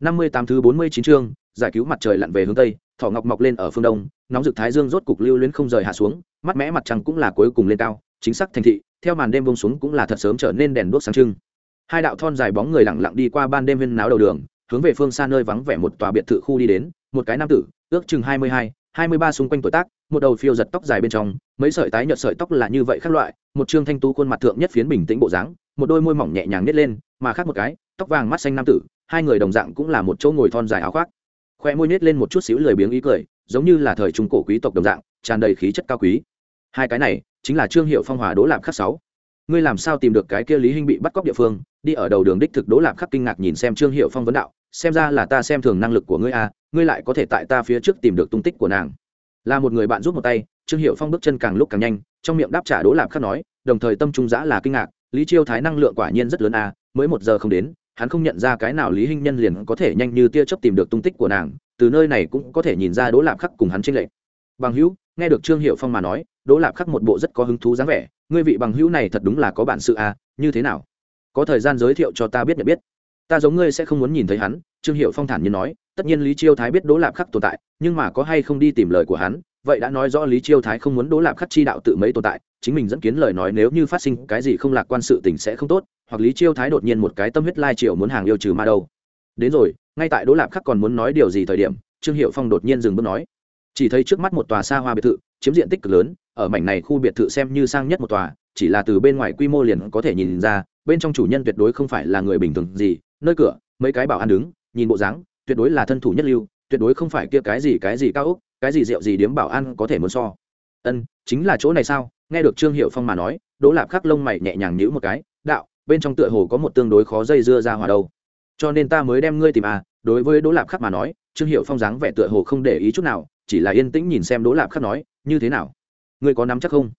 năm mươi tám thứ bốn mươi chín chương, giải cứu mặt trời lặn về hướng tây, thỏ ngọc mọc lên ở phương đông, nóng rực thái dương rốt cục lưu luyến không rời hạ xuống, mắt mẽ mặt trăng cũng là cuối cùng lên cao, chính xác thành thị, theo màn đêm buông xuống cũng là thật sớm trở nên đèn đuốc sáng trưng. Hai đạo thon dài bóng người lặng lặng đi qua ban đêm viên náo đầu đường, hướng về phương xa nơi vắng vẻ một tòa biệt thự khu đi đến, một cái nam tử, ước chừng hai mươi hai hai mươi ba xung quanh tuổi tác, một đầu phiêu giật tóc dài bên trong, mấy sợi tái nhợt sợi tóc là như vậy khác loại, một trương thanh tú khuôn mặt thượng nhất phiến bình tĩnh bộ dáng, một đôi môi mỏng nhẹ nhàng nhếch lên, mà khác một cái, tóc vàng mắt xanh nam tử hai người đồng dạng cũng là một chỗ ngồi thon dài áo khoác. Khoe môi nít lên một chút xíu lười biếng ý cười, giống như là thời trung cổ quý tộc đồng dạng, tràn đầy khí chất cao quý. Hai cái này, chính là trương hiệu phong hòa đỗ lạp khắc sáu. Ngươi làm sao tìm được cái kia lý hinh bị bắt cóc địa phương? Đi ở đầu đường đích thực đỗ lạp khắc kinh ngạc nhìn xem trương hiệu phong vấn đạo, xem ra là ta xem thường năng lực của ngươi à ngươi lại có thể tại ta phía trước tìm được tung tích của nàng. Là một người bạn giúp một tay, trương hiệu phong bước chân càng lúc càng nhanh, trong miệng đáp trả đỗ lạp khắc nói, đồng thời tâm trung giã là kinh ngạc, lý chiêu thái năng lượng quả nhiên rất lớn à mới một giờ không đến hắn không nhận ra cái nào lý hinh nhân liền có thể nhanh như tia chớp tìm được tung tích của nàng, từ nơi này cũng có thể nhìn ra đỗ lạp khắc cùng hắn tranh lệch. Bằng hữu, nghe được trương hiệu phong mà nói, đỗ lạp khắc một bộ rất có hứng thú dáng vẻ, ngươi vị bằng hữu này thật đúng là có bản sự à như thế nào? Có thời gian giới thiệu cho ta biết nhận biết. Ta giống ngươi sẽ không muốn nhìn thấy hắn, trương hiệu phong thản nhiên nói, tất nhiên lý chiêu thái biết đỗ lạp khắc tồn tại, nhưng mà có hay không đi tìm lời của hắn, vậy đã nói rõ lý chiêu thái không muốn đỗ lạp khắc chi đạo tự mấy tồn tại, chính mình dẫn kiến lời nói nếu như phát sinh cái gì không lạc quan sự tình sẽ không tốt hoặc lý chiêu thái đột nhiên một cái tâm huyết lai triệu muốn hàng yêu trừ ma đâu. Đến rồi, ngay tại đỗ lạp khắc còn muốn nói điều gì thời điểm, trương hiệu phong đột nhiên dừng bước nói. Chỉ thấy trước mắt một tòa xa hoa biệt thự, chiếm diện tích cực lớn, ở mảnh này khu biệt thự xem như sang nhất một tòa, chỉ là từ bên ngoài quy mô liền có thể nhìn ra, bên trong chủ nhân tuyệt đối không phải là người bình thường gì, nơi cửa, mấy cái bảo an đứng, nhìn bộ dáng, tuyệt đối là thân thủ nhất lưu, tuyệt đối không phải kia cái gì cái gì cao ốc, cái gì rượu gì điếm bảo an có thể muốn so. Ân, chính là chỗ này sao? Nghe được trương hiệu phong mà nói, đỗ lạp khắc lông mày nhẹ nhàng nhữ một cái, đạo bên trong tựa hồ có một tương đối khó dây dưa ra hòa đâu. Cho nên ta mới đem ngươi tìm à đối với đỗ lạp khắc mà nói, trương hiệu phong dáng vẻ tựa hồ không để ý chút nào, chỉ là yên tĩnh nhìn xem đỗ lạp khắc nói, như thế nào? Ngươi có nắm chắc không?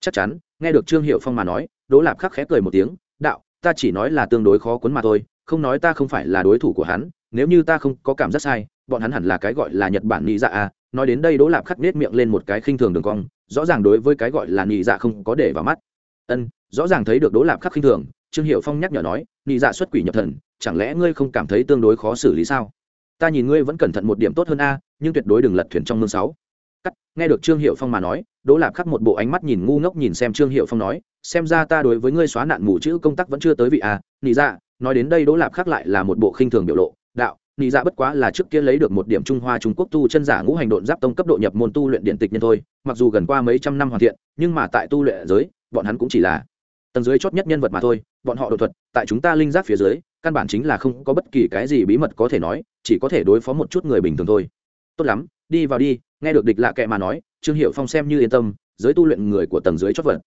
Chắc chắn. Nghe được trương hiệu phong mà nói, đỗ lạp khắc khẽ cười một tiếng, đạo, ta chỉ nói là tương đối khó cuốn mà thôi, không nói ta không phải là đối thủ của hắn, nếu như ta không có cảm giác sai, bọn hắn hẳn là cái gọi là nhật bản nghĩ dạ à. Nói đến đây đỗ lạp khắc nết miệng lên một cái khinh thường đường cong, rõ ràng đối với cái gọi là nghĩ dạ không có để vào mắt. Ân, rõ ràng thấy được đỗ lạp khắc khinh thường trương hiệu phong nhắc nhở nói, Nị dạ xuất quỷ nhập thần, chẳng lẽ ngươi không cảm thấy tương đối khó xử lý sao? Ta nhìn ngươi vẫn cẩn thận một điểm tốt hơn a, nhưng tuyệt đối đừng lật thuyền trong mương sáu. Cắt, nghe được trương hiệu phong mà nói, đỗ lạp khắc một bộ ánh mắt nhìn ngu ngốc nhìn xem trương hiệu phong nói, xem ra ta đối với ngươi xóa nạn mù chữ công tác vẫn chưa tới vị a, Nị dạ nói đến đây đỗ lạp khắc lại là một bộ khinh thường biểu lộ, đạo, Nị dạ bất quá là trước kia lấy được một điểm trung hoa trung quốc tu chân giả ngũ hành độn giáp tông cấp độ nhập môn tu luyện điện tịch nhân thôi, mặc dù gần qua mấy trăm năm hoàn thiện, nhưng mà tại tu luyện giới, bọn hắn cũng chỉ là tầng dưới chót nhất nhân vật mà thôi bọn họ đột thuật, tại chúng ta linh giác phía dưới, căn bản chính là không có bất kỳ cái gì bí mật có thể nói, chỉ có thể đối phó một chút người bình thường thôi. Tốt lắm, đi vào đi, nghe được địch lạ kệ mà nói, trương hiệu phong xem như yên tâm, giới tu luyện người của tầng dưới chót vật.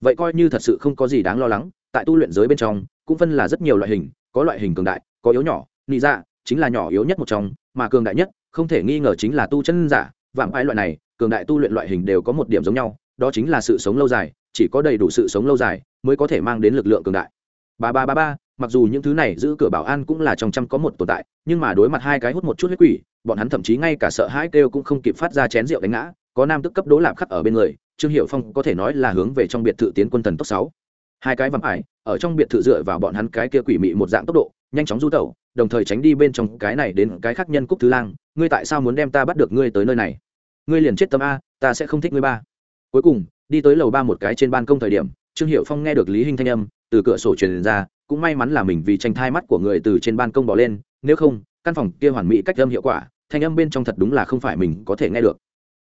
Vậy coi như thật sự không có gì đáng lo lắng, tại tu luyện giới bên trong, cũng phân là rất nhiều loại hình, có loại hình cường đại, có yếu nhỏ nị dạ chính là nhỏ yếu nhất một trong, mà cường đại nhất, không thể nghi ngờ chính là tu chân giả, vạm ai loại này, cường đại tu luyện loại hình đều có một điểm giống nhau, đó chính là sự sống lâu dài, chỉ có đầy đủ sự sống lâu dài, mới có thể mang đến lực lượng cường đại ba ba ba ba, mặc dù những thứ này giữ cửa bảo an cũng là trong trăm có một tồn tại, nhưng mà đối mặt hai cái hút một chút huyết quỷ, bọn hắn thậm chí ngay cả sợ hãi kêu cũng không kịp phát ra chén rượu đánh ngã, có nam tức cấp đố lạp khắc ở bên người, trương hiệu phong có thể nói là hướng về trong biệt thự tiến quân thần tốc sáu. Hai cái vằm ải, ở trong biệt thự dựa vào bọn hắn cái kia quỷ mị một dạng tốc độ, nhanh chóng du tẩu, đồng thời tránh đi bên trong cái này đến cái khác nhân cúc thứ lang, ngươi tại sao muốn đem ta bắt được ngươi tới nơi này? Ngươi liền chết tâm a, ta sẽ không thích ngươi ba. Cuối cùng, đi tới lầu ba một cái trên ban công thời điểm, trương hiệu phong nghe được lý hinh thanh âm từ cửa sổ truyền ra, cũng may mắn là mình vì tranh thai mắt của người từ trên ban công bỏ lên, nếu không, căn phòng kia hoàn mỹ cách âm hiệu quả, thanh âm bên trong thật đúng là không phải mình có thể nghe được.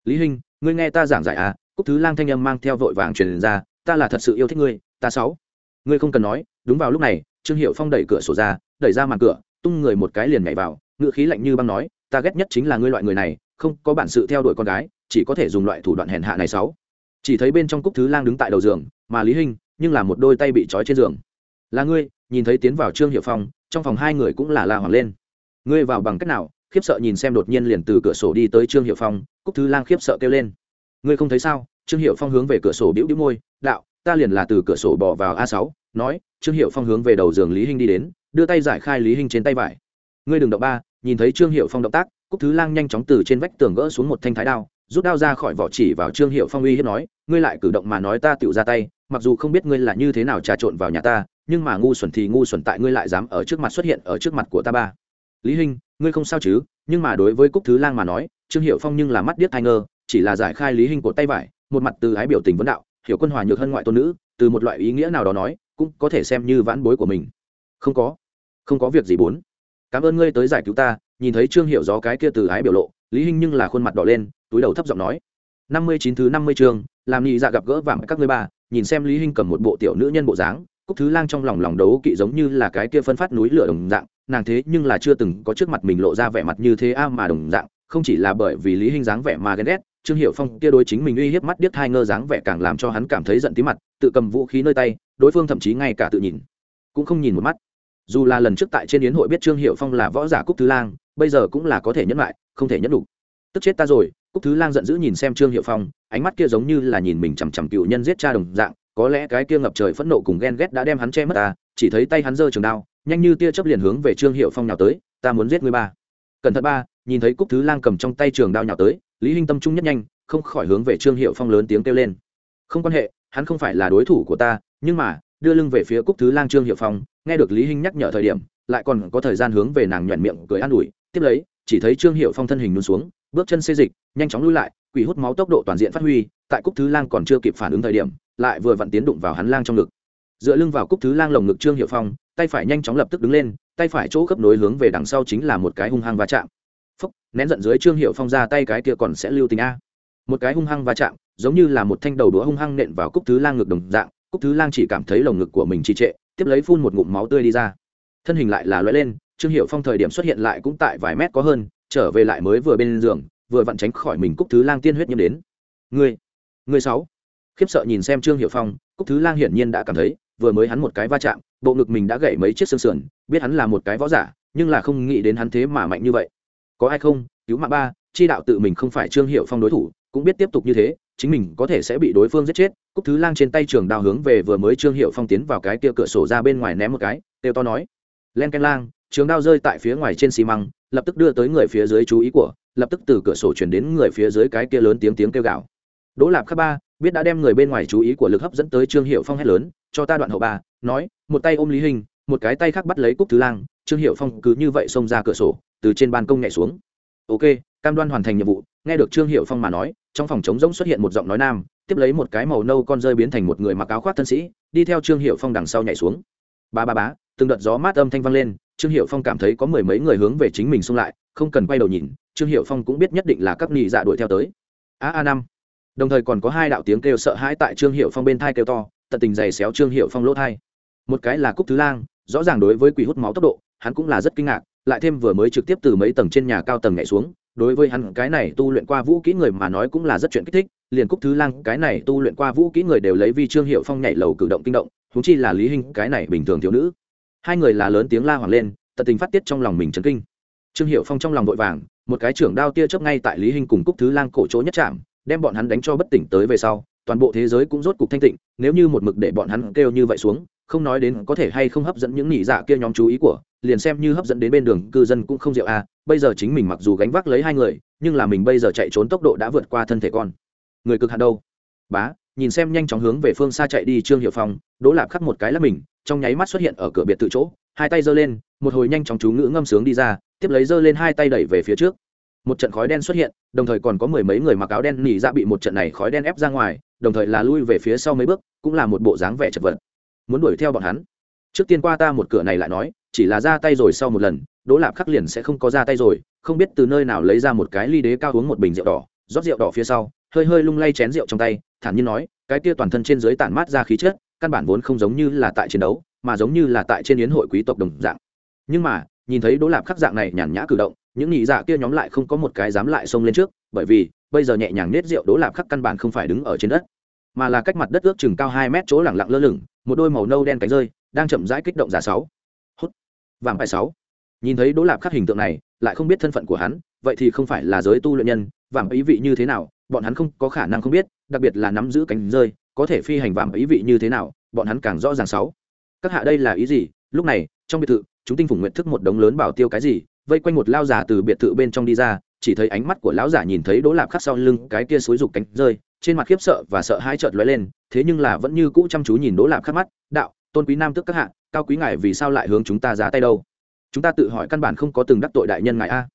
Lý hinh, ngươi nghe ta giảng giải à cúc thứ lang thanh âm mang theo vội vàng truyền ra, ta là thật sự yêu thích ngươi, ta sáu. Ngươi không cần nói, đúng vào lúc này, trương hiệu phong đẩy cửa sổ ra, đẩy ra màn cửa, tung người một cái liền nhảy vào, ngựa khí lạnh như băng nói, ta ghét nhất chính là ngươi loại người này, không có bản sự theo đuổi con gái, chỉ có thể dùng loại thủ đoạn hèn hạ này sáu. Chỉ thấy bên trong cúc thứ lang đứng tại đầu giường, mà lý hinh nhưng là một đôi tay bị trói trên giường. Là ngươi, nhìn thấy tiến vào trương hiệu phong, trong phòng hai người cũng là la hoàng lên. Ngươi vào bằng cách nào? Khiếp sợ nhìn xem đột nhiên liền từ cửa sổ đi tới trương hiệu phong, cúc thứ lang khiếp sợ kêu lên. Ngươi không thấy sao? Trương hiệu phong hướng về cửa sổ bĩu bĩu môi, đạo, ta liền là từ cửa sổ bỏ vào a sáu, nói. Trương hiệu phong hướng về đầu giường lý hinh đi đến, đưa tay giải khai lý hinh trên tay vải. Ngươi đừng động ba, nhìn thấy trương hiệu phong động tác, cúc thứ lang nhanh chóng từ trên vách tường gỡ xuống một thanh thái đao, rút đao ra khỏi vỏ chỉ vào trương hiệu phong uy hiếp nói, ngươi lại cử động mà nói ta tựu ra tay mặc dù không biết ngươi là như thế nào trà trộn vào nhà ta, nhưng mà ngu xuẩn thì ngu xuẩn tại ngươi lại dám ở trước mặt xuất hiện ở trước mặt của ta ba. Lý hinh, ngươi không sao chứ? Nhưng mà đối với cúc thứ lang mà nói, trương hiệu phong nhưng là mắt điếc thai ngơ, chỉ là giải khai lý Hinh của tay vải, một mặt từ ái biểu tình vấn đạo, hiểu quân hòa nhược hơn ngoại tôn nữ, từ một loại ý nghĩa nào đó nói, cũng có thể xem như vãn bối của mình. Không có không có việc gì bốn. Cảm ơn ngươi tới giải cứu ta. Nhìn thấy trương hiệu gió cái kia từ ái biểu lộ, lý hinh nhưng là khuôn mặt đỏ lên, túi đầu thấp giọng nói, năm mươi chín thứ năm mươi chương, làm nhị dạ gặp gỡ vàng các ngươi ba nhìn xem lý hinh cầm một bộ tiểu nữ nhân bộ dáng, cúc thứ lang trong lòng lòng đấu kỵ giống như là cái kia phân phát núi lửa đồng dạng, nàng thế nhưng là chưa từng có trước mặt mình lộ ra vẻ mặt như thế a mà đồng dạng, không chỉ là bởi vì lý hinh dáng vẻ mà ghen ghét, trương hiệu phong kia đối chính mình uy hiếp mắt điếc hai ngơ dáng vẻ càng làm cho hắn cảm thấy giận tí mặt, tự cầm vũ khí nơi tay, đối phương thậm chí ngay cả tự nhìn cũng không nhìn một mắt. Dù là lần trước tại trên yến hội biết trương hiệu phong là võ giả cúc thứ lang, bây giờ cũng là có thể nhẫn lại, không thể nhẫn đủ. Tức chết ta rồi cúc thứ lang giận dữ nhìn xem trương hiệu phong, ánh mắt kia giống như là nhìn mình chằm chằm cựu nhân giết cha đồng dạng, có lẽ cái kia ngập trời phẫn nộ cùng ghen ghét đã đem hắn che mất ta, chỉ thấy tay hắn giơ trường đao, nhanh như tia chớp liền hướng về trương hiệu phong nhào tới, ta muốn giết người ba. Cẩn thận ba, nhìn thấy cúc thứ lang cầm trong tay trường đao nhào tới, lý hinh tâm trung nhất nhanh, không khỏi hướng về trương hiệu phong lớn tiếng kêu lên. Không quan hệ, hắn không phải là đối thủ của ta, nhưng mà, đưa lưng về phía cúc thứ lang trương hiệu phong, nghe được lý hinh nhắc nhở thời điểm, lại còn có thời gian hướng về nàng nhuận miệng cười an ủi, tiếp lấy, chỉ thấy trương hiệu phong thân hình luôn xuống bước chân xê dịch, nhanh chóng lui lại, quỷ hút máu tốc độ toàn diện phát huy, tại cúc thứ lang còn chưa kịp phản ứng thời điểm, lại vừa vặn tiến đụng vào hắn lang trong ngực. Dựa lưng vào cúc thứ lang lồng ngực trương hiệu phong, tay phải nhanh chóng lập tức đứng lên, tay phải chỗ gấp nối hướng về đằng sau chính là một cái hung hăng va chạm. Phúc, nén giận dưới trương hiệu phong ra tay cái kia còn sẽ lưu tình a. Một cái hung hăng va chạm, giống như là một thanh đầu đũa hung hăng nện vào cúc thứ lang ngực đồng dạng, cúc thứ lang chỉ cảm thấy lồng ngực của mình trì trệ, tiếp lấy phun một ngụm máu tươi đi ra. Thân hình lại là loay lên, trương hiệu phong thời điểm xuất hiện lại cũng tại vài mét có hơn trở về lại mới vừa bên giường, vừa vặn tránh khỏi mình cúc thứ lang tiên huyết nhiễm đến. Người người sáu. Khiếp sợ nhìn xem trương hiệu phong, cúc thứ lang hiển nhiên đã cảm thấy, vừa mới hắn một cái va chạm, bộ ngực mình đã gãy mấy chiếc xương sườn, biết hắn là một cái võ giả, nhưng là không nghĩ đến hắn thế mà mạnh như vậy. Có ai không? Cứu mạng ba, chi đạo tự mình không phải trương hiệu phong đối thủ, cũng biết tiếp tục như thế, chính mình có thể sẽ bị đối phương giết chết. Cúc thứ lang trên tay trường đao hướng về vừa mới trương hiệu phong tiến vào cái kia cửa sổ ra bên ngoài ném một cái têu to nói. Len canh lang trường đao rơi tại phía ngoài trên xi măng, lập tức đưa tới người phía dưới chú ý của, lập tức từ cửa sổ chuyển đến người phía dưới cái kia lớn tiếng tiếng kêu gào. Đỗ lạp khắc ba, biết đã đem người bên ngoài chú ý của lực hấp dẫn tới trương hiệu phong hét lớn, cho ta đoạn hậu ba, nói, một tay ôm lý hình, một cái tay khác bắt lấy cúc thứ lang, trương hiệu phong cứ như vậy xông ra cửa sổ, từ trên ban công nhảy xuống. Ok, cam đoan hoàn thành nhiệm vụ, nghe được trương hiệu phong mà nói, trong phòng chống rỗng xuất hiện một giọng nói nam, tiếp lấy một cái màu nâu con rơi biến thành một người mặc áo khoác thân sĩ, đi theo trương hiệu phong đằng sau nhảy xuống. Ba ba bá từng đợt gió mát âm thanh vang lên trương hiệu phong cảm thấy có mười mấy người hướng về chính mình xung lại, không cần quay đầu nhìn, trương hiệu phong cũng biết nhất định là các nhị dạ đuổi theo tới. A a năm. Đồng thời còn có hai đạo tiếng kêu sợ hãi tại trương hiệu phong bên thai kêu to, tận tình giày xéo trương hiệu phong lỗ thai. Một cái là cúc thứ lang, rõ ràng đối với quỷ hút máu tốc độ, hắn cũng là rất kinh ngạc, lại thêm vừa mới trực tiếp từ mấy tầng trên nhà cao tầng nhảy xuống, đối với hắn cái này tu luyện qua vũ kỹ người mà nói cũng là rất chuyện kích thích, liền cúc thứ lang cái này tu luyện qua vũ kỹ người đều lấy vi trương hiệu phong nhảy lầu cử động kinh động thú chi là lý hình cái này bình thường thiếu nữ hai người là lớn tiếng la hoảng lên, tận tình phát tiết trong lòng mình chấn kinh. Trương hiệu phong trong lòng vội vàng, một cái trưởng đao tia chớp ngay tại lý hình cùng cúc thứ lang cổ chỗ nhất chạm đem bọn hắn đánh cho bất tỉnh tới về sau, toàn bộ thế giới cũng rốt cục thanh tịnh, nếu như một mực để bọn hắn kêu như vậy xuống, không nói đến có thể hay không hấp dẫn những nhị dạ kia nhóm chú ý của, liền xem như hấp dẫn đến bên đường cư dân cũng không diệu à bây giờ chính mình mặc dù gánh vác lấy hai người, nhưng là mình bây giờ chạy trốn tốc độ đã vượt qua thân thể con. Người cực hạn đâu? Bá, nhìn xem nhanh chóng hướng về phương xa chạy đi trương hiệu phong, đỗ lạp khắc một cái là mình trong nháy mắt xuất hiện ở cửa biệt tự chỗ, hai tay giơ lên, một hồi nhanh chóng chú ngữ ngâm sướng đi ra, tiếp lấy giơ lên hai tay đẩy về phía trước. Một trận khói đen xuất hiện, đồng thời còn có mười mấy người mặc áo đen nỉ ra dạ bị một trận này khói đen ép ra ngoài, đồng thời là lui về phía sau mấy bước, cũng là một bộ dáng vẻ chật vật. Muốn đuổi theo bọn hắn? Trước tiên qua ta một cửa này lại nói, chỉ là ra tay rồi sau một lần, đỗ lạp khắc liền sẽ không có ra tay rồi, không biết từ nơi nào lấy ra một cái ly đế cao uống một bình rượu đỏ, rót rượu đỏ phía sau, hơi hơi lung lay chén rượu trong tay, thản nhiên nói, cái kia toàn thân trên dưới tản mát ra khí chất căn bản vốn không giống như là tại chiến đấu, mà giống như là tại trên yến hội quý tộc đồng dạng. Nhưng mà, nhìn thấy đỗ lạp khắc dạng này nhàn nhã cử động, những nhị dạ kia nhóm lại không có một cái dám lại xông lên trước, bởi vì, bây giờ nhẹ nhàng nết rượu đỗ lạp khắc căn bản không phải đứng ở trên đất, mà là cách mặt đất ước chừng cao hai mét chỗ lẳng lặng lơ lửng, một đôi màu nâu đen cánh rơi, đang chậm rãi kích động giả sáu. Hút. Vàng bài sáu. Nhìn thấy đỗ lạp khắc hình tượng này, lại không biết thân phận của hắn, vậy thì không phải là giới tu luyện nhân vàng ý vị như thế nào, bọn hắn không có khả năng không biết, đặc biệt là nắm giữ cánh rơi có thể phi hành vạm ý vị như thế nào, bọn hắn càng rõ ràng sáu. Các hạ đây là ý gì? Lúc này, trong biệt thự, chúng tinh phủng nguyện thức một đống lớn bảo tiêu cái gì, vây quanh một lao giả từ biệt thự bên trong đi ra, chỉ thấy ánh mắt của lão giả nhìn thấy đỗ lạp khắc sau lưng cái kia xối rục cánh rơi, trên mặt khiếp sợ và sợ hãi trợt lóe lên, thế nhưng là vẫn như cũ chăm chú nhìn đỗ lạp khắc mắt, đạo, tôn quý nam tức các hạ, cao quý ngài vì sao lại hướng chúng ta ra tay đâu? Chúng ta tự hỏi căn bản không có từng đắc tội đại nhân ngài a.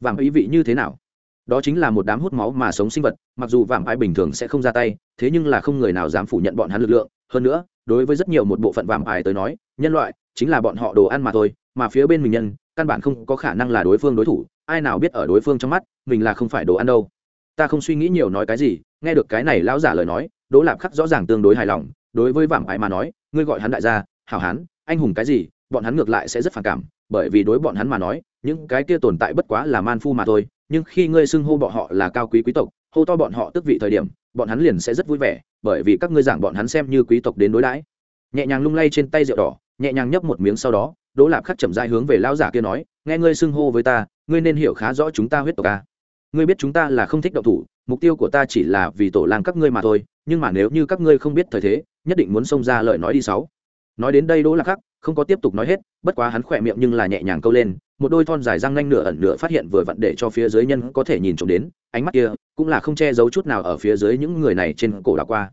Vàng ý vị như thế nào? Đó chính là một đám hút máu mà sống sinh vật, mặc dù vạm ai bình thường sẽ không ra tay, thế nhưng là không người nào dám phủ nhận bọn hắn lực lượng. Hơn nữa, đối với rất nhiều một bộ phận vạm ai tới nói, nhân loại chính là bọn họ đồ ăn mà thôi, mà phía bên mình nhân, căn bản không có khả năng là đối phương đối thủ, ai nào biết ở đối phương trong mắt, mình là không phải đồ ăn đâu. Ta không suy nghĩ nhiều nói cái gì, nghe được cái này lão giả lời nói, đỗ lạp khắc rõ ràng tương đối hài lòng, đối với vạm ai mà nói, ngươi gọi hắn đại gia, hảo hán, anh hùng cái gì, bọn hắn ngược lại sẽ rất phản cảm, bởi vì đối bọn hắn mà nói, những cái kia tồn tại bất quá là man phu mà thôi nhưng khi ngươi xưng hô bọn họ là cao quý quý tộc, hô to bọn họ tức vị thời điểm, bọn hắn liền sẽ rất vui vẻ, bởi vì các ngươi giảng bọn hắn xem như quý tộc đến đối đãi. Nhẹ nhàng lung lay trên tay rượu đỏ, nhẹ nhàng nhấp một miếng sau đó, đỗ lạp khắc chậm dai hướng về lão giả kia nói, nghe ngươi xưng hô với ta, ngươi nên hiểu khá rõ chúng ta huyết tộc ca ngươi biết chúng ta là không thích động thủ, mục tiêu của ta chỉ là vì tổ làng các ngươi mà thôi, nhưng mà nếu như các ngươi không biết thời thế, nhất định muốn xông ra lời nói đi sáu. Nói đến đây đỗ lạp khắc không có tiếp tục nói hết, bất quá hắn khỏe miệng nhưng là nhẹ nhàng câu lên, một đôi thon dài răng nanh nửa ẩn nửa phát hiện vừa vặn để cho phía dưới nhân có thể nhìn trộm đến, ánh mắt kia cũng là không che giấu chút nào ở phía dưới những người này trên cổ đảo qua.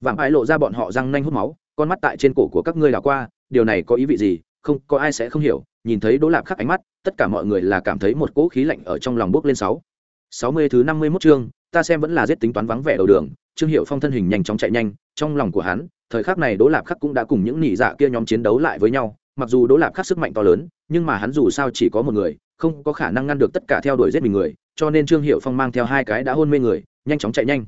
Vạm ái lộ ra bọn họ răng nanh hút máu, con mắt tại trên cổ của các ngươi đảo qua, điều này có ý vị gì, không, có ai sẽ không hiểu, nhìn thấy đỗ lạp khắc ánh mắt, tất cả mọi người là cảm thấy một cỗ khí lạnh ở trong lòng bước lên sáu. Sáu mươi thứ năm mươi 51 chương, ta xem vẫn là giết tính toán vắng vẻ đầu đường, trương hiệu phong thân hình nhanh chóng chạy nhanh, trong lòng của hắn thời khắc này đỗ lạp khắc cũng đã cùng những nhị dạ kia nhóm chiến đấu lại với nhau, mặc dù đỗ lạp khắc sức mạnh to lớn, nhưng mà hắn dù sao chỉ có một người, không có khả năng ngăn được tất cả theo đuổi giết mình người, cho nên trương hiệu phong mang theo hai cái đã hôn mê người, nhanh chóng chạy nhanh.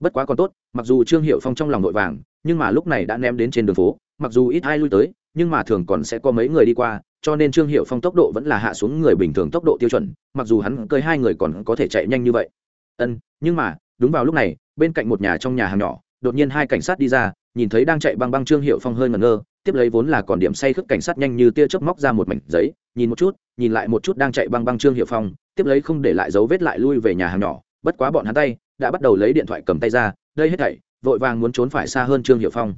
Bất quá còn tốt, mặc dù trương hiệu phong trong lòng nội vàng, nhưng mà lúc này đã ném đến trên đường phố, mặc dù ít ai lui tới, nhưng mà thường còn sẽ có mấy người đi qua, cho nên trương hiệu phong tốc độ vẫn là hạ xuống người bình thường tốc độ tiêu chuẩn, mặc dù hắn cơi hai người còn có thể chạy nhanh như vậy. Ân, nhưng mà, đúng vào lúc này, bên cạnh một nhà trong nhà hàng nhỏ, đột nhiên hai cảnh sát đi ra nhìn thấy đang chạy băng băng trương hiệu phong hơi ngẩn ngơ, tiếp lấy vốn là còn điểm say khức cảnh sát nhanh như tia chớp móc ra một mảnh giấy, nhìn một chút, nhìn lại một chút đang chạy băng băng trương hiệu phong, tiếp lấy không để lại dấu vết lại lui về nhà hàng nhỏ, bất quá bọn hắn tay đã bắt đầu lấy điện thoại cầm tay ra, đây hết thảy, vội vàng muốn trốn phải xa hơn trương hiệu phong.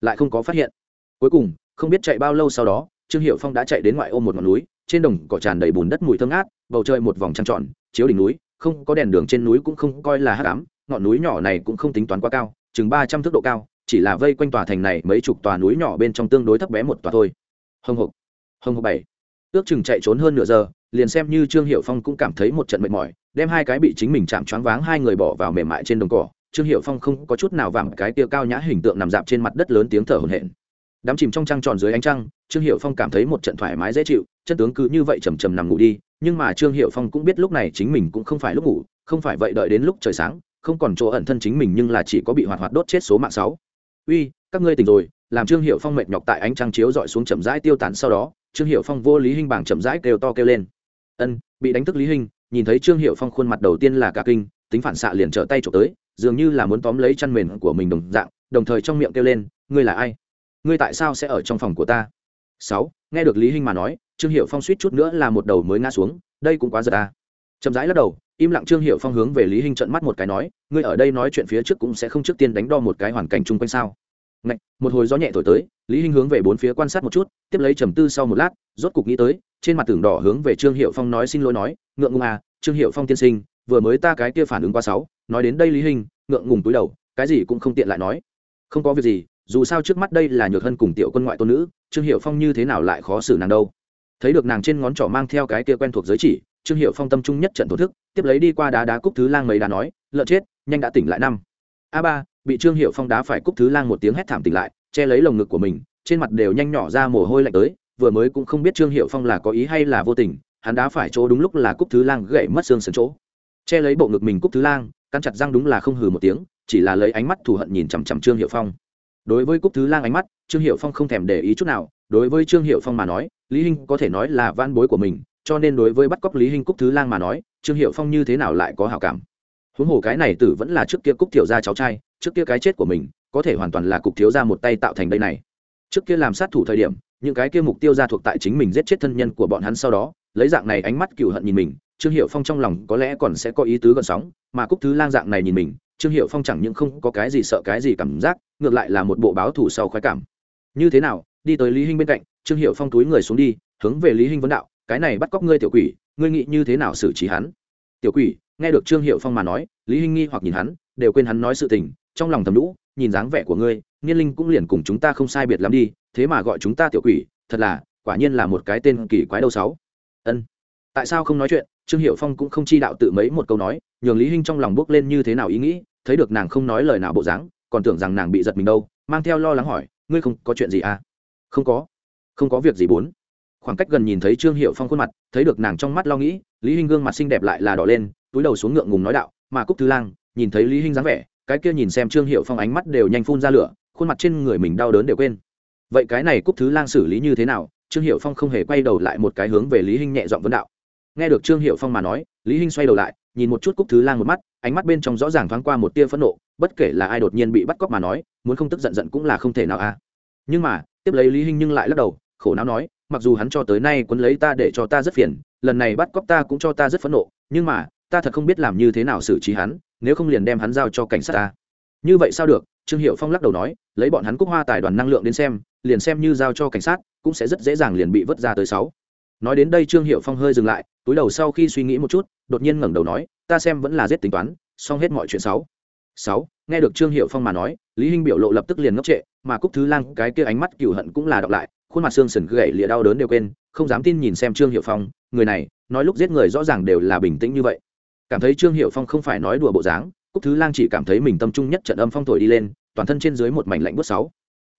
Lại không có phát hiện. Cuối cùng, không biết chạy bao lâu sau đó, trương hiệu phong đã chạy đến ngoại ô một ngọn núi, trên đồng cỏ tràn đầy bùn đất mùi thơm ngát, bầu trời một vòng trăng tròn, chiếu đỉnh núi, không có đèn đường trên núi cũng không coi là hát ám, ngọn núi nhỏ này cũng không tính toán quá cao, chừng ba trăm thước độ cao chỉ là vây quanh tòa thành này mấy chục tòa núi nhỏ bên trong tương đối thấp bé một tòa thôi. Hồng hộc hồng hộc bảy. Ước chừng chạy trốn hơn nửa giờ, liền xem như trương hiệu phong cũng cảm thấy một trận mệt mỏi, đem hai cái bị chính mình chạm choáng váng hai người bỏ vào mềm mại trên đồng cỏ. Trương hiệu phong không có chút nào vàng cái tia cao nhã hình tượng nằm dạp trên mặt đất lớn tiếng thở hổn hển. Đám chìm trong trăng tròn dưới ánh trăng, trương hiệu phong cảm thấy một trận thoải mái dễ chịu, chân tướng cứ như vậy chầm chầm nằm ngủ đi, nhưng mà trương hiệu phong cũng biết lúc này chính mình cũng không phải lúc ngủ, không phải vậy đợi đến lúc trời sáng, không còn chỗ ẩn thân chính mình nhưng là chỉ có bị hoạt hoạt đốt chết số mạng sáu uy các ngươi tỉnh rồi làm trương hiệu phong mệt nhọc tại ánh trăng chiếu dọi xuống chậm rãi tiêu tán sau đó trương hiệu phong vô lý hình bảng chậm rãi kêu to kêu lên. Ân bị đánh thức lý hình, nhìn thấy trương hiệu phong khuôn mặt đầu tiên là cả kinh tính phản xạ liền trở tay trộm tới dường như là muốn tóm lấy chăn mền của mình đồng dạng đồng thời trong miệng kêu lên ngươi là ai? Ngươi tại sao sẽ ở trong phòng của ta? Sáu nghe được lý hình mà nói trương hiệu phong suýt chút nữa là một đầu mới ngã xuống đây cũng quá giật ta. Chậm rãi lắc đầu im lặng trương hiệu phong hướng về lý hinh trận mắt một cái nói ngươi ở đây nói chuyện phía trước cũng sẽ không trước tiên đánh đo một cái hoàn cảnh chung quanh sao? Ngạch, một hồi gió nhẹ thổi tới lý hinh hướng về bốn phía quan sát một chút tiếp lấy trầm tư sau một lát rốt cục nghĩ tới trên mặt tường đỏ hướng về trương hiệu phong nói xin lỗi nói ngượng ngùng à trương hiệu phong tiên sinh vừa mới ta cái kia phản ứng qua sáu nói đến đây lý hinh ngượng ngùng túi đầu cái gì cũng không tiện lại nói. Không có việc gì dù sao trước mắt đây là nhược hân cùng tiểu quân ngoại tôn nữ trương hiệu phong như thế nào lại khó xử nàng đâu? Thấy được nàng trên ngón trỏ mang theo cái kia quen thuộc giới chỉ trương hiệu phong tâm trung nhất trận thổ thức, tiếp lấy đi qua đá đá cúc thứ lang mấy đá nói, lợn chết, nhanh đã tỉnh lại năm. A ba, bị trương hiệu phong đá phải cúc thứ lang một tiếng hét thảm tỉnh lại, che lấy lồng ngực của mình, trên mặt đều nhanh nhỏ ra mồ hôi lạnh tới, vừa mới cũng không biết trương hiệu phong là có ý hay là vô tình, hắn đá phải chỗ đúng lúc là cúc thứ lang gậy mất xương sườn chỗ. Che lấy bộ ngực mình cúc thứ lang căn chặt răng đúng là không hừ một tiếng, chỉ là lấy ánh mắt thù hận nhìn chằm chằm trương hiệu phong. Đối với cúc thứ lang ánh mắt, trương hiệu phong không thèm để ý chút nào, đối với trương hiệu phong mà nói, lý hinh có thể nói là van bối của mình cho nên đối với bắt cóc lý hinh cúc thứ lang mà nói, trương hiệu phong như thế nào lại có hảo cảm? Huống hồ cái này tử vẫn là trước kia cúc thiểu ra cháu trai, trước kia cái chết của mình, có thể hoàn toàn là cục thiếu ra một tay tạo thành đây này. Trước kia làm sát thủ thời điểm, những cái kia mục tiêu ra thuộc tại chính mình giết chết thân nhân của bọn hắn sau đó, lấy dạng này ánh mắt cựu hận nhìn mình, trương hiệu phong trong lòng có lẽ còn sẽ có ý tứ gần sóng, mà cúc thứ lang dạng này nhìn mình, trương hiệu phong chẳng những không có cái gì sợ cái gì cảm giác, ngược lại là một bộ báo thủ sau khoái cảm. Như thế nào, đi tới lý hinh bên cạnh, trương hiệu phong túi người xuống đi, hướng về lý hinh vấn đạo cái này bắt cóc ngươi tiểu quỷ, ngươi nghĩ như thế nào xử trí hắn? Tiểu quỷ, nghe được trương hiệu phong mà nói, lý hinh nghi hoặc nhìn hắn, đều quên hắn nói sự tình, trong lòng thầm lũ, nhìn dáng vẻ của ngươi, niên linh cũng liền cùng chúng ta không sai biệt lắm đi, thế mà gọi chúng ta tiểu quỷ, thật là, quả nhiên là một cái tên kỳ quái đâu sáu. Ân. Tại sao không nói chuyện? Trương hiệu phong cũng không chi đạo tự mấy một câu nói, nhường lý hinh trong lòng bước lên như thế nào ý nghĩ, thấy được nàng không nói lời nào bộ dáng, còn tưởng rằng nàng bị giật mình đâu, mang theo lo lắng hỏi, ngươi không có chuyện gì à? Không có. Không có việc gì bốn khoảng cách gần nhìn thấy trương hiệu phong khuôn mặt, thấy được nàng trong mắt lo nghĩ, lý hinh gương mặt xinh đẹp lại là đỏ lên, túi đầu xuống ngượng ngùng nói đạo, mà cúc thứ lang, nhìn thấy lý hinh dáng vẻ, cái kia nhìn xem trương hiệu phong ánh mắt đều nhanh phun ra lửa, khuôn mặt trên người mình đau đớn đều quên. Vậy cái này cúc thứ lang xử lý như thế nào? Trương hiệu phong không hề quay đầu lại một cái hướng về lý hinh nhẹ dọn vấn đạo. Nghe được trương hiệu phong mà nói, lý hinh xoay đầu lại, nhìn một chút cúc thứ lang một mắt, ánh mắt bên trong rõ ràng thoáng qua một tia phẫn nộ, bất kể là ai đột nhiên bị bắt cóc mà nói, muốn không tức giận giận cũng là không thể nào a. À. nhưng mà, tiếp lấy lý hinh nhưng lại lắc đầu, khổ não nói mặc dù hắn cho tới nay quấn lấy ta để cho ta rất phiền, lần này bắt cóc ta cũng cho ta rất phẫn nộ, nhưng mà, ta thật không biết làm như thế nào xử trí hắn, nếu không liền đem hắn giao cho cảnh sát ta. Như vậy sao được? Trương hiệu phong lắc đầu nói, lấy bọn hắn cúc hoa tài đoàn năng lượng đến xem, liền xem như giao cho cảnh sát, cũng sẽ rất dễ dàng liền bị vứt ra tới sáu. Nói đến đây trương hiệu phong hơi dừng lại, túi đầu sau khi suy nghĩ một chút, đột nhiên ngẩng đầu nói, ta xem vẫn là giết tính toán, xong hết mọi chuyện sáu. Sáu, nghe được trương hiệu phong mà nói, lý hinh biểu lộ lập tức liền ngốc trệ, mà cúc thứ lang cái kia ánh mắt cừu hận cũng là đọc lại khuôn mặt xương sần gậy lịa đau đớn đều quên, không dám tin nhìn xem trương hiệu phong, người này, nói lúc giết người rõ ràng đều là bình tĩnh như vậy. Cảm thấy trương hiệu phong không phải nói đùa bộ dáng, cúc thứ lang chỉ cảm thấy mình tâm trung nhất trận âm phong thổi đi lên, toàn thân trên dưới một mảnh lạnh bước sáu.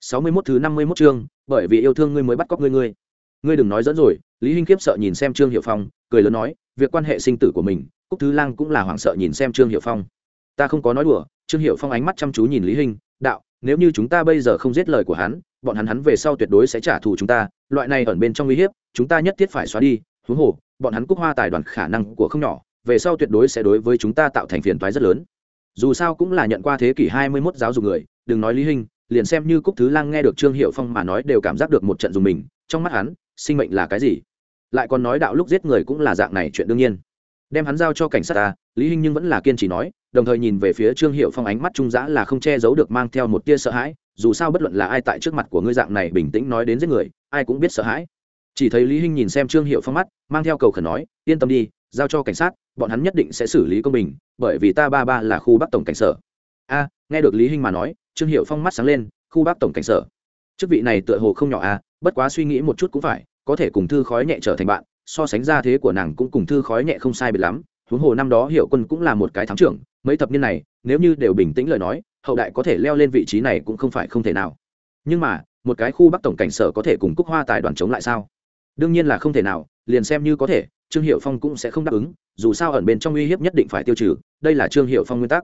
Sáu mươi mốt thứ năm mươi mốt chương, bởi vì yêu thương ngươi mới bắt cóc ngươi ngươi. Ngươi đừng nói dẫn rồi, lý hinh khiếp sợ nhìn xem trương hiệu phong, cười lớn nói, việc quan hệ sinh tử của mình, cúc thứ lang cũng là hoảng sợ nhìn xem trương hiệu phong. Ta không có nói đùa, trương hiệu phong ánh mắt chăm chú nhìn lý hinh, đạo, nếu như chúng ta bây giờ không giết lời của hắn bọn hắn hắn về sau tuyệt đối sẽ trả thù chúng ta, loại này ẩn bên trong uy hiếp, chúng ta nhất thiết phải xóa đi, huống hồ, bọn hắn cúc hoa tài đoàn khả năng của không nhỏ, về sau tuyệt đối sẽ đối với chúng ta tạo thành phiền toái rất lớn. Dù sao cũng là nhận qua thế kỷ hai mươi 21 giáo dục người, đừng nói lý hinh, liền xem như cúc thứ lang nghe được trương hiệu phong mà nói đều cảm giác được một trận dùng mình, trong mắt hắn, sinh mệnh là cái gì? Lại còn nói đạo lúc giết người cũng là dạng này chuyện đương nhiên. Đem hắn giao cho cảnh sát ta, lý hinh nhưng vẫn là kiên trì nói, đồng thời nhìn về phía trương hiệu phong ánh mắt trung giã là không che giấu được mang theo một tia sợ hãi dù sao bất luận là ai tại trước mặt của ngươi dạng này bình tĩnh nói đến giết người, ai cũng biết sợ hãi. Chỉ thấy lý hinh nhìn xem trương hiệu phong mắt, mang theo cầu khẩn nói, yên tâm đi, giao cho cảnh sát, bọn hắn nhất định sẽ xử lý công bình, bởi vì ta ba ba là khu bắc tổng cảnh sở. A, nghe được lý hinh mà nói, trương hiệu phong mắt sáng lên, khu bắc tổng cảnh sở? Chức vị này tựa hồ không nhỏ a, bất quá suy nghĩ một chút cũng phải, có thể cùng thư khói nhẹ trở thành bạn, so sánh ra thế của nàng cũng cùng thư khói nhẹ không sai biệt lắm. Huống hồ năm đó hiệu quân cũng là một cái thắng trưởng, mấy thập niên này, nếu như đều bình tĩnh lời nói hậu đại có thể leo lên vị trí này cũng không phải không thể nào. Nhưng mà, một cái khu bắc tổng cảnh sở có thể cùng cúc hoa tài đoàn chống lại sao? Đương nhiên là không thể nào, liền xem như có thể, trương hiệu phong cũng sẽ không đáp ứng, dù sao ẩn bên trong uy hiếp nhất định phải tiêu trừ, đây là trương hiệu phong nguyên tắc.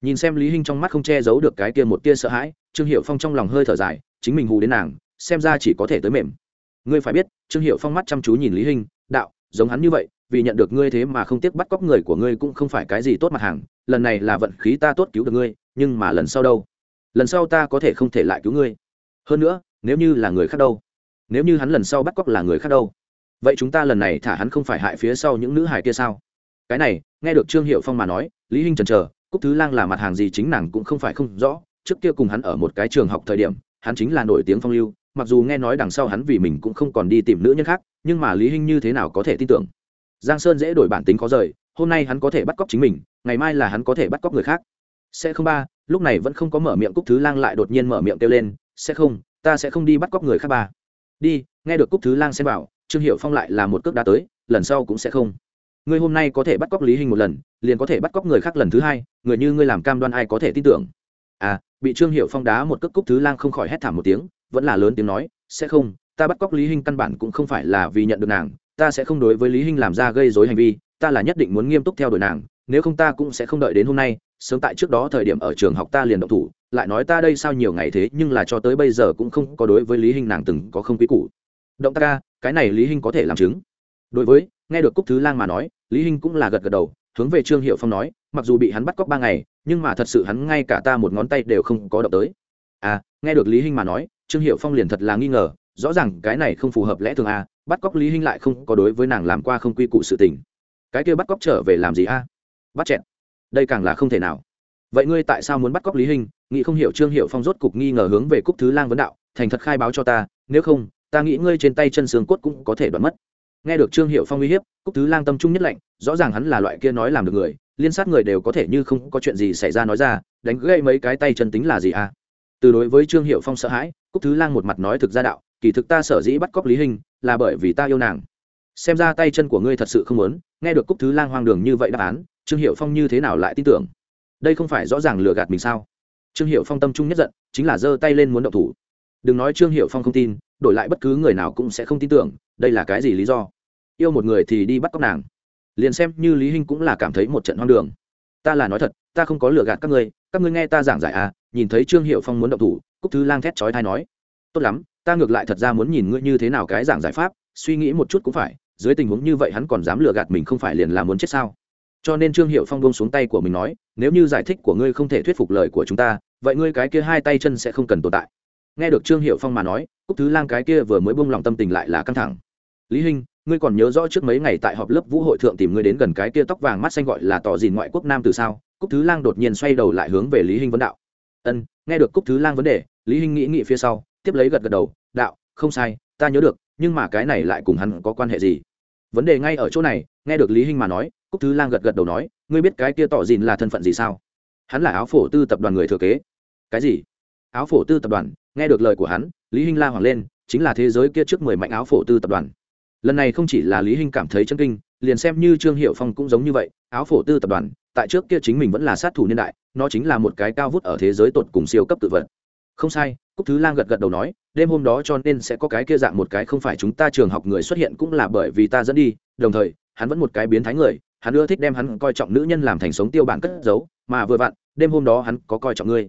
Nhìn xem lý hinh trong mắt không che giấu được cái kia một tia sợ hãi, trương hiệu phong trong lòng hơi thở dài, chính mình hù đến nàng, xem ra chỉ có thể tới mềm. Ngươi phải biết, trương hiệu phong mắt chăm chú nhìn lý hinh, đạo, giống hắn như vậy, vì nhận được ngươi thế mà không tiếc bắt cóc người của ngươi cũng không phải cái gì tốt mặt hàng, lần này là vận khí ta tốt cứu được ngươi nhưng mà lần sau đâu? Lần sau ta có thể không thể lại cứu ngươi. Hơn nữa, nếu như là người khác đâu? Nếu như hắn lần sau bắt cóc là người khác đâu? Vậy chúng ta lần này thả hắn không phải hại phía sau những nữ hài kia sao? Cái này, nghe được trương hiệu phong mà nói, lý hinh trần trờ cúc thứ lang là mặt hàng gì chính nàng cũng không phải không rõ. Trước kia cùng hắn ở một cái trường học thời điểm, hắn chính là nổi tiếng phong lưu, mặc dù nghe nói đằng sau hắn vì mình cũng không còn đi tìm nữ nhân khác, nhưng mà lý hinh như thế nào có thể tin tưởng? Giang sơn dễ đổi bản tính khó rời, hôm nay hắn có thể bắt cóc chính mình, ngày mai là hắn có thể bắt cóc người khác sẽ không ba, lúc này vẫn không có mở miệng cúc thứ lang lại đột nhiên mở miệng kêu lên, sẽ không, ta sẽ không đi bắt cóc người khác ba. Đi, nghe được cúc thứ lang xem bảo, trương hiệu phong lại là một cước đá tới, lần sau cũng sẽ không. Ngươi hôm nay có thể bắt cóc lý hình một lần, liền có thể bắt cóc người khác lần thứ hai, người như ngươi làm cam đoan ai có thể tin tưởng? À bị trương hiệu phong đá một cước cúc thứ lang không khỏi hét thảm một tiếng, vẫn là lớn tiếng nói, sẽ không, ta bắt cóc lý hình căn bản cũng không phải là vì nhận được nàng, ta sẽ không đối với lý hình làm ra gây dối hành vi, ta là nhất định muốn nghiêm túc theo đuổi nàng, nếu không ta cũng sẽ không đợi đến hôm nay sớm tại trước đó thời điểm ở trường học ta liền động thủ, lại nói ta đây sao nhiều ngày thế, nhưng là cho tới bây giờ cũng không có đối với lý hình nàng từng có không quý củ. Động ta ca cái này lý hình có thể làm chứng. Đối với, nghe được cúc thứ lang mà nói, lý hình cũng là gật gật đầu, hướng về trương hiệu phong nói, mặc dù bị hắn bắt cóc ba ngày, nhưng mà thật sự hắn ngay cả ta một ngón tay đều không có động tới. À nghe được lý hình mà nói, trương hiệu phong liền thật là nghi ngờ, rõ ràng cái này không phù hợp lẽ thường à bắt cóc lý hình lại không có đối với nàng làm qua không quy củ sự tình. Cái kia bắt cóc trở về làm gì a bắt chẹn đây càng là không thể nào. Vậy ngươi tại sao muốn bắt cóc lý hình nghĩ không hiểu trương hiệu phong rốt cục nghi ngờ hướng về cúc thứ lang vấn đạo, thành thật khai báo cho ta, nếu không, ta nghĩ ngươi trên tay chân xương cốt cũng có thể đoán mất. Nghe được trương hiệu phong uy hiếp, cúc thứ lang tâm trung nhất lạnh, rõ ràng hắn là loại kia nói làm được người, liên sát người đều có thể như không có chuyện gì xảy ra nói ra, đánh gây mấy cái tay chân tính là gì à? Từ đối với trương hiệu phong sợ hãi, cúc thứ lang một mặt nói thực ra đạo, kỳ thực ta sở dĩ bắt cóc lý hình là bởi vì ta yêu nàng. Xem ra tay chân của ngươi thật sự không muốn, nghe được cúc thứ lang hoang đường như vậy đáp án trương hiệu phong như thế nào lại tin tưởng? Đây không phải rõ ràng lừa gạt mình sao? Trương hiệu phong tâm trung nhất giận, chính là giơ tay lên muốn động thủ. Đừng nói trương hiệu phong không tin, đổi lại bất cứ người nào cũng sẽ không tin tưởng, đây là cái gì lý do? Yêu một người thì đi bắt cóc nàng. Liền xem như lý hinh cũng là cảm thấy một trận hoang đường. Ta là nói thật, ta không có lừa gạt các ngươi các ngươi nghe ta giảng giải à nhìn thấy trương hiệu phong muốn động thủ, cúc thứ lang thét chói thai nói. Tốt lắm, ta ngược lại thật ra muốn nhìn ngươi như thế nào cái giảng giải pháp, suy nghĩ một chút cũng phải, dưới tình huống như vậy hắn còn dám lừa gạt mình không phải liền là muốn chết sao? Cho nên trương hiệu phong bông xuống tay của mình nói, nếu như giải thích của ngươi không thể thuyết phục lời của chúng ta, vậy ngươi cái kia hai tay chân sẽ không cần tồn tại. Nghe được trương hiệu phong mà nói, cúc thứ lang cái kia vừa mới bông lòng tâm tình lại là căng thẳng. Lý hinh, ngươi còn nhớ rõ trước mấy ngày tại họp lớp vũ hội thượng tìm ngươi đến gần cái kia tóc vàng mắt xanh gọi là tỏ dìn ngoại quốc nam từ sao? Cúc thứ lang đột nhiên xoay đầu lại hướng về lý hinh vấn đạo. Ân, nghe được cúc thứ lang vấn đề, lý hinh nghĩ nghĩ phía sau, tiếp lấy gật gật đầu, đạo, không sai, ta nhớ được, nhưng mà cái này lại cùng hắn có quan hệ gì? Vấn đề ngay ở chỗ này, nghe được lý hinh mà nói, cúc thứ lang gật gật đầu nói, ngươi biết cái kia tỏ dìn là thân phận gì sao? Hắn là áo phổ tư tập đoàn người thừa kế. Cái gì? Áo phổ tư tập đoàn. Nghe được lời của hắn, lý hinh la hoàng lên, chính là thế giới kia trước mười mạnh áo phổ tư tập đoàn. Lần này không chỉ là lý hinh cảm thấy chân kinh, liền xem như trương hiệu phong cũng giống như vậy, áo phổ tư tập đoàn, tại trước kia chính mình vẫn là sát thủ niên đại, nó chính là một cái cao vút ở thế giới tột cùng siêu cấp tự vật. Không sai cúc thứ lang gật gật đầu nói, đêm hôm đó cho nên sẽ có cái kia dạng một cái không phải chúng ta trường học người xuất hiện cũng là bởi vì ta dẫn đi, đồng thời, hắn vẫn một cái biến thái người, hắn ưa thích đem hắn coi trọng nữ nhân làm thành sống tiêu bản cất giấu, mà vừa vặn, đêm hôm đó hắn có coi trọng ngươi.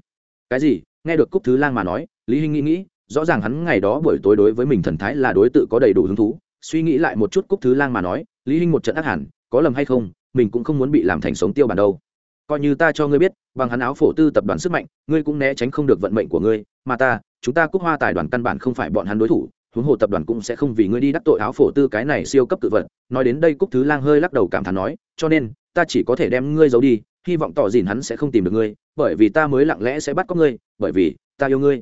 Cái gì? Nghe được cúc thứ lang mà nói, lý hinh nghĩ nghĩ, rõ ràng hắn ngày đó buổi tối đối với mình thần thái là đối tượng có đầy đủ hứng thú, suy nghĩ lại một chút cúc thứ lang mà nói, lý hinh một trận ác hẳn, có lầm hay không, mình cũng không muốn bị làm thành sống tiêu bản đâu. Coi như ta cho ngươi biết, bằng hắn áo phổ tư tập đoàn sức mạnh, ngươi cũng né tránh không được vận mệnh của ngươi mà ta, chúng ta cúc hoa tài đoàn căn bản không phải bọn hắn đối thủ, huống hồ tập đoàn cũng sẽ không vì ngươi đi đắc tội áo phổ tư cái này siêu cấp tự vật. Nói đến đây cúc thứ lang hơi lắc đầu cảm thán nói, cho nên, ta chỉ có thể đem ngươi giấu đi, hy vọng tỏ dìn hắn sẽ không tìm được ngươi, bởi vì ta mới lặng lẽ sẽ bắt cóc ngươi, bởi vì, ta yêu ngươi.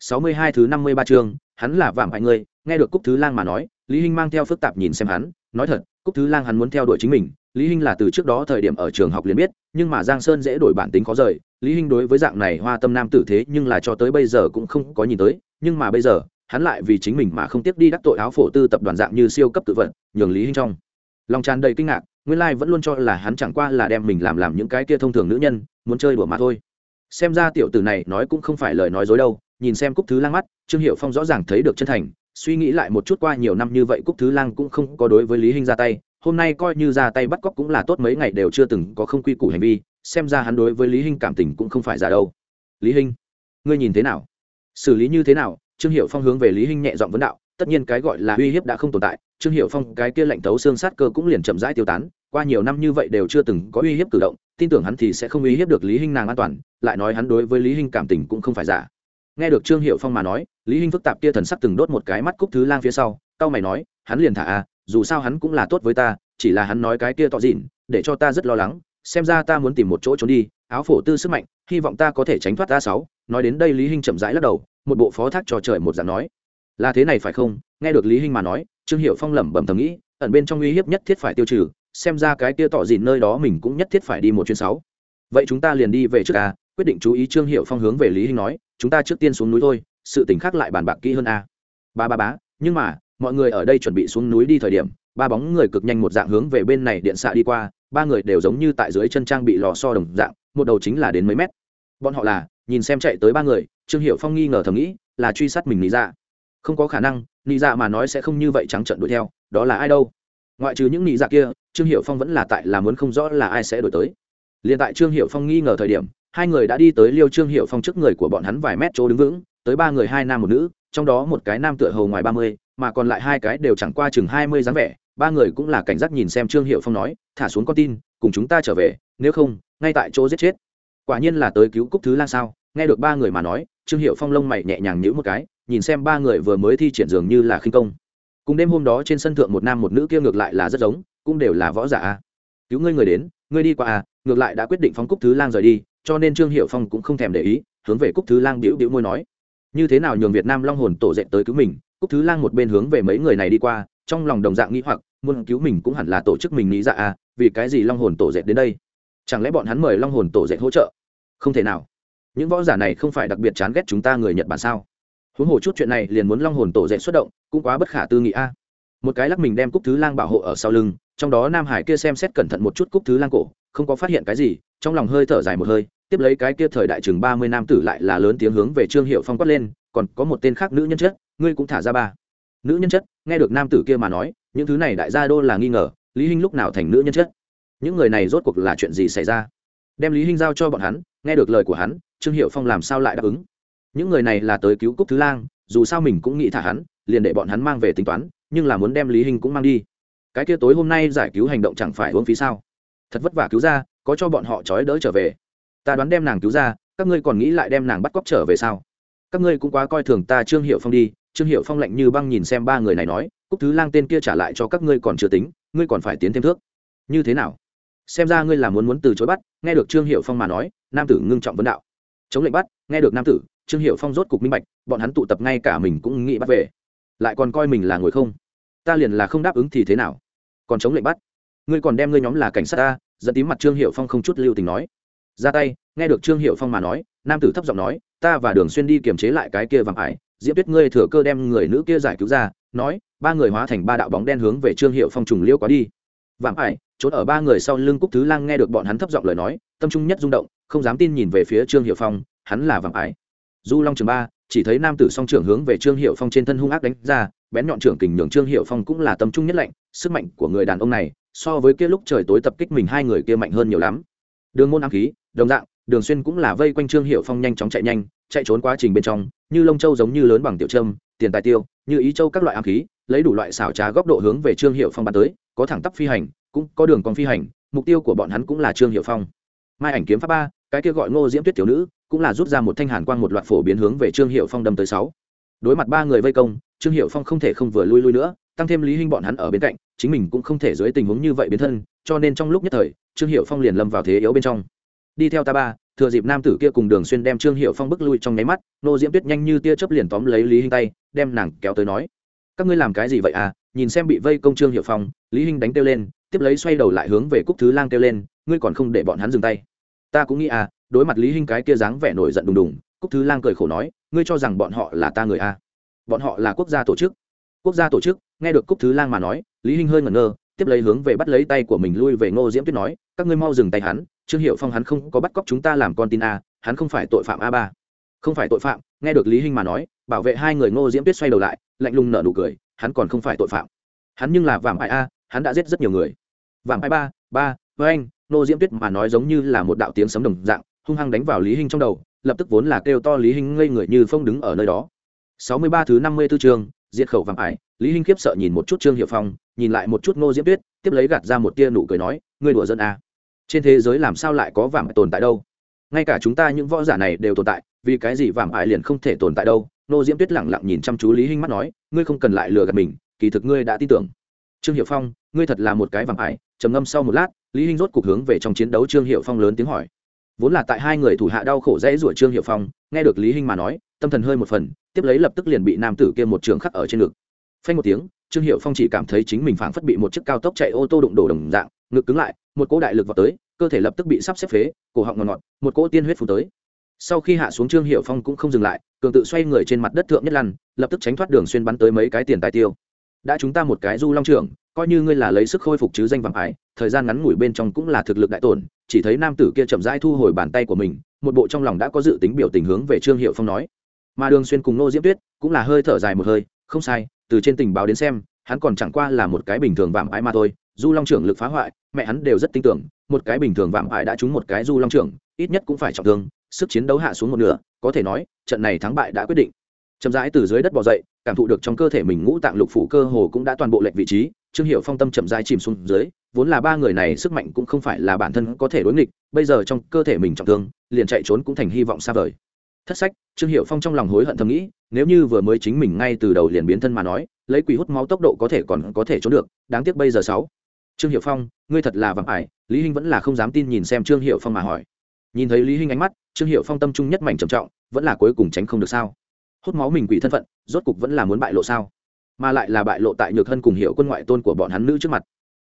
Sáu mươi hai thứ năm mươi ba chương, hắn là vạm hại ngươi, nghe được cúc thứ lang mà nói, lý hinh mang theo phức tạp nhìn xem hắn, nói thật, cúc thứ lang hắn muốn theo đuổi chính mình, lý hinh là từ trước đó thời điểm ở trường học liền biết, nhưng mà giang sơn dễ đổi bản tính khó rời lý hinh đối với dạng này hoa tâm nam tử thế nhưng là cho tới bây giờ cũng không có nhìn tới, nhưng mà bây giờ, hắn lại vì chính mình mà không tiếc đi đắc tội áo phổ tư tập đoàn dạng như siêu cấp tự vận, nhường lý hinh trong lòng tràn đầy kinh ngạc, nguyên lai vẫn luôn cho là hắn chẳng qua là đem mình làm làm những cái kia thông thường nữ nhân, muốn chơi đùa mà thôi. Xem ra tiểu tử này nói cũng không phải lời nói dối đâu, nhìn xem cúc thứ lang mắt, trương hiệu phong rõ ràng thấy được chân thành, suy nghĩ lại một chút qua nhiều năm như vậy cúc thứ lang cũng không có đối với lý hinh ra tay, hôm nay coi như ra tay bắt cóc cũng là tốt mấy ngày đều chưa từng có không quy củ hành vi xem ra hắn đối với lý hinh cảm tình cũng không phải giả đâu. Lý hinh, ngươi nhìn thế nào? Xử lý như thế nào? Trương hiệu phong hướng về lý hinh nhẹ giọng vấn đạo, tất nhiên cái gọi là uy hiếp đã không tồn tại. Trương hiệu phong, cái kia lạnh tấu xương sát cơ cũng liền chậm rãi tiêu tán, qua nhiều năm như vậy đều chưa từng có uy hiếp cử động, tin tưởng hắn thì sẽ không uy hiếp được lý hinh nàng an toàn, lại nói hắn đối với lý hinh cảm tình cũng không phải giả. Nghe được trương hiệu phong mà nói, lý hinh phức tạp kia thần sắc từng đốt một cái mắt cúc thứ lang phía sau tao mày nói, hắn liền thả à dù sao hắn cũng là tốt với ta, chỉ là hắn nói cái kia tỏ dịn, để cho ta rất lo lắng xem ra ta muốn tìm một chỗ trốn đi, áo phổ tư sức mạnh, hy vọng ta có thể tránh thoát ta sáu. Nói đến đây lý hinh chậm rãi lắc đầu, một bộ phó thác cho trời một dạng nói. Là thế này phải không? Nghe được lý hinh mà nói, trương hiệu phong lẩm bẩm thầm nghĩ, ẩn bên trong uy hiếp nhất thiết phải tiêu trừ, xem ra cái kia tỏ dịn nơi đó mình cũng nhất thiết phải đi một chuyến sáu. Vậy chúng ta liền đi về trước a, quyết định chú ý trương hiệu phong hướng về lý hinh nói, chúng ta trước tiên xuống núi thôi, sự tỉnh khác lại bàn bạc kỹ hơn a. Ba ba bá nhưng mà, mọi người ở đây chuẩn bị xuống núi đi thời điểm, ba bóng người cực nhanh một dạng hướng về bên này điện xạ đi qua ba người đều giống như tại dưới chân trang bị lò so đồng dạng, một đầu chính là đến mấy mét. Bọn họ là, nhìn xem chạy tới ba người, trương hiệu phong nghi ngờ thầm nghĩ, là truy sát mình lý ra dạ. không có khả năng lý ra dạ mà nói sẽ không như vậy trắng trận đuổi theo, đó là ai đâu? Ngoại trừ những lý ra dạ kia, trương hiệu phong vẫn là tại là muốn không rõ là ai sẽ đuổi tới. Liền tại trương hiệu phong nghi ngờ thời điểm, hai người đã đi tới liêu trương hiệu phong trước người của bọn hắn vài mét chỗ đứng vững, tới ba người hai nam một nữ, trong đó một cái nam tựa hầu ngoài ba mươi, mà còn lại hai cái đều chẳng qua chừng hai mươi dáng vẻ ba người cũng là cảnh giác nhìn xem trương hiệu phong nói, thả xuống con tin, cùng chúng ta trở về, nếu không, ngay tại chỗ giết chết. Quả nhiên là tới cứu cúc thứ lan sao? Nghe được ba người mà nói, trương hiệu phong lông mày nhẹ nhàng nhữ một cái, nhìn xem ba người vừa mới thi triển dường như là khinh công. Cùng đêm hôm đó trên sân thượng một nam một nữ kia ngược lại là rất giống, cũng đều là võ giả cứu ngươi người đến, ngươi đi qua à ngược lại đã quyết định phóng cúc thứ lang rời đi, cho nên trương hiệu phong cũng không thèm để ý, hướng về cúc thứ lang biểu biểu môi nói, như thế nào nhường việt nam long hồn tổ dệt tới cứu mình, cúc thứ lang một bên hướng về mấy người này đi qua trong lòng đồng dạng nghĩ hoặc, muốn cứu mình cũng hẳn là tổ chức mình nghĩ dạ à vì cái gì long hồn tổ dệt đến đây? Chẳng lẽ bọn hắn mời long hồn tổ dệt hỗ trợ? Không thể nào. Những võ giả này không phải đặc biệt chán ghét chúng ta người nhật bản sao? Huống hồ chút chuyện này liền muốn long hồn tổ dệt xuất động, cũng quá bất khả tư nghị a. Một cái lắc mình đem cúc thứ lang bảo hộ ở sau lưng, trong đó nam hải kia xem xét cẩn thận một chút cúc thứ lang cổ, không có phát hiện cái gì, trong lòng hơi thở dài một hơi, tiếp lấy cái kia thời đại chừng ba mươi nam tử lại là lớn tiếng hướng về trương hiệu phong quát lên, còn có một tên khác nữ nhân chất, ngươi cũng thả ra ba. Nữ nhân chất nghe được nam tử kia mà nói, những thứ này đại gia đô là nghi ngờ, lý hinh lúc nào thành nữ nhân chất những người này rốt cuộc là chuyện gì xảy ra? Đem lý hinh giao cho bọn hắn, nghe được lời của hắn, trương hiệu phong làm sao lại đáp ứng? Những người này là tới cứu cúc thứ lang, dù sao mình cũng nghĩ thả hắn, liền để bọn hắn mang về tính toán, nhưng là muốn đem lý hinh cũng mang đi. Cái kia tối hôm nay giải cứu hành động chẳng phải uống phí sao? Thật vất vả cứu ra, có cho bọn họ trói đỡ trở về. Ta đoán đem nàng cứu ra, các ngươi còn nghĩ lại đem nàng bắt cóc trở về sao? Các ngươi cũng quá coi thường ta trương hiệu phong đi trương hiệu phong lạnh như băng nhìn xem ba người này nói, cúc thứ lang tên kia trả lại cho các ngươi còn chưa tính, ngươi còn phải tiến thêm thước. Như thế nào? Xem ra ngươi là muốn muốn từ chối bắt. Nghe được trương hiệu phong mà nói, nam tử ngưng trọng vấn đạo. Chống lệnh bắt. Nghe được nam tử, trương hiệu phong rốt cục minh bạch, bọn hắn tụ tập ngay cả mình cũng nghĩ bắt về. Lại còn coi mình là ngồi không? Ta liền là không đáp ứng thì thế nào? Còn chống lệnh bắt? Ngươi còn đem ngươi nhóm là cảnh sát ta? Dẫn tím mặt trương hiệu phong không chút lưu tình nói. Ra tay, nghe được trương hiệu phong mà nói, nam tử thấp giọng nói, ta và đường xuyên đi kiềm chế lại cái kia vàng ải diễm tuyết ngươi thừa cơ đem người nữ kia giải cứu ra, nói, ba người hóa thành ba đạo bóng đen hướng về trương hiệu phong trùng liêu quá đi. Vạm ải, trốn ở ba người sau lưng cúc thứ lang nghe được bọn hắn thấp giọng lời nói, tâm trung nhất rung động, không dám tin nhìn về phía trương hiệu phong, hắn là vạm ải. Du long trường ba, chỉ thấy nam tử song trưởng hướng về trương hiệu phong trên thân hung ác đánh ra, bén nhọn trưởng kình nhường trương hiệu phong cũng là tâm trung nhất lạnh, sức mạnh của người đàn ông này, so với kia lúc trời tối tập kích mình hai người kia mạnh hơn nhiều lắm. Đường môn ám khí, đồng dạng, đường xuyên cũng là vây quanh trương hiệu phong nhanh chóng chạy nhanh, chạy trốn quá trình bên trong như lông châu giống như lớn bằng tiểu trâm, tiền tài tiêu, như ý châu các loại ám khí, lấy đủ loại xảo trá góc độ hướng về trương hiệu phong bắn tới, có thẳng tắp phi hành, cũng có đường còn phi hành, mục tiêu của bọn hắn cũng là trương hiệu phong. Mai ảnh kiếm pháp ba, cái kia gọi ngô diễm tuyết tiểu nữ, cũng là rút ra một thanh hàn quang một loạt phổ biến hướng về trương hiệu phong đâm tới sáu. Đối mặt ba người vây công, trương hiệu phong không thể không vừa lui lui nữa, tăng thêm lý hinh bọn hắn ở bên cạnh, chính mình cũng không thể dưới tình huống như vậy biến thân, cho nên trong lúc nhất thời, trương hiệu phong liền lâm vào thế yếu bên trong. Đi theo ta ba thừa dịp nam tử kia cùng đường xuyên đem trương hiệu phong bức lui trong nháy mắt, nô diễm tuyết nhanh như tia chớp liền tóm lấy lý hinh tay, đem nàng kéo tới nói, các ngươi làm cái gì vậy à? Nhìn xem bị vây công trương hiệu phong, lý hinh đánh kêu lên, tiếp lấy xoay đầu lại hướng về cúc thứ lang kêu lên, ngươi còn không để bọn hắn dừng tay. Ta cũng nghĩ à đối mặt lý hinh cái kia dáng vẻ nổi giận đùng đùng, cúc thứ lang cười khổ nói, ngươi cho rằng bọn họ là ta người à? Bọn họ là quốc gia tổ chức. Quốc gia tổ chức? Nghe được cúc thứ lang mà nói, lý hinh hơi ngẩn ngơ tiếp lấy hướng về bắt lấy tay của mình lui về ngô diễm tuyết nói, các ngươi mau dừng tay hắn, trương hiệu phong hắn không có bắt cóc chúng ta làm con tin a, hắn không phải tội phạm a ba. Không phải tội phạm, nghe được lý hinh mà nói, bảo vệ hai người ngô diễm tuyết xoay đầu lại, lạnh lùng nở nụ cười, hắn còn không phải tội phạm. Hắn nhưng là vàng ải a, hắn đã giết rất nhiều người. Vàng ải ba ba, với anh. Ngô diễm tuyết mà nói giống như là một đạo tiếng sấm đồng dạng, hung hăng đánh vào lý hinh trong đầu, lập tức vốn là kêu to lý hinh ngây người như phong đứng ở nơi đó. Sáu mươi ba thứ năm mươi 54 chương, diệt khẩu vàng ải lý hinh khiếp sợ nhìn một chút trương Hiểu phong nhìn lại một chút ngô diễm tuyết, tiếp lấy gạt ra một tia nụ cười nói, ngươi đùa dân à? Trên thế giới làm sao lại có vàng tồn tại đâu? Ngay cả chúng ta những võ giả này đều tồn tại, vì cái gì vàng ải liền không thể tồn tại đâu? Ngô diễm tuyết lẳng lặng nhìn chăm chú lý hinh mắt nói, ngươi không cần lại lừa gạt mình, kỳ thực ngươi đã tin tưởng. Trương hiệu phong, ngươi thật là một cái vàng ải. Trầm ngâm sau một lát, lý hinh rốt cục hướng về trong chiến đấu trương hiệu phong lớn tiếng hỏi. Vốn là tại hai người thủ hạ đau khổ dễ rủa trương hiệu phong, nghe được lý hinh mà nói, tâm thần hơi một phần, tiếp lấy lập tức liền bị nam tử kia một trường khắc ở trên ngực. Phanh một tiếng trương hiệu phong chỉ cảm thấy chính mình phảng phất bị một chiếc cao tốc chạy ô tô đụng đổ đồng dạng, ngực cứng lại, một cỗ đại lực vào tới, cơ thể lập tức bị sắp xếp phế, cổ họng ngọt ngọt, một cỗ tiên huyết phù tới. Sau khi hạ xuống trương hiệu phong cũng không dừng lại, cường tự xoay người trên mặt đất thượng nhất lăn, lập tức tránh thoát đường xuyên bắn tới mấy cái tiền tài tiêu. Đã chúng ta một cái du long trưởng, coi như ngươi là lấy sức khôi phục chứ danh vàng ái, thời gian ngắn ngủi bên trong cũng là thực lực đại tổn, chỉ thấy nam tử kia chậm rãi thu hồi bàn tay của mình, một bộ trong lòng đã có dự tính biểu tình hướng về trương hiệu phong nói. Mà đường xuyên cùng nô diễm tuyết cũng là hơi thở dài một hơi, không sai từ trên tình báo đến xem, hắn còn chẳng qua là một cái bình thường vạm ái mà thôi, du long trưởng lực phá hoại, mẹ hắn đều rất tin tưởng, một cái bình thường vạm ải đã trúng một cái du long trưởng, ít nhất cũng phải trọng thương, sức chiến đấu hạ xuống một nửa, có thể nói, trận này thắng bại đã quyết định. Chậm rãi từ dưới đất bò dậy, cảm thụ được trong cơ thể mình ngũ tạng lục phủ cơ hồ cũng đã toàn bộ lệch vị trí, trương hiệu phong tâm chậm rãi chìm xuống dưới, vốn là ba người này sức mạnh cũng không phải là bản thân có thể đối nghịch, bây giờ trong cơ thể mình trọng thương, liền chạy trốn cũng thành hy vọng xa vời. Thất sách, trương hiệu phong trong lòng hối hận thầm nghĩ nếu như vừa mới chính mình ngay từ đầu liền biến thân mà nói, lấy quỷ hút máu tốc độ có thể còn có thể trốn được, đáng tiếc bây giờ sáu. Trương hiệu phong, ngươi thật là vàng ải, lý hinh vẫn là không dám tin nhìn xem trương hiệu phong mà hỏi. Nhìn thấy lý hinh ánh mắt, trương hiệu phong tâm trung nhất mảnh trầm trọng, vẫn là cuối cùng tránh không được sao? Hút máu mình quỷ thân phận, rốt cục vẫn là muốn bại lộ sao? Mà lại là bại lộ tại nhược thân cùng hiệu quân ngoại tôn của bọn hắn nữ trước mặt.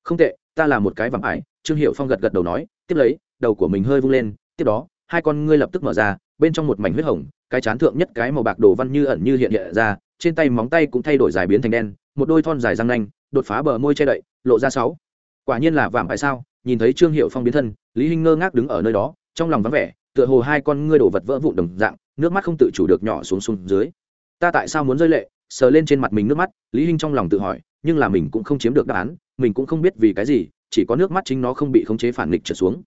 Không tệ, ta là một cái vàng ải, trương hiệu phong gật gật đầu nói, tiếp lấy, đầu của mình hơi vung lên, tiếp đó, hai con ngươi lập tức mở ra, bên trong một mảnh huyết hồng cái chán thượng nhất cái màu bạc đồ văn như ẩn như hiện hiện ra, trên tay móng tay cũng thay đổi dài biến thành đen, một đôi thon dài răng nanh, đột phá bờ môi che đậy, lộ ra sáu. Quả nhiên là vạm phải sao, nhìn thấy trương hiệu phong biến thân, lý hinh ngơ ngác đứng ở nơi đó, trong lòng vắng vẻ, tựa hồ hai con ngươi đổ vật vỡ vụn đồng dạng, nước mắt không tự chủ được nhỏ xuống xuống dưới. Ta tại sao muốn rơi lệ? Sờ lên trên mặt mình nước mắt, lý hinh trong lòng tự hỏi, nhưng là mình cũng không chiếm được đáp án, mình cũng không biết vì cái gì, chỉ có nước mắt chính nó không bị khống chế phản nghịch trở xuống.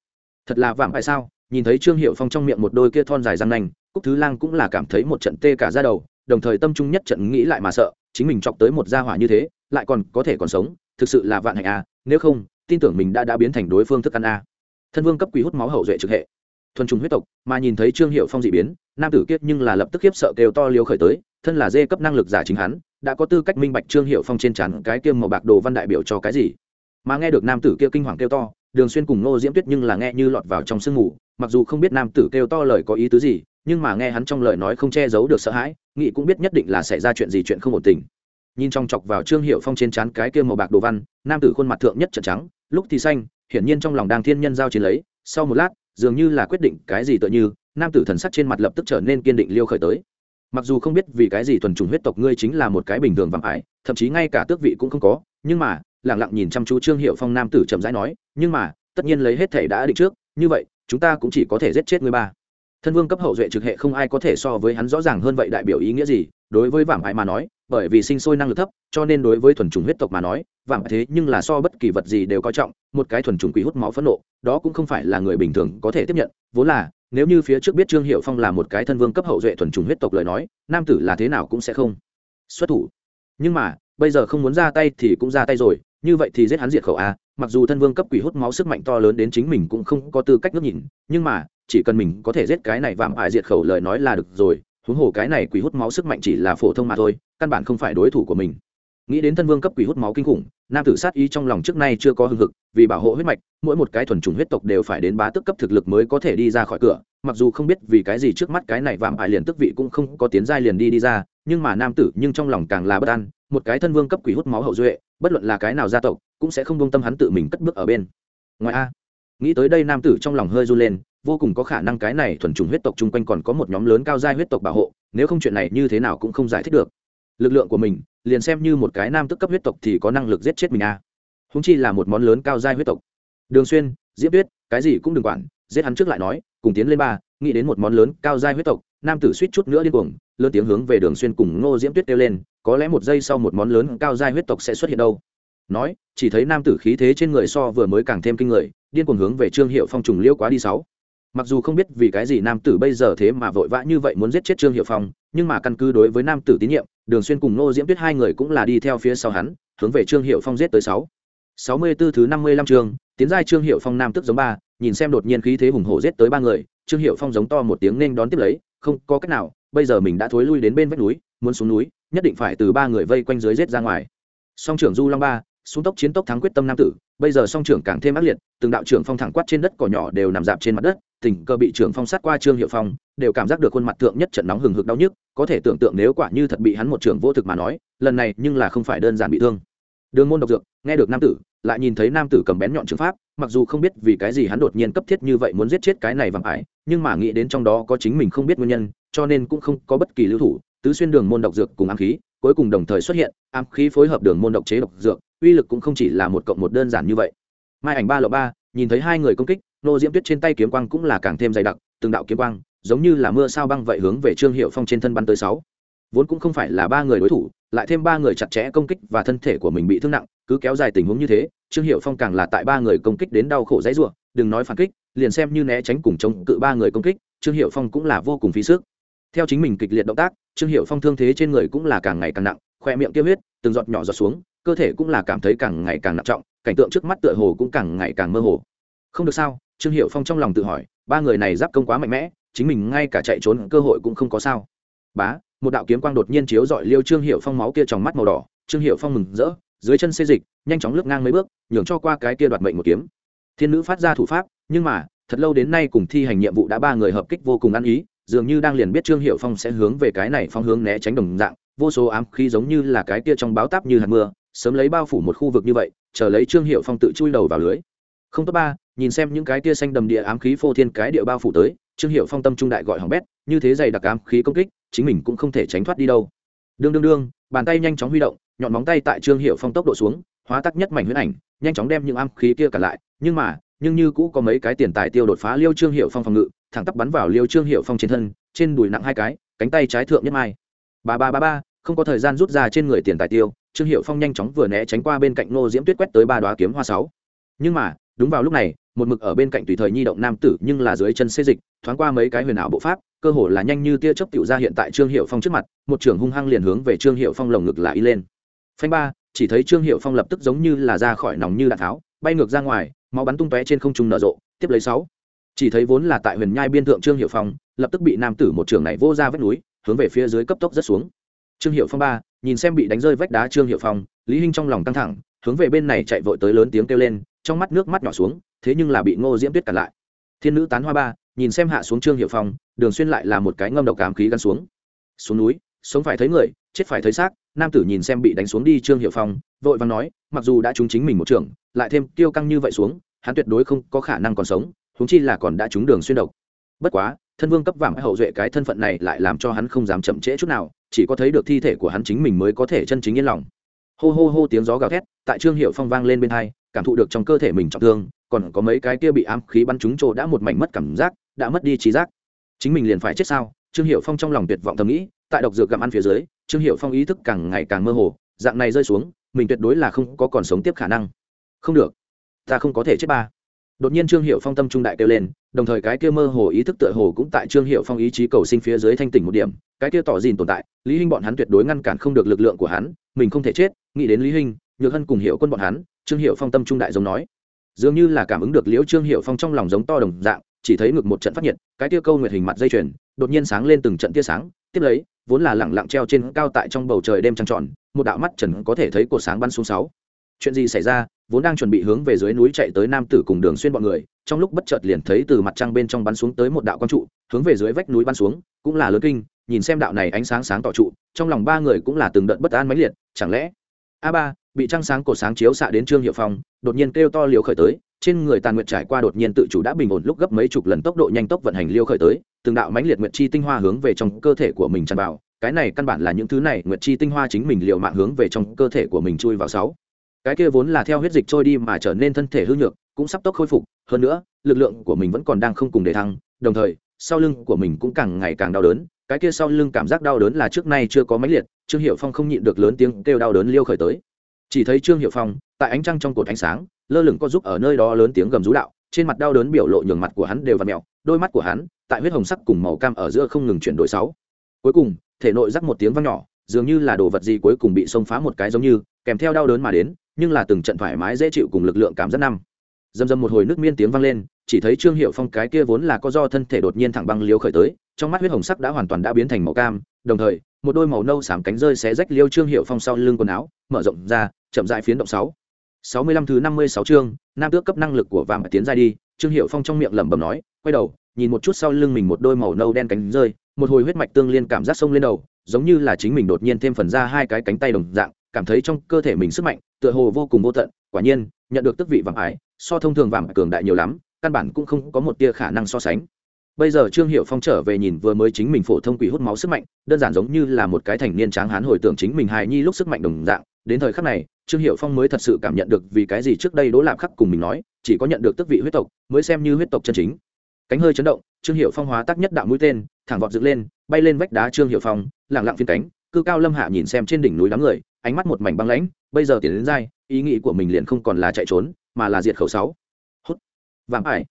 Thật là vạm phải sao? Nhìn thấy trương hiệu phong trong miệng một đôi kia thon dài răng nanh, cúc thứ lang cũng là cảm thấy một trận tê cả ra đầu, đồng thời tâm trung nhất trận nghĩ lại mà sợ, chính mình chọc tới một gia hỏa như thế, lại còn có thể còn sống, thực sự là vạn hạnh à nếu không, tin tưởng mình đã đã biến thành đối phương thức ăn a thân vương cấp quý hút máu hậu duệ trực hệ. Thuần trùng huyết tộc, mà nhìn thấy trương hiệu phong dị biến, nam tử kiết nhưng là lập tức khiếp sợ kêu to liều khởi tới, thân là dê cấp năng lực giả chính hắn, đã có tư cách minh bạch trương hiệu phong trên trán cái kiêm màu bạc đồ văn đại biểu cho cái gì. Mà nghe được nam tử kia kinh hoàng kêu to, đường xuyên cùng nô diễm tuyết nhưng là nghe như lọt vào trong sương mù mặc dù không biết nam tử kêu to lời có ý tứ gì, nhưng mà nghe hắn trong lời nói không che giấu được sợ hãi nghị cũng biết nhất định là xảy ra chuyện gì chuyện không ổn tình. Nhìn trong chọc vào trương hiệu phong trên trán cái kia màu bạc đồ văn, nam tử khuôn mặt thượng nhất trận trắng, lúc thì xanh, hiển nhiên trong lòng đang thiên nhân giao chiến lấy, sau một lát, dường như là quyết định cái gì tựa như, nam tử thần sắc trên mặt lập tức trở nên kiên định liêu khởi tới. Mặc dù không biết vì cái gì thuần trùng huyết tộc ngươi chính là một cái bình thường vạm ải, thậm chí ngay cả tước vị cũng không có, nhưng mà lẳng lặng nhìn chăm chú trương hiệu phong nam tử chậm rãi nói, nhưng mà, tất nhiên lấy hết thể đã định trước, như vậy chúng ta cũng chỉ có thể giết chết ngươi ba. Thân vương cấp hậu duệ trực hệ không ai có thể so với hắn rõ ràng hơn vậy đại biểu ý nghĩa gì, đối với vảm hại mà nói, bởi vì sinh sôi năng lực thấp, cho nên đối với thuần trùng huyết tộc mà nói vảm thế nhưng là so bất kỳ vật gì đều coi trọng, một cái thuần trùng quỷ hút máu phẫn nộ, đó cũng không phải là người bình thường có thể tiếp nhận, vốn là, nếu như phía trước biết trương hiệu phong là một cái thân vương cấp hậu duệ thuần trùng huyết tộc lời nói, nam tử là thế nào cũng sẽ không xuất thủ. Nhưng mà, bây giờ không muốn ra tay thì cũng ra tay rồi, như vậy thì giết hắn diệt khẩu a mặc dù thân vương cấp quỷ hút máu sức mạnh to lớn đến chính mình cũng không có tư cách ngước nhìn, nhưng mà, chỉ cần mình có thể giết cái này vạm ải diệt khẩu lời nói là được rồi, huống hồ cái này quỷ hút máu sức mạnh chỉ là phổ thông mà thôi, căn bản không phải đối thủ của mình. Nghĩ đến thân vương cấp quỷ hút máu kinh khủng, nam tử sát ý trong lòng trước nay chưa có hưng hực, vì bảo hộ huyết mạch, mỗi một cái thuần trùng huyết tộc đều phải đến bá tức cấp thực lực mới có thể đi ra khỏi cửa, mặc dù không biết vì cái gì trước mắt cái này vạm ải liền tức vị cũng không có tiến giai liền đi đi ra, nhưng mà nam tử nhưng trong lòng càng là bất an một cái thân vương cấp quỷ hút máu hậu duệ, bất luận là cái nào gia tộc, cũng sẽ không công tâm hắn tự mình cất bước ở bên. Ngoài a, nghĩ tới đây nam tử trong lòng hơi run lên, vô cùng có khả năng cái này thuần trùng huyết tộc chung quanh còn có một nhóm lớn cao giai huyết tộc bảo hộ, nếu không chuyện này như thế nào cũng không giải thích được. Lực lượng của mình, liền xem như một cái nam tức cấp huyết tộc thì có năng lực giết chết mình a. À. húng chi là một món lớn cao giai huyết tộc. Đường xuyên diễm tuyết, cái gì cũng đừng quản, giết hắn trước lại nói, cùng tiến lên ba, nghĩ đến một món lớn cao giai huyết tộc, nam tử suýt chút nữa điên cuồng, lớn tiếng hướng về đường xuyên cùng ngô diễm tuyết kêu lên có lẽ một giây sau một món lớn cao giai huyết tộc sẽ xuất hiện đâu. Nói, chỉ thấy nam tử khí thế trên người so vừa mới càng thêm kinh người, điên cuồng hướng về trương hiệu phong trùng liễu quá đi sáu. Mặc dù không biết vì cái gì nam tử bây giờ thế mà vội vã như vậy muốn giết chết trương hiệu phong, nhưng mà căn cứ đối với nam tử tín nhiệm, đường xuyên cùng nô diễm tuyết hai người cũng là đi theo phía sau hắn, hướng về trương hiệu phong giết tới sáu. Sáu mươi 64 thứ năm mươi lăm chương, tiến giai trương hiệu phong nam tức giống ba, nhìn xem đột nhiên khí thế hùng hổ giết tới ba người, trương hiệu phong giống to một tiếng nên đón tiếp lấy, không có cách nào, bây giờ mình đã thối lui đến bên vách núi, muốn xuống núi nhất định phải từ ba người vây quanh dưới giết ra ngoài. Song trưởng du long ba, xuống tốc chiến tốc thắng quyết tâm nam tử, bây giờ song trưởng càng thêm ác liệt, từng đạo trưởng phong thẳng quát trên đất cỏ nhỏ đều nằm dạp trên mặt đất, tình cơ bị trưởng phong sát qua trương hiệu phong, đều cảm giác được khuôn mặt thượng nhất trận nóng hừng hực đau nhức, có thể tưởng tượng nếu quả như thật bị hắn một trưởng vô thực mà nói, lần này nhưng là không phải đơn giản bị thương. Đường môn độc dược, nghe được nam tử, lại nhìn thấy nam tử cầm bén nhọn trường pháp, mặc dù không biết vì cái gì hắn đột nhiên cấp thiết như vậy muốn giết chết cái này vàng ải, nhưng mà nghĩ đến trong đó có chính mình không biết nguyên nhân, cho nên cũng không có bất kỳ lưu thủ tứ xuyên đường môn độc dược cùng ám khí, cuối cùng đồng thời xuất hiện, ám khí phối hợp đường môn độc chế độc dược, uy lực cũng không chỉ là một cộng một đơn giản như vậy. Mai ảnh ba lộ ba, nhìn thấy hai người công kích, nô diễm tuyết trên tay kiếm quang cũng là càng thêm dày đặc, từng đạo kiếm quang, giống như là mưa sao băng vậy hướng về trương hiệu phong trên thân bắn tới sáu. Vốn cũng không phải là ba người đối thủ, lại thêm ba người chặt chẽ công kích và thân thể của mình bị thương nặng, cứ kéo dài tình huống như thế, trương hiệu phong càng là tại ba người công kích đến đau khổ dãy ruộng đừng nói phản kích, liền xem như né tránh cùng chống cự ba người công kích, trương hiệu phong cũng là vô cùng phí sức theo chính mình kịch liệt động tác, trương hiệu phong thương thế trên người cũng là càng ngày càng nặng khoe miệng tiêu huyết, từng giọt nhỏ giọt xuống, cơ thể cũng là cảm thấy càng ngày càng nặng trọng, cảnh tượng trước mắt tựa hồ cũng càng ngày càng mơ hồ. Không được sao? Trương hiệu phong trong lòng tự hỏi, ba người này giáp công quá mạnh mẽ, chính mình ngay cả chạy trốn cơ hội cũng không có sao. Bá, một đạo kiếm quang đột nhiên chiếu dọi liêu trương hiệu phong máu kia trong mắt màu đỏ, trương hiệu phong mừng rỡ, dưới chân xê dịch, nhanh chóng lướt ngang mấy bước, nhường cho qua cái kia đoạt mệnh một kiếm. Thiên nữ phát ra thủ pháp, nhưng mà, thật lâu đến nay cùng thi hành nhiệm vụ đã ba người hợp kích vô cùng ăn ý dường như đang liền biết trương hiệu phong sẽ hướng về cái này phong hướng né tránh đồng dạng, vô số ám khí giống như là cái kia trong báo táp như hạt mưa, sớm lấy bao phủ một khu vực như vậy, chờ lấy trương hiệu phong tự chui đầu vào lưới. Không tốt ba, nhìn xem những cái tia xanh đầm địa ám khí phô thiên cái địa bao phủ tới, trương hiệu phong tâm trung đại gọi hỏng bét, như thế dày đặc ám khí công kích, chính mình cũng không thể tránh thoát đi đâu. Đương đương đương, bàn tay nhanh chóng huy động, nhọn móng tay tại trương hiệu phong tốc độ xuống, hóa tắc nhất mảnh huyết ảnh, nhanh chóng đem những ám khí kia cả lại, nhưng mà nhưng như cũ có mấy cái tiền tài tiêu đột phá liêu trương hiệu phong phòng ngự, thẳng tắp bắn vào liêu trương hiệu phong trên thân, trên đùi nặng hai cái, cánh tay trái thượng nhất mai. Ba ba ba ba, không có thời gian rút ra trên người tiền tài tiêu, trương hiệu phong nhanh chóng vừa né tránh qua bên cạnh nô diễm tuyết quét tới ba đoá kiếm hoa sáu. Nhưng mà, đúng vào lúc này, một mực ở bên cạnh tùy thời nhi động nam tử nhưng là dưới chân xê dịch, thoáng qua mấy cái huyền ảo bộ pháp, cơ hồ là nhanh như tia chớp tiểu ra hiện tại trương hiệu phong trước mặt, một trưởng hung hăng liền hướng về trương hiệu phong lồng ngực là y lên. Phanh ba, chỉ thấy trương hiệu phong lập tức giống như là ra khỏi nòng như đạn tháo bay ngược ra ngoài, máu bắn tung tóe trên không trung nở rộ, tiếp lấy sáu. Chỉ thấy vốn là tại huyền nhai biên thượng trương hiệu phong, lập tức bị nam tử một trường này vô ra vách núi, hướng về phía dưới cấp tốc rất xuống. Trương hiệu phong ba, nhìn xem bị đánh rơi vách đá trương hiệu phong, lý hinh trong lòng căng thẳng, hướng về bên này chạy vội tới lớn tiếng kêu lên, trong mắt nước mắt nhỏ xuống, thế nhưng là bị ngô diễm tuyết cản lại. Thiên nữ tán hoa ba, nhìn xem hạ xuống trương hiệu phong, đường xuyên lại là một cái ngâm độc cảm khí gắn xuống. Xuống núi, sống phải thấy người, chết phải thấy xác, nam tử nhìn xem bị đánh xuống đi trương hiệu phong, vội vàng nói, mặc dù đã trúng chính mình một trường lại thêm tiêu căng như vậy xuống, hắn tuyệt đối không có khả năng còn sống húng chi là còn đã trúng đường xuyên độc. Bất quá, thân vương cấp vàng hậu duệ cái thân phận này lại làm cho hắn không dám chậm trễ chút nào, chỉ có thấy được thi thể của hắn chính mình mới có thể chân chính yên lòng. Hô hô hô tiếng gió gào thét, tại trương hiệu phong vang lên bên hai, cảm thụ được trong cơ thể mình trọng thương, còn có mấy cái kia bị ám khí bắn trúng trộ đã một mảnh mất cảm giác, đã mất đi trí giác. Chính mình liền phải chết sao? Trương hiệu phong trong lòng tuyệt vọng thầm nghĩ, tại độc dược gặm ăn phía dưới, trương hiệu phong ý thức càng ngày càng mơ hồ, dạng này rơi xuống, mình tuyệt đối là không có còn sống tiếp khả năng không được. Ta không có thể chết ba. Đột nhiên trương hiệu phong tâm trung đại kêu lên, đồng thời cái kia mơ hồ ý thức tựa hồ cũng tại trương hiệu phong ý chí cầu sinh phía dưới thanh tỉnh một điểm, cái kia tỏ dìn tồn tại, lý hinh bọn hắn tuyệt đối ngăn cản không được lực lượng của hắn, mình không thể chết, nghĩ đến lý hinh, nhược hân cùng hiệu quân bọn hắn, trương hiệu phong tâm trung đại giống nói. Dường như là cảm ứng được liễu trương hiệu phong trong lòng giống to đồng dạng, chỉ thấy ngực một trận phát nhiệt, cái tia câu nguyệt hình mặt dây chuyền, đột nhiên sáng lên từng trận tia sáng, tiếp lấy, vốn là lẳng lặng treo trên cao tại trong bầu trời đêm trăng tròn, một đạo mắt trần có thể thấy cột sáng bắn xuống sáu chuyện gì xảy ra, vốn đang chuẩn bị hướng về dưới núi chạy tới nam tử cùng đường xuyên bọn người, trong lúc bất chợt liền thấy từ mặt trăng bên trong bắn xuống tới một đạo quang trụ, hướng về dưới vách núi bắn xuống, cũng là lớn kinh, nhìn xem đạo này ánh sáng sáng tỏ trụ, trong lòng ba người cũng là từng đợt bất an mãnh liệt, chẳng lẽ? A ba, bị trăng sáng cột sáng chiếu xạ đến trương hiệu phong, đột nhiên kêu to liều khởi tới, trên người tàn nguyệt trải qua đột nhiên tự chủ đã bình ổn lúc gấp mấy chục lần tốc độ nhanh tốc vận hành liêu khởi tới, từng đạo mãnh liệt nguyệt chi tinh hoa hướng về trong cơ thể của mình tràn vào, cái này căn bản là những thứ này nguyệt chi tinh hoa chính mình liều mạng hướng về trong cơ thể của mình chui vào sáu cái kia vốn là theo huyết dịch trôi đi mà trở nên thân thể hư nhược, cũng sắp tốc khôi phục, hơn nữa, lực lượng của mình vẫn còn đang không cùng để thăng, đồng thời, sau lưng của mình cũng càng ngày càng đau đớn, cái kia sau lưng cảm giác đau đớn là trước nay chưa có mãnh liệt, trương hiệu phong không nhịn được lớn tiếng kêu đau đớn liêu khởi tới. Chỉ thấy trương hiệu phong, tại ánh trăng trong cột ánh sáng, lơ lửng có giúp ở nơi đó lớn tiếng gầm rú đạo, trên mặt đau đớn biểu lộ nhường mặt của hắn đều v ặ mẹo đôi mắt của hắn, tại huyết hồng sắc cùng màu cam ở giữa không ngừng chuyển đổi sáu. Cuối cùng, thể nội rắc một tiếng văng nhỏ, dường như là đồ vật gì cuối cùng bị xông phá một cái giống như, kèm theo đau đớn mà đến nhưng là từng trận thoải mái dễ chịu cùng lực lượng cảm giác năm. Dầm dầm một hồi nước miên tiếng vang lên, chỉ thấy trương hiệu phong cái kia vốn là có do thân thể đột nhiên thẳng băng liêu khởi tới, trong mắt huyết hồng sắc đã hoàn toàn đã biến thành màu cam, đồng thời, một đôi màu nâu sám cánh rơi xé rách liêu trương hiệu phong sau lưng quần áo, mở rộng ra, chậm dại phiến động sáu. Sáu mươi lăm thứ năm mươi sáu chương, nam tước cấp năng lực của vàng tiến ra đi, trương hiệu phong trong miệng lẩm bẩm nói, quay đầu, nhìn một chút sau lưng mình một đôi màu nâu đen cánh rơi, một hồi huyết mạch tương liên cảm giác sông lên đầu, giống như là chính mình đột nhiên thêm phần ra hai cái cánh tay đồng dạng, cảm thấy trong cơ thể mình sức mạnh tựa hồ vô cùng vô tận, quả nhiên, nhận được tức vị vàng ải, so thông thường vàng cường đại nhiều lắm, căn bản cũng không có một tia khả năng so sánh. Bây giờ trương hiệu phong trở về nhìn vừa mới chính mình phổ thông quỷ hút máu sức mạnh, đơn giản giống như là một cái thành niên tráng hán hồi tưởng chính mình hài nhi lúc sức mạnh đồng dạng. Đến thời khắc này, trương hiệu phong mới thật sự cảm nhận được vì cái gì trước đây đỗ lạp khắc cùng mình nói, chỉ có nhận được tức vị huyết tộc, mới xem như huyết tộc chân chính. Cánh hơi chấn động, trương hiệu phong hóa tác nhất đạo mũi tên, thẳng vọt dựng lên, bay lên vách đá trương hiệu phong lẳng lặng phiên cánh, cư cao lâm hạ nhìn xem trên đỉnh núi đám người ánh mắt một mảnh băng lãnh, bây giờ tiền đến dai, ý nghĩ của mình liền không còn là chạy trốn, mà là diệt khẩu sáu. Hút. Vàng ải.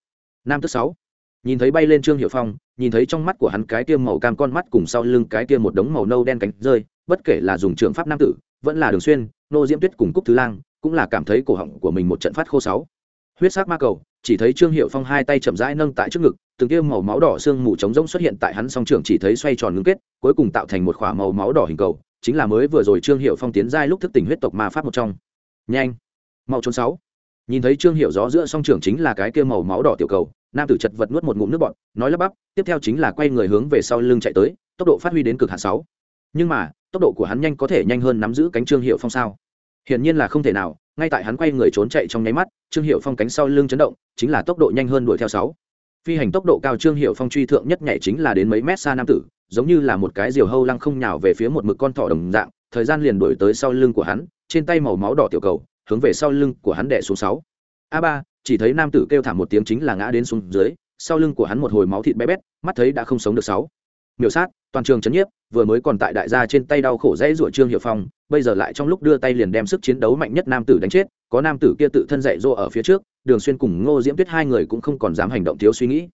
Nam tức sáu. Nhìn thấy bay lên trương hiệu phong, nhìn thấy trong mắt của hắn cái tiêm màu cam con mắt cùng sau lưng cái tiêm một đống màu nâu đen cánh rơi, bất kể là dùng trường pháp nam tử, vẫn là đường xuyên, nô diễm tuyết cùng cúc thứ lang, cũng là cảm thấy cổ họng của mình một trận phát khô sáu. Huyết sắc ma cầu, chỉ thấy trương hiệu phong hai tay chậm rãi nâng tại trước ngực, từng tiêm màu máu đỏ xương mù trống rỗng xuất hiện tại hắn song trường chỉ thấy xoay tròn ngưng kết, cuối cùng tạo thành một khỏa màu máu đỏ hình cầu chính là mới vừa rồi trương hiệu phong tiến giai lúc thức tỉnh huyết tộc ma pháp một trong. Nhanh, mau trốn sáu. Nhìn thấy trương hiệu gió giữa song trưởng chính là cái kia màu máu đỏ tiểu cầu, nam tử chật vật nuốt một ngụm nước bọt, nói lắp bắp, tiếp theo chính là quay người hướng về sau lưng chạy tới, tốc độ phát huy đến cực hạn sáu. Nhưng mà, tốc độ của hắn nhanh có thể nhanh hơn nắm giữ cánh trương hiệu phong sao? Hiển nhiên là không thể nào, ngay tại hắn quay người trốn chạy trong nháy mắt, trương hiệu phong cánh sau lưng chấn động, chính là tốc độ nhanh hơn đuổi theo sáu phi hành tốc độ cao trương hiệu phong truy thượng nhất nhảy chính là đến mấy mét xa nam tử, giống như là một cái diều hâu lăng không nhào về phía một mực con thỏ đồng dạng, thời gian liền đuổi tới sau lưng của hắn, trên tay màu máu đỏ tiểu cầu, hướng về sau lưng của hắn đẻ xuống sáu. A ba, chỉ thấy nam tử kêu thảm một tiếng chính là ngã đến xuống dưới, sau lưng của hắn một hồi máu thịt bé bét, mắt thấy đã không sống được sáu miểu sát, toàn trường chấn nhiếp, vừa mới còn tại đại gia trên tay đau khổ dãy ruột trương hiệu phong, bây giờ lại trong lúc đưa tay liền đem sức chiến đấu mạnh nhất nam tử đánh chết, có nam tử kia tự thân dạy dỗ ở phía trước, đường xuyên cùng ngô diễm tuyết hai người cũng không còn dám hành động thiếu suy nghĩ.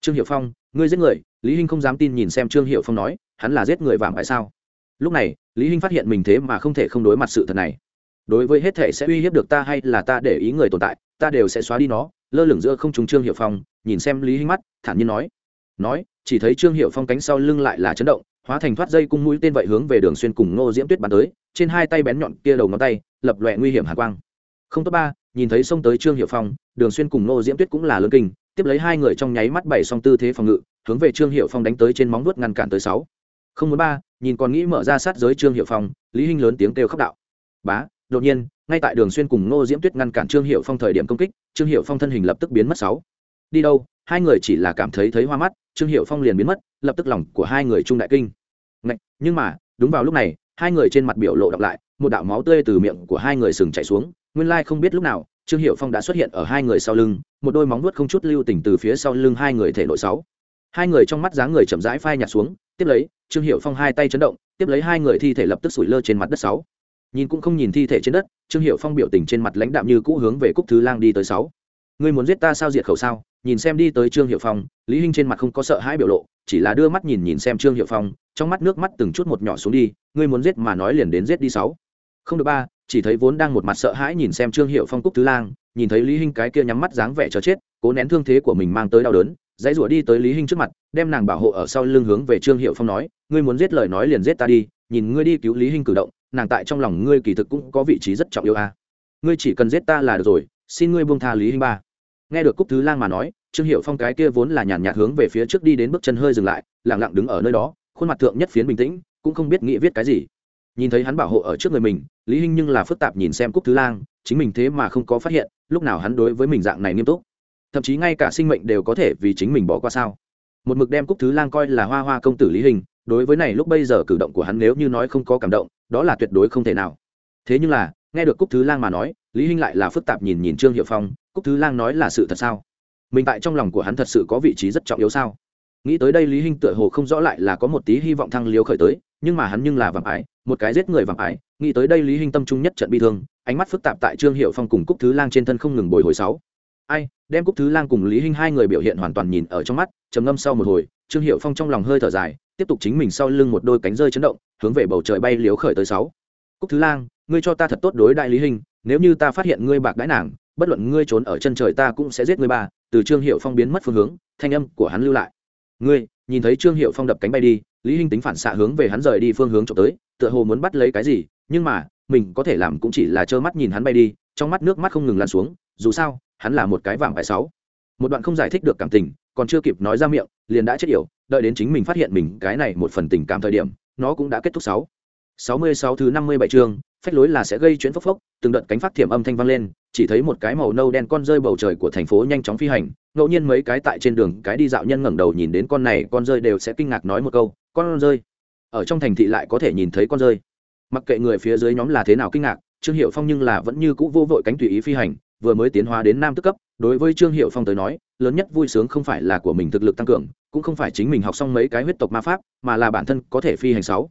Trương hiệu phong, ngươi giết người, lý hinh không dám tin nhìn xem trương hiệu phong nói, hắn là giết người vàng tại sao? Lúc này, lý hinh phát hiện mình thế mà không thể không đối mặt sự thật này. Đối với hết thể sẽ uy hiếp được ta hay là ta để ý người tồn tại, ta đều sẽ xóa đi nó, lơ lửng giữa không trùng trương hiệu phong, nhìn xem lý hinh mắt, thản nhiên nói. Nói chỉ thấy trương hiệu phong cánh sau lưng lại là chấn động, hóa thành thoát dây cung mũi tên vậy hướng về đường xuyên cùng ngô diễm tuyết bắn tới, trên hai tay bén nhọn kia đầu ngón tay, lập loẹ nguy hiểm hạ quang. Không tốt ba, nhìn thấy xông tới trương hiệu phong, đường xuyên cùng ngô diễm tuyết cũng là lớn kinh, tiếp lấy hai người trong nháy mắt bảy xong tư thế phòng ngự, hướng về trương hiệu phong đánh tới trên móng vuốt ngăn cản tới sáu. Không muốn ba, nhìn còn nghĩ mở ra sát giới trương hiệu phong, lý hinh lớn tiếng kêu khóc đạo. Bá, đột nhiên, ngay tại đường xuyên cùng ngô diễm tuyết ngăn cản trương hiệu phong thời điểm công kích, trương hiệu phong thân hình lập tức biến mất sáu. Đi đâu? Hai người chỉ là cảm thấy thấy hoa mắt trương hiệu phong liền biến mất lập tức lòng của hai người trung đại kinh. Ngạch, nhưng mà đúng vào lúc này hai người trên mặt biểu lộ đọc lại một đạo máu tươi từ miệng của hai người sừng chảy xuống nguyên lai không biết lúc nào trương hiệu phong đã xuất hiện ở hai người sau lưng một đôi móng vuốt không chút lưu tình từ phía sau lưng hai người thể nội sáu. Hai người trong mắt dáng người chậm rãi phai nhạt xuống tiếp lấy trương hiệu phong hai tay chấn động tiếp lấy hai người thi thể lập tức sủi lơ trên mặt đất sáu. Nhìn cũng không nhìn thi thể trên đất trương hiệu phong biểu tình trên mặt lãnh đạm như cũ hướng về cúc thứ lang đi tới sáu ngươi muốn giết ta sao diệt khẩu sao? Nhìn xem đi tới trương hiệu phong, lý hinh trên mặt không có sợ hãi biểu lộ, chỉ là đưa mắt nhìn nhìn xem trương hiệu phong, trong mắt nước mắt từng chút một nhỏ xuống đi, ngươi muốn giết mà nói liền đến giết đi sáu. Không được ba, chỉ thấy vốn đang một mặt sợ hãi nhìn xem trương hiệu phong cúc thứ lang, nhìn thấy lý hinh cái kia nhắm mắt dáng vẻ chờ chết, cố nén thương thế của mình mang tới đau đớn, dãy rủa đi tới lý hinh trước mặt, đem nàng bảo hộ ở sau lưng hướng về trương hiệu phong nói, ngươi muốn giết lời nói liền giết ta đi, nhìn ngươi đi cứu lý hinh cử động, nàng tại trong lòng ngươi kỳ thực cũng có vị trí rất trọng yếu a ngươi chỉ cần giết ta là được rồi, xin ngươi buông tha lý hinh ba nghe được cúc thứ lang mà nói, trương hiệu phong cái kia vốn là nhàn nhạt hướng về phía trước đi đến bước chân hơi dừng lại lẳng lặng đứng ở nơi đó, khuôn mặt thượng nhất phiến bình tĩnh, cũng không biết nghĩ viết cái gì. Nhìn thấy hắn bảo hộ ở trước người mình, lý hinh nhưng là phức tạp nhìn xem cúc thứ lang, chính mình thế mà không có phát hiện, lúc nào hắn đối với mình dạng này nghiêm túc. Thậm chí ngay cả sinh mệnh đều có thể vì chính mình bỏ qua sao. Một mực đem cúc thứ lang coi là hoa hoa công tử lý hình đối với này lúc bây giờ cử động của hắn nếu như nói không có cảm động, đó là tuyệt đối không thể nào. Thế nhưng là, nghe được cúc thứ lang mà nói, lý hinh lại là phức tạp nhìn nhìn trương hiệu phong cúc thứ lang nói là sự thật sao? Mình tại trong lòng của hắn thật sự có vị trí rất trọng yếu sao? Nghĩ tới đây lý hinh tựa hồ không rõ lại là có một tí hy vọng thăng liếu khởi tới nhưng mà hắn nhưng là vàng ái, một cái giết người vàng ái. nghĩ tới đây lý hinh tâm trung nhất trận bi thương ánh mắt phức tạp tại trương hiệu phong cùng cúc thứ lang trên thân không ngừng bồi hồi sáu. Ai đem cúc thứ lang cùng lý hinh hai người biểu hiện hoàn toàn nhìn ở trong mắt trầm ngâm sau một hồi trương hiệu phong trong lòng hơi thở dài tiếp tục chính mình sau lưng một đôi cánh rơi chấn động hướng về bầu trời bay liếu khởi tới sáu. Cúc thứ lang ngươi cho ta thật tốt đối đại lý hình nếu như ta phát hiện ngươi bạc đãi nàng bất luận ngươi trốn ở chân trời ta cũng sẽ giết ngươi ba, từ trương hiệu phong biến mất phương hướng, thanh âm của hắn lưu lại. Ngươi, nhìn thấy trương hiệu phong đập cánh bay đi, lý hinh tính phản xạ hướng về hắn rời đi phương hướng trộm tới, tựa hồ muốn bắt lấy cái gì, nhưng mà, mình có thể làm cũng chỉ là trơ mắt nhìn hắn bay đi, trong mắt nước mắt không ngừng lan xuống, dù sao, hắn là một cái vàng bài sáu. Một đoạn không giải thích được cảm tình, còn chưa kịp nói ra miệng, liền đã chết yểu, đợi đến chính mình phát hiện mình cái này một phần tình cảm thời điểm, nó cũng đã kết thúc sáu. Sáu mươi sáu thứ năm mươi bảy chương, phách lối là sẽ gây chuyến phốc phốc từng đợt cánh phát thiểm âm thanh vang lên, chỉ thấy một cái màu nâu đen con rơi bầu trời của thành phố nhanh chóng phi hành, ngẫu nhiên mấy cái tại trên đường, cái đi dạo nhân ngẩng đầu nhìn đến con này, con rơi đều sẽ kinh ngạc nói một câu, con rơi. Ở trong thành thị lại có thể nhìn thấy con rơi. Mặc kệ người phía dưới nhóm là thế nào kinh ngạc, trương hiệu phong nhưng là vẫn như cũ vô vội cánh tùy ý phi hành, vừa mới tiến hóa đến nam tức cấp, đối với trương hiệu phong tới nói, lớn nhất vui sướng không phải là của mình thực lực tăng cường, cũng không phải chính mình học xong mấy cái huyết tộc ma pháp, mà là bản thân có thể phi hành sáu.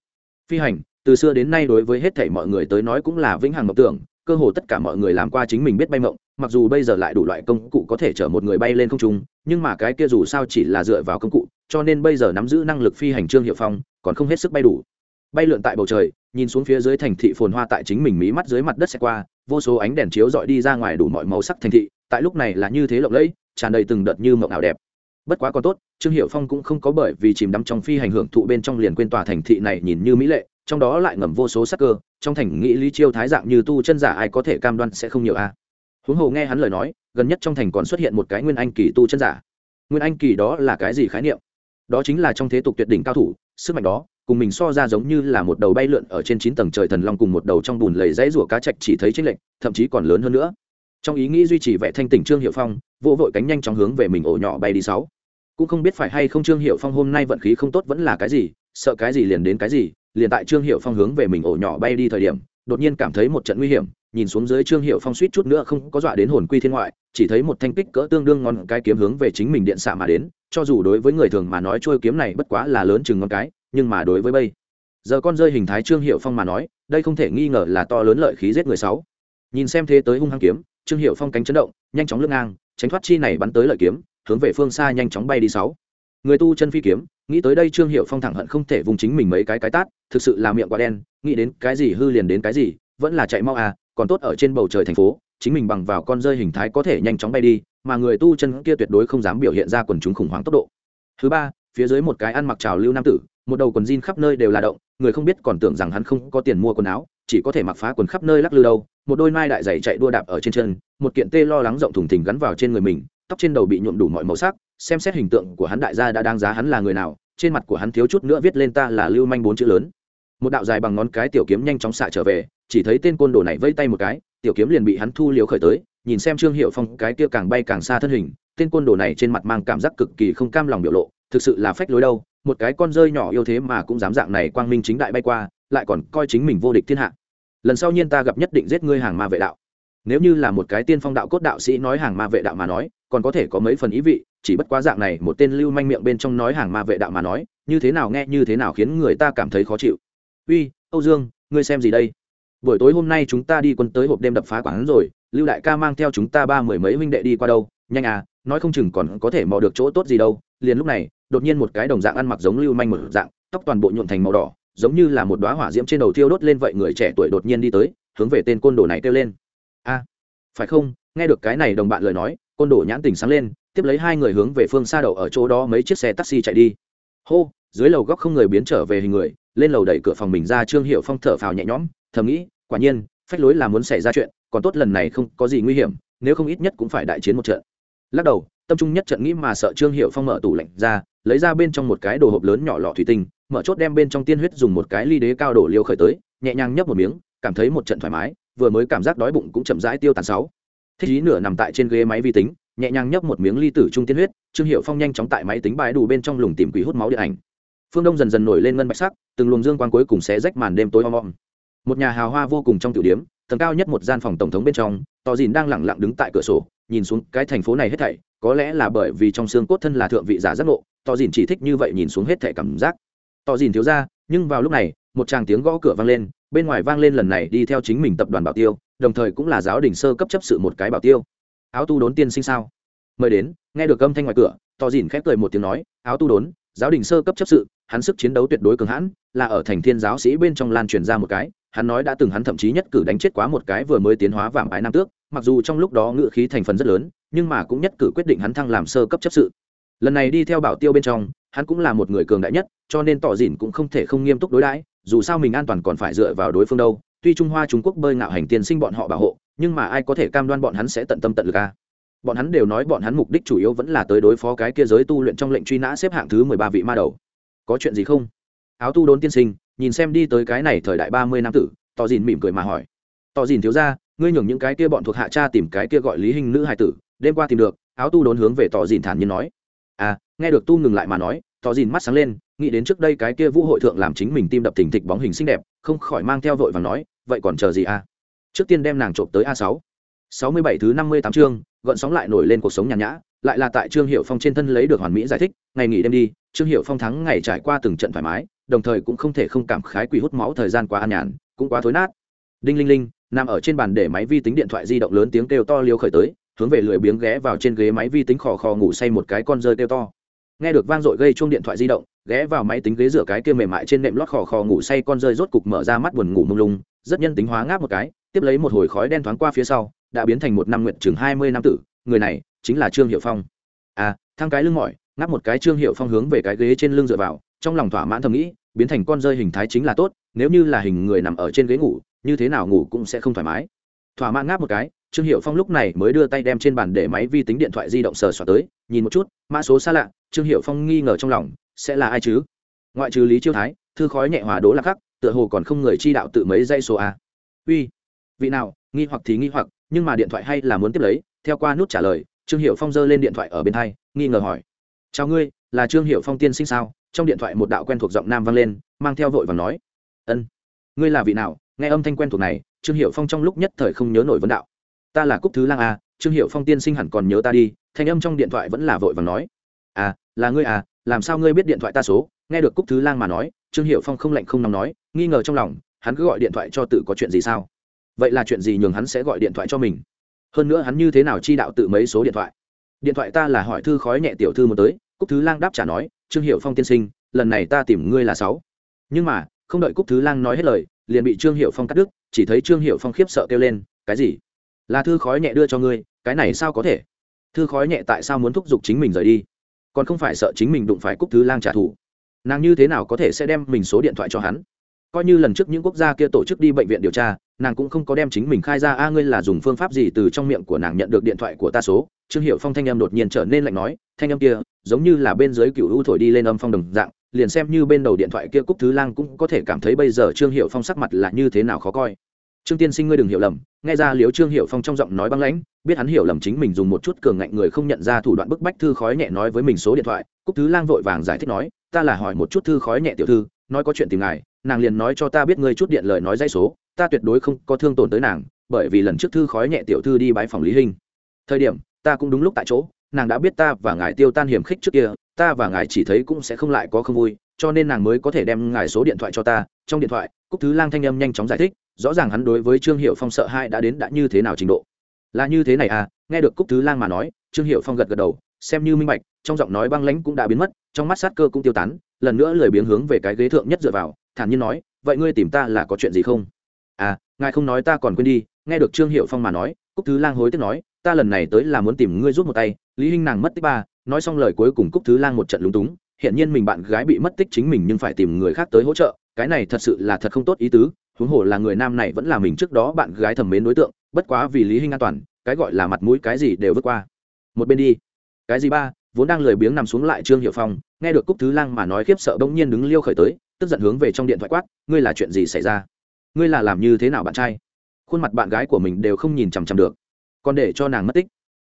Phi hành, từ xưa đến nay đối với hết thảy mọi người tới nói cũng là vĩnh hằng mộng tưởng cơ hồ tất cả mọi người làm qua chính mình biết bay mộng, mặc dù bây giờ lại đủ loại công cụ có thể chở một người bay lên không trung, nhưng mà cái kia dù sao chỉ là dựa vào công cụ, cho nên bây giờ nắm giữ năng lực phi hành trương hiệu phong còn không hết sức bay đủ. Bay lượn tại bầu trời, nhìn xuống phía dưới thành thị phồn hoa tại chính mình mí mắt dưới mặt đất xe qua, vô số ánh đèn chiếu dọi đi ra ngoài đủ mọi màu sắc thành thị, tại lúc này là như thế lộng lẫy, tràn đầy từng đợt như mộng ảo đẹp. Bất quá còn tốt, trương hiệu phong cũng không có bởi vì chìm đắm trong phi hành hưởng thụ bên trong liền quên tòa thành thị này nhìn như mỹ lệ trong đó lại ngầm vô số sắc cơ trong thành nghĩ lý chiêu thái dạng như tu chân giả ai có thể cam đoan sẽ không nhiều a à. huống hồ nghe hắn lời nói gần nhất trong thành còn xuất hiện một cái nguyên anh kỳ tu chân giả nguyên anh kỳ đó là cái gì khái niệm đó chính là trong thế tục tuyệt đỉnh cao thủ sức mạnh đó cùng mình so ra giống như là một đầu bay lượn ở trên chín tầng trời thần long cùng một đầu trong bùn lầy dãy rủa cá chạch chỉ thấy chênh lệch, thậm chí còn lớn hơn nữa. Trong ý nghĩ duy trì vẻ thanh tỉnh Trương Hiệu Phong, vỗ vội cánh nhanh chóng hướng về mình ổ nhỏ bay đi sáu. Cũng không biết phải hay không Trương Hiệu Phong hôm nay vận khí không tốt vẫn là cái gì, sợ cái gì liền đến cái gì, liền tại Trương Hiệu Phong hướng về mình ổ nhỏ bay đi thời điểm, đột nhiên cảm thấy một trận nguy hiểm, nhìn xuống dưới trương hiệu phong suýt chút nữa không có dọa đến hồn quy thiên ngoại chỉ thấy một thanh kích cỡ tương đương ngón cái kiếm hướng về chính mình điện xạ mà đến cho dù đối với người thường mà nói trôi kiếm này bất quá là lớn chừng ngón cái nhưng mà đối với bây giờ con rơi hình thái trương hiệu phong mà nói đây không thể nghi ngờ là to lớn lợi khí giết người sáu. Nhìn xem thế tới hung hăng kiếm trương hiệu phong cánh chấn động nhanh chóng lưng ngang tránh thoát chi này bắn tới lợi kiếm hướng về phương xa nhanh chóng bay đi sáu người tu chân phi kiếm, nghĩ tới đây trương hiệu phong thẳng hận không thể vùng chính mình mấy cái cái tát, thực sự là miệng quá đen, nghĩ đến cái gì hư liền đến cái gì, vẫn là chạy mau à còn tốt ở trên bầu trời thành phố, chính mình bằng vào con rơi hình thái có thể nhanh chóng bay đi, mà người tu chân kia tuyệt đối không dám biểu hiện ra quần chúng khủng hoảng tốc độ. Thứ ba, phía dưới một cái ăn mặc trào lưu nam tử, một đầu quần jean khắp nơi đều là động, người không biết còn tưởng rằng hắn không có tiền mua quần áo, chỉ có thể mặc phá quần khắp nơi lắc lư đâu, một đôi mai đại giày chạy đua đạp ở trên chân, một kiện tê lo lắng rộng thùng thình gắn vào trên người mình tóc trên đầu bị nhuộm đủ mọi màu sắc, xem xét hình tượng của hắn đại gia đã đáng giá hắn là người nào, trên mặt của hắn thiếu chút nữa viết lên ta là lưu manh bốn chữ lớn. Một đạo dài bằng ngón cái tiểu kiếm nhanh chóng xạ trở về, chỉ thấy tên côn đồ này vây tay một cái, tiểu kiếm liền bị hắn thu liều khởi tới, nhìn xem trương hiệu phong, cái kia càng bay càng xa thân hình, tên côn đồ này trên mặt mang cảm giác cực kỳ không cam lòng biểu lộ, thực sự là phách lối đâu, một cái con rơi nhỏ yêu thế mà cũng dám dạng này quang minh chính đại bay qua, lại còn coi chính mình vô địch thiên hạ. Lần sau nhiên ta gặp nhất định giết ngươi hàng ma vệ đạo nếu như là một cái tiên phong đạo cốt đạo sĩ nói hàng ma vệ đạo mà nói, còn có thể có mấy phần ý vị, chỉ bất quá dạng này, một tên lưu manh miệng bên trong nói hàng ma vệ đạo mà nói, như thế nào nghe, như thế nào khiến người ta cảm thấy khó chịu. Uy, âu dương, ngươi xem gì đây? Buổi tối hôm nay chúng ta đi quân tới hộp đêm đập phá quán rồi, lưu đại ca mang theo chúng ta ba mười mấy huynh đệ đi qua đâu? Nhanh à nói không chừng còn có thể mò được chỗ tốt gì đâu. Liền lúc này, đột nhiên một cái đồng dạng ăn mặc giống lưu manh một dạng, tóc toàn bộ nhuộn thành màu đỏ, giống như là một đoá hỏa diễm trên đầu thiêu đốt lên vậy người trẻ tuổi đột nhiên đi tới, hướng về tên côn đồ này kêu lên phải không? Nghe được cái này đồng bạn lời nói, côn đồ nhãn tình sáng lên, tiếp lấy hai người hướng về phương xa đậu ở chỗ đó mấy chiếc xe taxi chạy đi. Hô, dưới lầu góc không người biến trở về hình người, lên lầu đẩy cửa phòng mình ra trương hiệu phong thở phào nhẹ nhõm, thầm nghĩ, quả nhiên, phách lối là muốn xảy ra chuyện, còn tốt lần này không có gì nguy hiểm, nếu không ít nhất cũng phải đại chiến một trận. Lắc đầu, tâm trung nhất trận nghĩ mà sợ trương hiệu phong mở tủ lạnh ra, lấy ra bên trong một cái đồ hộp lớn nhỏ lọ thủy tinh, mở chốt đem bên trong tiên huyết dùng một cái ly đế cao đổ liêu khởi tới, nhẹ nhàng nhấp một miếng, cảm thấy một trận thoải mái vừa mới cảm giác đói bụng cũng chậm rãi tiêu tàn sáu. Thích ý nửa nằm tại trên ghế máy vi tính, nhẹ nhàng nhấp một miếng ly tử trung tiên huyết, trương hiệu phong nhanh chóng tại máy tính bài đủ bên trong lùng tìm quỷ hút máu điện ảnh. Phương đông dần dần nổi lên ngân bạch sắc, từng luồng dương quang cuối cùng xé rách màn đêm tối om om. Một nhà hào hoa vô cùng trong tiểu điếm tầng cao nhất một gian phòng tổng thống bên trong tò dìn đang lẳng lặng đứng tại cửa sổ, nhìn xuống cái thành phố này hết thảy, có lẽ là bởi vì trong xương cốt thân là thượng vị giả giác ngộ tò dìn chỉ thích như vậy nhìn xuống hết thảy cảm giác. Tò dìn thiếu ra, nhưng vào lúc này một tràng tiếng gõ cửa vang lên, bên ngoài vang lên lần này đi theo chính mình tập đoàn bảo tiêu, đồng thời cũng là giáo đình sơ cấp chấp sự một cái bảo tiêu. Áo tu đốn tiên sinh sao? Mời đến. Nghe được âm thanh ngoài cửa to dìn khép cười một tiếng nói, áo tu đốn, giáo đình sơ cấp chấp sự, hắn sức chiến đấu tuyệt đối cường hãn, là ở thành thiên giáo sĩ bên trong lan truyền ra một cái, hắn nói đã từng hắn thậm chí nhất cử đánh chết quá một cái vừa mới tiến hóa vàng ái nam tước, mặc dù trong lúc đó ngự khí thành phần rất lớn, nhưng mà cũng nhất cử quyết định hắn thăng làm sơ cấp chấp sự. Lần này đi theo bảo tiêu bên trong, hắn cũng là một người cường đại nhất, cho nên tỏ dìn cũng không thể không nghiêm túc đối đãi dù sao mình an toàn còn phải dựa vào đối phương đâu, tuy trung hoa, trung quốc bơi ngạo hành tiên sinh bọn họ bảo hộ, nhưng mà ai có thể cam đoan bọn hắn sẽ tận tâm tận lực a à? bọn hắn đều nói bọn hắn mục đích chủ yếu vẫn là tới đối phó cái kia giới tu luyện trong lệnh truy nã xếp hạng thứ mười ba vị ma đầu. Có chuyện gì không? Áo tu đốn tiên sinh, nhìn xem đi tới cái này thời đại ba mươi năm tử, tỏ dìn mỉm cười mà hỏi. Tỏ dìn thiếu ra ngươi nhường những cái kia bọn thuộc hạ cha tìm cái kia gọi lý hình nữ hai tử, đêm qua tìm được, áo tu đốn hướng về tỏ dìn thản nhiên nói. À nghe được tu ngừng lại mà nói, tỏ dìn mắt sáng lên nghĩ đến trước đây cái kia vũ hội thượng làm chính mình tim đập thình thịch bóng hình xinh đẹp, không khỏi mang theo vội và nói, vậy còn chờ gì à? Trước tiên đem nàng trộm tới a sáu. Sáu mươi bảy thứ năm mươi tám chương gợn sóng lại nổi lên cuộc sống nhàn nhã, lại là tại trương hiệu phong trên thân lấy được hoàn mỹ giải thích, ngày nghỉ đêm đi, trương hiệu phong thắng ngày trải qua từng trận thoải mái, đồng thời cũng không thể không cảm khái quỷ hút máu thời gian quá an nhàn, cũng quá thối nát. Đinh linh linh, nằm ở trên bàn để máy vi tính điện thoại di động lớn tiếng kêu to liêu khởi tới, hướng về lười biếng ghé vào trên ghế máy vi tính khò khò ngủ say một cái con rơi kêu to. Nghe được vang dội gây chuông điện thoại di động ghé vào máy tính ghế rửa cái kia mềm mại trên nệm lót khò khò ngủ say con rơi rốt cục mở ra mắt buồn ngủ mông lung, rất nhân tính hóa ngáp một cái, tiếp lấy một hồi khói đen thoáng qua phía sau, đã biến thành một năm nguyện chừng hai mươi năm tử, người này chính là trương hiệu phong. À thang cái lưng mỏi, ngáp một cái trương hiệu phong hướng về cái ghế trên lưng dựa vào, trong lòng thỏa mãn thầm nghĩ, biến thành con rơi hình thái chính là tốt, nếu như là hình người nằm ở trên ghế ngủ, như thế nào ngủ cũng sẽ không thoải mái. Thỏa mãn ngáp một cái, trương hiệu phong lúc này mới đưa tay đem trên bàn để máy vi tính điện thoại di động sờ soạt tới, nhìn một chút, mã số xa lạ, trương hiệu phong nghi ngờ trong lòng sẽ là ai chứ? Ngoại trừ lý chiêu thái, thư khói nhẹ hòa đố lạc khắc, tựa hồ còn không người chi đạo tự mấy dây số a. Uy, vị nào, nghi hoặc thì nghi hoặc, nhưng mà điện thoại hay là muốn tiếp lấy, theo qua nút trả lời, trương hiệu phong giơ lên điện thoại ở bên thay nghi ngờ hỏi. Chào ngươi, là trương hiệu phong tiên sinh sao? Trong điện thoại một đạo quen thuộc giọng nam vang lên, mang theo vội và nói. Ân. Ngươi là vị nào? Nghe âm thanh quen thuộc này, trương hiệu phong trong lúc nhất thời không nhớ nổi vấn đạo. Ta là cúc thứ lang à trương hiệu phong tiên sinh hẳn còn nhớ ta đi, thanh âm trong điện thoại vẫn là vội và nói. À là ngươi à làm sao ngươi biết điện thoại ta số? Nghe được cúc thứ lang mà nói, trương hiệu phong không lạnh không nóng nói, nghi ngờ trong lòng, hắn cứ gọi điện thoại cho tự có chuyện gì sao? Vậy là chuyện gì nhường hắn sẽ gọi điện thoại cho mình? Hơn nữa hắn như thế nào chi đạo tự mấy số điện thoại? Điện thoại ta là hỏi thư khói nhẹ tiểu thư một tới, cúc thứ lang đáp trả nói, trương hiệu phong tiên sinh, lần này ta tìm ngươi là sáu. Nhưng mà, không đợi cúc thứ lang nói hết lời, liền bị trương hiệu phong cắt đứt, chỉ thấy trương hiệu phong khiếp sợ kêu lên, cái gì? Là thư khói nhẹ đưa cho ngươi, cái này sao có thể? Thư khói nhẹ tại sao muốn thúc giục chính mình rời đi? Còn không phải sợ chính mình đụng phải cúc thứ lang trả thù. Nàng như thế nào có thể sẽ đem mình số điện thoại cho hắn? Coi như lần trước những quốc gia kia tổ chức đi bệnh viện điều tra, nàng cũng không có đem chính mình khai ra, a, ngươi là dùng phương pháp gì từ trong miệng của nàng nhận được điện thoại của ta số? Trương hiệu phong thanh em đột nhiên trở nên lạnh nói, thanh em kia giống như là bên dưới cựu u thổi đi lên âm phong đồng dạng, liền xem như bên đầu điện thoại kia cúc thứ lang cũng có thể cảm thấy bây giờ trương hiệu phong sắc mặt là như thế nào khó coi trương tiên sinh ngươi đừng hiểu lầm, nghe ra liếu trương hiệu phong trong giọng nói băng lãnh, biết hắn hiểu lầm chính mình dùng một chút cường ngạnh người không nhận ra thủ đoạn bức bách thư khói nhẹ nói với mình số điện thoại, cúc thứ lang vội vàng giải thích nói, ta là hỏi một chút thư khói nhẹ tiểu thư, nói có chuyện tìm ngài, nàng liền nói cho ta biết ngươi chút điện lời nói dây số, ta tuyệt đối không có thương tổn tới nàng, bởi vì lần trước thư khói nhẹ tiểu thư đi bãi phòng lý hình thời điểm, ta cũng đúng lúc tại chỗ, nàng đã biết ta và ngài tiêu tan hiểm khích trước kia, ta và ngài chỉ thấy cũng sẽ không lại có không vui, cho nên nàng mới có thể đem ngài số điện thoại cho ta. Trong điện thoại, cúc thứ lang thanh âm nhanh chóng giải thích rõ ràng hắn đối với trương hiệu phong sợ hai đã đến đã như thế nào trình độ. Là như thế này à nghe được cúc thứ lang mà nói, trương hiệu phong gật gật đầu, xem như minh bạch, trong giọng nói băng lãnh cũng đã biến mất, trong mắt sát cơ cũng tiêu tán, lần nữa lười biếng hướng về cái ghế thượng nhất dựa vào, thản nhiên nói, vậy ngươi tìm ta là có chuyện gì không? À ngài không nói ta còn quên đi. Nghe được trương hiệu phong mà nói, cúc thứ lang hối tiếc nói, ta lần này tới là muốn tìm ngươi rút một tay. Lý hinh nàng mất tích ba, nói xong lời cuối cùng cúc thứ lang một trận lúng túng hiện nhiên mình bạn gái bị mất tích chính mình nhưng phải tìm người khác tới hỗ trợ, cái này thật sự là thật không tốt ý tứ huống hồ là người nam này vẫn là mình trước đó bạn gái thầm mến đối tượng, bất quá vì lý hình an toàn, cái gọi là mặt mũi cái gì đều vượt qua. Một bên đi. Cái gì ba? Vốn đang lười biếng nằm xuống lại trương hiệu phong, nghe được cúc thứ lang mà nói khiếp sợ bỗng nhiên đứng liêu khởi tới, tức giận hướng về trong điện thoại quát, ngươi là chuyện gì xảy ra? Ngươi là làm như thế nào bạn trai? Khuôn mặt bạn gái của mình đều không nhìn chằm chằm được. Còn để cho nàng mất tích.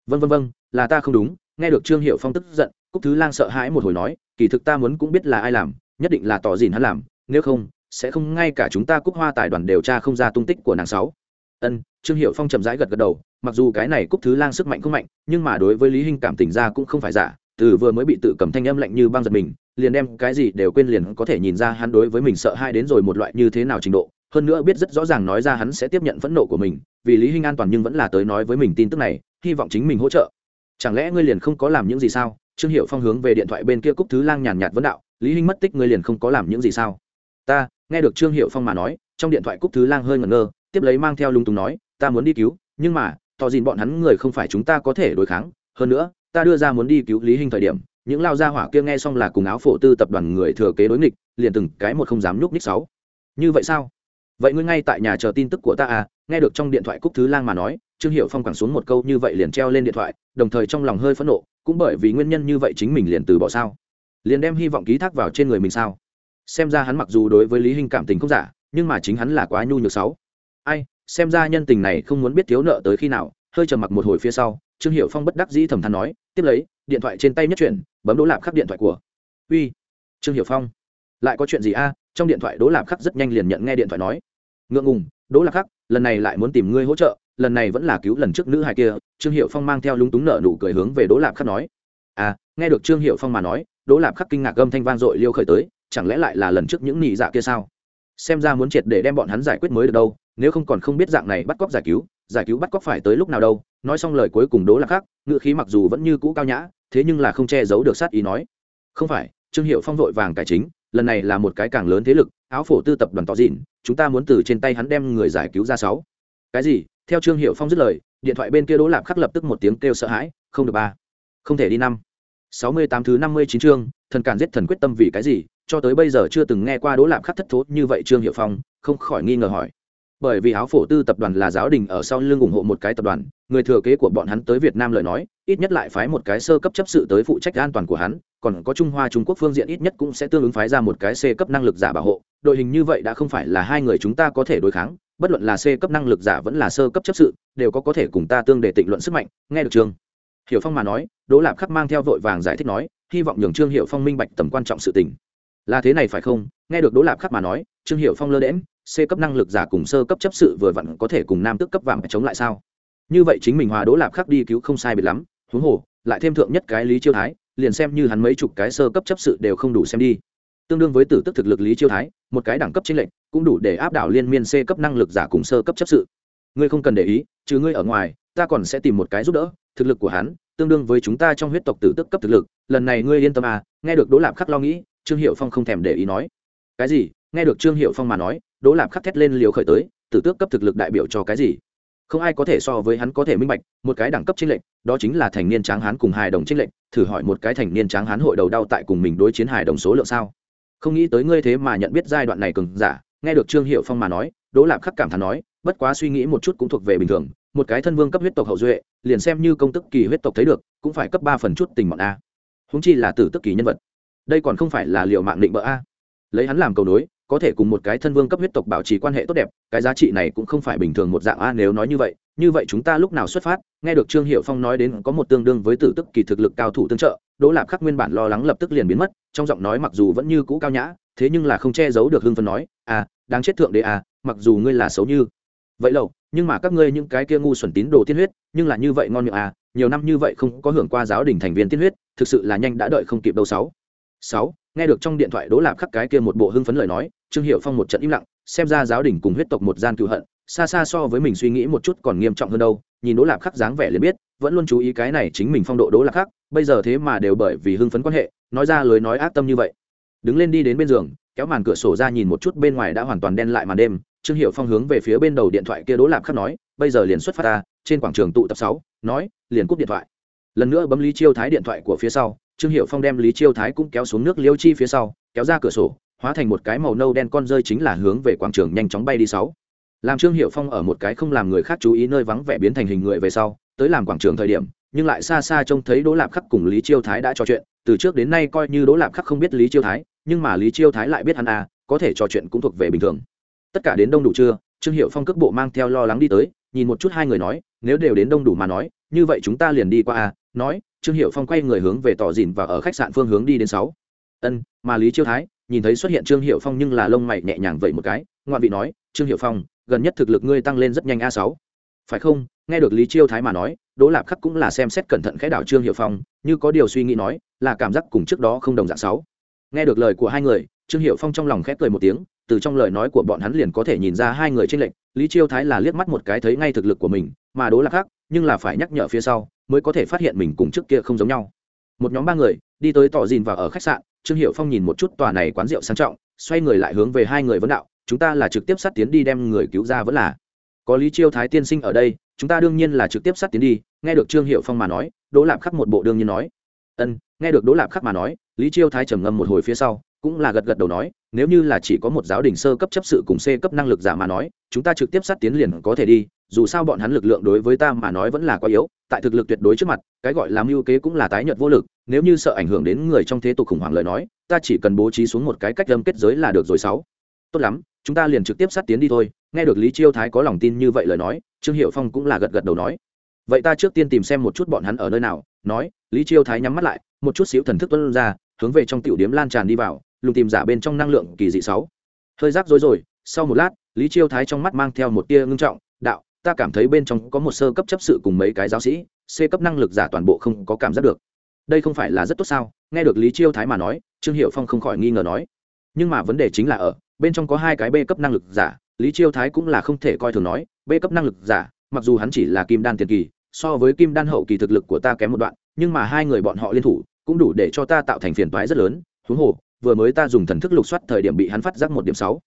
Vân vân vân là ta không đúng. Nghe được trương hiệu phong tức giận, cúc thứ lang sợ hãi một hồi nói, kỳ thực ta muốn cũng biết là ai làm, nhất định là tỏ dìn hắn làm, nếu không sẽ không ngay cả chúng ta cúc hoa tài đoàn điều tra không ra tung tích của nàng sáu. Ân, trương hiệu phong chậm rãi gật gật đầu, mặc dù cái này cúc thứ lang sức mạnh không mạnh, nhưng mà đối với lý hình cảm tình ra cũng không phải giả, từ vừa mới bị tự cầm thanh âm lạnh như băng giật mình, liền đem cái gì đều quên liền có thể nhìn ra hắn đối với mình sợ hai đến rồi một loại như thế nào trình độ, hơn nữa biết rất rõ ràng nói ra hắn sẽ tiếp nhận phẫn nộ của mình, vì lý hình an toàn nhưng vẫn là tới nói với mình tin tức này, hy vọng chính mình hỗ trợ. Chẳng lẽ ngươi liền không có làm những gì sao? Trương hiệu phong hướng về điện thoại bên kia cúc thứ lang nhàn nhạt vấn đạo, lý hình mất tích ngươi liền không có làm những gì sao? Ta nghe được trương hiệu phong mà nói, trong điện thoại cúc thứ lang hơi ngẩn ngơ, tiếp lấy mang theo lung túng nói, ta muốn đi cứu, nhưng mà, tỏ dìn bọn hắn người không phải chúng ta có thể đối kháng. Hơn nữa, ta đưa ra muốn đi cứu lý hình thời điểm, những lao gia hỏa kia nghe xong là cùng áo phổ tư tập đoàn người thừa kế đối nghịch, liền từng cái một không dám nhúc ních sáu. Như vậy sao? Vậy ngươi ngay tại nhà chờ tin tức của ta à? Nghe được trong điện thoại cúc thứ lang mà nói, trương hiệu phong quẳng xuống một câu như vậy liền treo lên điện thoại, đồng thời trong lòng hơi phẫn nộ, cũng bởi vì nguyên nhân như vậy chính mình liền từ bỏ sao? Liền đem hy vọng ký thác vào trên người mình sao? Xem ra hắn mặc dù đối với lý hình cảm tình không giả, nhưng mà chính hắn là quá nhu nhược sáu. Ai, xem ra nhân tình này không muốn biết thiếu nợ tới khi nào, hơi trầm mặc một hồi phía sau, trương hiệu phong bất đắc dĩ thầm than nói, tiếp lấy, điện thoại trên tay nhất chuyển, bấm đỗ lạp khắc điện thoại của. Uy, trương hiệu phong, lại có chuyện gì a? Trong điện thoại đỗ lạp khắc rất nhanh liền nhận nghe điện thoại nói. Ngượng ngùng, đỗ lạp khắc, lần này lại muốn tìm ngươi hỗ trợ, lần này vẫn là cứu lần trước nữ hài kia. Trương hiệu phong mang theo lúng túng nợ nụ cười hướng về đỗ lạp khắc nói. À nghe được trương hiệu phong mà nói, đỗ lạp khắc kinh ngạc gâm thanh vang dội liêu khởi tới chẳng lẽ lại là lần trước những nị dạ kia sao? Xem ra muốn triệt để đem bọn hắn giải quyết mới được đâu, nếu không còn không biết dạng này bắt cóc giải cứu giải cứu bắt cóc phải tới lúc nào đâu, nói xong lời cuối cùng đố là khác ngựa khí mặc dù vẫn như cũ cao nhã, thế nhưng là không che giấu được sát ý nói. Không phải, trương hiệu phong vội vàng cải chính, lần này là một cái càng lớn thế lực, áo phổ tư tập đoàn tỏ dịn, chúng ta muốn từ trên tay hắn đem người giải cứu ra sáu. Cái gì? Theo trương hiệu phong dứt lời, điện thoại bên kia đỗ lạp khắc lập tức một tiếng kêu sợ hãi, không được ba. Không thể đi năm. Sáu mươi tám thứ năm mươi chín chương, thần càn giết thần quyết tâm vì cái gì cho tới bây giờ chưa từng nghe qua đỗ lạp khắc thất thố như vậy trương hiệu phong, không khỏi nghi ngờ hỏi. Bởi vì áo phổ tư tập đoàn là giáo đình ở sau lưng ủng hộ một cái tập đoàn, người thừa kế của bọn hắn tới việt nam lời nói, ít nhất lại phái một cái sơ cấp chấp sự tới phụ trách an toàn của hắn, còn có trung hoa trung quốc phương diện ít nhất cũng sẽ tương ứng phái ra một cái c cấp năng lực giả bảo hộ. Đội hình như vậy đã không phải là hai người chúng ta có thể đối kháng, bất luận là c cấp năng lực giả vẫn là sơ cấp chấp sự, đều có có thể cùng ta tương để tịnh luận sức mạnh, nghe được trương hiểu phong mà nói, đỗ lạp khắc mang theo vội vàng giải thích nói, hy vọng nhường trương hiệu phong minh bạch tầm quan trọng sự tình là thế này phải không? Nghe được đỗ lạp khắc mà nói, trương hiệu phong lơ đễm c cấp năng lực giả cùng sơ cấp chấp sự vừa vặn có thể cùng nam tước cấp vàng chống lại sao? Như vậy chính mình hòa đỗ lạp khắc đi cứu không sai biệt lắm, huống hồ, lại thêm thượng nhất cái lý chiêu thái, liền xem như hắn mấy chục cái sơ cấp chấp sự đều không đủ xem đi. Tương đương với tử tức thực lực lý chiêu thái, một cái đẳng cấp chính lệnh cũng đủ để áp đảo liên miên c cấp năng lực giả cùng sơ cấp chấp sự. Ngươi không cần để ý, trừ ngươi ở ngoài, ta còn sẽ tìm một cái giúp đỡ, thực lực của hắn, tương đương với chúng ta trong huyết tộc tử tức cấp thực lực, lần này ngươi yên tâm à nghe được đỗ lạp khắc lo nghĩ trương hiệu phong không thèm để ý nói. Cái gì? Nghe được trương hiệu phong mà nói, đỗ lạp khắc thét lên liều khởi tới, tử tước cấp thực lực đại biểu cho cái gì? Không ai có thể so với hắn có thể minh bạch, một cái đẳng cấp tranh lệnh đó chính là thành niên tráng hán cùng hài đồng tranh lệnh thử hỏi một cái thành niên tráng hán hội đầu đau tại cùng mình đối chiến hài đồng số lượng sao? Không nghĩ tới ngươi thế mà nhận biết giai đoạn này cường giả, nghe được trương hiệu phong mà nói, đỗ lạp khắc cảm thán nói, bất quá suy nghĩ một chút cũng thuộc về bình thường, một cái thân vương cấp huyết tộc hậu duệ, liền xem như công tức kỳ huyết tộc thấy được, cũng phải cấp ba phần chút tình bọn a. Húng chi là tử tức kỳ nhân vật đây còn không phải là liệu mạng định bỡ a. Lấy hắn làm cầu nối, có thể cùng một cái thân vương cấp huyết tộc bảo trì quan hệ tốt đẹp, cái giá trị này cũng không phải bình thường một dạng a nếu nói như vậy như vậy chúng ta lúc nào xuất phát, nghe được trương hiệu phong nói đến có một tương đương với tử tức kỳ thực lực cao thủ tương trợ, đỗ lạp khắc nguyên bản lo lắng lập tức liền biến mất, trong giọng nói mặc dù vẫn như cũ cao nhã, thế nhưng là không che giấu được hưng phân nói à đáng chết thượng đế à mặc dù ngươi là xấu như vậy lâu nhưng mà các ngươi những cái kia ngu xuẩn tín đồ tiên huyết, nhưng là như vậy ngon miệng à nhiều năm như vậy không có hưởng qua giáo đình thành viên tiên huyết, thực sự là nhanh đã đợi không kịp đâu sáu sáu, nghe được trong điện thoại đỗ lạp khắc cái kia một bộ hưng phấn lời nói, trương hiệu phong một trận im lặng, xem ra giáo đình cùng huyết tộc một gian cựu hận, xa xa so với mình suy nghĩ một chút còn nghiêm trọng hơn đâu, nhìn đỗ lạp khắc dáng vẻ liền biết, vẫn luôn chú ý cái này chính mình phong độ đỗ lạp khắc, bây giờ thế mà đều bởi vì hưng phấn quan hệ, nói ra lời nói ác tâm như vậy. Đứng lên đi đến bên giường, kéo màn cửa sổ ra nhìn một chút bên ngoài đã hoàn toàn đen lại màn đêm, trương hiệu phong hướng về phía bên đầu điện thoại kia đỗ lạp khắc nói, bây giờ liền xuất phát ta, trên quảng trường tụ tập sáu, nói, liền cúp điện thoại. Lần nữa bấm lý chiêu thái điện thoại của phía sau trương hiệu phong đem lý chiêu thái cũng kéo xuống nước liêu chi phía sau, kéo ra cửa sổ, hóa thành một cái màu nâu đen con rơi chính là hướng về quảng trường nhanh chóng bay đi sáu. Làm trương hiệu phong ở một cái không làm người khác chú ý nơi vắng vẻ biến thành hình người về sau, tới làm quảng trường thời điểm, nhưng lại xa xa trông thấy đỗ lạp khắc cùng lý chiêu thái đã trò chuyện. Từ trước đến nay coi như đỗ lạp khắc không biết lý chiêu thái, nhưng mà lý chiêu thái lại biết hắn à có thể trò chuyện cũng thuộc về bình thường. Tất cả đến đông đủ chưa trương hiệu phong cước bộ mang theo lo lắng đi tới, nhìn một chút hai người nói, nếu đều đến đông đủ mà nói, như vậy chúng ta liền đi qua à. Nói trương hiệu phong quay người hướng về tỏ dìn và ở khách sạn phương hướng đi đến sáu. Ân, mà lý chiêu thái, nhìn thấy xuất hiện trương hiệu phong nhưng là lông mày nhẹ nhàng vậy một cái, ngoạn vị nói, trương hiệu phong, gần nhất thực lực ngươi tăng lên rất nhanh a sáu. Phải không? Nghe được lý chiêu thái mà nói, đỗ lạp khắc cũng là xem xét cẩn thận khẽ đảo trương hiệu phong, như có điều suy nghĩ nói, là cảm giác cùng trước đó không đồng dạng sáu. Nghe được lời của hai người, trương hiệu phong trong lòng khẽ cười một tiếng, từ trong lời nói của bọn hắn liền có thể nhìn ra hai người trên lệnh lý chiêu thái là liếc mắt một cái thấy ngay thực lực của mình, mà đỗ lạp khắc nhưng là phải nhắc nhở phía sau mới có thể phát hiện mình cùng trước kia không giống nhau. Một nhóm ba người đi tới tỏ dìn và ở khách sạn, trương hiệu phong nhìn một chút tòa này quán rượu sang trọng, xoay người lại hướng về hai người vấn đạo, chúng ta là trực tiếp sát tiến đi đem người cứu ra vẫn là? Có lý chiêu thái tiên sinh ở đây, chúng ta đương nhiên là trực tiếp sát tiến đi, nghe được trương hiệu phong mà nói, đỗ lạp khắc một bộ đương nhiên nói. Ân, nghe được đỗ lạp khắc mà nói, lý chiêu thái trầm ngâm một hồi phía sau, cũng là gật gật đầu nói, nếu như là chỉ có một giáo đình sơ cấp chấp sự cùng c cấp năng lực giả mà nói, chúng ta trực tiếp sát tiến liền có thể đi dù sao bọn hắn lực lượng đối với ta mà nói vẫn là quá yếu, tại thực lực tuyệt đối trước mặt, cái gọi là mưu kế cũng là tái nhợt vô lực, nếu như sợ ảnh hưởng đến người trong thế tục khủng hoảng lời nói, ta chỉ cần bố trí xuống một cái cách lâm kết giới là được rồi sáu. Tốt lắm, chúng ta liền trực tiếp sát tiến đi thôi, nghe được lý chiêu thái có lòng tin như vậy lời nói, trương hiệu phong cũng là gật gật đầu nói. Vậy ta trước tiên tìm xem một chút bọn hắn ở nơi nào, nói, lý chiêu thái nhắm mắt lại, một chút xíu thần thức tuân ra, hướng về trong tiểu điếm lan tràn đi vào, lùng tìm giả bên trong năng lượng kỳ dị sáu. Hơi rắc rối rồi, sau một lát, lý chiêu thái trong mắt mang theo một tia ngưng trọng, đạo ta cảm thấy bên trong có một sơ cấp chấp sự cùng mấy cái giáo sĩ, c cấp năng lực giả toàn bộ không có cảm giác được. Đây không phải là rất tốt sao? Nghe được lý chiêu thái mà nói, trương hiệu phong không khỏi nghi ngờ nói. Nhưng mà vấn đề chính là ở, bên trong có hai cái b cấp năng lực giả, lý chiêu thái cũng là không thể coi thường nói, b cấp năng lực giả, mặc dù hắn chỉ là kim đan tiền kỳ, so với kim đan hậu kỳ thực lực của ta kém một đoạn, nhưng mà hai người bọn họ liên thủ, cũng đủ để cho ta tạo thành phiền toái rất lớn. Huống hồ, vừa mới ta dùng thần thức lục soát thời điểm bị hắn phát giác một điểm sáu.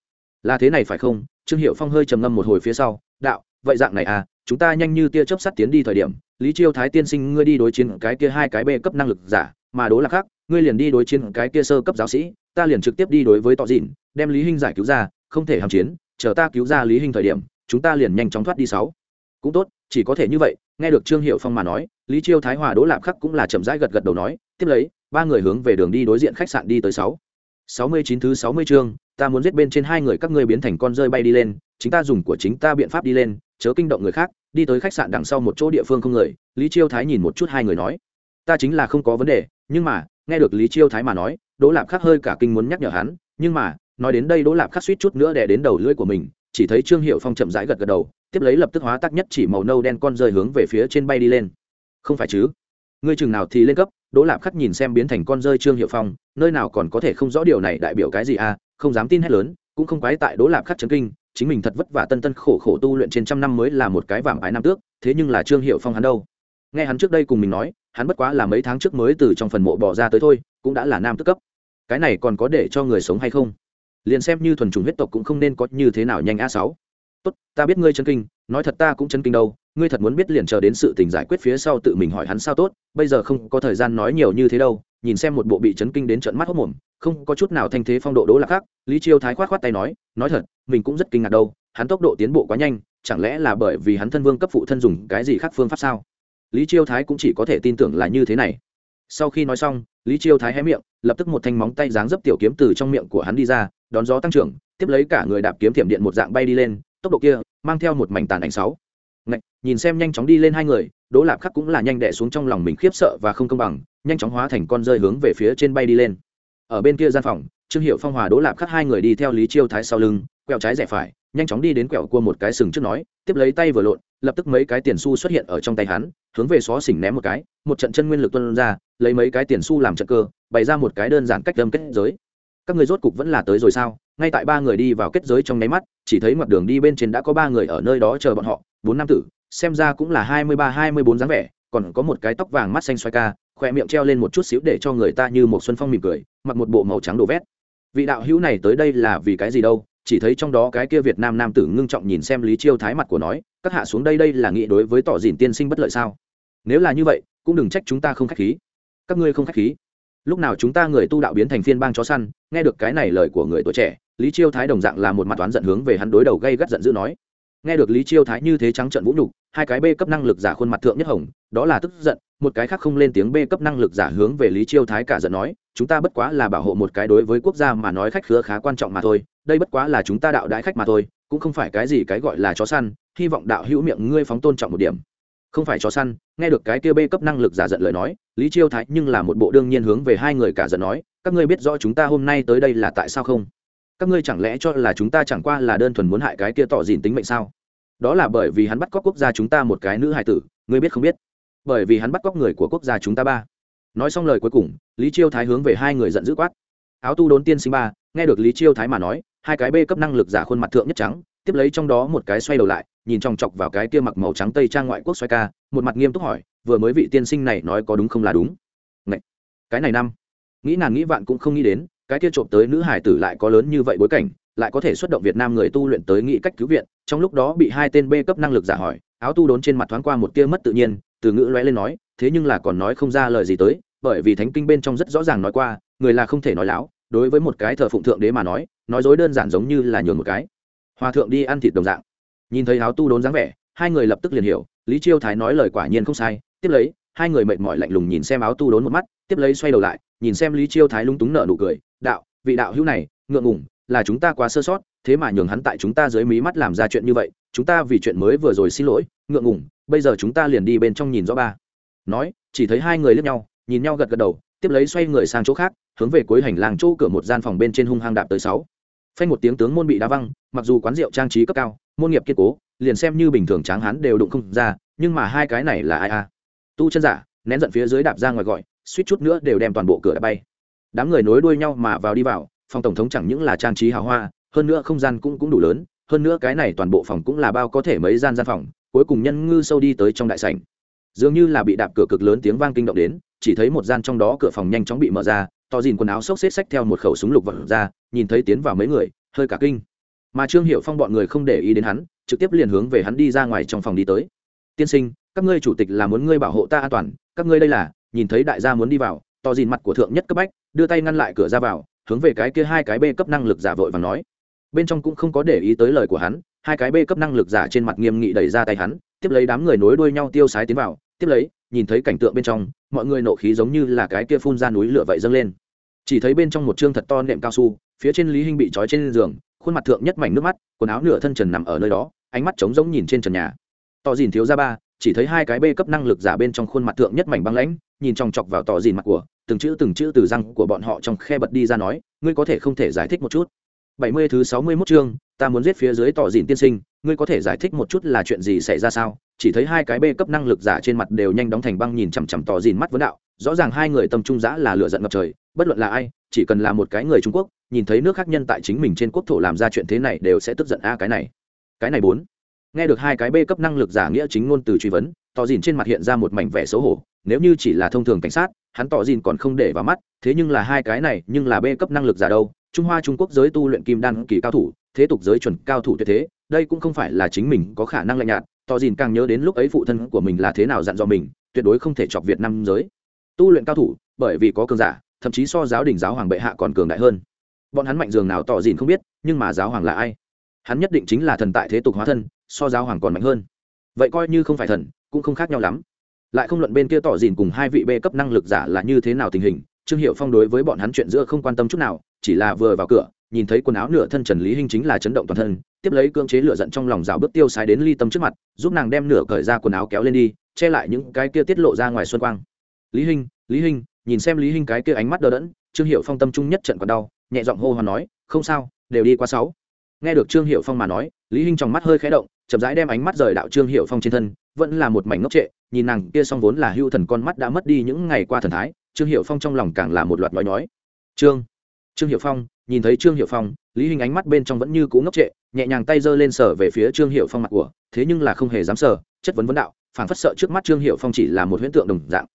Là thế này phải không? Trương hiệu phong hơi trầm ngâm một hồi phía sau, đạo vậy dạng này à chúng ta nhanh như tia chớp sắt tiến đi thời điểm, lý chiêu thái tiên sinh ngươi đi đối chiến cái kia hai cái b cấp năng lực giả, mà đố là khác ngươi liền đi đối chiến cái kia sơ cấp giáo sĩ, ta liền trực tiếp đi đối với tọ dịn, đem lý hinh giải cứu ra, không thể hàm chiến, chờ ta cứu ra lý hinh thời điểm, chúng ta liền nhanh chóng thoát đi sáu. Cũng tốt, chỉ có thể như vậy, nghe được trương hiệu phong mà nói, lý chiêu thái hòa đỗ lạp khắc cũng là chậm rãi gật gật đầu nói, tiếp lấy, ba người hướng về đường đi đối diện khách sạn đi tới sáu. Sáu mươi chín thứ sáu mươi chương, ta muốn giết bên trên hai người các ngươi biến thành con rơi bay đi lên, chính ta dùng của chính ta biện pháp đi lên chớ kinh động người khác, đi tới khách sạn đằng sau một chỗ địa phương không người, lý chiêu thái nhìn một chút hai người nói. Ta chính là không có vấn đề, nhưng mà, nghe được lý chiêu thái mà nói, đỗ lạp khắc hơi cả kinh muốn nhắc nhở hắn, nhưng mà, nói đến đây đỗ lạp khắc suýt chút nữa đè đến đầu lưỡi của mình, chỉ thấy trương hiệu phong chậm rãi gật gật đầu, tiếp lấy lập tức hóa tác nhất chỉ màu nâu đen con rơi hướng về phía trên bay đi lên. Không phải chứ? Ngươi chừng nào thì lên cấp, đỗ lạp khắc nhìn xem biến thành con rơi trương hiệu phong, nơi nào còn có thể không rõ điều này đại biểu cái gì à không dám tin hết lớn, cũng không quái tại đỗ lạp khắc chấn kinh chính mình thật vất vả tân tân khổ khổ tu luyện trên trăm năm mới là một cái vàng ái nam tước, thế nhưng là trương hiệu phong hắn đâu? Nghe hắn trước đây cùng mình nói, hắn bất quá là mấy tháng trước mới từ trong phần mộ bỏ ra tới thôi, cũng đã là nam tước cấp. Cái này còn có để cho người sống hay không? Liền xem như thuần trùng huyết tộc cũng không nên có như thế nào nhanh a sáu. Tốt, ta biết ngươi chân kinh, nói thật ta cũng chân kinh đâu, ngươi thật muốn biết liền chờ đến sự tình giải quyết phía sau tự mình hỏi hắn sao tốt, bây giờ không có thời gian nói nhiều như thế đâu nhìn xem một bộ bị chấn kinh đến trận mắt hốc mồm không có chút nào thanh thế phong độ đỗ lạc khác lý chiêu thái khoát khoát tay nói nói thật mình cũng rất kinh ngạc đâu hắn tốc độ tiến bộ quá nhanh chẳng lẽ là bởi vì hắn thân vương cấp phụ thân dùng cái gì khác phương pháp sao? Lý chiêu thái cũng chỉ có thể tin tưởng là như thế này. Sau khi nói xong lý chiêu thái hé miệng lập tức một thanh móng tay dáng dấp tiểu kiếm từ trong miệng của hắn đi ra đón gió tăng trưởng tiếp lấy cả người đạp kiếm thiểm điện một dạng bay đi lên tốc độ kia mang theo một mảnh tàn ảnh sáu. Ngạch, nhìn xem nhanh chóng đi lên hai người đỗ lạp khắc cũng là nhanh đè xuống trong lòng mình khiếp sợ và không công bằng nhanh chóng hóa thành con rơi hướng về phía trên bay đi lên. Ở bên kia gian phòng, trương hiệu phong hòa đỗ lạp khắc hai người đi theo lý chiêu thái sau lưng, quẹo trái rẻ phải, nhanh chóng đi đến quẹo cua một cái sừng trước nói, tiếp lấy tay vừa lộn, lập tức mấy cái tiền xu xuất hiện ở trong tay hắn, hướng về xó xỉnh ném một cái, một trận chân nguyên lực tuân ra, lấy mấy cái tiền xu làm trận cơ, bày ra một cái đơn giản cách đâm kết giới. Các người rốt cục vẫn là tới rồi sao? Ngay tại ba người đi vào kết giới trong nháy mắt, chỉ thấy mặt đường đi bên trên đã có ba người ở nơi đó chờ bọn họ, bốn nam tử, xem ra cũng là hai mươi ba, hai mươi bốn dáng vẻ, còn có một cái tóc vàng mắt xanh xoay ca khoe miệng treo lên một chút xíu để cho người ta như một xuân phong mỉm cười, mặc một bộ màu trắng đồ vét. Vị đạo hữu này tới đây là vì cái gì đâu? Chỉ thấy trong đó cái kia việt nam nam tử ngưng trọng nhìn xem lý chiêu thái mặt của nói, các hạ xuống đây đây là nghĩ đối với tỏ dìn tiên sinh bất lợi sao? Nếu là như vậy, cũng đừng trách chúng ta không khách khí. Các ngươi không khách khí. Lúc nào chúng ta người tu đạo biến thành phiên bang chó săn, nghe được cái này lời của người tuổi trẻ, lý chiêu thái đồng dạng là một mặt toán giận hướng về hắn đối đầu gây gắt giận dữ nói. Nghe được lý chiêu thái như thế trắng trận vũ nhục, hai cái bê cấp năng lực giả khuôn mặt thượng nhất hồng, đó là tức giận một cái khác không lên tiếng b cấp năng lực giả hướng về lý chiêu thái cả giận nói, chúng ta bất quá là bảo hộ một cái đối với quốc gia mà nói khách khứa khá quan trọng mà thôi, đây bất quá là chúng ta đạo đại khách mà thôi, cũng không phải cái gì cái gọi là chó săn, hy vọng đạo hữu miệng ngươi phóng tôn trọng một điểm. Không phải chó săn, nghe được cái kia b cấp năng lực giả giận lời nói, lý chiêu thái nhưng là một bộ đương nhiên hướng về hai người cả giận nói, các ngươi biết rõ chúng ta hôm nay tới đây là tại sao không? Các ngươi chẳng lẽ cho là chúng ta chẳng qua là đơn thuần muốn hại cái kia tỏ dìn tính mệnh sao? Đó là bởi vì hắn bắt cóc quốc gia chúng ta một cái nữ hài tử, ngươi biết không biết? Bởi vì hắn bắt cóc người của quốc gia chúng ta ba. Nói xong lời cuối cùng, lý chiêu thái hướng về hai người giận dữ quát. Áo tu đốn tiên sinh ba, nghe được lý chiêu thái mà nói, hai cái bê cấp năng lực giả khuôn mặt thượng nhất trắng, tiếp lấy trong đó một cái xoay đầu lại, nhìn chòng chọc vào cái kia mặc màu trắng tây trang ngoại quốc xoay ca, một mặt nghiêm túc hỏi, vừa mới vị tiên sinh này nói có đúng không là đúng? Ngậy! cái này năm! Nghĩ ngàn nghĩ vạn cũng không nghĩ đến, cái kia trộm tới nữ hải tử lại có lớn như vậy bối cảnh, lại có thể xuất động việt nam người tu luyện tới nghĩ cách cứu viện, trong lúc đó bị hai tên b cấp năng lực giả hỏi, áo tu đốn trên mặt thoáng qua một tia mất tự nhiên từ ngữ lóe lên nói, thế nhưng là còn nói không ra lời gì tới, bởi vì thánh kinh bên trong rất rõ ràng nói qua, người là không thể nói láo, đối với một cái thờ phụng thượng đế mà nói nói dối đơn giản giống như là nhường một cái. Hòa thượng đi ăn thịt đồng dạng. Nhìn thấy áo tu đốn dáng vẻ, hai người lập tức liền hiểu, lý chiêu thái nói lời quả nhiên không sai, tiếp lấy, hai người mệt mỏi lạnh lùng nhìn xem áo tu đốn một mắt, tiếp lấy xoay đầu lại, nhìn xem lý chiêu thái lung túng nợ nụ cười, đạo, vị đạo hữu này, ngượng ngùng, là chúng ta quá sơ sót, thế mà nhường hắn tại chúng ta dưới mí mắt làm ra chuyện như vậy, chúng ta vì chuyện mới vừa rồi xin lỗi ngượng ngùng, bây giờ chúng ta liền đi bên trong nhìn rõ ba. Nói, chỉ thấy hai người lướt nhau, nhìn nhau gật gật đầu, tiếp lấy xoay người sang chỗ khác, hướng về cuối hành lang chỗ cửa một gian phòng bên trên hung hăng đạp tới sáu. Phanh một tiếng tướng môn bị đá văng, mặc dù quán rượu trang trí cấp cao, môn nghiệp kiên cố, liền xem như bình thường tráng hán đều đụng không ra, nhưng mà hai cái này là ai a tu chân giả, nén giận phía dưới đạp ra ngoài gọi, suýt chút nữa đều đem toàn bộ cửa đã bay. Đám người nối đuôi nhau mà vào đi vào, phòng tổng thống chẳng những là trang trí hào hoa, hơn nữa không gian cũng cũng đủ lớn, hơn nữa cái này toàn bộ phòng cũng là bao có thể mấy gian gian phòng cuối cùng nhân ngư sâu đi tới trong đại sảnh. Dường như là bị đạp cửa cực lớn tiếng vang kinh động đến, chỉ thấy một gian trong đó cửa phòng nhanh chóng bị mở ra, to dìn quần áo xốc xếp xách theo một khẩu súng lục vật ra, nhìn thấy tiến vào mấy người, hơi cả kinh. Mà trương hiệu phong bọn người không để ý đến hắn, trực tiếp liền hướng về hắn đi ra ngoài trong phòng đi tới. Tiên sinh, các ngươi chủ tịch là muốn ngươi bảo hộ ta an toàn, các ngươi đây là nhìn thấy đại gia muốn đi vào, to dìn mặt của thượng nhất cấp bách, đưa tay ngăn lại cửa ra vào, hướng về cái kia hai cái bê cấp năng lực giả vội và nói. Bên trong cũng không có để ý tới lời của hắn hai cái b cấp năng lực giả trên mặt nghiêm nghị đẩy ra tay hắn, tiếp lấy đám người nối đuôi nhau tiêu sái tiến vào, tiếp lấy, nhìn thấy cảnh tượng bên trong, mọi người nộ khí giống như là cái kia phun ra núi lửa vậy dâng lên. Chỉ thấy bên trong một chương thật to nệm cao su, phía trên lý hinh bị trói trên giường, khuôn mặt thượng nhất mảnh nước mắt, quần áo nửa thân trần nằm ở nơi đó, ánh mắt trống rỗng nhìn trên trần nhà. Tỏ dìn thiếu ra ba, chỉ thấy hai cái bê cấp năng lực giả bên trong khuôn mặt thượng nhất mảnh băng lãnh, nhìn chòng chọc vào tỏ dìn mặt của, từng chữ từng chữ từ răng của bọn họ trong khe bật đi ra nói, ngươi có thể không thể giải thích một chút? Bảy mươi thứ sáu mươi 61 chương, ta muốn giết phía dưới tỏ dịn tiên sinh, ngươi có thể giải thích một chút là chuyện gì xảy ra sao? Chỉ thấy hai cái bê cấp năng lực giả trên mặt đều nhanh đóng thành băng nhìn chằm chằm tỏ dịn mắt vấn đạo, rõ ràng hai người tâm trung dã là lửa giận ngập trời, bất luận là ai, chỉ cần là một cái người Trung Quốc, nhìn thấy nước khác nhân tại chính mình trên quốc thổ làm ra chuyện thế này đều sẽ tức giận a cái này. Cái này bốn. Nghe được hai cái bê cấp năng lực giả nghĩa chính ngôn từ truy vấn, tỏ dịn trên mặt hiện ra một mảnh vẻ xấu hổ, nếu như chỉ là thông thường cảnh sát, hắn tỏ dịn còn không để vào mắt, thế nhưng là hai cái này, nhưng là bê cấp năng lực giả đâu, trung hoa trung quốc giới tu luyện kim đan kỳ cao thủ, thế tục giới chuẩn cao thủ tuyệt thế, đây cũng không phải là chính mình có khả năng lạnh nhạt tỏ dìn càng nhớ đến lúc ấy phụ thân của mình là thế nào dặn dò mình, tuyệt đối không thể chọc việt nam giới. Tu luyện cao thủ, bởi vì có cường giả, thậm chí so giáo đình giáo hoàng bệ hạ còn cường đại hơn. Bọn hắn mạnh dường nào tỏ dìn không biết, nhưng mà giáo hoàng là ai? Hắn nhất định chính là thần tại thế tục hóa thân, so giáo hoàng còn mạnh hơn. Vậy coi như không phải thần, cũng không khác nhau lắm. Lại không luận bên kia tỏ dìn cùng hai vị bê cấp năng lực giả là như thế nào tình hình trương hiệu phong đối với bọn hắn chuyện giữa không quan tâm chút nào, chỉ là vừa vào cửa, nhìn thấy quần áo nửa thân trần lý hinh chính là chấn động toàn thân, tiếp lấy cưỡng chế lửa giận trong lòng rào bước tiêu sái đến ly tâm trước mặt, giúp nàng đem nửa cởi ra quần áo kéo lên đi, che lại những cái kia tiết lộ ra ngoài xuân quang. Lý hinh lý hinh, nhìn xem lý hinh cái kia ánh mắt đờ đẫn. Trương hiệu phong tâm trung nhất trận còn đau, nhẹ giọng hô hoán nói, không sao, đều đi qua sáu. Nghe được trương hiệu phong mà nói, lý hinh trong mắt hơi khẽ động, chậm rãi đem ánh mắt rời đạo trương hiệu phong trên thân, vẫn là một mảnh ngốc trệ, nhìn nàng kia xong vốn là hưu thần con mắt đã mất đi những ngày qua thần thái trương hiệu phong trong lòng càng là một loạt nói nói trương trương hiệu phong, nhìn thấy trương hiệu phong, lý hình ánh mắt bên trong vẫn như cũ ngốc trệ, nhẹ nhàng tay giơ lên sở về phía trương hiệu phong mặt của, thế nhưng là không hề dám sở chất vấn vấn đạo phản phất sợ trước mắt trương hiệu phong chỉ là một huyễn tượng đồng dạng.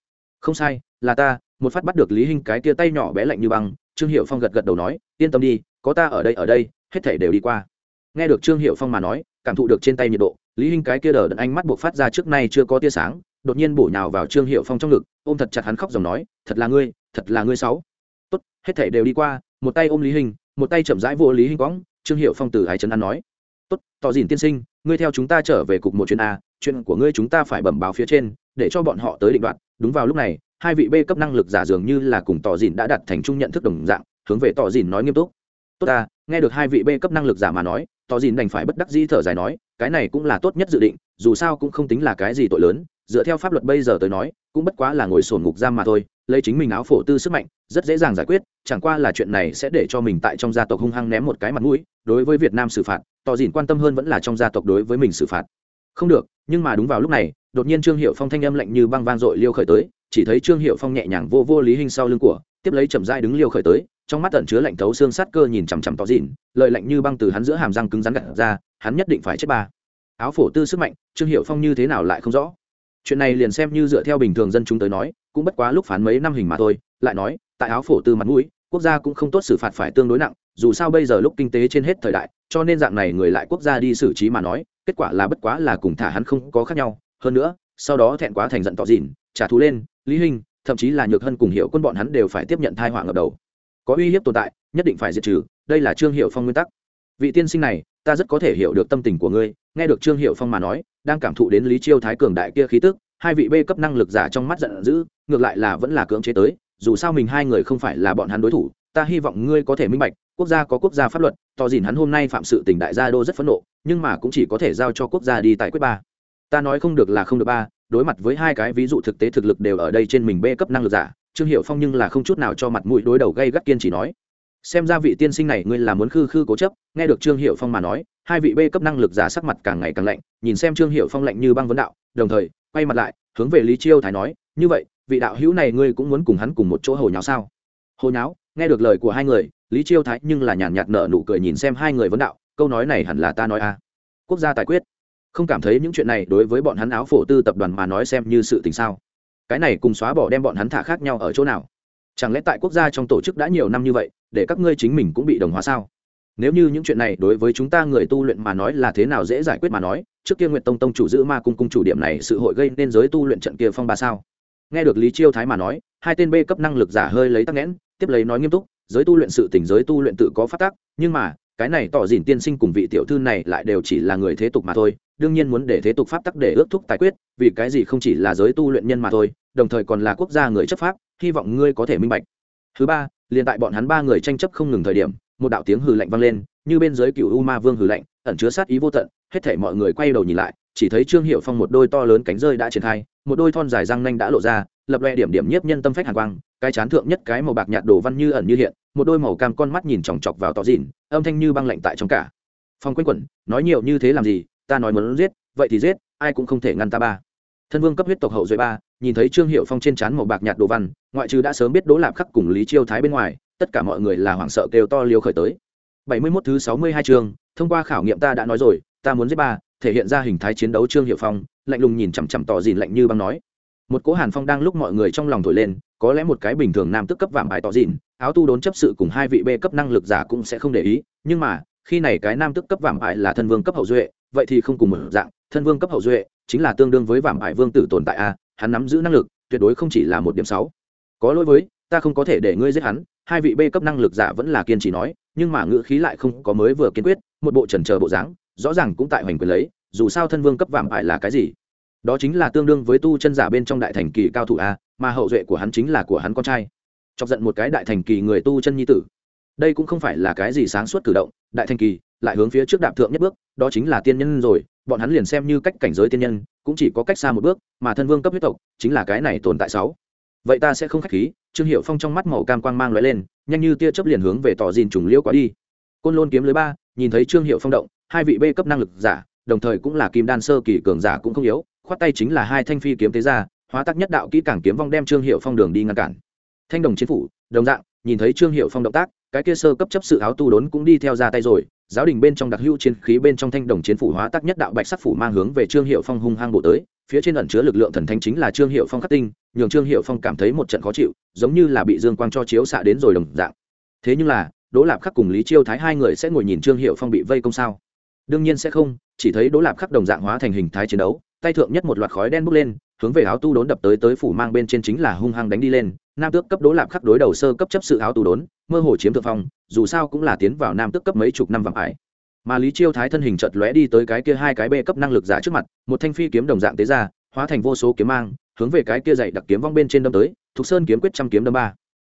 Không sai, là ta, một phát bắt được lý hình cái tia tay nhỏ bé lạnh như băng. Trương hiệu phong gật gật đầu nói, yên tâm đi, có ta ở đây ở đây, hết thể đều đi qua. Nghe được trương hiệu phong mà nói, cảm thụ được trên tay nhiệt độ, lý hình cái kia đờ đẫn ánh mắt buộc phát ra trước nay chưa có tia sáng đột nhiên bổ nhào vào trương hiệu phong trong ngực, ôm thật chặt hắn khóc dòng nói, thật là ngươi, thật là ngươi sáu tốt, hết thể đều đi qua, một tay ôm lý hình, một tay chậm rãi vô lý hình quõng trương hiệu phong từ ái trấn an nói. Tốt, tỏ dìn tiên sinh, ngươi theo chúng ta trở về cục một chuyến a, chuyện của ngươi chúng ta phải bẩm báo phía trên, để cho bọn họ tới định đoạt. Đúng vào lúc này, hai vị b cấp năng lực giả dường như là cùng tỏ dìn đã đặt thành chung nhận thức đồng dạng, hướng về tỏ dìn nói nghiêm túc. Tốt ta, nghe được hai vị b cấp năng lực giả mà nói, tỏ dìn đành phải bất đắc dĩ thở dài nói, cái này cũng là tốt nhất dự định, dù sao cũng không tính là cái gì tội lớn dựa theo pháp luật bây giờ tới nói, cũng bất quá là ngồi sổn ngục giam mà thôi, lấy chính mình áo phổ tư sức mạnh, rất dễ dàng giải quyết, chẳng qua là chuyện này sẽ để cho mình tại trong gia tộc hung hăng ném một cái mặt mũi, đối với việt nam xử phạt, tỏ dìn quan tâm hơn vẫn là trong gia tộc đối với mình xử phạt. Không được, nhưng mà đúng vào lúc này, đột nhiên trương hiệu phong thanh âm lạnh như băng vang dội liêu khởi tới, chỉ thấy trương hiệu phong nhẹ nhàng vô vô lý hình sau lưng của, tiếp lấy chậm dai đứng liêu khởi tới, trong mắt tẩn chứa lạnh thấu xương sát cơ nhìn chằm chằm tỏ dìn lợi lạnh như băng từ hắn giữa hàm răng cứng rắn gặt ra, hắn nhất định phải chết ba. Áo phổ tư sức mạnh, trương hiệu phong như thế nào lại không rõ chuyện này liền xem như dựa theo bình thường dân chúng tới nói, cũng bất quá lúc phán mấy năm hình mà thôi, lại nói, tại áo phổ tư mặt mũi, quốc gia cũng không tốt xử phạt phải tương đối nặng, dù sao bây giờ lúc kinh tế trên hết thời đại, cho nên dạng này người lại quốc gia đi xử trí mà nói, kết quả là bất quá là cùng thả hắn không có khác nhau. Hơn nữa, sau đó thẹn quá thành giận tỏ dịn, trả thù lên, lý hình thậm chí là nhược hân cùng hiệu quân bọn hắn đều phải tiếp nhận thai họa ngập đầu. Có uy hiếp tồn tại, nhất định phải diệt trừ, đây là trương hiệu phong nguyên tắc. Vị tiên sinh này, ta rất có thể hiểu được tâm tình của ngươi nghe được trương hiệu phong mà nói, đang cảm thụ đến lý chiêu thái cường đại kia khí tức, hai vị b cấp năng lực giả trong mắt giận dữ, ngược lại là vẫn là cưỡng chế tới, dù sao mình hai người không phải là bọn hắn đối thủ, ta hy vọng ngươi có thể minh bạch, quốc gia có quốc gia pháp luật tỏ dìn hắn hôm nay phạm sự tình đại gia đô rất phẫn nộ, nhưng mà cũng chỉ có thể giao cho quốc gia đi tại quyết ba. Ta nói không được là không được ba, đối mặt với hai cái ví dụ thực tế thực lực đều ở đây trên mình b cấp năng lực giả, trương hiệu phong nhưng là không chút nào cho mặt mũi đối đầu gây gắt kiên chỉ nói xem ra vị tiên sinh này ngươi là muốn khư khư cố chấp, nghe được trương hiệu phong mà nói, hai vị b cấp năng lực giả sắc mặt càng ngày càng lạnh, nhìn xem trương hiệu phong lạnh như băng vấn đạo, đồng thời, quay mặt lại, hướng về lý chiêu thái nói, như vậy, vị đạo hữu này ngươi cũng muốn cùng hắn cùng một chỗ hồi nháo sao? Hồi nháo, nghe được lời của hai người, lý chiêu thái nhưng là nhàn nhạt nở nụ cười nhìn xem hai người vấn đạo, câu nói này hẳn là ta nói à? Quốc gia tài quyết. Không cảm thấy những chuyện này đối với bọn hắn áo phổ tư tập đoàn mà nói xem như sự tình sao? Cái này cùng xóa bỏ đem bọn hắn thả khác nhau ở chỗ nào? Chẳng lẽ tại quốc gia trong tổ chức đã nhiều năm như vậy để các ngươi chính mình cũng bị đồng hóa sao? Nếu như những chuyện này đối với chúng ta người tu luyện mà nói là thế nào dễ giải quyết mà nói, trước kia nguyện tông tông chủ giữ ma cung cung chủ điểm này sự hội gây nên giới tu luyện trận kia phong ba sao? Nghe được lý chiêu thái mà nói, hai tên b cấp năng lực giả hơi lấy tắc nghẽn, tiếp lấy nói nghiêm túc, giới tu luyện sự tỉnh giới tu luyện tự có phát tác, nhưng mà, cái này tỏ dìn tiên sinh cùng vị tiểu thư này lại đều chỉ là người thế tục mà thôi, đương nhiên muốn để thế tục pháp tắc để ước thúc tài quyết, vì cái gì không chỉ là giới tu luyện nhân mà thôi, đồng thời còn là quốc gia người chấp pháp, hy vọng ngươi có thể minh bạch. Thứ ba liền tại bọn hắn ba người tranh chấp không ngừng thời điểm, một đạo tiếng hừ lạnh vang lên, như bên dưới cựu u ma vương hừ lạnh, ẩn chứa sát ý vô tận, hết thể mọi người quay đầu nhìn lại, chỉ thấy trương hiệu phong một đôi to lớn cánh rơi đã triển khai, một đôi thon dài răng nanh đã lộ ra, lập loe điểm điểm nhiếp nhân tâm phách hàn quang, cái chán thượng nhất cái màu bạc nhạt đồ văn như ẩn như hiện, một đôi màu cam con mắt nhìn chòng chọc vào tỏ dìn âm thanh như băng lạnh tại trong cả. Phong quanh quẩn, nói nhiều như thế làm gì, ta nói muốn giết, vậy thì giết, ai cũng không thể ngăn ta ba. Thân vương cấp huyết tộc hậu duệ ba nhìn thấy trương hiệu phong trên trán màu bạc nhạt đồ văn, ngoại trừ đã sớm biết đỗ lạp khắc cùng lý chiêu thái bên ngoài, tất cả mọi người là hoảng sợ kêu to liều khởi tới. Bảy mươi 71 thứ sáu mươi hai chương, thông qua khảo nghiệm ta đã nói rồi, ta muốn giết ba, thể hiện ra hình thái chiến đấu trương hiệu phong, lạnh lùng nhìn chằm chằm tỏ dìn lạnh như băng nói. Một cố hàn phong đang lúc mọi người trong lòng thổi lên, có lẽ một cái bình thường nam tức cấp vạm bài tỏ dìn áo tu đốn chấp sự cùng hai vị b cấp năng lực giả cũng sẽ không để ý, nhưng mà, khi này cái nam tức cấp vạm bài là thân vương cấp hậu duệ, vậy thì không cùng một dạng, thân vương cấp hậu duệ chính là tương đương với vạm bài vương tử tồn tại a hắn nắm giữ năng lực tuyệt đối không chỉ là một điểm sáu. Có lỗi với, ta không có thể để ngươi giết hắn, hai vị b cấp năng lực giả vẫn là kiên trì nói, nhưng mà ngữ khí lại không có mới vừa kiên quyết, một bộ trần chờ bộ dáng, rõ ràng cũng tại hoành quyền lấy, dù sao thân vương cấp vạm bài là cái gì? Đó chính là tương đương với tu chân giả bên trong đại thành kỳ cao thủ a, mà hậu duệ của hắn chính là của hắn con trai. Chọc giận một cái đại thành kỳ người tu chân nhi tử. Đây cũng không phải là cái gì sáng suốt cử động, đại thành kỳ, lại hướng phía trước đạp thượng nhất bước, đó chính là tiên nhân rồi, bọn hắn liền xem như cách cảnh giới tiên nhân cũng chỉ có cách xa một bước, mà thân vương cấp huyết tộc chính là cái này tồn tại sáu. Vậy ta sẽ không khách khí, trương hiệu phong trong mắt màu cam quang mang lóe lên, nhanh như tia chớp liền hướng về tỏ dìn trùng liễu quá đi. Côn lôn kiếm lưới ba, nhìn thấy trương hiệu phong động, hai vị b cấp năng lực giả, đồng thời cũng là kim đan sơ kỳ cường giả cũng không yếu, khoát tay chính là hai thanh phi kiếm tế ra hóa tác nhất đạo kỹ cảng kiếm vong đem trương hiệu phong đường đi ngăn cản. Thanh đồng chiến phủ, đồng dạng, nhìn thấy trương hiệu phong động tác, cái kia sơ cấp chấp sự áo tu đốn cũng đi theo ra tay rồi giáo đình bên trong đặc hữu chiến khí bên trong thanh đồng chiến phủ hóa tác nhất đạo bạch sắc phủ mang hướng về trương hiệu phong hung hăng bộ tới, phía trên ẩn chứa lực lượng thần thánh chính là trương hiệu phong khắc tinh, nhường trương hiệu phong cảm thấy một trận khó chịu, giống như là bị dương quang cho chiếu xạ đến rồi đồng dạng. Thế nhưng là, đỗ lạp khắc cùng lý chiêu thái hai người sẽ ngồi nhìn trương hiệu phong bị vây công sao? Đương nhiên sẽ không, chỉ thấy đỗ lạp khắc đồng dạng hóa thành hình thái chiến đấu, tay thượng nhất một loạt khói đen bốc lên, hướng về áo tu đốn đập tới tới phủ mang bên trên chính là hung hăng đánh đi lên nam tước cấp đố lạp khắc đối đầu sơ cấp chấp sự áo tù đốn, mơ hồ chiếm thượng phong, dù sao cũng là tiến vào nam tước cấp mấy chục năm vàng ải. Mà lý chiêu thái thân hình chợt lóe đi tới cái kia hai cái bê cấp năng lực giả trước mặt, một thanh phi kiếm đồng dạng tế ra, hóa thành vô số kiếm mang, hướng về cái kia dậy đặc kiếm vong bên trên đâm tới thục sơn kiếm quyết trăm kiếm đâm ba.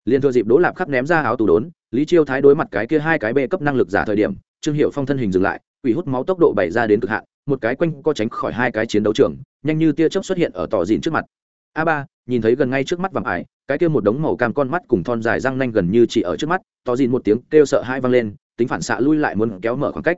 Liền thừa dịp đố lạp khắc ném ra áo tù đốn, lý chiêu thái đối mặt cái kia hai cái bê cấp năng lực giả thời điểm, trương hiệu phong thân hình dừng lại, quỷ hút máu tốc độ bày ra đến cực hạn, một cái quanh co tránh khỏi hai cái chiến đấu trường, nhanh như tia chớp xuất hiện ở tỏ dìn trước mặt. A ba, nhìn thấy gần ngay trước mắt vàng ải cái kia một đống màu cam con mắt cùng thon dài răng nanh gần như chỉ ở trước mắt tỏ dìn một tiếng kêu sợ hai vang lên, tính phản xạ lui lại muốn kéo mở khoảng cách.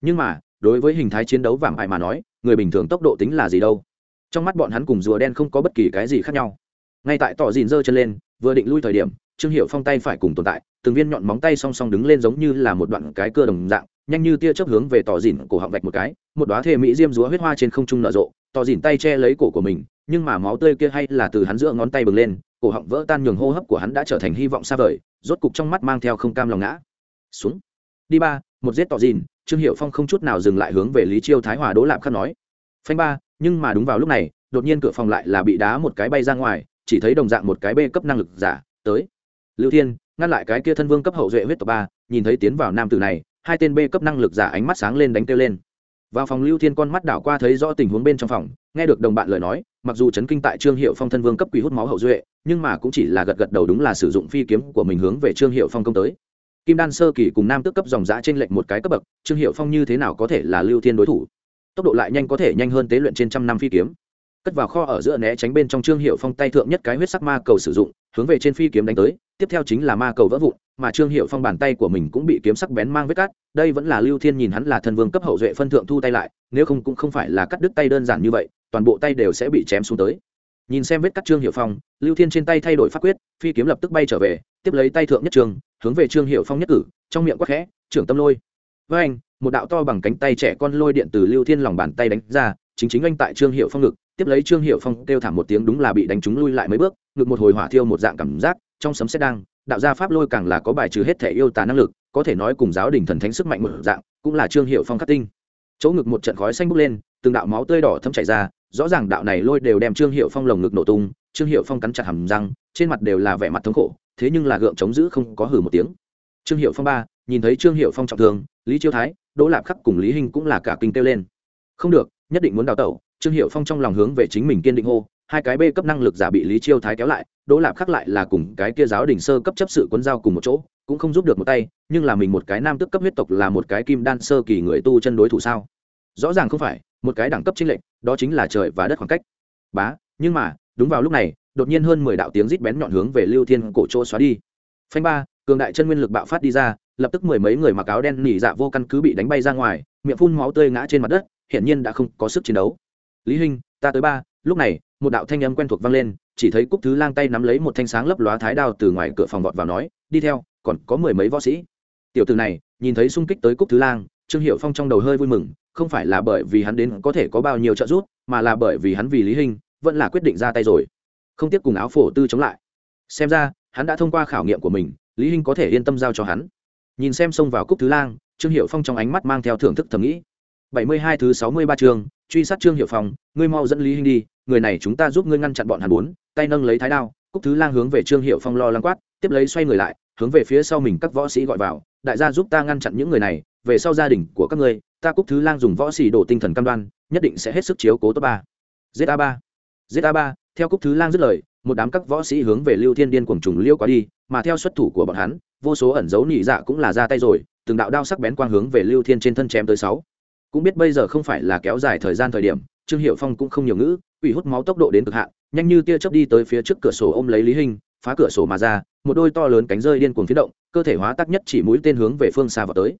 Nhưng mà, đối với hình thái chiến đấu vàng ải mà nói, người bình thường tốc độ tính là gì đâu. Trong mắt bọn hắn cùng rùa đen không có bất kỳ cái gì khác nhau. Ngay tại tỏ dìn giơ chân lên, vừa định lui thời điểm, trương hiệu phong tay phải cùng tồn tại, từng viên nhọn móng tay song song đứng lên giống như là một đoạn cái cơ đồng dạng, nhanh như tia chớp hướng về tỏ dìn cổ họng vạch một cái, một đoá thê mỹ diêm rúa huyết hoa trên không trung nở rộ, tỏ dìn tay che lấy cổ của mình, nhưng mà máu tươi kia hay là từ hắn giữa ngón tay bừng lên cổ họng vỡ tan nhường hô hấp của hắn đã trở thành hy vọng xa vời, rốt cục trong mắt mang theo không cam lòng ngã. Xuống. Đi ba, một giết tỏ dìn, trương hiệu phong không chút nào dừng lại hướng về lý chiêu thái hòa đỗ lạp khắc nói. Phanh ba, nhưng mà đúng vào lúc này, đột nhiên cửa phòng lại là bị đá một cái bay ra ngoài, chỉ thấy đồng dạng một cái bê cấp năng lực giả, tới. Lưu thiên, ngăn lại cái kia thân vương cấp hậu duệ huyết tộc ba, nhìn thấy tiến vào nam tử này, hai tên b cấp năng lực giả ánh mắt sáng lên đánh kêu lên. Vào phòng lưu thiên con mắt đảo qua thấy rõ tình huống bên trong phòng, nghe được đồng bạn lời nói, mặc dù chấn kinh tại trương hiệu phong thân vương cấp quỷ hút máu hậu duệ nhưng mà cũng chỉ là gật gật đầu đúng là sử dụng phi kiếm của mình hướng về trương hiệu phong công tới. Kim đan sơ kỳ cùng nam tước cấp dòng giã trên lệnh một cái cấp bậc, trương hiệu phong như thế nào có thể là lưu thiên đối thủ? Tốc độ lại nhanh có thể nhanh hơn tế luyện trên trăm năm phi kiếm. Cất vào kho ở giữa né tránh bên trong trương hiệu phong tay thượng nhất cái huyết sắc ma cầu sử dụng, hướng về trên phi kiếm đánh tới, tiếp theo chính là ma cầu vỡ vụn, mà trương hiệu phong bàn tay của mình cũng bị kiếm sắc bén mang vết cắt, đây vẫn là lưu thiên nhìn hắn là thân vương cấp hậu duệ phân thượng thu tay lại, nếu không cũng không phải là cắt đứt tay đơn giản như vậy, toàn bộ tay đều sẽ bị chém xuống tới nhìn xem vết cắt trương hiệu phong, lưu thiên trên tay thay đổi pháp quyết, phi kiếm lập tức bay trở về, tiếp lấy tay thượng nhất trường, hướng về trương hiệu phong nhất cử, trong miệng quắc khẽ, trưởng tâm lôi. Với anh, một đạo to bằng cánh tay trẻ con lôi điện từ lưu thiên lòng bàn tay đánh ra, chính chính anh tại trương hiệu phong ngực, tiếp lấy trương hiệu phong kêu thảm một tiếng đúng là bị đánh trúng lui lại mấy bước, ngực một hồi hỏa thiêu một dạng cảm giác, trong sấm xét đang, đạo gia pháp lôi càng là có bài trừ hết thể yêu tà năng lực, có thể nói cùng giáo đình thần thánh sức mạnh một dạng, cũng là trương hiệu phong khắc tinh. Chỗ ngực một trận khói xanh bốc lên, từng đạo máu tươi đỏ thấm chảy ra rõ ràng đạo này lôi đều đem trương hiệu phong lồng ngực nổ tung, trương hiệu phong cắn chặt hầm răng, trên mặt đều là vẻ mặt thống khổ, thế nhưng là gượng chống giữ không có hử một tiếng. Trương hiệu phong ba, nhìn thấy trương hiệu phong trọng thương, lý chiêu thái, đỗ lạp khắc cùng lý hình cũng là cả kinh kêu lên. Không được, nhất định muốn đào tẩu, trương hiệu phong trong lòng hướng về chính mình kiên định hô, hai cái b cấp năng lực giả bị lý chiêu thái kéo lại, đỗ lạp khắc lại là cùng cái kia giáo đình sơ cấp chấp sự quân giao cùng một chỗ, cũng không giúp được một tay, nhưng là mình một cái nam tức cấp huyết tộc là một cái kim đan sơ kỳ người tu chân đối thủ sao? Rõ ràng không phải, một cái đẳng cấp chính lệnh đó chính là trời và đất khoảng cách. Bá, nhưng mà, đúng vào lúc này, đột nhiên hơn mười đạo tiếng rít bén nhọn hướng về lưu thiên cổ chỗ xóa đi. Phanh ba, cường đại chân nguyên lực bạo phát đi ra, lập tức mười mấy người mặc áo đen nỉ dạ vô căn cứ bị đánh bay ra ngoài, miệng phun máu tươi ngã trên mặt đất, hiển nhiên đã không có sức chiến đấu. Lý hinh, ta tới ba, lúc này, một đạo thanh âm quen thuộc vang lên, chỉ thấy cúc thứ lang tay nắm lấy một thanh sáng lấp lóa thái đao từ ngoài cửa phòng vọt vào nói, đi theo, còn có mười mấy võ sĩ. Tiểu từ này, nhìn thấy xung kích tới cúc thứ lang, trương hiệu phong trong đầu hơi vui mừng không phải là bởi vì hắn đến có thể có bao nhiêu trợ giúp, mà là bởi vì hắn vì lý Hinh vẫn là quyết định ra tay rồi. Không tiếp cùng áo phổ tư chống lại. Xem ra, hắn đã thông qua khảo nghiệm của mình, lý Hinh có thể yên tâm giao cho hắn. Nhìn xem xông vào cúc thứ lang, trương Hiểu phong trong ánh mắt mang theo thưởng thức thầm nghĩ. Bảy mươi hai thứ sáu mươi ba chương, truy sát trương Hiểu phong, ngươi mau dẫn lý Hinh đi, người này chúng ta giúp ngươi ngăn chặn bọn hắn bốn, tay nâng lấy thái đao, cúc thứ lang hướng về trương Hiểu phong lo lắng quát, tiếp lấy xoay người lại, hướng về phía sau mình các võ sĩ gọi vào, đại gia giúp ta ngăn chặn những người này, về sau gia đình của các ngươi ta cúc thứ lang dùng võ sĩ đổ tinh thần cam đoan, nhất định sẽ hết sức chiếu cố tốt ba. Za ba. Za ba, theo cúc thứ lang dứt lời, một đám các võ sĩ hướng về lưu thiên điên cuồng trùng liêu quá đi, mà theo xuất thủ của bọn hắn, vô số ẩn dấu nhị dạ cũng là ra tay rồi, từng đạo đao sắc bén quang hướng về lưu thiên trên thân chém tới sáu. Cũng biết bây giờ không phải là kéo dài thời gian thời điểm, trương hiệu phong cũng không nhiều ngữ, ủy hút máu tốc độ đến cực hạn, nhanh như tia chớp đi tới phía trước cửa sổ ôm lấy lý hình, phá cửa sổ mà ra, một đôi to lớn cánh rơi điên cuồng phiến động, cơ thể hóa tắc nhất chỉ mũi tên hướng về phương xa vào tới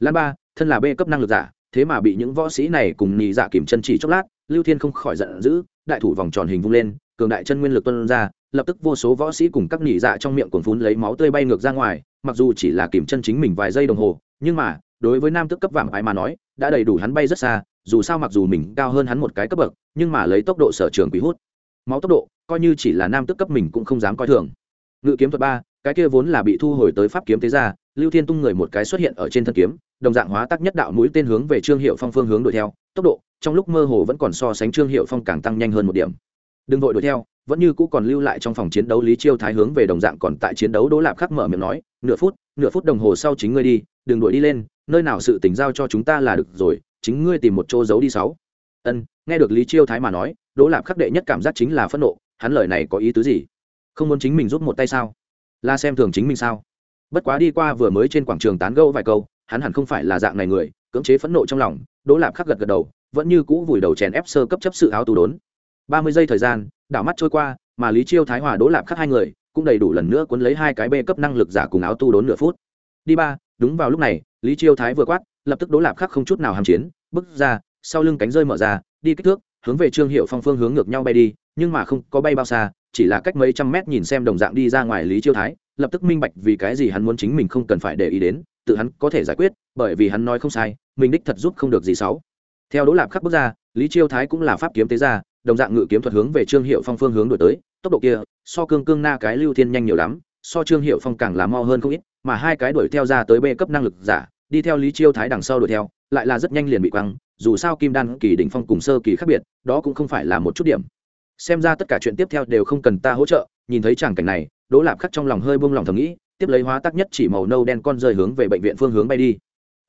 lan ba, thân là b cấp năng lực giả, thế mà bị những võ sĩ này cùng nhị dạ kìm chân chỉ chốc lát, lưu thiên không khỏi giận dữ, đại thủ vòng tròn hình vung lên, cường đại chân nguyên lực tuân ra, lập tức vô số võ sĩ cùng các nhị dạ trong miệng cuồng phún lấy máu tươi bay ngược ra ngoài, mặc dù chỉ là kìm chân chính mình vài giây đồng hồ, nhưng mà, đối với nam tức cấp vàng ai mà nói, đã đầy đủ hắn bay rất xa, dù sao mặc dù mình cao hơn hắn một cái cấp bậc, nhưng mà lấy tốc độ sở trường quý hút. Máu tốc độ, coi như chỉ là nam tức cấp mình cũng không dám coi thường. Ngự kiếm thuật ba, cái kia vốn là bị thu hồi tới pháp kiếm thế ra lưu thiên tung người một cái xuất hiện ở trên thân kiếm đồng dạng hóa tác nhất đạo mũi tên hướng về trương hiệu phong phương hướng đuổi theo. Tốc độ, trong lúc mơ hồ vẫn còn so sánh trương hiệu phong càng tăng nhanh hơn một điểm. Đừng vội đuổi theo, vẫn như cũ còn lưu lại trong phòng chiến đấu lý chiêu thái hướng về đồng dạng còn tại chiến đấu đỗ lạp khắc mở miệng nói, nửa phút nửa phút đồng hồ sau chính ngươi đi, đừng đuổi đi lên, nơi nào sự tỉnh giao cho chúng ta là được rồi, chính ngươi tìm một chỗ giấu đi sáu. Ân, nghe được lý chiêu thái mà nói, đỗ lạp khắc đệ nhất cảm giác chính là phẫn nộ, hắn lời này có ý tứ gì? Không muốn chính mình giúp một tay sao? La xem thường chính mình sao? Bất quá đi qua vừa mới trên quảng trường tán gẫu vài câu hắn hẳn không phải là dạng này người, cưỡng chế phẫn nộ trong lòng, đỗ lạp khắc gật gật đầu, vẫn như cũ vùi đầu chèn ép sơ cấp chấp sự áo tù đốn. Ba mươi giây thời gian, đảo mắt trôi qua, mà lý chiêu thái hòa đỗ lạp khắc hai người, cũng đầy đủ lần nữa cuốn lấy hai cái bê cấp năng lực giả cùng áo tu đốn nửa phút. Đi ba, đúng vào lúc này, lý chiêu thái vừa quát, lập tức đỗ lạp khắc không chút nào hàm chiến, bước ra, sau lưng cánh rơi mở ra, đi kích thước, hướng về trương hiệu phong phương hướng ngược nhau bay đi, nhưng mà không có bay bao xa chỉ là cách mấy trăm mét nhìn xem đồng dạng đi ra ngoài lý chiêu thái, lập tức minh bạch vì cái gì hắn muốn chính mình không cần phải để ý đến, tự hắn có thể giải quyết, bởi vì hắn nói không sai, mình đích thật giúp không được gì xấu. Theo đỗ lạp khắc bước ra, lý chiêu thái cũng là pháp kiếm tế ra đồng dạng ngự kiếm thuật hướng về trương hiệu phong phương hướng đổi tới, tốc độ kia, so cương cương na cái lưu thiên nhanh nhiều lắm, so trương hiệu phong càng là mo hơn không ít, mà hai cái đuổi theo ra tới b cấp năng lực giả, đi theo lý chiêu thái đằng sau đuổi theo, lại là rất nhanh liền bị quăng, dù sao kim đan, kỳ đỉnh phong cùng sơ kỳ khác biệt, đó cũng không phải là một chút điểm xem ra tất cả chuyện tiếp theo đều không cần ta hỗ trợ, nhìn thấy tràng cảnh này, đỗ lạp khắc trong lòng hơi buông lòng thầm nghĩ, tiếp lấy hóa tắc nhất chỉ màu nâu đen con rơi hướng về bệnh viện phương hướng bay đi.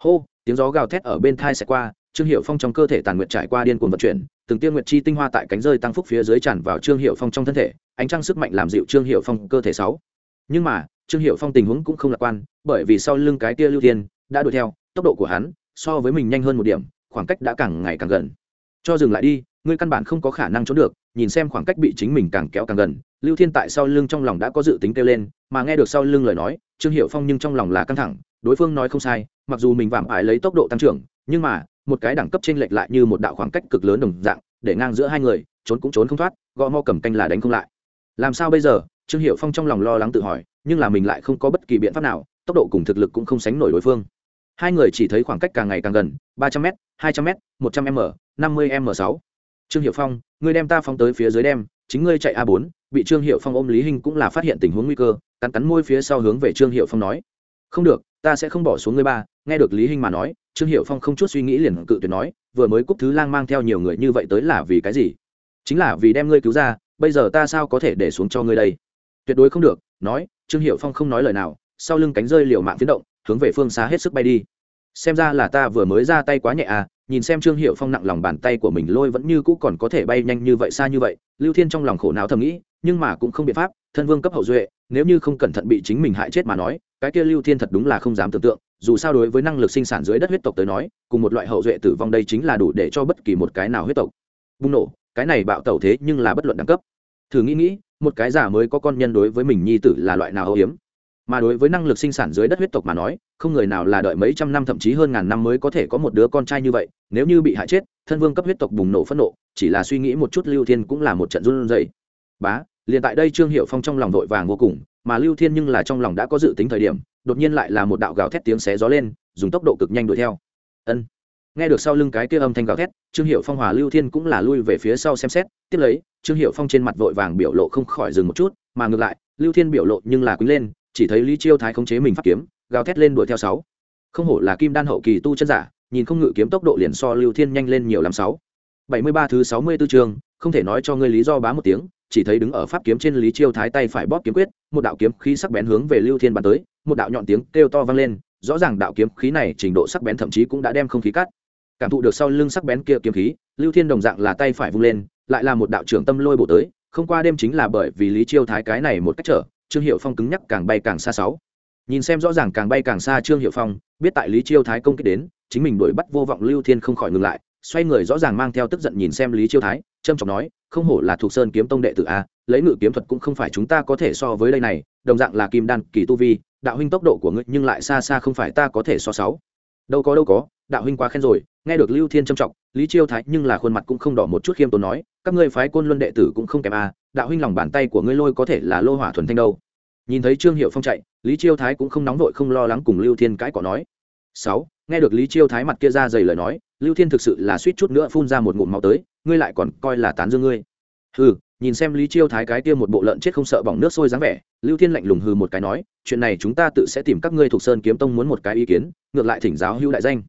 Hô, tiếng gió gào thét ở bên thai sẽ qua, trương hiệu phong trong cơ thể tàn nguyệt trải qua điên cuồng vận chuyển, từng tiên nguyệt chi tinh hoa tại cánh rơi tăng phúc phía dưới tràn vào trương hiệu phong trong thân thể, ánh trăng sức mạnh làm dịu trương hiệu phong cơ thể sáu. Nhưng mà, trương hiệu phong tình huống cũng không lạc quan, bởi vì sau lưng cái kia lưu thiên đã đuổi theo, tốc độ của hắn so với mình nhanh hơn một điểm, khoảng cách đã càng ngày càng gần. Cho dừng lại đi ngươi căn bản không có khả năng trốn được, nhìn xem khoảng cách bị chính mình càng kéo càng gần, lưu thiên tại sau lưng trong lòng đã có dự tính kêu lên, mà nghe được sau lưng lời nói, trương hiệu phong nhưng trong lòng là căng thẳng, đối phương nói không sai, mặc dù mình vạm ải lấy tốc độ tăng trưởng, nhưng mà, một cái đẳng cấp trên lệch lại như một đạo khoảng cách cực lớn đồng dạng, để ngang giữa hai người, trốn cũng trốn không thoát, gõ mo cầm canh là đánh không lại. Làm sao bây giờ? Trương hiệu phong trong lòng lo lắng tự hỏi, nhưng là mình lại không có bất kỳ biện pháp nào, tốc độ cùng thực lực cũng không sánh nổi đối phương. Hai người chỉ thấy khoảng cách càng ngày càng gần, ba trăm m hai trăm m một trăm m, năm mươi m sáu trương hiệu phong, ngươi đem ta phóng tới phía dưới đem, chính ngươi chạy a bốn, bị trương hiệu phong ôm lý hình cũng là phát hiện tình huống nguy cơ, cắn cắn môi phía sau hướng về trương hiệu phong nói. Không được, ta sẽ không bỏ xuống ngươi ba, nghe được lý hình mà nói, trương hiệu phong không chút suy nghĩ liền cự tuyệt nói, vừa mới cúc thứ lang mang theo nhiều người như vậy tới là vì cái gì? Chính là vì đem ngươi cứu ra, bây giờ ta sao có thể để xuống cho ngươi đây? Tuyệt đối không được, nói, trương hiệu phong không nói lời nào, sau lưng cánh rơi liều mạng phiến động, hướng về phương xa hết sức bay đi. Xem ra là ta vừa mới ra tay quá nhẹ à nhìn xem trương hiệu phong nặng lòng bàn tay của mình lôi vẫn như cũ còn có thể bay nhanh như vậy, xa như vậy, lưu thiên trong lòng khổ não thầm nghĩ, nhưng mà cũng không biện pháp, thân vương cấp hậu duệ, nếu như không cẩn thận bị chính mình hại chết mà nói, cái kia lưu thiên thật đúng là không dám tưởng tượng, dù sao đối với năng lực sinh sản dưới đất huyết tộc tới nói, cùng một loại hậu duệ tử vong đây chính là đủ để cho bất kỳ một cái nào huyết tộc bùng nổ, cái này bạo tẩu thế nhưng là bất luận đẳng cấp. Thử nghĩ nghĩ, một cái giả mới có con nhân đối với mình nhi tử là loại nào âu hiếm mà đối với năng lực sinh sản dưới đất huyết tộc mà nói, không người nào là đợi mấy trăm năm thậm chí hơn ngàn năm mới có thể có một đứa con trai như vậy, nếu như bị hại chết, thân vương cấp huyết tộc bùng nổ phẫn nộ, chỉ là suy nghĩ một chút lưu thiên cũng là một trận run dày bá, liền tại đây trương hiệu phong trong lòng vội vàng vô cùng, mà lưu thiên nhưng là trong lòng đã có dự tính thời điểm, đột nhiên lại là một đạo gào thét tiếng xé gió lên, dùng tốc độ cực nhanh đuổi theo. Ân. Nghe được sau lưng cái kia âm thanh gào thét, trương hiệu phong hòa lưu thiên cũng là lui về phía sau xem xét, tiếp lấy, trương hiệu phong trên mặt vội vàng biểu lộ không khỏi dừng một chút, mà ngược lại, lưu thiên biểu lộ nhưng là quý lên chỉ thấy lý chiêu thái khống chế mình phát kiếm, gào thét lên đuổi theo sáu. Không hổ là kim đan hậu kỳ tu chân giả, nhìn không ngự kiếm tốc độ liền so lưu thiên nhanh lên nhiều làm sáu. Bảy mươi ba thứ sáu mươi tư trường không thể nói cho ngươi lý do bá một tiếng, chỉ thấy đứng ở pháp kiếm trên lý chiêu thái tay phải bóp kiếm quyết, một đạo kiếm khí sắc bén hướng về lưu thiên bắn tới, một đạo nhọn tiếng kêu to vang lên, rõ ràng đạo kiếm khí này trình độ sắc bén thậm chí cũng đã đem không khí cắt. Cảm thụ được sau lưng sắc bén kia kiếm khí, lưu thiên đồng dạng là tay phải vung lên, lại là một đạo trưởng tâm lôi bổ tới, không qua đêm chính là bởi vì lý chiêu thái cái này một cách trở trương hiệu phong cứng nhắc càng bay càng xa sáu. Nhìn xem rõ ràng càng bay càng xa trương hiệu phong, biết tại lý chiêu thái công kích đến, chính mình đuổi bắt vô vọng lưu thiên không khỏi ngừng lại, xoay người rõ ràng mang theo tức giận nhìn xem lý chiêu thái trâm trọng nói, không hổ là thuộc sơn kiếm tông đệ tử a, lấy ngự kiếm thuật cũng không phải chúng ta có thể so với đây này, đồng dạng là kim đan kỳ tu vi, đạo huynh tốc độ của ngươi nhưng lại xa xa không phải ta có thể so sáu. Đâu có đâu có đạo huynh quá khen rồi, nghe được lưu thiên trâm trọng lý chiêu thái nhưng là khuôn mặt cũng không đỏ một chút khiêm tốn nói, các ngươi phái côn luân đệ tử cũng không kém a, đạo huynh lòng bàn tay của ngươi lôi có thể là lô hỏa thuần thanh đâu. Nhìn thấy trương hiệu phong chạy, lý chiêu thái cũng không nóng vội không lo lắng cùng lưu thiên cãi cọ nói. Sáu, nghe được lý chiêu thái mặt kia ra dày lời nói, lưu thiên thực sự là suýt chút nữa phun ra một ngụm máu tới, ngươi lại còn coi là tán dương ngươi. Hừ, nhìn xem lý chiêu thái cái kia một bộ lợn chết không sợ bỏng nước sôi dáng vẻ, lưu thiên lạnh lùng hừ một cái nói, chuyện này chúng ta tự sẽ tìm các ngươi thuộc sơn kiếm tông muốn một cái ý kiến, ngược lại thỉnh giáo hữu đại danh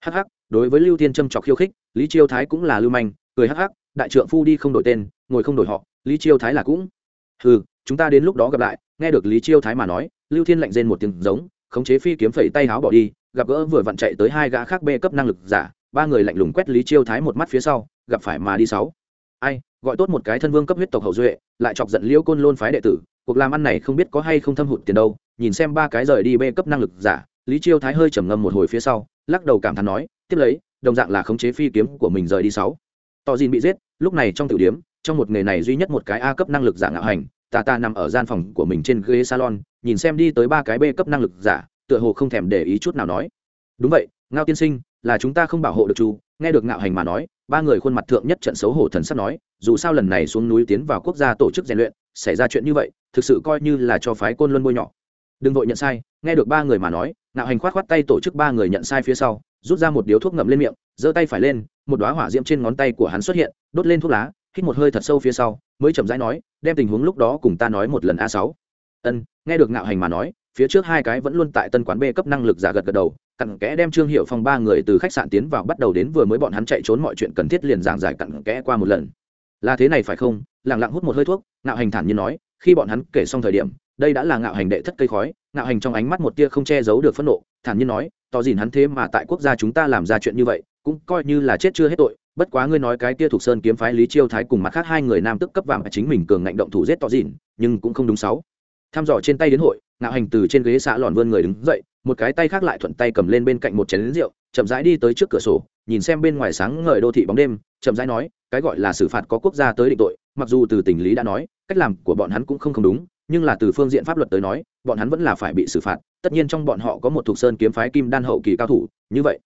hắc hắc, đối với lưu thiên châm trọc khiêu khích, lý chiêu thái cũng là lưu manh, cười hắc hắc, đại trượng phu đi không đổi tên, ngồi không đổi họ, lý chiêu thái là cũng. Hừ, chúng ta đến lúc đó gặp lại, nghe được lý chiêu thái mà nói, lưu thiên lạnh rên một tiếng giống, khống chế phi kiếm phẩy tay háo bỏ đi, gặp gỡ vừa vặn chạy tới hai gã khác bê cấp năng lực giả, ba người lạnh lùng quét lý chiêu thái một mắt phía sau, gặp phải mà đi sáu. Ai, gọi tốt một cái thân vương cấp huyết tộc hậu duệ, lại chọc giận liễu côn lôn phái đệ tử, cuộc làm ăn này không biết có hay không thâm hụt tiền đâu, nhìn xem ba cái rời đi bê cấp năng lực giả, lý chiêu thái hơi trầm ngâm một hồi phía sau lắc đầu cảm thán nói, tiếp lấy, đồng dạng là khống chế phi kiếm của mình rời đi sáu. Tò dìn bị giết, lúc này trong tiểu điếm trong một nghề này duy nhất một cái a cấp năng lực giả ngạo hành tà ta nằm ở gian phòng của mình trên ghế salon, nhìn xem đi tới ba cái b cấp năng lực giả, tựa hồ không thèm để ý chút nào nói. Đúng vậy, ngao tiên sinh, là chúng ta không bảo hộ được chu, nghe được ngạo hành mà nói, ba người khuôn mặt thượng nhất trận xấu hổ thần sắp nói, dù sao lần này xuống núi tiến vào quốc gia tổ chức rèn luyện, xảy ra chuyện như vậy, thực sự coi như là cho phái côn luân bôi nhọ đừng vội nhận sai, nghe được ba người mà nói, ngạo hành khoát khoát tay tổ chức ba người nhận sai phía sau, rút ra một điếu thuốc ngậm lên miệng, giơ tay phải lên, một đoá hỏa diễm trên ngón tay của hắn xuất hiện, đốt lên thuốc lá, hít một hơi thật sâu phía sau, mới chậm rãi nói, đem tình huống lúc đó cùng ta nói một lần a sáu. Ân, nghe được ngạo hành mà nói, phía trước hai cái vẫn luôn tại tân quán b cấp năng lực giả gật gật đầu, cặn kẽ đem trương hiệu phong ba người từ khách sạn tiến vào bắt đầu đến vừa mới bọn hắn chạy trốn mọi chuyện cần thiết liền giảng giải cặn kẽ qua một lần. Là thế này phải không? Lẳng lặng hút một hơi thuốc, ngạo hành thản nhiên nói, khi bọn hắn kể xong thời điểm đây đã là ngạo hành đệ thất cây khói, ngạo hành trong ánh mắt một tia không che giấu được phẫn nộ, thản nhiên nói tỏ dìn hắn thế mà tại quốc gia chúng ta làm ra chuyện như vậy, cũng coi như là chết chưa hết tội, bất quá ngươi nói cái tia thuộc sơn kiếm phái lý chiêu thái cùng mặt khác hai người nam tức cấp vàng chính mình cường ngạnh động thủ giết tỏ dìn, nhưng cũng không đúng sáu. Tham dò trên tay đến hội, ngạo hành từ trên ghế xạ lòn vươn người đứng dậy, một cái tay khác lại thuận tay cầm lên bên cạnh một chén lính rượu, chậm rãi đi tới trước cửa sổ, nhìn xem bên ngoài sáng ngời đô thị bóng đêm, chậm rãi nói, cái gọi là xử phạt có quốc gia tới định tội, mặc dù từ tình lý đã nói, cách làm của bọn hắn cũng không không đúng nhưng là từ phương diện pháp luật tới nói, bọn hắn vẫn là phải bị xử phạt, tất nhiên trong bọn họ có một thuộc sơn kiếm phái kim đan hậu kỳ cao thủ, như vậy,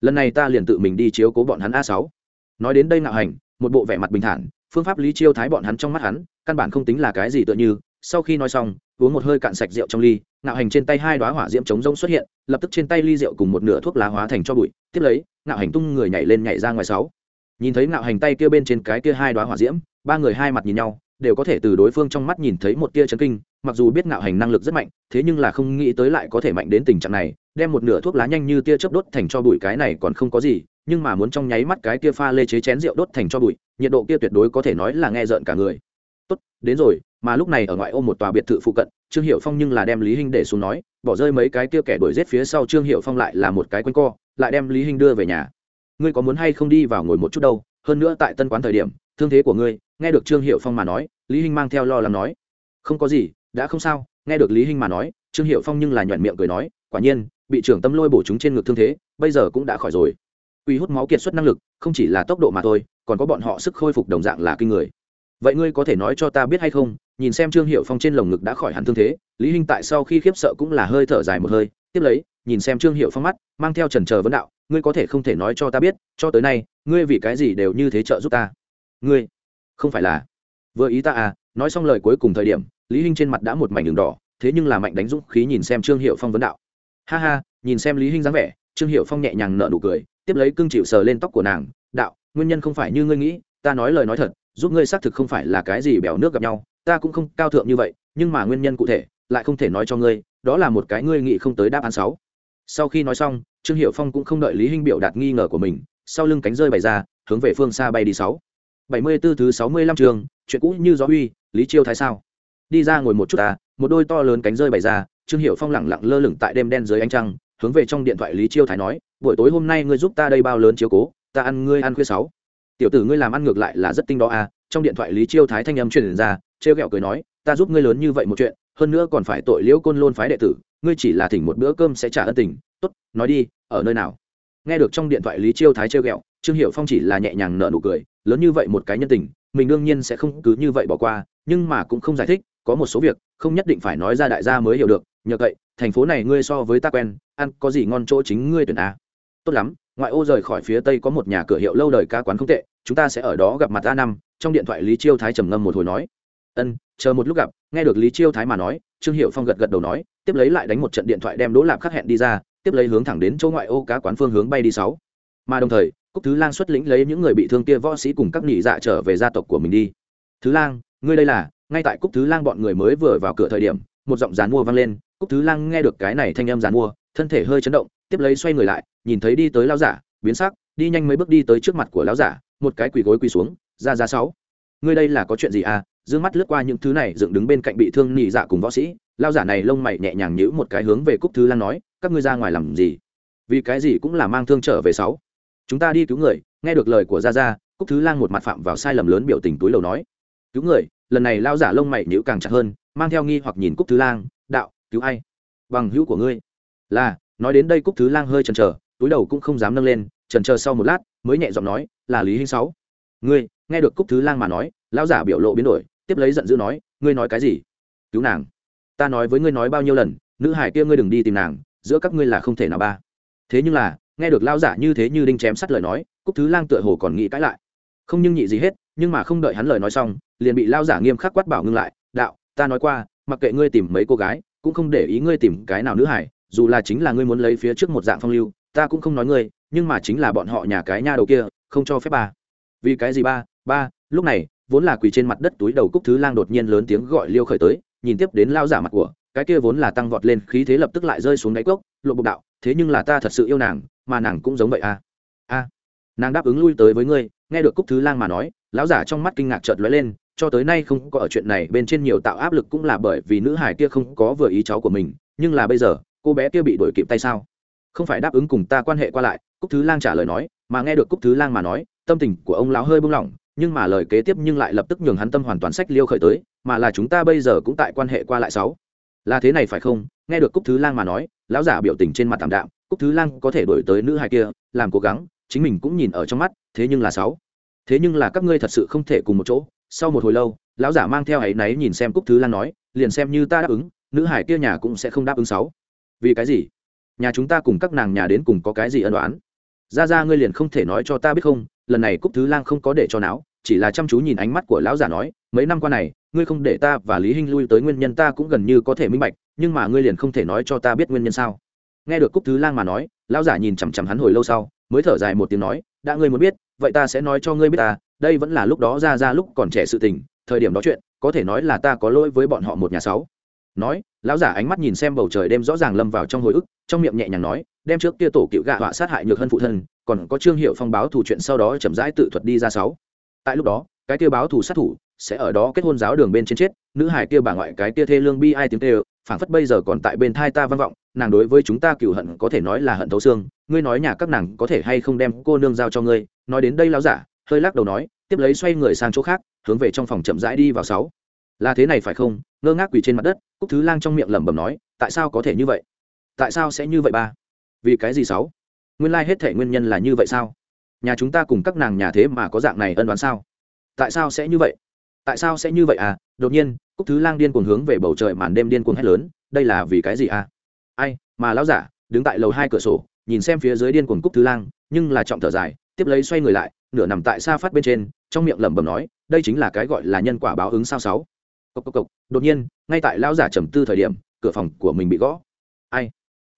lần này ta liền tự mình đi chiếu cố bọn hắn a sáu. Nói đến đây nạo hành, một bộ vẻ mặt bình thản, phương pháp lý chiêu thái bọn hắn trong mắt hắn, căn bản không tính là cái gì tựa như, sau khi nói xong, uống một hơi cạn sạch rượu trong ly nạo hành trên tay hai đoá hỏa diễm chống rông xuất hiện, lập tức trên tay ly rượu cùng một nửa thuốc lá hóa thành cho bụi, tiếp lấy nạo hành tung người nhảy lên nhảy ra ngoài sáu. Nhìn thấy nạo hành tay kia bên trên cái kia hai đoá hỏa diễm, ba người hai mặt nhìn nhau đều có thể từ đối phương trong mắt nhìn thấy một tia chấn kinh, mặc dù biết nạo hành năng lực rất mạnh, thế nhưng là không nghĩ tới lại có thể mạnh đến tình trạng này, đem một nửa thuốc lá nhanh như tia chớp đốt thành cho bụi cái này còn không có gì, nhưng mà muốn trong nháy mắt cái kia pha lê chế chén rượu đốt thành cho bụi, nhiệt độ kia tuyệt đối có thể nói là nghe rợn cả người. Tốt, đến rồi, mà lúc này ở ngoại ô một tòa biệt thự phụ cận, trương hiệu phong nhưng là đem lý hinh để xuống nói, bỏ rơi mấy cái kia kẻ đuổi rết phía sau trương hiệu phong lại là một cái quanh co, lại đem lý hinh đưa về nhà. Ngươi có muốn hay không đi vào ngồi một chút đâu, hơn nữa tại tân quán thời điểm, thương thế của ngươi nghe được trương hiệu phong mà nói, lý hinh mang theo lo lắng nói, không có gì, đã không sao. Nghe được lý hinh mà nói, trương hiệu phong nhưng là nhoẻn miệng cười nói, quả nhiên, bị trưởng tâm lôi bổ chúng trên ngực thương thế, bây giờ cũng đã khỏi rồi. Quy hút máu kiệt xuất năng lực, không chỉ là tốc độ mà thôi, còn có bọn họ sức khôi phục đồng dạng là kinh người. Vậy ngươi có thể nói cho ta biết hay không? Nhìn xem trương hiệu phong trên lồng ngực đã khỏi hẳn thương thế, lý hinh tại sau khi khiếp sợ cũng là hơi thở dài một hơi, tiếp lấy, nhìn xem trương hiệu phong mắt, mang theo trần trờ vấn đạo, ngươi có thể không thể nói cho ta biết, cho tới nay, ngươi vì cái gì đều như thế trợ giúp ta? Ngươi không phải là. Vừa ý ta à nói xong lời cuối cùng thời điểm, lý hinh trên mặt đã một mảnh đường đỏ, thế nhưng là mạnh đánh dũng khí nhìn xem trương hiệu phong vấn đạo. Ha ha, nhìn xem lý hinh dáng vẻ, trương hiệu phong nhẹ nhàng nở nụ cười, tiếp lấy cưng chịu sờ lên tóc của nàng, đạo, nguyên nhân không phải như ngươi nghĩ, ta nói lời nói thật, giúp ngươi xác thực không phải là cái gì bèo nước gặp nhau, ta cũng không cao thượng như vậy, nhưng mà nguyên nhân cụ thể, lại không thể nói cho ngươi, đó là một cái ngươi nghĩ không tới đáp án sáu. Sau khi nói xong, trương hiệu phong cũng không đợi lý hinh biểu đạt nghi ngờ của mình, sau lưng cánh rơi bày ra, hướng về phương xa bay đi sáu bảy mươi 74 thứ sáu mươi lăm trường, chuyện cũ như gió huy lý chiêu thái sao? Đi ra ngồi một chút ta, một đôi to lớn cánh rơi bày ra, trương hiệu phong lẳng lặng lơ lửng tại đêm đen dưới ánh trăng, hướng về trong điện thoại lý chiêu thái nói, buổi tối hôm nay ngươi giúp ta đây bao lớn chiếu cố, ta ăn ngươi ăn khuya sáu. Tiểu tử ngươi làm ăn ngược lại là rất tinh đó à? Trong điện thoại lý chiêu thái thanh âm truyền ra, trêu ghẹo cười nói, ta giúp ngươi lớn như vậy một chuyện, hơn nữa còn phải tội liễu côn lôn phái đệ tử, ngươi chỉ là thỉnh một bữa cơm sẽ trả ân tình, tốt, nói đi, ở nơi nào? Nghe được trong điện thoại lý chiêu thái trêu ghẹo, trương hiệu phong chỉ là nhẹ nhàng nở nụ cười lớn như vậy một cái nhân tình, mình đương nhiên sẽ không cứ như vậy bỏ qua, nhưng mà cũng không giải thích, có một số việc, không nhất định phải nói ra đại gia mới hiểu được, nhờ vậy, thành phố này ngươi so với ta quen, ăn có gì ngon chỗ chính ngươi tuyển a. Tốt lắm, ngoại ô rời khỏi phía tây có một nhà cửa hiệu lâu đời ca quán không tệ, chúng ta sẽ ở đó gặp mặt a năm, trong điện thoại lý chiêu thái trầm ngâm một hồi nói. Ân, chờ một lúc gặp, nghe được lý chiêu thái mà nói, trương hiệu phong gật gật đầu nói, tiếp lấy lại đánh một trận điện thoại đem đỗ lạp khắc hẹn đi ra, tiếp lấy hướng thẳng đến chỗ ngoại ô cá quán phương hướng bay đi sáu. Mà đồng thời cúc thứ lang xuất lĩnh lấy những người bị thương kia võ sĩ cùng các nhị dạ trở về gia tộc của mình đi. Thứ lang, ngươi đây là, ngay tại cúc thứ lang bọn người mới vừa vào cửa thời điểm, một giọng dàn mua vang lên. Cúc thứ lang nghe được cái này thanh âm dàn mua, thân thể hơi chấn động, tiếp lấy xoay người lại, nhìn thấy đi tới lão giả, biến sắc, đi nhanh mấy bước đi tới trước mặt của lão giả, một cái quỳ gối quỳ xuống, ra ra, sáu. Ngươi đây là có chuyện gì à? Dương mắt lướt qua những thứ này, dựng đứng bên cạnh bị thương nhị dạ cùng võ sĩ. Lão giả này lông mày nhẹ nhàng nhữ một cái hướng về cúc thứ lang nói, các ngươi ra ngoài làm gì? Vì cái gì cũng là mang thương trở về, sáu chúng ta đi cứu người, nghe được lời của gia gia, cúc thứ lang một mặt phạm vào sai lầm lớn biểu tình túi lầu nói. Cứu người, lần này lao giả lông mày nhíu càng chặt hơn, mang theo nghi hoặc nhìn cúc thứ lang, đạo, cứu ai? Bằng hữu của ngươi. Là, nói đến đây cúc thứ lang hơi chần chờ, túi đầu cũng không dám nâng lên, chần chờ sau một lát, mới nhẹ giọng nói, là lý hinh sáu. Ngươi, nghe được cúc thứ lang mà nói, lão giả biểu lộ biến đổi, tiếp lấy giận dữ nói, ngươi nói cái gì? Cứu nàng. Ta nói với ngươi nói bao nhiêu lần, nữ hải kia ngươi đừng đi tìm nàng, giữa các ngươi là không thể nào ba. Thế nhưng là nghe được lao giả như thế như đinh chém sắt lời nói, cúc thứ lang tựa hồ còn nghĩ cãi lại. Không nhưng nhị gì hết, nhưng mà không đợi hắn lời nói xong, liền bị lao giả nghiêm khắc quát bảo ngưng lại, đạo, ta nói qua, mặc kệ ngươi tìm mấy cô gái, cũng không để ý ngươi tìm cái nào nữ hải dù là chính là ngươi muốn lấy phía trước một dạng phong lưu, ta cũng không nói ngươi, nhưng mà chính là bọn họ nhà cái nha đầu kia, không cho phép ba. Vì cái gì ba ba? Lúc này, vốn là quỳ trên mặt đất túi đầu cúc thứ lang đột nhiên lớn tiếng gọi liêu khởi tới, nhìn tiếp đến lao giả mặt của, cái kia vốn là tăng vọt lên, khí thế lập tức lại rơi xuống đáy cốc, lộ bục đạo, thế nhưng là ta thật sự yêu nàng mà nàng cũng giống vậy a a nàng đáp ứng lui tới với ngươi, nghe được cúc thứ lang mà nói, lão giả trong mắt kinh ngạc chợt lóe lên, cho tới nay không có ở chuyện này bên trên nhiều tạo áp lực cũng là bởi vì nữ hải kia không có vừa ý cháu của mình, nhưng là bây giờ, cô bé kia bị đuổi kịp tay sao? Không phải đáp ứng cùng ta quan hệ qua lại, cúc thứ lang trả lời nói, mà nghe được cúc thứ lang mà nói, tâm tình của ông lão hơi bung lỏng, nhưng mà lời kế tiếp nhưng lại lập tức nhường hắn tâm hoàn toàn sách liêu khởi tới, mà là chúng ta bây giờ cũng tại quan hệ qua lại sáu. Là thế này phải không? Nghe được cúc thứ lang mà nói, lão giả biểu tình trên mặt tạm đạm cúc thứ lang có thể đổi tới nữ hài kia, làm cố gắng, chính mình cũng nhìn ở trong mắt, thế nhưng là sáu. Thế nhưng là các ngươi thật sự không thể cùng một chỗ. Sau một hồi lâu, lão giả mang theo áy náy nhìn xem cúc thứ lang nói, liền xem như ta đáp ứng, nữ hải kia nhà cũng sẽ không đáp ứng sáu. Vì cái gì? Nhà chúng ta cùng các nàng nhà đến cùng có cái gì ân đoán ra ra ngươi liền không thể nói cho ta biết không, lần này cúc thứ lang không có để cho não, chỉ là chăm chú nhìn ánh mắt của lão giả nói, mấy năm qua này, ngươi không để ta và lý hinh lui tới nguyên nhân ta cũng gần như có thể minh bạch, nhưng mà ngươi liền không thể nói cho ta biết nguyên nhân sao? Nghe được cúc thứ lang mà nói, lão giả nhìn chằm chằm hắn hồi lâu sau, mới thở dài một tiếng nói, đã ngươi muốn biết, vậy ta sẽ nói cho ngươi biết ta, đây vẫn là lúc đó ra ra lúc còn trẻ sự tình, thời điểm đó chuyện, có thể nói là ta có lỗi với bọn họ một nhà sáu. Nói, lão giả ánh mắt nhìn xem bầu trời đêm rõ ràng lâm vào trong hồi ức, trong miệng nhẹ nhàng nói, đem trước kia tổ cựu gạ họa sát hại nhược hơn phụ thân, còn có trương hiệu phong báo thủ chuyện sau đó chậm rãi tự thuật đi ra sáu. Tại lúc đó, cái kia báo thủ sát thủ sẽ ở đó kết hôn giáo đường bên trên chết, nữ hải kia bà ngoại cái kia thê lương bi ai tiếng tê phảng phất bây giờ còn tại bên thai ta vang vọng nàng đối với chúng ta cựu hận có thể nói là hận thấu xương, ngươi nói nhà các nàng có thể hay không đem cô nương giao cho ngươi, nói đến đây lão giả, hơi lắc đầu nói, tiếp lấy xoay người sang chỗ khác, hướng về trong phòng chậm rãi đi vào sáu. Là thế này phải không? Ngơ ngác quỳ trên mặt đất, cúc thứ lang trong miệng lẩm bẩm nói, tại sao có thể như vậy? Tại sao sẽ như vậy ba? Vì cái gì sáu? Nguyên lai hết thể nguyên nhân là như vậy sao? Nhà chúng ta cùng các nàng nhà thế mà có dạng này ân đoán sao? Tại sao sẽ như vậy? Tại sao sẽ như vậy à? Đột nhiên, cúc thứ lang điên cuồng hướng về bầu trời màn đêm điên cuồng hét lớn, đây là vì cái gì à? Ai mà lão giả đứng tại lầu hai cửa sổ nhìn xem phía dưới điên cuồng cúc thứ lang nhưng là trọng thở dài tiếp lấy xoay người lại nửa nằm tại xa phát bên trên trong miệng lẩm bẩm nói đây chính là cái gọi là nhân quả báo ứng sao sáu. Cộc cộc cộc đột nhiên ngay tại lão giả trầm tư thời điểm cửa phòng của mình bị gõ. Ai?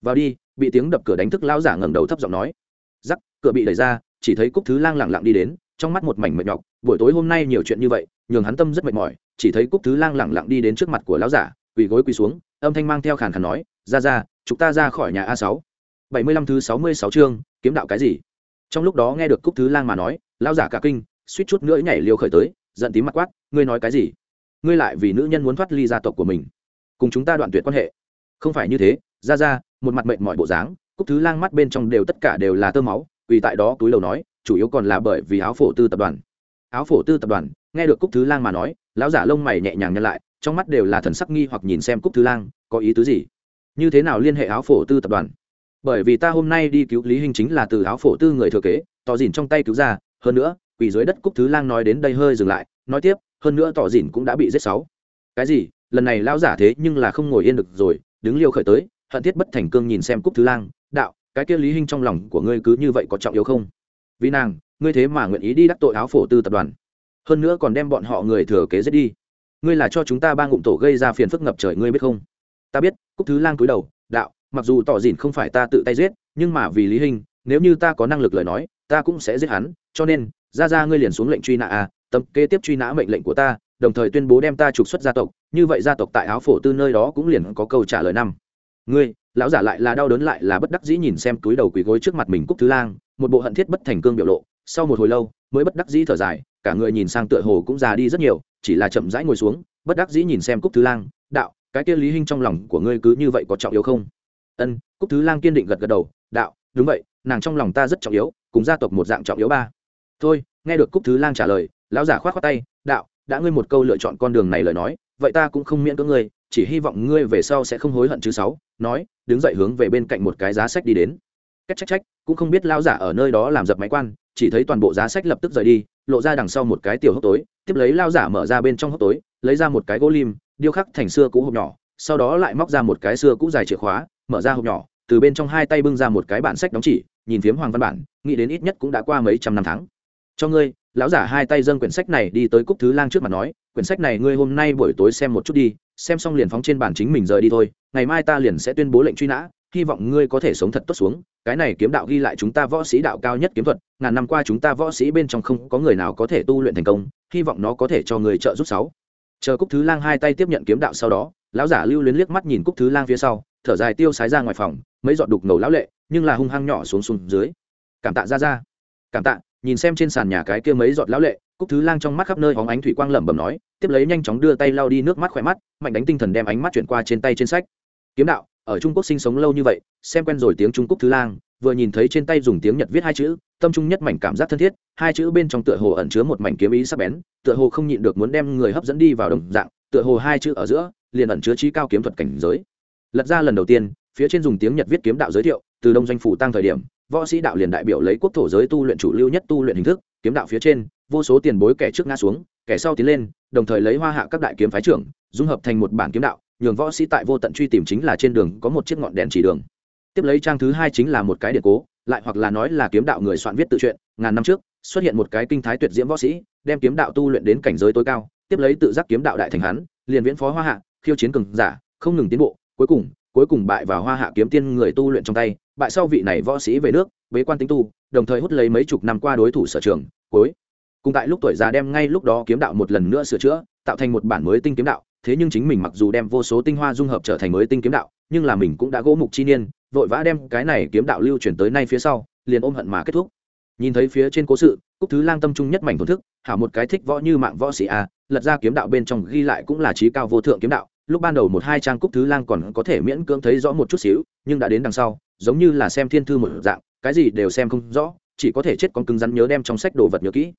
Vào đi bị tiếng đập cửa đánh thức lão giả ngẩng đầu thấp giọng nói. Giắc, cửa bị đẩy ra chỉ thấy cúc thứ lang lẳng lặng đi đến trong mắt một mảnh mệt nhọc buổi tối hôm nay nhiều chuyện như vậy nhường hắn tâm rất mệt mỏi chỉ thấy cúc thứ lang lẳng lặng đi đến trước mặt của lão giả quỳ gối quỳ xuống âm thanh mang theo khàn khàn nói ra ra chúng ta ra khỏi nhà a sáu. Bảy mươi lăm thứ sáu mươi sáu chương, kiếm đạo cái gì? Trong lúc đó nghe được cúc thứ lang mà nói, lão giả cả kinh, suýt chút nữa nhảy liều khởi tới, giận tím mặt quát, ngươi nói cái gì? Ngươi lại vì nữ nhân muốn thoát ly gia tộc của mình, cùng chúng ta đoạn tuyệt quan hệ. Không phải như thế, ra ra, một mặt mệnh mọi bộ dáng. Cúc thứ lang mắt bên trong đều tất cả đều là tơ máu vì tại đó túi đầu nói, chủ yếu còn là bởi vì áo phổ tư tập đoàn. Áo phổ tư tập đoàn, nghe được cúc thứ lang mà nói, lão giả lông mày nhẹ nhàng nhăn lại, trong mắt đều là thần sắc nghi hoặc nhìn xem cúc thứ lang, có ý tứ gì? Như thế nào liên hệ áo phổ tư tập đoàn? Bởi vì ta hôm nay đi cứu lý hình chính là từ áo phổ tư người thừa kế, tỏ dìn trong tay cứu ra, hơn nữa, quỷ dưới đất cúc thứ lang nói đến đây hơi dừng lại, nói tiếp, hơn nữa tỏ dìn cũng đã bị giết sáu. Cái gì? Lần này lão giả thế nhưng là không ngồi yên được rồi, đứng liêu khởi tới, hận thiết bất thành cương nhìn xem cúc thứ lang, đạo, cái kia lý hình trong lòng của ngươi cứ như vậy có trọng yếu không? Vì nàng, ngươi thế mà nguyện ý đi đắc tội áo phổ tư tập đoàn. Hơn nữa còn đem bọn họ người thừa kế giết đi. Ngươi là cho chúng ta ba ngụm tổ gây ra phiền phức ngập trời, ngươi biết không? Ta biết, cúc thứ lang cúi đầu, đạo, mặc dù tỏ dìn không phải ta tự tay giết, nhưng mà vì lý hình, nếu như ta có năng lực lời nói, ta cũng sẽ giết hắn, cho nên, ra ra ngươi liền xuống lệnh truy nã a, tâm kế tiếp truy nã mệnh lệnh của ta, đồng thời tuyên bố đem ta trục xuất gia tộc, như vậy gia tộc tại áo phổ tư nơi đó cũng liền có câu trả lời năm. Ngươi, lão giả lại là đau đớn lại là bất đắc dĩ nhìn xem túi đầu quỳ gối trước mặt mình cúc thứ lang, một bộ hận thiết bất thành cương biểu lộ, sau một hồi lâu, mới bất đắc dĩ thở dài, cả người nhìn sang tựa hồ cũng già đi rất nhiều, chỉ là chậm rãi ngồi xuống, bất đắc dĩ nhìn xem cúc thứ lang, đạo cái kia lý hinh trong lòng của ngươi cứ như vậy có trọng yếu không? Ân, cúc thứ lang kiên định gật gật đầu, đạo, đúng vậy, nàng trong lòng ta rất trọng yếu, cùng gia tộc một dạng trọng yếu ba. Thôi. Nghe được cúc thứ lang trả lời, lão giả khoát khoát tay, đạo, đã ngươi một câu lựa chọn con đường này lời nói, vậy ta cũng không miễn cưỡng ngươi, chỉ hy vọng ngươi về sau sẽ không hối hận chứ sáu, nói, đứng dậy hướng về bên cạnh một cái giá sách đi đến. Cách trách trách cũng không biết lão giả ở nơi đó làm dập máy quan, chỉ thấy toàn bộ giá sách lập tức rời đi, lộ ra đằng sau một cái tiểu hốc tối, tiếp lấy lao giả mở ra bên trong hốc tối, lấy ra một cái gỗ lim điêu khắc thành xưa cũ hộp nhỏ, sau đó lại móc ra một cái xưa cũ dài chìa khóa, mở ra hộp nhỏ, từ bên trong hai tay bưng ra một cái bản sách đóng chỉ, nhìn phiếm hoàng văn bản, nghĩ đến ít nhất cũng đã qua mấy trăm năm tháng. Cho ngươi, lão giả hai tay dâng quyển sách này đi tới cúc thứ lang trước mặt nói, quyển sách này ngươi hôm nay buổi tối xem một chút đi, xem xong liền phóng trên bản chính mình rời đi thôi, ngày mai ta liền sẽ tuyên bố lệnh truy nã, hy vọng ngươi có thể sống thật tốt xuống, cái này kiếm đạo ghi lại chúng ta võ sĩ đạo cao nhất kiếm thuật, ngàn năm qua chúng ta võ sĩ bên trong không có người nào có thể tu luyện thành công, hy vọng nó có thể cho người trợ giúp sáu chờ cúc thứ lang hai tay tiếp nhận kiếm đạo sau đó, lão giả lưu luyến liếc mắt nhìn cúc thứ lang phía sau, thở dài tiêu sái ra ngoài phòng, mấy giọt đục ngầu lão lệ, nhưng là hung hăng nhỏ xuống xuống dưới. Cảm tạ, ra ra. Cảm tạ, nhìn xem trên sàn nhà cái kia mấy giọt lão lệ, cúc thứ lang trong mắt khắp nơi hóng ánh thủy quang lẩm bẩm nói, tiếp lấy nhanh chóng đưa tay lau đi nước mắt khỏe mắt, mạnh đánh tinh thần đem ánh mắt chuyển qua trên tay trên sách. Kiếm đạo, ở trung quốc sinh sống lâu như vậy, xem quen rồi tiếng trung quốc thứ lang, vừa nhìn thấy trên tay dùng tiếng nhật viết hai chữ tâm trung nhất mảnh cảm giác thân thiết, hai chữ bên trong tựa hồ ẩn chứa một mảnh kiếm ý sắc bén, tựa hồ không nhịn được muốn đem người hấp dẫn đi vào đồng dạng, tựa hồ hai chữ ở giữa liền ẩn chứa trí cao kiếm thuật cảnh giới. Lật ra lần đầu tiên, phía trên dùng tiếng nhật viết kiếm đạo giới thiệu, từ đông doanh phủ tăng thời điểm, võ sĩ đạo liền đại biểu lấy quốc thổ giới tu luyện chủ lưu nhất tu luyện hình thức, kiếm đạo phía trên, vô số tiền bối kẻ trước ngã xuống, kẻ sau tiến lên, đồng thời lấy hoa hạ các đại kiếm phái trưởng, dung hợp thành một bản kiếm đạo, nhường võ sĩ tại vô tận truy tìm chính là trên đường có một chiếc ngọn đèn chỉ đường. Tiếp lấy trang thứ hai chính là một cái điện cố lại hoặc là nói là kiếm đạo người soạn viết tự truyện, ngàn năm trước, xuất hiện một cái kinh thái tuyệt diễm võ sĩ, đem kiếm đạo tu luyện đến cảnh giới tối cao, tiếp lấy tự giác kiếm đạo đại thành hắn, liền viễn phó hoa hạ, khiêu chiến cường giả, không ngừng tiến bộ, cuối cùng cuối cùng bại vào hoa hạ kiếm tiên người tu luyện trong tay, bại sau vị này võ sĩ về nước, bế quan tính tu, đồng thời hút lấy mấy chục năm qua đối thủ sở trường, cuối cùng tại lúc tuổi già đem ngay lúc đó kiếm đạo một lần nữa sửa chữa, tạo thành một bản mới tinh kiếm đạo, thế nhưng chính mình mặc dù đem vô số tinh hoa dung hợp trở thành mới tinh kiếm đạo, nhưng là mình cũng đã gỗ mục chi niên vội vã đem cái này kiếm đạo lưu truyền tới nay phía sau, liền ôm hận mà kết thúc. Nhìn thấy phía trên cố sự, cúc thứ lang tâm trung nhất mảnh thổn thức, hảo một cái thích võ như mạng võ sĩ a, lật ra kiếm đạo bên trong ghi lại cũng là trí cao vô thượng kiếm đạo. Lúc ban đầu một hai trang cúc thứ lang còn có thể miễn cưỡng thấy rõ một chút xíu, nhưng đã đến đằng sau, giống như là xem thiên thư một dạng, cái gì đều xem không rõ, chỉ có thể chết con cứng rắn nhớ đem trong sách đồ vật nhớ kỹ.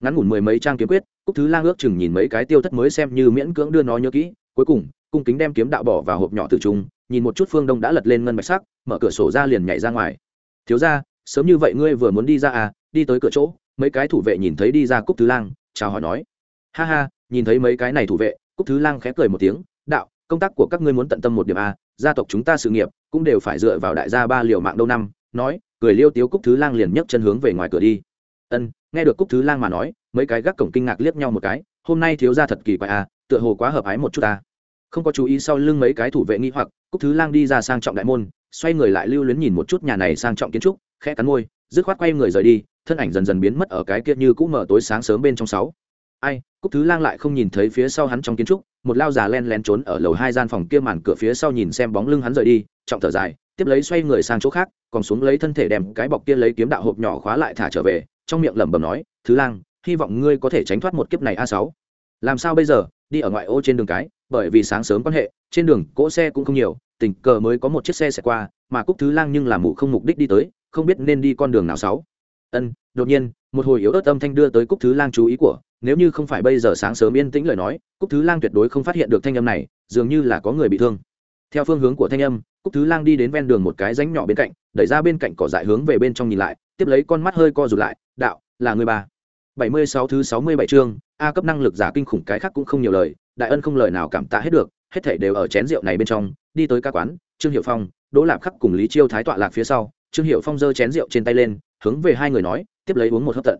Ngắn ngủn mười mấy trang kiếm quyết, cúc thứ lang ước chừng nhìn mấy cái tiêu thất mới xem như miễn cưỡng đưa nó nhớ kỹ, cuối cùng, cung kính đem kiếm đạo bỏ vào hộp nhỏ từ trung nhìn một chút phương đông đã lật lên ngân bạch sắc, mở cửa sổ ra liền nhảy ra ngoài. Thiếu ra sớm như vậy ngươi vừa muốn đi ra à? Đi tới cửa chỗ, mấy cái thủ vệ nhìn thấy đi ra cúc thứ lang, chào hỏi nói. Ha ha, nhìn thấy mấy cái này thủ vệ, cúc thứ lang khẽ cười một tiếng, đạo, công tác của các ngươi muốn tận tâm một điểm a gia tộc chúng ta sự nghiệp cũng đều phải dựa vào đại gia ba liều mạng đâu năm. Nói, cười liêu tiếu cúc thứ lang liền nhấc chân hướng về ngoài cửa đi. Ân, nghe được cúc thứ lang mà nói, mấy cái gác cổng kinh ngạc liếc nhau một cái, hôm nay thiếu ra thật kỳ quái à? tựa hồ quá hợp ái một chút ta không có chú ý sau lưng mấy cái thủ vệ nghi hoặc, cúc thứ lang đi ra sang trọng đại môn, xoay người lại lưu luyến nhìn một chút nhà này sang trọng kiến trúc, khẽ cắn môi, dứt khoát quay người rời đi, thân ảnh dần dần biến mất ở cái kia như cũ mở tối sáng sớm bên trong sáu. Ai, cúc thứ lang lại không nhìn thấy phía sau hắn trong kiến trúc, một lao già len lén trốn ở lầu hai gian phòng kia màn cửa phía sau nhìn xem bóng lưng hắn rời đi, trọng thở dài, tiếp lấy xoay người sang chỗ khác, còn xuống lấy thân thể đem cái bọc kia lấy kiếm đạo hộp nhỏ khóa lại thả trở về, trong miệng lẩm bẩm nói, thứ lang, hy vọng ngươi có thể tránh thoát một kiếp này a sáu. Làm sao bây giờ? Đi ở ngoại ô trên đường cái bởi vì sáng sớm quan hệ, trên đường cỗ xe cũng không nhiều, tình cờ mới có một chiếc xe sẽ qua, mà cúc thứ lang nhưng làm mụ không mục đích đi tới, không biết nên đi con đường nào sáu. Ân, đột nhiên, một hồi yếu ớt âm thanh đưa tới cúc thứ lang chú ý của, nếu như không phải bây giờ sáng sớm yên tĩnh lời nói, cúc thứ lang tuyệt đối không phát hiện được thanh âm này, dường như là có người bị thương. Theo phương hướng của thanh âm, cúc thứ lang đi đến ven đường một cái ránh nhỏ bên cạnh, đẩy ra bên cạnh cỏ dại hướng về bên trong nhìn lại, tiếp lấy con mắt hơi co rụt lại, đạo, là người bà bảy mươi sáu thứ sáu mươi bảy chương, a cấp năng lực giả kinh khủng cái khác cũng không nhiều lời đại ân không lời nào cảm tạ hết được, hết thảy đều ở chén rượu này bên trong, đi tới ca quán, trương hiệu phong, đỗ lạp khắc cùng lý chiêu thái tọa lạc phía sau, trương hiệu phong giơ chén rượu trên tay lên, hướng về hai người nói, tiếp lấy uống một hớp tận.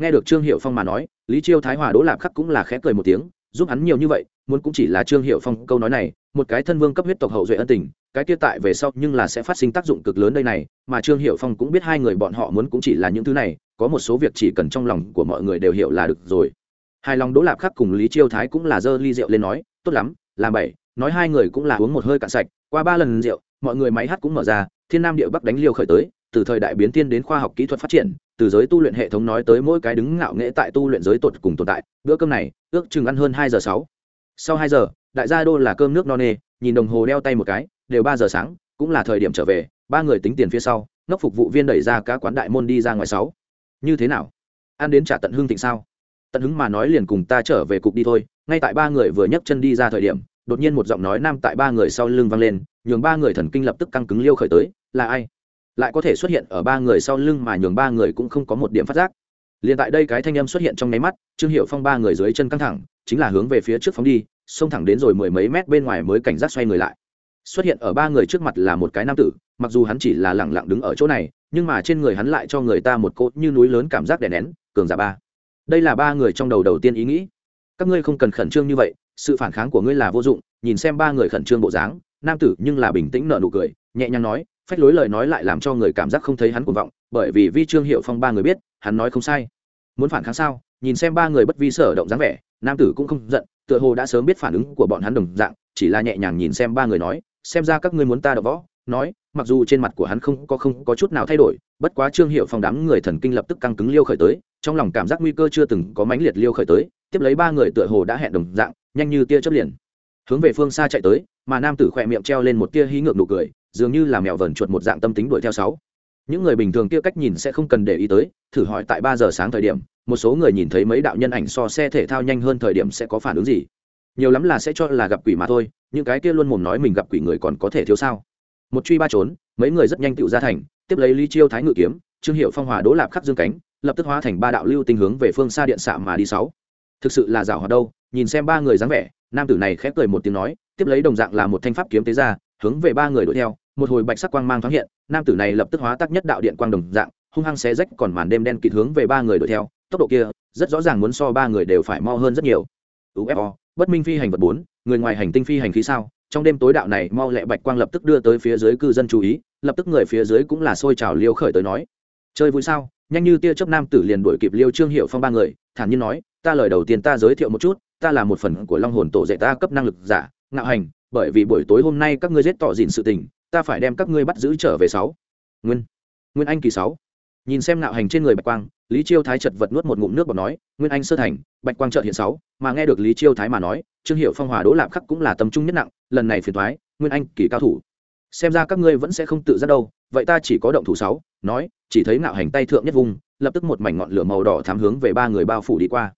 Nghe được trương hiệu phong mà nói, lý chiêu thái hòa đỗ lạp khắc cũng là khẽ cười một tiếng, giúp hắn nhiều như vậy, muốn cũng chỉ là trương hiệu phong câu nói này, một cái thân vương cấp huyết tộc hậu duệ ân tình, cái kia tại về sau nhưng là sẽ phát sinh tác dụng cực lớn đây này, mà trương hiệu phong cũng biết hai người bọn họ muốn cũng chỉ là những thứ này, có một số việc chỉ cần trong lòng của mọi người đều hiểu là được rồi hai lòng đỗ lạp khắc cùng lý chiêu thái cũng là dơ ly rượu lên nói, tốt lắm, làm bảy. Nói hai người cũng là uống một hơi cạn sạch, qua ba lần rượu, mọi người máy hát cũng mở ra, thiên nam địa bắc đánh liêu khởi tới, từ thời đại biến tiên đến khoa học kỹ thuật phát triển, từ giới tu luyện hệ thống nói tới mỗi cái đứng ngạo nghễ tại tu luyện giới tột cùng tồn tại, bữa cơm này, ước chừng ăn hơn hai giờ sáu. Sau hai giờ, đại gia đô là cơm nước no nê, nhìn đồng hồ đeo tay một cái, đều ba giờ sáng, cũng là thời điểm trở về, ba người tính tiền phía sau, ngốc phục vụ viên đẩy ra các quán đại môn đi ra ngoài sáu. Như thế nào? Ăn đến trả tận hương thịnh sao? Tận hứng mà nói liền cùng ta trở về cục đi thôi, ngay tại ba người vừa nhấc chân đi ra thời điểm, đột nhiên một giọng nói nam tại ba người sau lưng vang lên, nhường ba người thần kinh lập tức căng cứng liêu khởi tới, là ai? Lại có thể xuất hiện ở ba người sau lưng mà nhường ba người cũng không có một điểm phát giác. Liền tại đây cái thanh âm xuất hiện trong nháy mắt, trương hiệu phong ba người dưới chân căng thẳng, chính là hướng về phía trước phóng đi, xông thẳng đến rồi mười mấy mét bên ngoài mới cảnh giác xoay người lại. Xuất hiện ở ba người trước mặt là một cái nam tử, mặc dù hắn chỉ là lẳng lặng đứng ở chỗ này, nhưng mà trên người hắn lại cho người ta một cốt như núi lớn cảm giác đè nén, cường giả ba đây là ba người trong đầu đầu tiên ý nghĩ. Các ngươi không cần khẩn trương như vậy, sự phản kháng của ngươi là vô dụng, nhìn xem ba người khẩn trương bộ dáng, nam tử nhưng là bình tĩnh nở nụ cười, nhẹ nhàng nói, phách lối lời nói lại làm cho người cảm giác không thấy hắn cuồng vọng, bởi vì vi trương hiệu phong ba người biết, hắn nói không sai. Muốn phản kháng sao? Nhìn xem ba người bất vi sở động dáng vẻ, nam tử cũng không giận, tựa hồ đã sớm biết phản ứng của bọn hắn đồng dạng, chỉ là nhẹ nhàng nhìn xem ba người nói, xem ra các ngươi muốn ta đọ võ, nói mặc dù trên mặt của hắn không có không có chút nào thay đổi, bất quá trương hiệu phong đám người thần kinh lập tức căng cứng liêu khởi tới, trong lòng cảm giác nguy cơ chưa từng có mãnh liệt liêu khởi tới, tiếp lấy ba người tựa hồ đã hẹn đồng dạng, nhanh như tia chớp liền. Hướng về phương xa chạy tới, mà nam tử khỏe miệng treo lên một tia hí ngược nụ cười, dường như là mèo vờn chuột một dạng tâm tính đuổi theo sáu. Những người bình thường kia cách nhìn sẽ không cần để ý tới, thử hỏi tại ba giờ sáng thời điểm, một số người nhìn thấy mấy đạo nhân ảnh so xe thể thao nhanh hơn thời điểm sẽ có phản ứng gì? Nhiều lắm là sẽ cho là gặp quỷ mà thôi, những cái kia luôn mồm nói mình gặp quỷ người còn có thể thiếu sao? Một truy ba trốn, mấy người rất nhanh tựu ra thành, tiếp lấy lý chiêu thái ngự kiếm, trương hiệu phong hòa đỗ lạp khắc dương cánh, lập tức hóa thành ba đạo lưu tình hướng về phương xa điện xạ mà đi sáu. Thực sự là rào hoạt đâu, nhìn xem ba người dáng vẻ, nam tử này khép cười một tiếng nói, tiếp lấy đồng dạng là một thanh pháp kiếm tế ra, hướng về ba người đuổi theo, một hồi bạch sắc quang mang thoáng hiện, nam tử này lập tức hóa tác nhất đạo điện quang đồng dạng, hung hăng xé rách còn màn đêm đen kịt hướng về ba người đuổi theo, tốc độ kia, rất rõ ràng muốn so ba người đều phải mo hơn rất nhiều. Ufo bất minh phi hành vật bốn, người ngoài hành tinh phi hành khí sao? Trong đêm tối đạo này mau lẹ bạch quang lập tức đưa tới phía dưới cư dân chú ý, lập tức người phía dưới cũng là sôi trào liêu khởi tới nói, chơi vui sao? Nhanh như tia chớp nam tử liền đuổi kịp liêu trương hiệu phong ba người, thản nhiên nói, ta lời đầu tiên ta giới thiệu một chút, ta là một phần của long hồn tổ dạy ta cấp năng lực giả, ngạo hành, bởi vì buổi tối hôm nay các ngươi giết tỏ dịn sự tình, ta phải đem các ngươi bắt giữ trở về sáu. Nguyên nguyên anh kỳ sáu. Nhìn xem ngạo hành trên người bạch quang lý chiêu thái chật vật nuốt một ngụm nước bọt nói, nguyên anh sơ thành, bạch quang chợt hiện sáu, mà nghe được lý chiêu thái mà nói, trương hiệu phong hòa đỗ lạp khắc cũng là tâm trung nhất nặng, lần này phiền thoái nguyên anh kỳ cao thủ. Xem ra các ngươi vẫn sẽ không tự ra đâu, vậy ta chỉ có động thủ sáu, nói, chỉ thấy ngạo hành tay thượng nhất vùng, lập tức một mảnh ngọn lửa màu đỏ thám hướng về ba người bao phủ đi qua.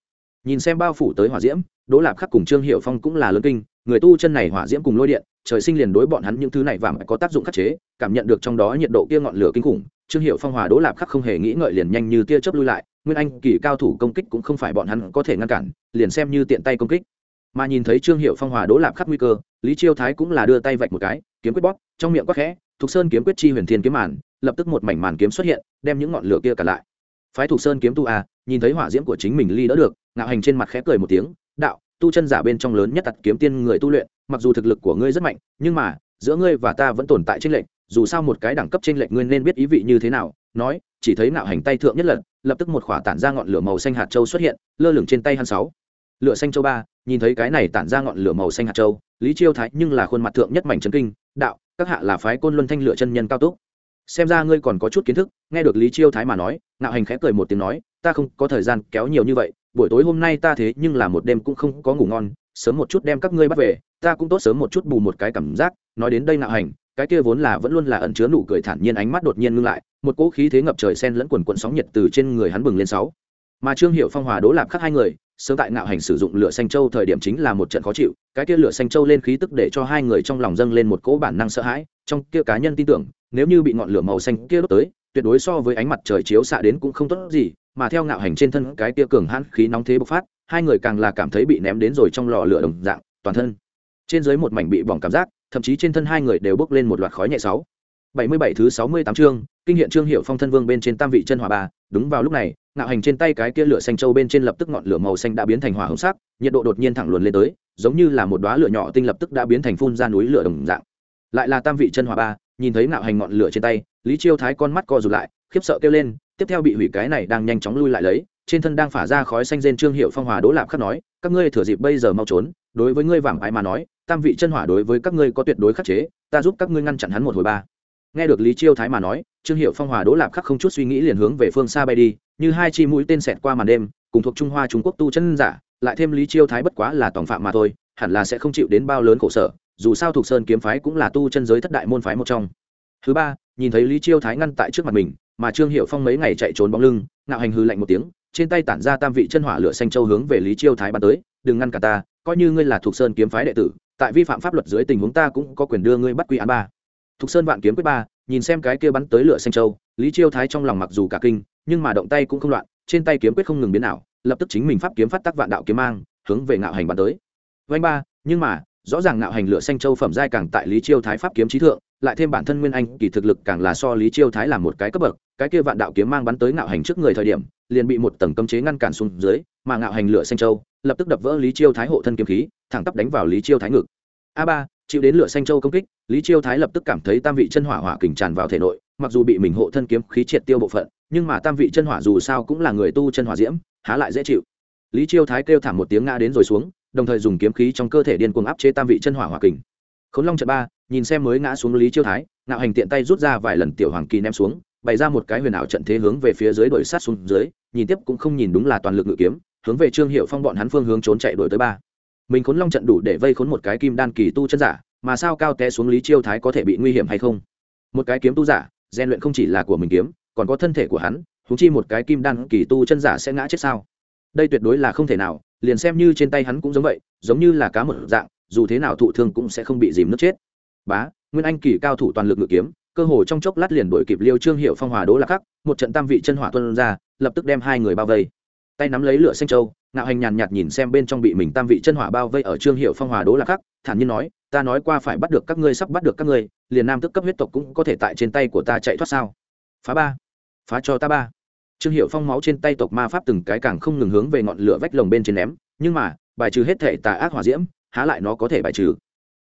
Nhìn xem bao phủ tới hỏa diễm, đỗ lạp khắc cùng trương hiệu phong cũng là lớn kinh, người tu chân này hỏa diễm cùng lôi điện, trời sinh liền đối bọn hắn những thứ này và có tác dụng khắc chế, cảm nhận được trong đó nhiệt độ kia ngọn lửa kinh khủng trương hiệu phong hòa đỗ lạp khắc không hề nghĩ ngợi liền nhanh như tia chớp lui lại, nguyên anh kỳ cao thủ công kích cũng không phải bọn hắn có thể ngăn cản, liền xem như tiện tay công kích. Mà nhìn thấy trương hiệu phong hòa đỗ lạp khắc nguy cơ, lý chiêu thái cũng là đưa tay vạch một cái, kiếm quyết bóp, trong miệng quắc khẽ, thục sơn kiếm quyết chi huyền thiên kiếm màn lập tức một mảnh màn kiếm xuất hiện, đem những ngọn lửa kia cả lại. Phái thục sơn kiếm tu a nhìn thấy hỏa diễm của chính mình ly đỡ được, ngạo hành trên mặt khẽ cười một tiếng, đạo, tu chân giả bên trong lớn nhất tật kiếm tiên người tu luyện, mặc dù thực lực của ngươi rất mạnh, nhưng mà, giữa ngươi và ta vẫn tồn tại tranh lệch dù sao một cái đẳng cấp trên lệch ngươi nên biết ý vị như thế nào, nói, chỉ thấy ngạo hành tay thượng nhất lần, lập tức một khỏa tản ra ngọn lửa màu xanh hạt châu xuất hiện, lơ lửng trên tay hắn sáu. Lửa xanh châu ba, nhìn thấy cái này tản ra ngọn lửa màu xanh hạt châu, lý chiêu thái nhưng là khuôn mặt thượng nhất mảnh trấn kinh, đạo, các hạ là phái côn luân thanh lửa chân nhân cao túc. Xem ra ngươi còn có chút kiến thức, nghe được lý chiêu thái mà nói, ngạo hành khẽ cười một tiếng nói, ta không có thời gian kéo nhiều như vậy, buổi tối hôm nay ta thế nhưng là một đêm cũng không có ngủ ngon, sớm một chút đem các ngươi bắt về, ta cũng tốt sớm một chút bù một cái cảm giác, nói đến đây ngạo hành cái kia vốn là vẫn luôn là ẩn chứa nụ cười thản nhiên ánh mắt đột nhiên ngưng lại, một cỗ khí thế ngập trời sen lẫn quần quần sóng nhiệt từ trên người hắn bừng lên sáu. Mà trương hiệu phong hòa đố lạp khắc hai người, sớm tại ngạo hành sử dụng lửa xanh châu thời điểm chính là một trận khó chịu, cái kia lửa xanh châu lên khí tức để cho hai người trong lòng dâng lên một cỗ bản năng sợ hãi, trong kia cá nhân tin tưởng, nếu như bị ngọn lửa màu xanh kia đốt tới, tuyệt đối so với ánh mặt trời chiếu xạ đến cũng không tốt gì, mà theo ngạo hành trên thân cái kia cường hãn khí nóng thế bộc phát, hai người càng là cảm thấy bị ném đến rồi trong lò lửa đồng dạng, toàn thân. Trên dưới một mảnh bị bỏng cảm giác thậm chí trên thân hai người đều bốc lên một loạt khói nhẹ sáu. Bảy mươi bảy thứ sáu mươi tám chương, kinh hiện trương hiệu phong thân vương bên trên tam vị chân hỏa ba, đúng vào lúc này, ngạo hành trên tay cái kia lửa xanh châu bên trên lập tức ngọn lửa màu xanh đã biến thành hỏa hồng sắc, nhiệt độ đột nhiên thẳng luồn lên tới, giống như là một đóa lửa nhỏ tinh lập tức đã biến thành phun ra núi lửa đồng dạng. Lại là tam vị chân hỏa ba, nhìn thấy ngạo hành ngọn lửa trên tay, lý chiêu thái con mắt co rụt lại, khiếp sợ kêu lên, tiếp theo bị hủy cái này đang nhanh chóng lui lại lấy, trên thân đang phả ra khói xanh rên trương hiệu phong hòa đỗ lạp khắc nói, các ngươi thừa dịp bây giờ mau trốn, đối với ngươi vàng ái mà nói tam vị chân hỏa đối với các ngươi có tuyệt đối khắc chế, ta giúp các ngươi ngăn chặn hắn một hồi ba. Nghe được lý chiêu thái mà nói, trương hiệu phong hòa đỗ lạp khắc không chút suy nghĩ liền hướng về phương xa bay đi, như hai chi mũi tên xẹt qua màn đêm, cùng thuộc trung hoa trung quốc tu chân giả, lại thêm lý chiêu thái bất quá là tòng phạm mà thôi, hẳn là sẽ không chịu đến bao lớn khổ sở, dù sao thuộc sơn kiếm phái cũng là tu chân giới thất đại môn phái một trong. Thứ ba, nhìn thấy lý chiêu thái ngăn tại trước mặt mình, mà trương hiệu phong mấy ngày chạy trốn bóng lưng, ngạo hành hư lạnh một tiếng, trên tay tản ra tam vị chân hỏa lửa xanh châu hướng về lý chiêu thái bắn tới, đừng ngăn cả ta, coi như ngươi là thuộc sơn kiếm phái đệ tử tại vi phạm pháp luật dưới tình huống ta cũng có quyền đưa ngươi bắt quy án ba. Thục sơn vạn kiếm quyết ba, nhìn xem cái kia bắn tới lửa xanh châu, lý chiêu thái trong lòng mặc dù cả kinh, nhưng mà động tay cũng không loạn, trên tay kiếm quyết không ngừng biến ảo, lập tức chính mình pháp kiếm phát tác vạn đạo kiếm mang, hướng về ngạo hành bắn tới. Vanh ba, nhưng mà, rõ ràng ngạo hành lửa xanh châu phẩm giai càng tại lý chiêu thái pháp kiếm trí thượng, lại thêm bản thân nguyên anh, kỳ thực lực càng là so lý chiêu thái làm một cái cấp bậc, cái kia vạn đạo kiếm mang bắn tới ngạo hành trước người thời điểm, liền bị một tầng cấm chế ngăn cản xuống dưới, mà ngạo hành lửa xanh châu lập tức đập vỡ lý chiêu thái hộ thân kiếm khí, thẳng tắp đánh vào lý chiêu thái ngực. A ba, chịu đến lửa xanh châu công kích, lý chiêu thái lập tức cảm thấy tam vị chân hỏa hỏa kình tràn vào thể nội, mặc dù bị mình hộ thân kiếm khí triệt tiêu bộ phận, nhưng mà tam vị chân hỏa dù sao cũng là người tu chân hỏa diễm, há lại dễ chịu. Lý chiêu thái kêu thảm một tiếng ngã đến rồi xuống, đồng thời dùng kiếm khí trong cơ thể điên cuồng áp chế tam vị chân hỏa hỏa kình. Khốn long trận ba, nhìn xem mới ngã xuống lý chiêu thái, ngạo hành tiện tay rút ra vài lần tiểu hoàng kỳ ném xuống, bày ra một cái huyền ảo trận thế hướng về phía dưới đuổi sát xuống dưới, nhìn tiếp cũng không nhìn đúng là toàn lực ngự kiếm hướng về trương hiệu phong bọn hắn phương hướng trốn chạy đuổi tới ba. Mình khốn long trận đủ để vây khốn một cái kim đan kỳ tu chân giả, mà sao cao té xuống lý chiêu thái có thể bị nguy hiểm hay không? Một cái kiếm tu giả gian luyện không chỉ là của mình kiếm, còn có thân thể của hắn thú chi một cái kim đan kỳ tu chân giả sẽ ngã chết sao? Đây tuyệt đối là không thể nào, liền xem như trên tay hắn cũng giống vậy, giống như là cá một dạng, dù thế nào thụ thương cũng sẽ không bị dìm nước chết. Bá, nguyên anh kỳ cao thủ toàn lực ngự kiếm, cơ hồ trong chốc lát liền đổi kịp liêu trương hiệu phong hòa đỗ lạc khắc, một trận tam vị chân hỏa tuân ra, lập tức đem hai người bao vây tay nắm lấy lửa xanh châu, ngạo hành nhàn nhạt nhìn xem bên trong bị mình tam vị chân hỏa bao vây ở trương hiệu phong hòa đỗ lạc khắc, thản nhiên nói, ta nói qua phải bắt được các ngươi, sắp bắt được các ngươi, liền nam tức cấp huyết tộc cũng có thể tại trên tay của ta chạy thoát sao? Phá ba, phá cho ta ba. Trương hiệu phong máu trên tay tộc ma pháp từng cái càng không ngừng hướng về ngọn lửa vách lồng bên trên ném, nhưng mà, bài trừ hết thể tà ác hỏa diễm, há lại nó có thể bài trừ.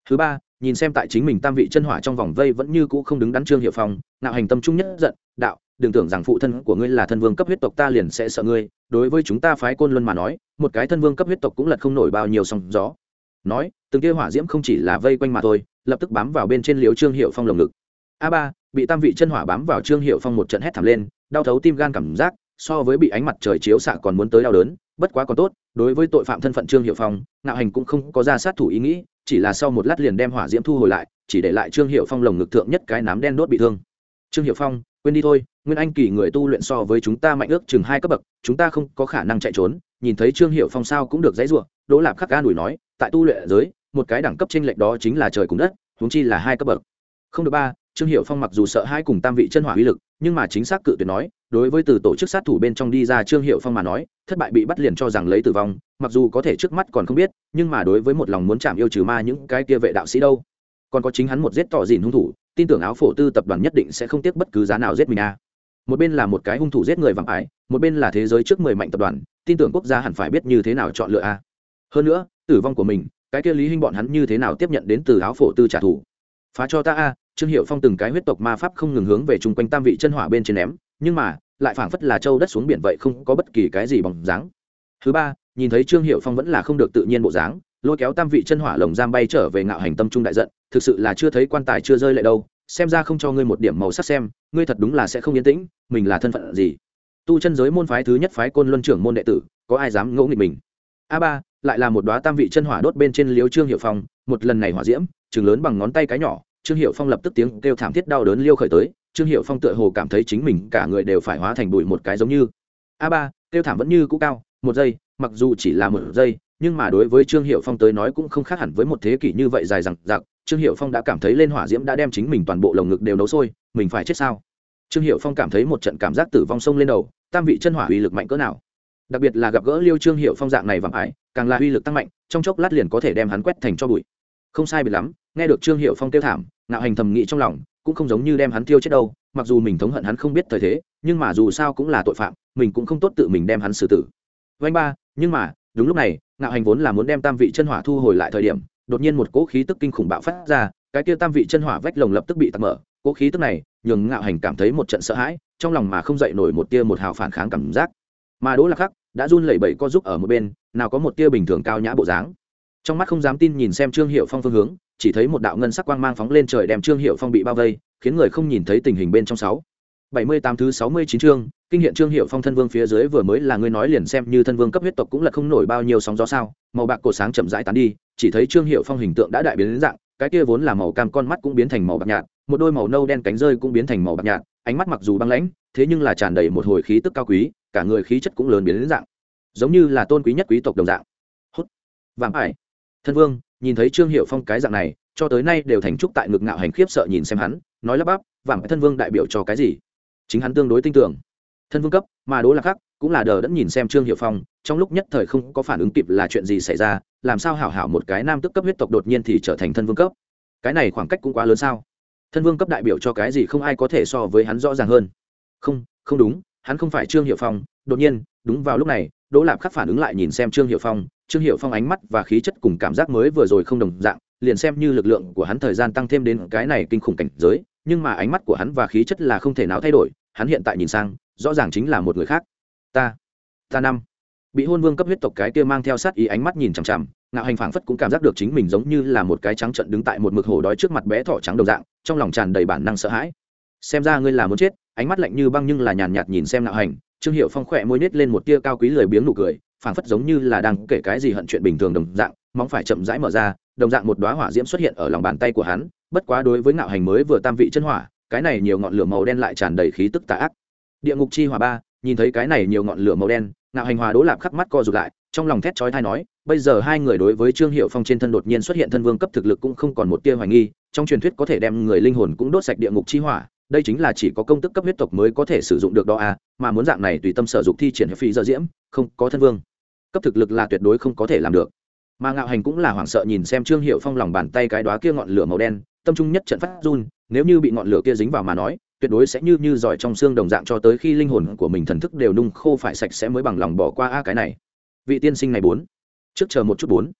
Thứ ba, nhìn xem tại chính mình tam vị chân hỏa trong vòng vây vẫn như cũ không đứng đắn trương hiệu phong nạo hành tâm trung nhất giận, đạo đừng tưởng rằng phụ thân của ngươi là thân vương cấp huyết tộc, ta liền sẽ sợ ngươi. Đối với chúng ta phái côn luân mà nói, một cái thân vương cấp huyết tộc cũng lật không nổi bao nhiêu sóng gió. Nói, từng kia hỏa diễm không chỉ là vây quanh mà thôi, lập tức bám vào bên trên liếu trương hiệu phong lồng ngực. A ba, bị tam vị chân hỏa bám vào trương hiệu phong một trận hét thảm lên, đau thấu tim gan cảm giác, so với bị ánh mặt trời chiếu xạ còn muốn tới đau đớn, bất quá còn tốt, đối với tội phạm thân phận trương hiệu phong nạo hành cũng không có ra sát thủ ý nghĩ, chỉ là sau một lát liền đem hỏa diễm thu hồi lại, chỉ để lại trương hiệu phong lồng ngực thượng nhất cái nám đen đốt bị thương. Trương hiệu phong quên đi thôi, nguyên anh kỳ người tu luyện so với chúng ta mạnh ước chừng hai cấp bậc, chúng ta không có khả năng chạy trốn, nhìn thấy trương hiệu phong sao cũng được dãy ruộng đỗ lạp khắc ca đùi nói, tại tu luyện giới, một cái đẳng cấp trên lệch đó chính là trời cùng đất, huống chi là hai cấp bậc. Không được ba, trương hiệu phong mặc dù sợ hai cùng tam vị chân hỏa uy lực, nhưng mà chính xác cự tuyệt nói, đối với từ tổ chức sát thủ bên trong đi ra trương hiệu phong mà nói, thất bại bị bắt liền cho rằng lấy tử vong, mặc dù có thể trước mắt còn không biết, nhưng mà đối với một lòng muốn chạm yêu trừ ma những cái kia vệ đạo sĩ đâu. Còn có chính hắn một giết tỏ dìn hung thủ tin tưởng áo phổ tư tập đoàn nhất định sẽ không tiếc bất cứ giá nào giết mình a. Một bên là một cái hung thủ giết người vàng ải, một bên là thế giới trước mười mạnh tập đoàn, tin tưởng quốc gia hẳn phải biết như thế nào chọn lựa a. Hơn nữa, tử vong của mình, cái kia lý hinh bọn hắn như thế nào tiếp nhận đến từ áo phổ tư trả thù? Phá cho ta a, trương hiệu phong từng cái huyết tộc ma pháp không ngừng hướng về chung quanh tam vị chân hỏa bên trên ném, nhưng mà, lại phảng phất là châu đất xuống biển vậy không có bất kỳ cái gì bằng dáng. Thứ ba, nhìn thấy trương hiệu phong vẫn là không được tự nhiên bộ dáng lôi kéo tam vị chân hỏa lồng giam bay trở về ngạo hành tâm trung đại giận, thực sự là chưa thấy quan tài chưa rơi lại đâu, xem ra không cho ngươi một điểm màu sắc xem, ngươi thật đúng là sẽ không yên tĩnh, mình là thân phận gì? Tu chân giới môn phái thứ nhất phái côn luân trưởng môn đệ tử, có ai dám ngẫu nghịch mình? A ba, lại là một đoá tam vị chân hỏa đốt bên trên liếu trương hiệu phong, một lần này hỏa diễm, chừng lớn bằng ngón tay cái nhỏ, trương hiệu phong lập tức tiếng kêu thảm thiết đau đớn liêu khởi tới, trương hiệu phong tựa hồ cảm thấy chính mình cả người đều phải hóa thành bụi một cái giống như. A ba, kêu thảm vẫn như cũ cao, một giây, mặc dù chỉ là một giây nhưng mà đối với trương hiệu phong tới nói cũng không khác hẳn với một thế kỷ như vậy dài rằng giặc trương hiệu phong đã cảm thấy lên hỏa diễm đã đem chính mình toàn bộ lồng ngực đều nấu sôi, mình phải chết sao? Trương hiệu phong cảm thấy một trận cảm giác tử vong sông lên đầu, tam vị chân hỏa uy lực mạnh cỡ nào. Đặc biệt là gặp gỡ liêu trương hiệu phong dạng này vàng ải càng là uy lực tăng mạnh, trong chốc lát liền có thể đem hắn quét thành cho bụi. Không sai biệt lắm, nghe được trương hiệu phong kêu thảm, ngạo hành thầm nghĩ trong lòng, cũng không giống như đem hắn tiêu chết đâu, mặc dù mình thống hận hắn không biết thời thế, nhưng mà dù sao cũng là tội phạm, mình cũng không tốt tự mình đem hắn xử tử. Vanh ba, nhưng mà, đúng lúc này ngạo hành vốn là muốn đem tam vị chân hỏa thu hồi lại thời điểm, đột nhiên một cỗ khí tức kinh khủng bạo phát ra, cái kia tam vị chân hỏa vách lồng lập tức bị tắt mở, cỗ khí tức này nhường ngạo hành cảm thấy một trận sợ hãi, trong lòng mà không dậy nổi một tia một hào phản kháng cảm giác. Mà đỗ lạc khắc đã run lẩy bẩy co giúp ở một bên, nào có một tia bình thường cao nhã bộ dáng. Trong mắt không dám tin nhìn xem trương hiệu phong phương hướng, chỉ thấy một đạo ngân sắc quang mang phóng lên trời đem trương hiệu phong bị bao vây, khiến người không nhìn thấy tình hình bên trong sáu. Bảy mươi tám thứ sáu mươi chín chương kinh hiện trương hiệu phong thân vương phía dưới vừa mới là ngươi nói liền xem như thân vương cấp huyết tộc cũng là không nổi bao nhiêu sóng gió sao, màu bạc cổ sáng chậm rãi tán đi, chỉ thấy trương hiệu phong hình tượng đã đại biến đến dạng, cái kia vốn là màu cam con mắt cũng biến thành màu bạc nhạt, một đôi màu nâu đen cánh rơi cũng biến thành màu bạc nhạt, ánh mắt mặc dù băng lãnh, thế nhưng là tràn đầy một hồi khí tức cao quý, cả người khí chất cũng lớn biến đến dạng, giống như là tôn quý nhất quý tộc đồng dạng. Hốt vàng ải. Thân vương, nhìn thấy trương hiệu phong cái dạng này, cho tới nay đều thành trúc tại ngực ngạo hành khiếp sợ nhìn xem hắn, nói lắp bắp, vàng thân vương đại biểu cho cái gì? Chính hắn tương đối tin tưởng thân vương cấp, mà đố lạc khắc cũng là đờ đẫn nhìn xem trương hiệu phong, trong lúc nhất thời không có phản ứng kịp là chuyện gì xảy ra, làm sao hảo hảo một cái nam tức cấp huyết tộc đột nhiên thì trở thành thân vương cấp? Cái này khoảng cách cũng quá lớn sao? Thân vương cấp đại biểu cho cái gì không ai có thể so với hắn rõ ràng hơn. Không không đúng, hắn không phải trương hiệu phong. Đột nhiên, đúng vào lúc này, đỗ lạp khắc phản ứng lại nhìn xem trương hiệu phong. Trương hiệu phong ánh mắt và khí chất cùng cảm giác mới vừa rồi không đồng dạng, liền xem như lực lượng của hắn thời gian tăng thêm đến cái này kinh khủng cảnh giới, nhưng mà ánh mắt của hắn và khí chất là không thể nào thay đổi, hắn hiện tại nhìn sang rõ ràng chính là một người khác. Ta ta năm. Bị hôn vương cấp huyết tộc cái kia mang theo sát ý ánh mắt nhìn chằm chằm, ngạo hành phảng phất cũng cảm giác được chính mình giống như là một cái trắng trận đứng tại một mực hồ đói trước mặt bé thỏ trắng đồng dạng, trong lòng tràn đầy bản năng sợ hãi. Xem ra ngươi là muốn chết, ánh mắt lạnh như băng nhưng là nhàn nhạt nhìn xem ngạo hành, trương hiệu phong khỏe môi nết lên một tia cao quý lười biếng nụ cười, phảng phất giống như là đang kể cái gì hận chuyện bình thường đồng dạng, móng phải chậm rãi mở ra, đồng dạng một đoá hỏa diễm xuất hiện ở lòng bàn tay của hắn, bất quá đối với ngạo hành mới vừa tam vị chân hỏa, cái này nhiều ngọn lửa màu đen lại tràn đầy khí tức tà ác địa ngục chi hỏa ba, nhìn thấy cái này nhiều ngọn lửa màu đen, ngạo hành hòa đỗ lạp khắc mắt co rụt lại, trong lòng thét chói thai nói, bây giờ hai người đối với trương hiệu phong trên thân đột nhiên xuất hiện thân vương cấp thực lực cũng không còn một tia hoài nghi, trong truyền thuyết có thể đem người linh hồn cũng đốt sạch địa ngục chi hỏa, đây chính là chỉ có công tức cấp huyết tộc mới có thể sử dụng được đó à mà muốn dạng này tùy tâm sở dục thi triển phi dơ diễm, không có thân vương. Cấp thực lực là tuyệt đối không có thể làm được. Mà ngạo hành cũng là hoảng sợ nhìn xem trương hiệu phong lòng bàn tay cái đó kia ngọn lửa màu đen, tâm trung nhất trận phát run, nếu như bị ngọn lửa kia dính vào mà nói tuyệt đối sẽ như như giỏi trong xương đồng dạng cho tới khi linh hồn của mình thần thức đều nung khô phải sạch sẽ mới bằng lòng bỏ qua. A, cái này. Vị tiên sinh này bốn. Trước chờ một chút bốn.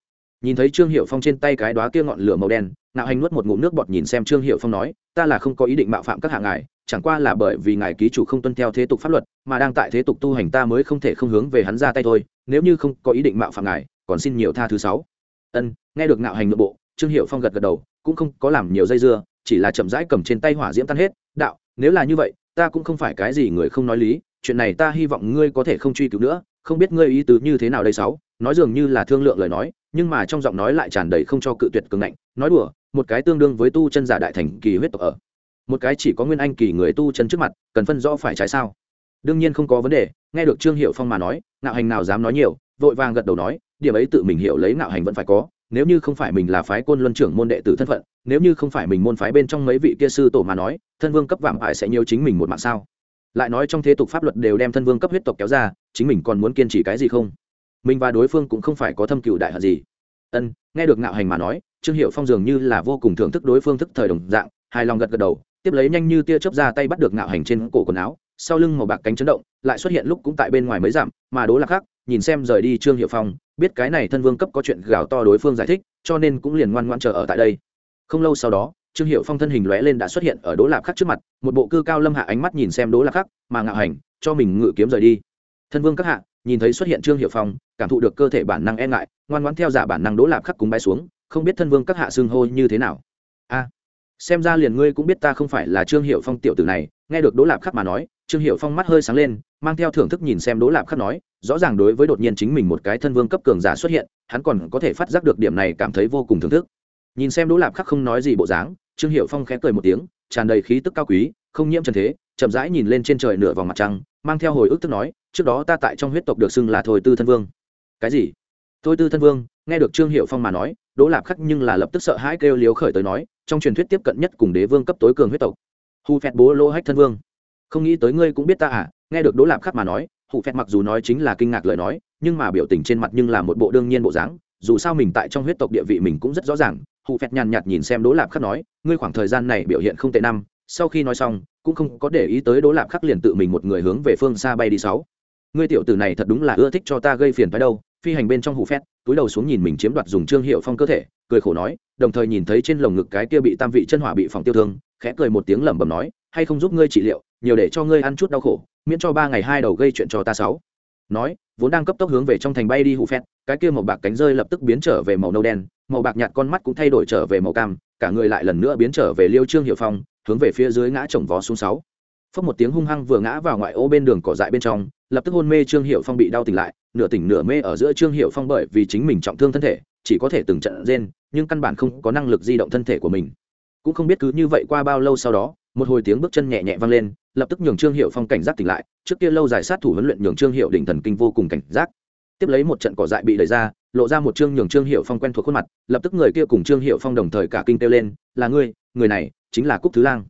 Nhìn thấy trương hiệu phong trên tay cái đó kia ngọn lửa màu đen nạo hành nuốt một ngụm nước bọt nhìn xem trương hiệu phong nói, ta là không có ý định mạo phạm các hạng ngài, chẳng qua là bởi vì ngài ký chủ không tuân theo thế tục pháp luật, mà đang tại thế tục tu hành ta mới không thể không hướng về hắn ra tay thôi. Nếu như không có ý định mạo phạm ngài, còn xin nhiều tha thứ sáu. Ân, nghe được nạo hành nội bộ, trương hiệu phong gật gật đầu, cũng không có làm nhiều dây dưa, chỉ là chậm rãi cầm trên tay hỏa diễm tan hết, đạo nếu là như vậy, ta cũng không phải cái gì người không nói lý, chuyện này ta hy vọng ngươi có thể không truy cứu nữa, không biết ngươi ý tứ như thế nào đây sáu. Nói dường như là thương lượng lời nói, nhưng mà trong giọng nói lại tràn đầy không cho cự tuyệt cường ngạnh. Nói đùa, một cái tương đương với tu chân giả đại thành kỳ huyết tộc ở. Một cái chỉ có nguyên anh kỳ người tu chân trước mặt, cần phân rõ phải trái sao? Đương nhiên không có vấn đề, nghe được trương hiệu phong mà nói, ngạo hành nào dám nói nhiều, vội vàng gật đầu nói, điểm ấy tự mình hiểu lấy ngạo hành vẫn phải có nếu như không phải mình là phái côn luân trưởng môn đệ tử thân phận, nếu như không phải mình môn phái bên trong mấy vị kia sư tổ mà nói, thân vương cấp vạm hại sẽ nhiều chính mình một mạng sao? Lại nói trong thế tục pháp luật đều đem thân vương cấp huyết tộc kéo ra, chính mình còn muốn kiên trì cái gì không? Mình và đối phương cũng không phải có thâm cựu đại hận gì. Ân, nghe được ngạo hành mà nói, trương hiệu phong dường như là vô cùng thưởng thức đối phương thức thời đồng dạng, hài lòng gật gật đầu, tiếp lấy nhanh như tia chớp ra tay bắt được ngạo hành trên cổ quần áo, sau lưng màu bạc cánh chấn động, lại xuất hiện lúc cũng tại bên ngoài mới giảm mà đố lạc khác nhìn xem rời đi trương hiệu phong biết cái này thân vương cấp có chuyện gào to đối phương giải thích, cho nên cũng liền ngoan ngoan chờ ở tại đây. Không lâu sau đó, trương hiệu phong thân hình lóe lên đã xuất hiện ở đỗ lạc khắc trước mặt, một bộ cư cao lâm hạ ánh mắt nhìn xem đỗ lạc khắc, mà ngạo hành, cho mình ngự kiếm rời đi. Thân vương các hạ, nhìn thấy xuất hiện trương hiệu phong, cảm thụ được cơ thể bản năng e ngại, ngoan ngoãn theo giả bản năng đỗ lạc khắc cúng bay xuống, không biết thân vương các hạ xưng hô như thế nào. A, xem ra liền ngươi cũng biết ta không phải là trương hiệu phong tiểu tử này, nghe được đỗ lạp khắc mà nói trương hiệu phong mắt hơi sáng lên, mang theo thưởng thức nhìn xem đỗ lạp khắc nói, rõ ràng đối với đột nhiên chính mình một cái thân vương cấp cường giả xuất hiện, hắn còn có thể phát giác được điểm này cảm thấy vô cùng thưởng thức. Nhìn xem đỗ lạp khắc không nói gì bộ dáng, trương hiệu phong khẽ cười một tiếng, tràn đầy khí tức cao quý, không nhiễm trần thế, chậm rãi nhìn lên trên trời nửa vòng mặt trăng, mang theo hồi ức tức nói, trước đó ta tại trong huyết tộc được xưng là thôi tư thân vương. Cái gì? Thôi tư thân vương, nghe được trương hiệu phong mà nói, đỗ lạp khắc nhưng là lập tức sợ hãi kêu liếu khởi tới nói, trong truyền thuyết tiếp cận nhất cùng đế vương cấp tối cường huyết tộc. Hu phẹt bố lô hách thân vương không nghĩ tới ngươi cũng biết ta à? Nghe được đỗ lạp khắc mà nói hụ phẹt mặc dù nói chính là kinh ngạc lời nói, nhưng mà biểu tình trên mặt nhưng là một bộ đương nhiên bộ dáng, dù sao mình tại trong huyết tộc địa vị mình cũng rất rõ ràng. Hụ phẹt nhàn nhạt nhìn xem đỗ lạp khắc nói, ngươi khoảng thời gian này biểu hiện không tệ năm, sau khi nói xong, cũng không có để ý tới đỗ lạp khắc liền tự mình một người hướng về phương xa bay đi sáu. Ngươi tiểu tử này thật đúng là ưa thích cho ta gây phiền phải đâu. Phi hành bên trong hụ phét túi đầu xuống nhìn mình chiếm đoạt dùng trương hiệu phong cơ thể, cười khổ nói, đồng thời nhìn thấy trên lồng ngực cái kia bị tam vị chân hỏa bị phòng tiêu thương, khẽ cười một tiếng lẩm bẩm nói, hay không giúp ngươi trị liệu nhiều để cho ngươi ăn chút đau khổ, miễn cho ba ngày hai đầu gây chuyện cho ta sáu. Nói, vốn đang cấp tốc hướng về trong thành bay đi hụ phét cái kia màu bạc cánh rơi lập tức biến trở về màu nâu đen, màu bạc nhạt con mắt cũng thay đổi trở về màu cam, cả người lại lần nữa biến trở về liêu trương hiệu phong, hướng về phía dưới ngã chồng vó xuống sáu. Phất một tiếng hung hăng vừa ngã vào ngoại ô bên đường cỏ dại bên trong, lập tức hôn mê trương hiệu phong bị đau tỉnh lại, nửa tỉnh nửa mê ở giữa trương hiệu phong bởi vì chính mình trọng thương thân thể, chỉ có thể từng trận rên, nhưng căn bản không có năng lực di động thân thể của mình cũng không biết cứ như vậy qua bao lâu sau đó, một hồi tiếng bước chân nhẹ nhẹ vang lên, lập tức nhường trương hiệu phong cảnh giác tỉnh lại, trước kia lâu dài sát thủ huấn luyện nhường trương hiệu đỉnh thần kinh vô cùng cảnh giác. Tiếp lấy một trận cỏ dại bị đẩy ra, lộ ra một trương nhường trương hiệu phong quen thuộc khuôn mặt, lập tức người kia cùng trương hiệu phong đồng thời cả kinh kêu lên, là ngươi, người này chính là cúc thứ lang.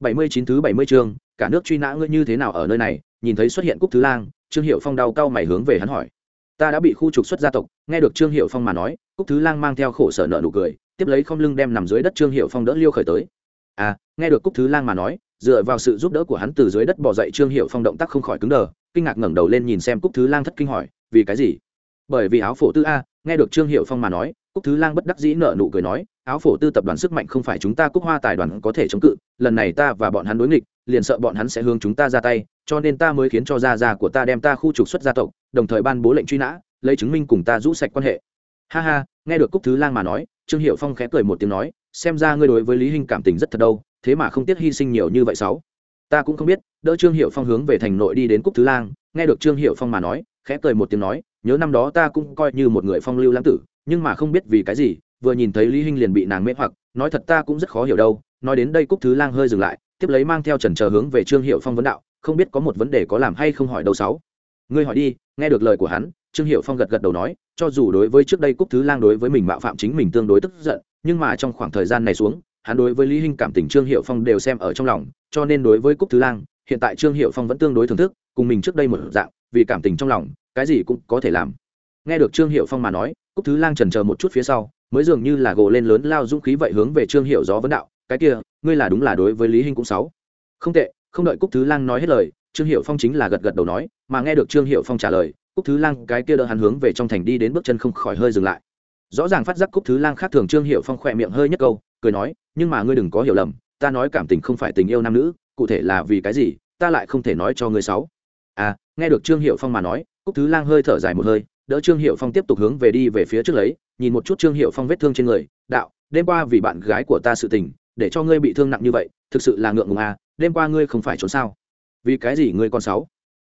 Bảy mươi chín thứ bảy mươi chương, cả nước truy nã ngươi như thế nào ở nơi này? Nhìn thấy xuất hiện cúc thứ lang, trương hiệu phong đau cau mày hướng về hắn hỏi. Ta đã bị khu trục xuất gia tộc. Nghe được trương hiệu phong mà nói, cúc thứ lang mang theo khổ sở nợ nụ cười tiếp lấy không lưng đem nằm dưới đất trương hiệu phong đỡ liêu khởi tới. À nghe được cúc thứ lang mà nói, dựa vào sự giúp đỡ của hắn từ dưới đất bỏ dậy trương hiệu phong động tác không khỏi cứng đờ, kinh ngạc ngẩng đầu lên nhìn xem cúc thứ lang thất kinh hỏi, vì cái gì? Bởi vì áo phổ tư a, nghe được trương hiệu phong mà nói, cúc thứ lang bất đắc dĩ nợ nụ cười nói, áo phổ tư tập đoàn sức mạnh không phải chúng ta cúc hoa tài đoàn có thể chống cự, lần này ta và bọn hắn đối nghịch, liền sợ bọn hắn sẽ hướng chúng ta ra tay, cho nên ta mới khiến cho gia gia của ta đem ta khu trục xuất gia tộc, đồng thời ban bố lệnh truy nã, lấy chứng minh cùng ta rũ sạch quan hệ. Ha ha, nghe được cúc thứ lang mà nói trương hiệu phong khẽ cười một tiếng nói, xem ra ngươi đối với lý hinh cảm tình rất thật đâu, thế mà không tiếc hy sinh nhiều như vậy sáu. Ta cũng không biết, đỡ trương hiệu phong hướng về thành nội đi đến cúc thứ lang, nghe được trương hiệu phong mà nói, khẽ cười một tiếng nói, nhớ năm đó ta cũng coi như một người phong lưu lãng tử, nhưng mà không biết vì cái gì, vừa nhìn thấy lý hinh liền bị nàng mê hoặc, nói thật ta cũng rất khó hiểu đâu, nói đến đây cúc thứ lang hơi dừng lại, tiếp lấy mang theo trần chờ hướng về trương hiệu phong vấn đạo, không biết có một vấn đề có làm hay không hỏi đâu sáu. Ngươi hỏi đi, nghe được lời của hắn trương hiệu phong gật gật đầu nói, cho dù đối với trước đây cúc thứ lang đối với mình mạo phạm chính mình tương đối tức giận, nhưng mà trong khoảng thời gian này xuống, hắn đối với lý hinh cảm tình trương hiệu phong đều xem ở trong lòng, cho nên đối với cúc thứ lang, hiện tại trương hiệu phong vẫn tương đối thưởng thức, cùng mình trước đây một dạng, vì cảm tình trong lòng, cái gì cũng có thể làm. Nghe được trương hiệu phong mà nói, cúc thứ lang trần chờ một chút phía sau, mới dường như là gồ lên lớn lao dũng khí vậy hướng về trương hiệu gió vấn đạo, cái kia, ngươi là đúng là đối với lý hinh cũng sáu không tệ, không đợi cúc thứ lang nói hết lời, trương hiệu phong chính là gật gật đầu nói, mà nghe được trương hiệu phong trả lời cúc thứ lang cái kia đỡ hắn hướng về trong thành đi đến bước chân không khỏi hơi dừng lại. Rõ ràng phát giác cúc thứ lang khác thường trương hiệu phong khỏe miệng hơi nhất câu, cười nói, nhưng mà ngươi đừng có hiểu lầm, ta nói cảm tình không phải tình yêu nam nữ, cụ thể là vì cái gì, ta lại không thể nói cho ngươi sáu. À nghe được trương hiệu phong mà nói, cúc thứ lang hơi thở dài một hơi, đỡ trương hiệu phong tiếp tục hướng về đi về phía trước lấy, nhìn một chút trương hiệu phong vết thương trên người, đạo, đêm qua vì bạn gái của ta sự tình, để cho ngươi bị thương nặng như vậy, thực sự là ngượng ngùng à đêm qua ngươi không phải trốn sao? Vì cái gì ngươi con sáu?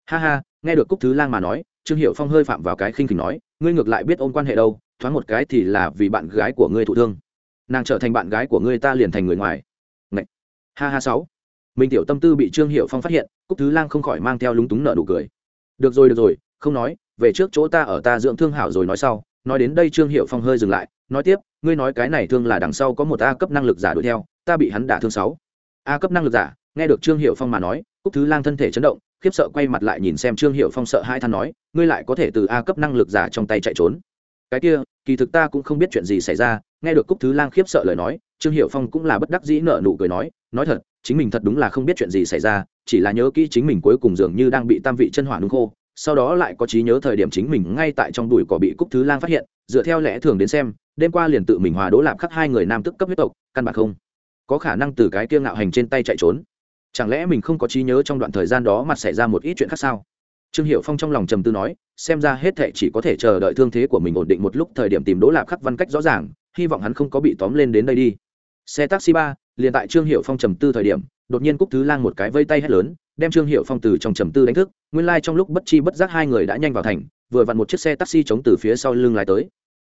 Ha ha, nghe được cúc thứ lang mà nói trương hiệu phong hơi phạm vào cái khinh khỉnh nói, ngươi ngược lại biết ôm quan hệ đâu, thoáng một cái thì là vì bạn gái của ngươi thụ thương. Nàng trở thành bạn gái của ngươi ta liền thành người ngoài. Ngậy. ha ha sáu. Minh tiểu tâm tư bị trương hiệu phong phát hiện, cúc thứ lang không khỏi mang theo lúng túng nợ nụ cười. Được rồi được rồi, không nói, về trước chỗ ta ở ta dưỡng thương hảo rồi nói sau. Nói đến đây trương hiệu phong hơi dừng lại, nói tiếp, ngươi nói cái này thương là đằng sau có một a cấp năng lực giả đuổi theo, ta bị hắn đả thương sáu. A cấp năng lực giả, nghe được trương hiệu phong mà nói, cúc thứ lang thân thể chấn động khiếp sợ quay mặt lại nhìn xem trương hiệu phong sợ hai than nói, ngươi lại có thể từ a cấp năng lực giả trong tay chạy trốn. Cái kia, kỳ thực ta cũng không biết chuyện gì xảy ra. Nghe được cúc thứ lang khiếp sợ lời nói, trương hiệu phong cũng là bất đắc dĩ nợ nụ cười nói nói thật, chính mình thật đúng là không biết chuyện gì xảy ra, chỉ là nhớ kỹ chính mình cuối cùng dường như đang bị tam vị chân hỏa nung khô, sau đó lại có trí nhớ thời điểm chính mình ngay tại trong đùi cỏ bị cúc thứ lang phát hiện, dựa theo lẽ thường đến xem, đêm qua liền tự mình hòa đỗ lạp khắc hai người nam tức cấp huyết tộc, căn bản không có khả năng từ cái kia ngạo hành trên tay chạy trốn chẳng lẽ mình không có trí nhớ trong đoạn thời gian đó mặt xảy ra một ít chuyện khác sao? Trương hiệu phong trong lòng trầm tư nói, xem ra hết thệ chỉ có thể chờ đợi thương thế của mình ổn định một lúc thời điểm tìm đỗ lạp khắc văn cách rõ ràng, hy vọng hắn không có bị tóm lên đến đây đi. Xe taxi ba, liền tại trương hiệu phong trầm tư thời điểm, đột nhiên cúc thứ lang một cái vây tay hét lớn, đem trương hiệu phong từ trong trầm tư đánh thức. Nguyên lai、like、trong lúc bất chi bất giác hai người đã nhanh vào thành, vừa vặn một chiếc xe taxi chống từ phía sau lưng lái tới.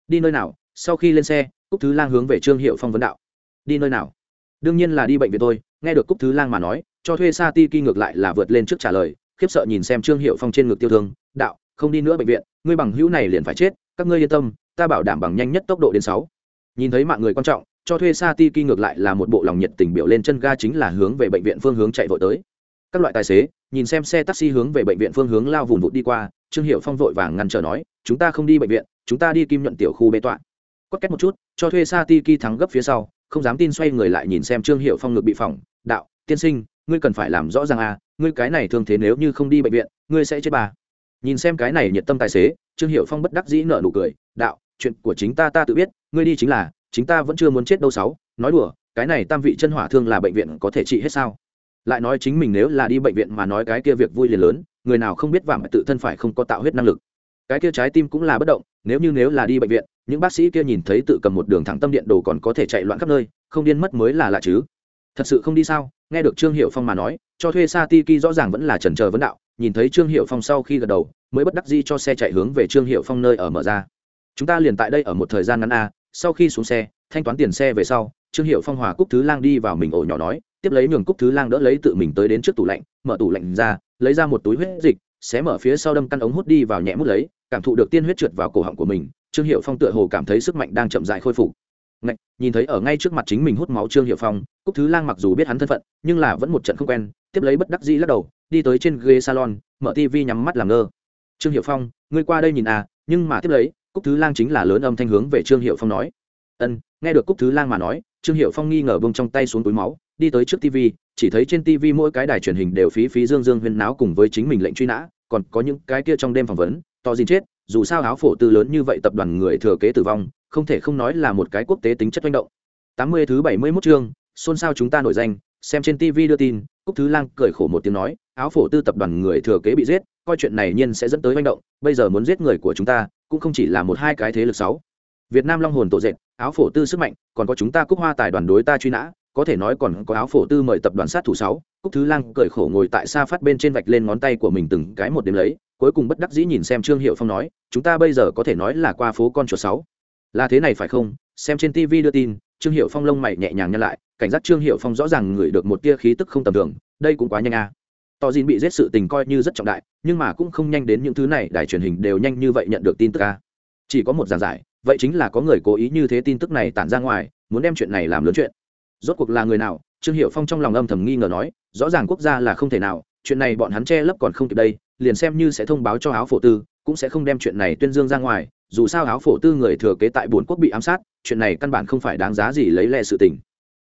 Đi nơi nào? Sau khi lên xe, cúc thứ lang hướng về trương hiệu phong vấn đạo. Đi nơi nào? Đương nhiên là đi bệnh viện tôi nghe được cúc thứ lang mà nói cho thuê sa ti kỳ ngược lại là vượt lên trước trả lời, khiếp sợ nhìn xem trương hiệu phong trên ngực tiêu thương, đạo, không đi nữa bệnh viện, ngươi bằng hữu này liền phải chết, các ngươi yên tâm, ta bảo đảm bằng nhanh nhất tốc độ đến sáu. Nhìn thấy mạng người quan trọng, cho thuê sa ti kỳ ngược lại là một bộ lòng nhiệt tình biểu lên chân ga chính là hướng về bệnh viện phương hướng chạy vội tới. Các loại tài xế, nhìn xem xe taxi hướng về bệnh viện phương hướng lao vùng vụt đi qua, trương hiệu phong vội vàng ngăn trở nói, chúng ta không đi bệnh viện, chúng ta đi kim nhuận tiểu khu bê tọa. Quất két một chút, cho thuê sa ti kỳ thắng gấp phía sau, không dám tin xoay người lại nhìn xem trương hiệu phong ngực bị phỏng, đạo, tiên sinh ngươi cần phải làm rõ ràng à ngươi cái này thương thế nếu như không đi bệnh viện, ngươi sẽ chết bà. Nhìn xem cái này nhiệt tâm tài xế, trương hiệu phong bất đắc dĩ nợ nụ cười, đạo, chuyện của chính ta ta tự biết, ngươi đi chính là, chính ta vẫn chưa muốn chết đâu sáu, nói đùa, cái này tam vị chân hỏa thương là bệnh viện có thể trị hết sao? Lại nói chính mình nếu là đi bệnh viện mà nói cái kia việc vui liền lớn, người nào không biết vàng tự thân phải không có tạo huyết năng lực. Cái kia trái tim cũng là bất động, nếu như nếu là đi bệnh viện, những bác sĩ kia nhìn thấy tự cầm một đường thẳng tâm điện đồ còn có thể chạy loạn khắp nơi, không điên mất mới là lạ chứ thật sự không đi sao? Nghe được trương hiệu phong mà nói, cho thuê sa ti ki rõ ràng vẫn là trần trờ vấn đạo, nhìn thấy trương hiệu phong sau khi gật đầu, mới bất đắc di cho xe chạy hướng về trương hiệu phong nơi ở mở ra. Chúng ta liền tại đây ở một thời gian ngắn a, sau khi xuống xe, thanh toán tiền xe về sau, trương hiệu phong hòa cúc thứ lang đi vào mình ổ nhỏ nói, tiếp lấy nhường cúc thứ lang đỡ lấy tự mình tới đến trước tủ lạnh, mở tủ lạnh ra, lấy ra một túi huyết dịch, xé mở phía sau đâm căn ống hút đi vào nhẹ mút lấy, cảm thụ được tiên huyết trượt vào cổ họng của mình, trương hiệu phong tựa hồ cảm thấy sức mạnh đang chậm dại khôi phục. Ngậy, nhìn thấy ở ngay trước mặt chính mình hút máu trương hiệu phong cúc thứ lang mặc dù biết hắn thân phận nhưng là vẫn một trận không quen tiếp lấy bất đắc dĩ lắc đầu đi tới trên ghế salon mở tv nhắm mắt làm ngơ. Trương hiệu phong ngươi qua đây nhìn à nhưng mà tiếp lấy cúc thứ lang chính là lớn âm thanh hướng về trương hiệu phong nói. Ân nghe được cúc thứ lang mà nói trương hiệu phong nghi ngờ bông trong tay xuống túi máu đi tới trước tv chỉ thấy trên tv mỗi cái đài truyền hình đều phí phí dương dương huyên náo cùng với chính mình lệnh truy nã còn có những cái kia trong đêm phỏng vấn to gì chết dù sao áo phổ tư lớn như vậy tập đoàn người thừa kế tử vong không thể không nói là một cái quốc tế tính chất manh động. Tám mươi thứ bảy mươi 71 chương, xôn xao chúng ta nổi danh, xem trên tv đưa tin, cúc thứ lang cười khổ một tiếng nói, áo phổ tư tập đoàn người thừa kế bị giết, coi chuyện này nhiên sẽ dẫn tới manh động, bây giờ muốn giết người của chúng ta, cũng không chỉ là một hai cái thế lực sáu. Việt nam long hồn tổ dệt, áo phổ tư sức mạnh, còn có chúng ta cúc hoa tài đoàn đối ta truy nã, có thể nói còn có áo phổ tư mời tập đoàn sát thủ sáu. Cúc thứ lang cười khổ ngồi tại xa phát bên trên vạch lên ngón tay của mình từng cái một đêm lấy, cuối cùng bất đắc dĩ nhìn xem trương hiệu phong nói, chúng ta bây giờ có thể nói là qua phố con chuột sáu là thế này phải không xem trên tv đưa tin, trương hiệu phong lông mày nhẹ nhàng nhăn lại, cảnh giác trương hiệu phong rõ ràng ngửi được một tia khí tức không tầm thường, đây cũng quá nhanh à. tò dìn bị giết sự tình coi như rất trọng đại, nhưng mà cũng không nhanh đến những thứ này, đài truyền hình đều nhanh như vậy nhận được tin tức à? chỉ có một giảng giải, vậy chính là có người cố ý như thế tin tức này tản ra ngoài, muốn đem chuyện này làm lớn chuyện rốt cuộc là người nào trương hiệu phong trong lòng âm thầm nghi ngờ nói, rõ ràng quốc gia là không thể nào, chuyện này bọn hắn che lấp còn không kịp đây, liền xem như sẽ thông báo cho áo phổ tư cũng sẽ không đem chuyện này tuyên dương ra ngoài, dù sao áo phổ tư người thừa kế tại bốn quốc bị ám sát, chuyện này căn bản không phải đáng giá gì lấy lệ sự tình.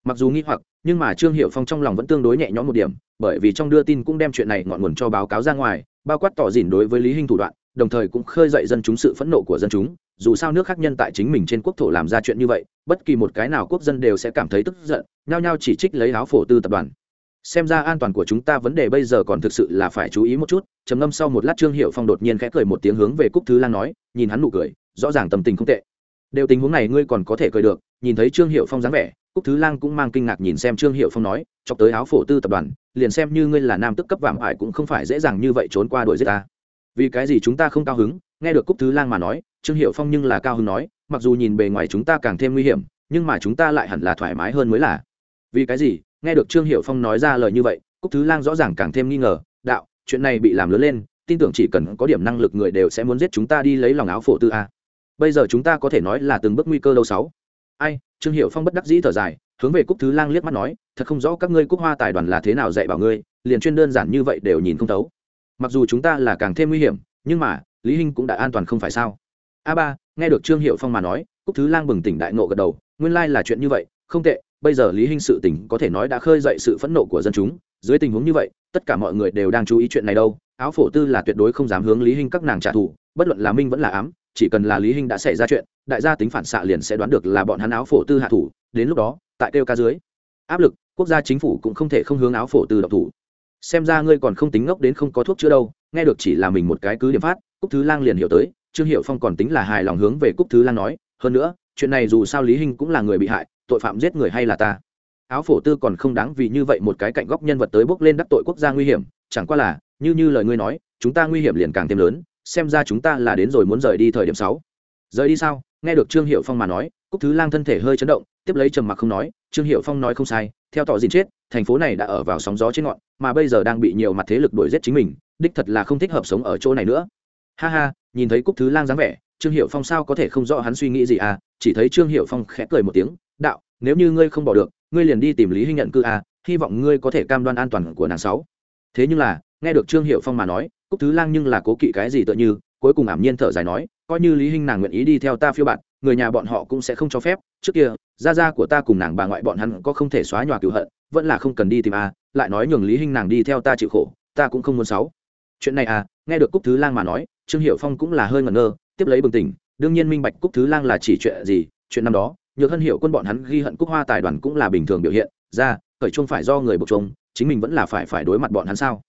Mặc dù nghi hoặc, nhưng mà trương hiệu phong trong lòng vẫn tương đối nhẹ nhõm một điểm, bởi vì trong đưa tin cũng đem chuyện này ngọn nguồn cho báo cáo ra ngoài, bao quát tỏ dỉn đối với lý hình thủ đoạn, đồng thời cũng khơi dậy dân chúng sự phẫn nộ của dân chúng. Dù sao nước khác nhân tại chính mình trên quốc thổ làm ra chuyện như vậy, bất kỳ một cái nào quốc dân đều sẽ cảm thấy tức giận, nhao nhao chỉ trích lấy áo phổ tư tập đoàn xem ra an toàn của chúng ta vấn đề bây giờ còn thực sự là phải chú ý một chút. Trầm ngâm sau một lát trương hiệu phong đột nhiên khẽ cười một tiếng hướng về cúc thứ lan nói, nhìn hắn nụ cười, rõ ràng tâm tình không tệ. Đều tình huống này ngươi còn có thể cười được, nhìn thấy trương hiệu phong dáng vẻ, cúc thứ lang cũng mang kinh ngạc nhìn xem trương hiệu phong nói, chọc tới áo phổ tư tập đoàn, liền xem như ngươi là nam tức cấp vạm ải cũng không phải dễ dàng như vậy trốn qua đuổi giết ta. Vì cái gì chúng ta không cao hứng? Nghe được cúc thứ lang mà nói, trương hiệu phong nhưng là cao hứng nói, mặc dù nhìn bề ngoài chúng ta càng thêm nguy hiểm, nhưng mà chúng ta lại hẳn là thoải mái hơn mới là. Vì cái gì? Nghe được trương hiệu phong nói ra lời như vậy, cúc thứ lang rõ ràng càng thêm nghi ngờ, đạo, chuyện này bị làm lớn lên, tin tưởng chỉ cần có điểm năng lực người đều sẽ muốn giết chúng ta đi lấy lòng áo phổ tư a. Bây giờ chúng ta có thể nói là từng bước nguy cơ lâu sáu. Ai? Trương hiệu phong bất đắc dĩ thở dài, hướng về cúc thứ lang liếc mắt nói, thật không rõ các ngươi cúc hoa tài đoàn là thế nào dạy bảo ngươi, liền chuyên đơn giản như vậy đều nhìn không thấu. Mặc dù chúng ta là càng thêm nguy hiểm, nhưng mà, lý hinh cũng đã an toàn không phải sao? A ba, nghe được trương hiệu phong mà nói, cúc thứ lang bừng tỉnh đại nộ gật đầu, nguyên lai là chuyện như vậy, không tệ bây giờ lý hinh sự tỉnh có thể nói đã khơi dậy sự phẫn nộ của dân chúng. Dưới tình huống như vậy, tất cả mọi người đều đang chú ý chuyện này đâu. Áo phổ tư là tuyệt đối không dám hướng lý hinh các nàng trả thù, bất luận là minh vẫn là ám, chỉ cần là lý hinh đã xảy ra chuyện, đại gia tính phản xạ liền sẽ đoán được là bọn hắn áo phổ tư hạ thủ. Đến lúc đó, tại kêu ca dưới, áp lực, quốc gia chính phủ cũng không thể không hướng áo phổ tư độc thủ. Xem ra ngươi còn không tính ngốc đến không có thuốc chữa đâu, nghe được chỉ là mình một cái cứ điểm phát, cúc thứ lang liền hiểu tới, trương hiệu phong còn tính là hài lòng hướng về cúc thứ lang nói, hơn nữa, chuyện này dù sao lý hinh cũng là người bị hại tội phạm giết người hay là ta? Áo phổ tư còn không đáng vì như vậy một cái cạnh góc nhân vật tới bước lên đắc tội quốc gia nguy hiểm, chẳng qua là, như như lời ngươi nói, chúng ta nguy hiểm liền càng thêm lớn, xem ra chúng ta là đến rồi muốn rời đi thời điểm sáu. Rời đi sao? Nghe được trương hiệu phong mà nói, cúc thứ lang thân thể hơi chấn động, tiếp lấy trầm mặc không nói, trương hiệu phong nói không sai, theo tỏ dìn chết, thành phố này đã ở vào sóng gió trên ngọn, mà bây giờ đang bị nhiều mặt thế lực đuổi giết chính mình, đích thật là không thích hợp sống ở chỗ này nữa. Ha ha, nhìn thấy cúc thứ lang dáng vẻ, trương hiệu phong sao có thể không rõ hắn suy nghĩ gì à? Chỉ thấy trương hiệu phong khẽ cười một tiếng đạo nếu như ngươi không bỏ được ngươi liền đi tìm lý hinh nhận cư à hy vọng ngươi có thể cam đoan an toàn của nàng sáu. Thế nhưng là nghe được trương hiệu phong mà nói cúc thứ lang nhưng là cố kỵ cái gì tựa như cuối cùng ảm nhiên thở dài nói coi như lý hinh nàng nguyện ý đi theo ta phiêu bạn người nhà bọn họ cũng sẽ không cho phép trước kia gia gia của ta cùng nàng bà ngoại bọn hắn có không thể xóa nhòa cửu hận vẫn là không cần đi tìm a à, lại nói nhường lý hinh nàng đi theo ta chịu khổ ta cũng không muốn sáu. Chuyện này à nghe được cúc thứ lang mà nói trương hiệu phong cũng là hơi ngẩn ngơ tiếp lấy bừng tỉnh đương nhiên minh bạch cúc thứ lang là chỉ chuyện gì chuyện năm đó nhược hân hiệu quân bọn hắn ghi hận cúc hoa tài đoàn cũng là bình thường biểu hiện, ra, khởi chung phải do người buộc chung chính mình vẫn là phải phải đối mặt bọn hắn sao?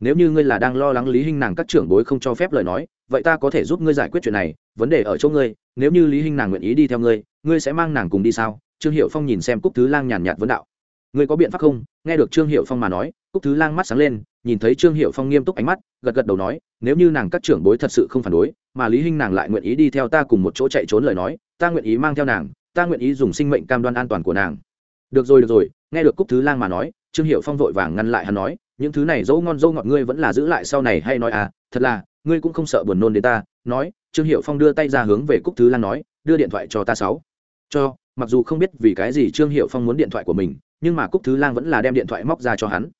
Nếu như ngươi là đang lo lắng lý hinh nàng các trưởng bối không cho phép lời nói, vậy ta có thể giúp ngươi giải quyết chuyện này, vấn đề ở chỗ ngươi, nếu như lý hinh nàng nguyện ý đi theo ngươi ngươi sẽ mang nàng cùng đi sao? Trương hiệu phong nhìn xem cúc thứ lang nhàn nhạt vấn đạo. Ngươi có biện pháp không? Nghe được trương hiệu phong mà nói, cúc thứ lang mắt sáng lên, nhìn thấy trương hiệu phong nghiêm túc ánh mắt, gật gật đầu nói, nếu như nàng các trưởng bối thật sự không phản đối, mà lý hinh nàng lại nguyện ý đi theo ta cùng một chỗ chạy trốn lời nói, ta nguyện ý mang theo nàng ta nguyện ý dùng sinh mệnh cam đoan an toàn của nàng. Được rồi được rồi, nghe được cúc thứ lang mà nói, trương hiệu phong vội vàng ngăn lại hắn nói, những thứ này dẫu ngon dâu ngọt ngươi vẫn là giữ lại sau này hay nói à thật là, ngươi cũng không sợ buồn nôn đến ta, nói, trương hiệu phong đưa tay ra hướng về cúc thứ lang nói, đưa điện thoại cho ta sáu. Cho, mặc dù không biết vì cái gì trương hiệu phong muốn điện thoại của mình, nhưng mà cúc thứ lang vẫn là đem điện thoại móc ra cho hắn.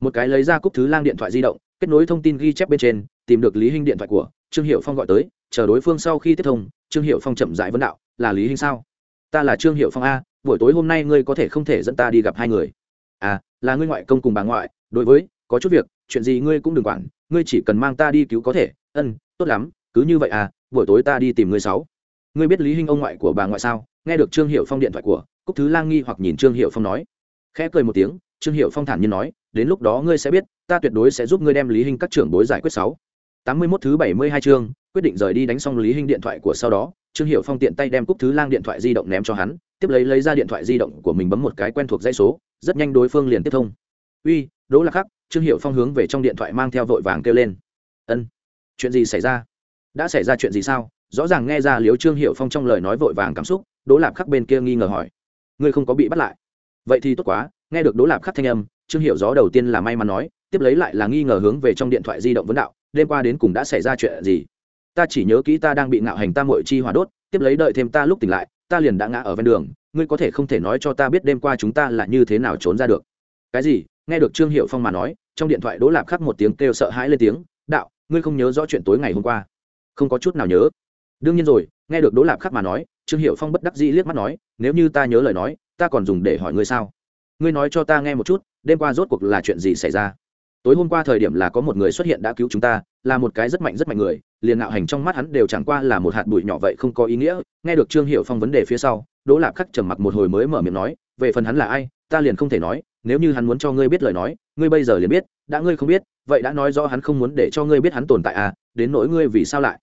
Một cái lấy ra cúc thứ lang điện thoại di động, kết nối thông tin ghi chép bên trên, tìm được lý hinh điện thoại của trương hiệu phong gọi tới, chờ đối phương sau khi tiếp thông, trương hiệu phong chậm rãi vấn đạo, là lý hinh sao? Ta là trương hiệu phong a, buổi tối hôm nay ngươi có thể không thể dẫn ta đi gặp hai người. À là ngươi ngoại công cùng bà ngoại, đối với, có chút việc, chuyện gì ngươi cũng đừng quản, ngươi chỉ cần mang ta đi cứu có thể. Ân, tốt lắm, cứ như vậy à buổi tối ta đi tìm ngươi sáu. Ngươi biết lý hinh ông ngoại của bà ngoại sao? Nghe được trương hiệu phong điện thoại của cúc thứ lang nghi hoặc nhìn trương hiệu phong nói. Khẽ cười một tiếng, trương hiệu phong thản nhiên nói, đến lúc đó ngươi sẽ biết, ta tuyệt đối sẽ giúp ngươi đem lý hinh các trưởng bối giải quyết sáu. Tám mươi 81 thứ bảy mươi hai chương, quyết định rời đi đánh xong lý hinh điện thoại của sau đó trương hiệu phong tiện tay đem cúc thứ lang điện thoại di động ném cho hắn, tiếp lấy lấy ra điện thoại di động của mình bấm một cái quen thuộc dây số, rất nhanh đối phương liền tiếp thông. Uy, đỗ lạc khắc trương hiệu phong hướng về trong điện thoại mang theo vội vàng kêu lên. Ân, chuyện gì xảy ra? Đã xảy ra chuyện gì sao? Rõ ràng nghe ra liếu trương hiệu phong trong lời nói vội vàng cảm xúc, đỗ lạp khắc bên kia nghi ngờ hỏi. Ngươi không có bị bắt lại? Vậy thì tốt quá. Nghe được đỗ lạp khắc thanh âm, trương hiệu gió đầu tiên là may mắn nói, tiếp lấy lại là nghi ngờ hướng về trong điện thoại di động vấn đạo, đêm qua đến cùng đã xảy ra chuyện gì? Ta chỉ nhớ kỹ ta đang bị ngạo hành ta mội chi hỏa đốt, tiếp lấy đợi thêm ta lúc tỉnh lại, ta liền đã ngã ở ven đường, ngươi có thể không thể nói cho ta biết đêm qua chúng ta là như thế nào trốn ra được. Cái gì? Nghe được trương hiệu phong mà nói, trong điện thoại đỗ lạp khắc một tiếng kêu sợ hãi lên tiếng, đạo, ngươi không nhớ rõ chuyện tối ngày hôm qua? Không có chút nào nhớ. Đương nhiên rồi. Nghe được đỗ lạp khắc mà nói, trương hiệu phong bất đắc dĩ liếc mắt nói, nếu như ta nhớ lời nói, ta còn dùng để hỏi ngươi sao? Ngươi nói cho ta nghe một chút, đêm qua rốt cuộc là chuyện gì xảy ra? Tối hôm qua thời điểm là có một người xuất hiện đã cứu chúng ta, là một cái rất mạnh rất mạnh người liền ngạo hành trong mắt hắn đều chẳng qua là một hạt bụi nhỏ vậy không có ý nghĩa. Nghe được trương hiệu phong vấn đề phía sau, đỗ lạp khắc trầm mặc một hồi mới mở miệng nói, về phần hắn là ai, ta liền không thể nói. Nếu như hắn muốn cho ngươi biết lời nói, ngươi bây giờ liền biết. Đã ngươi không biết, vậy đã nói rõ hắn không muốn để cho ngươi biết hắn tồn tại à đến nỗi ngươi vì sao lại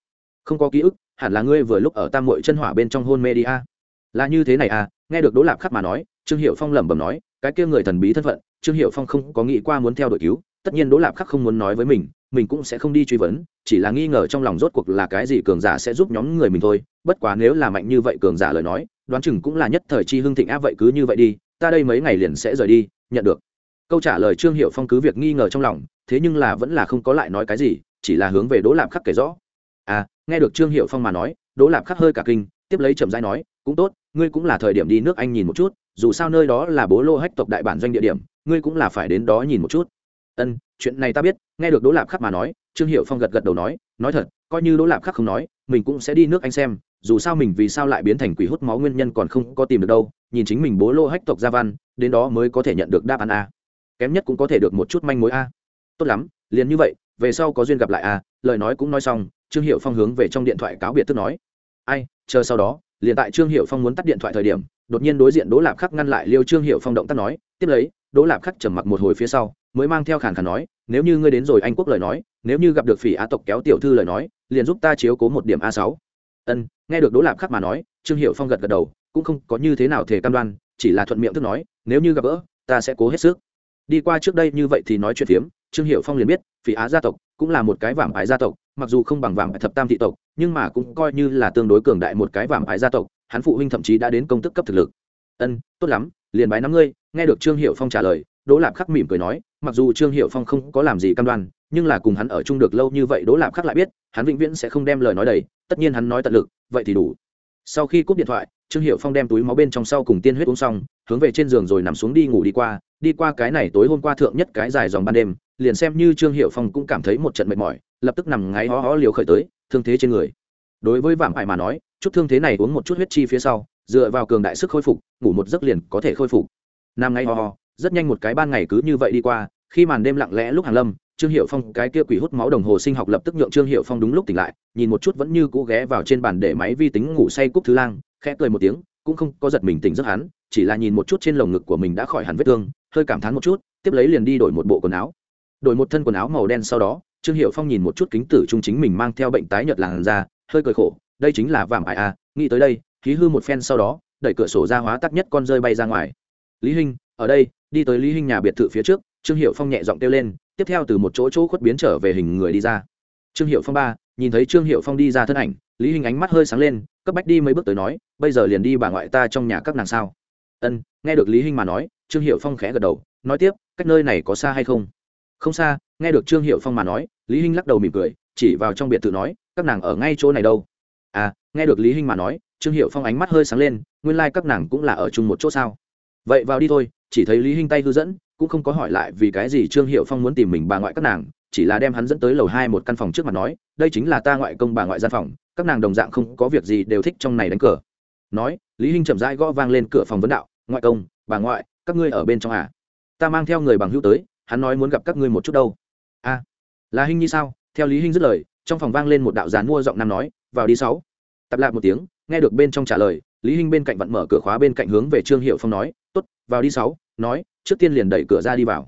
không có ký ức, hẳn là ngươi vừa lúc ở tam mội chân hỏa bên trong hôn mê đi à. Là như thế này à. Nghe được đỗ lạp khắc mà nói, trương hiệu phong lẩm bẩm nói, cái kia người thần bí thân phận, trương hiệu phong không có nghĩ qua muốn theo đội cứu tất nhiên đỗ lạp khắc không muốn nói với mình mình cũng sẽ không đi truy vấn, chỉ là nghi ngờ trong lòng rốt cuộc là cái gì cường giả sẽ giúp nhóm người mình thôi. Bất quá nếu là mạnh như vậy cường giả lời nói, đoán chừng cũng là nhất thời chi hưng thịnh áp vậy cứ như vậy đi, ta đây mấy ngày liền sẽ rời đi, nhận được. Câu trả lời trương hiệu phong cứ việc nghi ngờ trong lòng, thế nhưng là vẫn là không có lại nói cái gì, chỉ là hướng về đỗ lạp khắc kể rõ. À nghe được trương hiệu phong mà nói, đỗ lạp khắc hơi cả kinh, tiếp lấy chậm rãi nói, cũng tốt, ngươi cũng là thời điểm đi nước anh nhìn một chút, dù sao nơi đó là bố lô hách tộc đại bản doanh địa điểm, ngươi cũng là phải đến đó nhìn một chút ân, chuyện này ta biết. Nghe được đỗ lạp khắc mà nói, trương hiệu phong gật gật đầu nói nói thật, coi như đỗ lạp khắc không nói, mình cũng sẽ đi nước anh xem, dù sao mình vì sao lại biến thành quỷ hút máu nguyên nhân còn không có tìm được đâu, nhìn chính mình bố lô hách tộc gia văn, đến đó mới có thể nhận được đáp án a. Kém nhất cũng có thể được một chút manh mối a. Tốt lắm, liền như vậy, về sau có duyên gặp lại a. Lời nói cũng nói xong, trương hiệu phong hướng về trong điện thoại cáo biệt tức nói, ai, chờ sau đó, liền tại trương hiệu phong muốn tắt điện thoại thời điểm, đột nhiên đối diện đỗ lạp khắc ngăn lại liêu trương hiệu phong động tác nói, tiếp lấy, đỗ lạp khắc trầm mặc một hồi phía sau mới mang theo khàn khàn nói, nếu như ngươi đến rồi anh quốc lời nói, nếu như gặp được phỉ á tộc kéo tiểu thư lời nói, liền giúp ta chiếu cố một điểm a sáu. Ân, nghe được đỗ lạp khắc mà nói, trương hiệu phong gật gật đầu, cũng không có như thế nào thể cam đoan, chỉ là thuận miệng thức nói, nếu như gặp gỡ, ta sẽ cố hết sức. Đi qua trước đây như vậy thì nói chuyện phiếm, trương hiệu phong liền biết, phỉ á gia tộc cũng là một cái vàng ái gia tộc, mặc dù không bằng vàng thập tam thị tộc, nhưng mà cũng coi như là tương đối cường đại một cái vàng ái gia tộc, hắn phụ huynh thậm chí đã đến công tức cấp thực lực. Ân, tốt lắm, liền bái năm ngươi. Nghe được trương hiệu phong trả lời, đỗ lạp khắc mỉm cười nói mặc dù trương hiệu phong không có làm gì cam đoan nhưng là cùng hắn ở chung được lâu như vậy đỗ lạp khắc lại biết hắn vĩnh viễn sẽ không đem lời nói đầy tất nhiên hắn nói tận lực vậy thì đủ sau khi cúp điện thoại trương hiệu phong đem túi máu bên trong sau cùng tiên huyết uống xong hướng về trên giường rồi nằm xuống đi ngủ đi qua đi qua cái này tối hôm qua thượng nhất cái dài dòng ban đêm liền xem như trương hiệu phong cũng cảm thấy một trận mệt mỏi lập tức nằm ngáy ho ho liều khởi tới thương thế trên người đối với vạm ải mà nói chút thương thế này uống một chút huyết chi phía sau dựa vào cường đại sức khôi phục ngủ một giấc liền có thể khôi phục nằm ngáy ho ho rất nhanh một cái ban ngày cứ như vậy đi qua, khi màn đêm lặng lẽ lúc hàng lâm, trương hiệu phong cái kia quỷ hút máu đồng hồ sinh học lập tức nhượng trương hiệu phong đúng lúc tỉnh lại, nhìn một chút vẫn như cũ ghé vào trên bàn để máy vi tính ngủ say cúc thứ lang, khẽ cười một tiếng, cũng không có giật mình tỉnh giấc hắn, chỉ là nhìn một chút trên lồng ngực của mình đã khỏi hẳn vết thương, hơi cảm thán một chút, tiếp lấy liền đi đổi một bộ quần áo. Đổi một thân quần áo màu đen sau đó, trương hiệu phong nhìn một chút kính tử trung chính mình mang theo bệnh tái nhợt làn da, hơi cười khổ, đây chính là vàng ải a nghĩ tới đây, khí hư một phen sau đó, đẩy cửa sổ ra hóa tắc nhất con rơi bay ra ngoài. Lý hinh ở đây, đi tới lý hinh nhà biệt thự phía trước, trương hiệu phong nhẹ giọng kêu lên, tiếp theo từ một chỗ chỗ khuất biến trở về hình người đi ra. Trương hiệu phong ba, nhìn thấy trương hiệu phong đi ra thân ảnh, lý hình ánh mắt hơi sáng lên, cấp bách đi mấy bước tới nói, bây giờ liền đi bà ngoại ta trong nhà các nàng sao? Ân, nghe được lý hình mà nói, trương hiệu phong khẽ gật đầu, nói tiếp, cách nơi này có xa hay không? Không xa, nghe được trương hiệu phong mà nói, lý hinh lắc đầu mỉm cười, chỉ vào trong biệt thự nói, các nàng ở ngay chỗ này đâu? À nghe được lý hinh mà nói, trương hiệu phong ánh mắt hơi sáng lên, nguyên lai、like、các nàng cũng là ở chung một chỗ sao? Vậy vào đi thôi chỉ thấy lý hinh tay hư dẫn, cũng không có hỏi lại vì cái gì trương hiệu phong muốn tìm mình bà ngoại các nàng, chỉ là đem hắn dẫn tới lầu hai một căn phòng trước mặt nói, đây chính là ta ngoại công bà ngoại gian phòng, các nàng đồng dạng không có việc gì đều thích trong này đánh cờ. Nói, lý hinh chậm rãi gõ vang lên cửa phòng vấn đạo, ngoại công, bà ngoại, các ngươi ở bên trong à? Ta mang theo người bằng hữu tới, hắn nói muốn gặp các ngươi một chút đâu. A là hinh như sao? Theo lý hinh dứt lời, trong phòng vang lên một đạo dàn mua giọng nam nói, vào đi sáu. Tập lại một tiếng, nghe được bên trong trả lời, lý hinh bên cạnh vặn mở cửa khóa bên cạnh hướng về trương hiệu phong nói tốt, vào đi sáu, nói, trước tiên liền đẩy cửa ra đi vào.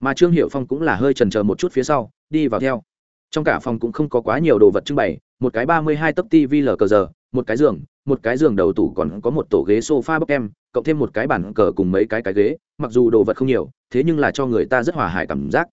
Mà trương hiệu phong cũng là hơi trần chờ một chút phía sau, đi vào theo. Trong cả phòng cũng không có quá nhiều đồ vật trưng bày, một cái ba mươi hai tấc tv lờ cờ giờ, một cái giường, một cái giường đầu tủ còn có một tổ ghế sofa bốc em cộng thêm một cái bàn cờ cùng mấy cái cái ghế, mặc dù đồ vật không nhiều, thế nhưng là cho người ta rất hòa hài cảm giác.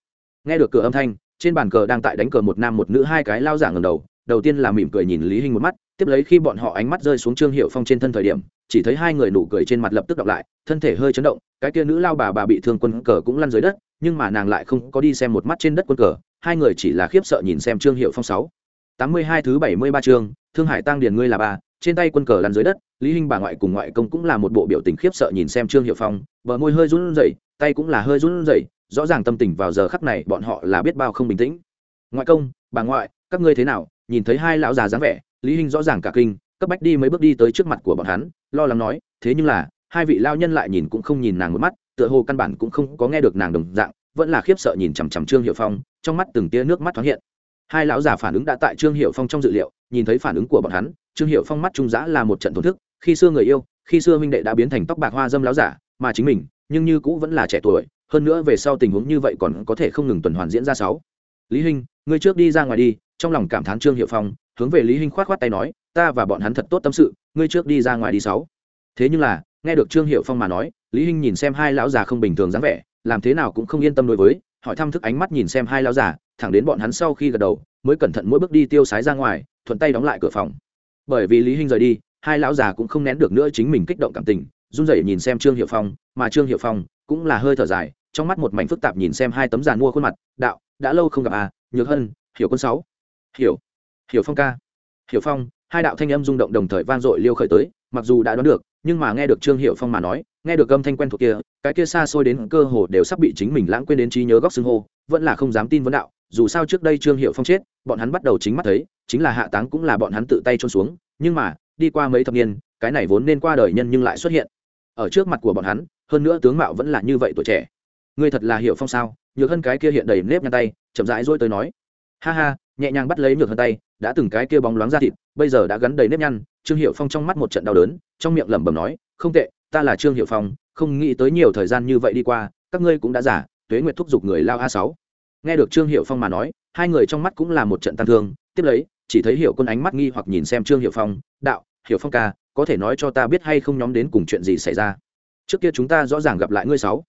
Nghe được cửa âm thanh, trên bàn cờ đang tại đánh cờ một nam một nữ hai cái lao giả ngầm đầu đầu tiên là mỉm cười nhìn lý hình một mắt, tiếp lấy khi bọn họ ánh mắt rơi xuống trương hiệu phong trên thân thời điểm chỉ thấy hai người nụ cười trên mặt lập tức đọc lại thân thể hơi chấn động cái kia nữ lao bà bà bị thương quân cờ cũng lăn dưới đất nhưng mà nàng lại không có đi xem một mắt trên đất quân cờ hai người chỉ là khiếp sợ nhìn xem trương hiệu phong sáu. Tám mươi hai thứ bảy mươi ba chương thương hải tăng điền ngươi là bà, trên tay quân cờ lăn dưới đất lý hinh bà ngoại cùng ngoại công cũng là một bộ biểu tình khiếp sợ nhìn xem trương hiệu phong bờ môi hơi run rẩy tay cũng là hơi run rẩy rõ ràng tâm tình vào giờ khắc này bọn họ là biết bao không bình tĩnh. Ngoại công bà ngoại các ngươi thế nào? Nhìn thấy hai lão già dáng vẻ lý hinh rõ ràng cả kinh cấp bách đi mấy bước đi tới trước mặt của bọn hắn, lo lắng nói, thế nhưng là, hai vị lao nhân lại nhìn cũng không nhìn nàng một mắt, tựa hồ căn bản cũng không có nghe được nàng đồng dạng, vẫn là khiếp sợ nhìn chằm chằm trương hiệu phong, trong mắt từng tia nước mắt thoáng hiện. Hai lão già phản ứng đã tại trương hiệu phong trong dự liệu, nhìn thấy phản ứng của bọn hắn, trương hiệu phong mắt trung giã là một trận thổn thức, khi xưa người yêu, khi xưa minh đệ đã biến thành tóc bạc hoa dâm láo giả, mà chính mình, nhưng như cũ vẫn là trẻ tuổi, hơn nữa về sau tình huống như vậy còn có thể không ngừng tuần hoàn diễn ra sáu. Lý hình ngươi trước đi ra ngoài đi, trong lòng cảm thán trương hiệu phong hướng về lý hinh khoát khoát tay nói, ta và bọn hắn thật tốt tâm sự, ngươi trước đi ra ngoài đi sáu. Thế nhưng là, nghe được trương hiệu phong mà nói, lý hinh nhìn xem hai lão già không bình thường dáng vẻ, làm thế nào cũng không yên tâm đối với, hỏi thăm thức ánh mắt nhìn xem hai lão già, thẳng đến bọn hắn sau khi gật đầu, mới cẩn thận mỗi bước đi tiêu sái ra ngoài, thuận tay đóng lại cửa phòng. Bởi vì lý hinh rời đi, hai lão già cũng không nén được nữa chính mình kích động cảm tình, run rẩy nhìn xem trương hiệu phong, mà trương hiệu phong cũng là hơi thở dài, trong mắt một mảnh phức tạp nhìn xem hai tấm giàn mua khuôn mặt, đạo, đã lâu không gặp à nhược hân, hiểu quân sáu. Hiểu hiểu phong ca. Hiểu phong, hai đạo thanh âm rung động đồng thời vang dội liêu khởi tới, mặc dù đã đoán được, nhưng mà nghe được trương Hiểu phong mà nói, nghe được âm thanh quen thuộc kia, cái kia xa xôi đến cơ hồ đều sắp bị chính mình lãng quên đến trí nhớ góc xưng hô, vẫn là không dám tin vấn đạo, dù sao trước đây trương hiệu phong chết, bọn hắn bắt đầu chính mắt thấy, chính là hạ táng cũng là bọn hắn tự tay trôn xuống, nhưng mà, đi qua mấy thập niên, cái này vốn nên qua đời nhân nhưng lại xuất hiện. Ở trước mặt của bọn hắn, hơn nữa tướng mạo vẫn là như vậy tuổi trẻ. Ngươi thật là hiệu phong sao? Nhược hơn cái kia hiện đầy nếp nhăn tay, chậm rãi dỗi tới nói. Ha ha nhẹ nhàng bắt lấy nhược hơn tay, đã từng cái kia bóng loáng ra thịt, bây giờ đã gắn đầy nếp nhăn, trương hiệu phong trong mắt một trận đau đớn, trong miệng lẩm bẩm nói, không tệ, ta là trương hiệu phong, không nghĩ tới nhiều thời gian như vậy đi qua, các ngươi cũng đã giả tuế nguyệt thúc giục người lao a sáu. Nghe được trương hiệu phong mà nói, hai người trong mắt cũng là một trận tăng thương, tiếp lấy, chỉ thấy hiệu quân ánh mắt nghi hoặc nhìn xem trương hiệu phong, đạo hiệu phong ca, có thể nói cho ta biết hay không nhóm đến cùng chuyện gì xảy ra? Trước kia chúng ta rõ ràng gặp lại ngươi sáu.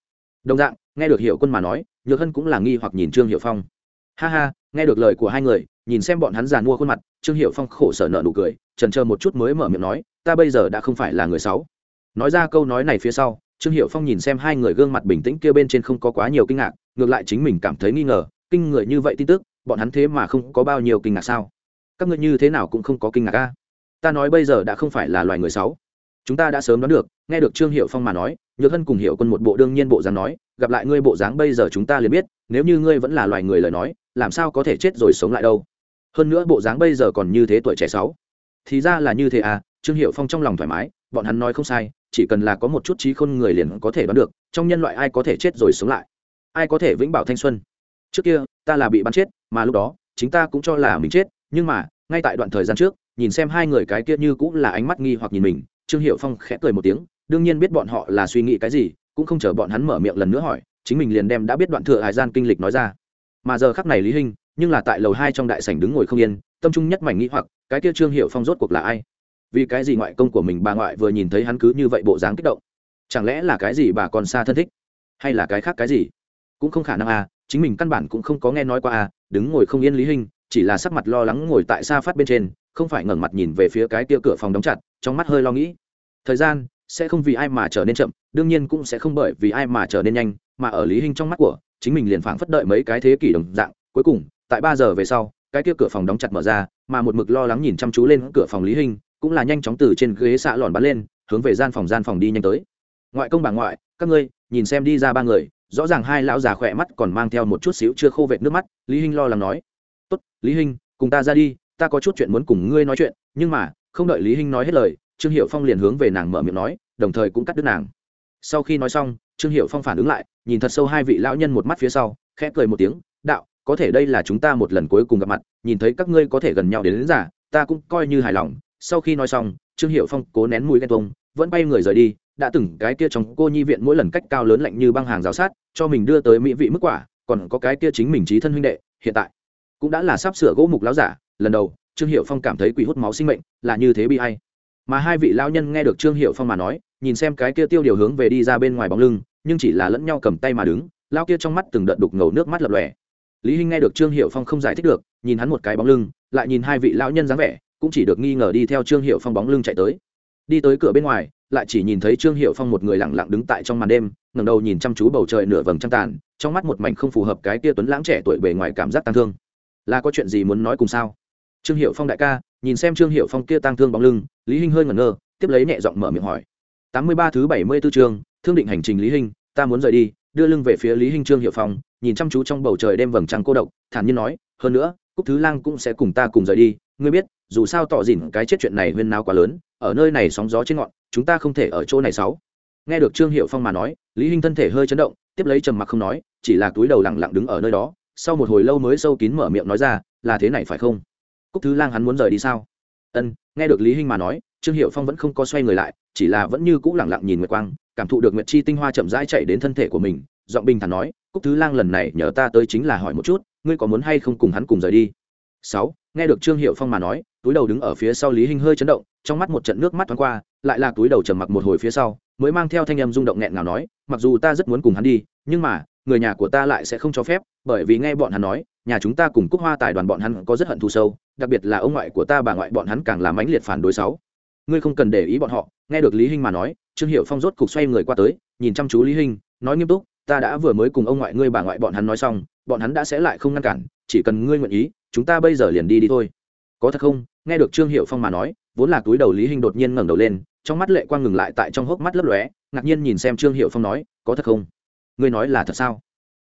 Đồng dạng, nghe được hiệu quân mà nói, nhược hân cũng là nghi hoặc nhìn trương hiệu phong. Ha ha nghe được lời của hai người, nhìn xem bọn hắn giàn mua khuôn mặt, trương hiệu phong khổ sở nợ nụ cười, trần chờ một chút mới mở miệng nói, ta bây giờ đã không phải là người sáu nói ra câu nói này phía sau, trương hiệu phong nhìn xem hai người gương mặt bình tĩnh kia bên trên không có quá nhiều kinh ngạc, ngược lại chính mình cảm thấy nghi ngờ, kinh người như vậy tin tức, bọn hắn thế mà không có bao nhiêu kinh ngạc sao? Các ngươi như thế nào cũng không có kinh ngạc a. Ta nói bây giờ đã không phải là loài người sáu chúng ta đã sớm đoán được, nghe được trương hiệu phong mà nói nhược hân cùng hiệu quân một bộ đương nhiên bộ dáng nói, gặp lại ngươi bộ dáng bây giờ chúng ta liền biết, nếu như ngươi vẫn là loài người lời nói, làm sao có thể chết rồi sống lại đâu. Hơn nữa bộ dáng bây giờ còn như thế tuổi trẻ sáu. Thì ra là như thế à trương hiệu phong trong lòng thoải mái, bọn hắn nói không sai, chỉ cần là có một chút trí khôn người liền có thể đoán được, trong nhân loại ai có thể chết rồi sống lại. Ai có thể vĩnh bảo thanh xuân. Trước kia, ta là bị bắn chết, mà lúc đó, chính ta cũng cho là mình chết, nhưng mà, ngay tại đoạn thời gian trước, nhìn xem hai người cái kia như cũng là ánh mắt nghi hoặc nhìn mình, trương hiệu phong khẽ cười một tiếng đương nhiên biết bọn họ là suy nghĩ cái gì, cũng không chờ bọn hắn mở miệng lần nữa hỏi, chính mình liền đem đã biết đoạn thừa hải gian kinh lịch nói ra. Mà giờ khắc này lý hinh, nhưng là tại lầu hai trong đại sảnh đứng ngồi không yên, tâm trung nhất mảnh nghĩ hoặc, cái kia trương hiệu phong rốt cuộc là ai? Vì cái gì ngoại công của mình bà ngoại vừa nhìn thấy hắn cứ như vậy bộ dáng kích động? Chẳng lẽ là cái gì bà còn xa thân thích? Hay là cái khác cái gì? Cũng không khả năng à chính mình căn bản cũng không có nghe nói qua à đứng ngồi không yên lý hình chỉ là sắc mặt lo lắng ngồi tại xa phát bên trên, không phải ngẩng mặt nhìn về phía cái tia cửa phòng đóng chặt, trong mắt hơi lo nghĩ. Thời gian sẽ không vì ai mà trở nên chậm, đương nhiên cũng sẽ không bởi vì ai mà trở nên nhanh, mà ở lý hình trong mắt của, chính mình liền phảng phất đợi mấy cái thế kỷ đồng dạng. Cuối cùng, tại ba giờ về sau, cái kia cửa phòng đóng chặt mở ra, mà một mực lo lắng nhìn chăm chú lên cửa phòng lý hình cũng là nhanh chóng từ trên ghế xạ lòn bắn lên, hướng về gian phòng gian phòng đi nhanh tới. Ngoại công bà ngoại, các ngươi, nhìn xem đi ra ba người. Rõ ràng hai lão già khỏe mắt còn mang theo một chút xíu chưa khô vệt nước mắt, lý hinh lo lắng nói. Tốt, lý hinh, cùng ta ra đi, ta có chút chuyện muốn cùng ngươi nói chuyện, nhưng mà, không đợi lý hinh nói hết lời trương hiệu phong liền hướng về nàng mở miệng nói đồng thời cũng cắt đứt nàng. Sau khi nói xong trương hiệu phong phản ứng lại nhìn thật sâu hai vị lão nhân một mắt phía sau khẽ cười một tiếng đạo có thể đây là chúng ta một lần cuối cùng gặp mặt nhìn thấy các ngươi có thể gần nhau đến, đến giả ta cũng coi như hài lòng. Sau khi nói xong trương hiệu phong cố nén mũi ghen tuông vẫn bay người rời đi đã từng cái kia trong cô nhi viện mỗi lần cách cao lớn lạnh như băng hàng giáo sát cho mình đưa tới mỹ vị mức quả còn có cái kia chính mình trí thân huynh đệ hiện tại cũng đã là sắp sửa gỗ mục láo giả lần đầu trương hiệu phong cảm thấy quỷ hút máu sinh mệnh là như thế bi hay mà hai vị lao nhân nghe được trương hiệu phong mà nói, nhìn xem cái kia tiêu điều hướng về đi ra bên ngoài bóng lưng, nhưng chỉ là lẫn nhau cầm tay mà đứng lao kia trong mắt từng đợt đục ngầu nước mắt lập lòe. Lý hinh nghe được trương hiệu phong không giải thích được, nhìn hắn một cái bóng lưng, lại nhìn hai vị lão nhân dáng vẻ, cũng chỉ được nghi ngờ đi theo trương hiệu phong bóng lưng chạy tới. Đi tới cửa bên ngoài, lại chỉ nhìn thấy trương hiệu phong một người lặng lặng đứng tại trong màn đêm, ngẩng đầu nhìn chăm chú bầu trời nửa vầng trăng tàn, trong mắt một mảnh không phù hợp cái kia tuấn lãng trẻ tuổi bề ngoài cảm giác tăng thương. Là có chuyện gì muốn nói cùng sao? Trương hiệu phong đại ca, nhìn xem trương hiệu phong kia tăng thương bóng lưng, lý hinh hơi ngẩn ngơ, tiếp lấy nhẹ giọng mở miệng hỏi. Tám mươi ba thứ bảy mươi b ố chương, thương định hành trình lý hinh, ta muốn rời đi, đưa lưng về phía lý hinh trương hiệu phong, nhìn chăm chú trong bầu trời đêm vầng trăng cô độc, thản nhiên nói, hơn nữa, cúc thứ lang cũng sẽ cùng ta cùng rời đi, ngươi biết, dù sao tỏ dỉn cái chết chuyện này huyên nào quá lớn, ở nơi này sóng gió trên ngọn, chúng ta không thể ở chỗ này sáu. Nghe được trương hiệu phong mà nói, lý hinh thân thể hơi chấn động, tiếp lấy trầm mặc không nói, chỉ là túi đầu lẳng lặng đứng ở nơi đó, sau một hồi lâu mới sâu kín mở miệng nói ra, là thế này phải không? Cúc thứ lang hắn muốn rời đi sao? Ân, nghe được lý hinh mà nói, trương hiệu phong vẫn không có xoay người lại, chỉ là vẫn như cũ lẳng lặng nhìn nguyệt quang, cảm thụ được nguyệt chi tinh hoa chậm rãi chạy đến thân thể của mình, giọng bình thản nói, cúc thứ lang lần này nhờ ta tới chính là hỏi một chút, ngươi có muốn hay không cùng hắn cùng rời đi? Sáu, nghe được trương hiệu phong mà nói, túi đầu đứng ở phía sau lý hinh hơi chấn động, trong mắt một trận nước mắt thoáng qua, lại là túi đầu trầm mặc một hồi phía sau, mới mang theo thanh em rung động nghẹn nào nói, mặc dù ta rất muốn cùng hắn đi, nhưng mà, người nhà của ta lại sẽ không cho phép, bởi vì nghe bọn hắn nói nhà chúng ta cùng cúc hoa tài đoàn bọn hắn có rất hận thù sâu, đặc biệt là ông ngoại của ta bà ngoại bọn hắn càng làm mãnh liệt phản đối sáu. Ngươi không cần để ý bọn họ, nghe được lý hinh mà nói, trương hiệu phong rốt cục xoay người qua tới, nhìn chăm chú lý hinh, nói nghiêm túc, ta đã vừa mới cùng ông ngoại ngươi bà ngoại bọn hắn nói xong, bọn hắn đã sẽ lại không ngăn cản, chỉ cần ngươi nguyện ý, chúng ta bây giờ liền đi đi thôi. Có thật không? Nghe được trương hiệu phong mà nói, vốn là túi đầu lý Hinh đột nhiên ngẩng đầu lên, trong mắt lệ quang ngừng lại tại trong hốc mắt lấp lóe, ngạc nhiên nhìn xem trương hiệu phong nói, có thật không? Ngươi nói là thật sao?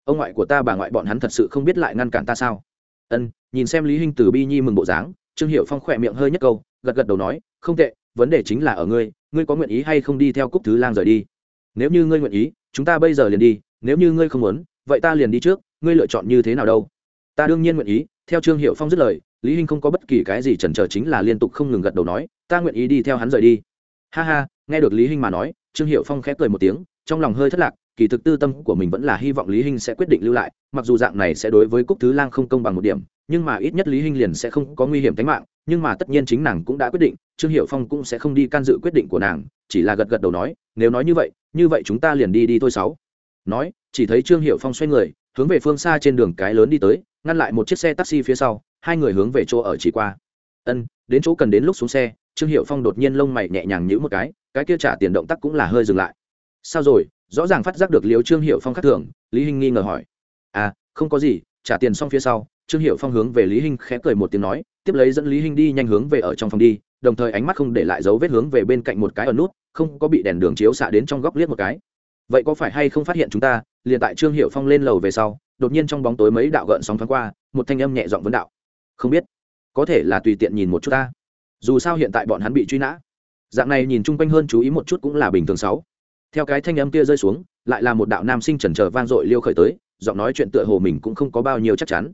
Ông ngoại của ta bà ngoại bọn hắn thật sự không biết lại ngăn cản ta sao? Ân, nhìn xem lý hinh từ bi nhi mừng bộ dáng, trương hiệu phong khỏe miệng hơi nhất câu, gật gật đầu nói, không tệ, vấn đề chính là ở ngươi ngươi có nguyện ý hay không đi theo cúc thứ lang rời đi? Nếu như ngươi nguyện ý, chúng ta bây giờ liền đi, nếu như ngươi không muốn, vậy ta liền đi trước, ngươi lựa chọn như thế nào đâu? Ta đương nhiên nguyện ý. Theo trương hiệu phong dứt lời, lý hinh không có bất kỳ cái gì chần chờ chính là liên tục không ngừng gật đầu nói, ta nguyện ý đi theo hắn rời đi. Ha ha, nghe được lý hinh mà nói, trương hiệu phong khép cười một tiếng, trong lòng hơi thất lạc kỳ thực tư tâm của mình vẫn là hy vọng lý hinh sẽ quyết định lưu lại, mặc dù dạng này sẽ đối với cúc thứ lang không công bằng một điểm, nhưng mà ít nhất lý hinh liền sẽ không có nguy hiểm tính mạng, nhưng mà tất nhiên chính nàng cũng đã quyết định, trương hiệu phong cũng sẽ không đi can dự quyết định của nàng, chỉ là gật gật đầu nói, nếu nói như vậy như vậy chúng ta liền đi đi thôi sáu. Nói, chỉ thấy trương hiệu phong xoay người, hướng về phương xa trên đường cái lớn đi tới, ngăn lại một chiếc xe taxi phía sau, hai người hướng về chỗ ở chỉ qua. Ân, đến chỗ cần đến lúc xuống xe, trương hiệu phong đột nhiên lông mày nhẹ nhàng nhữ một cái cái kia trả tiền động tác cũng là hơi dừng lại. Sao rồi? Rõ ràng phát giác được liều trương hiệu phong khắc thường, lý hinh nghi ngờ hỏi. À không có gì, trả tiền xong phía sau, trương hiệu phong hướng về lý hinh khẽ cười một tiếng nói, tiếp lấy dẫn lý hinh đi nhanh hướng về ở trong phòng đi, đồng thời ánh mắt không để lại dấu vết hướng về bên cạnh một cái ở nút, không có bị đèn đường chiếu xạ đến trong góc liếc một cái. Vậy có phải hay không phát hiện chúng ta, liền tại trương hiệu phong lên lầu về sau, đột nhiên trong bóng tối mấy đạo gợn sóng thoáng qua, một thanh âm nhẹ giọng vấn đạo. Không biết, có thể là tùy tiện nhìn một chút ta. Dù sao hiện tại bọn hắn bị truy nã. Dạng này nhìn chung quanh hơn chú ý một chút cũng là bình thường sáu theo cái thanh âm kia rơi xuống, lại là một đạo nam sinh trần trờ vang dội liêu khởi tới, giọng nói chuyện tựa hồ mình cũng không có bao nhiêu chắc chắn.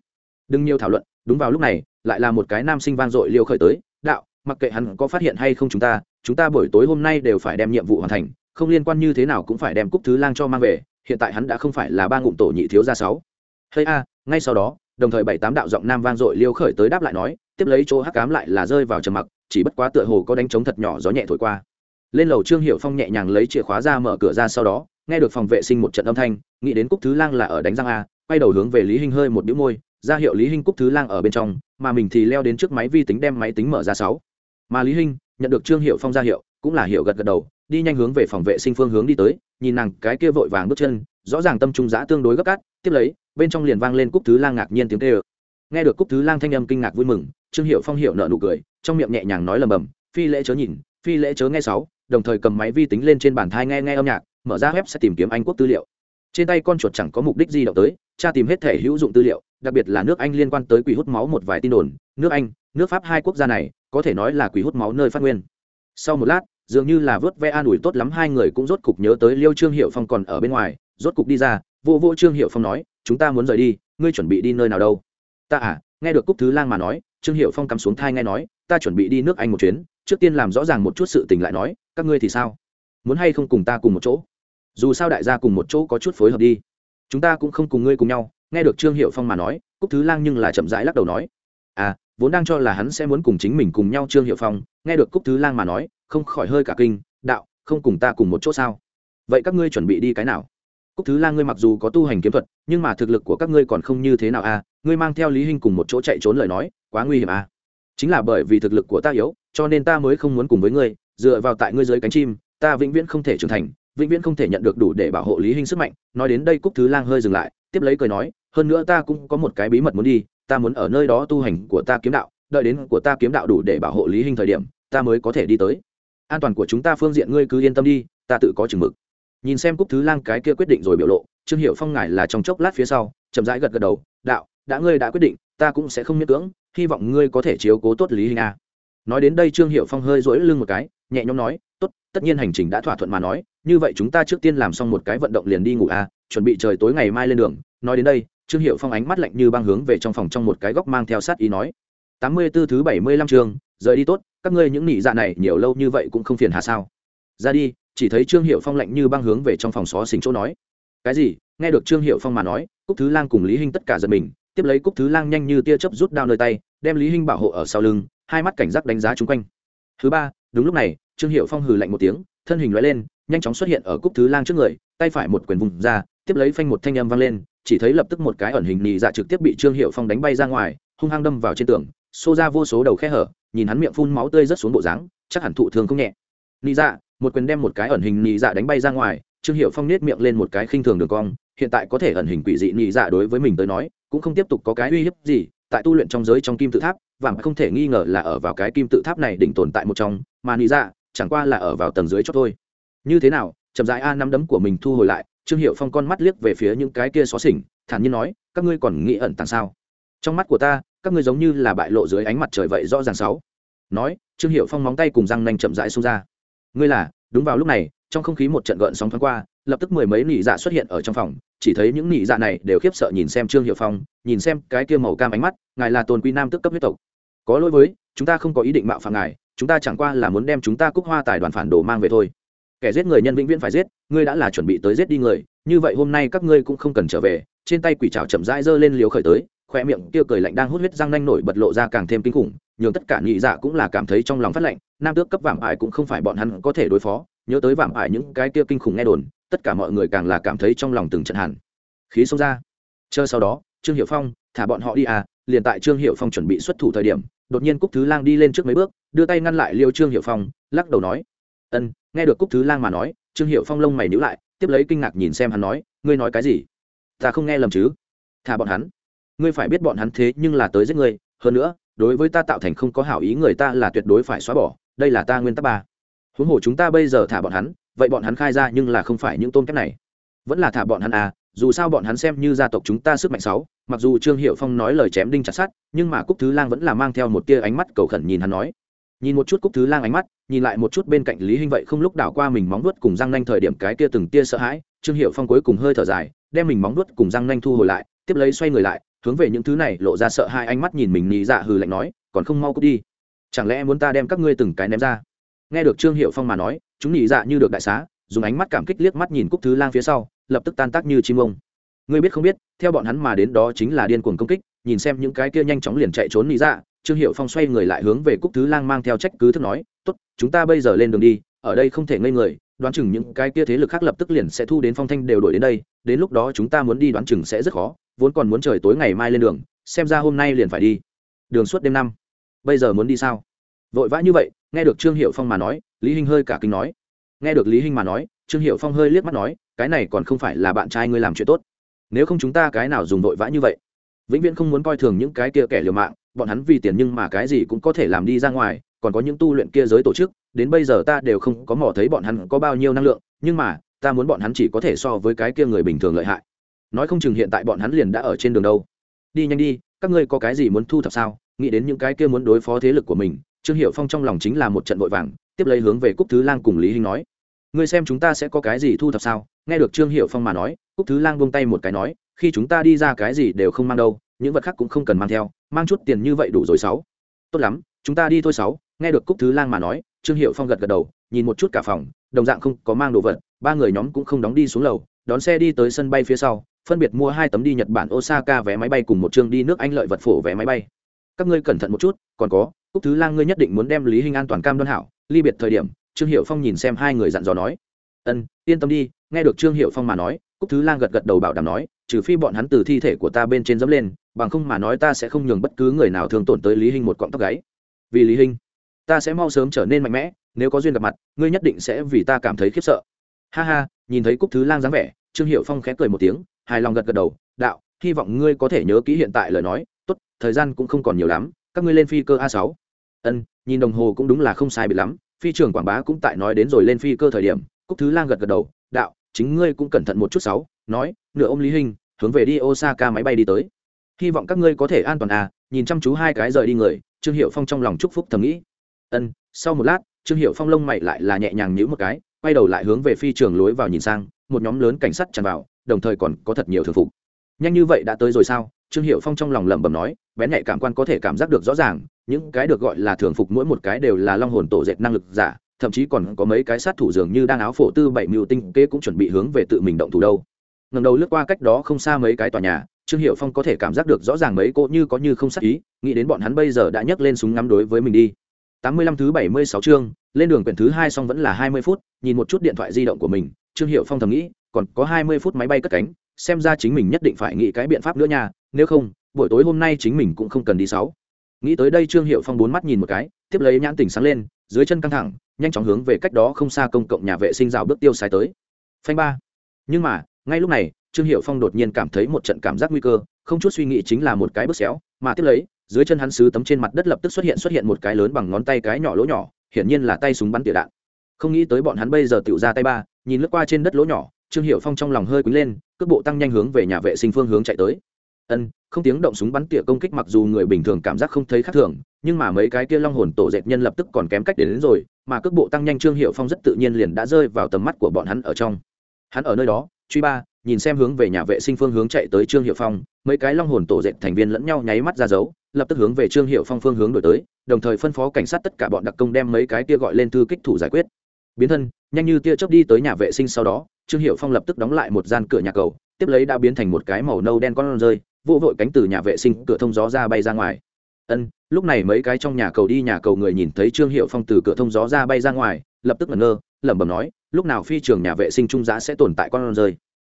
Đừng nhiều thảo luận, đúng vào lúc này, lại là một cái nam sinh vang dội liêu khởi tới, đạo, mặc kệ hắn có phát hiện hay không chúng ta chúng ta buổi tối hôm nay đều phải đem nhiệm vụ hoàn thành, không liên quan như thế nào cũng phải đem cúc thứ lang cho mang về, hiện tại hắn đã không phải là ba ngụm tổ nhị thiếu gia sáu. Hay a, ngay sau đó, đồng thời bảy tám đạo giọng nam vang dội liêu khởi tới đáp lại nói, tiếp lấy chỗ hắc cám lại là rơi vào trầm mặc, chỉ bất quá tựa hồ có đánh trống thật nhỏ gió nhẹ thổi qua lên lầu trương hiệu phong nhẹ nhàng lấy chìa khóa ra mở cửa ra sau đó, nghe được phòng vệ sinh một trận âm thanh, nghĩ đến cúc thứ lang là ở đánh răng a, quay đầu hướng về lý hình hơi một đĩu môi, ra hiệu lý hình cúc thứ lang ở bên trong, mà mình thì leo đến trước máy vi tính đem máy tính mở ra sáu. Mà lý hình nhận được trương hiệu phong ra hiệu, cũng là hiệu gật gật đầu, đi nhanh hướng về phòng vệ sinh phương hướng đi tới, nhìn nàng cái kia vội vàng bước chân, rõ ràng tâm trung giã tương đối gấp cát tiếp lấy, bên trong liền vang lên cúc thứ lang ngạc nhiên tiếng tê ơ nghe được cúc thứ lang thanh âm kinh ngạc vui mừng, trương hiệu phong hiệu nợ nụ cười, trong miệng nhẹ nhàng nói lầm bầm, phi lễ chớ nhìn phi lễ chớ nghe sáu, đồng thời cầm máy vi tính lên trên bàn thai nghe nghe âm nhạc, mở ra web sẽ tìm kiếm anh quốc tư liệu. Trên tay con chuột chẳng có mục đích gì động tới cha tìm hết thể hữu dụng tư liệu, đặc biệt là nước anh liên quan tới quỷ hút máu một vài tin đồn, nước anh, nước pháp hai quốc gia này, có thể nói là quỷ hút máu nơi phát nguyên. Sau một lát, dường như là vớt ve an ủi tốt lắm hai người cũng rốt cục nhớ tới liêu trương hiệu phong còn ở bên ngoài, rốt cục đi ra, vô vô trương hiệu phong nói, chúng ta muốn rời đi, ngươi chuẩn bị đi nơi nào đâu? Ta à nghe được cúc thứ lang mà nói, trương hiệu phong cắm xuống thai nghe nói, ta chuẩn bị đi nước anh một chuyến trước tiên làm rõ ràng một chút sự tình lại nói, các ngươi thì sao? Muốn hay không cùng ta cùng một chỗ? Dù sao đại gia cùng một chỗ có chút phối hợp đi. Chúng ta cũng không cùng ngươi cùng nhau, nghe được trương hiệu phong mà nói, cúc thứ lang nhưng là chậm rãi lắc đầu nói. À vốn đang cho là hắn sẽ muốn cùng chính mình cùng nhau trương hiệu phong, nghe được cúc thứ lang mà nói, không khỏi hơi cả kinh, đạo, không cùng ta cùng một chỗ sao? Vậy các ngươi chuẩn bị đi cái nào? Cúc thứ lang ngươi mặc dù có tu hành kiếm thuật, nhưng mà thực lực của các ngươi còn không như thế nào à? Ngươi mang theo lý hình cùng một chỗ chạy trốn lời nói, quá nguy hiểm à? Chính là bởi vì thực lực của ta yếu cho nên ta mới không muốn cùng với ngươi, dựa vào tại ngươi dưới cánh chim, ta vĩnh viễn không thể trưởng thành, vĩnh viễn không thể nhận được đủ để bảo hộ lý hình sức mạnh. Nói đến đây cúc thứ lang hơi dừng lại, tiếp lấy cười nói, hơn nữa ta cũng có một cái bí mật muốn đi, ta muốn ở nơi đó tu hành của ta kiếm đạo, đợi đến của ta kiếm đạo đủ để bảo hộ lý hình thời điểm, ta mới có thể đi tới. An toàn của chúng ta phương diện ngươi cứ yên tâm đi, ta tự có chừng mực. Nhìn xem cúc thứ lang cái kia quyết định rồi biểu lộ, trương hiệu phong ngài là trong chốc lát phía sau, chậm rãi gật gật đầu, đạo, đã ngươi đã quyết định, ta cũng sẽ không miễn cưỡng, hy vọng ngươi có thể chiếu cố tốt lý hình a nói đến đây trương hiệu phong hơi rỗi lưng một cái, nhẹ nhõm nói, tốt, tất nhiên hành trình đã thỏa thuận mà nói, như vậy chúng ta trước tiên làm xong một cái vận động liền đi ngủ a chuẩn bị trời tối ngày mai lên đường. Nói đến đây, trương hiệu phong ánh mắt lạnh như băng hướng về trong phòng trong một cái góc mang theo sát ý nói, tám mươi 84 thứ bảy mươi lăm chương rời đi tốt, các ngươi những nị dạ này nhiều lâu như vậy cũng không phiền hà sao? Ra đi, chỉ thấy trương hiệu phong lạnh như băng hướng về trong phòng xó xỉnh chỗ nói. Cái gì? Nghe được trương hiệu phong mà nói, cúc thứ lang cùng lý hinh tất cả giật mình, tiếp lấy cúc thứ lang nhanh như tia chớp rút đao nơi tay, đem lý hinh bảo hộ ở sau lưng hai mắt cảnh giác đánh giá chung quanh. Thứ ba, đúng lúc này, trương hiệu phong hừ lạnh một tiếng, thân hình loại lên, nhanh chóng xuất hiện ở cúc thứ lang trước người, tay phải một quyền vùng ra, tiếp lấy phanh một thanh âm vang lên, chỉ thấy lập tức một cái ẩn hình nhị dạ trực tiếp bị trương hiệu phong đánh bay ra ngoài, hung hăng đâm vào trên tường, xô ra vô số đầu khe hở, nhìn hắn miệng phun máu tươi rất xuống bộ dáng, chắc hẳn thụ thương không nhẹ. Nhị dạ một quyền đem một cái ẩn hình nhị dạ đánh bay ra ngoài, trương hiệu phong nết miệng lên một cái khinh thường đường cong, hiện tại có thể ẩn hình quỷ dị nhị dạ đối với mình tới nói, cũng không tiếp tục có cái uy hiếp gì, tại tu luyện trong giới trong kim tự tháp vàng không thể nghi ngờ là ở vào cái kim tự tháp này đỉnh tồn tại một trong, mà nghĩ ra dạ, chẳng qua là ở vào tầng dưới cho thôi. Như thế nào, chậm rãi a năm đấm của mình thu hồi lại, trương hiệu phong con mắt liếc về phía những cái kia xó xỉnh, thản nhiên nói, các ngươi còn nghĩ ẩn tàng sao? Trong mắt của ta, các ngươi giống như là bại lộ dưới ánh mặt trời vậy rõ ràng sáu. Nói, trương hiệu phong móng tay cùng răng nanh chậm rãi xông ra. Ngươi là? Đúng vào lúc này, trong không khí một trận gợn sóng thoáng qua lập tức mười mấy nỉ dạ xuất hiện ở trong phòng, chỉ thấy những nỉ dạ này đều khiếp sợ nhìn xem trương hiệu phong, nhìn xem cái kia màu cam ánh mắt, ngài là tôn quý nam tức cấp huyết tộc. Có lỗi với, chúng ta không có ý định mạo phạm ngài, chúng ta chẳng qua là muốn đem chúng ta cúc hoa tài đoàn phản đồ mang về thôi. Kẻ giết người nhân vĩnh viễn phải giết, ngươi đã là chuẩn bị tới giết đi người, như vậy hôm nay các ngươi cũng không cần trở về, trên tay quỷ trào chậm rãi giơ lên liều khởi tới khoe miệng kia cười lạnh đang hút huyết răng nanh nổi bật lộ ra càng thêm kinh khủng, nhường tất cả nhị dạ cũng là cảm thấy trong lòng phát lạnh nam tước cấp vảm ải cũng không phải bọn hắn có thể đối phó, nhớ tới vảm ải những cái kia kinh khủng nghe đồn tất cả mọi người càng là cảm thấy trong lòng từng trận hàn. Khí xông ra. Chờ sau đó, trương hiệu phong, thả bọn họ đi à liền tại trương hiệu phong chuẩn bị xuất thủ thời điểm, đột nhiên cúc thứ lang đi lên trước mấy bước, đưa tay ngăn lại liêu trương hiệu phong, lắc đầu nói, ân, nghe được cúc thứ lang mà nói, trương hiệu phong lông mày nhữ lại, tiếp lấy kinh ngạc nhìn xem hắn nói, ngươi nói cái gì? Ta không nghe lầm chứ? Thả bọn hắn. Ngươi phải biết bọn hắn thế nhưng là tới giết ngươi, hơn nữa, đối với ta tạo thành không có hảo ý người ta là tuyệt đối phải xóa bỏ, đây là ta nguyên tắc ba. Huống hồ chúng ta bây giờ thả bọn hắn vậy bọn hắn khai ra nhưng là không phải những tôn kép này. Vẫn là thả bọn hắn à dù sao bọn hắn xem như gia tộc chúng ta sức mạnh sáu, mặc dù trương hiệu phong nói lời chém đinh chặt sát nhưng mà cúc thứ lang vẫn là mang theo một tia ánh mắt cầu khẩn nhìn hắn nói. Nhìn một chút cúc thứ lang ánh mắt, nhìn lại một chút bên cạnh lý hinh vậy không lúc đảo qua mình móng vuốt cùng răng nanh thời điểm cái kia từng tia sợ hãi, trương hiệu phong cuối cùng hơi thở dài, đem mình móng vuốt cùng răng nanh thu hồi lại, tiếp lấy xoay người lại, hướng về những thứ này lộ ra sợ hai ánh mắt nhìn mình nhị dạ hừ lạnh nói, còn không mau cút đi. Chẳng lẽ muốn ta đem các ngươi từng cái ném ra? Nghe được trương hiệu phong mà nói chúng nhị dạ như được đại xá, dùng ánh mắt cảm kích liếc mắt nhìn cúc thứ lang phía sau, lập tức tan tác như chim ông. Ngươi biết không biết, theo bọn hắn mà đến đó chính là điên cuồng công kích, nhìn xem những cái kia nhanh chóng liền chạy trốn nhị dạ trương hiệu phong xoay người lại hướng về cúc thứ lang mang theo trách cứ thức nói, tốt, chúng ta bây giờ lên đường đi, ở đây không thể ngây người, đoán chừng những cái kia thế lực khác lập tức liền sẽ thu đến phong thanh đều đổi đến đây, đến lúc đó chúng ta muốn đi đoán chừng sẽ rất khó, vốn còn muốn trời tối ngày mai lên đường, xem ra hôm nay liền phải đi. Đường suốt đêm năm. Bây giờ muốn đi sao? Vội vã như vậy nghe được trương hiệu phong mà nói, lý hinh hơi cả kinh nói. Nghe được lý hinh mà nói, trương hiệu phong hơi liếc mắt nói, cái này còn không phải là bạn trai ngươi làm chuyện tốt. Nếu không chúng ta cái nào dùng vội vã như vậy? Vĩnh viễn không muốn coi thường những cái kia kẻ liều mạng, bọn hắn vì tiền nhưng mà cái gì cũng có thể làm đi ra ngoài, còn có những tu luyện kia giới tổ chức, đến bây giờ ta đều không có mò thấy bọn hắn có bao nhiêu năng lượng, nhưng mà, ta muốn bọn hắn chỉ có thể so với cái kia người bình thường lợi hại. Nói không chừng hiện tại bọn hắn liền đã ở trên đường đâu. Đi nhanh đi, các ngươi có cái gì muốn thu thập sao? Nghĩ đến những cái kia muốn đối phó thế lực của mình trương hiệu phong trong lòng chính là một trận vội vàng, tiếp lấy hướng về cúc thứ lang cùng lý hinh nói, ngươi xem chúng ta sẽ có cái gì thu thập sao? Nghe được trương hiệu phong mà nói, cúc thứ lang buông tay một cái nói, khi chúng ta đi ra cái gì đều không mang đâu, những vật khác cũng không cần mang theo, mang chút tiền như vậy đủ rồi sáu. Tốt lắm, chúng ta đi thôi sáu. Nghe được cúc thứ lang mà nói, trương hiệu phong gật gật đầu, nhìn một chút cả phòng, đồng dạng không có mang đồ vật, ba người nhóm cũng không đóng đi xuống lầu, đón xe đi tới sân bay phía sau, phân biệt mua hai tấm đi nhật bản osaka vé máy bay cùng một chương đi nước anh lợi vật phổ vé máy bay. Các ngươi cẩn thận một chút, còn có cúc thứ lang ngươi nhất định muốn đem lý hình an toàn cam đoan hảo, ly biệt thời điểm, trương hiệu phong nhìn xem hai người dặn dò nói. Ân, yên tâm đi, nghe được trương hiệu phong mà nói, cúc thứ lang gật gật đầu bảo đảm nói, trừ phi bọn hắn từ thi thể của ta bên trên dẫm lên, bằng không mà nói ta sẽ không nhường bất cứ người nào thương tổn tới lý hình một cọng tóc gáy. Vì lý hình ta sẽ mau sớm trở nên mạnh mẽ, nếu có duyên gặp mặt, ngươi nhất định sẽ vì ta cảm thấy khiếp sợ. Ha ha, nhìn thấy cúc thứ lang dáng vẻ, trương hiệu phong khẽ cười một tiếng, hài lòng gật gật đầu, đạo, hy vọng ngươi có thể nhớ kỹ hiện tại lời nói, tốt, thời gian cũng không còn nhiều lắm, các ngươi lên phi cơ a sáu ân, nhìn đồng hồ cũng đúng là không sai bị lắm, phi trường quảng bá cũng tại nói đến rồi lên phi cơ thời điểm, cúc thứ lang gật gật đầu, đạo, chính ngươi cũng cẩn thận một chút sáu, nói, nửa ôm lý hình hướng về đi osaka máy bay đi tới. Hy vọng các ngươi có thể an toàn à nhìn chăm chú hai cái rời đi người. Trương hiệu phong trong lòng chúc phúc thầm nghĩ. Ân, sau một lát, trương hiệu phong lông mày lại là nhẹ nhàng nhíu một cái, quay đầu lại hướng về phi trường lối vào nhìn sang, một nhóm lớn cảnh sát tràn vào, đồng thời còn có thật nhiều thường phục. Nhanh như vậy đã tới rồi sao? Trương hiệu phong trong lòng lẩm bẩm nói bén nhạy cảm quan có thể cảm giác được rõ ràng, những cái được gọi là thường phục mỗi một cái đều là long hồn tổ dệt năng lực giả, thậm chí còn có mấy cái sát thủ dường như đang áo phổ tư bảy mưu tinh kế cũng chuẩn bị hướng về tự mình động thủ đâu. Ngầm đầu lướt qua cách đó không xa mấy cái tòa nhà, trương hiệu phong có thể cảm giác được rõ ràng mấy cỗ như có như không sát ý, nghĩ đến bọn hắn bây giờ đã nhấc lên súng ngắm đối với mình đi. Tám mươi lăm thứ bảy mươi sáu chương, lên đường quyển thứ hai xong vẫn là hai mươi phút, nhìn một chút điện thoại di động của mình, trương hiệu phong thầm nghĩ, còn có hai mươi phút máy bay cất cánh, xem ra chính mình nhất định phải nghĩ cái biện pháp nữa nha, nếu không buổi tối hôm nay chính mình cũng không cần đi sáu. Nghĩ tới đây trương hiệu phong bốn mắt nhìn một cái, tiếp lấy nhãn tỉnh sáng lên, dưới chân căng thẳng, nhanh chóng hướng về cách đó không xa công cộng nhà vệ sinh rào bước tiêu sai tới. Phanh ba. Nhưng mà, ngay lúc này, trương hiệu phong đột nhiên cảm thấy một trận cảm giác nguy cơ, không chút suy nghĩ chính là một cái bước xéo, mà tiếp lấy, dưới chân hắn sứ tấm trên mặt đất lập tức xuất hiện xuất hiện một cái lớn bằng ngón tay cái nhỏ lỗ nhỏ, hiển nhiên là tay súng bắn tỉa đạn. Không nghĩ tới bọn hắn bây giờ tự ra tay ba, nhìn lướt qua trên đất lỗ nhỏ, trương hiệu phong trong lòng hơi quýnh lên, cước bộ tăng nhanh hướng về nhà vệ sinh phương hướng chạy tới ân không tiếng động súng bắn tỉa công kích mặc dù người bình thường cảm giác không thấy khác thường nhưng mà mấy cái kia long hồn tổ dệt nhân lập tức còn kém cách đến, đến rồi mà cước bộ tăng nhanh trương hiệu phong rất tự nhiên liền đã rơi vào tầm mắt của bọn hắn ở trong. Hắn ở nơi đó truy ba nhìn xem hướng về nhà vệ sinh phương hướng chạy tới trương hiệu phong mấy cái long hồn tổ dệt thành viên lẫn nhau nháy mắt ra dấu lập tức hướng về trương hiệu phong phương hướng đổi tới đồng thời phân phó cảnh sát tất cả bọn đặc công đem mấy cái kia gọi lên thư kích thủ giải quyết. Biến thân nhanh như tia chớp đi tới nhà vệ sinh sau đó trương hiệu phong lập tức đóng lại một gian cửa nhà cầu tiếp lấy đã biến thành một cái màu nâu đen con rơi vô vội cánh từ nhà vệ sinh cửa thông gió ra bay ra ngoài. Ân, lúc này mấy cái trong nhà cầu đi nhà cầu người nhìn thấy trương hiệu phong từ cửa thông gió ra bay ra ngoài, lập tức ngẩn ngơ, lẩm bẩm nói, lúc nào phi trường nhà vệ sinh trung giá sẽ tồn tại con rơi.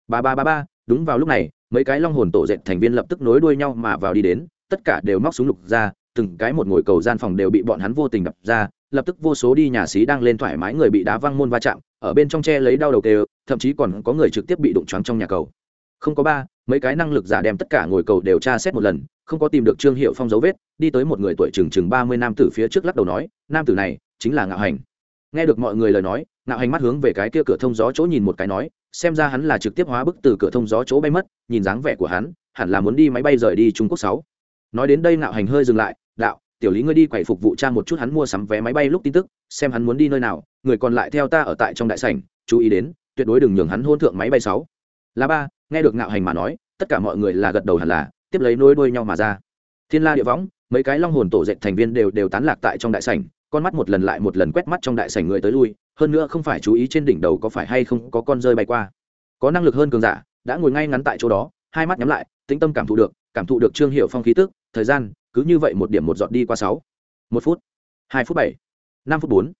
Ba ba ba ba, đúng vào lúc này, mấy cái long hồn tổ dệt thành viên lập tức nối đuôi nhau mà vào đi đến, tất cả đều móc súng lục ra, từng cái một ngồi cầu gian phòng đều bị bọn hắn vô tình đập ra, lập tức vô số đi nhà xí đang lên thoải mái người bị đá văng môn va chạm, ở bên trong tre lấy đau đầu tê thậm chí còn có người trực tiếp bị đụng choáng trong nhà cầu không có ba, mấy cái năng lực giả đem tất cả ngồi cầu đều tra xét một lần, không có tìm được trương hiệu phong dấu vết, đi tới một người tuổi chừng chừng ba mươi nam tử phía trước lắc đầu nói, nam tử này chính là ngạo hành. Nghe được mọi người lời nói, ngạo hành mắt hướng về cái kia cửa thông gió chỗ nhìn một cái nói, xem ra hắn là trực tiếp hóa bức từ cửa thông gió chỗ bay mất, nhìn dáng vẻ của hắn, hẳn là muốn đi máy bay rời đi trung quốc sáu. Nói đến đây ngạo hành hơi dừng lại, đạo, tiểu lý ngươi đi quầy phục vụ cha một chút hắn mua sắm vé máy bay lúc tin tức, xem hắn muốn đi nơi nào, người còn lại theo ta ở tại trong đại sảnh, chú ý đến, tuyệt đối đừng nhường hắn hôn thượng máy bay sáu. Là ba nghe được ngạo hành mà nói, tất cả mọi người là gật đầu hẳn là, tiếp lấy nối đuôi nhau mà ra. Thiên la địa võng, mấy cái long hồn tổ dệt thành viên đều đều tán lạc tại trong đại sảnh, con mắt một lần lại một lần quét mắt trong đại sảnh người tới lui, hơn nữa không phải chú ý trên đỉnh đầu có phải hay không có con rơi bay qua. Có năng lực hơn cường giả, đã ngồi ngay ngắn tại chỗ đó, hai mắt nhắm lại, tĩnh tâm cảm thụ được, cảm thụ được trương hiệu phong khí tức, thời gian, cứ như vậy một điểm một giọt đi qua sáu. Một phút, hai phút bảy, năm phút bốn,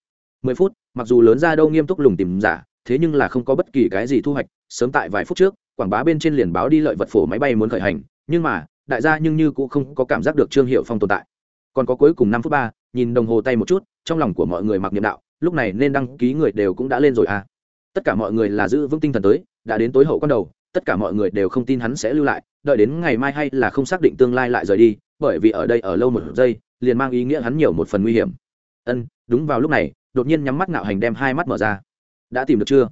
mười phút, mặc dù lớn ra đâu nghiêm túc lùng tìm giả, thế nhưng là không có bất kỳ cái gì thu hoạch, sớm tại vài phút trước quảng bá bên trên liền báo đi lợi vật phổ máy bay muốn khởi hành, nhưng mà, đại gia nhưng như cũng không có cảm giác được trương hiệu phong tồn tại. Còn có cuối cùng năm phút ba, nhìn đồng hồ tay một chút, trong lòng của mọi người mặc niệm đạo, lúc này nên đăng ký người đều cũng đã lên rồi à. Tất cả mọi người là giữ vững tinh thần tới, đã đến tối hậu con đầu, tất cả mọi người đều không tin hắn sẽ lưu lại, đợi đến ngày mai hay là không xác định tương lai lại rời đi, bởi vì ở đây ở lâu một giây, liền mang ý nghĩa hắn nhiều một phần nguy hiểm. Ân, đúng vào lúc này, đột nhiên nhắm mắt ngạo hành đem hai mắt mở ra. Đã tìm được chưa?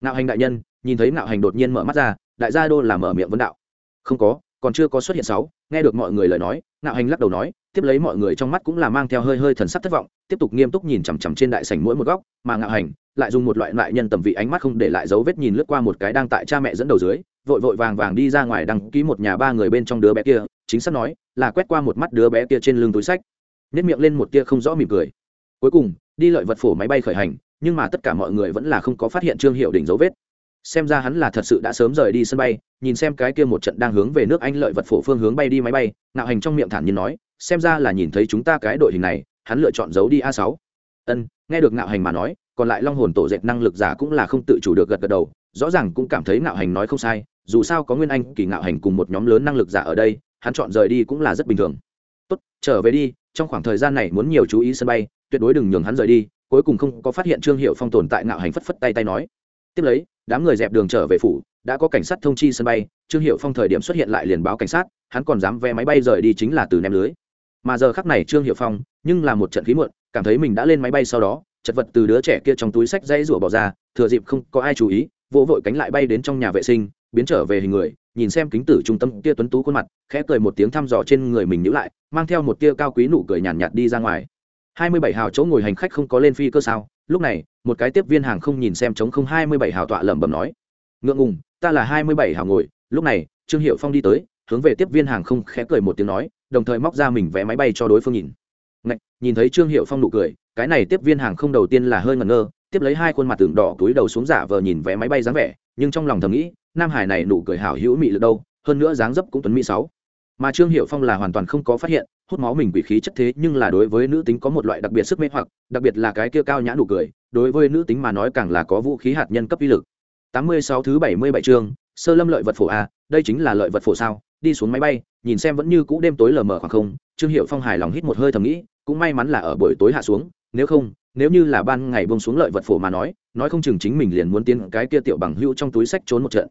Ngạo hành đại nhân, nhìn thấy ngạo hành đột nhiên mở mắt ra đại gia đô là mở miệng vấn đạo. Không có, còn chưa có xuất hiện sáu, nghe được mọi người lời nói, ngạo hành lắc đầu nói, tiếp lấy mọi người trong mắt cũng là mang theo hơi hơi thần sắc thất vọng, tiếp tục nghiêm túc nhìn chằm chằm trên đại sảnh mỗi một góc, mà ngạo hành lại dùng một loại loại nhân tầm vị ánh mắt không để lại dấu vết nhìn lướt qua một cái đang tại cha mẹ dẫn đầu dưới, vội vội vàng vàng đi ra ngoài đăng ký một nhà ba người bên trong đứa bé kia, chính xác nói, là quét qua một mắt đứa bé kia trên lưng túi sách. Nếp miệng lên một tia không rõ mỉm cười. Cuối cùng, đi lợi vật phổ máy bay khởi hành, nhưng mà tất cả mọi người vẫn là không có phát hiện trương hiệu đỉnh dấu vết xem ra hắn là thật sự đã sớm rời đi sân bay, nhìn xem cái kia một trận đang hướng về nước anh lợi vật phổ phương hướng bay đi máy bay nạo hành trong miệng thản nhiên nói, xem ra là nhìn thấy chúng ta cái đội hình này, hắn lựa chọn giấu đi a sáu. Ân, nghe được nạo hành mà nói, còn lại long hồn tổ dệt năng lực giả cũng là không tự chủ được gật gật đầu, rõ ràng cũng cảm thấy nạo hành nói không sai, dù sao có nguyên anh, kỳ nạo hành cùng một nhóm lớn năng lực giả ở đây, hắn chọn rời đi cũng là rất bình thường. Tốt, trở về đi, trong khoảng thời gian này muốn nhiều chú ý sân bay, tuyệt đối đừng nhường hắn rời đi, cuối cùng không có phát hiện trương hiệu phong tồn tại nạo hành phất phất tay tay nói. Tiếp lấy đám người dẹp đường trở về phủ đã có cảnh sát thông chi sân bay trương hiệu phong thời điểm xuất hiện lại liền báo cảnh sát hắn còn dám vé máy bay rời đi chính là từ ném lưới. Mà giờ khắc này trương hiệu phong nhưng là một trận khí muộn cảm thấy mình đã lên máy bay sau đó chật vật từ đứa trẻ kia trong túi sách dãy rủa bỏ ra thừa dịp không có ai chú ý vỗ vội cánh lại bay đến trong nhà vệ sinh biến trở về hình người nhìn xem kính tử trung tâm kia tuấn tú khuôn mặt khẽ cười một tiếng thăm dò trên người mình nhữ lại mang theo một tia cao quý nụ cười nhàn nhạt, nhạt đi ra ngoài. Hai mươi bảy hào chỗ ngồi hành khách không có lên phi cơ sao? Lúc này một cái tiếp viên hàng không nhìn xem chống không hai mươi bảy hào tọa lẩm bẩm nói ngượng ngùng ta là hai mươi bảy hào ngồi. Lúc này trương hiệu phong đi tới hướng về tiếp viên hàng không khẽ cười một tiếng nói đồng thời móc ra mình vé máy bay cho đối phương nhìn. Ngạch, nhìn thấy trương hiệu phong nụ cười cái này tiếp viên hàng không đầu tiên là hơi ngẩn ngơ tiếp lấy hai khuôn mặt tưởng đỏ túi đầu xuống giả vờ nhìn vé máy bay dáng vẻ nhưng trong lòng thầm nghĩ nam hải này nụ cười hảo hữu mị lực đâu hơn nữa dáng dấp cũng tuấn mỹ sáu. Mà trương hiệu phong là hoàn toàn không có phát hiện hút máu mình quỷ khí chất thế, nhưng là đối với nữ tính có một loại đặc biệt sức mê hoặc, đặc biệt là cái kia cao nhã nụ cười, đối với nữ tính mà nói càng là có vũ khí hạt nhân cấp uy lực. 86 thứ 77 chương, sơ lâm lợi vật phổ a, đây chính là lợi vật phổ sao? Đi xuống máy bay, nhìn xem vẫn như cũ đêm tối lờ mờ khoảng không, trương hiệu phong hài lòng hít một hơi thầm nghĩ, cũng may mắn là ở buổi tối hạ xuống, nếu không, nếu như là ban ngày bông xuống lợi vật phổ mà nói nói không chừng chính mình liền muốn tiến cái kia tiểu bằng hữu trong túi sách trốn một trận.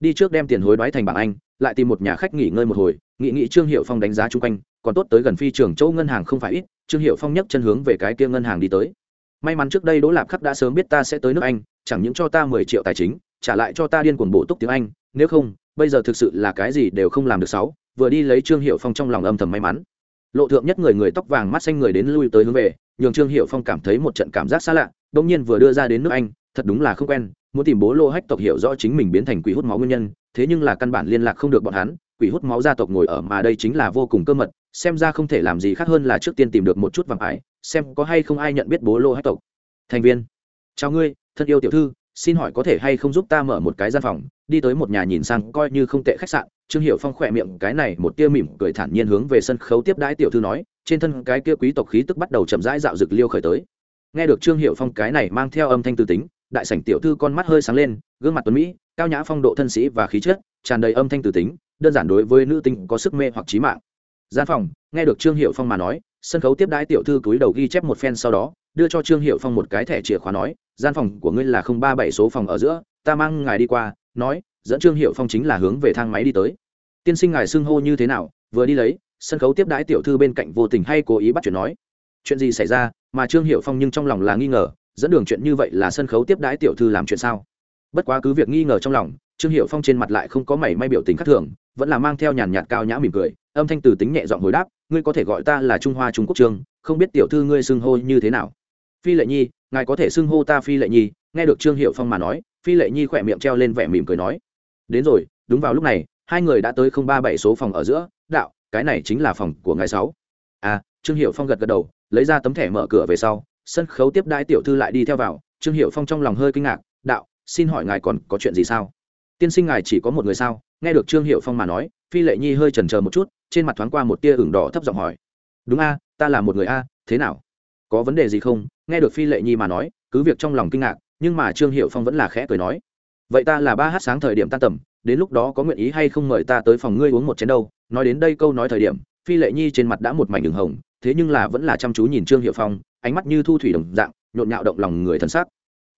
Đi trước đem tiền hối đoái thành bảng anh, lại tìm một nhà khách nghỉ ngơi một hồi nghị nghị trương hiệu phong đánh giá chung quanh, còn tốt tới gần phi trường châu ngân hàng không phải ít, trương hiệu phong nhấc chân hướng về cái kia ngân hàng đi tới. May mắn trước đây đỗ lạp khắc đã sớm biết ta sẽ tới nước anh, chẳng những cho ta mười triệu tài chính, trả lại cho ta điên cuồng bổ túc tiếng anh, nếu không, bây giờ thực sự là cái gì đều không làm được sáu, vừa đi lấy trương hiệu phong trong lòng âm thầm may mắn. Lộ thượng nhất người người tóc vàng mắt xanh người đến lui tới hướng về, nhường trương hiệu phong cảm thấy một trận cảm giác xa lạ đông nhiên vừa đưa ra đến nước anh, thật đúng là không quen, muốn tìm bố lô hách tộc hiểu rõ chính mình biến thành quỷ hút máu nguyên nhân, thế nhưng là căn bản liên lạc không được bọn hắn quỷ hút máu gia tộc ngồi ở mà đây chính là vô cùng cơ mật, xem ra không thể làm gì khác hơn là trước tiên tìm được một chút vàng ải, xem có hay không ai nhận biết bố lô hách tộc. Thành viên, chào ngươi, thân yêu tiểu thư, xin hỏi có thể hay không giúp ta mở một cái gian phòng, đi tới một nhà nhìn sang coi như không tệ khách sạn. Trương hiệu phong khỏe miệng cái này một tia mỉm cười thản nhiên hướng về sân khấu tiếp đãi tiểu thư nói, trên thân cái kia quý tộc khí tức bắt đầu chậm rãi dạo rực liêu khởi tới. Nghe được trương hiệu phong cái này mang theo âm thanh tư tính, đại sảnh tiểu thư con mắt hơi sáng lên, gương mặt tuấn mỹ, cao nhã phong độ thân sĩ và khí chất, tràn đầy âm thanh từ tính đơn giản đối với nữ tinh có sức mê hoặc trí mạng. Gian phòng, nghe được trương hiệu phong mà nói, sân khấu tiếp đãi tiểu thư cúi đầu ghi chép một phen sau đó, đưa cho trương hiệu phong một cái thẻ chìa khóa nói, gian phòng của ngươi là không ba bảy số phòng ở giữa, ta mang ngài đi qua. Nói, dẫn trương hiệu phong chính là hướng về thang máy đi tới. Tiên sinh ngài xưng hô như thế nào? Vừa đi lấy, sân khấu tiếp đãi tiểu thư bên cạnh vô tình hay cố ý bắt chuyện nói, chuyện gì xảy ra? Mà trương hiệu phong nhưng trong lòng là nghi ngờ, dẫn đường chuyện như vậy là sân khấu tiếp đãi tiểu thư làm chuyện sao? Bất quá cứ việc nghi ngờ trong lòng, trương hiệu phong trên mặt lại không có mảy may biểu tình khác thường vẫn là mang theo nhàn nhạt cao nhã mỉm cười, âm thanh từ tính nhẹ giọng hồi đáp, ngươi có thể gọi ta là trung hoa trung quốc trương, không biết tiểu thư ngươi xưng hô như thế nào? Phi lệ nhi, ngài có thể xưng hô ta phi lệ nhi, nghe được trương hiệu phong mà nói, phi lệ nhi khỏe miệng treo lên vẻ mỉm cười nói, đến rồi, đúng vào lúc này, hai người đã tới không ba bảy số phòng ở giữa, đạo, cái này chính là phòng của ngài sáu. À trương hiệu phong gật gật đầu, lấy ra tấm thẻ mở cửa về sau, sân khấu tiếp đãi tiểu thư lại đi theo vào, trương hiệu phong trong lòng hơi kinh ngạc, đạo, xin hỏi ngài còn có chuyện gì sao? Tiên sinh ngài chỉ có một người sao? Nghe được trương hiệu phong mà nói, phi lệ nhi hơi chần chờ một chút, trên mặt thoáng qua một tia ửng đỏ thấp giọng hỏi. Đúng a, ta là một người a, thế nào? Có vấn đề gì không? Nghe được phi lệ nhi mà nói, cứ việc trong lòng kinh ngạc, nhưng mà trương hiệu phong vẫn là khẽ cười nói. Vậy ta là ba hát sáng thời điểm tan tầm, đến lúc đó có nguyện ý hay không mời ta tới phòng ngươi uống một chén đâu? Nói đến đây câu nói thời điểm, phi lệ nhi trên mặt đã một mảnh đường hồng, thế nhưng là vẫn là chăm chú nhìn trương hiệu phong, ánh mắt như thu thủy đồng dạng, nhộn nhạo động lòng người thân sắc.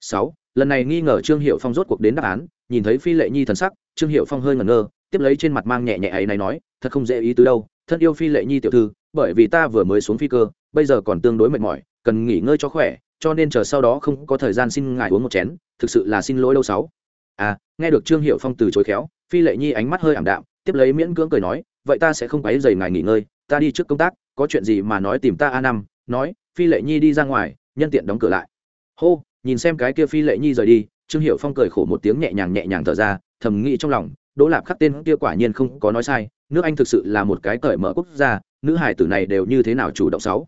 Sáu lần này nghi ngờ trương hiệu phong rốt cuộc đến đáp án, nhìn thấy phi lệ nhi thần sắc, trương hiệu phong hơi ngẩn ngơ, tiếp lấy trên mặt mang nhẹ nhẹ ấy này nói, thật không dễ ý từ đâu, thân yêu phi lệ nhi tiểu thư, bởi vì ta vừa mới xuống phi cơ, bây giờ còn tương đối mệt mỏi, cần nghỉ ngơi cho khỏe, cho nên chờ sau đó không có thời gian xin ngài uống một chén, thực sự là xin lỗi lâu sáu. À nghe được trương hiệu phong từ chối khéo, phi lệ nhi ánh mắt hơi ảm đạm, tiếp lấy miễn cưỡng cười nói, vậy ta sẽ không quấy dày ngài nghỉ ngơi, ta đi trước công tác, có chuyện gì mà nói tìm ta a năm, nói, phi lệ nhi đi ra ngoài, nhân tiện đóng cửa lại. Hô nhìn xem cái kia phi lệ nhi rời đi, trương hiệu phong cười khổ một tiếng nhẹ nhàng nhẹ nhàng thở ra, thầm nghĩ trong lòng, đỗ lạp khắc tên kia quả nhiên không có nói sai, nước anh thực sự là một cái cởi mở quốc gia, nữ hải tử này đều như thế nào chủ động sáu.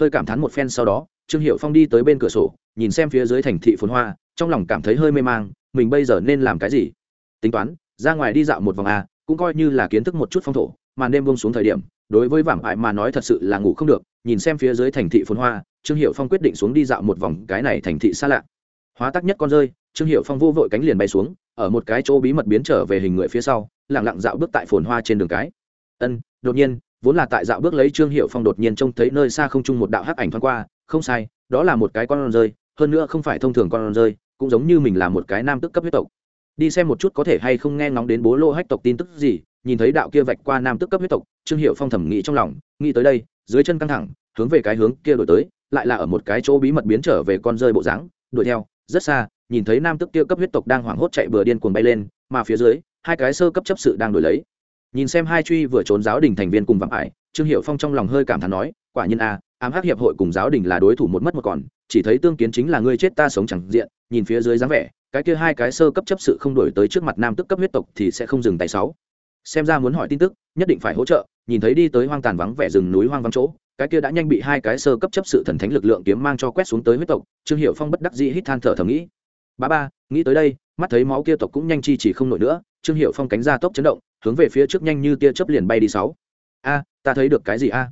Hơi cảm thán một phen sau đó, trương hiệu phong đi tới bên cửa sổ, nhìn xem phía dưới thành thị phồn hoa, trong lòng cảm thấy hơi mê mang, mình bây giờ nên làm cái gì? Tính toán, ra ngoài đi dạo một vòng a cũng coi như là kiến thức một chút phong thổ, màn đêm bông xuống thời điểm đối với vảm ải mà nói thật sự là ngủ không được, nhìn xem phía dưới thành thị phồn hoa, trương hiệu phong quyết định xuống đi dạo một vòng cái này thành thị xa lạ. Hóa tắc nhất con rơi, trương hiệu phong vô vội cánh liền bay xuống, ở một cái chỗ bí mật biến trở về hình người phía sau lẳng lặng dạo bước tại phồn hoa trên đường cái. Ân, đột nhiên, vốn là tại dạo bước lấy trương hiệu phong đột nhiên trông thấy nơi xa không chung một đạo hắc ảnh thoáng qua, không sai, đó là một cái con rơi, hơn nữa không phải thông thường con rơi, cũng giống như mình là một cái nam tức cấp huyết tộc. Đi xem một chút có thể hay không nghe ngóng đến bố lô hách tộc tin tức gì nhìn thấy đạo kia vạch qua nam tức cấp huyết tộc, trương hiệu phong thẩm nghĩ trong lòng, nghĩ tới đây, dưới chân căng thẳng, hướng về cái hướng kia đổi tới, lại là ở một cái chỗ bí mật biến trở về con rơi bộ dáng, đuổi theo, rất xa, nhìn thấy nam tức kia cấp huyết tộc đang hoảng hốt chạy bừa điên cuồng bay lên, mà phía dưới, hai cái sơ cấp chấp sự đang đổi lấy. Nhìn xem hai truy vừa trốn giáo đình thành viên cùng vạm ải, trương hiệu phong trong lòng hơi cảm thán nói, quả nhiên a, ám hắc hiệp hội cùng giáo đình là đối thủ một mất một còn, chỉ thấy tương kiến chính là ngươi chết ta sống chẳng diện. Nhìn phía dưới dáng vẻ, cái kia hai cái sơ cấp chấp sự không đổi tới trước mặt nam tức cấp huyết tộc thì sẽ không dừng tay sáu xem ra muốn hỏi tin tức, nhất định phải hỗ trợ, nhìn thấy đi tới hoang tàn vắng vẻ rừng núi hoang vắng chỗ, cái kia đã nhanh bị hai cái sơ cấp chấp sự thần thánh lực lượng kiếm mang cho quét xuống tới huyết tộc, trương hiệu phong bất đắc dĩ hít than thở thầm nghĩ. Ba ba, nghĩ tới đây, mắt thấy máu kia tộc cũng nhanh chi chỉ không nổi nữa, trương hiệu phong cánh ra tốc chấn động, hướng về phía trước nhanh như tia chớp liền bay đi sáu. A, ta thấy được cái gì a?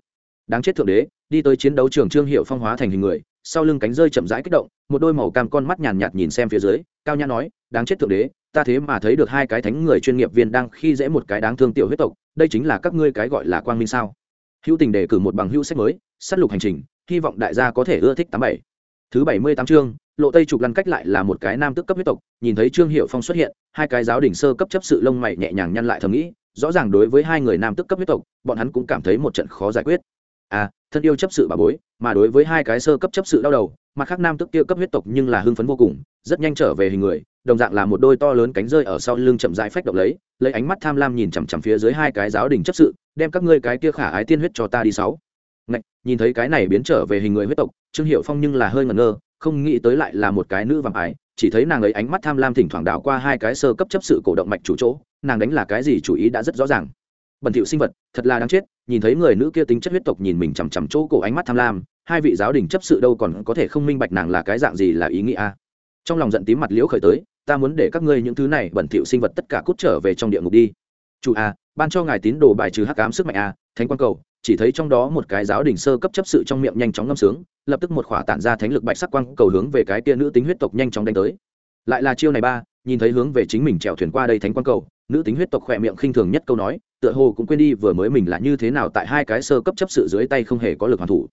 Đáng chết thượng đế, đi tới chiến đấu trường trương hiệu phong hóa thành hình người, sau lưng cánh rơi chậm rãi kích động, một đôi màu cam con mắt nhàn nhạt nhìn xem phía dưới, cao nhã nói, đáng chết thượng đế, ta thế mà thấy được hai cái thánh người chuyên nghiệp viên đang khi dễ một cái đáng thương tiểu huyết tộc, đây chính là các ngươi cái gọi là quang minh sao? Hữu tình đề cử một bằng hữu sách mới s á t lục hành trình, hy vọng đại gia có thể ưa thích tám bảy. Thứ bảy mươi tám chương, lộ tây trục lăn cách lại là một cái nam tức cấp huyết tộc, nhìn thấy trương hiệu phong xuất hiện, hai cái giáo đỉnh sơ cấp chấp sự lông mày nhẹ nhàng nhăn lại thầm nghĩ, rõ ràng đối với hai người nam tức cấp huyết tộc, bọn hắn cũng cảm thấy một trận khó giải quyết à thân yêu chấp sự bà bối mà đối với hai cái sơ cấp chấp sự đau đầu mặt khác nam tức kia cấp huyết tộc nhưng là hưng phấn vô cùng rất nhanh trở về hình người đồng dạng là một đôi to lớn cánh rơi ở sau lưng chậm rãi phách động lấy lấy ánh mắt tham lam nhìn chằm chằm phía dưới hai cái giáo đình chấp sự đem các ngươi cái kia khả ái tiên huyết cho ta đi sáu. Ngạch, nhìn thấy cái này biến trở về hình người huyết tộc trương hiệu phong nhưng là hơi ngẩn ngơ không nghĩ tới lại là một cái nữ vàng ái chỉ thấy nàng ấy ánh mắt tham lam thỉnh thoảng đảo qua hai cái sơ cấp chấp sự cổ động mạch chủ chỗ nàng đánh là cái gì chủ ý đã rất rõ ràng bẩn thỉu sinh vật, thật là đáng chết, nhìn thấy người nữ kia tính chất huyết tộc nhìn mình chằm chằm chỗ cổ ánh mắt tham lam, hai vị giáo đình chấp sự đâu còn có thể không minh bạch nàng là cái dạng gì là ý nghĩa trong lòng giận tím mặt liễu khởi tới, ta muốn để các ngươi những thứ này bẩn thỉu sinh vật tất cả cút trở về trong địa ngục đi. Chủ a, ban cho ngài tín đồ bài trừ hắc ám sức mạnh a, thánh quan cầu, chỉ thấy trong đó một cái giáo đình sơ cấp chấp sự trong miệng nhanh chóng ngâm sướng, lập tức một khỏa tản ra thánh lực bạch sắc quang cầu hướng về cái kia nữ tính huyết tộc nhanh chóng đánh tới. Lại là chiêu này ba, nhìn thấy hướng về chính mình trèo thuyền qua đây thánh quang cầu, nữ tính huyết tộc khỏe miệng khinh thường nhất câu nói tựa hồ cũng quên đi vừa mới mình là như thế nào tại hai cái sơ cấp chấp sự dưới tay không hề có lực hoàn thủ.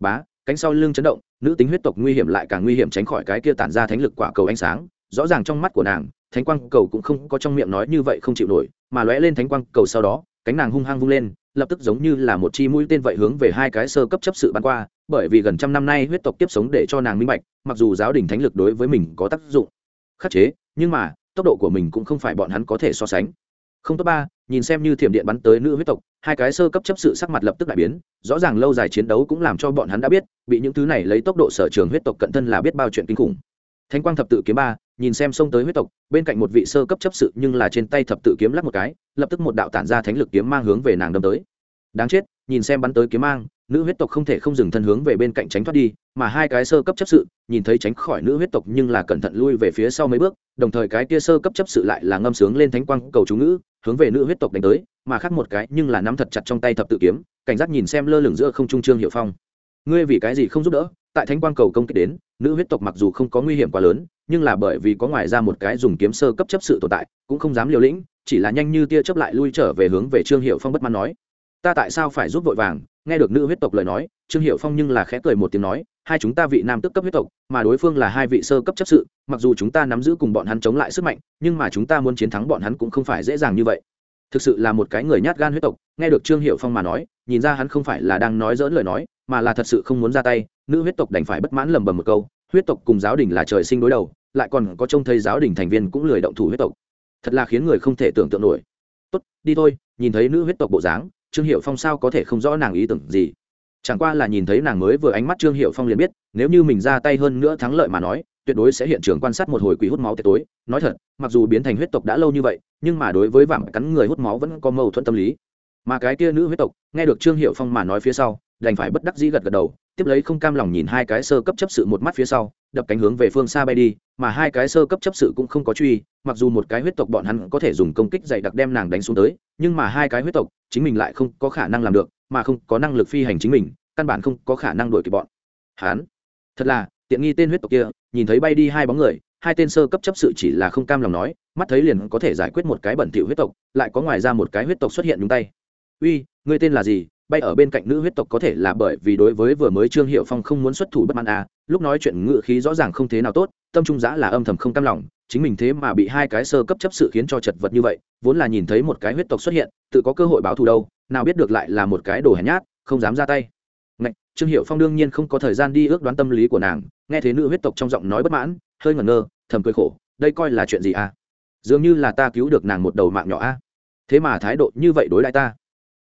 Bá, cánh sau lưng chấn động, nữ tính huyết tộc nguy hiểm lại càng nguy hiểm tránh khỏi cái kia tản ra thánh lực quả cầu ánh sáng, rõ ràng trong mắt của nàng, thánh quang cầu cũng không có trong miệng nói như vậy không chịu nổi, mà lóe lên thánh quang cầu sau đó, cánh nàng hung hăng vung lên, lập tức giống như là một chi mũi tên vậy hướng về hai cái sơ cấp chấp sự bắn qua, bởi vì gần trăm năm nay huyết tộc tiếp sống để cho nàng minh bạch, mặc dù giáo đình thánh lực đối với mình có tác dụng khắc chế, nhưng mà, tốc độ của mình cũng không phải bọn hắn có thể so sánh. Không tốt ba nhìn xem như thiểm điện bắn tới nữ huyết tộc, hai cái sơ cấp chấp sự sắc mặt lập tức đại biến, rõ ràng lâu dài chiến đấu cũng làm cho bọn hắn đã biết, bị những thứ này lấy tốc độ sở trường huyết tộc cận thân là biết bao chuyện kinh khủng. Thánh quang thập tự kiếm ba, nhìn xem xông tới huyết tộc, bên cạnh một vị sơ cấp chấp sự nhưng là trên tay thập tự kiếm lắc một cái, lập tức một đạo tản ra thánh lực kiếm mang hướng về nàng đâm tới. Đáng chết nhìn xem bắn tới kiếm mang, nữ huyết tộc không thể không dừng thân hướng về bên cạnh tránh thoát đi, mà hai cái sơ cấp chấp sự, nhìn thấy tránh khỏi nữ huyết tộc nhưng là cẩn thận lui về phía sau mấy bước, đồng thời cái kia sơ cấp chấp sự lại là ngâm sướng lên thánh quang cầu chú ngữ, hướng về nữ huyết tộc đánh tới, mà khác một cái nhưng là nắm thật chặt trong tay thập tự kiếm, cảnh giác nhìn xem lơ lửng giữa không trung trương hiệu phong. Ngươi vì cái gì không giúp đỡ? Tại thánh quang cầu công kích đến, nữ huyết tộc mặc dù không có nguy hiểm quá lớn, nhưng là bởi vì có ngoài ra một cái dùng kiếm sơ cấp chấp sự tồn tại, cũng không dám liều lĩnh, chỉ là nhanh như tia chấp lại lui trở về hướng về trương hiệu phong bất mãn nói ta tại sao phải giúp vội vàng? Nghe được nữ huyết tộc lời nói, trương hiệu phong nhưng là khẽ cười một tiếng nói, hai chúng ta vị nam tức cấp huyết tộc, mà đối phương là hai vị sơ cấp chấp sự, mặc dù chúng ta nắm giữ cùng bọn hắn chống lại sức mạnh, nhưng mà chúng ta muốn chiến thắng bọn hắn cũng không phải dễ dàng như vậy. Thực sự là một cái người nhát gan huyết tộc, nghe được trương hiệu phong mà nói, nhìn ra hắn không phải là đang nói dỡn lời nói, mà là thật sự không muốn ra tay, nữ huyết tộc đành phải bất mãn lầm bầm một câu, huyết tộc cùng giáo đình là trời sinh đối đầu, lại còn có trông thấy giáo đình thành viên cũng lười động thủ huyết tộc. Thật là khiến người không thể tưởng tượng nổi. Tốt, đi thôi, nhìn thấy nữ huyết tộc bộ dáng trương hiệu phong sao có thể không rõ nàng ý tưởng gì? Chẳng qua là nhìn thấy nàng mới vừa ánh mắt trương hiệu phong liền biết, nếu như mình ra tay hơn nữa thắng lợi mà nói, tuyệt đối sẽ hiện trường quan sát một hồi quỷ hút máu tệ tối. Nói thật, mặc dù biến thành huyết tộc đã lâu như vậy, nhưng mà đối với vạm cắn người hút máu vẫn có mâu thuẫn tâm lý. Mà cái kia nữ huyết tộc, nghe được trương hiệu phong mà nói phía sau, đành phải bất đắc dĩ gật gật đầu tiếp lấy không cam lòng nhìn hai cái sơ cấp chấp sự một mắt phía sau, đập cánh hướng về phương xa bay đi, mà hai cái sơ cấp chấp sự cũng không có truy, mặc dù một cái huyết tộc bọn hắn có thể dùng công kích dày đặc đem nàng đánh xuống tới, nhưng mà hai cái huyết tộc, chính mình lại không có khả năng làm được, mà không có năng lực phi hành chính mình, căn bản không có khả năng đuổi kịp bọn. Hắn thật là, tiện nghi tên huyết tộc kia, nhìn thấy bay đi hai bóng người, hai tên sơ cấp chấp sự chỉ là không cam lòng nói, mắt thấy liền có thể giải quyết một cái bẩn thỉu huyết tộc, lại có ngoài ra một cái huyết tộc xuất hiện nhúng tay. Uy, ngươi tên là gì? Bay ở bên cạnh nữ huyết tộc có thể là bởi vì đối với vừa mới trương hiệu phong không muốn xuất thủ bất mãn à lúc nói chuyện ngự khí rõ ràng không thế nào tốt tâm trung giã là âm thầm không cam lòng chính mình thế mà bị hai cái sơ cấp chấp sự khiến cho chật vật như vậy vốn là nhìn thấy một cái huyết tộc xuất hiện tự có cơ hội báo thù đâu nào biết được lại là một cái đồ hèn nhát không dám ra tay. Ngạch, trương hiệu phong đương nhiên không có thời gian đi ước đoán tâm lý của nàng nghe thấy nữ huyết tộc trong giọng nói bất mãn hơi ngẩn ngơ thầm cười khổ đây coi là chuyện gì à? Dường như là ta cứu được nàng một đầu mạng nhỏ a à? thế mà thái độ như vậy đối lại ta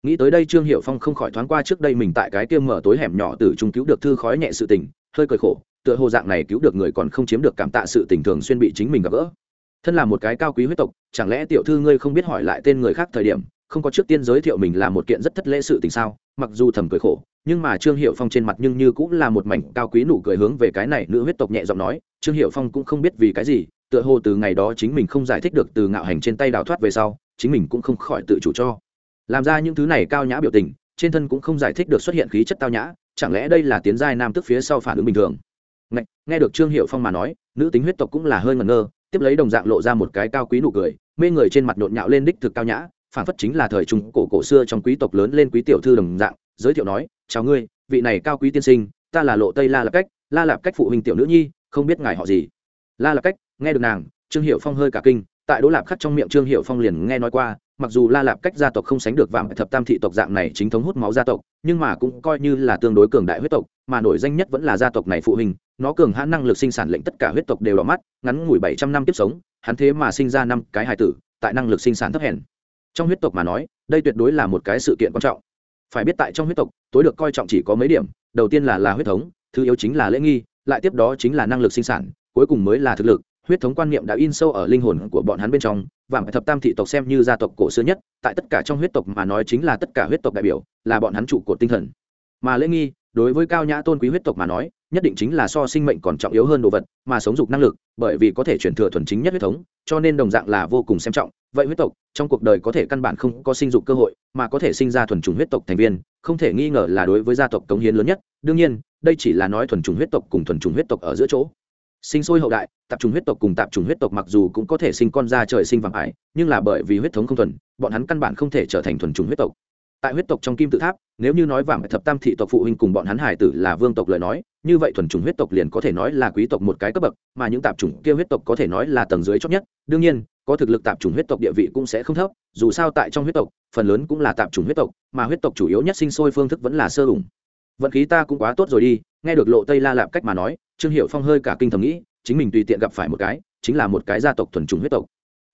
nghĩ tới đây trương hiệu phong không khỏi thoáng qua trước đây mình tại cái kia mở tối hẻm nhỏ từ trung cứu được thư khói nhẹ sự tình, hơi cười khổ, tựa hồ dạng này cứu được người còn không chiếm được cảm tạ sự tình thường xuyên bị chính mình gặp gỡ. Thân là một cái cao quý huyết tộc, chẳng lẽ tiểu thư ngươi không biết hỏi lại tên người khác thời điểm, không có trước tiên giới thiệu mình là một kiện rất thất lễ sự tình sao? Mặc dù thầm cười khổ, nhưng mà trương hiệu phong trên mặt nhưng như cũng là một mảnh cao quý nụ cười hướng về cái này nữ huyết tộc nhẹ giọng nói, trương hiệu phong cũng không biết vì cái gì, tựa hồ từ ngày đó chính mình không giải thích được từ ngạo hành trên tay đào thoát về sau, chính mình cũng không khỏi tự chủ cho làm ra những thứ này cao nhã biểu tình trên thân cũng không giải thích được xuất hiện khí chất tao nhã chẳng lẽ đây là tiến giai nam tức phía sau phản ứng bình thường? Nghe, nghe được trương hiệu phong mà nói nữ tính huyết tộc cũng là hơi ngẩn ngơ tiếp lấy đồng dạng lộ ra một cái cao quý nụ cười mê người trên mặt nhộn nhạo lên đích thực cao nhã phản phất chính là thời trung cổ cổ xưa trong quý tộc lớn lên quý tiểu thư đồng dạng giới thiệu nói chào ngươi vị này cao quý tiên sinh ta là lộ tây la lạp cách la lạp cách phụ huynh tiểu nữ nhi không biết ngài họ gì? La lạp cách nghe được nàng trương hiệu phong hơi cả kinh tại đỗ lạp khắc trong miệng trương hiệu phong liền nghe nói qua mặc dù la lạp cách gia tộc không sánh được vạm thập tam thị tộc dạng này chính thống hút máu gia tộc, nhưng mà cũng coi như là tương đối cường đại huyết tộc, mà nổi danh nhất vẫn là gia tộc này phụ huynh, nó cường hãn năng lực sinh sản lệnh tất cả huyết tộc đều đỏ mắt, ngắn ngủi bảy trăm năm tiếp sống, hắn thế mà sinh ra năm cái hài tử, tại năng lực sinh sản thấp hèn. Trong huyết tộc mà nói, đây tuyệt đối là một cái sự kiện quan trọng. Phải biết tại trong huyết tộc, tối được coi trọng chỉ có mấy điểm, đầu tiên là là huyết thống, thứ yếu chính là lễ nghi, lại tiếp đó chính là năng lực sinh sản, cuối cùng mới là thực lực huyết thống quan niệm đã in sâu ở linh hồn của bọn hắn bên trong, và thập tam thị tộc xem như gia tộc cổ xưa nhất, tại tất cả trong huyết tộc mà nói chính là tất cả huyết tộc đại biểu, là bọn hắn trụ cột tinh thần. Mà lễ nghi, đối với cao nhã tôn quý huyết tộc mà nói, nhất định chính là so sinh mệnh còn trọng yếu hơn đồ vật, mà sống dục năng lực, bởi vì có thể chuyển thừa thuần chính nhất huyết thống, cho nên đồng dạng là vô cùng xem trọng. Vậy huyết tộc, trong cuộc đời có thể căn bản không có sinh dục cơ hội, mà có thể sinh ra thuần chủng huyết tộc thành viên, không thể nghi ngờ là đối với gia tộc cống hiến lớn nhất. Đương nhiên, đây chỉ là nói thuần chủng huyết tộc cùng thuần chủng huyết tộc ở giữa chỗ sinh sôi hậu đại, tạp trùng huyết tộc cùng tạp trùng huyết tộc mặc dù cũng có thể sinh con ra trời sinh vàng ải, nhưng là bởi vì huyết thống không thuần, bọn hắn căn bản không thể trở thành thuần trùng huyết tộc. Tại huyết tộc trong kim tự tháp, nếu như nói vàng thập tam thị tộc phụ huynh cùng bọn hắn hải tử là vương tộc lời nói, như vậy thuần trùng huyết tộc liền có thể nói là quý tộc một cái cấp bậc, mà những tạp trùng kia huyết tộc có thể nói là tầng dưới chót nhất. Đương nhiên, có thực lực tạp trùng huyết tộc địa vị cũng sẽ không thấp, dù sao tại trong huyết tộc, phần lớn cũng là tạp trùng huyết tộc, mà huyết tộc chủ yếu nhất sinh sôi phương thức vẫn là sơ ủng vận khí ta cũng quá tốt rồi đi, nghe được lộ tây la lạp cách mà nói, trương hiệu phong hơi cả kinh thầm nghĩ, chính mình tùy tiện gặp phải một cái, chính là một cái gia tộc thuần chủng huyết tộc.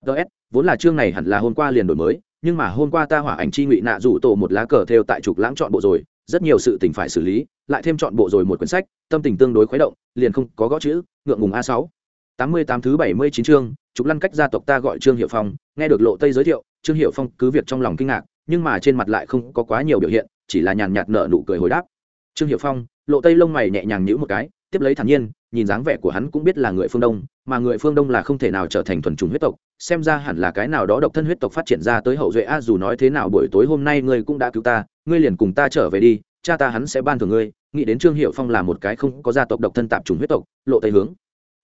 Ts vốn là chương này hẳn là hôm qua liền đổi mới, nhưng mà hôm qua ta hỏa ảnh chi ngụy nạ rủ tổ một lá cờ theo tại trục lãng chọn bộ rồi, rất nhiều sự tình phải xử lý, lại thêm chọn bộ rồi một quyển sách, tâm tình tương đối khuấy động, liền không có gõ chữ, ngượng ngùng a sáu. Tám mươi tám thứ bảy mươi chín chương, trục lăn cách gia tộc ta gọi trương hiệu phong, nghe được lộ tây giới thiệu, trương hiệu phong cứ việc trong lòng kinh ngạc, nhưng mà trên mặt lại không có quá nhiều biểu hiện, chỉ là nhàn nhạt nở nụ cười hồi đáp trương hiệu phong, lộ tây lông mày nhẹ nhàng nhữ một cái, tiếp lấy thản nhiên, nhìn dáng vẻ của hắn cũng biết là người phương đông, mà người phương đông là không thể nào trở thành thuần chủng huyết tộc, xem ra hẳn là cái nào đó độc thân huyết tộc phát triển ra tới hậu duệ a dù nói thế nào buổi tối hôm nay ngươi cũng đã cứu ta, ngươi liền cùng ta trở về đi, cha ta hắn sẽ ban thưởng ngươi, nghĩ đến trương hiệu phong là một cái không có gia tộc độc thân tạp chủng huyết tộc, lộ tây hướng.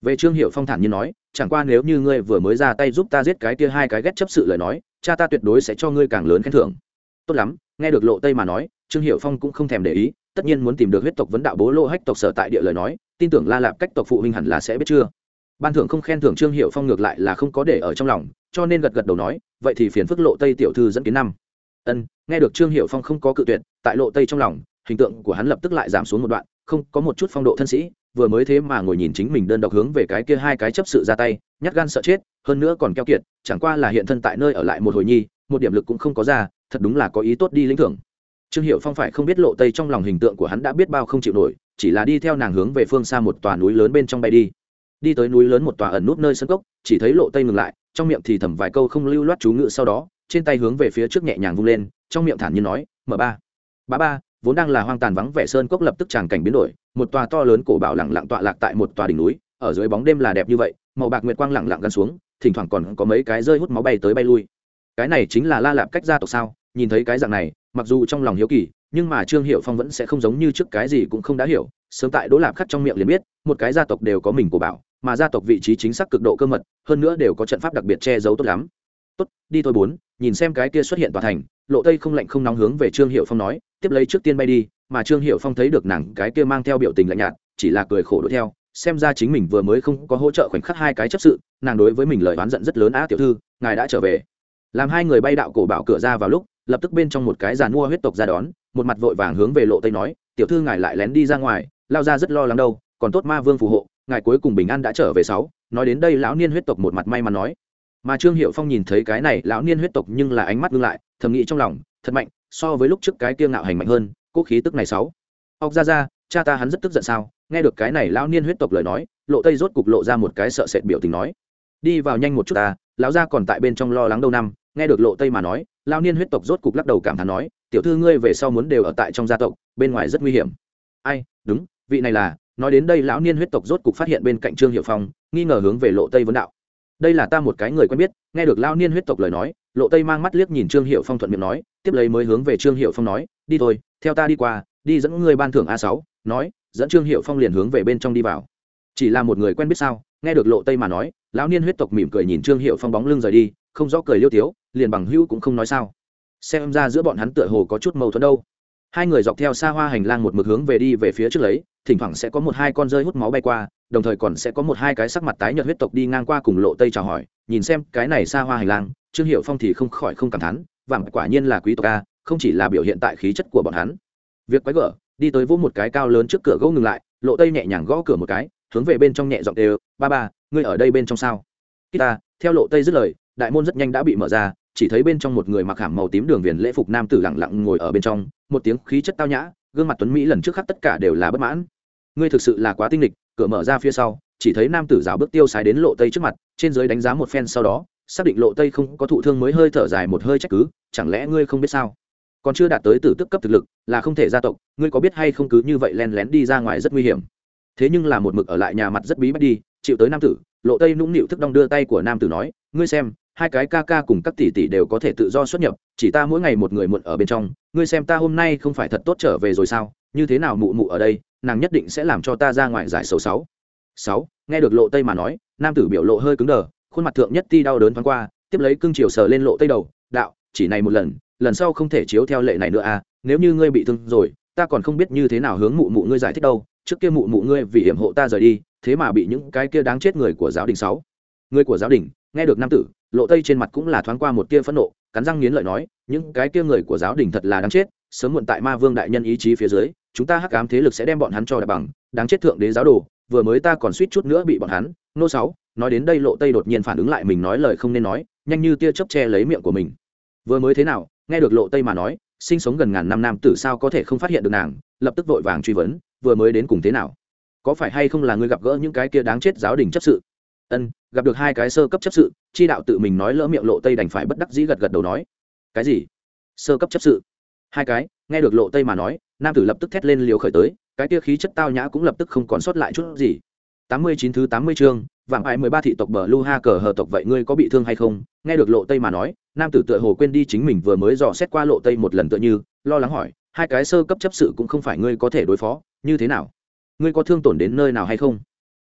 Về trương hiệu phong thản nhiên nói, chẳng qua nếu như ngươi vừa mới ra tay giúp ta giết cái kia hai cái ghét chấp sự lời nói, cha ta tuyệt đối sẽ cho ngươi càng lớn khen thưởng. Tốt lắm, nghe được lộ tây mà nói, trương hiệu phong cũng không thèm để ý tất nhiên muốn tìm được huyết tộc vấn đạo bố lô hách tộc sở tại địa lời nói, tin tưởng la lạp cách tộc phụ huynh hẳn là sẽ biết chưa? Ban thưởng không khen thưởng trương hiệu phong ngược lại là không có để ở trong lòng, cho nên gật gật đầu nói, vậy thì phiền phức lộ tây tiểu thư dẫn kiến năm. Ân, nghe được trương hiệu phong không có cự tuyệt, tại lộ tây trong lòng, hình tượng của hắn lập tức lại giảm xuống một đoạn, không có một chút phong độ thân sĩ, vừa mới thế mà ngồi nhìn chính mình đơn độc hướng về cái kia hai cái chấp sự ra tay, nhát gan sợ chết, hơn nữa còn keo kiệt, chẳng qua là hiện thân tại nơi ở lại một hồi nhi, một điểm lực cũng không có ra, thật đúng là có ý tốt đi lĩnh thưởng trương hiệu phong phải không biết lộ tây trong lòng hình tượng của hắn đã biết bao không chịu nổi, chỉ là đi theo nàng hướng về phương xa một tòa núi lớn bên trong bay đi. Đi tới núi lớn một tòa ẩn nút nơi sân cốc, chỉ thấy lộ tây ngừng lại, trong miệng thì thầm vài câu không lưu loát chú ngự sau đó, trên tay hướng về phía trước nhẹ nhàng vung lên, trong miệng thản nhiên nói, mở ba. Ba ba, vốn đang là hoang tàn vắng vẻ sơn cốc lập tức tràng cảnh biến đổi, một tòa to lớn cổ bảo lặng lặng tọa lạc tại một tòa đỉnh núi, ở dưới bóng đêm là đẹp như vậy, màu bạc nguyệt quang lặng lặng gắn xuống, thỉnh thoảng còn có mấy cái rơi hút máu bay tới bay lui. Cái này chính là la lạp cách gia tộc sao? Nhìn thấy cái dạng này, mặc dù trong lòng hiếu kỳ, nhưng mà trương hiệu phong vẫn sẽ không giống như trước cái gì cũng không đã hiểu, sớm tại đỗ lạp khắc trong miệng liền biết, một cái gia tộc đều có mình của bảo, mà gia tộc vị trí chính xác cực độ cơ mật, hơn nữa đều có trận pháp đặc biệt che giấu tốt lắm. Tốt, đi thôi bốn, nhìn xem cái kia xuất hiện tòa thành. Lộ tây không lạnh không nóng hướng về trương hiệu phong nói, tiếp lấy trước tiên bay đi, mà trương hiệu phong thấy được nàng cái kia mang theo biểu tình lạnh nhạt, chỉ là cười khổ đuổi theo, xem ra chính mình vừa mới không có hỗ trợ khoảnh khắc hai cái chấp sự, nàng đối với mình lời oán giận rất lớn á, tiểu thư, ngài đã trở về. Làm hai người bay đạo cổ bảo cửa ra vào lúc lập tức bên trong một cái giàn mua huyết tộc ra đón, một mặt vội vàng hướng về lộ tây nói, tiểu thư ngài lại lén đi ra ngoài, lao ra rất lo lắng đâu, còn tốt ma vương phù hộ, ngài cuối cùng bình an đã trở về sáu. Nói đến đây lão niên huyết tộc một mặt may mắn nói. Mà trương hiệu phong nhìn thấy cái này, lão niên huyết tộc nhưng là ánh mắt ngưng lại, thầm nghĩ trong lòng, thật mạnh, so với lúc trước cái kia ngạo hành mạnh hơn, cố khí tức này sáu. Ọc ra ra cha ta hắn rất tức giận sao? Nghe được cái này lão niên huyết tộc lời nói, lộ tây rốt cục lộ ra một cái sợ sệt biểu tình nói. Đi vào nhanh một chút ta, lão gia còn tại bên trong lo lắng đâu năm nghe được lộ tây mà nói lao niên huyết tộc rốt cục lắc đầu cảm thán nói, tiểu thư ngươi về sau muốn đều ở tại trong gia tộc, bên ngoài rất nguy hiểm. Ai, đúng, vị này là. Nói đến đây, lão niên huyết tộc rốt cục phát hiện bên cạnh trương hiệu phong, nghi ngờ hướng về lộ tây vấn đạo. Đây là ta một cái người quen biết. Nghe được lao niên huyết tộc lời nói, lộ tây mang mắt liếc nhìn trương hiệu phong thuận miệng nói, tiếp lấy mới hướng về trương hiệu phong nói, đi thôi, theo ta đi qua, đi dẫn ngươi ban thưởng a sáu. Nói, dẫn trương hiệu phong liền hướng về bên trong đi vào. Chỉ là một người quen biết sao? Nghe được lộ tây mà nói, lão niên huyết tộc mỉm cười nhìn trương hiệu phong bóng lưng rời đi, không rõ cười liêu tiếu liền bằng hữu cũng không nói sao. Xem ra giữa bọn hắn tựa hồ có chút mâu thuẫn đâu. Hai người dọc theo xa hoa hành lang một mực hướng về đi về phía trước lấy, thỉnh thoảng sẽ có một hai con rơi hút máu bay qua, đồng thời còn sẽ có một hai cái sắc mặt tái nhợt huyết tộc đi ngang qua cùng lộ tây chào hỏi, nhìn xem cái này xa hoa hành lang, trương hiệu phong thì không khỏi không cảm thán, vàng quả nhiên là quý tộc a, không chỉ là biểu hiện tại khí chất của bọn hắn. Việc quái gở, đi tới vỗ một cái cao lớn trước cửa gỗ ngừng lại, lộ tây nhẹ nhàng gõ cửa một cái, hướng về bên trong nhẹ giọng đều ba ba, ngươi ở đây bên trong sao? Kita, theo lộ tây dứt lời, đại môn rất nhanh đã bị mở ra chỉ thấy bên trong một người mặc hàm màu tím đường viền lễ phục nam tử lặng lặng ngồi ở bên trong, một tiếng khí chất tao nhã, gương mặt tuấn mỹ lần trước khắc tất cả đều là bất mãn. Ngươi thực sự là quá tinh lịch cửa mở ra phía sau, chỉ thấy nam tử rào bước tiêu sái đến lộ tây trước mặt, trên giới đánh giá một phen sau đó, xác định lộ tây không có thụ thương mới hơi thở dài một hơi trách cứ, chẳng lẽ ngươi không biết sao? Còn chưa đạt tới tử tức cấp thực lực, là không thể gia tộc, ngươi có biết hay không cứ như vậy len lén đi ra ngoài rất nguy hiểm. Thế nhưng là một mực ở lại nhà mặt rất bí bách đi, chịu tới nam tử, lộ tây nũng nịu thức đong đưa tay của nam tử nói, ngươi xem hai cái ca ca cùng các tỷ tỷ đều có thể tự do xuất nhập, chỉ ta mỗi ngày một người muộn ở bên trong, ngươi xem ta hôm nay không phải thật tốt trở về rồi sao, như thế nào mụ mụ ở đây, nàng nhất định sẽ làm cho ta ra ngoài giải sầu sáu. Sáu, nghe được lộ tây mà nói, nam tử biểu lộ hơi cứng đờ, khuôn mặt thượng nhất ti đau đớn thoáng qua, tiếp lấy cương chiều sờ lên lộ tây đầu, đạo, chỉ này một lần lần sau không thể chiếu theo lệ này nữa à nếu như ngươi bị thương rồi, ta còn không biết như thế nào hướng mụ mụ ngươi giải thích đâu, trước kia mụ mụ ngươi vì hiểm hộ ta rời đi, thế mà bị những cái kia đáng chết người của giáo đình sáu. Người của giáo đình, nghe được nam tử lộ tây trên mặt cũng là thoáng qua một tia phẫn nộ, cắn răng nghiến lợi nói, những cái kia người của giáo đình thật là đáng chết, sớm muộn tại ma vương đại nhân ý chí phía dưới, chúng ta hắc ám thế lực sẽ đem bọn hắn cho đại bằng, đáng chết thượng đế giáo đồ, vừa mới ta còn suýt chút nữa bị bọn hắn. Nô sáu, nói đến đây lộ tây đột nhiên phản ứng lại mình nói lời không nên nói, nhanh như tia chớp che lấy miệng của mình. Vừa mới thế nào, nghe được lộ tây mà nói, sinh sống gần ngàn năm nam tử sao có thể không phát hiện được nàng, lập tức vội vàng truy vấn, vừa mới đến cùng thế nào? Có phải hay không là ngươi gặp gỡ những cái kia đáng chết giáo đình chấp sự? Ân, gặp được hai cái sơ cấp chấp sự, chi đạo tự mình nói lỡ miệng lộ tây đành phải bất đắc dĩ gật gật đầu nói. Cái gì? Sơ cấp chấp sự? Hai cái, nghe được lộ tây mà nói, nam tử lập tức thét lên liều khởi tới, cái kia khí chất tao nhã cũng lập tức không còn sót lại chút gì. Tám mươi chín thứ tám mươi chương vàng ải mười ba thị tộc bờ lu ha cờ hờ tộc vậy ngươi có bị thương hay không? Nghe được lộ tây mà nói, nam tử tựa hồ quên đi chính mình vừa mới dò xét qua lộ tây một lần tựa như, lo lắng hỏi, hai cái sơ cấp chấp sự cũng không phải ngươi có thể đối phó, như thế nào? Ngươi có thương tổn đến nơi nào hay không?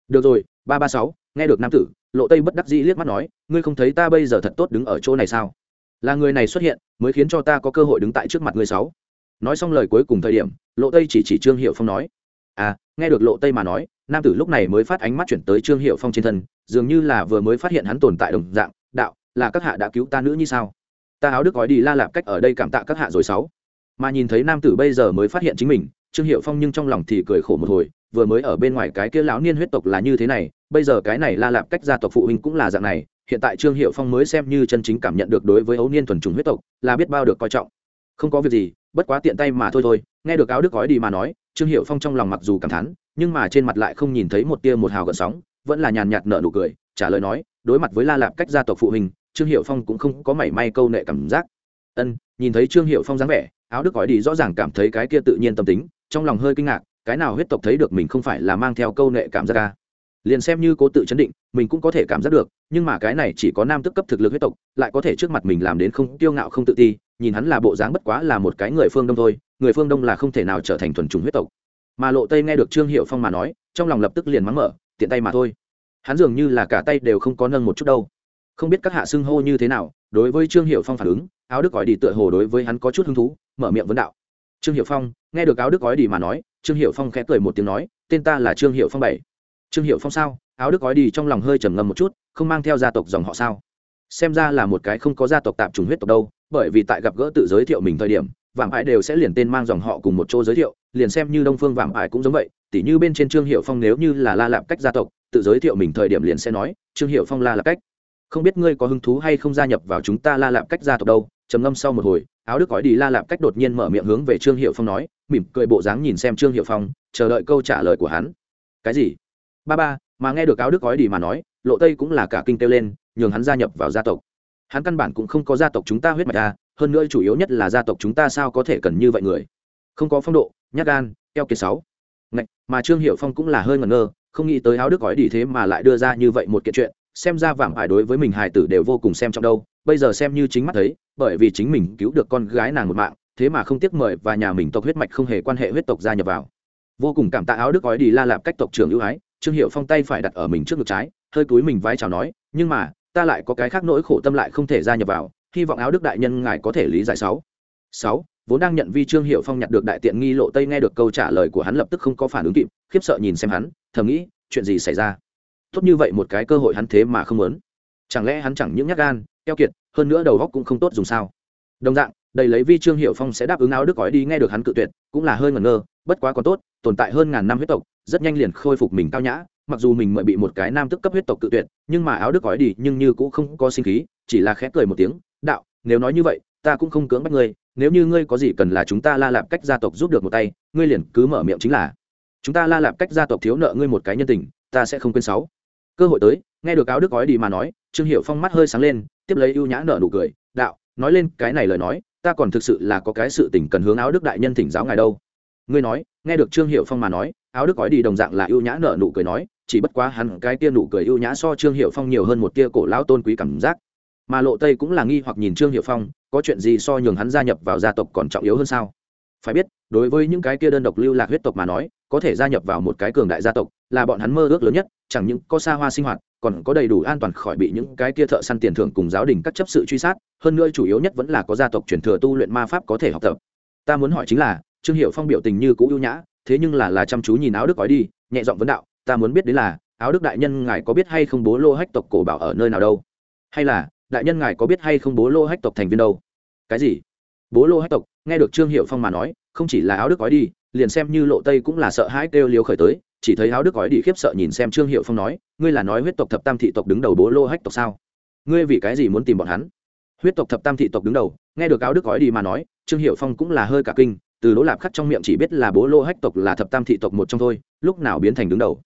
Được rồi, ba ba sáu nghe được nam tử, lộ tây bất đắc dĩ liếc mắt nói, ngươi không thấy ta bây giờ thật tốt đứng ở chỗ này sao? Là người này xuất hiện, mới khiến cho ta có cơ hội đứng tại trước mặt ngươi sáu. Nói xong lời cuối cùng thời điểm, lộ tây chỉ chỉ trương hiệu phong nói à nghe được lộ tây mà nói, nam tử lúc này mới phát ánh mắt chuyển tới trương hiệu phong trên thân, dường như là vừa mới phát hiện hắn tồn tại đồng dạng, đạo, là các hạ đã cứu ta nữ như sao? Ta áo đức gói đi la lạp cách ở đây cảm tạ các hạ rồi sáu. Mà nhìn thấy nam tử bây giờ mới phát hiện chính mình, trương hiệu phong nhưng trong lòng thì cười khổ một hồi, vừa mới ở bên ngoài cái kia lão niên huyết tộc là như thế này bây giờ cái này la lạp cách gia tộc phụ huynh cũng là dạng này, hiện tại trương hiệu phong mới xem như chân chính cảm nhận được đối với ấu niên thuần trùng huyết tộc, là biết bao được coi trọng. Không có việc gì, bất quá tiện tay mà thôi thôi, nghe được áo đức gói đi mà nói, trương hiệu phong trong lòng mặc dù cảm thán, nhưng mà trên mặt lại không nhìn thấy một tia một hào gợn sóng, vẫn là nhàn nhạt nợ nụ cười, trả lời nói, đối mặt với la lạp cách gia tộc phụ huynh, trương hiệu phong cũng không có mảy may câu nệ cảm giác. Ân, nhìn thấy trương hiệu phong dáng vẻ, áo đức gói đi rõ ràng cảm thấy cái kia tự nhiên tâm tính, trong lòng hơi kinh ngạc, cái nào huyết tộc thấy được mình không phải là mang theo câu nệ cảm giác ca liền xem như cố tự chấn định, mình cũng có thể cảm giác được, nhưng mà cái này chỉ có nam tức cấp thực lực huyết tộc, lại có thể trước mặt mình làm đến không tiêu ngạo không tự ti, nhìn hắn là bộ dáng bất quá là một cái người phương đông thôi, người phương đông là không thể nào trở thành thuần chủng huyết tộc. Mà lộ tây nghe được trương hiệu phong mà nói, trong lòng lập tức liền mắng mở, tiện tay mà thôi. Hắn dường như là cả tay đều không có nâng một chút đâu. Không biết các hạ xưng hô như thế nào, đối với trương hiệu phong phản ứng, áo đức gói đi tựa hồ đối với hắn có chút hứng thú, mở miệng vấn đạo. Trương hiệu phong, nghe được áo đức gói đi mà nói, trương hiệu phong khẽ cười một tiếng nói, tên ta là trương hiệu phong bảy trương hiệu phong sao? Áo đức gói đi trong lòng hơi trầm ngâm một chút, không mang theo gia tộc dòng họ sao? Xem ra là một cái không có gia tộc tạp trùng huyết tộc đâu, bởi vì tại gặp gỡ tự giới thiệu mình thời điểm, vạm ải đều sẽ liền tên mang dòng họ cùng một chỗ giới thiệu, liền xem như đông phương vạm ải cũng giống vậy, tỉ như bên trên trương hiệu phong nếu như là la lạp cách gia tộc, tự giới thiệu mình thời điểm liền sẽ nói, trương hiệu phong la lạp cách. Không biết ngươi có hứng thú hay không gia nhập vào chúng ta la lạp cách gia tộc đâu, trầm ngâm sau một hồi, áo đức gói đi la lạp cách đột nhiên mở miệng hướng về trương hiệu phong nói, mỉm cười bộ dáng nhìn xem trương hiệu phong, chờ đợi câu trả lời của hắn. Cái gì? Ba ba mà nghe được áo đức gói đi mà nói lộ tây cũng là cả kinh kêu lên nhường hắn gia nhập vào gia tộc. Hắn căn bản cũng không có gia tộc chúng ta huyết mạch ra hơn nữa chủ yếu nhất là gia tộc chúng ta sao có thể cần như vậy người. Không có phong độ nhát gan eo kiệt sáu. Ngạch, mà trương hiệu phong cũng là hơi ngẩn ngơ không nghĩ tới áo đức gói đi thế mà lại đưa ra như vậy một kiện chuyện xem ra vàng hải đối với mình hài tử đều vô cùng xem trọng đâu. Bây giờ xem như chính mắt thấy bởi vì chính mình cứu được con gái nàng một mạng thế mà không tiếc mời và nhà mình tộc huyết mạch không hề quan hệ huyết tộc gia nhập vào. Vô cùng cảm tạ áo đức gói đi la lạp cách tộc trưởng ưu ái trương hiệu phong tay phải đặt ở mình trước ngực trái, hơi túi mình vai chào nói, nhưng mà, ta lại có cái khác nỗi khổ tâm lại không thể gia nhập vào, hy vọng áo đức đại nhân ngài có thể lý giải sáu. Sáu, vốn đang nhận vi trương hiệu phong nhặt được đại tiện nghi lộ tây nghe được câu trả lời của hắn lập tức không có phản ứng kịp, khiếp sợ nhìn xem hắn, thầm nghĩ, chuyện gì xảy ra? Tốt như vậy một cái cơ hội hắn thế mà không muốn. Chẳng lẽ hắn chẳng những nhát gan, keo kiệt, hơn nữa đầu góc cũng không tốt dùng sao? Đồng dạng, đầy lấy vi trương hiệu phong sẽ đáp ứng áo đức gói đi nghe được hắn cự tuyệt, cũng là hơi ngẩn ngơ, bất quá còn tốt tồn tại hơn ngàn năm huyết tộc, rất nhanh liền khôi phục mình cao nhã, mặc dù mình mời bị một cái nam tức cấp huyết tộc cự tuyệt, nhưng mà áo đức gói đi, nhưng như cũng không có sinh khí, chỉ là khẽ cười một tiếng, đạo, nếu nói như vậy, ta cũng không cưỡng bắt ngươi, nếu như ngươi có gì cần là chúng ta la lạp cách gia tộc giúp được một tay, ngươi liền cứ mở miệng chính là, chúng ta la lạp cách gia tộc thiếu nợ ngươi một cái nhân tình, ta sẽ không quên sáu. Cơ hội tới, nghe được áo đức gói đi mà nói, trương hiệu phong mắt hơi sáng lên, tiếp lấy ưu nhã nở nụ cười, đạo, nói lên cái này lời nói, ta còn thực sự là có cái sự tình cần hướng áo đức đại nhân thỉnh giáo ngài đâu ngươi nói, nghe được trương hiệu phong mà nói, áo đức gói đi đồng dạng là ưu nhã nở nụ cười nói, chỉ bất quá hắn cái tia nụ cười ưu nhã so trương hiệu phong nhiều hơn một tia cổ lão tôn quý cảm giác. Mà lộ tây cũng là nghi hoặc nhìn trương hiệu phong, có chuyện gì so nhường hắn gia nhập vào gia tộc còn trọng yếu hơn sao? Phải biết, đối với những cái kia đơn độc lưu lạc huyết tộc mà nói, có thể gia nhập vào một cái cường đại gia tộc, là bọn hắn mơ ước lớn nhất, chẳng những có xa hoa sinh hoạt, còn có đầy đủ an toàn khỏi bị những cái kia thợ săn tiền thưởng cùng giáo đình các chấp sự truy sát, hơn nữa chủ yếu nhất vẫn là có gia tộc truyền thừa tu luyện ma pháp có thể học tập. Ta muốn hỏi chính là trương hiệu phong biểu tình như cũ ưu nhã, thế nhưng là là chăm chú nhìn áo đức gói đi, nhẹ giọng vấn đạo, ta muốn biết đến là, áo đức đại nhân ngài có biết hay không bố lô hách tộc cổ bảo ở nơi nào đâu? Hay là, đại nhân ngài có biết hay không bố lô hách tộc thành viên đâu? Cái gì? Bố lô hách tộc? Nghe được trương hiệu phong mà nói, không chỉ là áo đức gói đi, liền xem như lộ tây cũng là sợ hãi kêu liều khởi tới, chỉ thấy áo đức gói đi khiếp sợ nhìn xem trương hiệu phong nói, ngươi là nói huyết tộc thập tam thị tộc đứng đầu bố lô hách tộc sao? Ngươi vì cái gì muốn tìm bọn hắn? Huyết tộc thập tam thị tộc đứng đầu? Nghe được áo đức gói đi mà nói, trương hiệu phong cũng là hơi cả kinh từ đỗ lạp khắc trong miệng chỉ biết là bố lô hách tộc là thập tam thị tộc một trong thôi, lúc nào biến thành đứng đầu.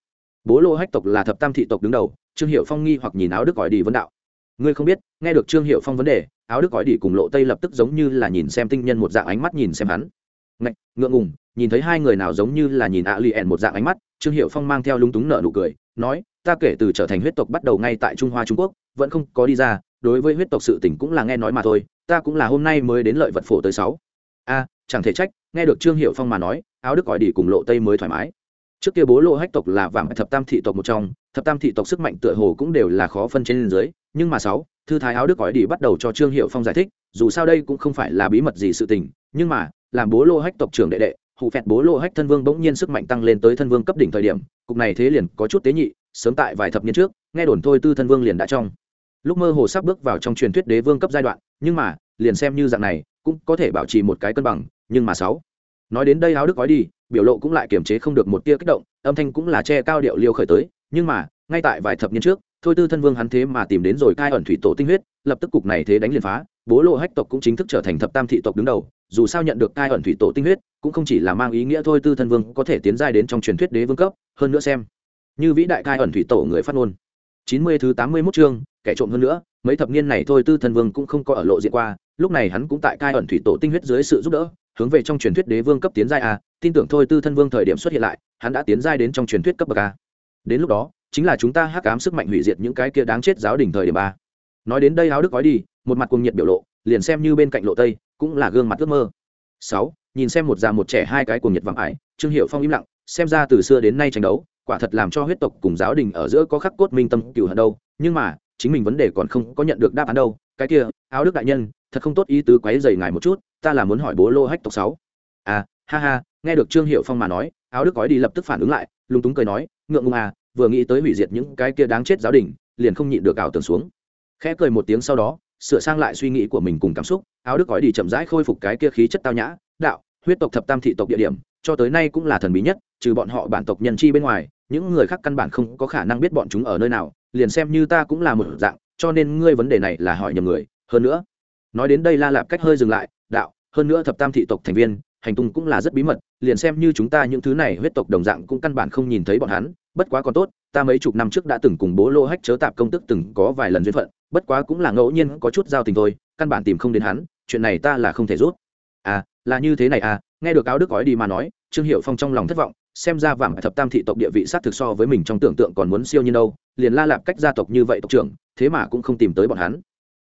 Bố lô hách tộc là thập tam thị tộc đứng đầu, trương hiệu phong nghi hoặc nhìn áo đức gọi đi vấn đạo. Ngươi không biết, nghe được trương hiệu phong vấn đề, áo đức gọi đi cùng lộ tây lập tức giống như là nhìn xem tinh nhân một dạng ánh mắt nhìn xem hắn. Ngạch, ngượng ngùng, nhìn thấy hai người nào giống như là nhìn ạ lì ẻn một dạng ánh mắt, trương hiệu phong mang theo lúng túng nợ nụ cười, nói, ta kể từ trở thành huyết tộc bắt đầu ngay tại trung hoa trung quốc, vẫn không có đi ra, đối với huyết tộc sự tỉnh cũng là nghe nói mà thôi, ta cũng là hôm nay mới đến lợi vật phổ tới sáu. A, chẳng thể trách nghe được trương hiệu phong mà nói, áo đức gọi đi cùng lộ tây mới thoải mái. Trước kia bố lộ hách tộc là vàng thập tam thị tộc một trong, thập tam thị tộc sức mạnh tựa hồ cũng đều là khó phân trên dưới, nhưng mà sáu, thư thái áo đức gọi đi bắt đầu cho trương hiệu phong giải thích, dù sao đây cũng không phải là bí mật gì sự tình, nhưng mà, làm bố lô hách tộc trưởng đệ đệ hụ phẹt bố lô hách thân vương bỗng nhiên sức mạnh tăng lên tới thân vương cấp đỉnh thời điểm, cục này thế liền có chút tế nhị, sớm tại vài thập niên trước, nghe đồn thôi tư thân vương liền đã trong. Lúc mơ hồ sắp bước vào trong truyền thuyết đế vương cấp giai đoạn, nhưng mà, liền xem như dạng này cũng có thể bảo trì một cái cân bằng, nhưng mà sáu. Nói đến đây áo đức gói đi, biểu lộ cũng lại kiềm chế không được một tia kích động, âm thanh cũng là che cao điệu liêu khởi tới, nhưng mà, ngay tại vài thập niên trước, thôi tư thân vương hắn thế mà tìm đến rồi cai ẩn thủy tổ tinh huyết, lập tức cục này thế đánh liền phá, bố lộ hách tộc cũng chính thức trở thành thập tam thị tộc đứng đầu, dù sao nhận được cai ẩn thủy tổ tinh huyết, cũng không chỉ là mang ý nghĩa thôi tư thân vương có thể tiến giai đến trong truyền thuyết đế vương cấp, hơn nữa xem, như vĩ đại cai ẩn thủy tổ người phát ngôn. Chín mươi thứ tám mươi mốt chương, kẻ trộm hơn nữa, mấy thập niên này thôi tư thân vương cũng không có ở lộ diện qua lúc này hắn cũng tại cai ẩn thủy tổ tinh huyết dưới sự giúp đỡ, hướng về trong truyền thuyết đế vương cấp tiến giai a, tin tưởng thôi tư thân vương thời điểm xuất hiện lại, hắn đã tiến giai đến trong truyền thuyết cấp bậc a. Đến lúc đó, chính là chúng ta hắc ám sức mạnh hủy diệt những cái kia đáng chết giáo đình thời điểm ba nói đến đây áo đức gói đi, một mặt cuồng nhiệt biểu lộ, liền xem như bên cạnh lộ tây, cũng là gương mặt ước mơ. Sáu, nhìn xem một già một trẻ hai cái cuồng nhiệt vàng ải, trương hiệu phong im lặng, xem ra từ xưa đến nay tranh đấu, quả thật làm cho huyết tộc cùng giáo đình ở giữa có khắc cốt minh tâm cựu hận đâu, nhưng mà chính mình vấn đề còn không có nhận được đáp án đâu. Cái kia, áo đức đại nhân, thật không tốt ý tứ quấy dày ngài một chút, ta là muốn hỏi bố lô hách tộc sáu. À ha ha, nghe được trương hiệu phong mà nói, áo đức gói đi lập tức phản ứng lại, lúng túng cười nói, ngượng ngùng à vừa nghĩ tới hủy diệt những cái kia đáng chết giáo đình, liền không nhịn được ảo tưởng xuống. Khẽ cười một tiếng sau đó, sửa sang lại suy nghĩ của mình cùng cảm xúc, áo đức gói đi chậm rãi khôi phục cái kia khí chất tao nhã, đạo, huyết tộc thập tam thị tộc địa điểm, cho tới nay cũng là thần bí nhất, trừ bọn họ bản tộc nhân chi bên ngoài những người khác căn bản không có khả năng biết bọn chúng ở nơi nào, liền xem như ta cũng là một dạng, cho nên ngươi vấn đề này là hỏi nhầm người. Hơn nữa, nói đến đây la lạp cách hơi dừng lại, đạo, hơn nữa thập tam thị tộc thành viên, hành tung cũng là rất bí mật, liền xem như chúng ta những thứ này huyết tộc đồng dạng cũng căn bản không nhìn thấy bọn hắn, bất quá còn tốt, ta mấy chục năm trước đã từng cùng bố lô hách chớ tạp công tức từng có vài lần duyên phận, bất quá cũng là ngẫu nhiên có chút giao tình thôi, căn bản tìm không đến hắn, chuyện này ta là không thể rút. À là như thế này à nghe được áo đức gói đi mà nói, trương hiệu phong trong lòng thất vọng xem ra vàng thập tam thị tộc địa vị sát thực so với mình trong tưởng tượng còn muốn siêu như đâu, liền la lạp cách gia tộc như vậy tộc trưởng, thế mà cũng không tìm tới bọn hắn.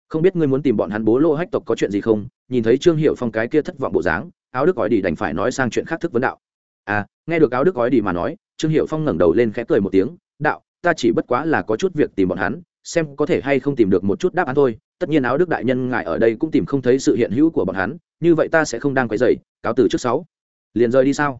Không biết ngươi muốn tìm bọn hắn bố lô hách tộc có chuyện gì không? Nhìn thấy trương hiệu phong cái kia thất vọng bộ dáng, áo đức gói đi đành phải nói sang chuyện khác thức vấn đạo. À nghe được áo đức gói đi mà nói, trương hiệu phong ngẩng đầu lên khẽ cười một tiếng, đạo, ta chỉ bất quá là có chút việc tìm bọn hắn, xem có thể hay không tìm được một chút đáp án thôi. Tất nhiên áo đức đại nhân ngài ở đây cũng tìm không thấy sự hiện hữu của bọn hắn, như vậy ta sẽ không đang quấy dày cáo từ trước sáu. Liền rời đi sao?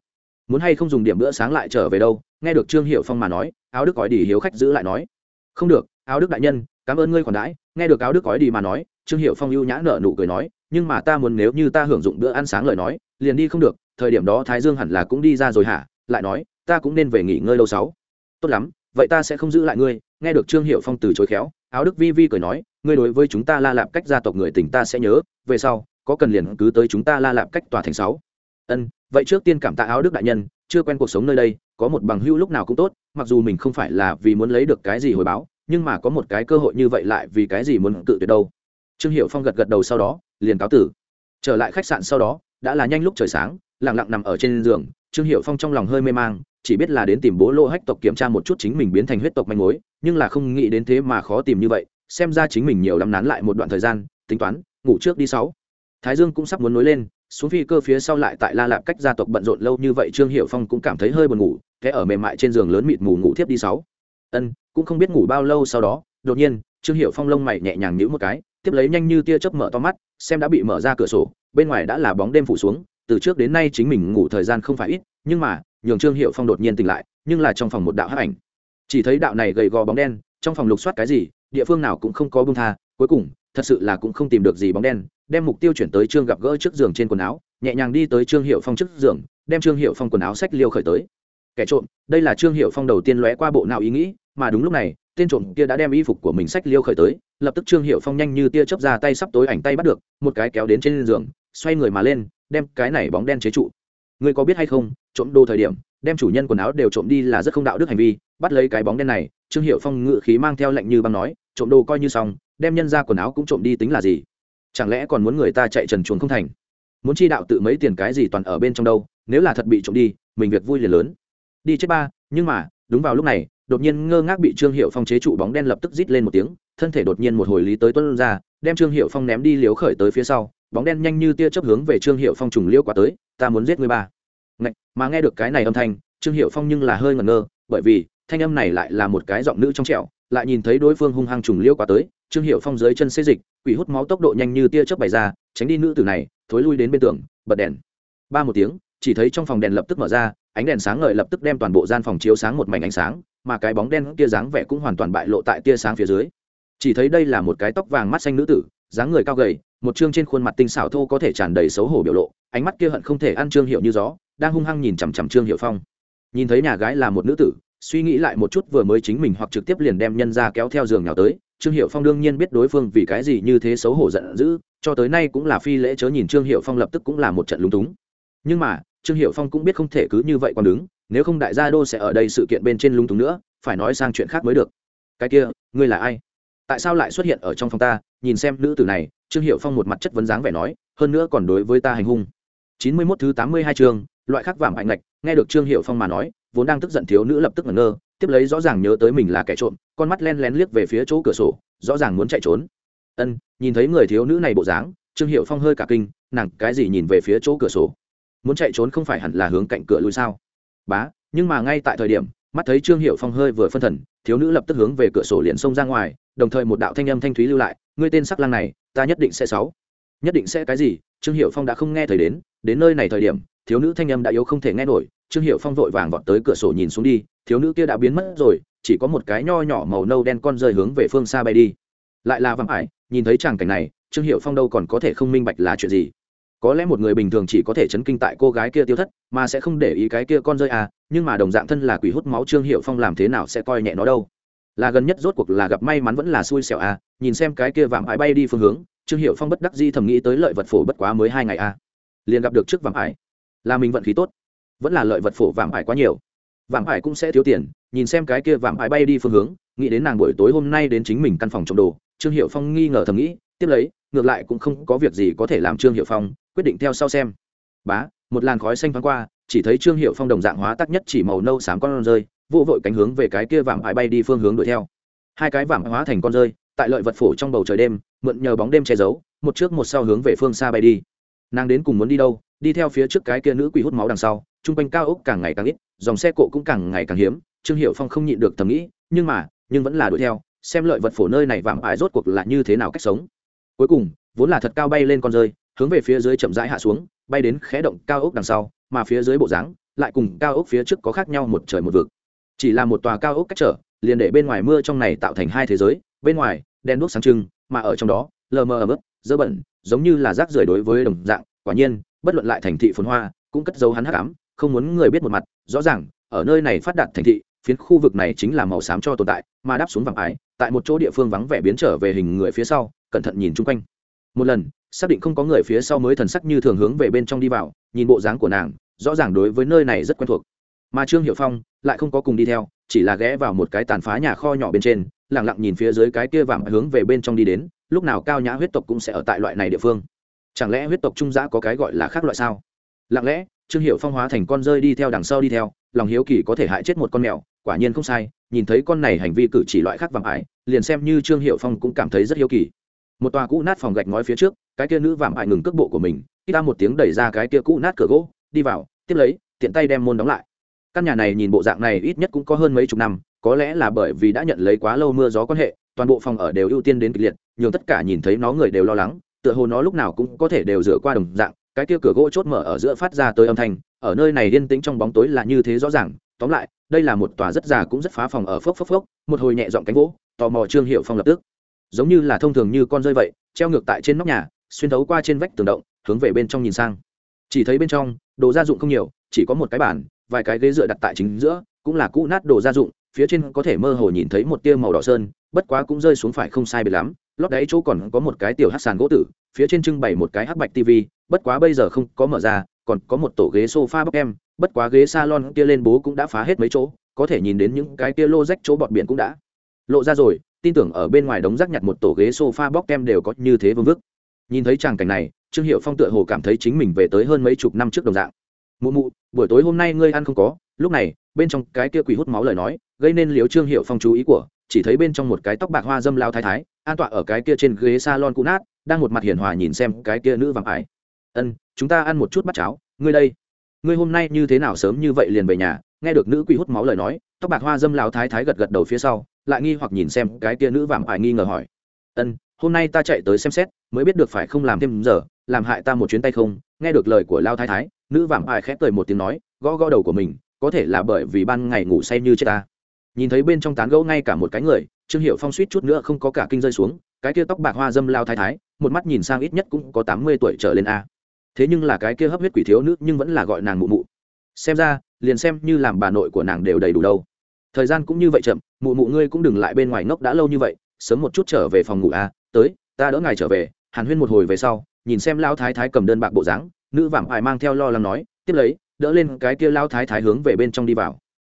Muốn hay không dùng điểm bữa sáng lại trở về đâu, nghe được trương hiệu phong mà nói, áo đức cói đi hiếu khách giữ lại nói. Không được, áo đức đại nhân, cảm ơn ngươi khoản đãi, nghe được áo đức cói đi mà nói, trương hiệu phong ưu nhã nợ nụ cười nói, nhưng mà ta muốn nếu như ta hưởng dụng bữa ăn sáng lời nói, liền đi không được, thời điểm đó thái dương hẳn là cũng đi ra rồi hả? Lại nói, ta cũng nên về nghỉ ngơi lâu sáu. Tốt lắm, vậy ta sẽ không giữ lại ngươi, nghe được trương hiệu phong từ chối khéo, áo đức vi vi cười nói, ngươi đối với chúng ta la lạp cách gia tộc người tỉnh ta sẽ nhớ, về sau, có cần liền cứ tới chúng ta la lạp cách tòa thành sáu. Ân vậy trước tiên cảm tạ áo đức đại nhân, chưa quen cuộc sống nơi đây, có một bằng hữu lúc nào cũng tốt, mặc dù mình không phải là vì muốn lấy được cái gì hồi báo, nhưng mà có một cái cơ hội như vậy lại vì cái gì muốn cự tuyệt đâu. Trương hiệu phong gật gật đầu sau đó, liền cáo tử. Trở lại khách sạn sau đó, đã là nhanh lúc trời sáng lẳng lặng nằm ở trên giường, trương hiệu phong trong lòng hơi mê mang, chỉ biết là đến tìm bố lô hách tộc kiểm tra một chút chính mình biến thành huyết tộc manh mối, nhưng là không nghĩ đến thế mà khó tìm như vậy, xem ra chính mình nhiều lắm nán lại một đoạn thời gian, tính toán, ngủ trước đi sáu. Thái dương cũng sắp muốn nối lên xuống phi cơ phía sau lại tại la lạp cách gia tộc bận rộn lâu như vậy, trương hiệu phong cũng cảm thấy hơi buồn ngủ thế ở mềm mại trên giường lớn mịt mù ngủ thiếp đi sáu. Ân, cũng không biết ngủ bao lâu sau đó, đột nhiên, trương hiệu phong lông mày nhẹ nhàng nhíu một cái, tiếp lấy nhanh như tia chớp mở to mắt, xem đã bị mở ra cửa sổ, bên ngoài đã là bóng đêm phủ xuống, từ trước đến nay chính mình ngủ thời gian không phải ít, nhưng mà, nhường trương hiệu phong đột nhiên tỉnh lại, nhưng là trong phòng một đạo hắc ảnh. Chỉ thấy đạo này gầy gò bóng đen, trong phòng lục soát cái gì, địa phương nào cũng không có bông tha, cuối cùng thật sự là cũng không tìm được gì bóng đen, đem mục tiêu chuyển tới trương gặp gỡ trước giường trên quần áo, nhẹ nhàng đi tới trương hiệu phong trước giường, đem trương hiệu phong quần áo sách liêu khởi tới. Kẻ trộm, đây là trương hiệu phong đầu tiên lóe qua bộ nào ý nghĩ, mà đúng lúc này, tên trộm kia đã đem y phục của mình sách liêu khởi tới, lập tức trương hiệu phong nhanh như tia chớp ra tay sắp tối ảnh tay bắt được, một cái kéo đến trên giường, xoay người mà lên, đem cái này bóng đen chế trụ. Ngươi có biết hay không, trộm đồ thời điểm, đem chủ nhân quần áo đều trộm đi là rất không đạo đức hành vi, bắt lấy cái bóng đen này, trương hiệu phong ngự khí mang theo lệnh như băng nói, trộm đồ coi như xong đem nhân ra quần áo cũng trộm đi tính là gì? Chẳng lẽ còn muốn người ta chạy trần chuồng không thành? Muốn chi đạo tự mấy tiền cái gì toàn ở bên trong đâu nếu là thật bị trộm đi mình việc vui liền lớn. Đi chết ba nhưng mà đúng vào lúc này đột nhiên ngơ ngác bị trương hiệu phong chế trụ bóng đen lập tức rít lên một tiếng thân thể đột nhiên một hồi lý tới tuân ra đem trương hiệu phong ném đi liếu khởi tới phía sau bóng đen nhanh như tia chớp hướng về trương hiệu phong trùng liêu qua tới ta muốn giết người ba. Ngạch, mà nghe được cái này âm thanh trương hiệu phong nhưng là hơi ngẩn ngơ bởi vì thanh âm này lại là một cái giọng nữ trong trẻo lại nhìn thấy đối phương hung hăng trùng liêu qua tới trương hiệu phong dưới chân xê dịch, quỷ hút máu tốc độ nhanh như tia chớp bày ra, tránh đi nữ tử này, thối lui đến bên tường, bật đèn. Ba một tiếng, chỉ thấy trong phòng đèn lập tức mở ra, ánh đèn sáng ngời lập tức đem toàn bộ gian phòng chiếu sáng một mảnh ánh sáng, mà cái bóng đen kia dáng vẻ cũng hoàn toàn bại lộ tại tia sáng phía dưới. Chỉ thấy đây là một cái tóc vàng mắt xanh nữ tử, dáng người cao gầy, một chương trên khuôn mặt tinh xảo thô có thể tràn đầy xấu hổ biểu lộ, ánh mắt kia hận không thể ăn trương hiệu như gió, đang hung hăng nhìn chằm chằm trương hiệu phong. Nhìn thấy nhà gái là một nữ tử, suy nghĩ lại một chút vừa mới chính mình hoặc trực tiếp liền đem nhân ra kéo theo giường nào tới trương hiệu phong đương nhiên biết đối phương vì cái gì như thế xấu hổ giận dữ, cho tới nay cũng là phi lễ chớ nhìn trương hiệu phong lập tức cũng là một trận lúng túng. Nhưng mà, trương hiệu phong cũng biết không thể cứ như vậy còn đứng, nếu không đại gia đô sẽ ở đây sự kiện bên trên lúng túng nữa, phải nói sang chuyện khác mới được. Cái kia, ngươi là ai? Tại sao lại xuất hiện ở trong phòng ta? Nhìn xem nữ tử này, trương hiệu phong một mặt chất vấn dáng vẻ nói, hơn nữa còn đối với ta hành hung. Chín mươi mốt thứ tám mươi hai chương, loại khắc vàng hạnh ngạch, nghe được trương hiệu phong mà nói, vốn đang tức giận thiếu nữ lập tức ngẩn ngơ tiếp lấy rõ ràng nhớ tới mình là kẻ trộm, con mắt len lén liếc về phía chỗ cửa sổ, rõ ràng muốn chạy trốn. Ân, nhìn thấy người thiếu nữ này bộ dáng, trương hiệu phong hơi cả kinh, nàng cái gì nhìn về phía chỗ cửa sổ? Muốn chạy trốn không phải hẳn là hướng cạnh cửa lui sao? Bá, nhưng mà ngay tại thời điểm, mắt thấy trương hiệu phong hơi vừa phân thần, thiếu nữ lập tức hướng về cửa sổ liền xông ra ngoài, đồng thời một đạo thanh âm thanh thúy lưu lại, ngươi tên sắc lang này, ta nhất định sẽ sáu. Nhất định sẽ cái gì? Trương hiệu phong đã không nghe thấy đến đến nơi này thời điểm, thiếu nữ thanh âm đã yếu không thể nghe nổi trương hiệu phong vội vàng vọt tới cửa sổ nhìn xuống đi, thiếu nữ kia đã biến mất rồi, chỉ có một cái nho nhỏ màu nâu đen con rơi hướng về phương xa bay đi. Lại là vắng ải, nhìn thấy tràng cảnh này, trương hiệu phong đâu còn có thể không minh bạch là chuyện gì. Có lẽ một người bình thường chỉ có thể chấn kinh tại cô gái kia tiêu thất, mà sẽ không để ý cái kia con rơi à nhưng mà đồng dạng thân là quỷ hút máu trương hiệu phong làm thế nào sẽ coi nhẹ nó đâu. Là gần nhất rốt cuộc là gặp may mắn vẫn là xui xẻo à nhìn xem cái kia vạm ải bay đi phương hướng, trương hiệu phong bất đắc di thầm nghĩ tới lợi vật phổ bất quá mới hai ngày à. Liền gặp được trước vạm ải. Là mình vận khí tốt vẫn là lợi vật phổ vạm ải quá nhiều. Vạm ải cũng sẽ thiếu tiền, nhìn xem cái kia vạm ải bay đi phương hướng, nghĩ đến nàng buổi tối hôm nay đến chính mình căn phòng trộm đồ, trương hiệu phong nghi ngờ thầm nghĩ, tiếp lấy, ngược lại cũng không có việc gì có thể làm trương hiệu phong, quyết định theo sau xem. Bá, một làn khói xanh thoáng qua, chỉ thấy trương hiệu phong đồng dạng hóa tắc nhất chỉ màu nâu xám con rơi, vô vội cánh hướng về cái kia vạm ải bay đi phương hướng đuổi theo. Hai cái vạm hóa thành con rơi, tại lợi vật phổ trong bầu trời đêm, mượn nhờ bóng đêm che giấu, một trước một sau hướng về phương xa bay đi. Nàng đến cùng muốn đi đâu, đi theo phía trước cái kia nữ quỷ hút máu đằng sau chung quanh cao ốc càng ngày càng ít, dòng xe cộ cũng càng ngày càng hiếm, trương hiệu phong không nhịn được thầm nghĩ, nhưng mà, nhưng vẫn là đuổi theo, xem lợi vật phổ nơi này vạm ải rốt cuộc là như thế nào cách sống. Cuối cùng, vốn là thật cao bay lên con rơi, hướng về phía dưới chậm rãi hạ xuống, bay đến khẽ động cao ốc đằng sau, mà phía dưới bộ dáng lại cùng cao ốc phía trước có khác nhau một trời một vực. Chỉ là một tòa cao ốc cách trở, liền để bên ngoài mưa trong này tạo thành hai thế giới, bên ngoài đen đuốc sáng trưng, mà ở trong đó, lờ mờ ấm ức dơ bẩn, giống như là rác rưởi đối với đồng dạng, quả nhiên, bất luận lại thành thị phồn hoa, cũng cất dấu hắn hắc ám không muốn người biết một mặt, rõ ràng, ở nơi này phát đạt thành thị, phiến khu vực này chính là màu xám cho tồn tại, mà đáp xuống vàng ái, tại một chỗ địa phương vắng vẻ biến trở về hình người phía sau, cẩn thận nhìn chung quanh. Một lần, xác định không có người phía sau mới thần sắc như thường hướng về bên trong đi vào, nhìn bộ dáng của nàng, rõ ràng đối với nơi này rất quen thuộc. Mà trương hiệu phong lại không có cùng đi theo, chỉ là ghé vào một cái tàn phá nhà kho nhỏ bên trên lẳng lặng nhìn phía dưới cái kia vàng hướng về bên trong đi đến, lúc nào cao nhã huyết tộc cũng sẽ ở tại loại này địa phương. Chẳng lẽ huyết tộc trung giã có cái gọi là khác loại sao? Lặng lẽ trương hiệu phong hóa thành con rơi đi theo đằng sau đi theo, lòng hiếu kỳ có thể hại chết một con mèo, quả nhiên không sai, nhìn thấy con này hành vi cử chỉ loại khác vàng ải, liền xem như trương hiệu phong cũng cảm thấy rất hiếu kỳ. Một tòa cũ nát phòng gạch ngói phía trước, cái kia nữ vàng ải ngừng cước bộ của mình, khi ta một tiếng đẩy ra cái kia cũ nát cửa gỗ, đi vào, tiếp lấy, tiện tay đem môn đóng lại. Căn nhà này nhìn bộ dạng này ít nhất cũng có hơn mấy chục năm, có lẽ là bởi vì đã nhận lấy quá lâu mưa gió quan hệ, toàn bộ phòng ở đều ưu tiên đến kịch liệt, nhường tất cả nhìn thấy nó người đều lo lắng, tựa hồ nó lúc nào cũng có thể đều rửa qua đồng dạng cái kia cửa gỗ chốt mở ở giữa phát ra tới âm thanh, ở nơi này yên tĩnh trong bóng tối là như thế rõ ràng. Tóm lại, đây là một tòa rất già cũng rất phá phòng ở phốc phốc phốc, một hồi nhẹ giọng cánh gỗ, tò mò trương hiệu phong lập tức. Giống như là thông thường như con rơi vậy, treo ngược tại trên nóc nhà, xuyên thấu qua trên vách tường động, hướng về bên trong nhìn sang. Chỉ thấy bên trong, đồ gia dụng không nhiều, chỉ có một cái bàn, vài cái ghế dựa đặt tại chính giữa, cũng là cũ nát đồ gia dụng, phía trên có thể mơ hồ nhìn thấy một tia màu đỏ sơn, bất quá cũng rơi xuống phải không sai biệt lắm, lót đáy chỗ còn có một cái tiểu hát sàn gỗ tử phía trên trưng bày một cái hắc bạch tv bất quá bây giờ không có mở ra, còn có một tổ ghế sofa bọc em, bất quá ghế salon kia lên bố cũng đã phá hết mấy chỗ, có thể nhìn đến những cái kia lô rách chỗ bọt biển cũng đã lộ ra rồi, tin tưởng ở bên ngoài đống rác nhặt một tổ ghế sofa bọc em đều có như thế vương vức. Nhìn thấy tràng cảnh này, trương hiệu phong tựa hồ cảm thấy chính mình về tới hơn mấy chục năm trước đồng dạng. Mụ mụ, buổi tối hôm nay ngươi ăn không có, lúc này, bên trong cái kia quỷ hút máu lời nói, gây nên liếu trương hiệu phong chú ý của, chỉ thấy bên trong một cái tóc bạc hoa dâm lao thái thái, an tọa ở cái kia trên ghế salon cũ nát đang một mặt hiền hòa nhìn xem cái kia nữ vàng ải. Ân, chúng ta ăn một chút bát cháo, ngươi đây. Ngươi hôm nay như thế nào sớm như vậy liền về nhà? Nghe được nữ quỷ hút máu lời nói, tóc bạc hoa dâm lao thái thái gật gật đầu phía sau, lại nghi hoặc nhìn xem cái kia nữ vàng ải nghi ngờ hỏi. Ân, hôm nay ta chạy tới xem xét, mới biết được phải không làm thêm giờ, làm hại ta một chuyến tay không? Nghe được lời của lao thái thái, nữ vàng ải khép cười một tiếng nói, gõ gõ đầu của mình, có thể là bởi vì ban ngày ngủ say như chết ta. Nhìn thấy bên trong tán gẫu ngay cả một cái người, trương hiệu phong suýt chút nữa không có cả kinh rơi xuống cái kia tóc bạc hoa dâm lao thái thái, một mắt nhìn sang ít nhất cũng có tám mươi tuổi trở lên a. Thế nhưng là cái kia hấp huyết quỷ thiếu nữ nhưng vẫn là gọi nàng mụ mụ. Xem ra, liền xem như làm bà nội của nàng đều đầy đủ đâu. Thời gian cũng như vậy chậm, mụ mụ ngươi cũng đừng lại bên ngoài ngốc đã lâu như vậy, sớm một chút trở về phòng ngủ a. Tới, ta đỡ ngài trở về, hàn huyên một hồi về sau, nhìn xem lao thái thái cầm đơn bạc bộ dáng, nữ vảm ải mang theo lo lắng nói, tiếp lấy, đỡ lên cái kia lao thái thái hướng về bên trong đi vào.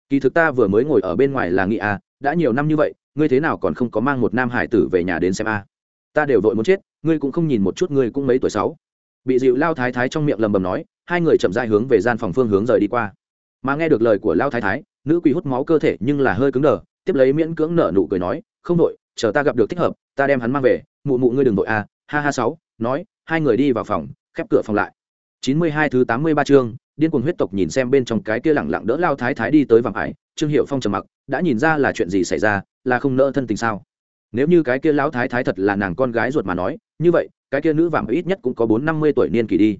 Kỳ thực ta vừa mới ngồi ở bên ngoài là nghị a, đã nhiều năm như vậy ngươi thế nào còn không có mang một nam hải tử về nhà đến xem a? Ta đều vội muốn chết, ngươi cũng không nhìn một chút ngươi cũng mấy tuổi sáu. Bị dịu lao thái thái trong miệng lầm bầm nói, hai người chậm dại hướng về gian phòng phương hướng rời đi qua. Mà nghe được lời của lao thái thái, nữ quỷ hút máu cơ thể nhưng là hơi cứng đờ, tiếp lấy miễn cưỡng nở nụ cười nói, không đội, chờ ta gặp được thích hợp, ta đem hắn mang về, mụ mụ ngươi đừng đội a. Ha ha sáu, nói, hai người đi vào phòng, khép cửa phòng lại. Chín mươi hai thứ tám mươi ba chương, điên cuồng huyết tộc nhìn xem bên trong cái kia lẳng lặng đỡ lao thái thái đi tới vàng ải trương hiệu phong trầm mặc, đã nhìn ra là chuyện gì xảy ra, là không nỡ thân tình sao? Nếu như cái kia lão thái thái thật là nàng con gái ruột mà nói, như vậy, cái kia nữ vàng ít nhất cũng có bốn năm mươi tuổi niên kỷ đi.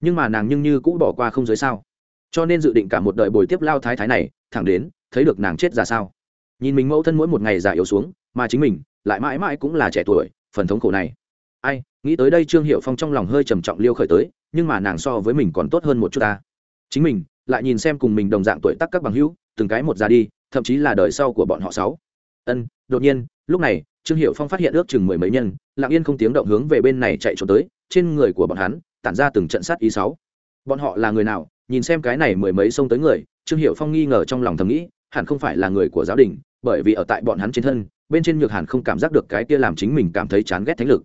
Nhưng mà nàng nhưng như cũng bỏ qua không giới sao? Cho nên dự định cả một đời bồi tiếp lao thái thái này, thẳng đến, thấy được nàng chết ra sao? Nhìn mình mẫu thân mỗi một ngày già yếu xuống, mà chính mình, lại mãi mãi cũng là trẻ tuổi, phần thống khổ này. Ai, nghĩ tới đây trương hiệu phong trong lòng hơi trầm trọng liêu khởi tới, nhưng mà nàng so với mình còn tốt hơn một chút ta. Chính mình lại nhìn xem cùng mình đồng dạng tuổi tác các bằng hữu, từng cái một ra đi, thậm chí là đời sau của bọn họ sáu. Ân, đột nhiên, lúc này, trương hiệu phong phát hiện ước chừng mười mấy nhân, lặng yên không tiếng động hướng về bên này chạy trốn tới, trên người của bọn hắn, tản ra từng trận sát ý sáu. Bọn họ là người nào? Nhìn xem cái này mười mấy xông tới người, trương hiệu phong nghi ngờ trong lòng thầm nghĩ, hẳn không phải là người của giáo đình, bởi vì ở tại bọn hắn trên thân, bên trên nhược hẳn không cảm giác được cái kia làm chính mình cảm thấy chán ghét thánh lực.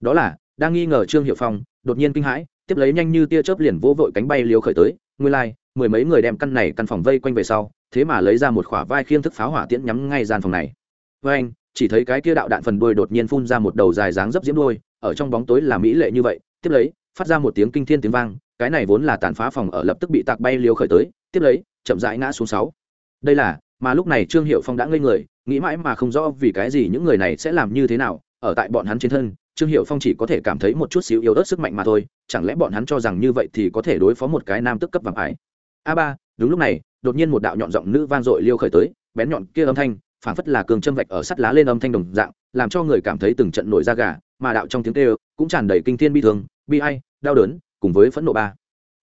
Đó là, đang nghi ngờ trương hiệu phong, đột nhiên kinh hãi, tiếp lấy nhanh như tia chớp liền vô vội cánh bay liều khởi tới nguyên lai like, mười mấy người đem căn này căn phòng vây quanh về sau thế mà lấy ra một khỏa vai khiêng thức pháo hỏa tiễn nhắm ngay gian phòng này. Với anh chỉ thấy cái kia đạo đạn phần đuôi đột nhiên phun ra một đầu dài dáng dấp diễm đuôi ở trong bóng tối là mỹ lệ như vậy. Tiếp lấy phát ra một tiếng kinh thiên tiếng vang cái này vốn là tàn phá phòng ở lập tức bị tạc bay liều khởi tới tiếp lấy chậm rãi ngã xuống sáu. Đây là mà lúc này trương hiệu phong đã ngây người nghĩ mãi mà không rõ vì cái gì những người này sẽ làm như thế nào ở tại bọn hắn trên thân trương hiệu phong chỉ có thể cảm thấy một chút xíu yếu ớt sức mạnh mà thôi, chẳng lẽ bọn hắn cho rằng như vậy thì có thể đối phó một cái nam tức cấp vàng ải a ba, đúng lúc này, đột nhiên một đạo nhọn giọng nữ vang dội liêu khởi tới, bén nhọn kia âm thanh, phảng phất là cường châm vạch ở sắt lá lên âm thanh đồng dạng, làm cho người cảm thấy từng trận nổi da gà, mà đạo trong tiếng kêu cũng tràn đầy kinh thiên bi thương, bi ai, đau đớn, cùng với phẫn nộ ba.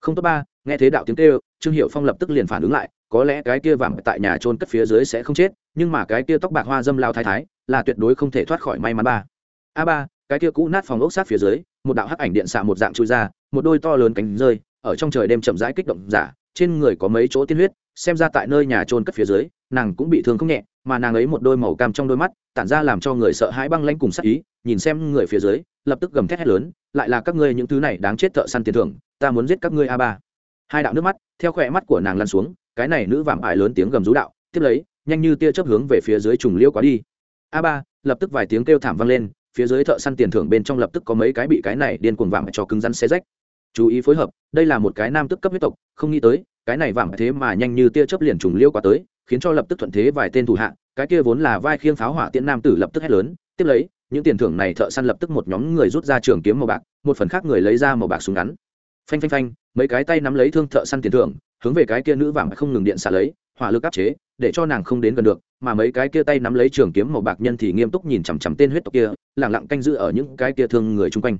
Không tốt ba, nghe thế đạo tiếng kêu, trương hiệu phong lập tức liền phản ứng lại, có lẽ cái kia vàng tại nhà trôn cất phía dưới sẽ không chết, nhưng mà cái kia tóc bạc hoa dâm lao thái thái là tuyệt đối không thể thoát khỏi may mắn ba. A ba cái kia cũ nát phòng ốc sát phía dưới, một đạo hắc ảnh điện xạ một dạng chui ra, một đôi to lớn cánh rơi, ở trong trời đêm chậm rãi kích động giả, trên người có mấy chỗ tiên huyết, xem ra tại nơi nhà trôn cất phía dưới, nàng cũng bị thương không nhẹ, mà nàng ấy một đôi màu cam trong đôi mắt, tản ra làm cho người sợ hãi băng lanh cùng sắc ý, nhìn xem người phía dưới, lập tức gầm thét hét lớn, lại là các ngươi những thứ này đáng chết thợ săn tiền thưởng, ta muốn giết các ngươi a ba. Hai đạo nước mắt, theo khỏe mắt của nàng lăn xuống, cái này nữ vạm ải lớn tiếng gầm rú đạo, tiếp lấy, nhanh như tia chớp hướng về phía dưới trùng liêu quá đi. A ba, lập tức vài tiếng kêu thảm vang lên phía dưới thợ săn tiền thưởng bên trong lập tức có mấy cái bị cái này điên cuồng vạm cho cứng rắn xé rách. Chú ý phối hợp, đây là một cái nam tức cấp huyết tộc, không nghĩ tới, cái này vạm thế mà nhanh như tia chớp liền trùng liêu qua tới, khiến cho lập tức thuận thế vài tên thủ hạ, cái kia vốn là vai khiêng pháo hỏa tiễn nam tử lập tức hét lớn, tiếp lấy, những tiền thưởng này thợ săn lập tức một nhóm người rút ra trường kiếm màu bạc, một phần khác người lấy ra màu bạc súng ngắn phanh phanh phanh, mấy cái tay nắm lấy thương thợ săn tiền thưởng, hướng về cái kia nữ vàng không ngừng điện xả lấy, hỏa lực áp chế, để cho nàng không đến gần được, mà mấy cái kia tay nắm lấy trường kiếm màu bạc nhân thì nghiêm túc nhìn chằm chằm tên huyết tộc kia lẳng lặng canh giữ ở những cái kia thương người chung quanh.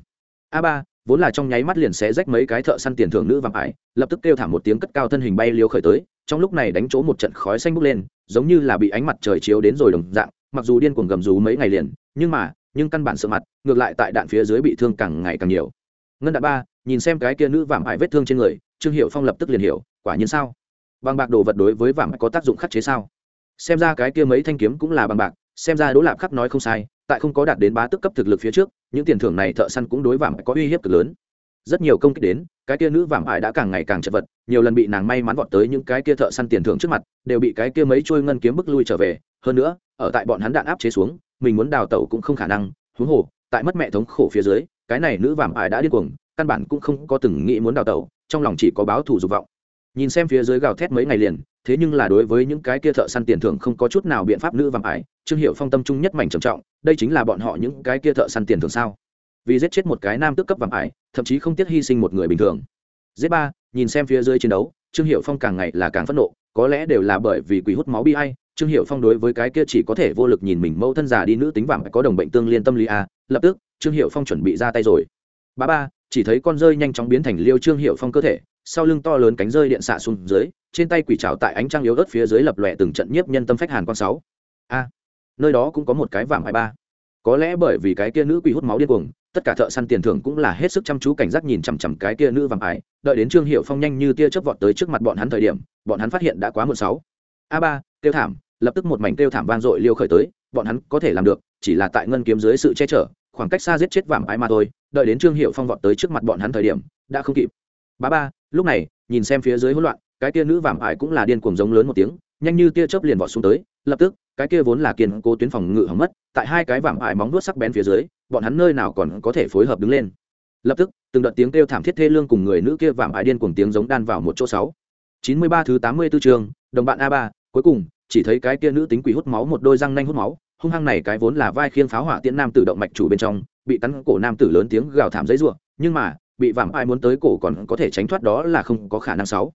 A ba, vốn là trong nháy mắt liền xé rách mấy cái thợ săn tiền thưởng nữ vàng ải, lập tức kêu thảm một tiếng cất cao thân hình bay liều khởi tới, trong lúc này đánh chỗ một trận khói xanh bốc lên, giống như là bị ánh mặt trời chiếu đến rồi đồng dạng, mặc dù điên cuồng gầm rú mấy ngày liền, nhưng mà, nhưng căn bản sợ mặt, ngược lại tại đạn phía dưới bị thương càng ngày càng nhiều. Ngân đạn ba nhìn xem cái kia nữ vạm hại vết thương trên người, trương hiệu phong lập tức liền hiểu, quả nhiên sao? Bằng bạc đồ vật đối với vạm có tác dụng khắc chế sao? Xem ra cái kia mấy thanh kiếm cũng là bằng bạc, xem ra đỗ lạp khắc nói không sai, tại không có đạt đến bá tức cấp thực lực phía trước, những tiền thưởng này thợ săn cũng đối vạm có uy hiếp cực lớn. Rất nhiều công kích đến, cái kia nữ vạm ải đã càng ngày càng chật vật, nhiều lần bị nàng may mắn vọt tới những cái kia thợ săn tiền thưởng trước mặt, đều bị cái kia mấy trôi ngân kiếm bức lui trở về. Hơn nữa, ở tại bọn hắn đạn áp chế xuống, mình muốn đào tẩu cũng không khả năng, huống hồ, tại mất mẹ thống khổ phía dưới, cái này nữ vạm ải đã điên cuồng căn bản cũng không có từng nghĩ muốn đào tẩu, trong lòng chỉ có báo thù dục vọng. Nhìn xem phía dưới gào thét mấy ngày liền, thế nhưng là đối với những cái kia thợ săn tiền thưởng không có chút nào biện pháp nữ vàng ải trương hiệu phong tâm trung nhất mảnh trầm trọng, đây chính là bọn họ những cái kia thợ săn tiền thưởng sao? Vì giết chết một cái nam tước cấp vàng ải thậm chí không tiếc hy sinh một người bình thường. Giết ba, nhìn xem phía dưới chiến đấu, trương hiệu phong càng ngày là càng phẫn nộ, có lẽ đều là bởi vì quỷ hút máu bi ai, trương hiệu phong đối với cái kia chỉ có thể vô lực nhìn mình mẫu thân già đi nữ tính vàng có đồng bệnh tương liên tâm lý a, lập tức, trương hiệu phong chuẩn bị ra tay rồi. Ba ba chỉ thấy con rơi nhanh chóng biến thành liêu trương hiệu phong cơ thể, sau lưng to lớn cánh rơi điện xạ xuống dưới, trên tay quỷ trào tại ánh trăng yếu ớt phía dưới lập lòe từng trận nhiếp nhân tâm phách hàn con sáu. A, nơi đó cũng có một cái vàng hai ba. Có lẽ bởi vì cái kia nữ quỷ hút máu điên cuồng, tất cả thợ săn tiền thưởng cũng là hết sức chăm chú cảnh giác nhìn chằm chằm cái kia nữ vàng ái đợi đến trương hiệu phong nhanh như tia chớp vọt tới trước mặt bọn hắn thời điểm, bọn hắn phát hiện đã quá một sáu. A ba tiêu thảm, lập tức một mảnh tiêu thảm vang dội liêu khởi tới, bọn hắn có thể làm được, chỉ là tại ngân kiếm dưới sự che chở, khoảng cách xa giết chết vàng ái mà thôi đợi đến trương hiệu phong vọt tới trước mặt bọn hắn thời điểm, đã không kịp. Ba ba, lúc này, nhìn xem phía dưới hỗn loạn, cái kia nữ vảm ải cũng là điên cuồng giống lớn một tiếng, nhanh như tia chớp liền vọt xuống tới, lập tức, cái kia vốn là kiên cố tuyến phòng ngự hỏng mất, tại hai cái vảm ải móng vuốt sắc bén phía dưới, bọn hắn nơi nào còn có thể phối hợp đứng lên. Lập tức, từng đợt tiếng kêu thảm thiết thê lương cùng người nữ kia vảm ải điên cuồng tiếng giống đan vào một chỗ sáu. Chín mươi ba thứ tám mươi 84 trường đồng bạn a ba, cuối cùng, chỉ thấy cái kia nữ tính quỷ hút máu một đôi răng nanh hút máu, hung hăng này cái vốn là vai khiên pháo hỏa tiễn nam tự động mạch chủ bên trong bị cắn cổ nam tử lớn tiếng gào thảm giấy rủa, nhưng mà, bị vàng ai muốn tới cổ còn có thể tránh thoát đó là không có khả năng sáu.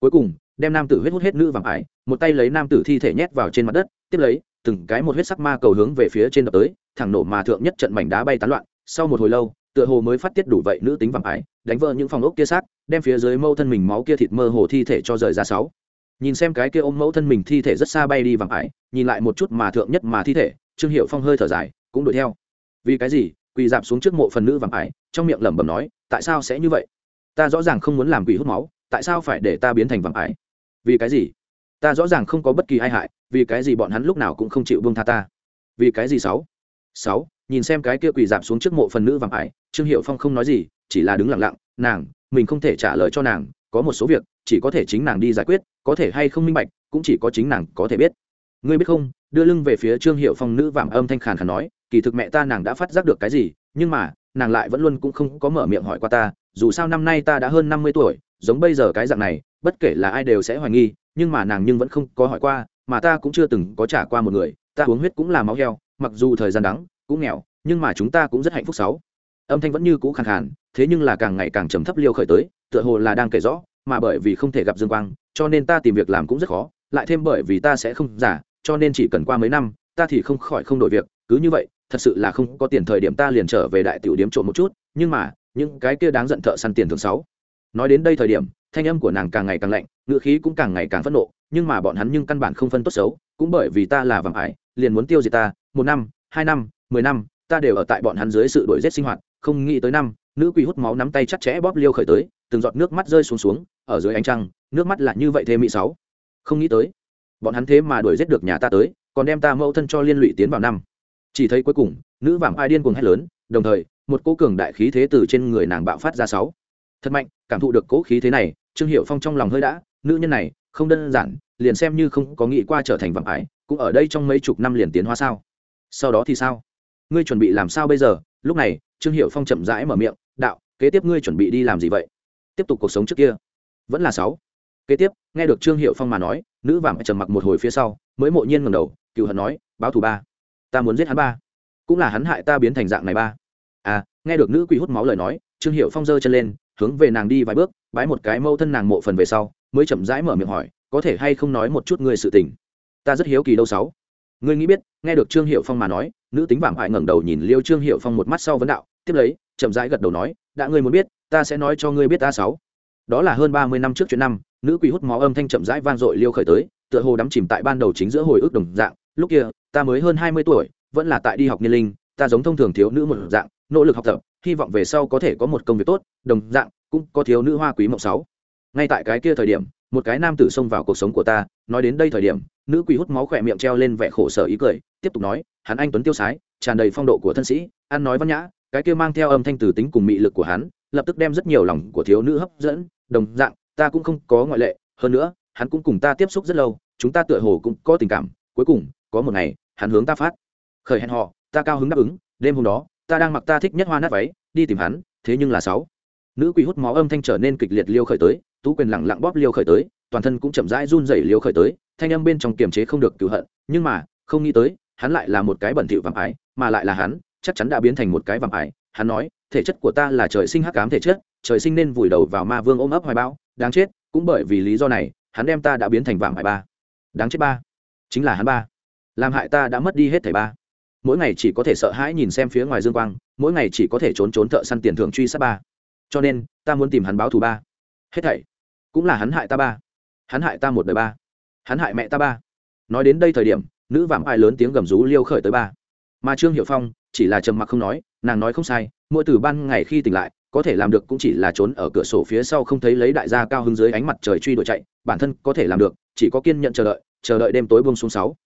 Cuối cùng, đem nam tử huyết hút hết nữ vàng ải một tay lấy nam tử thi thể nhét vào trên mặt đất, tiếp lấy, từng cái một huyết sắc ma cầu hướng về phía trên đập tới, thẳng nổ mà thượng nhất trận mảnh đá bay tán loạn. Sau một hồi lâu, tựa hồ mới phát tiết đủ vậy nữ tính vàng ải đánh vỡ những phòng ốc kia xác, đem phía dưới mâu thân mình máu kia thịt mơ hồ thi thể cho rời ra sáu. Nhìn xem cái kia ôm mẫu thân mình thi thể rất xa bay đi vàng ải nhìn lại một chút mà thượng nhất mà thi thể, trương hiệu phong hơi thở dài, cũng đuổi theo. Vì cái gì? Quỳ dạp xuống trước mộ phần nữ vàng ải, trong miệng lẩm bẩm nói, tại sao sẽ như vậy? Ta rõ ràng không muốn làm quỷ hút máu, tại sao phải để ta biến thành vàng ải? Vì cái gì? Ta rõ ràng không có bất kỳ ai hại, vì cái gì bọn hắn lúc nào cũng không chịu buông tha ta? Vì cái gì sáu? Sáu, nhìn xem cái kia quỳ dạp xuống trước mộ phần nữ vàng ải, trương hiệu phong không nói gì, chỉ là đứng lặng lặng, nàng, mình không thể trả lời cho nàng, có một số việc, chỉ có thể chính nàng đi giải quyết, có thể hay không minh bạch, cũng chỉ có chính nàng có thể biết. Ngươi biết không? Đưa lưng về phía trương hiệu phong nữ vàng âm thanh khàn khàn nói kỳ thực mẹ ta nàng đã phát giác được cái gì, nhưng mà, nàng lại vẫn luôn cũng không có mở miệng hỏi qua ta, dù sao năm nay ta đã hơn năm mươi tuổi, giống bây giờ cái dạng này, bất kể là ai đều sẽ hoài nghi, nhưng mà nàng nhưng vẫn không có hỏi qua, mà ta cũng chưa từng có trả qua một người, ta uống huyết cũng là máu heo, mặc dù thời gian đắng, cũng nghèo, nhưng mà chúng ta cũng rất hạnh phúc sáu. Âm thanh vẫn như cũ khàn khàn, thế nhưng là càng ngày càng trầm thấp liêu khởi tới, tựa hồ là đang kể rõ, mà bởi vì không thể gặp dương quang, cho nên ta tìm việc làm cũng rất khó, lại thêm bởi vì ta sẽ không giả, cho nên chỉ cần qua mấy năm, ta thì không khỏi không đổi việc, cứ như vậy thật sự là không có tiền thời điểm ta liền trở về đại tiểu điếm trộm một chút, nhưng mà, những cái kia đáng giận thợ săn tiền thường sáu. Nói đến đây thời điểm, thanh âm của nàng càng ngày càng lạnh ngựa khí cũng càng ngày càng phẫn nộ, nhưng mà bọn hắn nhưng căn bản không phân tốt xấu, cũng bởi vì ta là vàng ải, liền muốn tiêu diệt ta, một năm, hai năm, mười năm, ta đều ở tại bọn hắn dưới sự đổi rét sinh hoạt, không nghĩ tới năm, nữ quỷ hút máu nắm tay chặt chẽ bóp liêu khởi tới, từng giọt nước mắt rơi xuống xuống, ở dưới ánh trăng, nước mắt là như vậy thêm mỹ sáu. Không nghĩ tới, bọn hắn thế mà đuổi giết được nhà ta tới, còn đem ta mẫu thân cho liên lụy tiến vào năm chỉ thấy cuối cùng, nữ vàng ai điên cuồng hét lớn, đồng thời, một cỗ cường đại khí thế từ trên người nàng bạo phát ra sáu. Thật mạnh, cảm thụ được cỗ khí thế này, trương hiệu phong trong lòng hơi đã, nữ nhân này, không đơn giản, liền xem như không có nghĩ qua trở thành vạm ái cũng ở đây trong mấy chục năm liền tiến hóa sao. Sau đó thì sao? Ngươi chuẩn bị làm sao bây giờ? Lúc này, trương hiệu phong chậm rãi mở miệng, đạo, kế tiếp ngươi chuẩn bị đi làm gì vậy? Tiếp tục cuộc sống trước kia. Vẫn là sáu. Kế tiếp, nghe được trương hiệu phong mà nói, nữ vàng trầm mặc một hồi phía sau, mới mộ nhiên ngầm đầu, cựu hận nói, báo thù ba ta muốn giết hắn ba. Cũng là hắn hại ta biến thành dạng này ba. À nghe được nữ quỷ hút máu lời nói, trương hiệu phong giơ chân lên, hướng về nàng đi vài bước, bái một cái mâu thân nàng mộ phần về sau, mới chậm rãi mở miệng hỏi, có thể hay không nói một chút ngươi sự tình? Ta rất hiếu kỳ đâu sáu. Ngươi nghĩ biết, nghe được trương hiệu phong mà nói, nữ tính vảm hại ngẩng đầu nhìn liêu trương hiệu phong một mắt sau vấn đạo, tiếp lấy, chậm rãi gật đầu nói, đã ngươi muốn biết, ta sẽ nói cho ngươi biết ta sáu. Đó là hơn ba mươi năm trước chuyện năm, nữ quỷ hút máu âm thanh chậm rãi vang dội liêu khởi tới, tựa hồ đắm chìm tại ban đầu chính giữa hồi ức đồng dạng, lúc kia ta mới hơn hai mươi tuổi, vẫn là tại đi học niên linh, ta giống thông thường thiếu nữ một dạng, nỗ lực học tập, hy vọng về sau có thể có một công việc tốt, đồng dạng, cũng có thiếu nữ hoa quý mộng sáu. Ngay tại cái kia thời điểm, một cái nam tử xông vào cuộc sống của ta, nói đến đây thời điểm, nữ quỷ hút máu khỏe miệng treo lên vẻ khổ sở ý cười, tiếp tục nói, hắn anh tuấn tiêu sái, tràn đầy phong độ của thân sĩ, ăn nói văn nhã, cái kia mang theo âm thanh từ tính cùng mị lực của hắn, lập tức đem rất nhiều lòng của thiếu nữ hấp dẫn, đồng dạng, ta cũng không có ngoại lệ, hơn nữa, hắn cũng cùng ta tiếp xúc rất lâu, chúng ta tựa hồ cũng có tình cảm, cuối cùng có một ngày, hắn hướng ta phát. Khởi hẹn họ, ta cao hứng đáp ứng, đêm hôm đó, ta đang mặc ta thích nhất hoa nát váy, đi tìm hắn, thế nhưng là sáu. Nữ quỷ hút máu âm thanh trở nên kịch liệt liêu khởi tới, tú quyền lặng lặng bóp liêu khởi tới, toàn thân cũng chậm rãi run rẩy liêu khởi tới, thanh âm bên trong kiềm chế không được cựu hận, nhưng mà, không nghĩ tới, hắn lại là một cái bẩn thỉu vạm ái, mà lại là hắn, chắc chắn đã biến thành một cái vạm ái. Hắn nói, thể chất của ta là trời sinh hắc ám thể chất, trời sinh nên vùi đầu vào ma vương ôm ấp hoài bão, đáng chết, cũng bởi vì lý do này, hắn đem ta đã biến thành vạm ái ba. Đáng chết ba. Chính là hắn ba làm hại ta đã mất đi hết thảy ba. Mỗi ngày chỉ có thể sợ hãi nhìn xem phía ngoài dương quang, mỗi ngày chỉ có thể trốn trốn thợ săn tiền thưởng truy sát ba. Cho nên, ta muốn tìm hắn báo thù ba. Hết thảy cũng là hắn hại ta ba. Hắn hại ta một đời ba. Hắn hại mẹ ta ba. Nói đến đây thời điểm, nữ vạm ai lớn tiếng gầm rú liêu khởi tới ba. Mà trương hiệu phong, chỉ là trầm mặc không nói, nàng nói không sai, mỗi từ ban ngày khi tỉnh lại, có thể làm được cũng chỉ là trốn ở cửa sổ phía sau không thấy lấy đại gia cao hứng dưới ánh mặt trời truy đuổi chạy, bản thân có thể làm được, chỉ có kiên nhận chờ đợi chờ đợi đêm tối buông xuống sáu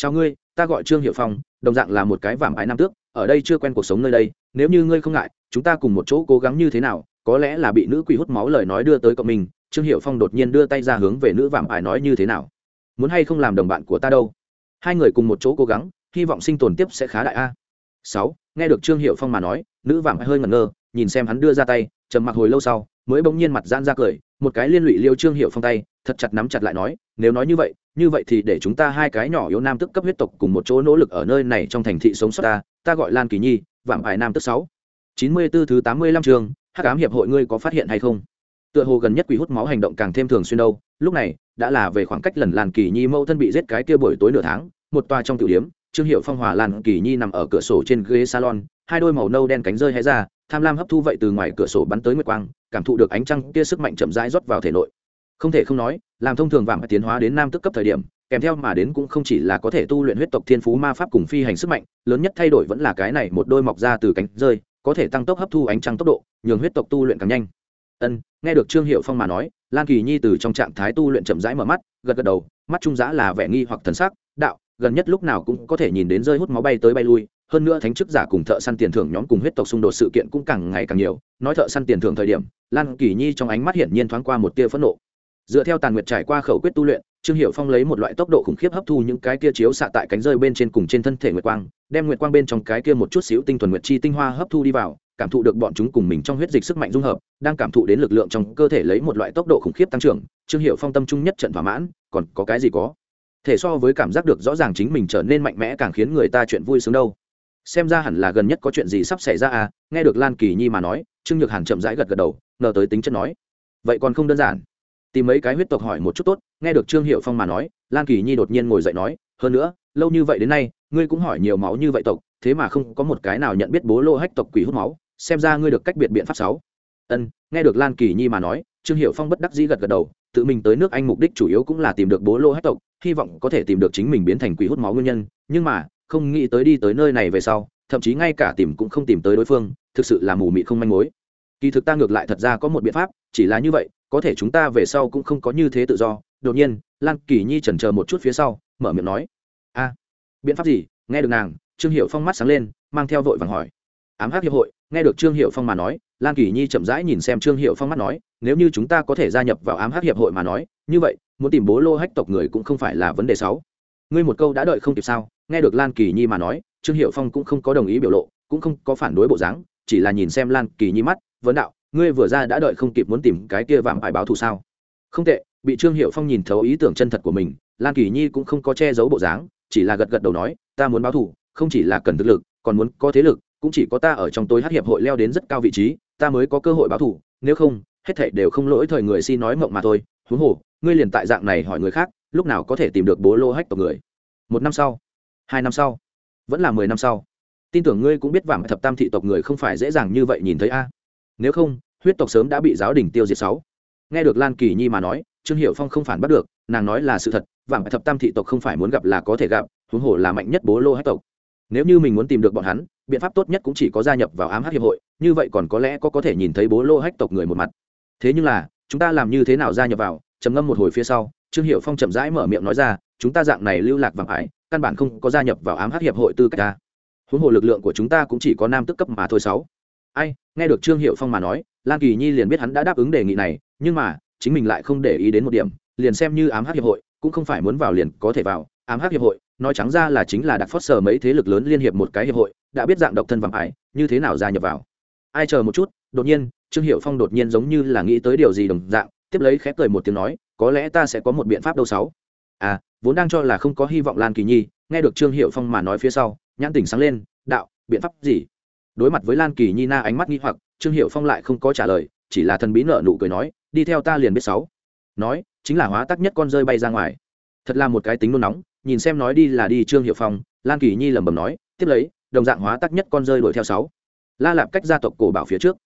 chào ngươi, ta gọi trương hiệu phong, đồng dạng là một cái vảm ái nam tước, ở đây chưa quen cuộc sống nơi đây, nếu như ngươi không ngại, chúng ta cùng một chỗ cố gắng như thế nào, có lẽ là bị nữ quỷ hút máu lời nói đưa tới cộng mình, trương hiệu phong đột nhiên đưa tay ra hướng về nữ vảm ải nói như thế nào. Muốn hay không làm đồng bạn của ta đâu? Hai người cùng một chỗ cố gắng, hy vọng sinh tồn tiếp sẽ khá đại a. Sáu, nghe được trương hiệu phong mà nói, nữ vảm hơi ngẩn ngơ, nhìn xem hắn đưa ra tay, trầm mặc hồi lâu sau, mới bỗng nhiên mặt gian ra cười một cái liên lụy liêu trương hiệu phong tay, thật chặt nắm chặt lại nói, nếu nói như vậy như vậy thì để chúng ta hai cái nhỏ yếu nam tức cấp huyết tộc cùng một chỗ nỗ lực ở nơi này trong thành thị sống sót ta ta gọi lan kỳ nhi, vạm ải nam tức sáu. Chín mươi 94 thứ tám mươi lăm trường, hắc ám hiệp hội ngươi có phát hiện hay không? Tựa hồ gần nhất quỷ hút máu hành động càng thêm thường xuyên đâu, lúc này, đã là về khoảng cách lần lan kỳ nhi mẫu thân bị giết cái kia buổi tối nửa tháng, một tòa trong tiểu điếm, trương hiệu phong hòa lan kỳ nhi nằm ở cửa sổ trên ghế salon, hai đôi màu nâu đen cánh rơi hé ra, tham lam hấp thu vậy từ ngoài cửa sổ bắn tới nguyệt quang cảm thụ được ánh trăng kia sức mạnh chậm rãi rót vào thể nội. Không thể không nói, làm thông thường vàng tiến hóa đến nam tức cấp thời điểm, kèm theo mà đến cũng không chỉ là có thể tu luyện huyết tộc thiên phú ma pháp cùng phi hành sức mạnh, lớn nhất thay đổi vẫn là cái này một đôi mọc ra từ cánh rơi, có thể tăng tốc hấp thu ánh trăng tốc độ, nhường huyết tộc tu luyện càng nhanh. Ân, nghe được trương hiệu phong mà nói, lan kỳ nhi từ trong trạng thái tu luyện chậm rãi mở mắt, gật gật đầu, mắt trung giã là vẻ nghi hoặc thần sắc, đạo, gần nhất lúc nào cũng có thể nhìn đến rơi hút máu bay tới bay lui hơn nữa thánh chức giả cùng thợ săn tiền thưởng nhóm cùng huyết tộc xung đột sự kiện cũng càng ngày càng nhiều. Nói thợ săn tiền thưởng thời điểm, lan kỳ nhi trong ánh mắt hiển nhiên thoáng qua một tia phẫn nộ. Dựa theo tàn nguyệt trải qua khẩu quyết tu luyện, trương hiệu phong lấy một loại tốc độ khủng khiếp hấp thu những cái kia chiếu xạ tại cánh rơi bên trên cùng trên thân thể nguyệt quang, đem nguyệt quang bên trong cái kia một chút xíu tinh thuần nguyệt chi tinh hoa hấp thu đi vào, cảm thụ được bọn chúng cùng mình trong huyết dịch sức mạnh dung hợp, đang cảm thụ đến lực lượng trong cơ thể lấy một loại tốc độ khủng khiếp tăng trưởng, trương hiệu phong tâm trung nhất trận thỏa mãn, còn có cái gì có? Thể so với cảm giác được rõ ràng chính mình trở nên mạnh mẽ càng khiến người ta chuyện vui sướng đâu xem ra hẳn là gần nhất có chuyện gì sắp xảy ra à? Nghe được lan kỳ nhi mà nói, trương nhược hàn chậm rãi gật gật đầu, ngờ tới tính chất nói. Vậy còn không đơn giản. Tìm mấy cái huyết tộc hỏi một chút tốt, nghe được trương hiệu phong mà nói, lan kỳ nhi đột nhiên ngồi dậy nói, hơn nữa, lâu như vậy đến nay, ngươi cũng hỏi nhiều máu như vậy tộc, thế mà không có một cái nào nhận biết bố lô hách tộc quỷ hút máu, xem ra ngươi được cách biệt biện pháp sáu. Ân, nghe được lan kỳ nhi mà nói, trương hiệu phong bất đắc dĩ gật gật đầu, tự mình tới nước anh mục đích chủ yếu cũng là tìm được bố lô hách tộc, hy vọng có thể tìm được chính mình biến thành quỷ hút máu nguyên nhân, nhưng mà không nghĩ tới đi tới nơi này về sau, thậm chí ngay cả tìm cũng không tìm tới đối phương, thực sự là mù mị không manh mối. Kỳ thực ta ngược lại thật ra có một biện pháp, chỉ là như vậy, có thể chúng ta về sau cũng không có như thế tự do. Đột nhiên, lan kỳ nhi chần chờ một chút phía sau, mở miệng nói, a, biện pháp gì? Nghe được nàng. Trương hiệu phong mắt sáng lên, mang theo vội vàng hỏi. Ám hắc hiệp hội. Nghe được trương hiệu phong mà nói, lan kỳ nhi chậm rãi nhìn xem trương hiệu phong mắt nói, nếu như chúng ta có thể gia nhập vào ám hắc hiệp hội mà nói, như vậy, muốn tìm bố lô hách tộc người cũng không phải là vấn đề xấu. Ngươi một câu đã đợi không kịp sao? Nghe được lan kỳ nhi mà nói, trương hiệu phong cũng không có đồng ý biểu lộ, cũng không có phản đối bộ dáng, chỉ là nhìn xem lan kỳ nhi mắt, vấn đạo, ngươi vừa ra đã đợi không kịp muốn tìm cái kia vạm ải báo thù sao? Không tệ. Bị trương hiệu phong nhìn thấu ý tưởng chân thật của mình, lan kỳ nhi cũng không có che giấu bộ dáng, chỉ là gật gật đầu nói, ta muốn báo thù, không chỉ là cần thực lực, còn muốn có thế lực, cũng chỉ có ta ở trong tối hát hiệp hội leo đến rất cao vị trí, ta mới có cơ hội báo thù, nếu không, hết thảy đều không lỗi thời người xin nói mộng mà thôi. Huống hồ, ngươi liền tại dạng này hỏi người khác, lúc nào có thể tìm được bố lô hách tộc người? Một năm sau hai năm sau. Vẫn là mười năm sau. Tin tưởng ngươi cũng biết vàng thập tam thị tộc người không phải dễ dàng như vậy nhìn thấy a. Nếu không, huyết tộc sớm đã bị giáo đình tiêu diệt sáu. Nghe được lan kỳ nhi mà nói, trương hiệu phong không phản bắt được, nàng nói là sự thật, vàng thập tam thị tộc không phải muốn gặp là có thể gặp, huống hồ là mạnh nhất bố lô hách tộc. Nếu như mình muốn tìm được bọn hắn, biện pháp tốt nhất cũng chỉ có gia nhập vào ám hắc hiệp hội, như vậy còn có lẽ có có thể nhìn thấy bố lô hách tộc người một mặt. Thế nhưng là, chúng ta làm như thế nào gia nhập vào, trầm ngâm một hồi phía sau, trương hiệu phong chậm rãi mở miệng nói ra, chúng ta dạng này lưu lạc vàng ải căn bản không có gia nhập vào ám hát hiệp hội tư cách ta. Huống hồ lực lượng của chúng ta cũng chỉ có nam tức cấp mà thôi sáu. Ai, nghe được trương hiệu phong mà nói, lan kỳ nhi liền biết hắn đã đáp ứng đề nghị này, nhưng mà, chính mình lại không để ý đến một điểm, liền xem như ám hát hiệp hội, cũng không phải muốn vào liền có thể vào. Ám hát hiệp hội, nói trắng ra là chính là đặc phót sở mấy thế lực lớn liên hiệp một cái hiệp hội, đã biết dạng độc thân vàng ải, như thế nào gia nhập vào. Ai chờ một chút, đột nhiên, trương hiệu phong đột nhiên giống như là nghĩ tới điều gì đồng dạng, tiếp lấy khép cười một tiếng nói, có lẽ ta sẽ có một biện pháp đâu sáu. À vốn đang cho là không có hy vọng lan kỳ nhi, nghe được trương hiệu phong mà nói phía sau, nhãn tỉnh sáng lên, đạo, biện pháp gì? Đối mặt với lan kỳ nhi na ánh mắt nghi hoặc, trương hiệu phong lại không có trả lời, chỉ là thần bí nợ nụ cười nói, đi theo ta liền biết sáu. Nói, chính là hóa tắc nhất con rơi bay ra ngoài. Thật là một cái tính nôn nóng, nhìn xem nói đi là đi trương hiệu phong, lan kỳ nhi lẩm bẩm nói, tiếp lấy, đồng dạng hóa tắc nhất con rơi đuổi theo sáu. La lạp cách gia tộc cổ bảo phía trước.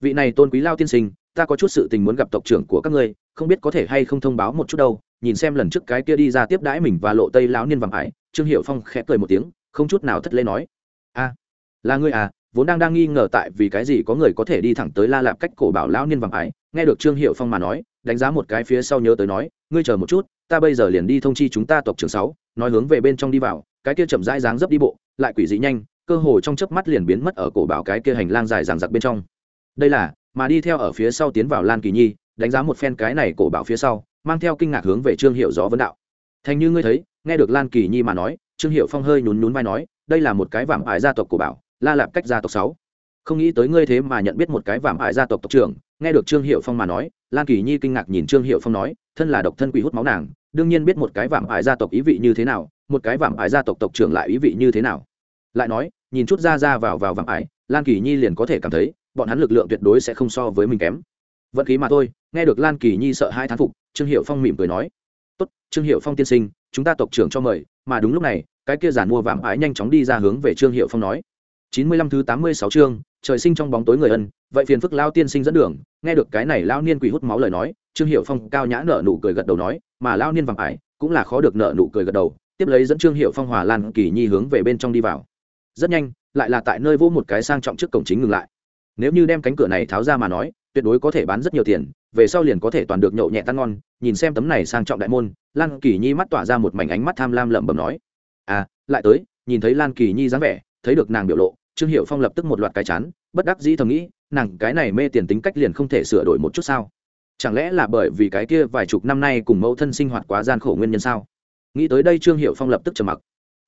Vị này tôn quý lao tiên sinh, ta có chút sự tình muốn gặp tộc trưởng của các ngươi, không biết có thể hay không thông báo một chút đâu nhìn xem lần trước cái kia đi ra tiếp đãi mình và lộ tây lão niên vàng ải, trương hiệu phong khẽ cười một tiếng, không chút nào thất lễ nói. A, là ngươi à vốn đang đang nghi ngờ tại vì cái gì có người có thể đi thẳng tới la lạp cách cổ bảo lão niên vàng ải? Nghe được trương hiệu phong mà nói, đánh giá một cái phía sau nhớ tới nói, ngươi chờ một chút, ta bây giờ liền đi thông chi chúng ta tộc trưởng sáu, nói hướng về bên trong đi vào, cái kia chậm rãi dáng dấp đi bộ, lại quỷ dị nhanh, cơ hồ trong chớp mắt liền biến mất ở cổ bảo cái kia hành lang dài dằng dặc bên trong. Đây là, mà đi theo ở phía sau tiến vào lan kỳ nhi, đánh giá một phen cái này cổ bảo phía sau mang theo kinh ngạc hướng về trương hiệu gió vấn đạo. Thành như ngươi thấy, nghe được lan kỳ nhi mà nói, trương hiệu phong hơi nhún nhún vai nói, đây là một cái vảm ải gia tộc của bảo, la lạp cách gia tộc sáu. Không nghĩ tới ngươi thế mà nhận biết một cái vảm ải gia tộc tộc trưởng, nghe được trương hiệu phong mà nói, lan kỳ nhi kinh ngạc nhìn trương hiệu phong nói, thân là độc thân quỷ hút máu nàng, đương nhiên biết một cái vảm ải gia tộc ý vị như thế nào, một cái vảm ải gia tộc tộc trưởng lại ý vị như thế nào. Lại nói, nhìn chút ra ra vào vào vảm ải, lan kỳ nhi liền có thể cảm thấy, bọn hắn lực lượng tuyệt đối sẽ không so với mình kém. Vận khí mà thôi, nghe được lan kỳ nhi sợ hai thán phục trương hiệu phong mỉm cười nói, tốt, trương hiệu phong tiên sinh, chúng ta tộc trưởng cho mời. Mà đúng lúc này, cái kia giản mua vạm ái nhanh chóng đi ra hướng về trương hiệu phong nói, chín mươi lăm thứ tám mươi sáu chương, trời sinh trong bóng tối người ân, vậy phiền phức lao tiên sinh dẫn đường. Nghe được cái này, lao niên quỷ hút máu lời nói, trương hiệu phong cao nhã nợ nụ cười gật đầu nói, mà lao niên vàng ái cũng là khó được nợ nụ cười gật đầu. Tiếp lấy dẫn trương hiệu phong hòa lan kỳ nhi hướng về bên trong đi vào. Rất nhanh, lại là tại nơi vỗ một cái sang trọng trước cổng chính ngừng lại. Nếu như đem cánh cửa này tháo ra mà nói, tuyệt đối có thể bán rất nhiều tiền về sau liền có thể toàn được nhậu nhẹ tan ngon, nhìn xem tấm này sang trọng đại môn, lan kỳ nhi mắt tỏa ra một mảnh ánh mắt tham lam lẩm bẩm nói. À lại tới, nhìn thấy lan kỳ nhi dáng vẻ, thấy được nàng biểu lộ, trương hiệu phong lập tức một loạt cái chán, bất đắc dĩ thầm nghĩ, nàng cái này mê tiền tính cách liền không thể sửa đổi một chút sao? Chẳng lẽ là bởi vì cái kia vài chục năm nay cùng mẫu thân sinh hoạt quá gian khổ nguyên nhân sao? Nghĩ tới đây trương hiệu phong lập tức trầm mặc.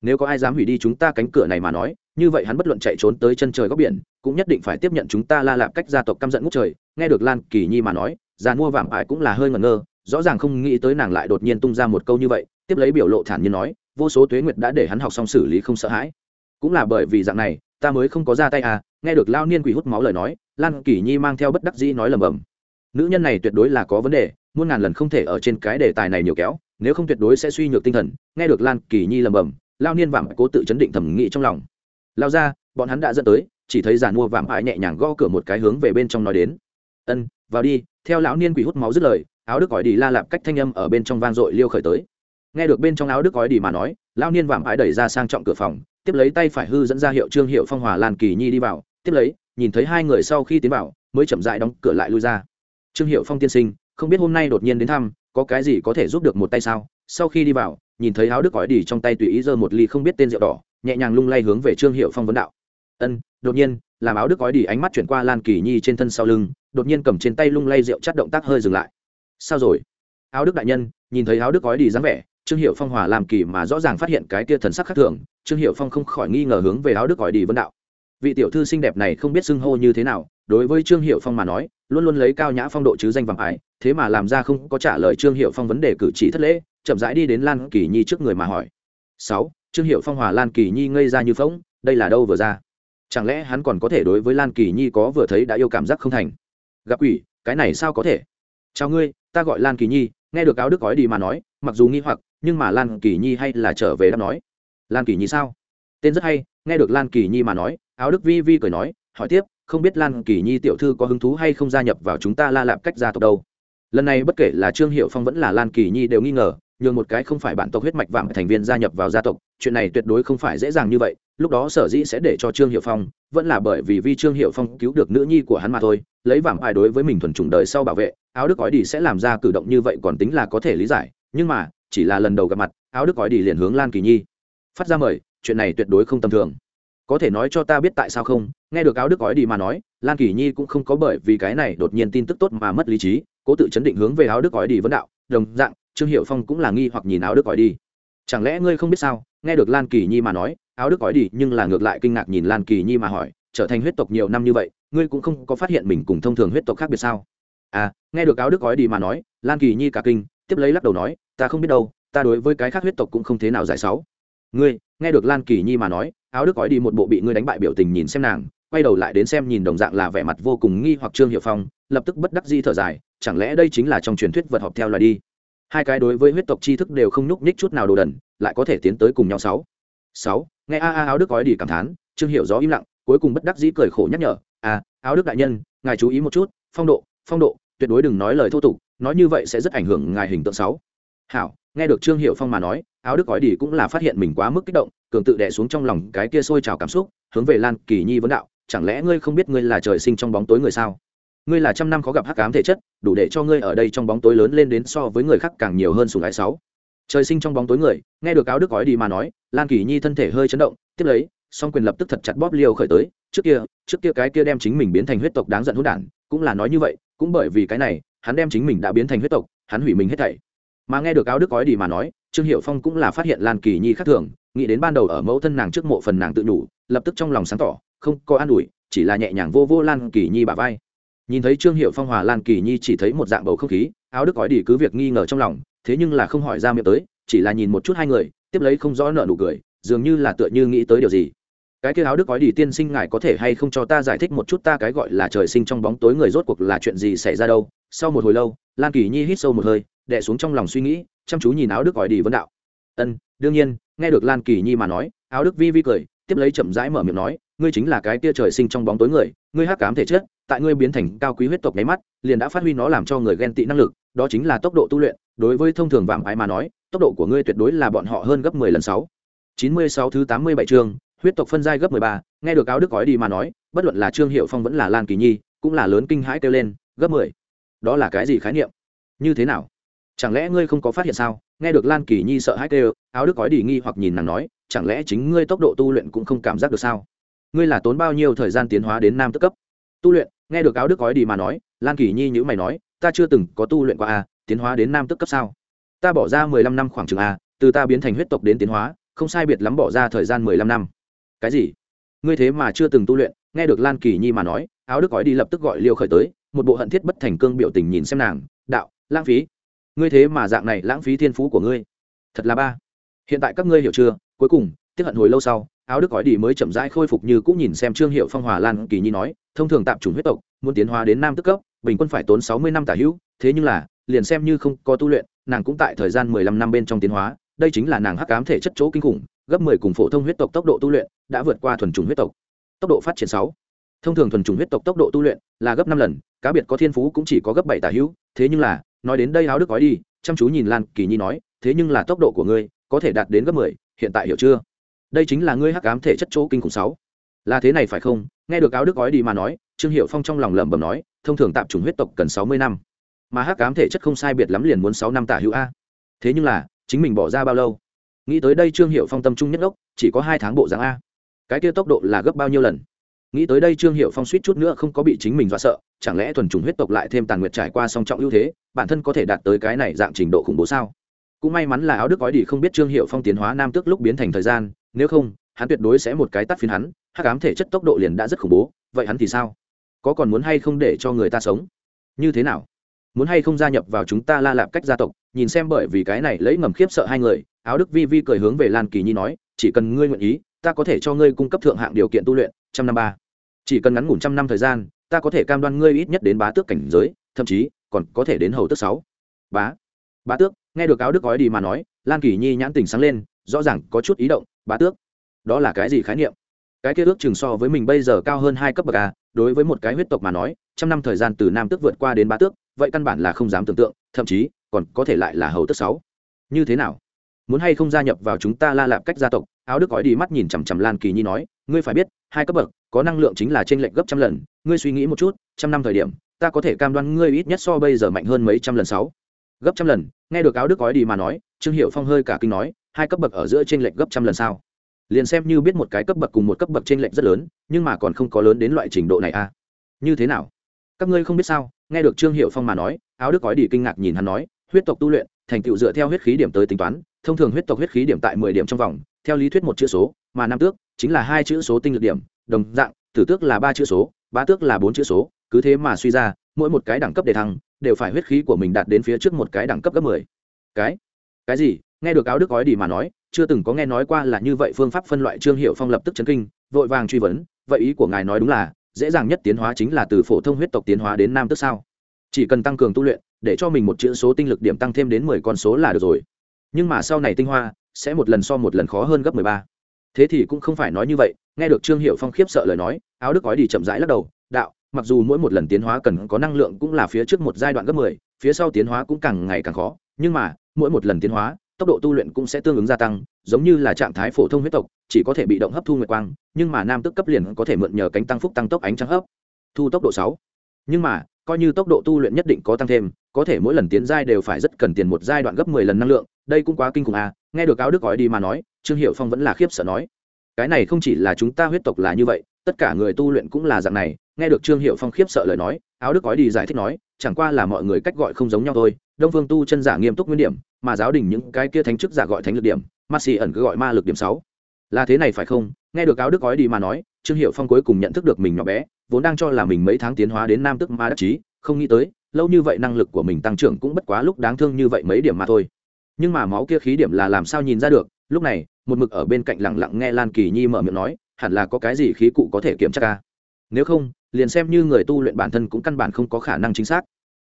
Nếu có ai dám hủy đi chúng ta cánh cửa này mà nói, như vậy hắn bất luận chạy trốn tới chân trời góc biển, cũng nhất định phải tiếp nhận chúng ta la lạp cách gia tộc căm giận ngút trời, nghe được lan kỳ nhi mà nói giàn mua vạm ải cũng là hơi ngẩn ngơ, rõ ràng không nghĩ tới nàng lại đột nhiên tung ra một câu như vậy, tiếp lấy biểu lộ thản nhiên nói, vô số tuế nguyệt đã để hắn học xong xử lý không sợ hãi. Cũng là bởi vì dạng này, ta mới không có ra tay à nghe được lao niên quỷ hút máu lời nói, lan kỳ nhi mang theo bất đắc dĩ nói lầm bầm nữ nhân này tuyệt đối là có vấn đề, muôn ngàn lần không thể ở trên cái đề tài này nhiều kéo, nếu không tuyệt đối sẽ suy nhược tinh thần. Nghe được lan kỳ nhi lầm bầm lao niên vạm cố tự chấn định thẩm nghĩ trong lòng. Lao ra bọn hắn đã dẫn tới, chỉ thấy giàn mua vạm ải nhẹ nhàng gõ cửa một cái hướng về bên trong nói đến, ân, vào đi theo lão niên quỷ hút máu dứt lời, áo đức còi đi la lạp cách thanh âm ở bên trong vang dội liêu khởi tới. Nghe được bên trong áo đức còi đi mà nói, lão niên vạm ái đẩy ra sang trọng cửa phòng, tiếp lấy tay phải hư dẫn ra hiệu trương hiệu phong hòa lan kỳ nhi đi vào, tiếp lấy, nhìn thấy hai người sau khi tiến vào, mới chậm dại đóng cửa lại lui ra. Trương hiệu phong tiên sinh, không biết hôm nay đột nhiên đến thăm, có cái gì có thể giúp được một tay sao? Sau khi đi vào, nhìn thấy áo đức còi đi trong tay tùy ý giơ một ly không biết tên rượu đỏ, nhẹ nhàng lung lay hướng về trương hiệu phong vấn đạo ân, đột nhiên, làm áo đức gói đi ánh mắt chuyển qua lan kỳ nhi trên thân sau lưng, đột nhiên cầm trên tay lung lay rượu chắt động tác hơi dừng lại. Sao rồi? Áo đức đại nhân, nhìn thấy áo đức gói đi dáng vẻ, trương hiệu phong hòa làm kỳ mà rõ ràng phát hiện cái kia thần sắc khác thường, trương hiệu phong không khỏi nghi ngờ hướng về áo đức gói đi vấn đạo. Vị tiểu thư xinh đẹp này không biết xưng hô như thế nào, đối với trương hiệu phong mà nói, luôn luôn lấy cao nhã phong độ chứ danh vàng ải thế mà làm ra không có trả lời trương hiệu phong vấn đề cử chỉ thất lễ, chậm rãi đi đến lan kỳ nhi trước người mà hỏi. Sáu, trương hiệu phong hòa lan kỳ nhi ngây ra như phóng đây là đâu vừa ra? Chẳng lẽ hắn còn có thể đối với lan kỳ nhi có vừa thấy đã yêu cảm giác không thành? Gặp quỷ, cái này sao có thể? Chào ngươi, ta gọi lan kỳ nhi, nghe được áo đức gói đi mà nói, mặc dù nghi hoặc, nhưng mà lan kỳ nhi hay là trở về đáp nói. Lan kỳ nhi sao? Tên rất hay, nghe được lan kỳ nhi mà nói, áo đức vi vi cười nói, hỏi tiếp, không biết lan kỳ nhi tiểu thư có hứng thú hay không gia nhập vào chúng ta la lạp cách gia tộc đâu? Lần này bất kể là trương hiệu phong vẫn là lan kỳ nhi đều nghi ngờ, nhường một cái không phải bản tộc huyết mạch vàng thành viên gia nhập vào gia tộc, chuyện này tuyệt đối không phải dễ dàng như vậy lúc đó sở dĩ sẽ để cho trương hiệu phong, vẫn là bởi vì vi trương hiệu phong cứu được nữ nhi của hắn mà thôi, lấy vàng ai đối với mình thuần chủng đời sau bảo vệ, áo đức gói đi sẽ làm ra cử động như vậy còn tính là có thể lý giải, nhưng mà, chỉ là lần đầu gặp mặt, áo đức gói đi liền hướng lan kỳ nhi. Phát ra mời, chuyện này tuyệt đối không tầm thường. Có thể nói cho ta biết tại sao không? Nghe được áo đức gói đi mà nói, lan kỳ nhi cũng không có bởi vì cái này đột nhiên tin tức tốt mà mất lý trí, cố tự chấn định hướng về áo đức gói đi vấn đạo, đồng dạng, trương hiệu phong cũng là nghi hoặc nhìn áo đức gói đi chẳng lẽ ngươi không biết sao? Nghe được lan kỳ nhi mà nói áo đức gói đi, nhưng là ngược lại kinh ngạc nhìn lan kỳ nhi mà hỏi, trở thành huyết tộc nhiều năm như vậy, ngươi cũng không có phát hiện mình cùng thông thường huyết tộc khác biệt sao? À nghe được áo đức gói đi mà nói, lan kỳ nhi cả kinh, tiếp lấy lắc đầu nói, ta không biết đâu, ta đối với cái khác huyết tộc cũng không thế nào giải sáu ngươi, nghe được lan kỳ nhi mà nói, áo đức gói đi một bộ bị ngươi đánh bại biểu tình nhìn xem nàng, quay đầu lại đến xem nhìn đồng dạng là vẻ mặt vô cùng nghi hoặc trương hiệu phong, lập tức bất đắc di thở dài, chẳng lẽ đây chính là trong truyền thuyết vật họp theo loài đi? Hai cái đối với huyết tộc tri thức đều không nhúc nhích chút nào đồ đần, lại có thể tiến tới cùng nhau sáu sáu, nghe a a áo đức gói đi cảm thán, trương Hiểu gió im lặng, cuối cùng bất đắc dĩ cười khổ nhắc nhở à áo đức đại nhân, ngài chú ý một chút, phong độ phong độ, tuyệt đối đừng nói lời thô tục, nói như vậy sẽ rất ảnh hưởng ngài hình tượng sáu. Hảo, nghe được trương hiệu phong mà nói, áo đức gói đi cũng là phát hiện mình quá mức kích động, cường tự đè xuống trong lòng cái kia sôi trào cảm xúc, hướng về lan kỳ nhi vấn đạo, chẳng lẽ ngươi không biết ngươi là trời sinh trong bóng tối người sao? Ngươi là trăm năm khó gặp hắc ám thể chất, đủ để cho ngươi ở đây trong bóng tối lớn lên đến so với người khác càng nhiều hơn sùng ái sáu trời sinh trong bóng tối người, nghe được áo đức gói đi mà nói, lan kỳ nhi thân thể hơi chấn động, tiếp lấy, song quyền lập tức thật chặt bóp liều khởi tới, trước kia trước kia cái kia đem chính mình biến thành huyết tộc đáng giận hỗn đản, cũng là nói như vậy, cũng bởi vì cái này, hắn đem chính mình đã biến thành huyết tộc, hắn hủy mình hết thảy. Mà nghe được áo đức gói đi mà nói, trương hiệu phong cũng là phát hiện lan kỳ nhi khác thường, nghĩ đến ban đầu ở mẫu thân nàng trước mộ phần nàng tự đủ lập tức trong lòng sáng tỏ, không có an ủi, chỉ là nhẹ nhàng vô vô lan kỳ nhi bà vai. Nhìn thấy trương hiệu phong hòa lan kỳ nhi chỉ thấy một dạng bầu không khí, áo đức gói đi cứ việc nghi ngờ trong lòng thế nhưng là không hỏi ra miệng tới, chỉ là nhìn một chút hai người, tiếp lấy không rõ nợ nụ cười, dường như là tựa như nghĩ tới điều gì. Cái kia áo đức gói đi tiên sinh ngài có thể hay không cho ta giải thích một chút ta cái gọi là trời sinh trong bóng tối người rốt cuộc là chuyện gì xảy ra đâu? Sau một hồi lâu, lan kỳ nhi hít sâu một hơi đẻ xuống trong lòng suy nghĩ, chăm chú nhìn áo đức gói đi vấn đạo. Ân, đương nhiên, nghe được lan kỳ nhi mà nói, áo đức vi vi cười, tiếp lấy chậm rãi mở miệng nói, ngươi chính là cái kia trời sinh trong bóng tối người, ngươi hắc cám thể chất, tại ngươi biến thành cao quý huyết tộc nháy mắt, liền đã phát huy nó làm cho người ghen tị năng lực, đó chính là tốc độ tu luyện đối với thông thường vạm ái mà nói, tốc độ của ngươi tuyệt đối là bọn họ hơn gấp mười lần sáu. Chín mươi sáu thứ tám mươi bảy chương, huyết tộc phân giai gấp mười ba, nghe được áo đức gói đi mà nói, bất luận là trương hiệu phong vẫn là lan kỳ nhi, cũng là lớn kinh hãi kêu lên, gấp mười. Đó là cái gì khái niệm? Như thế nào? Chẳng lẽ ngươi không có phát hiện sao? Nghe được lan kỳ nhi sợ hãi kêu, áo đức gói đi nghi hoặc nhìn nàng nói, chẳng lẽ chính ngươi tốc độ tu luyện cũng không cảm giác được sao? Ngươi là tốn bao nhiêu thời gian tiến hóa đến nam tức cấp? Tu luyện, nghe được áo đức gói đi mà nói, lan kỳ nhi nhữ mày nói, ta chưa từng có tu luyện qua a tiến hóa đến nam tức cấp sao? Ta bỏ ra mười lăm năm khoảng chừng a, từ ta biến thành huyết tộc đến tiến hóa, không sai biệt lắm bỏ ra thời gian mười lăm năm. Cái gì? Ngươi thế mà chưa từng tu luyện, nghe được lan kỳ nhi mà nói, áo đức gói đi lập tức gọi liêu khởi tới, một bộ hận thiết bất thành cương biểu tình nhìn xem nàng, đạo, lãng phí. Ngươi thế mà dạng này lãng phí thiên phú của ngươi. Thật là ba. Hiện tại các ngươi hiểu chưa? Cuối cùng tiếp hận hồi lâu sau, áo đức cõi đi mới chậm rãi khôi phục như cũng nhìn xem trương hiệu phong hòa lan kỳ nhi nói, thông thường tạm chủng huyết tộc, muốn tiến hóa đến nam tức cấp, bình quân phải tốn sáu mươi năm tả hữu, thế nhưng là liền xem như không có tu luyện, nàng cũng tại thời gian mười lăm năm bên trong tiến hóa, đây chính là nàng hắc ám thể chất chỗ kinh khủng, gấp mười cùng phổ thông huyết tộc tốc độ tu luyện, đã vượt qua thuần trùng huyết tộc. Tốc độ phát triển sáu. Thông thường thuần trùng huyết tộc tốc độ tu luyện là gấp năm lần, cá biệt có thiên phú cũng chỉ có gấp bảy tả hữu, thế nhưng là, nói đến đây áo đức gói đi, chăm chú nhìn lan kỳ nhi nói, thế nhưng là tốc độ của ngươi có thể đạt đến gấp mười, hiện tại hiểu chưa? Đây chính là ngươi hắc ám thể chất chỗ kinh khủng sáu. Là thế này phải không? Nghe được áo đức gói đi mà nói, trương hiệu phong trong lòng lẩm bẩm nói, thông thường tạm chủng huyết tộc cần sáu mươi năm mà hắc ám thể chất không sai biệt lắm liền muốn sáu năm tả hữu a. Thế nhưng là, chính mình bỏ ra bao lâu? Nghĩ tới đây trương hiệu phong tâm trung nhất ốc chỉ có hai tháng bộ dáng a. Cái kia tốc độ là gấp bao nhiêu lần? Nghĩ tới đây trương hiệu phong suýt chút nữa không có bị chính mình dọa sợ, chẳng lẽ thuần trùng huyết tộc lại thêm tàn nguyệt trải qua song trọng ưu thế, bản thân có thể đạt tới cái này dạng trình độ khủng bố sao? Cũng may mắn là áo đức gói đi không biết trương hiệu phong tiến hóa nam tước lúc biến thành thời gian, nếu không, hắn tuyệt đối sẽ một cái tắt phiến hắn hát cám thể chất tốc độ liền đã rất khủng bố, vậy hắn thì sao? Có còn muốn hay không để cho người ta sống? Như thế nào? Muốn hay không gia nhập vào chúng ta la lạp cách gia tộc, nhìn xem bởi vì cái này lấy ngầm khiếp sợ hai người, áo đức vi vi cười hướng về lan kỳ nhi nói, chỉ cần ngươi nguyện ý, ta có thể cho ngươi cung cấp thượng hạng điều kiện tu luyện, trăm năm ba. Chỉ cần ngắn ngủn trăm năm thời gian, ta có thể cam đoan ngươi ít nhất đến bá tước cảnh giới, thậm chí còn có thể đến hầu tước sáu. Bá bá tước, nghe được áo đức gói đi mà nói, lan kỳ nhi nhãn tình sáng lên, rõ ràng có chút ý động, bá tước, đó là cái gì khái niệm? Cái kia ước chừng so với mình bây giờ cao hơn hai cấp bậc a đối với một cái huyết tộc mà nói, trăm năm thời gian từ nam tước vượt qua đến bá tước vậy căn bản là không dám tưởng tượng, thậm chí còn có thể lại là hầu tức sáu. Như thế nào? Muốn hay không gia nhập vào chúng ta la lạp cách gia tộc? Áo đức gói đi mắt nhìn chằm chằm lan kỳ nhi nói, ngươi phải biết, hai cấp bậc, có năng lượng chính là t r ê n lệch gấp trăm lần. Ngươi suy nghĩ một chút, trăm năm thời điểm, ta có thể cam đoan ngươi ít nhất so bây giờ mạnh hơn mấy trăm lần sáu. Gấp trăm lần, nghe được áo đức gói đi mà nói, trương hiệu phong hơi cả kinh nói, hai cấp bậc ở giữa t r ê n lệch gấp trăm lần sao? Liền xem như biết một cái cấp bậc cùng một cấp bậc t r ê n lệch rất lớn, nhưng mà còn không có lớn đến loại trình độ này à? Như thế nào? Các ngươi không biết sao, nghe được trương hiệu phong mà nói, áo đức gói đi kinh ngạc nhìn hắn nói, huyết tộc tu luyện, thành tựu dựa theo huyết khí điểm tới tính toán, thông thường huyết tộc huyết khí điểm tại mười điểm trong vòng, theo lý thuyết một chữ số, mà năm tước chính là hai chữ số tinh lực điểm, đồng dạng, tử tước là ba chữ số, bá tước là bốn chữ số, cứ thế mà suy ra, mỗi một cái đẳng cấp để thăng, đều phải huyết khí của mình đạt đến phía trước một cái đẳng cấp gấp mười. Cái? Cái gì? Nghe được áo đức gói đi mà nói, chưa từng có nghe nói qua là như vậy phương pháp phân loại trương hiệu phong lập tức chấn kinh, vội vàng truy vấn, vậy ý của ngài nói đúng là dễ dàng nhất tiến hóa chính là từ phổ thông huyết tộc tiến hóa đến nam tức sao. Chỉ cần tăng cường tu luyện, để cho mình một chữ số tinh lực điểm tăng thêm đến mười con số là được rồi. Nhưng mà sau này tinh hoa, sẽ một lần so một lần khó hơn gấp mười ba. Thế thì cũng không phải nói như vậy, nghe được trương hiệu phong khiếp sợ lời nói, áo đức gói đi chậm rãi lắc đầu, đạo, mặc dù mỗi một lần tiến hóa cần có năng lượng cũng là phía trước một giai đoạn gấp mười, phía sau tiến hóa cũng càng ngày càng khó, nhưng mà, mỗi một lần tiến hóa, tốc độ tu luyện cũng sẽ tương ứng gia tăng, giống như là trạng thái phổ thông huyết tộc chỉ có thể bị động hấp thu nguyệt quang, nhưng mà nam tức cấp liền có thể mượn nhờ cánh tăng phúc tăng tốc ánh trắng hấp, thu tốc độ sáu. Nhưng mà, coi như tốc độ tu luyện nhất định có tăng thêm, có thể mỗi lần tiến giai đều phải rất cần tiền một giai đoạn gấp mười lần năng lượng, đây cũng quá kinh khủng à nghe được áo đức gói đi mà nói, trương hiệu phong vẫn là khiếp sợ nói. Cái này không chỉ là chúng ta huyết tộc là như vậy, tất cả người tu luyện cũng là dạng này, nghe được trương hiệu phong khiếp sợ lời nói áo đức gói đi giải thích nói, chẳng qua là mọi người cách gọi không giống nhau thôi, đông phương tu chân giả nghiêm túc nguyên điểm, mà giáo đình những cái kia thánh chức giả gọi thánh lực điểm, ma xì ẩn cứ gọi ma lực điểm sáu là thế này phải không? Nghe được áo đức gói đi mà nói, trương hiệu phong cuối cùng nhận thức được mình nhỏ bé, vốn đang cho là mình mấy tháng tiến hóa đến nam tức ma đắc chí, không nghĩ tới, lâu như vậy năng lực của mình tăng trưởng cũng bất quá lúc đáng thương như vậy mấy điểm mà thôi. Nhưng mà máu kia khí điểm là làm sao nhìn ra được? Lúc này, một mực ở bên cạnh lặng lặng nghe lan kỳ nhi mở miệng nói, hẳn là có cái gì khí cụ có thể kiểm tra ca? Nếu không, liền xem như người tu luyện bản thân cũng căn bản không có khả năng chính xác.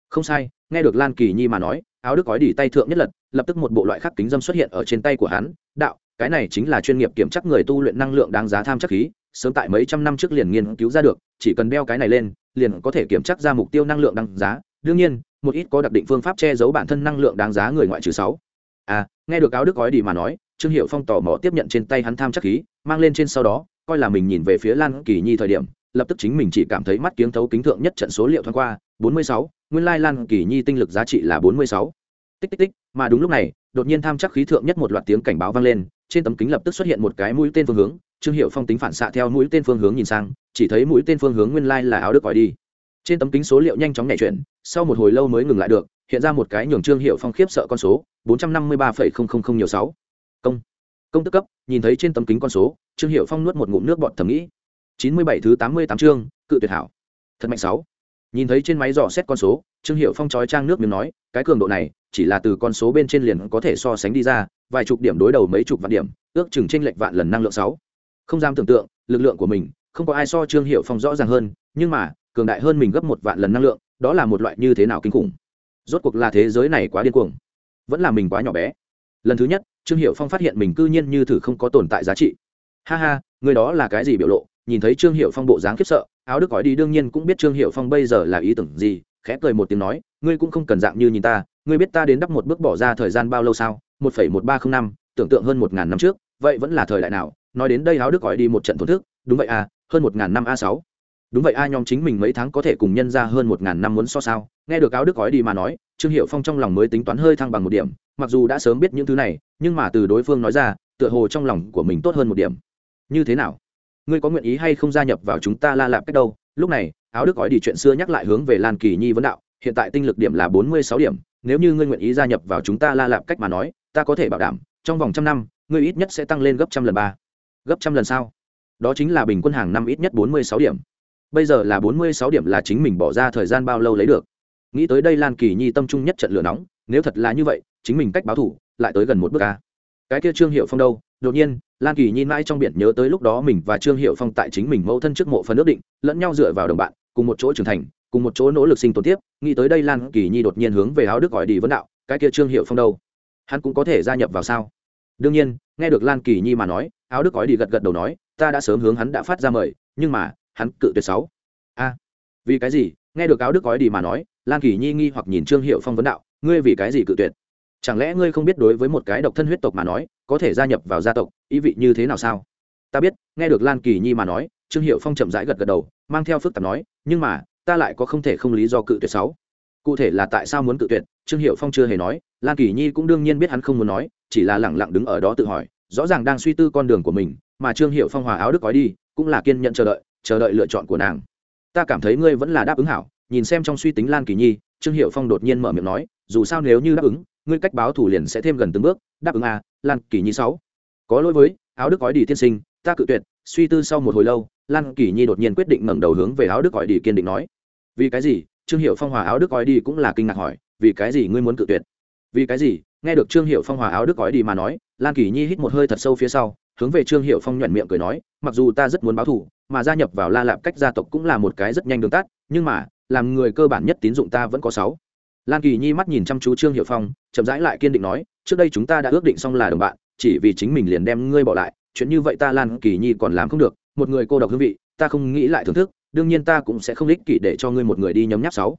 Không sai, nghe được lan kỳ nhi mà nói, áo đức cói đỉ tay thượng nhất lật, lập tức một bộ loại khắc kính dâm xuất hiện ở trên tay của hắn, đạo cái này chính là chuyên nghiệp kiểm chắc người tu luyện năng lượng đáng giá tham chắc khí, sớm tại mấy trăm năm trước liền nghiên cứu ra được, chỉ cần đeo cái này lên, liền có thể kiểm chắc ra mục tiêu năng lượng đáng giá. Đương nhiên, một ít có đặc định phương pháp che giấu bản thân năng lượng đáng giá người ngoại trừ sáu. À nghe được áo đức gói đi mà nói, trương hiệu phong tò mò tiếp nhận trên tay hắn tham chắc khí, mang lên trên sau đó, coi là mình nhìn về phía lan kỳ nhi thời điểm, lập tức chính mình chỉ cảm thấy mắt kiếng thấu kính thượng nhất trận số liệu thoáng qua, bốn mươi sáu, nguyên lai lan kỳ nhi tinh lực giá trị là bốn mươi sáu. Tích tích tích, mà đúng lúc này, đột nhiên tham chắc khí thượng nhất một loạt tiếng cảnh báo vang lên trên tấm kính lập tức xuất hiện một cái mũi tên phương hướng, trương hiệu phong tính phản xạ theo mũi tên phương hướng nhìn sang, chỉ thấy mũi tên phương hướng nguyên lai là áo đức còi đi. Trên tấm kính số liệu nhanh chóng nhảy chuyển, sau một hồi lâu mới ngừng lại được, hiện ra một cái nhường trương hiệu phong khiếp sợ con số, bốn trăm năm mươi ba nhiều sáu. Công. Công tức cấp, nhìn thấy trên tấm kính con số, trương hiệu phong nuốt một ngụm nước bọt thầm nghĩ. Chín mươi bảy thứ tám mươi tám chương, cự tuyệt hảo. Thật mạnh sáu. Nhìn thấy trên máy dò xét con số, trương hiệu phong trói trang nước miếng nói, cái cường độ này, chỉ là từ con số bên trên liền có thể so sánh đi ra vài chục điểm đối đầu mấy chục vạn điểm, ước chừng tranh lệch vạn lần năng lượng sáu. Không dám tưởng tượng, lực lượng của mình, không có ai so trương hiệu phong rõ ràng hơn, nhưng mà, cường đại hơn mình gấp một vạn lần năng lượng, đó là một loại như thế nào kinh khủng. Rốt cuộc là thế giới này quá điên cuồng, vẫn là mình quá nhỏ bé. Lần thứ nhất, trương hiệu phong phát hiện mình cư nhiên như thử không có tồn tại giá trị. Ha ha, người đó là cái gì biểu lộ? Nhìn thấy trương hiệu phong bộ dáng khiếp sợ, áo đức gói đi đương nhiên cũng biết trương hiệu phong bây giờ là ý tưởng gì, khẽ cười một tiếng nói, ngươi cũng không cần dạng như nhìn ta ngươi biết ta đến đắp một bước bỏ ra thời gian bao lâu sao? Một phẩy một ba không năm, tưởng tượng hơn một ngàn năm trước, vậy vẫn là thời đại nào? Nói đến đây áo đức gọi đi một trận thổn thức, đúng vậy à hơn một ngàn năm a sáu. Đúng vậy a, nhóm chính mình mấy tháng có thể cùng nhân ra hơn một ngàn năm muốn so sao? Nghe được áo đức gói đi mà nói, trương hiệu phong trong lòng mới tính toán hơi thăng bằng một điểm, mặc dù đã sớm biết những thứ này, nhưng mà từ đối phương nói ra, tựa hồ trong lòng của mình tốt hơn một điểm. Như thế nào? Ngươi có nguyện ý hay không gia nhập vào chúng ta la lạp cách đâu? Lúc này áo đức gói đi chuyện xưa nhắc lại hướng về lan kỳ nhi vấn đạo, hiện tại tinh lực điểm là bốn mươi sáu điểm nếu như ngươi nguyện ý gia nhập vào chúng ta la lạp cách mà nói, ta có thể bảo đảm, trong vòng trăm năm, ngươi ít nhất sẽ tăng lên gấp trăm lần ba. Gấp trăm lần sao? Đó chính là bình quân hàng năm ít nhất bốn mươi sáu điểm. Bây giờ là bốn mươi sáu điểm là chính mình bỏ ra thời gian bao lâu lấy được. Nghĩ tới đây lan kỳ nhi tâm trung nhất trận lửa nóng, nếu thật là như vậy, chính mình cách báo thủ, lại tới gần một bước ca cái kia trương hiệu phong đâu? Đột nhiên, lan kỳ nhi mãi trong biển nhớ tới lúc đó mình và trương hiệu phong tại chính mình mẫu thân trước mộ phần ước định, lẫn nhau dựa vào đồng bạn, cùng một chỗ trưởng thành cùng một chỗ nỗ lực sinh tồn tiếp, nghĩ tới đây lan kỳ nhi đột nhiên hướng về áo đức gọi đi vấn đạo, cái kia trương hiệu phong đâu? Hắn cũng có thể gia nhập vào sao? Đương nhiên, nghe được lan kỳ nhi mà nói, áo đức gói đi gật gật đầu nói, ta đã sớm hướng hắn đã phát ra mời, nhưng mà, hắn cự tuyệt sáu. A, vì cái gì? Nghe được áo đức gói đi mà nói, lan kỳ nhi nghi hoặc nhìn trương hiệu phong vấn đạo, ngươi vì cái gì cự tuyệt? Chẳng lẽ ngươi không biết đối với một cái độc thân huyết tộc mà nói, có thể gia nhập vào gia tộc, ý vị như thế nào sao? Ta biết. Nghe được lan kỳ nhi mà nói, trương hiệu phong chậm rãi gật gật đầu, mang theo phức tạp nói, nhưng mà ta lại có không thể không lý do cự tuyệt sáu. Cụ thể là tại sao muốn cự tuyệt, trương hiệu phong chưa hề nói, lan kỳ nhi cũng đương nhiên biết hắn không muốn nói, chỉ là lẳng lặng đứng ở đó tự hỏi, rõ ràng đang suy tư con đường của mình, mà trương hiệu phong hòa áo đức gói đi, cũng là kiên nhận chờ đợi chờ đợi lựa chọn của nàng. Ta cảm thấy ngươi vẫn là đáp ứng hảo, nhìn xem trong suy tính lan kỳ nhi, trương hiệu phong đột nhiên mở miệng nói, dù sao nếu như đáp ứng, ngươi cách báo thủ liền sẽ thêm gần từng bước, đáp ứng à lan kỳ nhi sáu. Có lỗi với, áo đức gói đi tiên sinh, ta cự tuyệt, suy tư sau một hồi lâu lan kỳ nhi đột nhiên quyết định ngẩng đầu hướng về áo đức gọi đi kiên định nói. Vì cái gì? Trương hiệu phong hòa áo đức gọi đi cũng là kinh ngạc hỏi. Vì cái gì ngươi muốn cự tuyệt? Vì cái gì? Nghe được trương hiệu phong hòa áo đức gói đi mà nói, lan kỳ nhi hít một hơi thật sâu phía sau, hướng về trương hiệu phong nhuận miệng cười nói, mặc dù ta rất muốn báo thù, mà gia nhập vào la lạp cách gia tộc cũng là một cái rất nhanh đường tắt, nhưng mà, làm người cơ bản nhất tín dụng ta vẫn có sáu. Lan kỳ nhi mắt nhìn chăm chú trương hiệu phong, chậm rãi lại kiên định nói, trước đây chúng ta đã ước định xong là đồng bạn, chỉ vì chính mình liền đem ngươi bỏ lại, chuyện như vậy ta lan kỳ nhi còn làm không được một người cô độc hương vị, ta không nghĩ lại thưởng thức, đương nhiên ta cũng sẽ không ích kỷ để cho ngươi một người đi nhấm nháp sáu.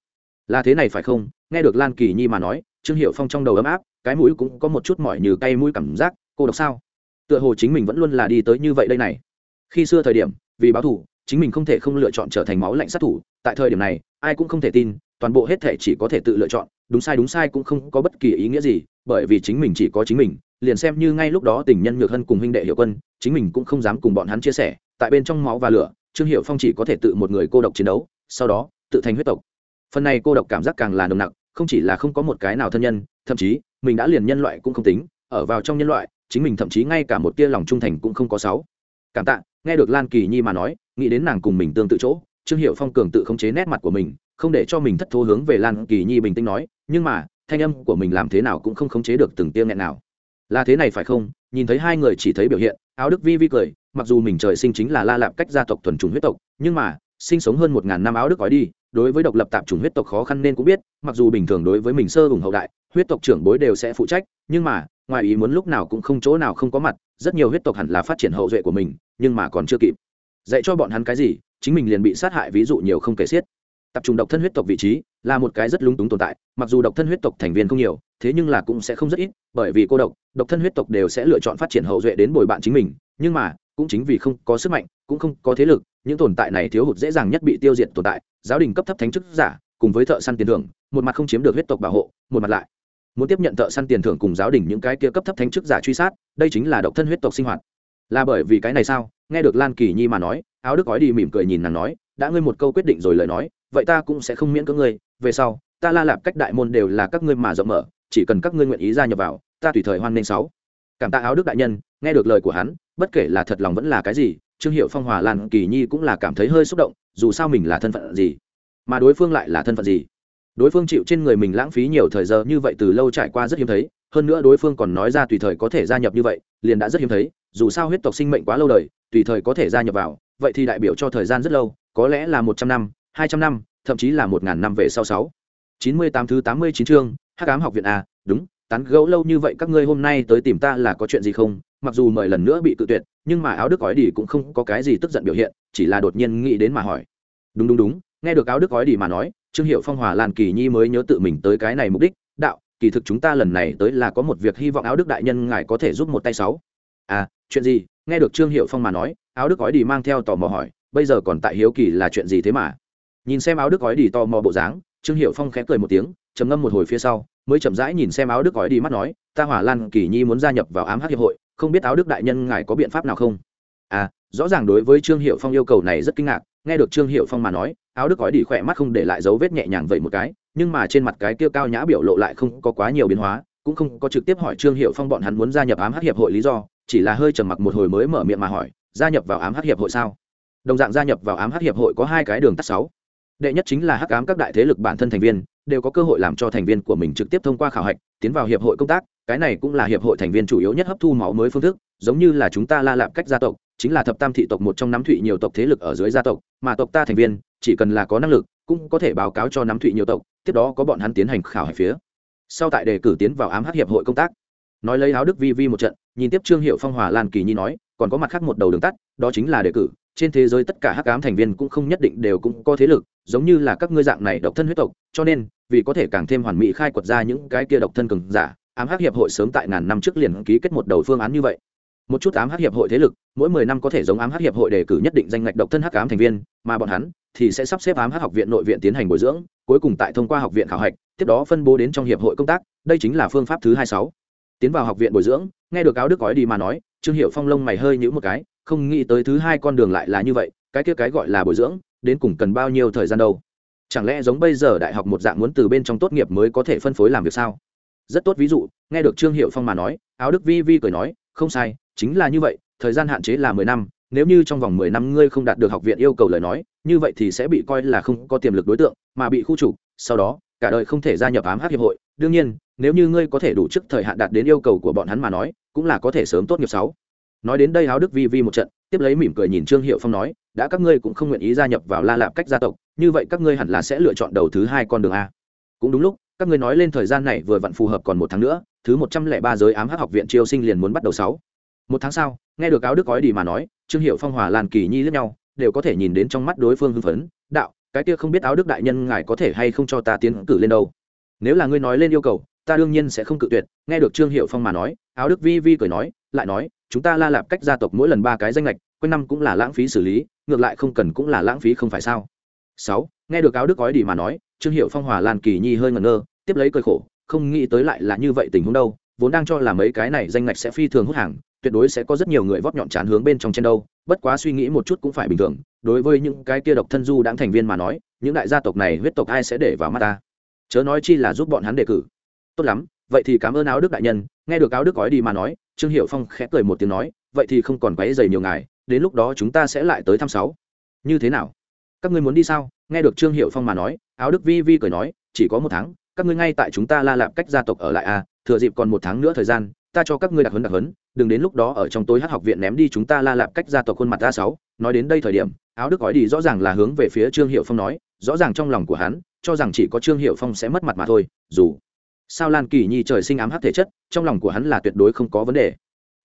Là thế này phải không? Nghe được lan kỳ nhi mà nói, trương hiệu phong trong đầu ấm áp, cái mũi cũng có một chút mỏi như cay mũi cảm giác, cô độc sao? Tựa hồ chính mình vẫn luôn là đi tới như vậy đây này. Khi xưa thời điểm, vì báo thủ chính mình không thể không lựa chọn trở thành máu lạnh sát thủ, tại thời điểm này, ai cũng không thể tin, toàn bộ hết thể chỉ có thể tự lựa chọn, đúng sai đúng sai cũng không có bất kỳ ý nghĩa gì, bởi vì chính mình chỉ có chính mình, liền xem như ngay lúc đó tình nhân nhược hân cùng huynh đệ hiệu quân, chính mình cũng không dám cùng bọn hắn chia sẻ tại bên trong máu và lửa, trương hiệu phong chỉ có thể tự một người cô độc chiến đấu, sau đó, tự thành huyết tộc. Phần này cô độc cảm giác càng là nồng nặc, không chỉ là không có một cái nào thân nhân, thậm chí, mình đã liền nhân loại cũng không tính, ở vào trong nhân loại, chính mình thậm chí ngay cả một tia lòng trung thành cũng không có sáu. Cảm tạ, nghe được lan kỳ nhi mà nói, nghĩ đến nàng cùng mình tương tự chỗ, trương hiệu phong cường tự khống chế nét mặt của mình, không để cho mình thất thố hướng về lan kỳ nhi bình tĩnh nói, nhưng mà, thanh âm của mình làm thế nào cũng không khống chế được từng tiếng nghẹn nào. Là thế này phải không? Nhìn thấy hai người chỉ thấy biểu hiện, áo đức vi vi cười mặc dù mình trời sinh chính là la lạp cách gia tộc thuần chủng huyết tộc, nhưng mà, sinh sống hơn một ngàn năm áo đức gói đi, đối với độc lập tạp chủng huyết tộc khó khăn nên cũng biết, mặc dù bình thường đối với mình sơ hùng hậu đại, huyết tộc trưởng bối đều sẽ phụ trách, nhưng mà, ngoài ý muốn lúc nào cũng không chỗ nào không có mặt, rất nhiều huyết tộc hẳn là phát triển hậu duệ của mình, nhưng mà còn chưa kịp. Dạy cho bọn hắn cái gì, chính mình liền bị sát hại, ví dụ nhiều không kể xiết. Tập trung độc thân huyết tộc vị trí, là một cái rất lúng túng tồn tại, mặc dù độc thân huyết tộc thành viên không nhiều, thế nhưng là cũng sẽ không rất ít, bởi vì cô độc độc thân huyết tộc đều sẽ lựa chọn phát triển hậu duệ đến bồi bạn chính mình, nhưng mà cũng chính vì không có sức mạnh, cũng không có thế lực, những tồn tại này thiếu hụt dễ dàng nhất bị tiêu diệt tồn tại, giáo đình cấp thấp thánh chức giả, cùng với thợ săn tiền thưởng, một mặt không chiếm được huyết tộc bảo hộ, một mặt lại muốn tiếp nhận thợ săn tiền thưởng cùng giáo đình những cái kia cấp thấp thánh chức giả truy sát, đây chính là độc thân huyết tộc sinh hoạt. Là bởi vì cái này sao? Nghe được lan kỳ nhi mà nói, áo đức gói đi mỉm cười nhìn nàng nói, đã ngươi một câu quyết định rồi lời nói, vậy ta cũng sẽ không miễn cưỡng ngươi. Về sau, ta la lạp cách đại môn đều là các ngươi mà rộng mở, chỉ cần các ngươi nguyện ý gia nhập vào, ta tùy thời hoan nghênh sáu cảm tạ áo đức đại nhân, nghe được lời của hắn, bất kể là thật lòng vẫn là cái gì, trương hiệu phong hòa lan kỳ nhi cũng là cảm thấy hơi xúc động, dù sao mình là thân phận gì, mà đối phương lại là thân phận gì. Đối phương chịu trên người mình lãng phí nhiều thời giờ như vậy từ lâu trải qua rất hiếm thấy, hơn nữa đối phương còn nói ra tùy thời có thể gia nhập như vậy, liền đã rất hiếm thấy, dù sao huyết tộc sinh mệnh quá lâu đời, tùy thời có thể gia nhập vào, vậy thì đại biểu cho thời gian rất lâu, có lẽ là một trăm năm, hai trăm năm, thậm chí là một ngàn năm về sau sáu. Chín mươi tám thứ tám mươi chín chương, hắc ám học viện a, đúng tán gẫu lâu như vậy các ngươi hôm nay tới tìm ta là có chuyện gì không? Mặc dù mời lần nữa bị cự tuyệt, nhưng mà áo đức gói đi cũng không có cái gì tức giận biểu hiện, chỉ là đột nhiên nghĩ đến mà hỏi. Đúng đúng đúng, nghe được áo đức gói đi mà nói, trương hiệu phong hòa lan kỳ nhi mới nhớ tự mình tới cái này mục đích, đạo, kỳ thực chúng ta lần này tới là có một việc hy vọng áo đức đại nhân ngài có thể giúp một tay sáu. À chuyện gì? Nghe được trương hiệu phong mà nói, áo đức gói đi mang theo tò mò hỏi, bây giờ còn tại hiếu kỳ là chuyện gì thế mà? Nhìn xem áo đức gói đi tò mò bộ dáng, trương hiệu phong khẽ cười một tiếng trầm ngâm một hồi phía sau, mới chậm rãi nhìn xem áo đức gói đi mắt nói, ta hỏa lan kỳ nhi muốn gia nhập vào ám hát hiệp hội, không biết áo đức đại nhân ngài có biện pháp nào không? À rõ ràng đối với trương hiệu phong yêu cầu này rất kinh ngạc, nghe được trương hiệu phong mà nói, áo đức gói đi khỏe mắt không để lại dấu vết nhẹ nhàng vậy một cái, nhưng mà trên mặt cái kia cao nhã biểu lộ lại không có quá nhiều biến hóa, cũng không có trực tiếp hỏi trương hiệu phong bọn hắn muốn gia nhập ám hát hiệp hội lý do, chỉ là hơi trầm mặc một hồi mới mở miệng mà hỏi, gia nhập vào ám hát hiệp hội sao? Đồng dạng gia nhập vào ám hát hiệp hội có hai cái đường tắt sáu. Đệ nhất chính là hắc ám các đại thế lực bản thân thành viên đều có cơ hội làm cho thành viên của mình trực tiếp thông qua khảo hạch, tiến vào hiệp hội công tác, cái này cũng là hiệp hội thành viên chủ yếu nhất hấp thu máu mới phương thức, giống như là chúng ta la lạp cách gia tộc, chính là thập tam thị tộc một trong nắm thụy nhiều tộc thế lực ở dưới gia tộc, mà tộc ta thành viên, chỉ cần là có năng lực, cũng có thể báo cáo cho nắm thụy nhiều tộc, tiếp đó có bọn hắn tiến hành khảo hạch phía sau tại đề cử tiến vào ám hắc hiệp hội công tác. Nói lấy áo đức vi vi một trận, nhìn tiếp trương hiệu phong hòa lan kỳ nhi nói, còn có mặt khác một đầu đường tắt, đó chính là đề cử trên thế giới tất cả hắc ám thành viên cũng không nhất định đều cũng có thế lực, giống như là các ngươi dạng này độc thân huyết tộc, cho nên, vì có thể càng thêm hoàn mỹ khai quật ra những cái kia độc thân cường giả, ám hắc hiệp hội sớm tại ngàn năm trước liền ký kết một đầu phương án như vậy. Một chút ám hắc hiệp hội thế lực, mỗi mười năm có thể giống ám hắc hiệp hội đề cử nhất định danh ngạch độc thân hắc ám thành viên, mà bọn hắn thì sẽ sắp xếp ám hắc học viện nội viện tiến hành bồi dưỡng, cuối cùng tại thông qua học viện khảo hạch, tiếp đó phân bố đến trong hiệp hội công tác, đây chính là phương pháp thứ hai sáu. Tiến vào học viện bồi dưỡng, nghe được áo đức gói đi mà nói, trương hiệu phong lông mày hơi nhữ một cái không nghĩ tới thứ hai con đường lại là như vậy, cái kia cái gọi là bồi dưỡng, đến cùng cần bao nhiêu thời gian đâu? Chẳng lẽ giống bây giờ đại học một dạng muốn từ bên trong tốt nghiệp mới có thể phân phối làm việc sao? Rất tốt ví dụ, nghe được trương hiệu phong mà nói, áo đức vi vi cười nói, không sai, chính là như vậy, thời gian hạn chế là mười năm, nếu như trong vòng mười năm ngươi không đạt được học viện yêu cầu lời nói, như vậy thì sẽ bị coi là không có tiềm lực đối tượng, mà bị khu trục, sau đó, cả đời không thể gia nhập ám hát hiệp hội. Đương nhiên, nếu như ngươi có thể đủ trước thời hạn đạt đến yêu cầu của bọn hắn mà nói, cũng là có thể sớm tốt nghiệp sáu nói đến đây áo đức vi vi một trận, tiếp lấy mỉm cười nhìn trương hiệu phong nói, đã các ngươi cũng không nguyện ý gia nhập vào la lạp cách gia tộc, như vậy các ngươi hẳn là sẽ lựa chọn đầu thứ hai con đường a. Cũng đúng lúc, các ngươi nói lên thời gian này vừa vặn phù hợp còn một tháng nữa, thứ một trăm lẻ ba giới ám hắc học viện triều sinh liền muốn bắt đầu sáu. Một tháng sau, nghe được áo đức gói đi mà nói, trương hiệu phong hòa lan kỳ nhi lẫn nhau, đều có thể nhìn đến trong mắt đối phương hưng phấn, đạo, cái kia không biết áo đức đại nhân ngài có thể hay không cho ta tiến cử lên đâu? Nếu là ngươi nói lên yêu cầu, ta đương nhiên sẽ không cự tuyệt. Nghe được trương hiệu phong mà nói áo đức vi vi cười nói, lại nói chúng ta la lạp cách gia tộc mỗi lần ba cái danh lệch, quanh năm cũng là lãng phí xử lý, ngược lại không cần cũng là lãng phí không phải sao? Sáu, nghe được áo đức gói đi mà nói, trương hiệu phong hòa lan kỳ nhi hơi ngẩn ngơ, tiếp lấy cơi khổ, không nghĩ tới lại là như vậy tình huống đâu, vốn đang cho là mấy cái này danh ngạch sẽ phi thường hút hàng, tuyệt đối sẽ có rất nhiều người vót nhọn chán hướng bên trong trên đâu, bất quá suy nghĩ một chút cũng phải bình thường, đối với những cái kia độc thân du đáng thành viên mà nói, những đại gia tộc này huyết tộc ai sẽ để vào mắt ta? Chớ nói chi là giúp bọn hắn đề cử. Tốt lắm, vậy thì cảm ơn áo đức đại nhân, nghe được áo đức gói đi mà nói trương hiệu phong khẽ cười một tiếng nói, vậy thì không còn váy dày nhiều ngày. đến lúc đó chúng ta sẽ lại tới thăm sáu. Như thế nào? Các ngươi muốn đi sao? Nghe được trương hiệu phong mà nói, áo đức vi vi cười nói, chỉ có một tháng, các ngươi ngay tại chúng ta la lạp cách gia tộc ở lại à thừa dịp còn một tháng nữa thời gian, ta cho các ngươi đặc hấn đặc hấn đừng đến lúc đó ở trong tối hát học viện ném đi chúng ta la lạp cách gia tộc khuôn mặt a sáu. Nói đến đây thời điểm, áo đức gói đi rõ ràng là hướng về phía trương hiệu phong nói, rõ ràng trong lòng của hắn, cho rằng chỉ có trương hiệu phong sẽ mất mặt mà thôi, dù sao lan kỳ nhi trời sinh ám hắc thể chất, trong lòng của hắn là tuyệt đối không có vấn đề.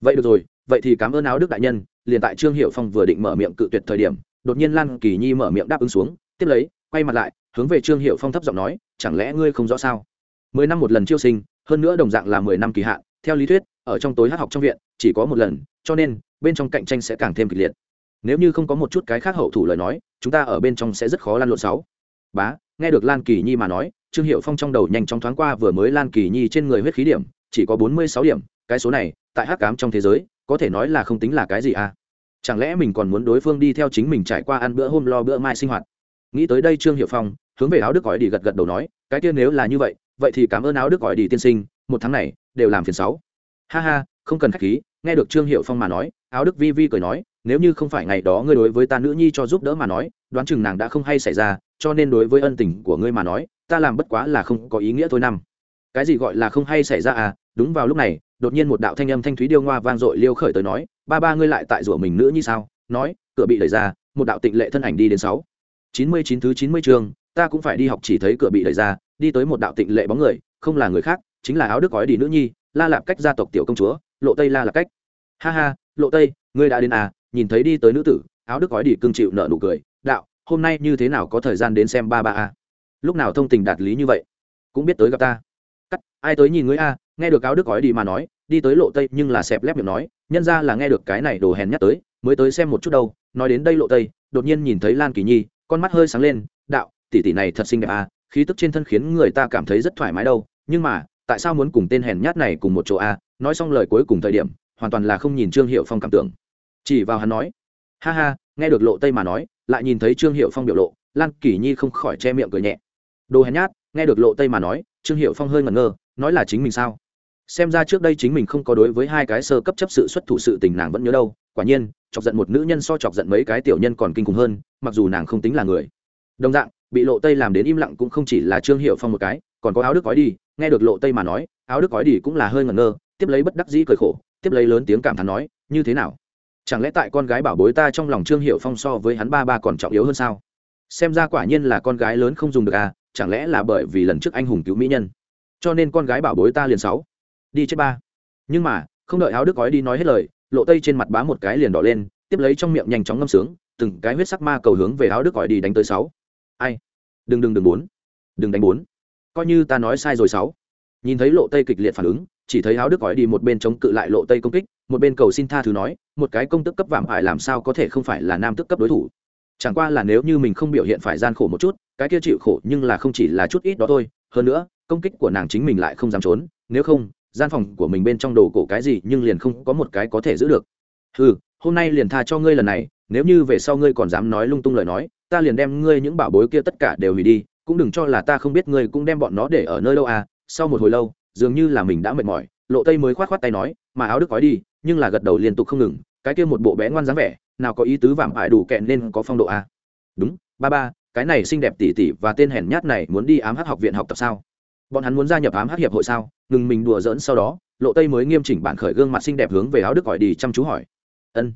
Vậy được rồi, vậy thì cảm ơn áo đức đại nhân, liền tại trương hiệu phong vừa định mở miệng cự tuyệt thời điểm, đột nhiên lan kỳ nhi mở miệng đáp ứng xuống, tiếp lấy, quay mặt lại, hướng về trương hiệu phong thấp giọng nói, chẳng lẽ ngươi không rõ sao? Mười năm một lần chiêu sinh, hơn nữa đồng dạng là mười năm kỳ hạn, theo lý thuyết, ở trong tối hát học trong viện, chỉ có một lần, cho nên, bên trong cạnh tranh sẽ càng thêm kịch liệt. Nếu như không có một chút cái khác hậu thủ lời nói, chúng ta ở bên trong sẽ rất khó lan lộn sáu bá, nghe được lan kỳ nhi mà nói, trương hiệu phong trong đầu nhanh chóng thoáng qua vừa mới lan kỳ nhi trên người huyết khí điểm, chỉ có bốn mươi sáu điểm, cái số này, tại hắc cám trong thế giới, có thể nói là không tính là cái gì à? Chẳng lẽ mình còn muốn đối phương đi theo chính mình trải qua ăn bữa hôm lo bữa mai sinh hoạt? Nghĩ tới đây trương hiệu phong, hướng về áo đức gọi đi gật gật đầu nói, cái kia nếu là như vậy vậy thì cảm ơn áo đức gọi đi tiên sinh, một tháng này, đều làm phiền sáu. Ha ha, không cần khách khí, nghe được trương hiệu phong mà nói, áo đức vi vi cười nói, nếu như không phải ngày đó ngươi đối với ta nữ nhi cho giúp đỡ mà nói, đoán chừng nàng đã không hay xảy ra cho nên đối với ân tình của ngươi mà nói, ta làm bất quá là không có ý nghĩa thôi năm. Cái gì gọi là không hay xảy ra à? Đúng vào lúc này, đột nhiên một đạo thanh âm thanh thúy điêu ngoa vang dội liêu khởi tới nói, ba ba ngươi lại tại rủa mình nữa như sao? Nói, cửa bị đẩy ra, một đạo tịnh lệ thân ảnh đi đến sáu. Chín mươi chín thứ chín mươi chương, ta cũng phải đi học chỉ thấy cửa bị đẩy ra, đi tới một đạo tịnh lệ bóng người, không là người khác, chính là áo đức gói đi nữ nhi, la lạp cách gia tộc tiểu công chúa, lộ tây la lạp cách. Ha ha, lộ tây, ngươi đã đến à? Nhìn thấy đi tới nữ tử, áo đức gói đi cưng chịu nợ nụ cười hôm nay như thế nào có thời gian đến xem ba ba a? Lúc nào thông tình đạt lý như vậy? Cũng biết tới gặp ta. Cắt, ai tới nhìn ngươi a? Nghe được áo đức gói đi mà nói, đi tới lộ tây nhưng là xẹp lép miệng nói, nhân ra là nghe được cái này đồ hèn nhắc tới, mới tới xem một chút đâu. Nói đến đây lộ tây, đột nhiên nhìn thấy lan kỳ nhi, con mắt hơi sáng lên, đạo, tỷ tỷ này thật xinh đẹp à khí tức trên thân khiến người ta cảm thấy rất thoải mái đâu. Nhưng mà, tại sao muốn cùng tên hèn nhát này cùng một chỗ à? nói xong lời cuối cùng thời điểm, hoàn toàn là không nhìn trương hiệu phong cảm tưởng. Chỉ vào hắn nói, ha ha, nghe được lộ tây mà nói lại nhìn thấy trương hiệu phong biểu lộ, lan kỳ nhi không khỏi che miệng cười nhẹ. Đồ hèn nhát, nghe được lộ tây mà nói, trương hiệu phong hơi ngẩn ngơ, nói là chính mình sao? Xem ra trước đây chính mình không có đối với hai cái sơ cấp chấp sự xuất thủ sự tình nàng vẫn nhớ đâu, quả nhiên, chọc giận một nữ nhân so chọc giận mấy cái tiểu nhân còn kinh khủng hơn, mặc dù nàng không tính là người. Đồng dạng, bị lộ tây làm đến im lặng cũng không chỉ là trương hiệu phong một cái, còn có áo đức gói đi, nghe được lộ tây mà nói, áo đức gói đi cũng là hơi ngẩn ngơ, tiếp lấy bất đắc dĩ cười khổ, tiếp lấy lớn tiếng cảm thán nói, như thế nào? Chẳng lẽ tại con gái bảo bối ta trong lòng trương hiệu phong so với hắn ba ba còn trọng yếu hơn sao? Xem ra quả nhiên là con gái lớn không dùng được à chẳng lẽ là bởi vì lần trước anh hùng cứu mỹ nhân? Cho nên con gái bảo bối ta liền sáu. Đi chết ba. Nhưng mà, không đợi áo đức gói đi nói hết lời, lộ tây trên mặt bá một cái liền đỏ lên, tiếp lấy trong miệng nhanh chóng ngâm sướng, từng cái huyết sắc ma cầu hướng về áo đức gói đi đánh tới sáu. Ai? Đừng đừng đừng bốn. Đừng đánh bốn. Coi như ta nói sai rồi sáu. Nhìn thấy lộ tây kịch liệt phản ứng chỉ thấy áo đức gói đi một bên chống cự lại lộ tây công kích, một bên cầu xin tha thứ nói, một cái công tức cấp vạm ải làm sao có thể không phải là nam tức cấp đối thủ. Chẳng qua là nếu như mình không biểu hiện phải gian khổ một chút, cái kia chịu khổ nhưng là không chỉ là chút ít đó thôi. Hơn nữa, công kích của nàng chính mình lại không dám trốn, nếu không, gian phòng của mình bên trong đồ cổ cái gì nhưng liền không có một cái có thể giữ được. Ừ hôm nay liền tha cho ngươi lần này, nếu như về sau ngươi còn dám nói lung tung lời nói, ta liền đem ngươi những bảo bối kia tất cả đều hủy đi, cũng đừng cho là ta không biết ngươi cũng đem bọn nó để ở nơi đâu à. Sau một hồi lâu dường như là mình đã mệt mỏi, lộ tây mới khoát khoát tay nói, mà áo đức gói đi, nhưng là gật đầu liên tục không ngừng, cái kia một bộ bé ngoan dáng vẻ, nào có ý tứ vảm ải đủ kẹn nên có phong độ à. đúng, ba ba, cái này xinh đẹp tỉ tỉ và tên hèn nhát này muốn đi ám hát học viện học tập sao? Bọn hắn muốn gia nhập ám hát hiệp hội sao? Ngừng mình đùa dỡn sau đó. Lộ tây mới nghiêm chỉnh bản khởi gương mặt xinh đẹp hướng về áo đức gọi đi chăm chú hỏi. Ân,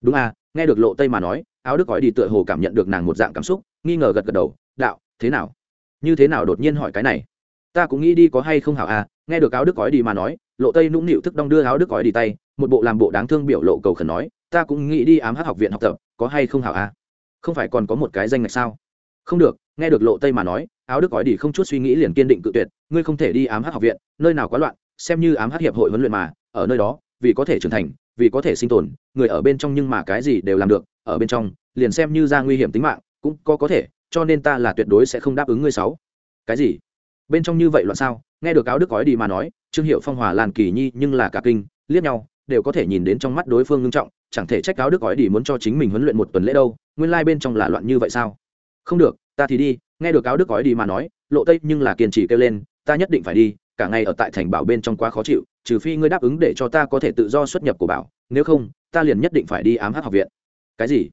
đúng à nghe được lộ tây mà nói, áo đức gọi đi tựa hồ cảm nhận được nàng một dạng cảm xúc, nghi ngờ gật gật đầu, đạo, thế nào? Như thế nào đột nhiên hỏi cái này? Ta cũng nghĩ đi có hay không hảo à nghe được áo đức gói đi mà nói, lộ tây nũng nịu thức đong đưa áo đức gói đi tay, một bộ làm bộ đáng thương biểu lộ cầu khẩn nói, ta cũng nghĩ đi ám hát học viện học tập, có hay không hảo à không phải còn có một cái danh ngạch sao? Không được. Nghe được lộ tây mà nói, áo đức gói đi không chút suy nghĩ liền kiên định cự tuyệt, ngươi không thể đi ám hát học viện, nơi nào quá loạn, xem như ám hát hiệp hội huấn luyện mà, ở nơi đó, vì có thể trưởng thành, vì có thể sinh tồn, người ở bên trong nhưng mà cái gì đều làm được, ở bên trong, liền xem như ra nguy hiểm tính mạng, cũng có có thể, cho nên ta là tuyệt đối sẽ không đáp ứng ngươi sáu. Cái gì? Bên trong như vậy loạn sao? Nghe được áo đức gói đi mà nói, trương hiệu phong, hòa làn kỳ nhi nhưng là cả kinh, liếc nhau, đều có thể nhìn đến trong mắt đối phương ngưng trọng, chẳng thể trách áo đức gói đi muốn cho chính mình huấn luyện một tuần lễ đâu, nguyên lai bên trong là loạn như vậy sao? Không được, ta thì đi, nghe được áo đức gói đi mà nói, lộ tây nhưng là kiên trì kêu lên, ta nhất định phải đi, cả ngày ở tại thành bảo bên trong quá khó chịu, trừ phi ngươi đáp ứng để cho ta có thể tự do xuất nhập của bảo, nếu không, ta liền nhất định phải đi ám hát học viện. Cái gì?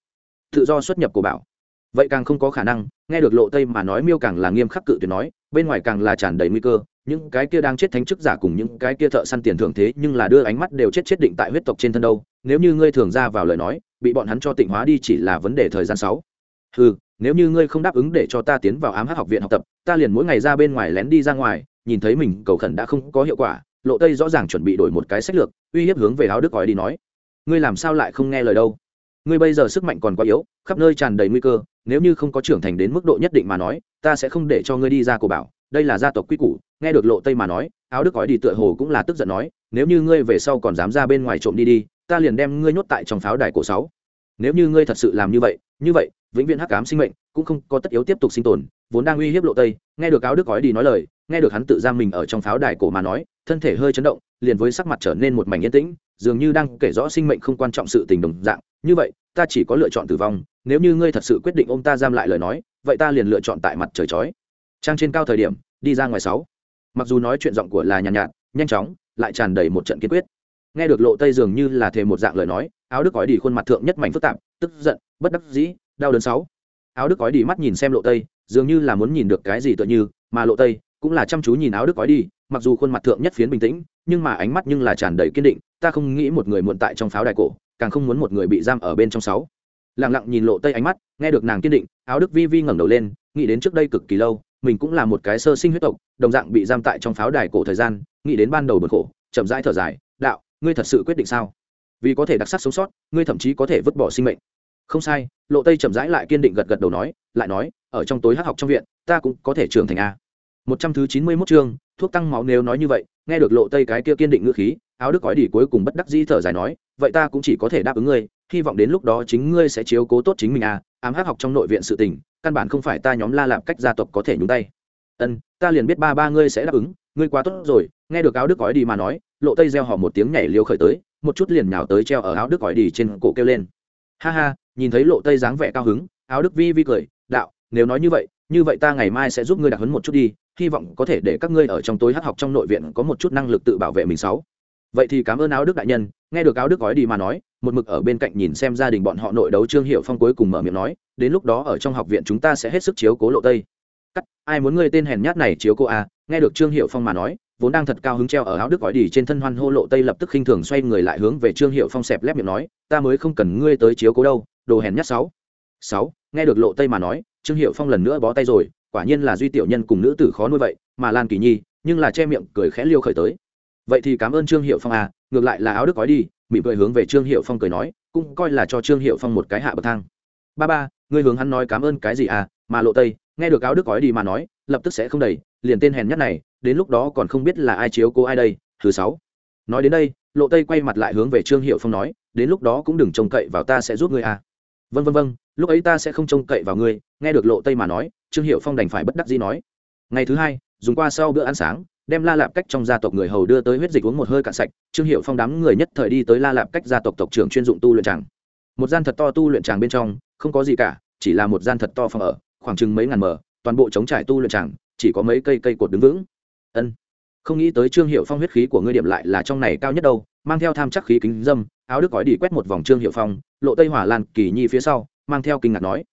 Tự do xuất nhập của bảo? Vậy càng không có khả năng, nghe được lộ tây mà nói miêu càng là nghiêm khắc cự tuyệt nói, bên ngoài càng là tràn đầy nguy cơ những cái kia đang chết thánh chức giả cùng những cái kia thợ săn tiền thưởng thế nhưng là đưa ánh mắt đều chết chết định tại huyết tộc trên thân đâu, nếu như ngươi thường ra vào lời nói, bị bọn hắn cho tịnh hóa đi chỉ là vấn đề thời gian sáu. Ừ nếu như ngươi không đáp ứng để cho ta tiến vào ám hát học viện học tập, ta liền mỗi ngày ra bên ngoài lén đi ra ngoài, nhìn thấy mình, cầu khẩn đã không có hiệu quả, lộ tây rõ ràng chuẩn bị đổi một cái sách lược, uy hiếp hướng về áo đức gói đi nói. Ngươi làm sao lại không nghe lời đâu? Ngươi bây giờ sức mạnh còn quá yếu, khắp nơi tràn đầy nguy cơ, nếu như không có trưởng thành đến mức độ nhất định mà nói, ta sẽ không để cho ngươi đi ra cổ bảo đây là gia tộc quy củ, nghe được lộ tây mà nói, áo đức gói đi tựa hồ cũng là tức giận nói, nếu như ngươi về sau còn dám ra bên ngoài trộm đi đi, ta liền đem ngươi nhốt tại trong pháo đài cổ sáu. Nếu như ngươi thật sự làm như vậy như vậy, vĩnh viễn hắc ám sinh mệnh cũng không có tất yếu tiếp tục sinh tồn, vốn đang uy hiếp lộ tây, nghe được áo đức gói đi nói lời, nghe được hắn tự giam mình ở trong pháo đài cổ mà nói, thân thể hơi chấn động, liền với sắc mặt trở nên một mảnh yên tĩnh, dường như đang kể rõ sinh mệnh không quan trọng sự tình đồng dạng. Như vậy, ta chỉ có lựa chọn tử vong, nếu như ngươi thật sự quyết định ôm ta giam lại lời nói, vậy ta liền lựa chọn tại mặt trời chói trang trên cao thời điểm đi ra ngoài sáu. Mặc dù nói chuyện giọng của là nhàn nhạt, nhạt nhanh chóng lại tràn đầy một trận kiên quyết. Nghe được lộ tây dường như là thề một dạng lời nói áo đức cói đi khuôn mặt thượng nhất mảnh phức tạp tức giận bất đắc dĩ đau đớn sáu. Áo đức cói đi mắt nhìn xem lộ tây dường như là muốn nhìn được cái gì tựa như mà lộ tây cũng là chăm chú nhìn áo đức cói đi mặc dù khuôn mặt thượng nhất phiến bình tĩnh nhưng mà ánh mắt nhưng là tràn đầy kiên định ta không nghĩ một người muộn tại trong pháo đài cổ càng không muốn một người bị giam ở bên trong sáu. Lặng lặng nhìn lộ tây ánh mắt nghe được nàng kiên định áo đức vi vi ngẩng đầu lên nghĩ đến trước đây cực kỳ lâu mình cũng là một cái sơ sinh huyết tộc, đồng dạng bị giam tại trong pháo đài cổ thời gian, nghĩ đến ban đầu bực khổ, chậm rãi thở dài, đạo, ngươi thật sự quyết định sao? Vì có thể đặc sắc sống sót, ngươi thậm chí có thể vứt bỏ sinh mệnh. Không sai. Lộ tây chậm rãi lại kiên định gật gật đầu nói, lại nói, ở trong tối hắc học trong viện, ta cũng có thể trưởng thành a. Một trăm thứ chín mươi mốt chương, thuốc tăng máu nếu nói như vậy, nghe được lộ tây cái kia kiên định ngữ khí, áo đức gói đỉ cuối cùng bất đắc dĩ thở dài nói vậy ta cũng chỉ có thể đáp ứng ngươi, hy vọng đến lúc đó chính ngươi sẽ chiếu cố tốt chính mình à ám hát học trong nội viện sự tình, căn bản không phải ta nhóm la lạp cách gia tộc có thể nhúng tay. Ân, ta liền biết ba ba ngươi sẽ đáp ứng, ngươi quá tốt rồi, nghe được áo đức gói đi mà nói, lộ tây gieo họ một tiếng nhảy liều khởi tới, một chút liền nhào tới treo ở áo đức gói đi trên cổ kêu lên. Ha ha, nhìn thấy lộ tây dáng vẻ cao hứng, áo đức vi vi cười, đạo, nếu nói như vậy như vậy ta ngày mai sẽ giúp ngươi đặc hấn một chút đi, hy vọng có thể để các ngươi ở trong tối hát học trong nội viện có một chút năng lực tự bảo vệ mình sáu. Vậy thì cảm ơn áo đức đại nhân nghe được áo đức gói đi mà nói, một mực ở bên cạnh nhìn xem gia đình bọn họ nội đấu trương hiệu phong cuối cùng mở miệng nói, đến lúc đó ở trong học viện chúng ta sẽ hết sức chiếu cố lộ tây. Cắt, ai muốn ngươi tên hèn nhát này chiếu cố à? Nghe được trương hiệu phong mà nói, vốn đang thật cao hứng treo ở áo đức gói đi trên thân hoan hô lộ tây lập tức khinh thường xoay người lại hướng về trương hiệu phong xẹp lép miệng nói, ta mới không cần ngươi tới chiếu cố đâu, đồ hèn nhát sáu. Sáu, nghe được lộ tây mà nói, trương hiệu phong lần nữa bó tay rồi, quả nhiên là duy tiểu nhân cùng nữ tử khó nuôi vậy, mà lan kỳ nhi, nhưng là che miệng cười khẽ liêu khởi tới vậy thì cảm ơn trương hiệu phong à ngược lại là áo đức gói đi, mỉm cười hướng về trương hiệu phong cười nói, cũng coi là cho trương hiệu phong một cái hạ bậc thang. Ba ba, ngươi hướng hắn nói cảm ơn cái gì à mà lộ tây, nghe được áo đức gói đi mà nói, lập tức sẽ không đầy, liền tên hèn nhất này, đến lúc đó còn không biết là ai chiếu cố ai đây, thứ sáu. Nói đến đây, lộ tây quay mặt lại hướng về trương hiệu phong nói, đến lúc đó cũng đừng trông cậy vào ta sẽ giúp ngươi à. Vân vân vân lúc ấy ta sẽ không trông cậy vào ngươi, nghe được lộ tây mà nói, trương hiệu phong đành phải bất đắc dĩ nói. Ngày thứ hai, dùng qua sau bữa ăn sáng đem la lạp cách trong gia tộc người hầu đưa tới huyết dịch uống một hơi cạn sạch, trương hiệu phong đám người nhất thời đi tới la lạp cách gia tộc tộc trưởng chuyên dụng tu luyện tràng. Một gian thật to tu luyện tràng bên trong, không có gì cả, chỉ là một gian thật to phòng ở, khoảng chừng mấy ngàn mở toàn bộ chống trải tu luyện tràng, chỉ có mấy cây cây cột đứng vững. Ân. Không nghĩ tới trương hiệu phong huyết khí của ngươi điểm lại là trong này cao nhất đâu, mang theo tham chắc khí kính dâm, áo đức gói đi quét một vòng trương hiệu phong, lộ tây hỏa lan, kỳ nhi phía sau, mang theo kinh ngạc nói.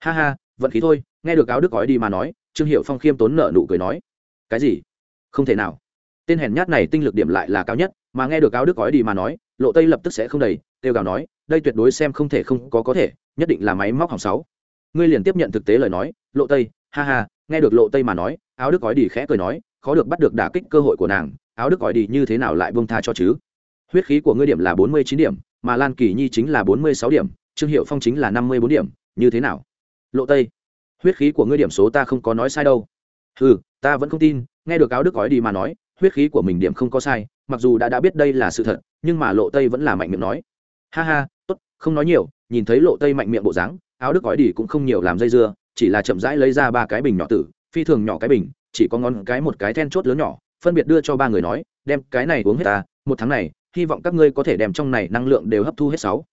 Ha ha, vận khí thôi, nghe được áo đức gói đi mà nói, trương hiệu phong khiêm tốn nợ nụ cười nói. Cái gì? Không thể nào. Tên hèn nhát này tinh lực điểm lại là cao nhất, mà nghe được áo đức gói đi mà nói, lộ tây lập tức sẽ không đầy tiêu gào nói, đây tuyệt đối xem không thể không có có thể, nhất định là máy móc hỏng sáu. Ngươi liền tiếp nhận thực tế lời nói, lộ tây, ha ha, nghe được lộ tây mà nói, áo đức gói đi khẽ cười nói, khó được bắt được đả kích cơ hội của nàng, áo đức gói đi như thế nào lại bông tha cho chứ? Huyết khí của ngươi điểm là bốn mươi chín điểm, mà lan kỳ nhi chính là bốn mươi sáu điểm, trương hiệu phong chính là năm mươi bốn điểm, như thế nào? Lộ tây, huyết khí của ngươi điểm số ta không có nói sai đâu. Ừ ta vẫn không tin nghe được áo đức gói đi mà nói, huyết khí của mình điểm không có sai, mặc dù đã đã biết đây là sự thật, nhưng mà lộ tây vẫn là mạnh miệng nói. Ha ha, tốt, không nói nhiều, nhìn thấy lộ tây mạnh miệng bộ dáng áo đức gói đi cũng không nhiều làm dây dưa, chỉ là chậm rãi lấy ra ba cái bình nhỏ tử, phi thường nhỏ cái bình, chỉ có ngón cái một cái then chốt lớn nhỏ, phân biệt đưa cho ba người nói, đem cái này uống hết ta, một tháng này, hy vọng các ngươi có thể đem trong này năng lượng đều hấp thu hết sáu.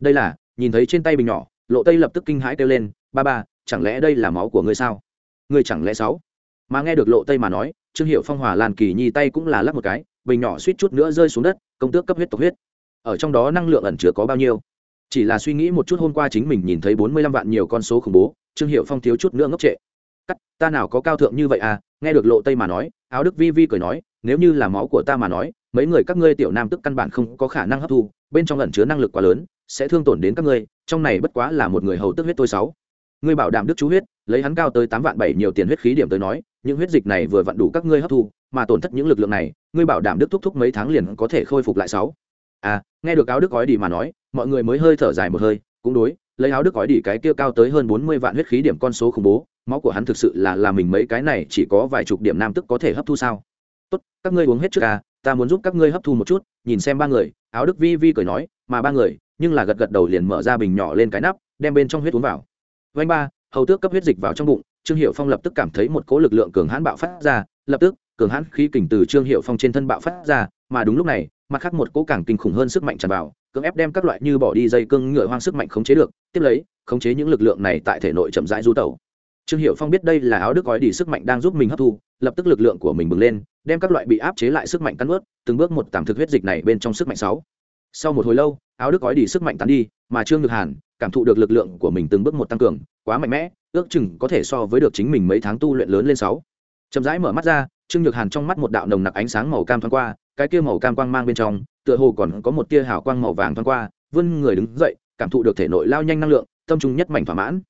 Đây là, nhìn thấy trên tay bình nhỏ, lộ tây lập tức kinh hãi kêu lên, ba ba, chẳng lẽ đây là máu của ngươi sao? Ngươi chẳng lẽ sáu? Mà nghe được lộ tây mà nói trương hiệu phong hòa lan kỳ nhi tay cũng là lắp một cái, bình nhỏ suýt chút nữa rơi xuống đất, công tước cấp huyết tộc huyết. Ở trong đó năng lượng ẩn chứa có bao nhiêu? Chỉ là suy nghĩ một chút hôm qua chính mình nhìn thấy bốn mươi lăm vạn nhiều con số khủng bố, trương hiệu phong thiếu chút nữa ngốc trệ. Cắt, ta nào có cao thượng như vậy à? Nghe được lộ tây mà nói, áo đức vi vi cười nói, nếu như là máu của ta mà nói, mấy người các ngươi tiểu nam tức căn bản không có khả năng hấp thu, bên trong ẩn chứa năng lực quá lớn, sẽ thương tổn đến các ngươi, trong này bất quá là một người hầu tức huyết tôi sáu. Ngươi bảo đảm đức chú huyết, lấy hắn cao tới tám vạn bảy nhiều tiền huyết khí điểm tới nói những huyết dịch này vừa vặn đủ các ngươi hấp thu, mà tổn thất những lực lượng này, ngươi bảo đảm đức thúc thúc mấy tháng liền có thể khôi phục lại sáu. À nghe được áo đức gói đi mà nói, mọi người mới hơi thở dài một hơi, cũng đối, lấy áo đức gói đi cái kia cao tới hơn bốn mươi vạn huyết khí điểm con số khủng bố, máu của hắn thực sự là là mình mấy cái này chỉ có vài chục điểm nam tức có thể hấp thu sao? Tốt, các ngươi uống hết trước à ta muốn giúp các ngươi hấp thu một chút, nhìn xem ba người, áo đức vi vi cười nói, mà ba người, nhưng là gật gật đầu liền mở ra bình nhỏ lên cái nắp, đem bên trong huyết uống vào. Vanh ba, hầu tước cấp huyết dịch vào trong bụng trương hiệu phong lập tức cảm thấy một cỗ lực lượng cường hãn bạo phát ra, lập tức, cường hãn khí kình từ trương hiệu phong trên thân bạo phát ra, mà đúng lúc này, mặt khác một cỗ càng kinh khủng hơn sức mạnh tràn vào, cưỡng ép đem các loại như bỏ đi dây cương ngựa hoang sức mạnh khống chế được, tiếp lấy, khống chế những lực lượng này tại thể nội chậm rãi du tẩu. Trương hiệu phong biết đây là áo đức gói đi sức mạnh đang giúp mình hấp thu, lập tức lực lượng của mình bừng lên, đem các loại bị áp chế lại sức mạnh cắn ướt từng bước một tạm thực huyết dịch này bên trong sức mạnh sáu. Sau một hồi lâu, áo đức gói đi sức mạnh tán đi, mà trương nhược hàn cảm thụ được lực lượng của mình từng bước một tăng cường, quá mạnh mẽ ước chừng có thể so với được chính mình mấy tháng tu luyện lớn lên sáu. Chậm rãi mở mắt ra, trương nhược hàn trong mắt một đạo nồng nặc ánh sáng màu cam thoáng qua, cái kia màu cam quang mang bên trong, tựa hồ còn có một tia hào quang màu vàng thoáng qua, vươn người đứng dậy, cảm thụ được thể nội lao nhanh năng lượng, tâm trung nhất mảnh thỏa mãn.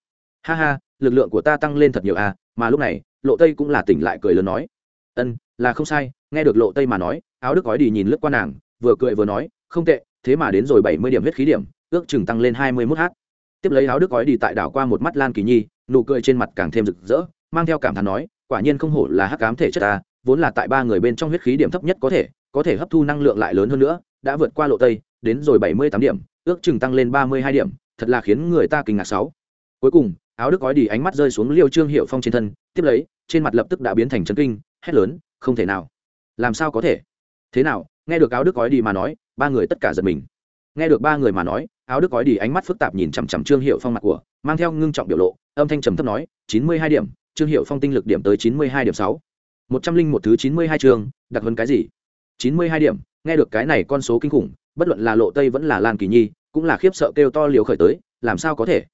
Ha ha, lực lượng của ta tăng lên thật nhiều à mà lúc này, lộ tây cũng là tỉnh lại cười lớn nói. Ân, là không sai, nghe được lộ tây mà nói, áo đức gói đi nhìn lướt qua nàng, vừa cười vừa nói, không tệ, thế mà đến rồi bảy mươi điểm huyết khí điểm, ước chừng tăng lên hai mươi mốt h tiếp lấy áo đức gói đi tại đảo qua một mắt lan kỳ nhi nụ cười trên mặt càng thêm rực rỡ, mang theo cảm thán nói, quả nhiên không hổ là hắc cám thể chất ta, vốn là tại ba người bên trong huyết khí điểm thấp nhất có thể có thể hấp thu năng lượng lại lớn hơn nữa, đã vượt qua lộ tây, đến rồi bảy mươi tám điểm, ước chừng tăng lên ba mươi hai điểm, thật là khiến người ta kinh ngạc sáu. Cuối cùng, áo đức gói đi ánh mắt rơi xuống liêu trương hiệu phong trên thân, tiếp lấy, trên mặt lập tức đã biến thành chân kinh, hét lớn, không thể nào. Làm sao có thể? Thế nào? Nghe được áo đức gói đi mà nói, ba người tất cả giật mình nghe được ba người mà nói, áo đức gói đi ánh mắt phức tạp nhìn chằm chằm trương hiệu phong mặt của, mang theo ngưng trọng biểu lộ, âm thanh trầm thấp nói, chín mươi hai điểm, trương hiệu phong tinh lực điểm tới chín mươi hai điểm sáu. một trăm linh một thứ chín mươi hai chương đặc hơn cái gì? Chín mươi hai điểm, nghe được cái này con số kinh khủng, bất luận là lộ tây vẫn là lan kỳ nhi, cũng là khiếp sợ kêu to liều khởi tới, làm sao có thể?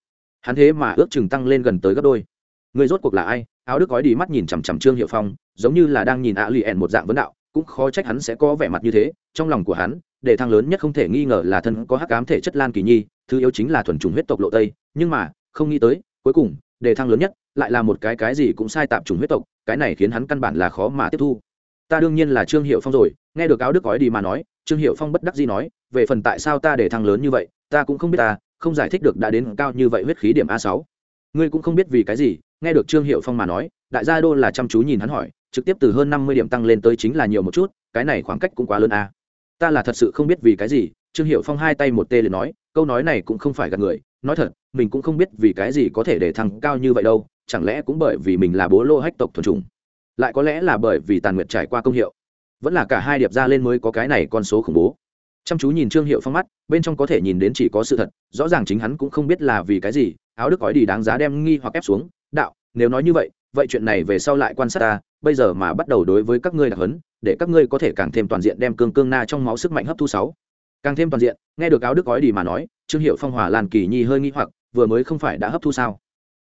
Hắn thế mà ước chừng tăng lên gần tới gấp đôi. Người rốt cuộc là ai? Áo đức gói đi mắt nhìn chằm chằm trương hiệu phong, giống như là đang nhìn ạ lì ẻn một dạng vấn đạo, cũng khó trách hắn sẽ có vẻ mặt như thế, trong lòng của hắn để thăng lớn nhất không thể nghi ngờ là thân có hắc ám thể chất lan kỳ nhi, thứ yếu chính là thuần trùng huyết tộc lộ tây. Nhưng mà, không nghĩ tới, cuối cùng, để thăng lớn nhất lại là một cái cái gì cũng sai tạp trùng huyết tộc, cái này khiến hắn căn bản là khó mà tiếp thu. Ta đương nhiên là trương hiệu phong rồi, nghe được áo đức gói đi mà nói, trương hiệu phong bất đắc dĩ nói, về phần tại sao ta để thăng lớn như vậy, ta cũng không biết ta, không giải thích được đã đến cao như vậy huyết khí điểm a sáu. Ngươi cũng không biết vì cái gì, nghe được trương hiệu phong mà nói, đại gia đô là chăm chú nhìn hắn hỏi, trực tiếp từ hơn năm mươi điểm tăng lên tới chính là nhiều một chút, cái này khoảng cách cũng quá lớn a ta là thật sự không biết vì cái gì, trương hiệu phong hai tay một tê liền nói, câu nói này cũng không phải gạt người, nói thật, mình cũng không biết vì cái gì có thể để thăng cao như vậy đâu, chẳng lẽ cũng bởi vì mình là bố lô hách tộc thuần trùng lại có lẽ là bởi vì tàn nguyệt trải qua công hiệu. Vẫn là cả hai điệp ra lên mới có cái này con số khủng bố. Chăm chú nhìn trương hiệu phong mắt, bên trong có thể nhìn đến chỉ có sự thật, rõ ràng chính hắn cũng không biết là vì cái gì, áo đức gói đi đáng giá đem nghi hoặc ép xuống, đạo, nếu nói như vậy vậy chuyện này về sau lại quan sát ta, bây giờ mà bắt đầu đối với các ngươi đặc hấn, để các ngươi có thể càng thêm toàn diện đem cương cương na trong máu sức mạnh hấp thu sáu. Càng thêm toàn diện, nghe được áo đức gói đi mà nói, trương hiệu phong hòa lan kỳ nhi hơi nghi hoặc, vừa mới không phải đã hấp thu sao?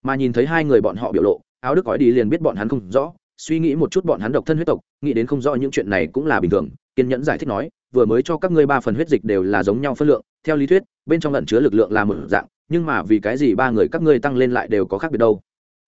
Mà nhìn thấy hai người bọn họ biểu lộ, áo đức gói đi liền biết bọn hắn không rõ, suy nghĩ một chút bọn hắn độc thân huyết tộc, nghĩ đến không rõ những chuyện này cũng là bình thường, kiên nhẫn giải thích nói, vừa mới cho các ngươi ba phần huyết dịch đều là giống nhau phân lượng, theo lý thuyết, bên trong lẫn chứa lực lượng là một dạng, nhưng mà vì cái gì ba người các ngươi tăng lên lại đều có khác biệt đâu?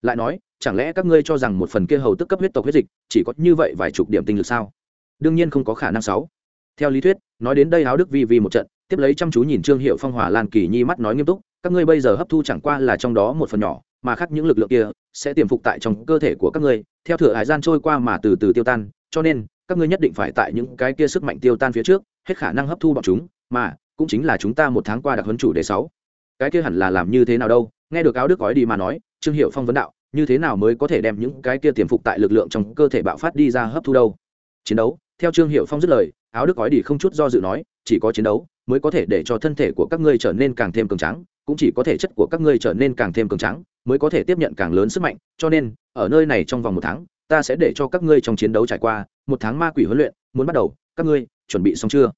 Lại nói, chẳng lẽ các ngươi cho rằng một phần kia hầu tức cấp huyết tộc huyết dịch chỉ có như vậy vài chục điểm tinh lực sao? Đương nhiên không có khả năng sáu. Theo lý thuyết, nói đến đây háo đức vi vi một trận, tiếp lấy chăm chú nhìn trương hiệu phong hòa lan kỳ nhi mắt nói nghiêm túc, các ngươi bây giờ hấp thu chẳng qua là trong đó một phần nhỏ, mà khác những lực lượng kia sẽ tiềm phục tại trong cơ thể của các ngươi, theo thửa hải gian trôi qua mà từ từ tiêu tan, cho nên các ngươi nhất định phải tại những cái kia sức mạnh tiêu tan phía trước, hết khả năng hấp thu bọn chúng, mà cũng chính là chúng ta một tháng qua đặc huấn chủ đề sáu. Cái kia hẳn là làm như thế nào đâu, nghe được áo đức gói đi mà nói trương hiệu phong vấn đạo, như thế nào mới có thể đem những cái kia tiềm phục tại lực lượng trong cơ thể bạo phát đi ra hấp thu đâu? Chiến đấu, theo trương hiệu phong dứt lời, áo đức gói đi không chút do dự nói, chỉ có chiến đấu mới có thể để cho thân thể của các ngươi trở nên càng thêm cường tráng, cũng chỉ có thể chất của các ngươi trở nên càng thêm cường tráng mới có thể tiếp nhận càng lớn sức mạnh. Cho nên, ở nơi này trong vòng một tháng, ta sẽ để cho các ngươi trong chiến đấu trải qua một tháng ma quỷ huấn luyện. Muốn bắt đầu, các ngươi chuẩn bị xong chưa?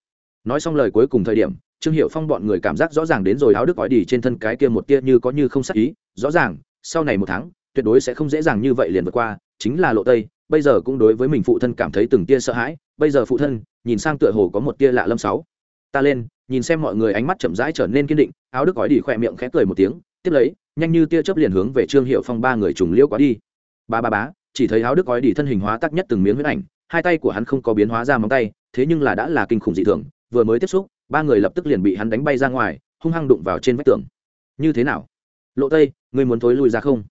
Nói xong lời cuối cùng thời điểm, trương hiệu phong bọn người cảm giác rõ ràng đến rồi, áo đức gói đi trên thân cái kia một tia như có như không sắc ý, rõ ràng sau này một tháng, tuyệt đối sẽ không dễ dàng như vậy liền vượt qua, chính là lộ tây, bây giờ cũng đối với mình phụ thân cảm thấy từng tia sợ hãi, bây giờ phụ thân, nhìn sang tựa hồ có một tia lạ lâm sáu. Ta lên, nhìn xem mọi người ánh mắt chậm rãi trở nên kiên định, áo đức gói đi khỏe miệng khẽ cười một tiếng, tiếp lấy, nhanh như tia chớp liền hướng về trương hiệu phong ba người trùng liễu quá đi. Ba ba bá, chỉ thấy áo đức gói đi thân hình hóa tắc nhất từng miếng huyết ảnh, hai tay của hắn không có biến hóa ra móng tay, thế nhưng là đã là kinh khủng dị thường, vừa mới tiếp xúc, ba người lập tức liền bị hắn đánh bay ra ngoài, hung hăng đụng vào trên vách tường. Như thế nào? Lộ tây ngươi muốn thối lui ra không?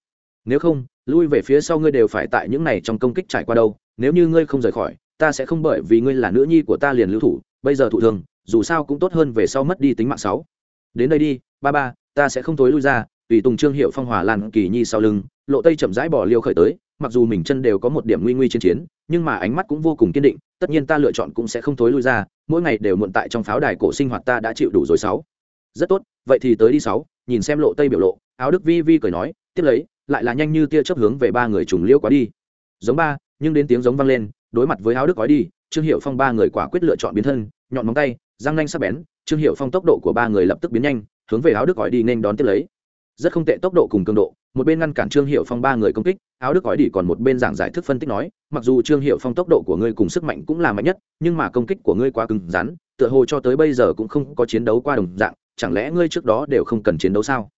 Nếu không, lui về phía sau ngươi đều phải tại những này trong công kích trải qua đâu. Nếu như ngươi không rời khỏi, ta sẽ không bởi vì ngươi là nữ nhi của ta liền lưu thủ. Bây giờ thụ thường dù sao cũng tốt hơn về sau mất đi tính mạng sáu. Đến đây đi, ba ba, ta sẽ không thối lui ra. Tùy tùng trương hiệu phong hòa lan kỳ nhi sau lưng, lộ tây chậm rãi bỏ liêu khởi tới. Mặc dù mình chân đều có một điểm nguy nguy chiến chiến, nhưng mà ánh mắt cũng vô cùng kiên định. Tất nhiên ta lựa chọn cũng sẽ không thối lui ra. Mỗi ngày đều muộn tại trong pháo đài cổ sinh hoạt ta đã chịu đủ rồi sáu. Rất tốt, vậy thì tới đi sáu. Nhìn xem lộ tây biểu lộ áo đức vi vi cười nói, tiếp lấy, lại là nhanh như tia chớp hướng về ba người trùng liêu quá đi. Giống ba, nhưng đến tiếng giống vang lên, đối mặt với áo đức gói đi, trương hiệu phong ba người quả quyết lựa chọn biến thân, nhọn móng tay, răng nanh sắc bén, trương hiệu phong tốc độ của ba người lập tức biến nhanh, hướng về áo đức gói đi nên đón tiếp lấy. Rất không tệ tốc độ cùng cường độ, một bên ngăn cản trương hiệu phong ba người công kích, áo đức gói đi còn một bên giảng giải thức phân tích nói, mặc dù trương hiệu phong tốc độ của ngươi cùng sức mạnh cũng là mạnh nhất, nhưng mà công kích của ngươi quá cứng rắn, tựa hồ cho tới bây giờ cũng không có chiến đấu qua đồng dạng, chẳng lẽ ngươi trước đó đều không cần chiến đấu sao?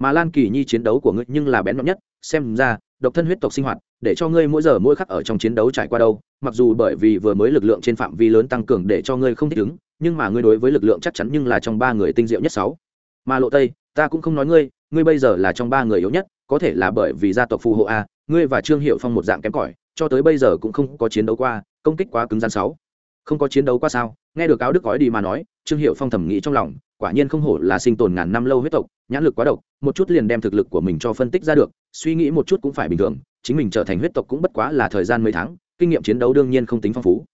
Mà lan kỳ nhi chiến đấu của ngươi nhưng là bén nhọn nhất, xem ra, độc thân huyết tộc sinh hoạt, để cho ngươi mỗi giờ mỗi khắc ở trong chiến đấu trải qua đâu, mặc dù bởi vì vừa mới lực lượng trên phạm vi lớn tăng cường để cho ngươi không thích ứng, nhưng mà ngươi đối với lực lượng chắc chắn nhưng là trong ba người tinh diệu nhất sáu. Mà lộ tây, ta cũng không nói ngươi ngươi bây giờ là trong ba người yếu nhất, có thể là bởi vì gia tộc phù hộ a, ngươi và trương hiệu phong một dạng kém cỏi, cho tới bây giờ cũng không có chiến đấu qua, công kích quá cứng rắn sáu. Không có chiến đấu qua sao? Nghe được áo đức gói đi mà nói, trương hiệu phong thẩm nghĩ trong lòng quả nhiên không hổ là sinh tồn ngàn năm lâu huyết tộc, nhãn lực quá độc, một chút liền đem thực lực của mình cho phân tích ra được, suy nghĩ một chút cũng phải bình thường, chính mình trở thành huyết tộc cũng bất quá là thời gian mấy tháng, kinh nghiệm chiến đấu đương nhiên không tính phong phú.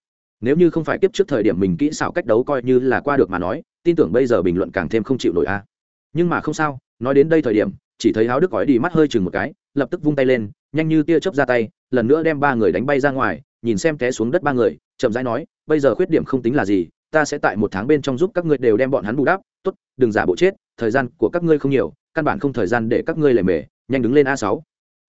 Nếu như không phải tiếp trước thời điểm mình kỹ xảo cách đấu coi như là qua được mà nói, tin tưởng bây giờ bình luận càng thêm không chịu nổi a. Nhưng mà không sao, nói đến đây thời điểm, chỉ thấy áo đức gói đi mắt hơi chừng một cái, lập tức vung tay lên, nhanh như tia chớp ra tay, lần nữa đem ba người đánh bay ra ngoài, nhìn xem té xuống đất ba người, chậm rãi nói, bây giờ khuyết điểm không tính là gì, ta sẽ tại một tháng bên trong giúp các ngươi đều đem bọn hắn bù đắp tốt, đừng giả bộ chết, thời gian của các ngươi không nhiều, căn bản không thời gian để các ngươi lề mề, nhanh đứng lên a sáu.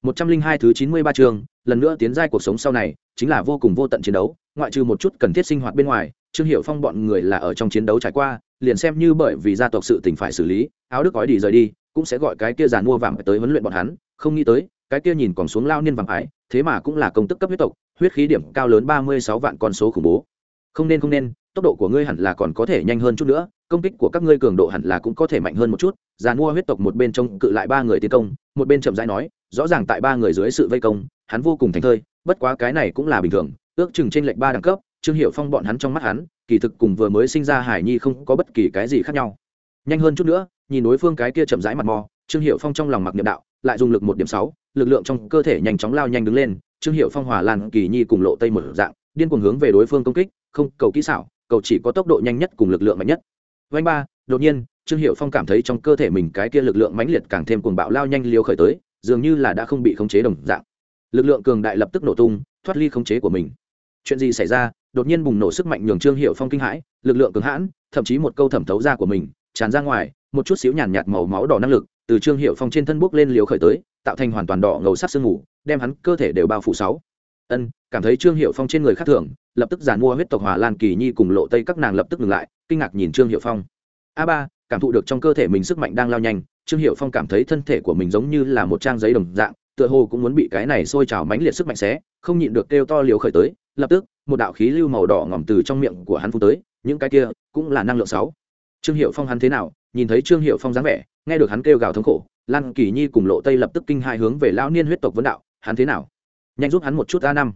Một trăm linh hai thứ chín mươi ba chương, lần nữa tiến giai cuộc sống sau này, chính là vô cùng vô tận chiến đấu, ngoại trừ một chút cần thiết sinh hoạt bên ngoài, trương hiệu phong bọn người là ở trong chiến đấu trải qua, liền xem như bởi vì gia tộc sự tình phải xử lý, áo đức gói đi rời đi, cũng sẽ gọi cái kia giàn mua vàng tới huấn luyện bọn hắn, không nghĩ tới, cái kia nhìn còn xuống lao niên vàng ải, thế mà cũng là công tức cấp huyết tộc, huyết khí điểm cao lớn ba mươi sáu vạn con số khủng bố. Không nên không nên tốc độ của ngươi hẳn là còn có thể nhanh hơn chút nữa, công kích của các ngươi cường độ hẳn là cũng có thể mạnh hơn một chút. Giàn mua huyết tộc một bên trông cự lại ba người tiến công, một bên chậm rãi nói, rõ ràng tại ba người dưới sự vây công, hắn vô cùng thành thơi, bất quá cái này cũng là bình thường, ước chừng trên lệnh ba đẳng cấp, trương hiệu phong bọn hắn trong mắt hắn, kỳ thực cùng vừa mới sinh ra hải nhi không có bất kỳ cái gì khác nhau. Nhanh hơn chút nữa, nhìn đối phương cái kia chậm rãi mặt mò, trương hiệu phong trong lòng mặc niệm đạo, lại dùng lực một điểm sáu, lực lượng trong cơ thể nhanh chóng lao nhanh đứng lên, trương hiệu phong hòa lan kỳ nhi cùng lộ tây một dạng, điên cuồng hướng về đối phương công kích, không cầu kỹ xảo cầu chỉ có tốc độ nhanh nhất cùng lực lượng mạnh nhất. Vanh ba, đột nhiên, trương hiệu phong cảm thấy trong cơ thể mình cái kia lực lượng mãnh liệt càng thêm cuồng bạo lao nhanh liều khởi tới, dường như là đã không bị khống chế đồng dạng. Lực lượng cường đại lập tức nổ tung, thoát ly khống chế của mình. Chuyện gì xảy ra? Đột nhiên bùng nổ sức mạnh nhường trương hiệu phong kinh hãi, lực lượng cường hãn, thậm chí một câu thẩm thấu ra của mình, tràn ra ngoài, một chút xíu nhàn nhạt màu máu đỏ năng lực từ trương hiệu phong trên thân bước lên liều khởi tới, tạo thành hoàn toàn đỏ ngầu sắc sương mù, đem hắn cơ thể đều bao phủ sáu. Ân cảm thấy trương hiệu phong trên người khác thường, lập tức giàn mua huyết tộc hòa lan, kỳ nhi cùng lộ tây các nàng lập tức ngừng lại, kinh ngạc nhìn trương hiệu phong. A ba, cảm thụ được trong cơ thể mình sức mạnh đang lao nhanh, trương hiệu phong cảm thấy thân thể của mình giống như là một trang giấy đồng dạng, tựa hồ cũng muốn bị cái này sôi trào mãnh liệt sức mạnh xé, không nhịn được kêu to liều khởi tới, lập tức, một đạo khí lưu màu đỏ ngỏm từ trong miệng của hắn phun tới, những cái kia cũng là năng lượng sáu. Trương hiệu phong hắn thế nào, nhìn thấy trương hiệu phong dáng vẻ, nghe được hắn kêu gào thống khổ, lan, kỳ nhi cùng lộ tây lập tức kinh hai hướng về lão niên huyết tộc vấn đạo, hắn thế nào? Nhanh giúp hắn một chút a năm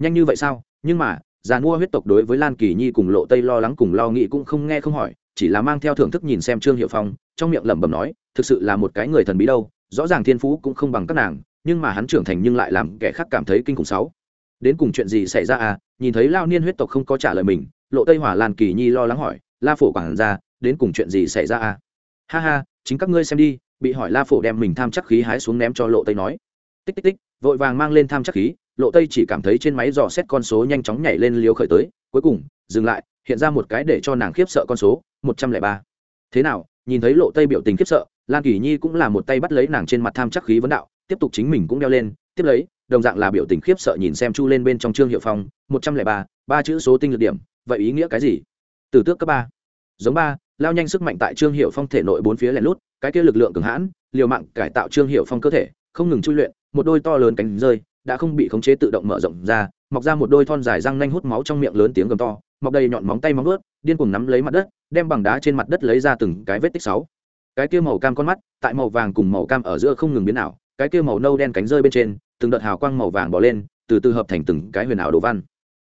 nhanh như vậy sao? Nhưng mà, già mua huyết tộc đối với lan kỳ nhi cùng lộ tây lo lắng cùng lo nghĩ cũng không nghe không hỏi, chỉ là mang theo thưởng thức nhìn xem trương hiệu phong, trong miệng lẩm bẩm nói, thực sự là một cái người thần bí đâu, rõ ràng thiên phú cũng không bằng các nàng, nhưng mà hắn trưởng thành nhưng lại làm kẻ khác cảm thấy kinh khủng sáu. Đến cùng chuyện gì xảy ra à? Nhìn thấy lao niên huyết tộc không có trả lời mình, lộ tây hỏa lan kỳ nhi lo lắng hỏi, la phổ quản ra đến cùng chuyện gì xảy ra à? Ha ha, chính các ngươi xem đi, bị hỏi la phổ đem mình tham chắc khí hái xuống ném cho lộ tây nói. Tích tích tích, vội vàng mang lên tham chắc khí lộ tây chỉ cảm thấy trên máy dò xét con số nhanh chóng nhảy lên liều khởi tới, cuối cùng, dừng lại, hiện ra một cái để cho nàng khiếp sợ con số, một trăm lẻ ba. Thế nào, nhìn thấy lộ tây biểu tình khiếp sợ, lan kỳ nhi cũng là một tay bắt lấy nàng trên mặt tham chắc khí vấn đạo, tiếp tục chính mình cũng đeo lên, tiếp lấy, đồng dạng là biểu tình khiếp sợ nhìn xem chu lên bên trong trương hiệu phong, một trăm lẻ ba ba chữ số tinh lực điểm, vậy ý nghĩa cái gì? Từ tước cấp ba. Giống ba, lao nhanh sức mạnh tại trương hiệu phong thể nội bốn phía lẻ lút, cái kia lực lượng cường hãn, liều mạng cải tạo trương hiệu phong cơ thể, không ngừng chui luyện, một đôi to lớn cánh rơi đã không bị khống chế tự động mở rộng ra, mọc ra một đôi thon dài răng nanh hút máu trong miệng lớn tiếng gầm to, mọc đầy nhọn móng tay móng ướt điên cuồng nắm lấy mặt đất, đem bằng đá trên mặt đất lấy ra từng cái vết tích sáu. Cái kia màu cam con mắt, tại màu vàng cùng màu cam ở giữa không ngừng biến ảo, cái kia màu nâu đen cánh rơi bên trên, từng đợt hào quang màu vàng bỏ lên, từ từ hợp thành từng cái huyền ảo đồ văn.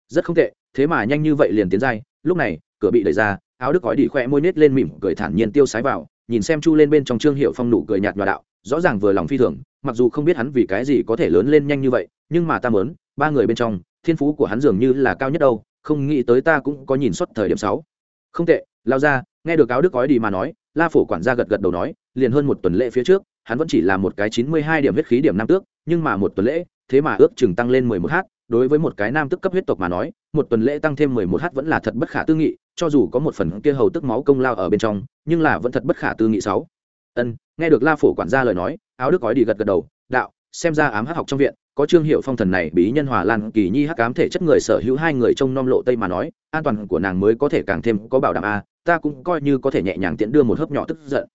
Rất không tệ, thế mà nhanh như vậy liền tiến dai lúc này, cửa bị đẩy ra, áo đức gói đi khoe môi nết lên mỉm cười thản nhiên tiêu sái vào, nhìn xem chu lên bên trong trương hiệu phong nụ cười nhạt nhòa đạo, rõ ràng vừa lòng phi thường mặc dù không biết hắn vì cái gì có thể lớn lên nhanh như vậy, nhưng mà ta mớn ba người bên trong, thiên phú của hắn dường như là cao nhất đâu, không nghĩ tới ta cũng có nhìn suất thời điểm sáu. Không tệ, lao ra, nghe được áo đức gói đi mà nói, la phổ quản gia gật gật đầu nói, liền hơn một tuần lễ phía trước, hắn vẫn chỉ là một cái chín mươi hai điểm huyết khí điểm nam tước, nhưng mà một tuần lễ, thế mà ước chừng tăng lên mười một h đối với một cái nam tức cấp huyết tộc mà nói, một tuần lễ tăng thêm mười một h vẫn là thật bất khả tư nghị, cho dù có một phần kia hầu tức máu công lao ở bên trong, nhưng là vẫn thật bất khả tư nghị sáu ân, nghe được la phổ quản gia lời nói, áo đức gói đi gật gật đầu, đạo, xem ra ám hắc học trong viện, có trương hiệu phong thần này bí nhân hòa lan, kỳ nhi hắc ám thể chất người sở hữu hai người trông nom lộ tây mà nói, an toàn của nàng mới có thể càng thêm có bảo đảm a, ta cũng coi như có thể nhẹ nhàng tiễn đưa một hớp nhỏ tức giận.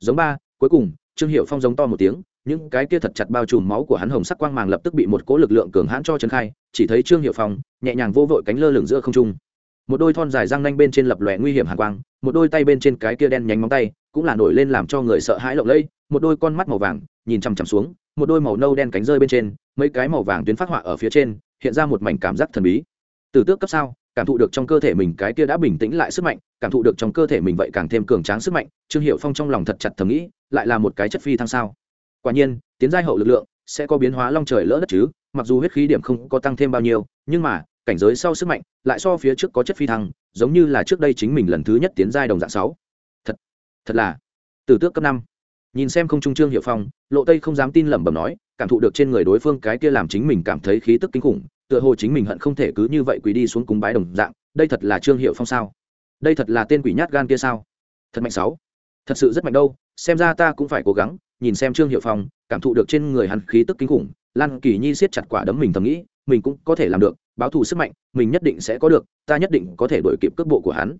Giống ba, cuối cùng, trương hiệu phong giống to một tiếng, những cái kia thật chặt bao trùm máu của hắn hồng sắc quang màng lập tức bị một cỗ lực lượng cường hãn cho trấn khai, chỉ thấy trương hiệu phong nhẹ nhàng vô vội cánh lơ lửng giữa không trung. Một đôi thon dài răng nanh bên trên lập lòe nguy hiểm hàn quang, một đôi tay bên trên cái kia đen nhánh móng tay cũng là nổi lên làm cho người sợ hãi lộng lẫy, một đôi con mắt màu vàng nhìn chằm chằm xuống, một đôi màu nâu đen cánh rơi bên trên, mấy cái màu vàng tuyến phát họa ở phía trên, hiện ra một mảnh cảm giác thần bí. Từ tước cấp sao, cảm thụ được trong cơ thể mình cái kia đã bình tĩnh lại sức mạnh, cảm thụ được trong cơ thể mình vậy càng thêm cường tráng sức mạnh, trương hiệu phong trong lòng thật chặt thầm nghĩ, lại là một cái chất phi thăng sao. Quả nhiên, tiến giai hậu lực lượng sẽ có biến hóa long trời lỡ đất chứ, mặc dù huyết khí điểm không có tăng thêm bao nhiêu, nhưng mà, cảnh giới sau sức mạnh lại so phía trước có chất phi thăng, giống như là trước đây chính mình lần thứ nhất tiến giai đồng dạng sáu thật là, từ tước cấp năm. Nhìn xem không trung trương hiệu phong, lộ tây không dám tin lẩm bẩm nói, cảm thụ được trên người đối phương cái kia làm chính mình cảm thấy khí tức kinh khủng, tựa hồ chính mình hận không thể cứ như vậy quỳ đi xuống cúng bái đồng dạng, đây thật là trương hiệu phong sao? Đây thật là tên quỷ nhát gan kia sao? Thật mạnh sáu. Thật sự rất mạnh đâu, xem ra ta cũng phải cố gắng, nhìn xem trương hiệu phong, cảm thụ được trên người hắn khí tức kinh khủng, lan kỳ nhi siết chặt quả đấm mình thầm nghĩ, mình cũng có thể làm được, báo thù sức mạnh, mình nhất định sẽ có được, ta nhất định có thể đổi kịp cước bộ của hắn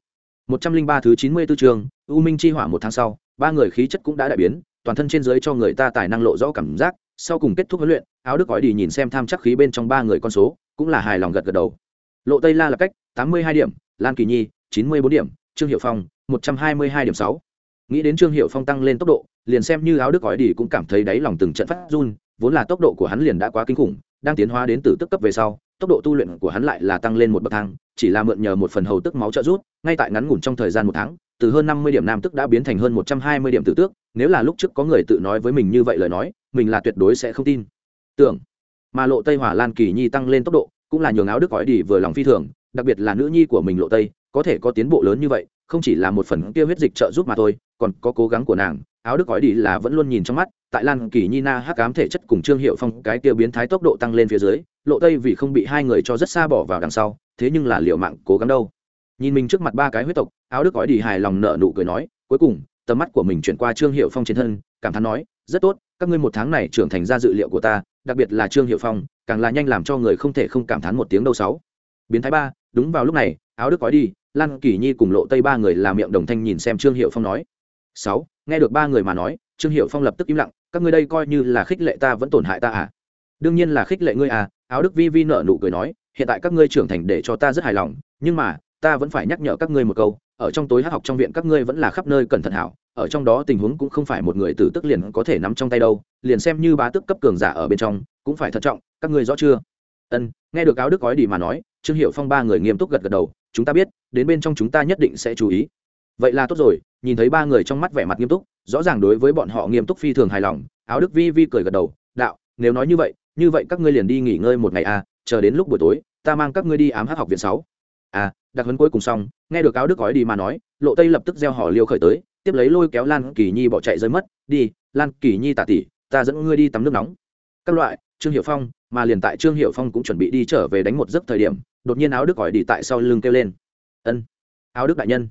một trăm linh ba thứ chín mươi 94 trường u minh chi hỏa một tháng sau, ba người khí chất cũng đã đại biến, toàn thân trên dưới cho người ta tài năng lộ rõ cảm giác, sau cùng kết thúc huấn luyện, áo đức gói đi nhìn xem tham chắc khí bên trong ba người con số, cũng là hài lòng gật gật đầu. Lộ tây la là cách, tám mươi hai điểm, lan kỳ nhi, chín mươi bốn điểm, trương Hiểu phong, một trăm hai mươi hai điểm sáu. Nghĩ đến trương Hiểu phong tăng lên tốc độ, liền xem như áo đức gói đi cũng cảm thấy đáy lòng từng trận phát run vốn là tốc độ của hắn liền đã quá kinh khủng, đang tiến hóa đến từ tức cấp về sau, tốc độ tu luyện của hắn lại là tăng lên một bậc thang, chỉ là mượn nhờ một phần hầu tức máu trợ rút ngay tại ngắn ngủn trong thời gian một tháng, từ hơn năm mươi điểm nam tức đã biến thành hơn một trăm hai mươi điểm tử tước, nếu là lúc trước có người tự nói với mình như vậy lời nói, mình là tuyệt đối sẽ không tin. Tưởng, mà lộ tây hỏa lan kỳ nhi tăng lên tốc độ, cũng là nhường áo đức cõi đi vừa lòng phi thường, đặc biệt là nữ nhi của mình lộ tây, có thể có tiến bộ lớn như vậy, không chỉ là một phần kia huyết dịch trợ giúp mà thôi, còn có cố gắng của nàng áo đức gói đi là vẫn luôn nhìn trong mắt, tại lan kỳ nhi na hắc ám thể chất cùng trương hiệu phong cái kia biến thái tốc độ tăng lên phía dưới, lộ tây vì không bị hai người cho rất xa bỏ vào đằng sau, thế nhưng là liệu mạng cố gắng đâu. Nhìn mình trước mặt ba cái huyết tộc, áo đức gói đi hài lòng nợ nụ cười nói, cuối cùng, tầm mắt của mình chuyển qua trương hiệu phong trên thân, cảm thán nói, rất tốt, các ngươi một tháng này trưởng thành ra dự liệu của ta, đặc biệt là trương hiệu phong, càng là nhanh làm cho người không thể không cảm thán một tiếng đâu sáu. Biến thái ba, đúng vào lúc này, áo đức gói đi, lan kỳ nhi cùng lộ tây ba người làm miệng đồng thanh nhìn xem trương hiệu phong nói, sáu nghe được ba người mà nói, trương hiệu phong lập tức im lặng, các ngươi đây coi như là khích lệ ta vẫn tổn hại ta à? Đương nhiên là khích lệ ngươi à áo đức vi vi nợ nụ cười nói, hiện tại các ngươi trưởng thành để cho ta rất hài lòng, nhưng mà, ta vẫn phải nhắc nhở các ngươi một câu, ở trong tối hát học trong viện các ngươi vẫn là khắp nơi cẩn thận hảo, ở trong đó tình huống cũng không phải một người tử tức liền có thể nắm trong tay đâu, liền xem như bá tức cấp cường giả ở bên trong, cũng phải thận trọng, các ngươi rõ chưa? Ân, nghe được áo đức gói đi mà nói, trương hiệu phong ba người nghiêm túc gật gật đầu, chúng ta biết, đến bên trong chúng ta nhất định sẽ chú ý. Vậy là tốt rồi nhìn thấy ba người trong mắt vẻ mặt nghiêm túc, rõ ràng đối với bọn họ nghiêm túc phi thường hài lòng. Áo đức vi vi cười gật đầu, đạo, nếu nói như vậy như vậy các ngươi liền đi nghỉ ngơi một ngày à chờ đến lúc buổi tối, ta mang các ngươi đi ám hát học viện sáu. À đặc huấn cuối cùng xong, nghe được áo đức gói đi mà nói, lộ tây lập tức gieo họ liêu khởi tới, tiếp lấy lôi kéo lan kỳ nhi bỏ chạy rơi mất, đi, lan kỳ nhi tạ tỉ, ta dẫn ngươi đi tắm nước nóng. Các loại, trương hiệu phong, mà liền tại trương hiệu phong cũng chuẩn bị đi trở về đánh một giấc thời điểm, đột nhiên áo đức gọi đi tại sau lưng kêu lên. Ân, áo đức đại nhân,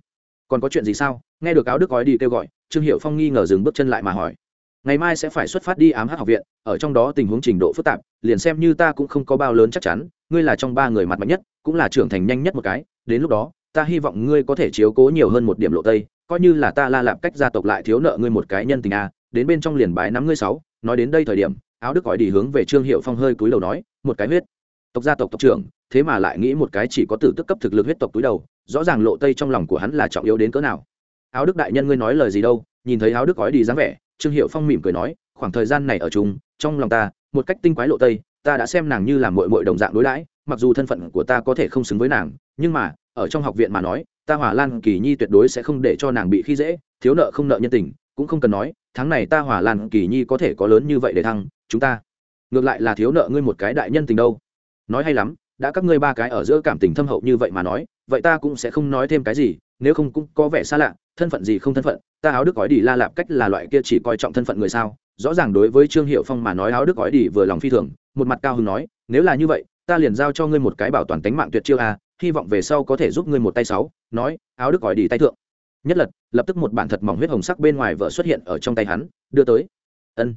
còn có chuyện gì sao? Nghe được áo đức gói đi kêu gọi, trương hiệu phong nghi ngờ dừng bước chân lại mà hỏi. Ngày mai sẽ phải xuất phát đi ám hát học viện, ở trong đó tình huống trình độ phức tạp, liền xem như ta cũng không có bao lớn chắc chắn, ngươi là trong ba người mặt mạnh nhất, cũng là trưởng thành nhanh nhất một cái, đến lúc đó, ta hy vọng ngươi có thể chiếu cố nhiều hơn một điểm lộ tây, coi như là ta la lạp cách gia tộc lại thiếu nợ ngươi một cái nhân tình a, đến bên trong liền bái nắm ngươi sáu, nói đến đây thời điểm, áo đức gọi đi hướng về trương hiệu phong hơi cúi đầu nói, một cái huyết. Tộc gia tộc tộc trưởng, thế mà lại nghĩ một cái chỉ có tử tức cấp thực lực huyết tộc túi đầu, rõ ràng lộ tây trong lòng của hắn là trọng yếu đến cỡ nào áo đức đại nhân ngươi nói lời gì đâu, nhìn thấy áo đức gói đi dáng vẻ, trương hiệu phong mỉm cười nói, khoảng thời gian này ở chung, trong lòng ta, một cách tinh quái lộ tây, ta đã xem nàng như là mội mội đồng dạng đối đãi, mặc dù thân phận của ta có thể không xứng với nàng, nhưng mà, ở trong học viện mà nói, ta hỏa lan kỳ nhi tuyệt đối sẽ không để cho nàng bị khi dễ, thiếu nợ không nợ nhân tình, cũng không cần nói, tháng này ta hỏa lan kỳ nhi có thể có lớn như vậy để thăng, chúng ta, ngược lại là thiếu nợ ngươi một cái đại nhân tình đâu. Nói hay lắm đã các ngươi ba cái ở giữa cảm tình thâm hậu như vậy mà nói, vậy ta cũng sẽ không nói thêm cái gì, nếu không cũng có vẻ xa lạ, thân phận gì không thân phận, ta áo đức gói đi la lạp cách là loại kia chỉ coi trọng thân phận người sao? Rõ ràng đối với trương hiệu phong mà nói áo đức gói đi vừa lòng phi thường, một mặt cao hưng nói, nếu là như vậy, ta liền giao cho ngươi một cái bảo toàn tính mạng tuyệt chiêu a, hy vọng về sau có thể giúp ngươi một tay sáu, nói, áo đức gói đi tay thượng. Nhất lật, lập tức một bản thật mỏng huyết hồng sắc bên ngoài vợ xuất hiện ở trong tay hắn, đưa tới. Ân.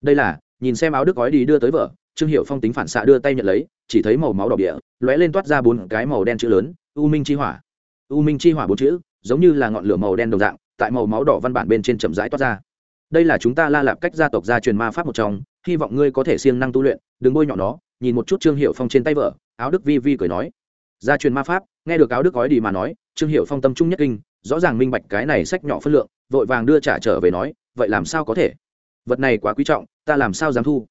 Đây là, nhìn xem áo đức gói đi đưa tới vợ, trương hiệu phong tính phản xạ đưa tay nhận lấy chỉ thấy màu máu đỏ địa lóe lên toát ra bốn cái màu đen chữ lớn, u minh chi hỏa. U minh chi hỏa bốn chữ, giống như là ngọn lửa màu đen đồng dạng, tại màu máu đỏ văn bản bên trên chậm rãi toát ra. Đây là chúng ta la lạp cách gia tộc gia truyền ma pháp một trong, hy vọng ngươi có thể siêng năng tu luyện, đừng bôi nhọ nó, nhìn một chút trương hiệu phong trên tay vợ, áo đức vi vi cười nói. Gia truyền ma pháp, nghe được áo đức gói đi mà nói, trương hiệu phong tâm trung nhất kinh, rõ ràng minh bạch cái này sách nhỏ phân lượng, vội vàng đưa trả trở về nói, vậy làm sao có thể? Vật này quá quý trọng, ta làm sao dám thu?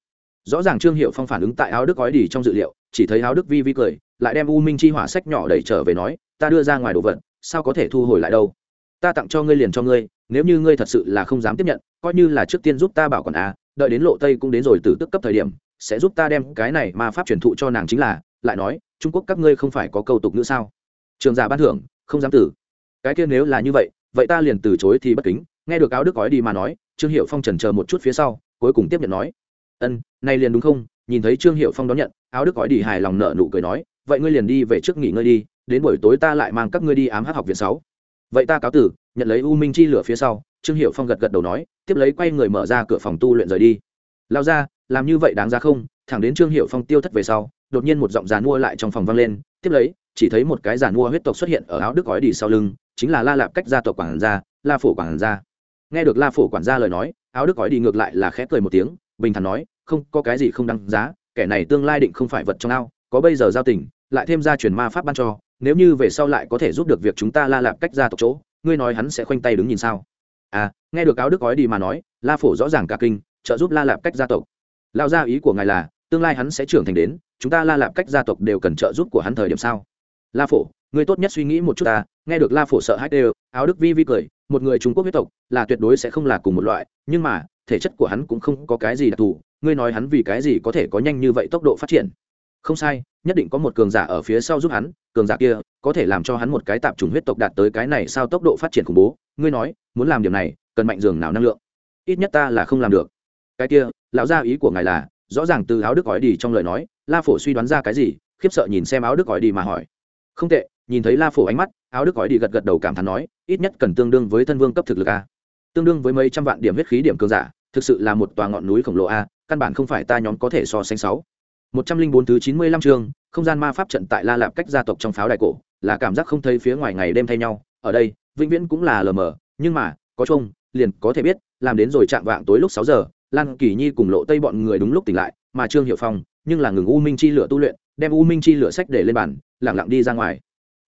Rõ ràng trương hiệu phong phản ứng tại áo đức gói đi trong dự liệu chỉ thấy áo đức vi vi cười, lại đem u minh chi hỏa sách nhỏ đẩy trở về nói, ta đưa ra ngoài đồ vật, sao có thể thu hồi lại đâu? Ta tặng cho ngươi liền cho ngươi, nếu như ngươi thật sự là không dám tiếp nhận, coi như là trước tiên giúp ta bảo còn à đợi đến lộ tây cũng đến rồi từ tức cấp thời điểm, sẽ giúp ta đem cái này mà pháp truyền thụ cho nàng chính là, lại nói, trung quốc các ngươi không phải có câu tục nữa sao? Trường giả ban thưởng, không dám tử. Cái kia nếu là như vậy vậy ta liền từ chối thì bất kính. Nghe được áo đức gói đi mà nói, trương hiệu phong trần chờ một chút phía sau, cuối cùng tiếp nhận nói, ân, nay liền đúng không? Nhìn thấy trương hiệu phong đón nhận, áo đức gói đi hài lòng nợ nụ cười nói, vậy ngươi liền đi về trước nghỉ ngơi đi, đến buổi tối ta lại mang các ngươi đi ám hát học viện sáu. Vậy ta cáo tử, nhận lấy u minh chi lửa phía sau, trương hiệu phong gật gật đầu nói, tiếp lấy quay người mở ra cửa phòng tu luyện rời đi. Lao ra làm như vậy đáng ra không? Thẳng đến trương hiệu phong tiêu thất về sau, đột nhiên một giọng giàn mua lại trong phòng vang lên, tiếp lấy, chỉ thấy một cái giàn mua huyết tộc xuất hiện ở áo đức gói đi sau lưng, chính là la lạp cách gia tộc quản gia, la phổ quản gia. Nghe được la phổ quản gia lời nói, áo đức gói đi ngược lại là khẽ cười một tiếng, bình thản nói không có cái gì không đăng giá, kẻ này tương lai định không phải vật trong ao, có bây giờ giao tình, lại thêm ra truyền ma pháp ban cho, nếu như về sau lại có thể giúp được việc chúng ta la lạp cách gia tộc chỗ, ngươi nói hắn sẽ khoanh tay đứng nhìn sao? À nghe được áo đức gói đi mà nói, la phổ rõ ràng cả kinh, trợ giúp la lạp cách gia tộc. Lao ra ý của ngài là, tương lai hắn sẽ trưởng thành đến, chúng ta la lạp cách gia tộc đều cần trợ giúp của hắn thời điểm sao? La phổ, ngươi tốt nhất suy nghĩ một chút ta, nghe được la phổ sợ hãi đều, áo đức vi vi cười, một người trung quốc huyết tộc, là tuyệt đối sẽ không là cùng một loại, nhưng mà, thể chất của hắn cũng không có cái gì đặc thù ngươi nói hắn vì cái gì có thể có nhanh như vậy tốc độ phát triển? Không sai, nhất định có một cường giả ở phía sau giúp hắn, cường giả kia có thể làm cho hắn một cái tạp chủng huyết tộc đạt tới cái này sao tốc độ phát triển khủng bố. Ngươi nói, muốn làm điều này, cần mạnh dường nào năng lượng? Ít nhất ta là không làm được. Cái kia, lão gia ý của ngài là, rõ ràng từ áo đức gói đi trong lời nói, la phổ suy đoán ra cái gì, khiếp sợ nhìn xem áo đức gói đi mà hỏi. Không tệ, nhìn thấy la phổ ánh mắt, áo đức gói đi gật gật đầu cảm thán nói, ít nhất cần tương đương với thân vương cấp thực lực a. Tương đương với mấy trăm vạn điểm huyết khí điểm cường giả, thực sự là một tòa ngọn núi khổng lồ a căn bản không phải ta nhóm có thể so sánh sáu. Một trăm linh bốn thứ chín mươi lăm chương, không gian ma pháp trận tại la lạp cách gia tộc trong pháo đài cổ, là cảm giác không thấy phía ngoài ngày đêm thay nhau, ở đây, vĩnh viễn cũng là lờ mờ, nhưng mà, có chung, liền có thể biết, làm đến rồi chạm vạng tối lúc sáu giờ, lan kỳ nhi cùng lộ tây bọn người đúng lúc tỉnh lại, mà trương hiệu phong, nhưng là ngừng u minh chi lửa tu luyện, đem u minh chi lửa sách để lên bàn lẳng lặng đi ra ngoài.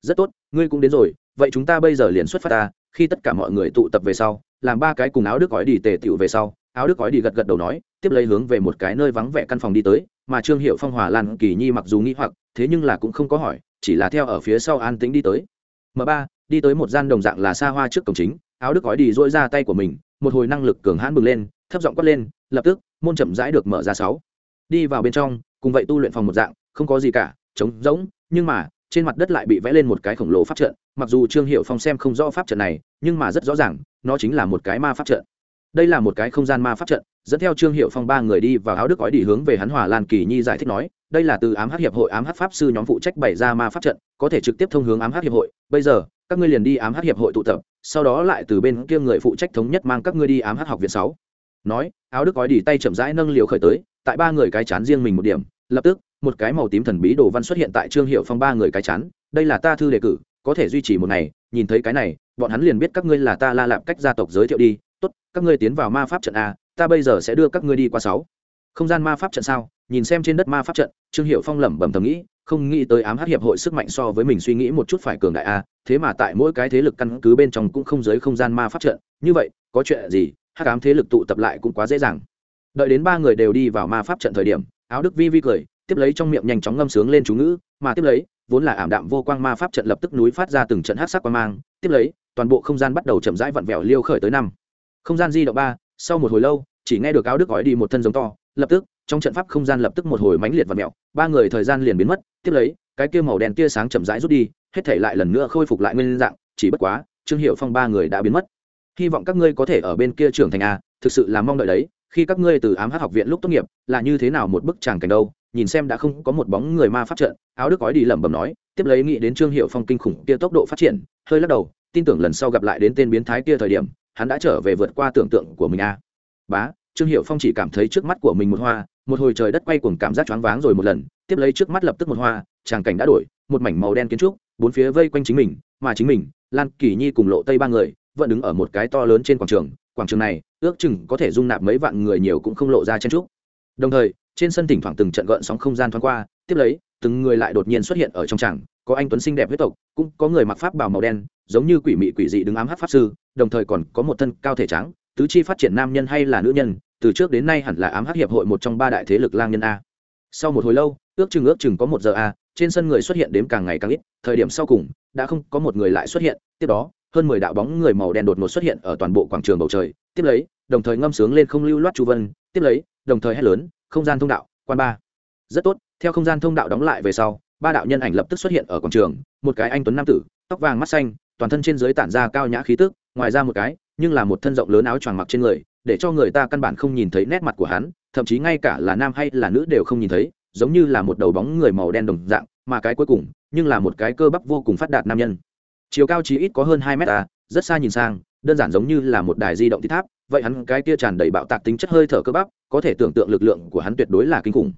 Rất tốt, ngươi cũng đến rồi, vậy chúng ta bây giờ liền xuất phát ta, khi tất cả mọi người tụ tập về sau, làm ba cái cùng áo đức gói đi tề tựu về sau áo đức gói đi gật gật đầu nói, tiếp lấy hướng về một cái nơi vắng vẻ căn phòng đi tới, mà trương hiệu phong, hòa lan, kỳ nhi mặc dù nghĩ hoặc, thế nhưng là cũng không có hỏi, chỉ là theo ở phía sau an tĩnh đi tới. M ba, đi tới một gian đồng dạng là xa hoa trước cổng chính, áo đức gói đi dỗi ra tay của mình, một hồi năng lực cường hãn bừng lên, thấp giọng quát lên, lập tức, môn chậm rãi được mở ra sáu. Đi vào bên trong, cùng vậy tu luyện phòng một dạng, không có gì cả, trống rỗng, nhưng mà, trên mặt đất lại bị vẽ lên một cái khổng lồ pháp trận, mặc dù trương hiệu phong xem không rõ pháp trận này, nhưng mà rất rõ ràng, nó chính là một cái ma pháp trận đây là một cái không gian ma pháp trận, dẫn theo trương hiệu phong ba người đi vào áo đức gói đi hướng về hắn hòa lan kỳ nhi giải thích nói, đây là từ ám hát hiệp hội, ám hát pháp sư nhóm phụ trách bày ra ma pháp trận, có thể trực tiếp thông hướng ám hát hiệp hội. Bây giờ, các ngươi liền đi ám hát hiệp hội tụ tập, sau đó lại từ bên kia người phụ trách thống nhất mang các ngươi đi ám hát học viện sáu. Nói, áo đức gói đi tay chậm rãi nâng liều khởi tới, tại ba người cái chán riêng mình một điểm, lập tức, một cái màu tím thần bí đồ văn xuất hiện tại trương hiệu phong ba người cái chán, đây là ta thư đề cử, có thể duy trì một ngày, nhìn thấy cái này, bọn hắn liền biết các ngươi là ta la lạp cách gia tộc giới thiệu đi các ngươi tiến vào ma pháp trận a, ta bây giờ sẽ đưa các ngươi đi qua sáu. Không gian ma pháp trận sao? Nhìn xem trên đất ma pháp trận, trương hiệu phong lẩm bẩm thầm nghĩ, không nghĩ tới ám hát hiệp hội sức mạnh so với mình suy nghĩ một chút phải cường đại a, thế mà tại mỗi cái thế lực căn cứ bên trong cũng không giới không gian ma pháp trận. Như vậy, có chuyện gì? Hắc ám thế lực tụ tập lại cũng quá dễ dàng. Đợi đến ba người đều đi vào ma pháp trận thời điểm, áo đức vi vi cười, tiếp lấy trong miệng nhanh chóng ngâm sướng lên chú ngữ, mà tiếp lấy, vốn là ảm đạm vô quang ma pháp trận lập tức núi phát ra từng trận hát sắc quang mang, tiếp lấy, toàn bộ không gian bắt đầu chậm rãi vặn vẹo liêu khởi tới năm không gian di động ba, sau một hồi lâu, chỉ nghe được áo đức gói đi một thân giống to, lập tức, trong trận pháp không gian lập tức một hồi mãnh liệt vặn mẹo, ba người thời gian liền biến mất, tiếp lấy, cái kia màu đen tia sáng chậm rãi rút đi, hết thể lại lần nữa khôi phục lại nguyên dạng, chỉ bất quá, trương hiệu phong ba người đã biến mất. Hy vọng các ngươi có thể ở bên kia trưởng thành a, thực sự là mong đợi đấy, khi các ngươi từ ám hát học viện lúc tốt nghiệp, là như thế nào một bức tràng cảnh đâu, nhìn xem đã không có một bóng người ma phát trận, áo đức gói đi lẩm bẩm nói, tiếp lấy nghĩ đến trương hiệu phong kinh khủng kia tốc độ phát triển, hơi lắc đầu, tin tưởng lần sau gặp lại đến tên biến thái kia thời điểm hắn đã trở về vượt qua tưởng tượng của mình a. Bá, trương hiệu phong chỉ cảm thấy trước mắt của mình một hoa, một hồi trời đất quay cuồng cảm giác choáng váng rồi một lần, tiếp lấy trước mắt lập tức một hoa, tràng cảnh đã đổi, một mảnh màu đen kiến trúc, bốn phía vây quanh chính mình, mà chính mình, lan kỳ nhi cùng lộ tây ba người, vẫn đứng ở một cái to lớn trên quảng trường quảng trường này, ước chừng có thể dung nạp mấy vạn người nhiều cũng không lộ ra chen trúc đồng thời, trên sân thỉnh thoảng từng trận gợn sóng không gian thoáng qua, tiếp lấy, từng người lại đột nhiên xuất hiện ở trong tràng, có anh tuấn xinh đẹp huyết tộc, cũng có người mặc pháp bào màu đen giống như quỷ mị quỷ dị đứng ám hát pháp sư, đồng thời còn có một thân cao thể trắng tứ chi phát triển nam nhân hay là nữ nhân, từ trước đến nay hẳn là ám hát hiệp hội một trong ba đại thế lực lang nhân a. Sau một hồi lâu, ước chừng ước chừng có một giờ a, trên sân người xuất hiện đếm càng ngày càng ít, thời điểm sau cùng, đã không có một người lại xuất hiện, tiếp đó, hơn mười đạo bóng người màu đen đột ngột xuất hiện ở toàn bộ quảng trường bầu trời, tiếp lấy, đồng thời ngâm sướng lên không lưu loát chu vân, tiếp lấy, đồng thời hét lớn, không gian thông đạo, quan ba. Rất tốt, theo không gian thông đạo đóng lại về sau, ba đạo nhân ảnh lập tức xuất hiện ở quảng trường, một cái anh tuấn nam tử, tóc vàng mắt xanh toàn thân trên dưới tản ra cao nhã khí tức, ngoài ra một cái, nhưng là một thân rộng lớn áo choàng mặc trên người, để cho người ta căn bản không nhìn thấy nét mặt của hắn, thậm chí ngay cả là nam hay là nữ đều không nhìn thấy, giống như là một đầu bóng người màu đen đồng dạng, mà cái cuối cùng, nhưng là một cái cơ bắp vô cùng phát đạt nam nhân. Chiều cao chỉ ít có hơn hai mét ta rất xa nhìn sang, đơn giản giống như là một đài di động thiết tháp, vậy hắn cái kia tràn đầy bạo tạc tính chất hơi thở cơ bắp, có thể tưởng tượng lực lượng của hắn tuyệt đối là kinh khủng.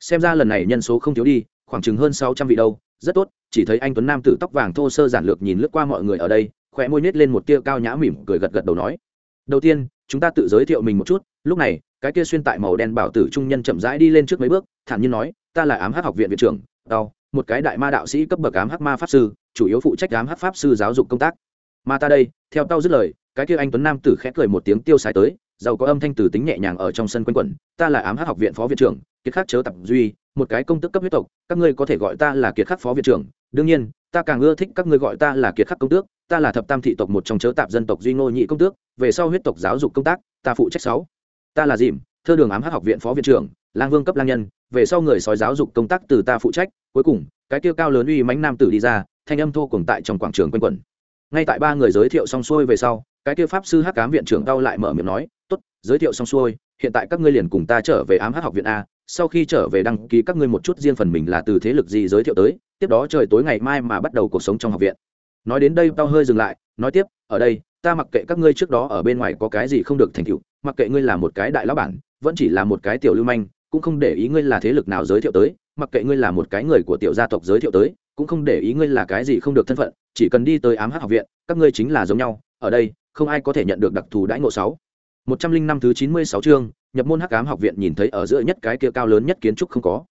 Xem ra lần này nhân số không thiếu đi khoảng chừng hơn sáu trăm vị đâu, rất tốt, chỉ thấy anh tuấn nam tử tóc vàng thô sơ giản lược nhìn lướt qua mọi người ở đây, khóe môi nhếch lên một tia cao nhã mỉm cười gật gật đầu nói. Đầu tiên, chúng ta tự giới thiệu mình một chút, lúc này, cái kia xuyên tại màu đen bảo tử trung nhân chậm rãi đi lên trước mấy bước, thản nhiên nói, ta là ám hắc học viện viện trưởng đau một cái đại ma đạo sĩ cấp bậc ám hắc ma pháp sư, chủ yếu phụ trách ám hắc pháp sư giáo dục công tác. Mà ta đây, theo tao dứt lời, cái kia anh tuấn nam tử khẽ cười một tiếng tiêu xài tới giàu có âm thanh từ tính nhẹ nhàng ở trong sân quanh quẩn, ta là ám hắc học viện phó viện trưởng, kiệt khắc chớ tập duy, một cái công tức cấp huyết tộc, các ngươi có thể gọi ta là kiệt khắc phó viện trưởng. Đương nhiên, ta càng ưa thích các ngươi gọi ta là kiệt khắc công tước, ta là thập tam thị tộc một trong chớ tạp dân tộc duy ngô nhị công tước, về sau huyết tộc giáo dục công tác, ta phụ trách sáu. Ta là dìm, thơ đường ám hắc học viện phó viện trưởng, lang vương cấp lang nhân, về sau người sói giáo dục công tác từ ta phụ trách, cuối cùng, cái tiêu cao lớn uy mãnh nam tử đi ra, thanh âm thô cùng tại trong quảng trường quanh quẩn. Ngay tại ba người giới thiệu xong xuôi về sau, cái tiêu pháp sư hắc cám viện trưởng đau lại mở miệng nói tốt, giới thiệu xong xuôi, hiện tại các ngươi liền cùng ta trở về ám Hát học viện a, sau khi trở về đăng ký các ngươi một chút riêng phần mình là từ thế lực gì giới thiệu tới, tiếp đó trời tối ngày mai mà bắt đầu cuộc sống trong học viện. Nói đến đây tao hơi dừng lại, nói tiếp, ở đây, ta mặc kệ các ngươi trước đó ở bên ngoài có cái gì không được thành tựu, mặc kệ ngươi là một cái đại lão bản, vẫn chỉ là một cái tiểu lưu manh, cũng không để ý ngươi là thế lực nào giới thiệu tới, mặc kệ ngươi là một cái người của tiểu gia tộc giới thiệu tới, cũng không để ý ngươi là cái gì không được thân phận, chỉ cần đi tới ám Hát học viện, các ngươi chính là giống nhau, ở đây, không ai có thể nhận được đặc thù đãi ngộ sáu một trăm linh năm thứ chín mươi sáu chương, nhập môn hắc ám học viện nhìn thấy ở giữa nhất cái kia cao lớn nhất kiến trúc không có.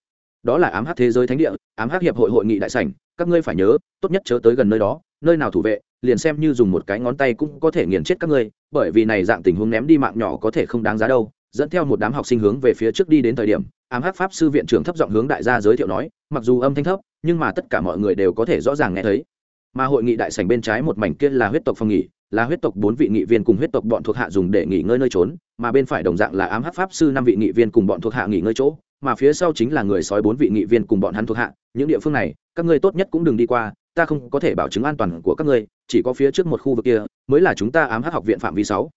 Đó là ám hắc thế giới thánh địa, ám hắc hiệp hội hội nghị đại sảnh, các ngươi phải nhớ, tốt nhất chớ tới gần nơi đó, nơi nào thủ vệ, liền xem như dùng một cái ngón tay cũng có thể nghiền chết các ngươi, bởi vì này dạng tình huống ném đi mạng nhỏ có thể không đáng giá đâu. Dẫn theo một đám học sinh hướng về phía trước đi đến thời điểm, ám hắc pháp sư viện trưởng thấp giọng hướng đại gia giới thiệu nói, mặc dù âm thanh thấp, nhưng mà tất cả mọi người đều có thể rõ ràng nghe thấy mà hội nghị đại sảnh bên trái một mảnh kia là huyết tộc phòng nghỉ, là huyết tộc bốn vị nghị viên cùng huyết tộc bọn thuộc hạ dùng để nghỉ ngơi nơi trốn, mà bên phải đồng dạng là ám hắc pháp sư năm vị nghị viên cùng bọn thuộc hạ nghỉ ngơi chỗ, mà phía sau chính là người sói bốn vị nghị viên cùng bọn hắn thuộc hạ. Những địa phương này, các ngươi tốt nhất cũng đừng đi qua, ta không có thể bảo chứng an toàn của các ngươi, chỉ có phía trước một khu vực kia, mới là chúng ta ám hắc học viện phạm vi sáu.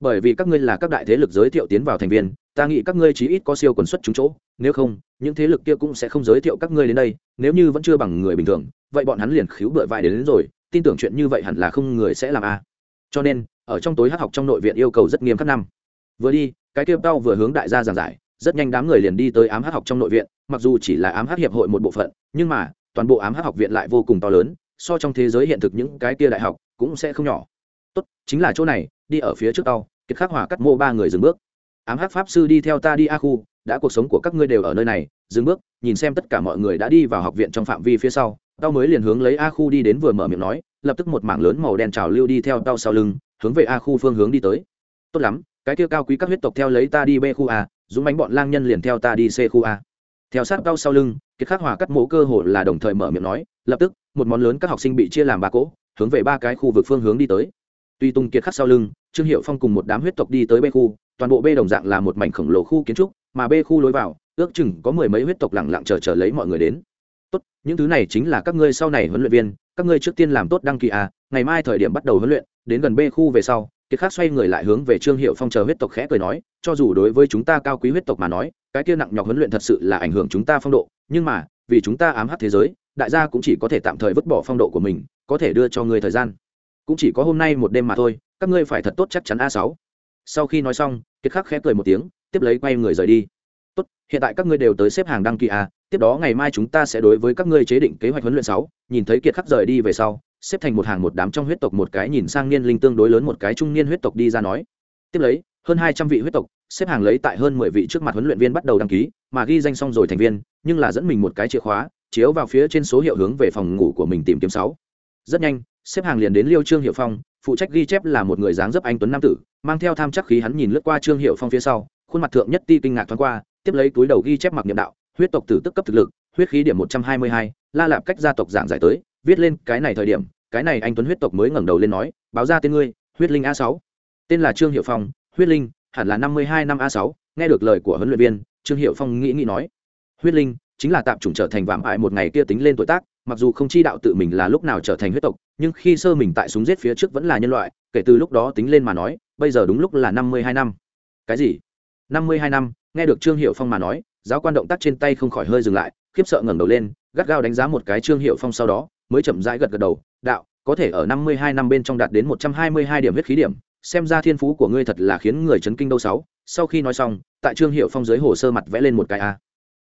Bởi vì các ngươi là các đại thế lực giới thiệu tiến vào thành viên, ta nghĩ các ngươi chí ít có siêu quần xuất chúng chỗ, nếu không, những thế lực kia cũng sẽ không giới thiệu các ngươi đến đây, nếu như vẫn chưa bằng người bình thường vậy bọn hắn liền khiếu bựa vai đến, đến rồi tin tưởng chuyện như vậy hẳn là không người sẽ làm a. Cho nên ở trong tối hát học trong nội viện yêu cầu rất nghiêm khắc năm. Vừa đi cái kêu tao vừa hướng đại gia giảng giải rất nhanh đám người liền đi tới ám hát học trong nội viện mặc dù chỉ là ám hát hiệp hội một bộ phận nhưng mà toàn bộ ám hát học viện lại vô cùng to lớn so trong thế giới hiện thực những cái kia đại học cũng sẽ không nhỏ. Tốt chính là chỗ này đi ở phía trước tao kiệt khắc hỏa cắt mô ba người dừng bước. Ám hát pháp sư đi theo ta đi a khu đã cuộc sống của các ngươi đều ở nơi này dừng bước nhìn xem tất cả mọi người đã đi vào học viện trong phạm vi phía sau tao mới liền hướng lấy a khu đi đến vừa mở miệng nói, lập tức một mảng lớn màu đen trào lưu đi theo tao sau lưng, hướng về a khu phương hướng đi tới. Tốt lắm, cái kia cao quý các huyết tộc theo lấy ta đi b khu a, dũng bánh bọn lang nhân liền theo ta đi c khu a. Theo sát tao sau lưng, kiệt khắc hòa cắt mỗ cơ hồ là đồng thời mở miệng nói, lập tức, một món lớn các học sinh bị chia làm ba cỗ, hướng về ba cái khu vực phương hướng đi tới. Tuy tung kiệt khắc sau lưng, trương hiệu phong cùng một đám huyết tộc đi tới b khu, toàn bộ b đồng dạng là một mảnh khổng lồ khu kiến trúc, mà b khu lối vào, ước chừng có mười mấy huyết tộc lẳng lặng chờ chờ lấy mọi người đến tốt, những thứ này chính là các ngươi sau này huấn luyện viên, các ngươi trước tiên làm tốt đăng ký à ngày mai thời điểm bắt đầu huấn luyện, đến gần b khu về sau, kiệt khắc xoay người lại hướng về trương hiệu phong chờ huyết tộc khẽ cười nói, cho dù đối với chúng ta cao quý huyết tộc mà nói, cái kia nặng nhọc huấn luyện thật sự là ảnh hưởng chúng ta phong độ, nhưng mà, vì chúng ta ám hắt thế giới, đại gia cũng chỉ có thể tạm thời vứt bỏ phong độ của mình, có thể đưa cho người thời gian. Cũng chỉ có hôm nay một đêm mà thôi, các ngươi phải thật tốt chắc chắn a sáu. Sau khi nói xong, kiệt khắc khẽ cười một tiếng, tiếp lấy quay người rời đi hiện tại các ngươi đều tới xếp hàng đăng ký à? tiếp đó ngày mai chúng ta sẽ đối với các ngươi chế định kế hoạch huấn luyện sáu, nhìn thấy kiệt khắc rời đi về sau, xếp thành một hàng một đám trong huyết tộc một cái nhìn sang niên linh tương đối lớn một cái trung niên huyết tộc đi ra nói tiếp lấy, hơn hai trăm vị huyết tộc, xếp hàng lấy tại hơn mười vị trước mặt huấn luyện viên bắt đầu đăng ký, mà ghi danh xong rồi thành viên, nhưng là dẫn mình một cái chìa khóa, chiếu vào phía trên số hiệu hướng về phòng ngủ của mình tìm kiếm sáu rất nhanh, xếp hàng liền đến liêu trương hiệu phong, phụ trách ghi chép là một người dáng dấp anh tuấn nam tử, mang theo tham chắc khí hắn nhìn lướt qua trương hiệu phong phía sau, khuôn mặt thượng nhất ti kinh ngạc thoáng qua tiếp lấy túi đầu ghi chép mặc niệm đạo, huyết tộc tử tức cấp thực lực, huyết khí điểm một trăm hai mươi hai, la lạp cách gia tộc giảng giải tới, viết lên cái này thời điểm, cái này anh tuấn huyết tộc mới ngẩng đầu lên nói, báo ra tên ngươi, huyết linh a sáu. Tên là trương hiệu phong, huyết linh, hẳn là năm mươi hai năm a sáu, nghe được lời của huấn luyện viên, trương hiệu phong nghĩ nghĩ nói. Huyết linh, chính là tạm chủng trở thành vạm ải một ngày kia tính lên tuổi tác, mặc dù không chi đạo tự mình là lúc nào trở thành huyết tộc, nhưng khi sơ mình tại súng giết phía trước vẫn là nhân loại, kể từ lúc đó tính lên mà nói, bây giờ đúng lúc là năm mươi hai năm. Cái gì? Năm mươi hai năm nghe được trương hiệu phong mà nói, giáo quan động tác trên tay không khỏi hơi dừng lại, khiếp sợ ngẩng đầu lên, gắt gao đánh giá một cái trương hiệu phong sau đó, mới chậm rãi gật gật đầu, đạo, có thể ở năm mươi hai năm bên trong đạt đến một trăm hai mươi hai điểm huyết khí điểm, xem ra thiên phú của ngươi thật là khiến người chấn kinh đâu sáu. Sau khi nói xong, tại trương hiệu phong dưới hồ sơ mặt vẽ lên một cái a.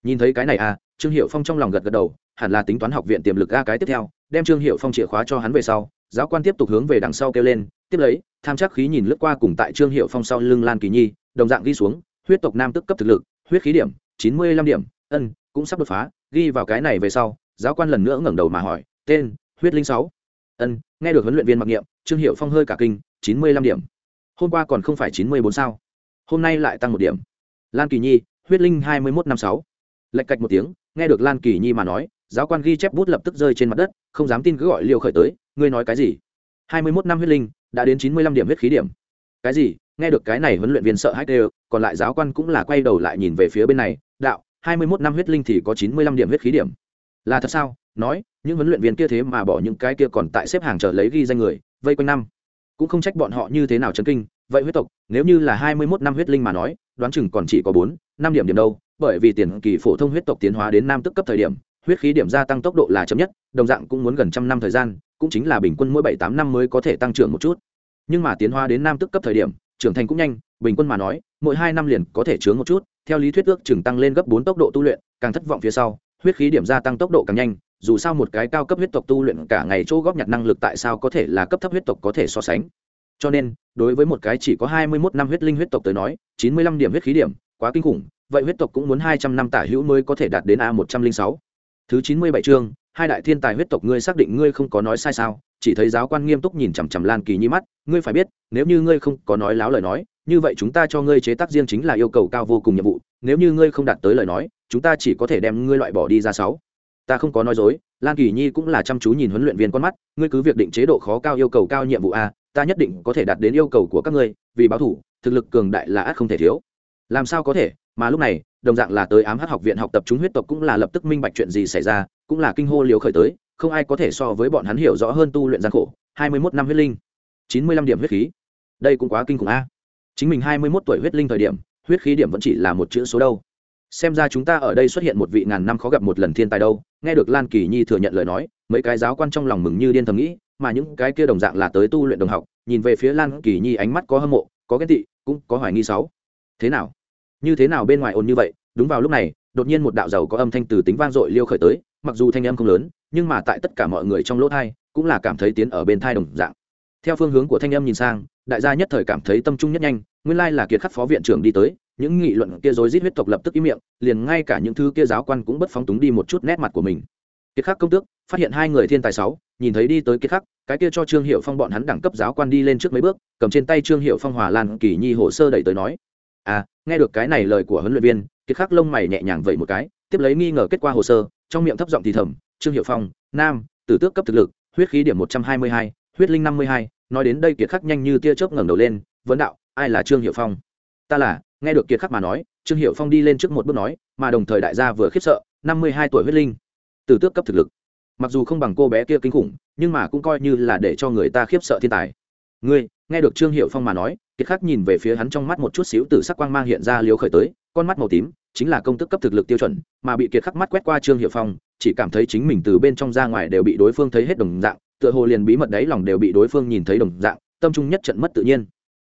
Nhìn thấy cái này a, trương hiệu phong trong lòng gật gật đầu, hẳn là tính toán học viện tiềm lực a cái tiếp theo, đem trương hiệu phong chìa khóa cho hắn về sau, giáo quan tiếp tục hướng về đằng sau kêu lên, tiếp lấy, tham chắc khí nhìn lướt qua cùng tại trương hiệu phong sau lưng lan kỳ nhi, đồng dạng ghi xuống huyết tộc nam tức cấp thực lực, huyết khí điểm, chín mươi lăm điểm, ân, cũng sắp đột phá, ghi vào cái này về sau, giáo quan lần nữa ngẩng đầu mà hỏi, tên, huyết linh sáu. Ân, nghe được huấn luyện viên mặc niệm, trương hiệu phong hơi cả kinh, chín mươi lăm điểm. Hôm qua còn không phải chín mươi bốn sao? Hôm nay lại tăng một điểm. Lan kỳ nhi, huyết linh hai mươi một năm sáu. Lệch cạch một tiếng, nghe được lan kỳ nhi mà nói, giáo quan ghi chép bút lập tức rơi trên mặt đất, không dám tin cứ gọi liều khởi tới, ngươi nói cái gì? hai mươi mốt năm huyết linh, đã đến chín mươi lăm điểm huyết khí điểm. Cái gì? Nghe được cái này huấn luyện viên sợ hãi đều còn lại giáo quan cũng là quay đầu lại nhìn về phía bên này, đạo, hai mươi mốt năm huyết linh thì có chín mươi lăm điểm huyết khí điểm. Là thật sao? Nói, những huấn luyện viên kia thế mà bỏ những cái kia còn tại xếp hàng chờ lấy ghi danh người, vây quanh năm. Cũng không trách bọn họ như thế nào chấn kinh, vậy huyết tộc, nếu như là hai mươi mốt năm huyết linh mà nói, đoán chừng còn chỉ có bốn, năm điểm điểm đâu, bởi vì tiền kỳ phổ thông huyết tộc tiến hóa đến nam tức cấp thời điểm, huyết khí điểm gia tăng tốc độ là chậm nhất, đồng dạng cũng muốn gần trăm năm thời gian, cũng chính là bình quân mỗi bảy tám năm mới có thể tăng trưởng một chút. Nhưng mà tiến hóa đến nam tức cấp thời điểm trưởng thành cũng nhanh, bình quân mà nói, mỗi hai năm liền có thể chướng một chút, theo lý thuyết ước chừng tăng lên gấp bốn tốc độ tu luyện, càng thất vọng phía sau, huyết khí điểm gia tăng tốc độ càng nhanh, dù sao một cái cao cấp huyết tộc tu luyện cả ngày chỗ góp nhặt năng lực tại sao có thể là cấp thấp huyết tộc có thể so sánh. Cho nên, đối với một cái chỉ có hai mươi 21 năm huyết linh huyết tộc tới nói, chín mươi lăm điểm huyết khí điểm, quá kinh khủng, vậy huyết tộc cũng muốn hai trăm năm tả hữu mới có thể đạt đến a một trăm linh sáu. Thứ chín mươi bảy chương, hai đại thiên tài huyết tộc ngươi xác định ngươi không có nói sai sao? Chỉ thấy giáo quan nghiêm túc nhìn chằm chằm lan kỳ nhi mắt, ngươi phải biết, nếu như ngươi không có nói láo lời nói, như vậy chúng ta cho ngươi chế tác riêng chính là yêu cầu cao vô cùng nhiệm vụ, nếu như ngươi không đạt tới lời nói, chúng ta chỉ có thể đem ngươi loại bỏ đi ra sáu. Ta không có nói dối, lan kỳ nhi cũng là chăm chú nhìn huấn luyện viên con mắt, ngươi cứ việc định chế độ khó cao yêu cầu cao nhiệm vụ a, ta nhất định có thể đạt đến yêu cầu của các ngươi, vì báo thủ, thực lực cường đại là ắt không thể thiếu. Làm sao có thể, mà lúc này, đồng dạng là tới ám hát học viện học tập chúng huyết tộc cũng là lập tức minh bạch chuyện gì xảy ra, cũng là kinh hô liều khởi tới không ai có thể so với bọn hắn hiểu rõ hơn tu luyện gian khổ, hai mươi mốt năm huyết linh, chín mươi lăm điểm huyết khí. Đây cũng quá kinh khủng a. Chính mình hai mươi mốt tuổi huyết linh thời điểm, huyết khí điểm vẫn chỉ là một chữ số đâu. Xem ra chúng ta ở đây xuất hiện một vị ngàn năm khó gặp một lần thiên tài đâu. Nghe được lan kỳ nhi thừa nhận lời nói, mấy cái giáo quan trong lòng mừng như điên thầm nghĩ, mà những cái kia đồng dạng là tới tu luyện đồng học, nhìn về phía lan kỳ nhi ánh mắt có hâm mộ, có ghen tị, cũng có hoài nghi sáu. Thế nào? Như thế nào bên ngoài ồn như vậy? Đúng vào lúc này, đột nhiên một đạo giàu có âm thanh từ tính vang dội liêu khởi tới, mặc dù thanh âm không lớn nhưng mà tại tất cả mọi người trong lỗ thai, cũng là cảm thấy tiến ở bên thai đồng dạng. Theo phương hướng của thanh âm nhìn sang, đại gia nhất thời cảm thấy tâm trung nhất nhanh, nguyên lai là kiệt khắc phó viện trưởng đi tới, những nghị luận kia rối rít huyết tộc lập tức im miệng, liền ngay cả những thứ kia giáo quan cũng bất phóng túng đi một chút nét mặt của mình. Kiệt khắc công tước, phát hiện hai người thiên tài sáu, nhìn thấy đi tới kiệt khắc, cái kia cho trương hiệu phong bọn hắn đẳng cấp giáo quan đi lên trước mấy bước, cầm trên tay trương hiệu phong hòa lan kỳ nhi hồ sơ đẩy tới nói à nghe được cái này lời của huấn luyện viên, kiệt khắc lông mày nhẹ nhàng vậy một cái, tiếp lấy nghi ngờ kết quả hồ sơ, trong miệng thấp giọng thì thầm trương hiệu phong, nam, tử tước cấp thực lực, huyết khí điểm một trăm hai mươi hai, huyết linh năm mươi hai, nói đến đây kiệt khắc nhanh như tia chớp ngẩng đầu lên, vấn đạo, ai là trương hiệu phong? Ta là. Nghe được kiệt khắc mà nói, trương hiệu phong đi lên trước một bước nói, mà đồng thời đại gia vừa khiếp sợ, năm mươi hai tuổi huyết linh. Tử tước cấp thực lực. Mặc dù không bằng cô bé kia kinh khủng, nhưng mà cũng coi như là để cho người ta khiếp sợ thiên tài. Ngươi, nghe được trương hiệu phong mà nói, kiệt khắc nhìn về phía hắn trong mắt một chút xíu từ sắc quang mang hiện ra liếu khởi tới, con mắt màu tím chính là công tức cấp thực lực tiêu chuẩn, mà bị kiệt khắc mắt quét qua trương hiệu phong, chỉ cảm thấy chính mình từ bên trong ra ngoài đều bị đối phương thấy hết đồng dạng, tựa hồ liền bí mật đấy lòng đều bị đối phương nhìn thấy đồng dạng, tâm trung nhất trận mất tự nhiên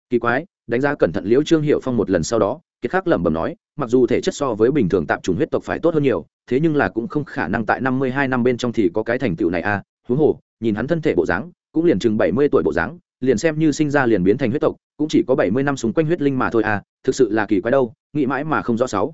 kỳ quái, đánh giá cẩn thận liễu trương hiệu phong một lần sau đó, kiệt khắc lẩm bẩm nói, mặc dù thể chất so với bình thường tạm trùng huyết tộc phải tốt hơn nhiều, thế nhưng là cũng không khả năng tại năm mươi hai năm bên trong thì có cái thành tựu này a à. huống hồ, nhìn hắn thân thể bộ dáng, cũng liền chừng bảy mươi tuổi bộ dáng, liền xem như sinh ra liền biến thành huyết tộc, cũng chỉ có bảy mươi năm xung quanh huyết linh mà thôi à thực sự là kỳ quái đâu, nghĩ mãi mà không rõ sáu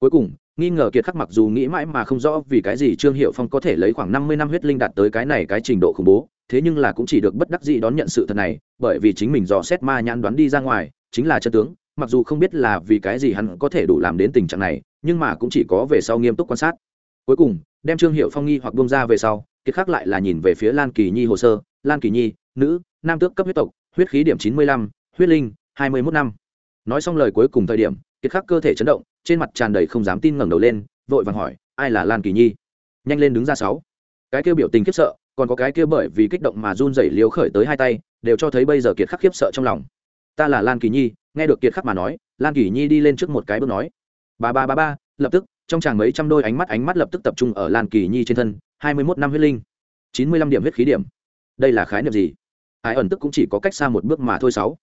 cuối cùng, nghi ngờ kiệt khắc mặc dù nghĩ mãi mà không rõ vì cái gì trương hiệu phong có thể lấy khoảng năm mươi năm huyết linh đạt tới cái này cái trình độ khủng bố, thế nhưng là cũng chỉ được bất đắc dĩ đón nhận sự thật này, bởi vì chính mình dò xét ma nhãn đoán đi ra ngoài, chính là chân tướng, mặc dù không biết là vì cái gì hắn có thể đủ làm đến tình trạng này, nhưng mà cũng chỉ có về sau nghiêm túc quan sát. Cuối cùng, đem trương hiệu phong nghi hoặc bông ra về sau, kiệt khắc lại là nhìn về phía lan kỳ nhi hồ sơ. Lan kỳ nhi, nữ, nam tước cấp huyết tộc, huyết khí điểm chín mươi lăm, huyết linh, hai mươi mốt năm. Nói xong lời cuối cùng thời điểm, kiệt khắc cơ thể chấn động trên mặt tràn đầy không dám tin ngẩng đầu lên, vội vàng hỏi, ai là lan kỳ nhi? Nhanh lên đứng ra sáu. Cái kêu biểu tình khiếp sợ, còn có cái kia bởi vì kích động mà run rẩy liều khởi tới hai tay, đều cho thấy bây giờ kiệt khắc khiếp sợ trong lòng. Ta là lan kỳ nhi, nghe được kiệt khắc mà nói, lan kỳ nhi đi lên trước một cái bước nói. Ba ba ba ba, lập tức. Trong chàng mấy trăm đôi ánh mắt ánh mắt lập tức tập trung ở lan kỳ nhi trên thân, hai mươi mốt năm huyết linh, chín mươi lăm điểm huyết khí điểm. Đây là khái niệm gì? Ai ẩn tức cũng chỉ có cách xa một bước mà thôi sáu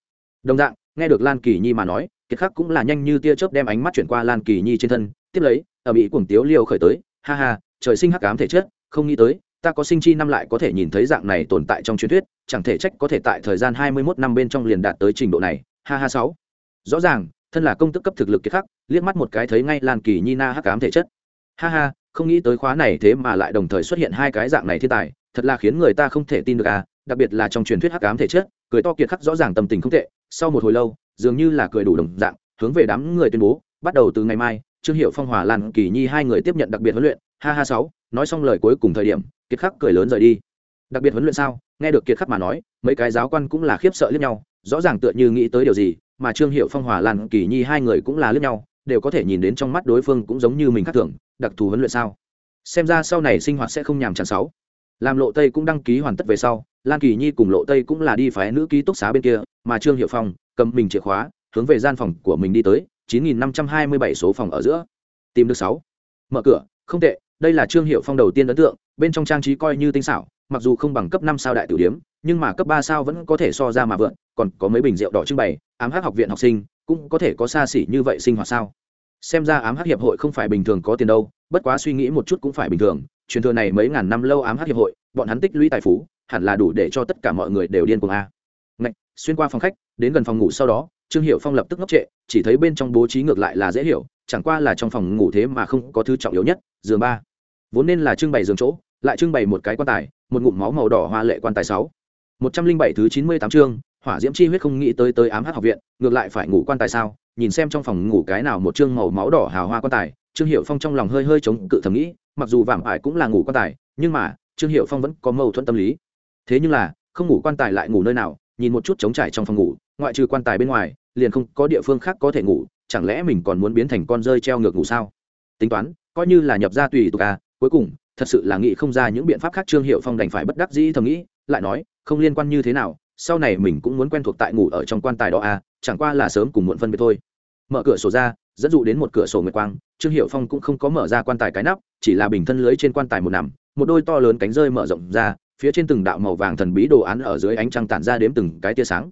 đồng dạng, nghe được lan kỳ nhi mà nói, kiệt khắc cũng là nhanh như tia chớp đem ánh mắt chuyển qua lan kỳ nhi trên thân, tiếp lấy ở bị cuồng tiếu Liêu khởi tới, ha ha, trời sinh hắc ám thể chất, không nghĩ tới, ta có sinh chi năm lại có thể nhìn thấy dạng này tồn tại trong truyền thuyết, chẳng thể trách có thể tại thời gian hai mươi 21 năm bên trong liền đạt tới trình độ này, ha ha sáu. Rõ ràng, thân là công tức cấp thực lực kiệt khắc, liếc mắt một cái thấy ngay lan kỳ nhi na hắc ám thể chất. Ha ha, không nghĩ tới khóa này thế mà lại đồng thời xuất hiện hai cái dạng này thiên tài, thật là khiến người ta không thể tin được à đặc biệt là trong truyền thuyết hắc ám thể chất, cười to kiệt khắc rõ ràng tâm tình không tệ, sau một hồi lâu, dường như là cười đủ đồng dạng, hướng về đám người tuyên bố, bắt đầu từ ngày mai, trương hiệu phong, hòa lan, kỳ nhi hai người tiếp nhận đặc biệt huấn luyện, ha ha sáu, nói xong lời cuối cùng thời điểm, kiệt khắc cười lớn rời đi. Đặc biệt huấn luyện sao? Nghe được kiệt khắc mà nói, mấy cái giáo quan cũng là khiếp sợ lẫn nhau, rõ ràng tựa như nghĩ tới điều gì, mà trương hiệu phong, hòa lan, kỳ nhi hai người cũng là lẫn nhau, đều có thể nhìn đến trong mắt đối phương cũng giống như mình khác thường, đặc thù huấn luyện sao? Xem ra sau này sinh hoạt sẽ không nhàm chán sáu. Làm lộ tây cũng đăng ký hoàn tất về sau lan kỳ nhi cùng lộ tây cũng là đi phái nữ ký túc xá bên kia, mà trương hiệu phong cầm mình chìa khóa, hướng về gian phòng của mình đi tới 9.527 số phòng ở giữa. Tìm được sáu. Mở cửa, không tệ, đây là trương hiệu phong đầu tiên ấn tượng, bên trong trang trí coi như tinh xảo, mặc dù không bằng cấp năm sao đại tử điếm, nhưng mà cấp ba sao vẫn có thể so ra mà vượn, còn có mấy bình rượu đỏ trưng bày, ám hát học viện học sinh cũng có thể có xa xỉ như vậy sinh hoạt sao? Xem ra ám hát hiệp hội không phải bình thường có tiền đâu, bất quá suy nghĩ một chút cũng phải bình thường, truyền thừa này mấy ngàn năm lâu ám hát hiệp hội, bọn hắn tích lũy tài phú hẳn là đủ để cho tất cả mọi người đều điên cuồng a. Ngạch, xuyên qua phòng khách đến gần phòng ngủ sau đó trương hiệu phong lập tức ngốc trệ chỉ thấy bên trong bố trí ngược lại là dễ hiểu chẳng qua là trong phòng ngủ thế mà không có thứ trọng yếu nhất giường ba. Vốn nên là trưng bày giường chỗ lại trưng bày một cái quan tài một ngụm máu màu đỏ hoa lệ quan tài sáu. Một trăm linh bảy thứ chín mươi tám chương hỏa diễm chi huyết không nghĩ tới tới ám hát học viện ngược lại phải ngủ quan tài sao? Nhìn xem trong phòng ngủ cái nào một chương màu máu đỏ hào hoa quan tài trương hiệu phong trong lòng hơi hơi chống cự thầm nghĩ mặc dù vảm ải cũng là ngủ quan tài nhưng mà trương hiệu phong vẫn có mâu thuẫn tâm lý thế nhưng là, không ngủ quan tài lại ngủ nơi nào, nhìn một chút trống trải trong phòng ngủ, ngoại trừ quan tài bên ngoài, liền không có địa phương khác có thể ngủ, chẳng lẽ mình còn muốn biến thành con rơi treo ngược ngủ sao? Tính toán, coi như là nhập ra tùy tục à cuối cùng, thật sự là nghĩ không ra những biện pháp khác trương hiệu phong đành phải bất đắc dĩ thầm nghĩ, lại nói, không liên quan như thế nào, sau này mình cũng muốn quen thuộc tại ngủ ở trong quan tài đó à chẳng qua là sớm cùng muộn phân biệt thôi. Mở cửa sổ ra, dẫn dụ đến một cửa sổ nguyệt quang, trương hiệu phong cũng không có mở ra quan tài cái nắp, chỉ là bình thân lưới trên quan tài một nằm, một đôi to lớn cánh rơi mở rộng ra phía trên từng đạo màu vàng thần bí đồ án ở dưới ánh trăng tản ra đếm từng cái tia sáng.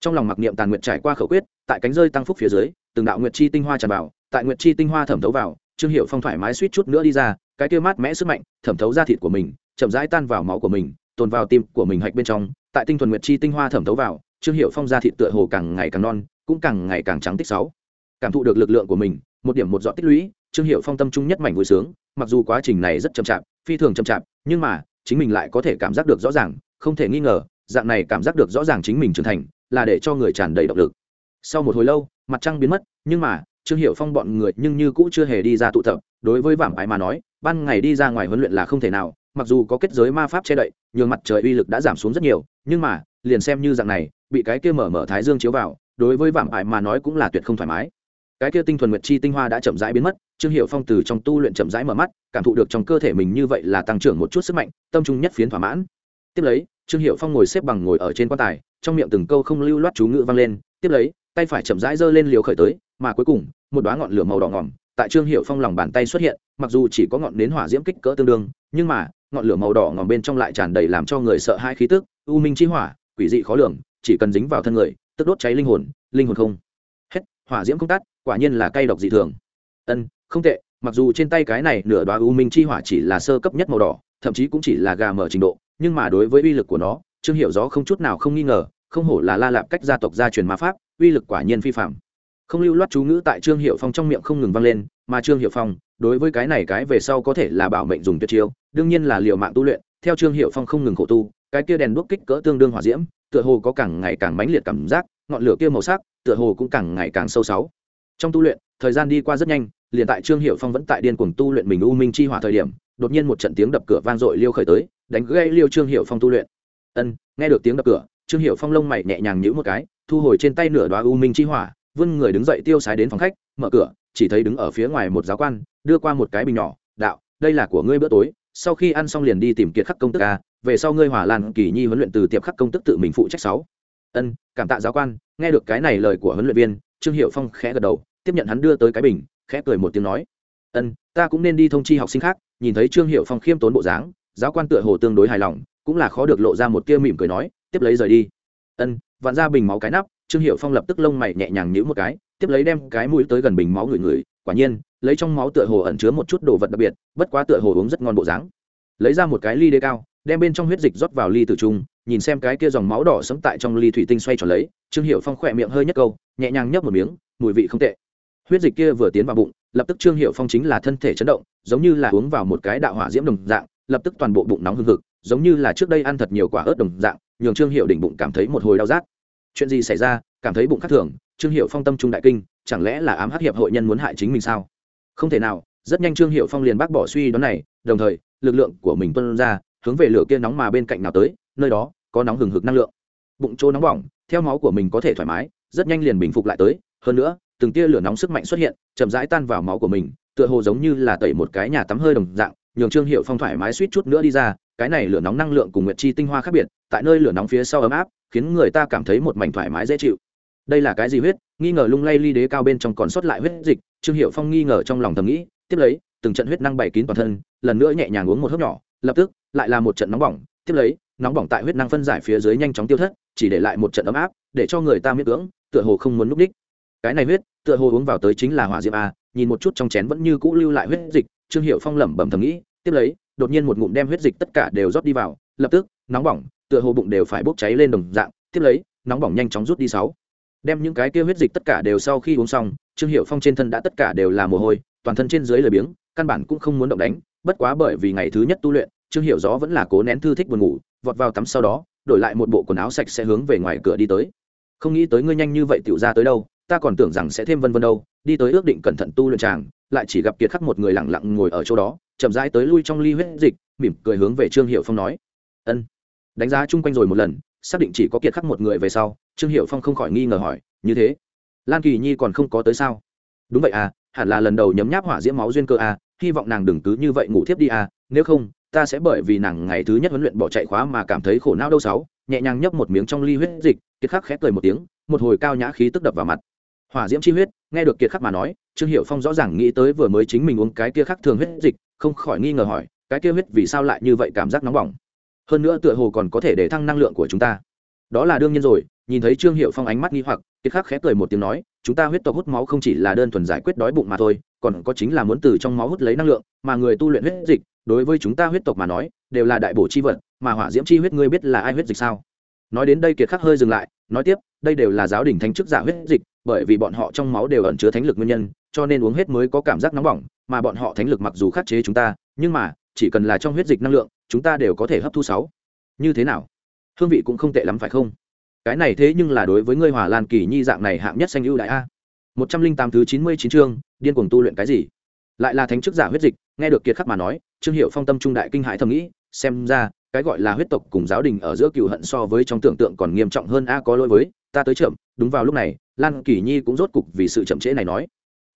Trong lòng mặc niệm tàn nguyện trải qua khẩu quyết, tại cánh rơi tăng phúc phía dưới, từng đạo nguyệt chi tinh hoa tràn vào, tại nguyệt chi tinh hoa thẩm thấu vào, trương hiệu phong thoải mái suýt chút nữa đi ra, cái kia mát mẽ sức mạnh, thẩm thấu ra thịt của mình, chậm rãi tan vào máu của mình, tồn vào tim của mình hạch bên trong, tại tinh thuần nguyệt chi tinh hoa thẩm thấu vào, trương hiệu phong ra thịt tựa hồ càng ngày càng non, cũng càng ngày càng trắng tích sáu. Cảm thụ được lực lượng của mình, một điểm một dọn tích lũy, trương hiệu phong tâm trung nhất mảnh vui sướng, mặc dù quá trình này rất chậm chạp, phi thường chậm chạp, nhưng mà chính mình lại có thể cảm giác được rõ ràng, không thể nghi ngờ, dạng này cảm giác được rõ ràng chính mình trưởng thành, là để cho người tràn đầy động lực. Sau một hồi lâu, mặt trăng biến mất, nhưng mà, trương hiệu phong bọn người nhưng như cũ chưa hề đi ra tụ tập, đối với vảm ái mà nói, ban ngày đi ra ngoài huấn luyện là không thể nào, mặc dù có kết giới ma pháp che đậy, nhường mặt trời uy lực đã giảm xuống rất nhiều, nhưng mà, liền xem như dạng này, bị cái kia mở mở thái dương chiếu vào, đối với vảm ải mà nói cũng là tuyệt không thoải mái cái kia tinh thuần nguyệt chi tinh hoa đã chậm rãi biến mất, trương hiệu phong từ trong tu luyện chậm rãi mở mắt, cảm thụ được trong cơ thể mình như vậy là tăng trưởng một chút sức mạnh, tâm trung nhất phiến thỏa mãn. Tiếp lấy, trương hiệu phong ngồi xếp bằng ngồi ở trên quan tài, trong miệng từng câu không lưu loát chú ngữ vang lên. Tiếp lấy, tay phải chậm rãi giơ lên liều khởi tới, mà cuối cùng, một đoá ngọn lửa màu đỏ ngỏm tại trương hiệu phong lòng bàn tay xuất hiện, mặc dù chỉ có ngọn nến hỏa diễm kích cỡ tương đương, nhưng mà, ngọn lửa màu đỏ ngỏm bên trong lại tràn đầy làm cho người sợ hai khí tức, u minh chi hỏa, quỷ dị khó lường, chỉ cần dính vào thân người, tức đốt cháy linh hồn linh hồn không. Hết, hỏa diễm không tắt quả nhiên là cay độc dị thường. Ân, không tệ, mặc dù trên tay cái này nửa đoá u minh chi hỏa chỉ là sơ cấp nhất màu đỏ, thậm chí cũng chỉ là gà mở trình độ, nhưng mà đối với uy lực của nó, trương hiệu gió không chút nào không nghi ngờ, không hổ là la lạp cách gia tộc gia truyền ma pháp, uy lực quả nhiên phi phạm không lưu loát chú ngữ tại trương hiệu phong trong miệng không ngừng vang lên, mà trương hiệu phong, đối với cái này cái về sau có thể là bảo mệnh dùng tuyệt chiêu, đương nhiên là liệu mạng tu luyện, theo trương hiệu phong không ngừng khổ tu, cái kia đèn đuốc kích cỡ tương đương hỏa diễm, tựa hồ có càng ngày càng mãnh liệt cảm giác, ngọn lửa kia màu sắc, tựa hồ cũng càng ngày càng sâu sáu trong tu luyện, thời gian đi qua rất nhanh, liền tại trương hiệu phong vẫn tại điên cuồng tu luyện mình u minh chi hỏa thời điểm, đột nhiên một trận tiếng đập cửa vang dội liêu khởi tới, đánh gây liêu trương hiệu phong tu luyện. Ân, nghe được tiếng đập cửa, trương hiệu phong lông mày nhẹ nhàng nhữ một cái, thu hồi trên tay nửa đoá u minh chi hỏa, vươn người đứng dậy tiêu sái đến phòng khách, mở cửa, chỉ thấy đứng ở phía ngoài một giáo quan, đưa qua một cái bình nhỏ, đạo, đây là của ngươi bữa tối, sau khi ăn xong liền đi tìm kiệt khắc công tức a về sau ngươi hỏa lan kỳ nhi huấn luyện từ tiệp khắc công tức tự mình phụ trách sáu. Ân, cảm tạ giáo quan, nghe được cái này lời của huấn luyện viên trương hiệu phong khẽ gật đầu, tiếp nhận hắn đưa tới cái bình, khẽ cười một tiếng nói, ân, ta cũng nên đi thông chi học sinh khác, nhìn thấy trương hiệu phong khiêm tốn bộ dáng, giáo quan tựa hồ tương đối hài lòng, cũng là khó được lộ ra một tia mỉm cười nói, tiếp lấy rời đi. Ân, vặn ra bình máu cái nắp. Trương hiệu phong lập tức lông mày nhẹ nhàng nhíu một cái, tiếp lấy đem cái mũi tới gần bình máu người người quả nhiên, lấy trong máu tựa hồ ẩn chứa một chút đồ vật đặc biệt, bất quá tựa hồ uống rất ngon bộ dáng. Lấy ra một cái ly đê cao, đem bên trong huyết dịch rót vào ly tử trung nhìn xem cái kia dòng máu đỏ sẫm tại trong ly thủy tinh xoay tròn lấy, trương hiệu phong khỏe miệng hơi nhất câu, nhẹ nhàng nhấp một miếng, mùi vị không tệ. Huyết dịch kia vừa tiến vào bụng, lập tức trương hiệu phong chính là thân thể chấn động, giống như là uống vào một cái đạo hỏa diễm đồng dạng, lập tức toàn bộ bụng nóng hưng hực, giống như là trước đây ăn thật nhiều quả ớt đồng dạng, nhường trương hiệu đỉnh bụng cảm thấy một hồi đau rát. Chuyện gì xảy ra, cảm thấy bụng khác thường, trương hiệu phong tâm trung đại kinh, chẳng lẽ là ám hắc hiệp hội nhân muốn hại chính mình sao? Không thể nào, rất nhanh trương hiệu phong liền bác bỏ suy đoán này, đồng thời, lực lượng của mình tuân ra, hướng về lửa kia nóng mà bên cạnh nào tới nơi đó có nóng hừng hực năng lượng. Bụng chỗ nóng bỏng, theo máu của mình có thể thoải mái, rất nhanh liền bình phục lại tới. Hơn nữa, từng tia lửa nóng sức mạnh xuất hiện, chậm rãi tan vào máu của mình, tựa hồ giống như là tẩy một cái nhà tắm hơi đồng dạng, nhường trương hiệu phong thoải mái suýt chút nữa đi ra. Cái này lửa nóng năng lượng cùng nguyệt chi tinh hoa khác biệt, tại nơi lửa nóng phía sau ấm áp, khiến người ta cảm thấy một mảnh thoải mái dễ chịu. Đây là cái gì huyết? Nghi ngờ lung lay ly đế cao bên trong còn sót lại huyết dịch, trương hiệu phong nghi ngờ trong lòng thầm nghĩ, tiếp lấy, từng trận huyết năng bày kín toàn thân, lần nữa nhẹ nhàng uống một hớp nhỏ, lập tức, lại là một trận nóng bỏng, tiếp lấy nóng bỏng tại huyết năng phân giải phía dưới nhanh chóng tiêu thất, chỉ để lại một trận ấm áp, để cho người ta miết cưỡng, tựa hồ không muốn núp đích. Cái này huyết, tựa hồ uống vào tới chính là hỏa diệm a, nhìn một chút trong chén vẫn như cũ lưu lại huyết dịch, trương hiệu phong lẩm bẩm thầm nghĩ, tiếp lấy, đột nhiên một ngụm đem huyết dịch tất cả đều rót đi vào, lập tức, nóng bỏng, tựa hồ bụng đều phải bốc cháy lên đồng dạng, tiếp lấy, nóng bỏng nhanh chóng rút đi sáu. Đem những cái kia huyết dịch tất cả đều sau khi uống xong, trương hiệu phong trên thân đã tất cả đều là mồ hôi, toàn thân trên dưới lười biếng, căn bản cũng không muốn động đánh, bất quá bởi vì ngày thứ nhất tu luyện trương hiệu gió vẫn là cố nén thư thích buồn ngủ vọt vào tắm sau đó đổi lại một bộ quần áo sạch sẽ hướng về ngoài cửa đi tới. Không nghĩ tới ngươi nhanh như vậy tiểu ra tới đâu ta còn tưởng rằng sẽ thêm vân vân đâu đi tới ước định cẩn thận tu luyện chàng, lại chỉ gặp kiệt khắc một người lặng lặng ngồi ở chỗ đó chậm rãi tới lui trong ly huyết dịch mỉm cười hướng về trương hiệu phong nói. Ân. Đánh giá chung quanh rồi một lần xác định chỉ có kiệt khắc một người về sau trương hiệu phong không khỏi nghi ngờ hỏi như thế lan kỳ nhi còn không có tới sao? Đúng vậy à hẳn là lần đầu nhấm nháp hỏa diễm máu duyên cơ à hy vọng nàng đừng cứ như vậy ngủ thiếp đi à nếu không ta sẽ bởi vì nàng ngày thứ nhất huấn luyện bỏ chạy khóa mà cảm thấy khổ não đâu sáu, nhẹ nhàng nhấp một miếng trong ly huyết dịch, kiệt khắc khẽ cười một tiếng, một hồi cao nhã khí tức đập vào mặt. Hỏa diễm chi huyết, nghe được kiệt khắc mà nói, trương hiệu phong rõ ràng nghĩ tới vừa mới chính mình uống cái kia khắc thường huyết dịch, không khỏi nghi ngờ hỏi, cái kia huyết vì sao lại như vậy cảm giác nóng bỏng? Hơn nữa tựa hồ còn có thể để thăng năng lượng của chúng ta. Đó là đương nhiên rồi, nhìn thấy trương hiệu phong ánh mắt nghi hoặc, kiệt khắc khẽ cười một tiếng nói, chúng ta huyết tộc hút máu không chỉ là đơn thuần giải quyết đói bụng mà thôi, còn có chính là muốn từ trong máu hút lấy năng lượng, mà người tu luyện huyết dịch đối với chúng ta huyết tộc mà nói, đều là đại bổ chi vật, mà hỏa diễm chi huyết ngươi biết là ai huyết dịch sao? Nói đến đây kiệt khắc hơi dừng lại, nói tiếp, đây đều là giáo đình thánh chức giả huyết dịch, bởi vì bọn họ trong máu đều ẩn chứa thánh lực nguyên nhân, cho nên uống hết mới có cảm giác nóng bỏng, mà bọn họ thánh lực mặc dù khắc chế chúng ta, nhưng mà, chỉ cần là trong huyết dịch năng lượng, chúng ta đều có thể hấp thu sáu. Như thế nào? Hương vị cũng không tệ lắm phải không? Cái này thế nhưng là đối với ngươi hỏa lan kỳ nhi dạng này hạng nhất xanh ưu đại a. Một trăm linh tám thứ chín mươi chín chương, điên cuồng tu luyện cái gì? Lại là thánh chức giả huyết dịch, nghe được kiệt khắc mà nói trương hiệu phong tâm trung đại kinh hãi thầm nghĩ, xem ra, cái gọi là huyết tộc cùng giáo đình ở giữa cựu hận so với trong tưởng tượng còn nghiêm trọng hơn a, có lỗi với, ta tới chậm, đúng vào lúc này, lan kỳ nhi cũng rốt cục vì sự chậm trễ này nói.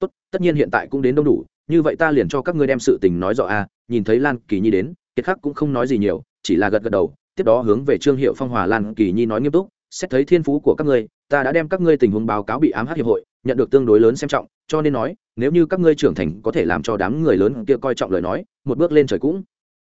Tốt, tất nhiên hiện tại cũng đến đông đủ, như vậy ta liền cho các ngươi đem sự tình nói rõ a, nhìn thấy lan kỳ nhi đến, kiệt khắc cũng không nói gì nhiều, chỉ là gật gật đầu, tiếp đó hướng về trương hiệu phong hòa lan kỳ nhi nói nghiêm túc, xét thấy thiên phú của các ngươi, ta đã đem các ngươi tình huống báo cáo bị ám hát hiệp hội, nhận được tương đối lớn xem trọng cho nên nói, nếu như các ngươi trưởng thành có thể làm cho đám người lớn kia coi trọng lời nói, một bước lên trời cũng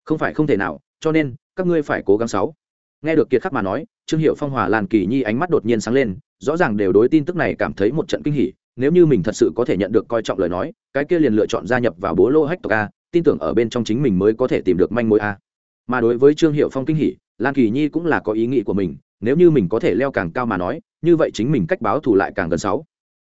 không phải không thể nào, cho nên các ngươi phải cố gắng sáu. Nghe được kiệt khắc mà nói, trương hiệu phong hòa lan kỳ nhi ánh mắt đột nhiên sáng lên, rõ ràng đều đối tin tức này cảm thấy một trận kinh hỉ, nếu như mình thật sự có thể nhận được coi trọng lời nói, cái kia liền lựa chọn gia nhập vào bố lô hách tộc a, tin tưởng ở bên trong chính mình mới có thể tìm được manh mối a. Mà đối với trương hiệu phong kinh hỉ lan kỳ nhi cũng là có ý nghĩ của mình, nếu như mình có thể leo càng cao mà nói, như vậy chính mình cách báo thù lại càng gần sáu.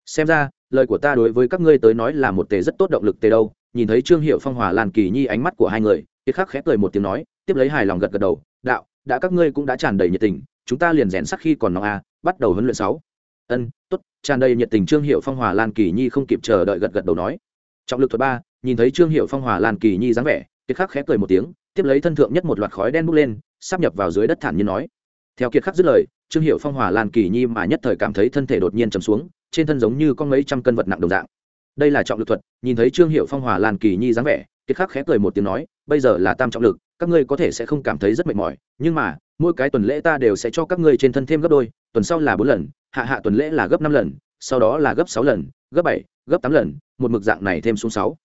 Xem ra lời của ta đối với các ngươi tới nói là một tề rất tốt động lực tề đâu. Nhìn thấy trương hiệu phong hòa lan kỳ nhi ánh mắt của hai người, kiệt khắc khẽ cười một tiếng nói, tiếp lấy hài lòng gật gật đầu, đạo, đã các ngươi cũng đã tràn đầy nhiệt tình, chúng ta liền rèn sắc khi còn nóng a bắt đầu huấn luyện sáu. Ân, tốt. Tràn đầy nhiệt tình trương hiệu phong hòa lan kỳ nhi không kịp chờ đợi gật gật đầu nói. Trọng lực thuật ba, nhìn thấy trương hiệu phong hòa lan kỳ nhi dáng vẻ, kiệt khắc khẽ cười một tiếng, tiếp lấy thân thượng nhất một loạt khói đen bốc lên, sắp nhập vào dưới đất thản nhiên nói. Theo kiệt khắc dứt lời, trương hiệu phong hòa lan kỳ nhi mà nhất thời cảm thấy thân thể đột nhiên chầm xuống trên thân giống như có mấy trăm cân vật nặng đồng dạng. Đây là trọng lực thuật, nhìn thấy trương hiệu phong hòa lan kỳ nhi dáng vẻ, kiệt khắc khẽ cười một tiếng nói, bây giờ là tam trọng lực, các ngươi có thể sẽ không cảm thấy rất mệt mỏi, nhưng mà, mỗi cái tuần lễ ta đều sẽ cho các ngươi trên thân thêm gấp đôi, tuần sau là bốn lần, hạ hạ tuần lễ là gấp năm lần, sau đó là gấp sáu lần, gấp bảy, gấp tám lần, một mực dạng này thêm xuống sáu.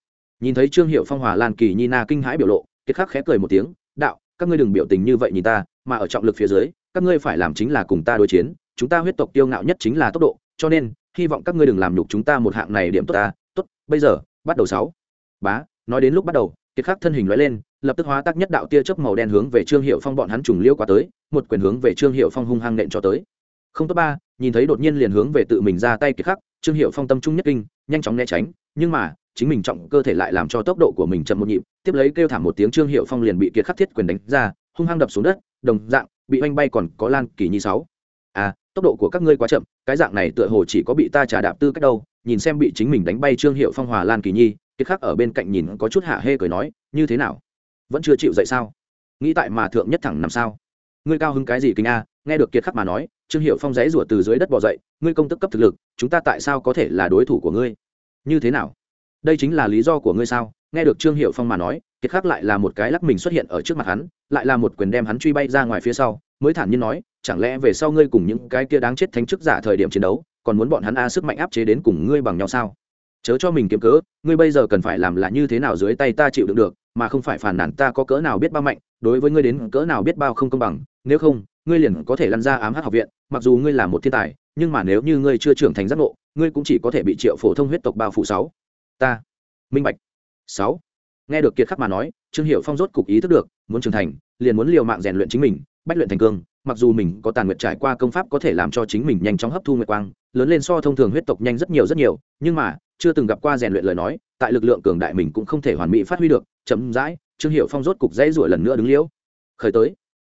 Nhìn thấy trương hiệu phong hòa lan kỳ nhi na kinh hãi biểu lộ, kiệt khắc khẽ cười một tiếng, đạo, các ngươi đừng biểu tình như vậy nhìn ta, mà ở trọng lực phía dưới, các ngươi phải làm chính là cùng ta đối chiến, chúng ta huyết tộc tiêu ngạo nhất chính là tốc độ, cho nên hy vọng các ngươi đừng làm nhục chúng ta một hạng này điểm tốt ta. Tốt, bây giờ, bắt đầu sáu. Bá, nói đến lúc bắt đầu, kiệt khắc thân hình lóe lên, lập tức hóa tác nhất đạo tia chớp màu đen hướng về trương hiệu phong bọn hắn trùng liêu qua tới, một quyền hướng về trương hiệu phong hung hăng nện cho tới. Không tốt ba, nhìn thấy đột nhiên liền hướng về tự mình ra tay kiệt khắc, trương hiệu phong tâm trung nhất kinh, nhanh chóng né tránh, nhưng mà, chính mình trọng cơ thể lại làm cho tốc độ của mình chậm một nhịp, tiếp lấy kêu thảm một tiếng trương hiệu phong liền bị kiệt khắc thiết quyền đánh ra, hung hăng đập xuống đất, đồng dạng, bị oanh bay còn có lan kỳ nhi sáu. À tốc độ của các ngươi quá chậm, cái dạng này tựa hồ chỉ có bị ta trả đạp tư cách đâu. Nhìn xem bị chính mình đánh bay trương hiệu phong hòa lan kỳ nhi kiệt khắc ở bên cạnh nhìn có chút hạ hê cười nói, như thế nào? Vẫn chưa chịu dậy sao? Nghĩ tại mà thượng nhất thẳng nằm sao? Ngươi cao hứng cái gì kinh a? Nghe được kiệt khắc mà nói, trương hiệu phong giấy rủa từ dưới đất bỏ dậy, ngươi công tức cấp thực lực, chúng ta tại sao có thể là đối thủ của ngươi? Như thế nào? Đây chính là lý do của ngươi sao? Nghe được trương hiệu phong mà nói, kiệt khắc lại là một cái lắc mình xuất hiện ở trước mặt hắn, lại là một quyền đem hắn truy bay ra ngoài phía sau, mới thản nhiên nói chẳng lẽ về sau ngươi cùng những cái kia đáng chết thánh chức giả thời điểm chiến đấu, còn muốn bọn hắn a sức mạnh áp chế đến cùng ngươi bằng nhau sao? Chớ cho mình kiếm cớ, ngươi bây giờ cần phải làm là như thế nào dưới tay ta chịu đựng được, mà không phải phản nản ta có cỡ nào biết bao mạnh, đối với ngươi đến cỡ nào biết bao không công bằng, nếu không, ngươi liền có thể lăn ra ám hát học viện, mặc dù ngươi là một thiên tài, nhưng mà nếu như ngươi chưa trưởng thành giác ngộ, ngươi cũng chỉ có thể bị triệu phổ thông huyết tộc bao phủ sáu. Ta. Minh bạch. Sáu. Nghe được kiệt khắc mà nói, trương hiệu phong rốt cục ý thức được, muốn trưởng thành, liền muốn liều mạng rèn luyện chính mình, bách luyện thành cương mặc dù mình có tàn nguyện trải qua công pháp có thể làm cho chính mình nhanh chóng hấp thu nguyệt quang, lớn lên so thông thường huyết tộc nhanh rất nhiều rất nhiều, nhưng mà, chưa từng gặp qua rèn luyện lời nói, tại lực lượng cường đại mình cũng không thể hoàn mỹ phát huy được, chậm rãi, trương hiệu phong rốt cục dãy ruổi lần nữa đứng liễu. Khởi tới.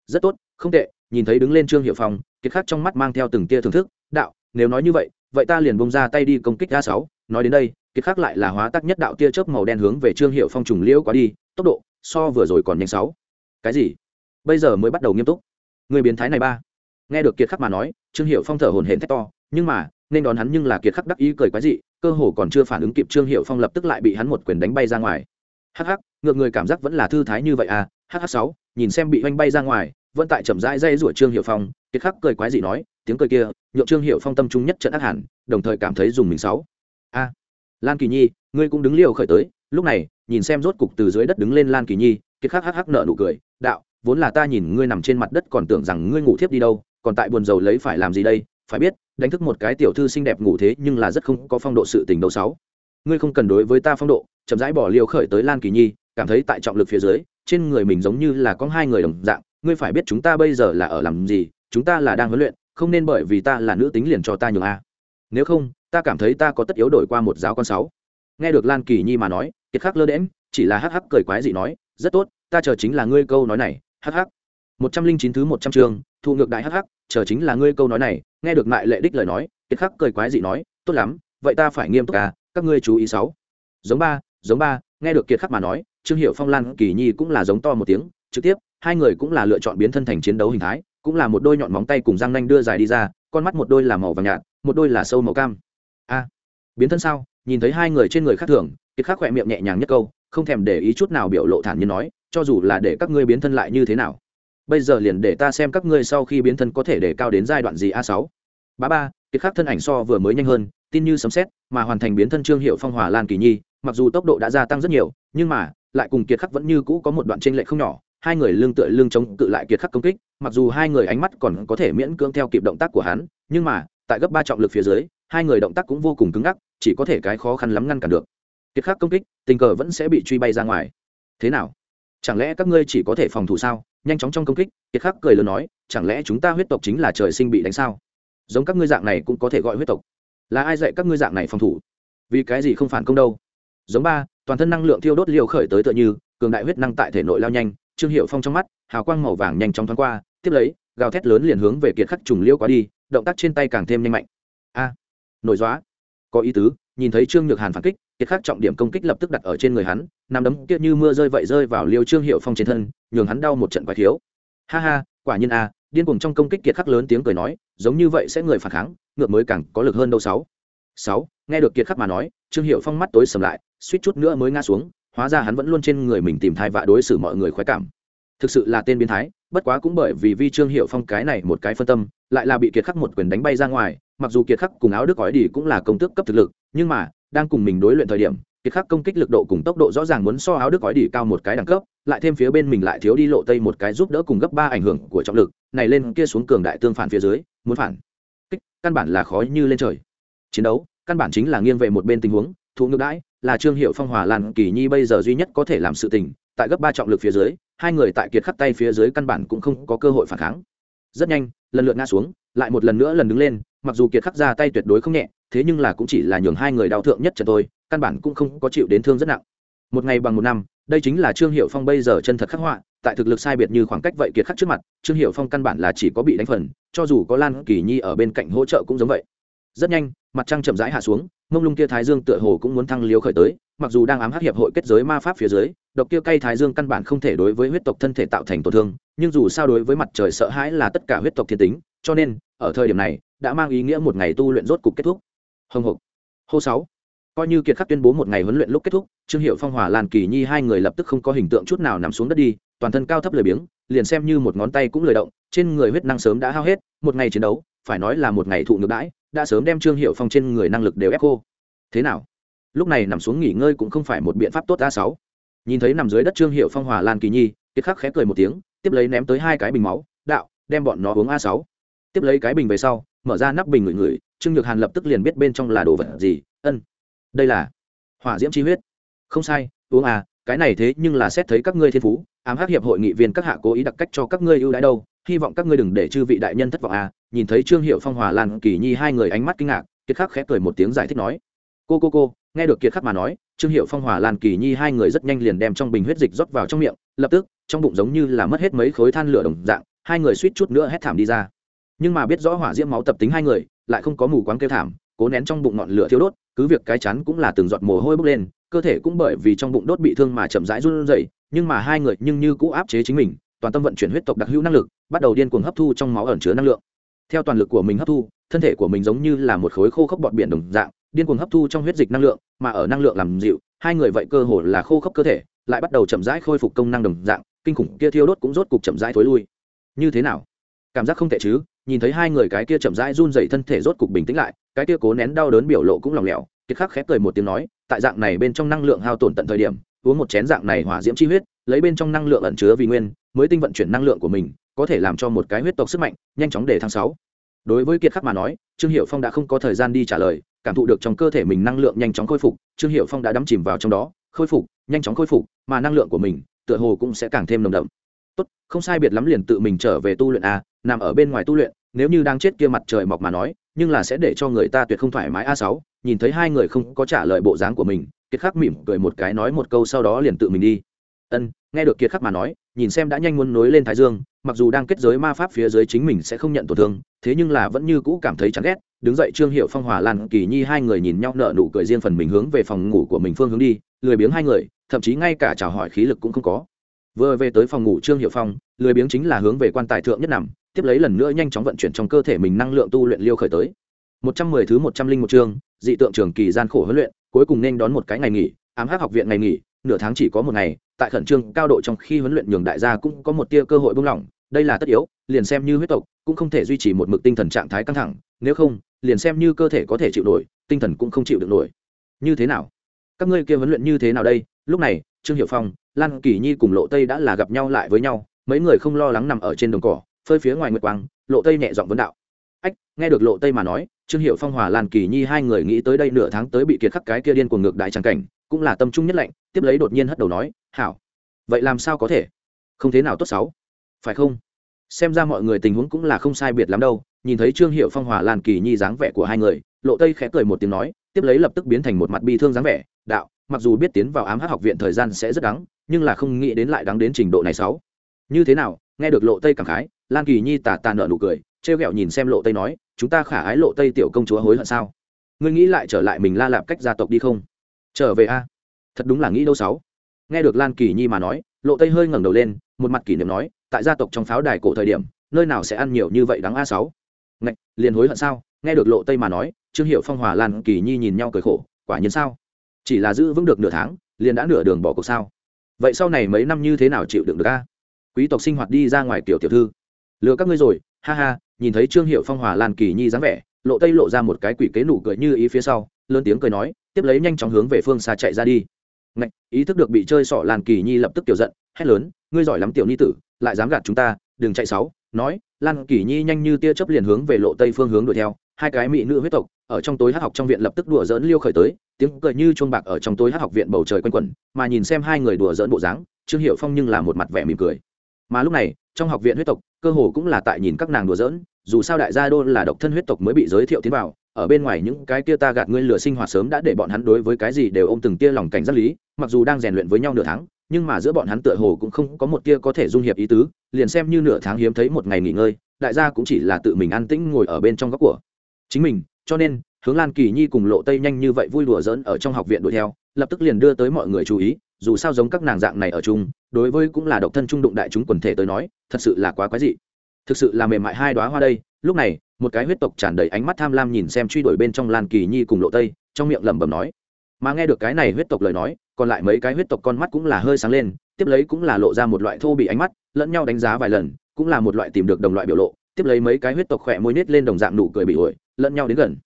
Rất tốt, không tệ, nhìn thấy đứng lên trương hiệu phong, kiệt khắc trong mắt mang theo từng tia thưởng thức, đạo, nếu nói như vậy vậy ta liền bông ra tay đi công kích a sáu, nói đến đây, kiệt khắc lại là hóa tác nhất đạo tia chớp màu đen hướng về trương hiệu phong trùng liễu quá đi, tốc độ so vừa rồi còn nhanh sáu. Cái gì? Bây giờ mới bắt đầu nghiêm túc người biến thái này ba. Nghe được kiệt khắc mà nói, trương hiệu phong thở hổn hển thét to, nhưng mà, nên đón hắn nhưng là kiệt khắc đắc ý cười quái dị, cơ hồ còn chưa phản ứng kịp trương hiệu phong lập tức lại bị hắn một quyền đánh bay ra ngoài. Hắc hắc, ngược người cảm giác vẫn là thư thái như vậy à hh sáu, nhìn xem bị oanh bay ra ngoài, vẫn tại chậm rãi dây rủa trương hiệu phong, kiệt khắc cười quái dị nói, tiếng cười kia nhộn trương hiệu phong tâm trung nhất trận ác hẳn, đồng thời cảm thấy dùng mình sáu. A, lan kỳ nhi, ngươi cũng đứng liều khởi tới, lúc này, nhìn xem rốt cục từ dưới đất đứng lên lan kỳ nhi, kiệt khắc hắc hắc nợ nụ cười, đạo vốn là ta nhìn ngươi nằm trên mặt đất còn tưởng rằng ngươi ngủ thiếp đi đâu, còn tại buồn rầu lấy phải làm gì đây, phải biết, đánh thức một cái tiểu thư xinh đẹp ngủ thế nhưng là rất không có phong độ sự tình đầu sáu. Ngươi không cần đối với ta phong độ, chậm rãi bỏ liều khởi tới lan kỳ nhi, cảm thấy tại trọng lực phía dưới, trên người mình giống như là có hai người đồng dạng, ngươi phải biết chúng ta bây giờ là ở làm gì, chúng ta là đang huấn luyện, không nên bởi vì ta là nữ tính liền cho ta nhường a. Nếu không, ta cảm thấy ta có tất yếu đổi qua một giáo con sáu. Nghe được lan kỳ nhi mà nói, kiệt khắc lơ đễm chỉ là hắc hắc cười quái dị nói, rất tốt, ta chờ chính là ngươi câu nói này hắc hắc. Một trăm linh chín thứ một trăm chương thu ngược đại hắc hắc, chờ chính là ngươi câu nói này, nghe được mại lệ đích lời nói, kiệt khắc cười quái dị nói, tốt lắm, vậy ta phải nghiêm túc à các ngươi chú ý sáu. Giống ba giống ba, nghe được kiệt khắc mà nói, trương hiệu phong lan, kỳ nhi cũng là giống to một tiếng, trực tiếp, hai người cũng là lựa chọn biến thân thành chiến đấu hình thái, cũng là một đôi nhọn móng tay cùng răng nanh đưa dài đi ra, con mắt một đôi là màu vàng nhạt, một đôi là sâu màu cam. A, biến thân sao? Nhìn thấy hai người trên người khác thường, kiệt khắc khỏe miệng nhẹ nhàng nhất câu, không thèm để ý chút nào biểu lộ thản nhiên nói cho dù là để các ngươi biến thân lại như thế nào, bây giờ liền để ta xem các ngươi sau khi biến thân có thể để cao đến giai đoạn gì a sáu. Ba ba, kiệt khắc thân ảnh so vừa mới nhanh hơn, tin như sấm xét mà hoàn thành biến thân trương hiệu phong hòa lan kỳ nhi, mặc dù tốc độ đã gia tăng rất nhiều, nhưng mà lại cùng kiệt khắc vẫn như cũ có một đoạn tranh lệch không nhỏ, hai người lương tựa lương chống cự lại kiệt khắc công kích, mặc dù hai người ánh mắt còn có thể miễn cưỡng theo kịp động tác của hắn, nhưng mà tại gấp ba trọng lực phía dưới, hai người động tác cũng vô cùng cứng ngắc, chỉ có thể cái khó khăn lắm ngăn cản được. Kiệt khắc công kích, tình cờ vẫn sẽ bị truy bay ra ngoài. Thế nào? Chẳng lẽ các ngươi chỉ có thể phòng thủ sao? Nhanh chóng trong công kích, kiệt khắc cười lớn nói, chẳng lẽ chúng ta huyết tộc chính là trời sinh bị đánh sao? Giống các ngươi dạng này cũng có thể gọi huyết tộc. Là ai dạy các ngươi dạng này phòng thủ? Vì cái gì không phản công đâu? Giống ba, toàn thân năng lượng thiêu đốt liều khởi tới tựa như, cường đại huyết năng tại thể nội lao nhanh, trương hiệu phong trong mắt, hào quang màu vàng nhanh chóng thoáng qua, tiếp lấy, gào thét lớn liền hướng về kiệt khắc trùng liêu quá đi, động tác trên tay càng thêm nhanh mạnh. A nội dóa có ý tứ nhìn thấy trương nhược hàn phản kích kiệt khắc trọng điểm công kích lập tức đặt ở trên người hắn nằm đấm kia như mưa rơi vậy rơi vào liêu trương hiệu phong trên thân, nhường hắn đau một trận quái thiếu. Ha ha, quả nhiên a điên cuồng trong công kích kiệt khắc lớn tiếng cười nói, giống như vậy sẽ người phản kháng, ngược mới càng có lực hơn đâu sáu. Sáu, nghe được kiệt khắc mà nói, trương hiệu phong mắt tối sầm lại, suýt chút nữa mới ngã xuống, hóa ra hắn vẫn luôn trên người mình tìm thai vạ đối xử mọi người khoái cảm. Thực sự là tên biến thái, bất quá cũng bởi vì vi trương hiệu phong cái này một cái phân tâm, lại là bị kiệt khắc một quyền đánh bay ra ngoài mặc dù kiệt khắc cùng áo đức gói đi cũng là công tước cấp thực lực, nhưng mà, đang cùng mình đối luyện thời điểm, kiệt khắc công kích lực độ cùng tốc độ rõ ràng muốn so áo đức gói đi cao một cái đẳng cấp, lại thêm phía bên mình lại thiếu đi lộ tây một cái giúp đỡ cùng gấp ba ảnh hưởng của trọng lực, này lên kia xuống cường đại tương phản phía dưới, muốn phản kích, căn bản là khó như lên trời. Chiến đấu, căn bản chính là nghiêng về một bên tình huống thụ ngược đãi, là trương hiệu phong hòa lan kỳ nhi bây giờ duy nhất có thể làm sự tình, tại gấp ba trọng lực phía dưới, hai người tại kiệt khắc tay phía dưới căn bản cũng không có cơ hội phản kháng rất nhanh, lần lượt ngã xuống, lại một lần nữa lần đứng lên, mặc dù kiệt khắc ra tay tuyệt đối không nhẹ, thế nhưng là cũng chỉ là nhường hai người đau thượng nhất trận tôi căn bản cũng không có chịu đến thương rất nặng. Một ngày bằng một năm, đây chính là trương hiệu phong bây giờ chân thật khắc họa, tại thực lực sai biệt như khoảng cách vậy kiệt khắc trước mặt, trương hiệu phong căn bản là chỉ có bị đánh phần, cho dù có lan kỳ nhi ở bên cạnh hỗ trợ cũng giống vậy. Rất nhanh, mặt trăng chậm rãi hạ xuống, mông lung kia thái dương tựa hồ cũng muốn thăng liếu khởi tới mặc dù đang ám hắc hiệp hội kết giới ma pháp phía dưới, độc kia cây thái dương căn bản không thể đối với huyết tộc thân thể tạo thành tổn thương, nhưng dù sao đối với mặt trời sợ hãi là tất cả huyết tộc thiên tính, cho nên, ở thời điểm này, đã mang ý nghĩa một ngày tu luyện rốt cục kết thúc. Hồng hộc. Hô sáu. Coi như kiệt khắc tuyên bố một ngày huấn luyện lúc kết thúc, trương hiệu phong, hòa lan, kỳ nhi hai người lập tức không có hình tượng chút nào nằm xuống đất đi, toàn thân cao thấp lười biếng, liền xem như một ngón tay cũng lười động, trên người huyết năng sớm đã hao hết, một ngày chiến đấu, phải nói là một ngày thụ ngược đãi, đã sớm đem trương hiệu phong trên người năng lực đều ép cô thế nào? Lúc này nằm xuống nghỉ ngơi cũng không phải một biện pháp tốt a sáu. Nhìn thấy nằm dưới đất trương hiệu phong hòa lan kỳ nhi, kiệt khắc khẽ cười một tiếng, tiếp lấy ném tới hai cái bình máu, đạo, đem bọn nó uống a sáu. Tiếp lấy cái bình về sau, mở ra nắp bình ngửi ngửi, trương nhược hàn lập tức liền biết bên trong là đồ vật gì, ân, đây là hỏa diễm chi huyết. Không sai, uống à cái này thế nhưng là xét thấy các ngươi thiên phú, ám hắc hiệp hội nghị viên các hạ cố ý đặc cách cho các ngươi ưu đãi đâu, hy vọng các ngươi đừng để chư vị đại nhân thất vọng à. Nhìn thấy trương hiệu phong hòa lan kỳ nhi hai người ánh mắt kinh ngạc, kiệt khắc khẽ cười một tiếng giải thích nói, cô cô cô nghe được kiệt khắc mà nói, trương hiệu phong, hòa lan, kỳ nhi hai người rất nhanh liền đem trong bình huyết dịch rót vào trong miệng, lập tức, trong bụng giống như là mất hết mấy khối than lửa đồng dạng, hai người suýt chút nữa hét thảm đi ra. Nhưng mà biết rõ hỏa diễm máu tập tính hai người, lại không có mù quáng kêu thảm, cố nén trong bụng ngọn lửa thiếu đốt, cứ việc cái chắn cũng là từng giọt mồ hôi bốc lên, cơ thể cũng bởi vì trong bụng đốt bị thương mà chậm rãi run rẩy, nhưng mà hai người nhưng như cũ áp chế chính mình, toàn tâm vận chuyển huyết tộc đặc hữu năng lực, bắt đầu điên cuồng hấp thu trong máu ẩn chứa năng lượng. Theo toàn lực của mình hấp thu, thân thể của mình giống như là một khối khô khốc bọt biển đồng dạng điên cuồng hấp thu trong huyết dịch năng lượng, mà ở năng lượng làm dịu, hai người vậy cơ hồ là khô khốc cơ thể, lại bắt đầu chậm rãi khôi phục công năng đồng dạng, kinh khủng kia thiêu đốt cũng rốt cục chậm rãi thối lui. Như thế nào? Cảm giác không tệ chứ, nhìn thấy hai người cái kia chậm rãi run rẩy thân thể rốt cục bình tĩnh lại, cái kia cố nén đau đớn biểu lộ cũng lòng lẻo, kiệt khắc khép cười một tiếng nói, tại dạng này bên trong năng lượng hao tổn tận thời điểm, uống một chén dạng này hỏa diễm chi huyết, lấy bên trong năng lượng ẩn chứa vì nguyên, mới tinh vận chuyển năng lượng của mình, có thể làm cho một cái huyết tộc sức mạnh nhanh chóng để thăng sáu. Đối với kiệt khắc mà nói, trương hiệu phong đã không có thời gian đi trả lời cảm thụ được trong cơ thể mình năng lượng nhanh chóng khôi phục, trương hiệu phong đã đắm chìm vào trong đó, khôi phục, nhanh chóng khôi phục, mà năng lượng của mình tựa hồ cũng sẽ càng thêm nồng đậm. Tốt, không sai biệt lắm liền tự mình trở về tu luyện a nằm ở bên ngoài tu luyện, nếu như đang chết kia mặt trời mọc mà nói, nhưng là sẽ để cho người ta tuyệt không thoải mái. A sáu, nhìn thấy hai người không có trả lời bộ dáng của mình, kiệt khắc mỉm cười một cái nói một câu sau đó liền tự mình đi. Ân, nghe được kiệt khắc mà nói, nhìn xem đã nhanh muốn nối lên thái dương, mặc dù đang kết giới ma pháp phía dưới chính mình sẽ không nhận tổn thương, thế nhưng là vẫn như cũ cảm thấy chán ghét đứng dậy trương hiệu phong, hòa lan, kỳ nhi hai người nhìn nhau nợ nụ cười riêng phần mình hướng về phòng ngủ của mình phương hướng đi, lười biếng hai người, thậm chí ngay cả chào hỏi khí lực cũng không có. Vừa về tới phòng ngủ, trương hiệu phong, lười biếng chính là hướng về quan tài thượng nhất nằm, tiếp lấy lần nữa nhanh chóng vận chuyển trong cơ thể mình năng lượng tu luyện liêu khởi tới. Một trăm mười thứ một trăm linh một chương, dị tượng trường kỳ gian khổ huấn luyện, cuối cùng nên đón một cái ngày nghỉ, ám hắc học viện ngày nghỉ, nửa tháng chỉ có một ngày, tại khẩn trương cao độ trong khi huấn luyện nhường đại gia cũng có một tia cơ hội buông lỏng đây là tất yếu, liền xem như huyết tộc, cũng không thể duy trì một mực tinh thần trạng thái căng thẳng, nếu không liền xem như cơ thể có thể chịu nổi, tinh thần cũng không chịu được nổi. Như thế nào? Các ngươi kia huấn luyện như thế nào đây? Lúc này, trương hiệu phong, lan kỳ nhi cùng lộ tây đã là gặp nhau lại với nhau, mấy người không lo lắng nằm ở trên đồng cỏ, phơi phía ngoài nguyệt quang, lộ tây nhẹ giọng vấn đạo. Ách, nghe được lộ tây mà nói, trương hiệu phong hòa lan kỳ nhi hai người nghĩ tới đây nửa tháng tới bị kiệt khắc cái kia điên cuồng ngược đại tràng cảnh, cũng là tâm trung nhất lạnh, tiếp lấy đột nhiên hất đầu nói, hảo. Vậy làm sao có thể? Không thế nào tốt xấu. Phải không? Xem ra mọi người tình huống cũng là không sai biệt lắm đâu nhìn thấy trương hiệu phong hòa lan kỳ nhi dáng vẻ của hai người, lộ tây khẽ cười một tiếng nói, tiếp lấy lập tức biến thành một mặt bi thương dáng vẻ, đạo, mặc dù biết tiến vào ám hát học viện thời gian sẽ rất đắng, nhưng là không nghĩ đến lại đắng đến trình độ này sáu. Như thế nào? Nghe được lộ tây cảm khái, lan kỳ nhi tà tà nợ nụ cười, trêu ghẹo nhìn xem lộ tây nói, chúng ta khả ái lộ tây tiểu công chúa hối hận sao? Ngươi nghĩ lại trở lại mình la lạp cách gia tộc đi không? Trở về a. Thật đúng là nghĩ đâu sáu. Nghe được lan kỳ nhi mà nói, lộ tây hơi ngẩng đầu lên, một mặt kỷ niệm nói, tại gia tộc trong pháo đài cổ thời điểm, nơi nào sẽ ăn nhiều như vậy đáng a sáu? Ngạch liền hối hận sao? Nghe được lộ tây mà nói trương hiệu phong hòa lan kỳ nhi nhìn nhau cười khổ quả nhiên sao? Chỉ là giữ vững được nửa tháng liền đã nửa đường bỏ cuộc sao? Vậy sau này mấy năm như thế nào chịu đựng được a? Quý tộc sinh hoạt đi ra ngoài kiểu tiểu thư. Lừa các ngươi rồi ha ha nhìn thấy trương hiệu phong hòa lan kỳ nhi dáng vẻ lộ tây lộ ra một cái quỷ kế nụ cười như ý phía sau lớn tiếng cười nói tiếp lấy nhanh chóng hướng về phương xa chạy ra đi. Ngạch, ý thức được bị chơi sọ lan kỳ nhi lập tức tiểu giận hét lớn ngươi giỏi lắm tiểu ni tử lại dám gạt chúng ta đừng chạy sáu nói, lan kỳ nhi nhanh như tia chớp liền hướng về lộ tây phương hướng đuổi theo, hai cái mỹ nữ huyết tộc ở trong tối hát học trong viện lập tức đùa dỡn liêu khởi tới, tiếng cười như chuông bạc ở trong tối hát học viện bầu trời quanh quẩn, mà nhìn xem hai người đùa dỡn bộ dáng, trương hiệu phong nhưng là một mặt vẻ mỉm cười. Mà lúc này, trong học viện huyết tộc, cơ hồ cũng là tại nhìn các nàng đùa dỡn dù sao đại gia đô là độc thân huyết tộc mới bị giới thiệu tiến vào, ở bên ngoài những cái kia ta gạt ngươi lửa sinh hoạt sớm đã để bọn hắn đối với cái gì đều ôm từng tia lòng cảnh giác lý, mặc dù đang rèn luyện với nhau nửa tháng nhưng mà giữa bọn hắn tựa hồ cũng không có một tia có thể dung hiệp ý tứ, liền xem như nửa tháng hiếm thấy một ngày nghỉ ngơi, đại gia cũng chỉ là tự mình an tĩnh ngồi ở bên trong góc của chính mình. Cho nên, hướng lan, kỳ nhi cùng lộ tây nhanh như vậy vui đùa dỡn ở trong học viện đuổi theo, lập tức liền đưa tới mọi người chú ý, dù sao giống các nàng dạng này ở chung, đối với cũng là độc thân trung đụng đại chúng quần thể tới nói, thật sự là quá quái dị. Thực sự là mềm mại hai đoá hoa đây. Lúc này, một cái huyết tộc tràn đầy ánh mắt tham lam nhìn xem truy đuổi bên trong lan, kỳ nhi cùng lộ tây, trong miệng lẩm bẩm nói mà nghe được cái này huyết tộc lời nói, còn lại mấy cái huyết tộc con mắt cũng là hơi sáng lên, tiếp lấy cũng là lộ ra một loại thô bị ánh mắt, lẫn nhau đánh giá vài lần, cũng là một loại tìm được đồng loại biểu lộ, tiếp lấy mấy cái huyết tộc khỏe môi nết lên đồng dạng nụ cười bị ổi, lẫn nhau đến gần.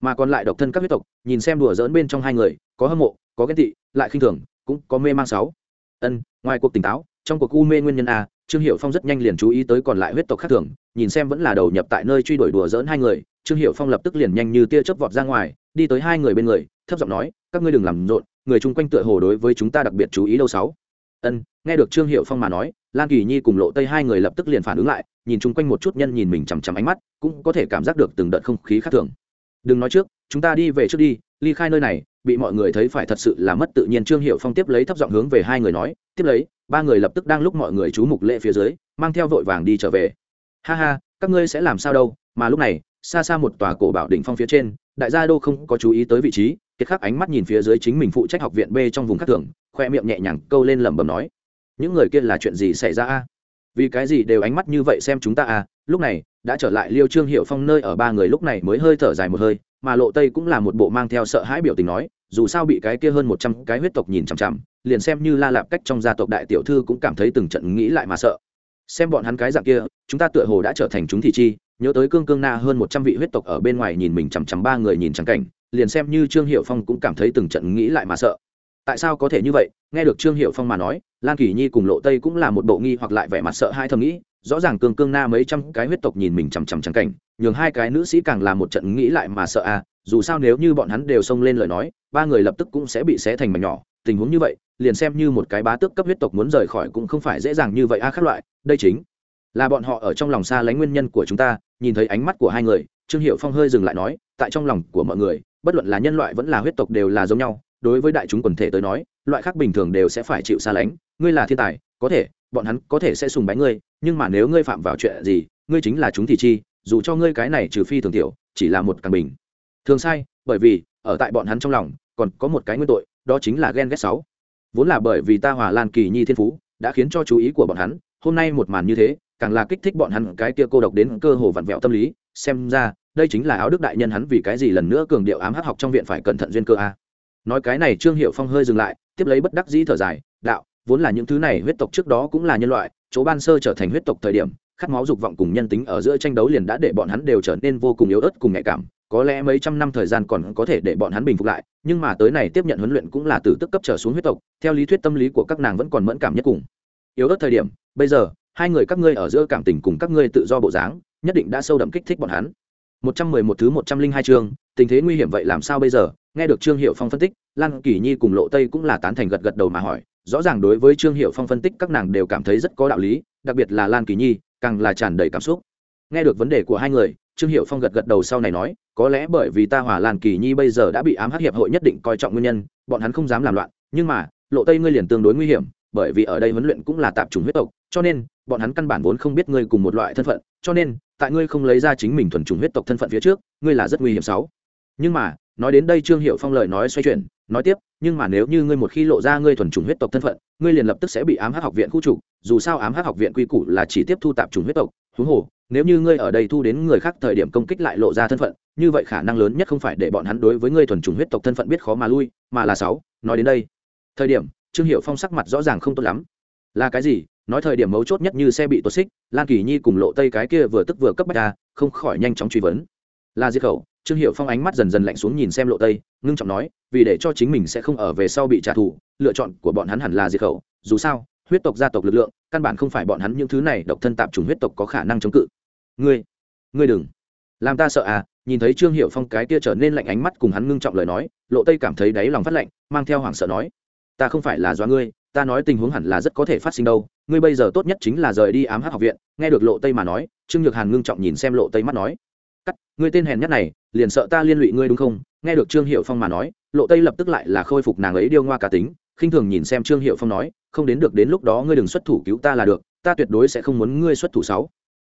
Mà còn lại độc thân các huyết tộc, nhìn xem đùa dỡn bên trong hai người, có hâm mộ, có ghen tị, lại khinh thường, cũng có mê mang sáu. Ân, ngoài cuộc tỉnh táo, trong cuộc u mê nguyên nhân a, trương hiệu phong rất nhanh liền chú ý tới còn lại huyết tộc khác thường, nhìn xem vẫn là đầu nhập tại nơi truy đuổi đùa dỡn hai người, trương hiệu phong lập tức liền nhanh như tia chớp vọt ra ngoài, đi tới hai người bên người thấp giọng nói, các ngươi đừng làm rộn, người chung quanh tựa hồ đối với chúng ta đặc biệt chú ý đâu sáu. Ân, nghe được trương hiệu phong mà nói, lan kỳ nhi cùng lộ tây hai người lập tức liền phản ứng lại, nhìn chung quanh một chút nhân nhìn mình chằm chằm ánh mắt, cũng có thể cảm giác được từng đợt không khí khác thường. Đừng nói trước, chúng ta đi về trước đi, ly khai nơi này, bị mọi người thấy phải thật sự là mất tự nhiên. Trương hiệu phong tiếp lấy thấp giọng hướng về hai người nói, tiếp lấy, ba người lập tức đang lúc mọi người chú mục lễ phía dưới, mang theo vội vàng đi trở về. Ha ha, các ngươi sẽ làm sao đâu, mà lúc này, xa xa một tòa cổ bảo đỉnh phong phía trên đại gia đô không có chú ý tới vị trí, kiệt khắc ánh mắt nhìn phía dưới chính mình phụ trách học viện b trong vùng khắc thường, khoe miệng nhẹ nhàng câu lên lẩm bẩm nói, những người kia là chuyện gì xảy ra a? Vì cái gì đều ánh mắt như vậy xem chúng ta à? Lúc này, đã trở lại liêu trương hiệu phong nơi ở ba người lúc này mới hơi thở dài một hơi, mà lộ tây cũng là một bộ mang theo sợ hãi biểu tình nói, dù sao bị cái kia hơn một trăm cái huyết tộc nhìn chằm chằm, liền xem như la lạp cách trong gia tộc đại tiểu thư cũng cảm thấy từng trận nghĩ lại mà sợ. Xem bọn hắn cái dạng kia, chúng ta tựa hồ đã trở thành chúng thị chi nhớ tới cương cương na hơn một trăm vị huyết tộc ở bên ngoài nhìn mình chằm chằm ba người nhìn trắng cảnh, liền xem như trương hiệu phong cũng cảm thấy từng trận nghĩ lại mà sợ. Tại sao có thể như vậy? Nghe được trương hiệu phong mà nói, lan kỳ nhi cùng lộ tây cũng là một bộ nghi hoặc lại vẻ mặt sợ hai thầm nghĩ, rõ ràng cương cương na mấy trăm cái huyết tộc nhìn mình chằm chằm trắng cảnh, nhường hai cái nữ sĩ càng là một trận nghĩ lại mà sợ à dù sao nếu như bọn hắn đều xông lên lời nói, ba người lập tức cũng sẽ bị xé thành mảnh nhỏ. Tình huống như vậy, liền xem như một cái bá tước cấp huyết tộc muốn rời khỏi cũng không phải dễ dàng như vậy a à khác loại, đây chính là bọn họ ở trong lòng xa lánh nguyên nhân của chúng ta nhìn thấy ánh mắt của hai người, trương hiệu phong hơi dừng lại nói, tại trong lòng của mọi người, bất luận là nhân loại vẫn là huyết tộc đều là giống nhau, đối với đại chúng quần thể tới nói, loại khác bình thường đều sẽ phải chịu xa lánh, ngươi là thiên tài, có thể, bọn hắn có thể sẽ sùng bái ngươi, nhưng mà nếu ngươi phạm vào chuyện gì, ngươi chính là chúng thì chi, dù cho ngươi cái này trừ phi thường tiểu, chỉ là một càng bình. Thường sai, bởi vì, ở tại bọn hắn trong lòng, còn có một cái nguyên tội, đó chính là ghen ghét sáu vốn là bởi vì ta hòa lan kỳ nhi thiên phú, đã khiến cho chú ý của bọn hắn, hôm nay một màn như thế càng là kích thích bọn hắn cái kia cô độc đến cơ hồ vặn vẹo tâm lý, xem ra, đây chính là áo đức đại nhân hắn vì cái gì lần nữa cường điệu ám hát học trong viện phải cẩn thận duyên cơ a. Nói cái này trương hiệu phong hơi dừng lại, tiếp lấy bất đắc dĩ thở dài, đạo, vốn là những thứ này huyết tộc trước đó cũng là nhân loại, chỗ ban sơ trở thành huyết tộc thời điểm, khát máu dục vọng cùng nhân tính ở giữa tranh đấu liền đã để bọn hắn đều trở nên vô cùng yếu ớt cùng nhạy cảm, có lẽ mấy trăm năm thời gian còn có thể để bọn hắn bình phục lại, nhưng mà tới này tiếp nhận huấn luyện cũng là từ tức cấp trở xuống huyết tộc, theo lý thuyết tâm lý của các nàng vẫn còn mẫn cảm nhất cùng. Yếu ớt thời điểm, bây giờ hai người các ngươi ở giữa cảm tình cùng các ngươi tự do bộ dáng, nhất định đã sâu đậm kích thích bọn hắn. Một trăm mười một thứ một trăm linh hai chương, tình thế nguy hiểm vậy làm sao bây giờ? Nghe được trương hiệu phong phân tích, lan kỳ nhi cùng lộ tây cũng là tán thành gật gật đầu mà hỏi, rõ ràng đối với trương hiệu phong phân tích các nàng đều cảm thấy rất có đạo lý, đặc biệt là lan kỳ nhi, càng là tràn đầy cảm xúc. Nghe được vấn đề của hai người, trương hiệu phong gật gật đầu sau này nói, có lẽ bởi vì ta hòa lan kỳ nhi bây giờ đã bị ám hắc hiệp hội nhất định coi trọng nguyên nhân, bọn hắn không dám làm loạn, nhưng mà, lộ tây ngươi liền tương đối nguy hiểm, bởi vì ở đây huấn luyện cũng là tạp chủng huyết tộc cho nên, bọn hắn căn bản vốn không biết ngươi cùng một loại thân phận, cho nên, tại ngươi không lấy ra chính mình thuần chủng huyết tộc thân phận phía trước, ngươi là rất nguy hiểm sáu. Nhưng mà, nói đến đây trương hiệu phong lời nói xoay chuyển, nói tiếp, nhưng mà nếu như ngươi một khi lộ ra ngươi thuần chủng huyết tộc thân phận, ngươi liền lập tức sẽ bị ám hắc học viện khu trục, dù sao ám hắc học viện quy củ là chỉ tiếp thu tạp chủng huyết tộc, huống hồ, nếu như ngươi ở đây thu đến người khác thời điểm công kích lại lộ ra thân phận, như vậy khả năng lớn nhất không phải để bọn hắn đối với ngươi thuần chủng huyết tộc thân phận biết khó mà lui, mà là sáu. Nói đến đây, thời điểm, trương hiệu phong sắc mặt rõ ràng không tốt lắm là cái gì? Nói thời điểm mấu chốt nhất như xe bị tuột xích, lan kỳ nhi cùng lộ tây cái kia vừa tức vừa cấp bách ra, không khỏi nhanh chóng truy vấn. Là diệt khẩu, trương hiệu phong ánh mắt dần dần lạnh xuống nhìn xem lộ tây, ngưng trọng nói, vì để cho chính mình sẽ không ở về sau bị trả thù, lựa chọn của bọn hắn hẳn là diệt khẩu. Dù sao, huyết tộc gia tộc lực lượng, căn bản không phải bọn hắn những thứ này độc thân tạp chủng huyết tộc có khả năng chống cự. Ngươi ngươi đừng. Làm ta sợ à? Nhìn thấy trương hiệu phong cái kia trở nên lạnh ánh mắt cùng hắn ngưng trọng lời nói, lộ tây cảm thấy đáy lòng phát lạnh, mang theo hoảng sợ nói, ta không phải là do ngươi ta nói tình huống hẳn là rất có thể phát sinh đâu, ngươi bây giờ tốt nhất chính là rời đi ám hát học viện, nghe được lộ tây mà nói, trương nhược hàn ngưng trọng nhìn xem lộ tây mắt nói. Cắt, ngươi tên hèn nhất này, liền sợ ta liên lụy ngươi đúng không? Nghe được trương hiệu phong mà nói, lộ tây lập tức lại là khôi phục nàng ấy điêu ngoa cá tính, khinh thường nhìn xem trương hiệu phong nói, không đến được đến lúc đó ngươi đừng xuất thủ cứu ta là được, ta tuyệt đối sẽ không muốn ngươi xuất thủ sáu.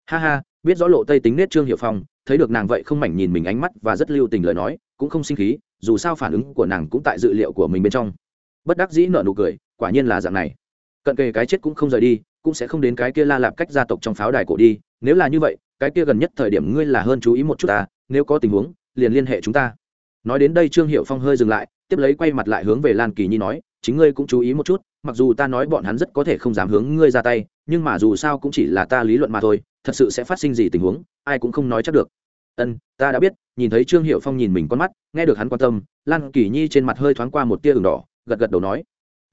Ha ha, biết rõ lộ tây tính nết trương hiệu phong, thấy được nàng vậy không mảnh nhìn mình ánh mắt và rất lưu tình lời nói, cũng không sinh khí, dù sao phản ứng của nàng cũng tại dự liệu của mình bên trong bất đắc dĩ nợ nụ cười, quả nhiên là dạng này. Cận kề cái chết cũng không rời đi, cũng sẽ không đến cái kia la lạp cách gia tộc trong pháo đài cổ đi, nếu là như vậy, cái kia gần nhất thời điểm ngươi là hơn chú ý một chút ta, nếu có tình huống, liền liên hệ chúng ta. Nói đến đây trương hiệu phong hơi dừng lại, tiếp lấy quay mặt lại hướng về lan kỳ nhi nói, chính ngươi cũng chú ý một chút, mặc dù ta nói bọn hắn rất có thể không dám hướng ngươi ra tay, nhưng mà dù sao cũng chỉ là ta lý luận mà thôi, thật sự sẽ phát sinh gì tình huống, ai cũng không nói chắc được. Ân, ta đã biết, nhìn thấy trương hiệu phong nhìn mình con mắt, nghe được hắn quan tâm, lan kỳ nhi trên mặt hơi thoáng qua một tia đường đỏ gật gật đầu nói.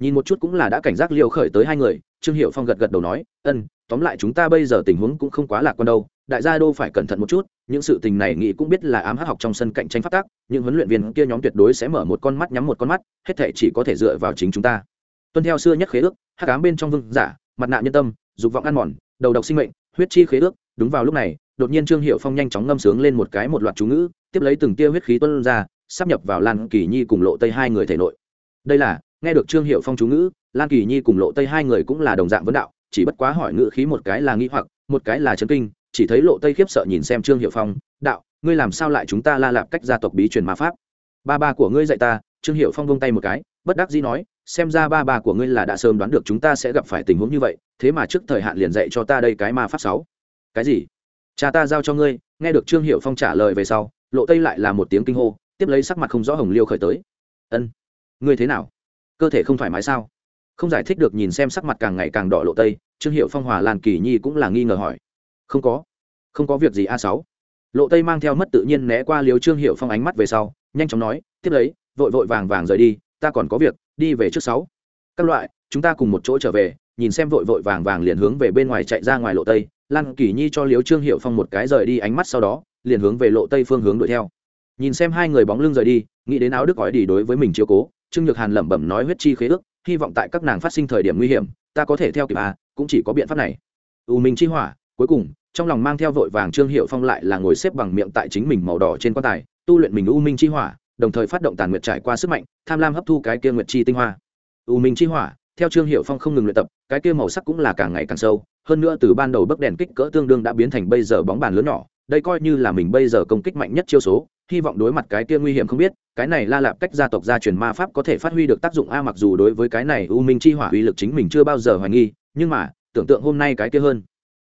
Nhìn một chút cũng là đã cảnh giác liều khởi tới hai người, trương hiệu phong gật gật đầu nói, ân, tóm lại chúng ta bây giờ tình huống cũng không quá lạc quan đâu, đại gia đô phải cẩn thận một chút, những sự tình này nghĩ cũng biết là ám hắc học trong sân cạnh tranh phát tác những huấn luyện viên kia nhóm tuyệt đối sẽ mở một con mắt nhắm một con mắt, hết thể chỉ có thể dựa vào chính chúng ta. Tuân theo xưa nhất khế ước, hắc ám bên trong vương giả, mặt nạ nhân tâm, dục vọng ăn mòn, đầu độc sinh mệnh, huyết chi khế ước, đúng vào lúc này, đột nhiên trương hiệu phong nhanh chóng ngâm sướng lên một cái một loạt chú ngữ, tiếp lấy từng tia huyết khí tuân ra sắp nhập vào lan kỳ nhi cùng lộ tây hai người thể nội đây là, nghe được trương hiệu phong chú ngữ, lan kỳ nhi cùng lộ tây hai người cũng là đồng dạng vấn đạo, chỉ bất quá hỏi ngữ khí một cái là nghĩ hoặc, một cái là chấn kinh, chỉ thấy lộ tây khiếp sợ nhìn xem trương hiệu phong, đạo, ngươi làm sao lại chúng ta la lạp cách gia tộc bí truyền ma pháp? Ba ba của ngươi dạy ta. Trương hiệu phong vung tay một cái, bất đắc dĩ nói, xem ra ba ba của ngươi là đã sớm đoán được chúng ta sẽ gặp phải tình huống như vậy, thế mà trước thời hạn liền dạy cho ta đây cái ma pháp sáu. Cái gì? Cha ta giao cho ngươi. Nghe được trương hiệu phong trả lời về sau, lộ tây lại là một tiếng kinh hô, tiếp lấy sắc mặt không rõ hồng liêu khởi tới. Ân ngươi thế nào? Cơ thể không thoải mái sao? Không giải thích được nhìn xem sắc mặt càng ngày càng đỏ lộ tây, trương hiệu phong hòa lan kỳ nhi cũng là nghi ngờ hỏi. Không có. Không có việc gì a sáu. Lộ tây mang theo mất tự nhiên né qua liều trương hiệu phong ánh mắt về sau, nhanh chóng nói, tiếp lấy, vội vội vàng vàng rời đi, ta còn có việc, đi về trước sáu. Các loại, chúng ta cùng một chỗ trở về, nhìn xem vội vội vàng vàng liền hướng về bên ngoài chạy ra ngoài lộ tây. Lan kỳ nhi cho liếu trương hiệu phong một cái rời đi ánh mắt sau đó, liền hướng về lộ tây phương hướng đuổi theo. Nhìn xem hai người bóng lưng rời đi, nghĩ đến áo đức gói đi đối với mình chiếu cố trương nhược hàn lẩm bẩm nói huyết chi khế ước, hy vọng tại các nàng phát sinh thời điểm nguy hiểm, ta có thể theo kịp à cũng chỉ có biện pháp này. U minh chi hỏa, cuối cùng, trong lòng mang theo vội vàng trương hiệu phong lại là ngồi xếp bằng miệng tại chính mình màu đỏ trên quan tài, tu luyện mình u minh chi hỏa, đồng thời phát động tàn nguyệt trải qua sức mạnh, tham lam hấp thu cái kia nguyệt chi tinh hoa. U minh chi hỏa, theo trương hiệu phong không ngừng luyện tập, cái kia màu sắc cũng là càng ngày càng sâu, hơn nữa từ ban đầu bấc đèn kích cỡ tương đương đã biến thành bây giờ bóng bàn lớn nhỏ, đây coi như là mình bây giờ công kích mạnh nhất chiêu số hy vọng đối mặt cái kia nguy hiểm không biết, cái này la lạp cách gia tộc gia truyền ma pháp có thể phát huy được tác dụng a, mặc dù đối với cái này u minh chi hỏa uy lực chính mình chưa bao giờ hoài nghi, nhưng mà, tưởng tượng hôm nay cái kia hơn.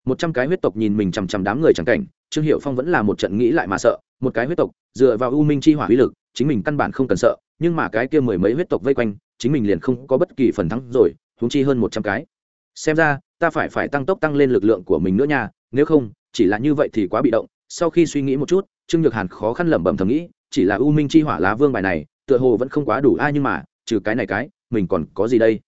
Một trăm cái huyết tộc nhìn mình chằm chằm đám người chẳng cảnh, trương hiệu phong vẫn là một trận nghĩ lại mà sợ, một cái huyết tộc, dựa vào u minh chi hỏa uy lực, chính mình căn bản không cần sợ, nhưng mà cái kia mười mấy huyết tộc vây quanh, chính mình liền không có bất kỳ phần thắng rồi húng chi hơn một trăm cái. Xem ra, ta phải phải tăng tốc tăng lên lực lượng của mình nữa nha, nếu không, chỉ là như vậy thì quá bị động sau khi suy nghĩ một chút, trương nhược hàn khó khăn lẩm bẩm thầm nghĩ, chỉ là u minh chi hỏa lá vương bài này, tựa hồ vẫn không quá đủ ai nhưng mà, trừ cái này cái, mình còn có gì đây?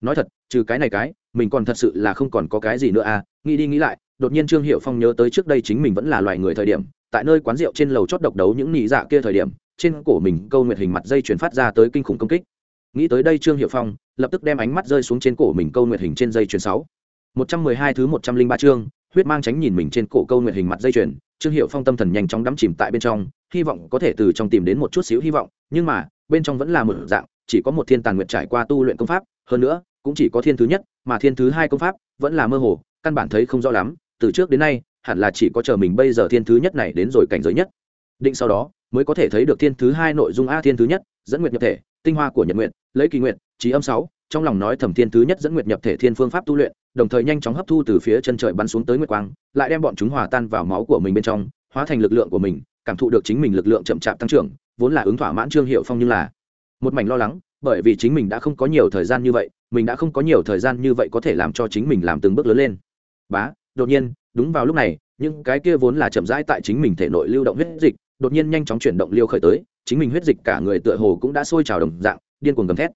Nói thật, trừ cái này cái, mình còn thật sự là không còn có cái gì nữa à nghĩ đi nghĩ lại, đột nhiên trương hiệu phong nhớ tới trước đây chính mình vẫn là loài người thời điểm, tại nơi quán rượu trên lầu chót độc đấu những nị dạ kia thời điểm, trên cổ mình câu nguyệt hình mặt dây chuyển phát ra tới kinh khủng công kích. Nghĩ tới đây trương hiệu phong, lập tức đem ánh mắt rơi xuống trên cổ mình câu nguyệt hình trên dây chuyền sáu. Một trăm mười hai thứ một trăm linh ba chương, huyết mang tránh nhìn mình trên cổ câu nguyệt hình mặt dây chuyền trương hiệu phong tâm thần nhanh chóng đắm chìm tại bên trong, hy vọng có thể từ trong tìm đến một chút xíu hy vọng, nhưng mà, bên trong vẫn là một dạng, chỉ có một thiên tàn nguyệt trải qua tu luyện công pháp, hơn nữa, cũng chỉ có thiên thứ nhất, mà thiên thứ hai công pháp vẫn là mơ hồ, căn bản thấy không rõ lắm, từ trước đến nay, hẳn là chỉ có chờ mình bây giờ thiên thứ nhất này đến rồi cảnh giới nhất. Định sau đó, mới có thể thấy được thiên thứ hai nội dung a thiên thứ nhất, dẫn nguyệt nhập thể, tinh hoa của nhật nguyện lấy kỳ nguyện trí âm sáu trong lòng nói thẩm thiên thứ nhất dẫn nguyệt nhập thể thiên phương pháp tu luyện, đồng thời nhanh chóng hấp thu từ phía chân trời bắn xuống tới nguyệt quang, lại đem bọn chúng hòa tan vào máu của mình bên trong, hóa thành lực lượng của mình, cảm thụ được chính mình lực lượng chậm chạp tăng trưởng, vốn là ứng thỏa mãn trương hiệu phong nhưng là một mảnh lo lắng, bởi vì chính mình đã không có nhiều thời gian như vậy, mình đã không có nhiều thời gian như vậy có thể làm cho chính mình làm từng bước lớn lên. Bá, đột nhiên, đúng vào lúc này, những cái kia vốn là chậm rãi tại chính mình thể nội lưu động huyết dịch, đột nhiên nhanh chóng chuyển động liêu khởi tới, chính mình huyết dịch cả người tựa hồ cũng đã sôi trào đồng dạng, điên cuồng gầm thét.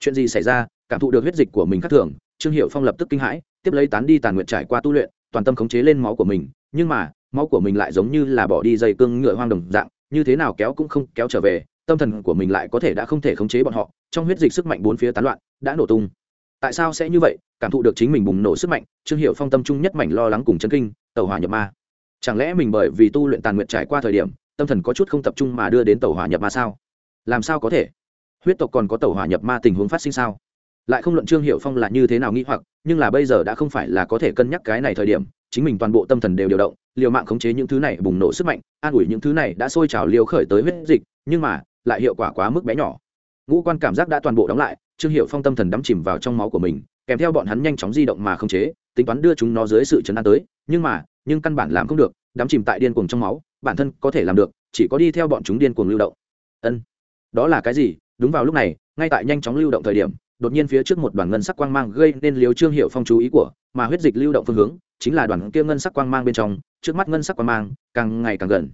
Chuyện gì xảy ra? Cảm thụ được huyết dịch của mình khác thường, trương hiệu phong lập tức kinh hãi, tiếp lấy tán đi tàn nguyện trải qua tu luyện, toàn tâm khống chế lên máu của mình, nhưng mà, máu của mình lại giống như là bỏ đi dây cương ngựa hoang đồng dạng, như thế nào kéo cũng không kéo trở về, tâm thần của mình lại có thể đã không thể khống chế bọn họ, trong huyết dịch sức mạnh bốn phía tán loạn, đã nổ tung. Tại sao sẽ như vậy? Cảm thụ được chính mình bùng nổ sức mạnh, trương hiệu phong tâm trung nhất mảnh lo lắng cùng chân kinh tàu hỏa nhập ma. Chẳng lẽ mình bởi vì tu luyện tàn nguyện trải qua thời điểm, tâm thần có chút không tập trung mà đưa đến tàu hỏa nhập ma sao? Làm sao có thể? Huyết tộc còn có tàu hỏa nhập ma tình huống phát sinh sao? Lại không luận trương hiệu phong là như thế nào nghĩ hoặc, nhưng là bây giờ đã không phải là có thể cân nhắc cái này thời điểm, chính mình toàn bộ tâm thần đều điều động, liều mạng khống chế những thứ này bùng nổ sức mạnh, an ủi những thứ này đã sôi trào liều khởi tới huyết dịch, nhưng mà, lại hiệu quả quá mức bé nhỏ. Ngũ quan cảm giác đã toàn bộ đóng lại, trương hiệu phong tâm thần đắm chìm vào trong máu của mình, kèm theo bọn hắn nhanh chóng di động mà khống chế, tính toán đưa chúng nó dưới sự chấn an tới, nhưng mà, nhưng căn bản làm không được, đắm chìm tại điên cuồng trong máu, bản thân có thể làm được, chỉ có đi theo bọn chúng điên cuồng lưu động. Ân, đó là cái gì? Đúng vào lúc này, ngay tại nhanh chóng lưu động thời điểm đột nhiên phía trước một đoàn ngân sắc quang mang gây nên liều trương hiệu phong chú ý của, mà huyết dịch lưu động phương hướng chính là đoàn kia ngân sắc quang mang bên trong, trước mắt ngân sắc quang mang càng ngày càng gần.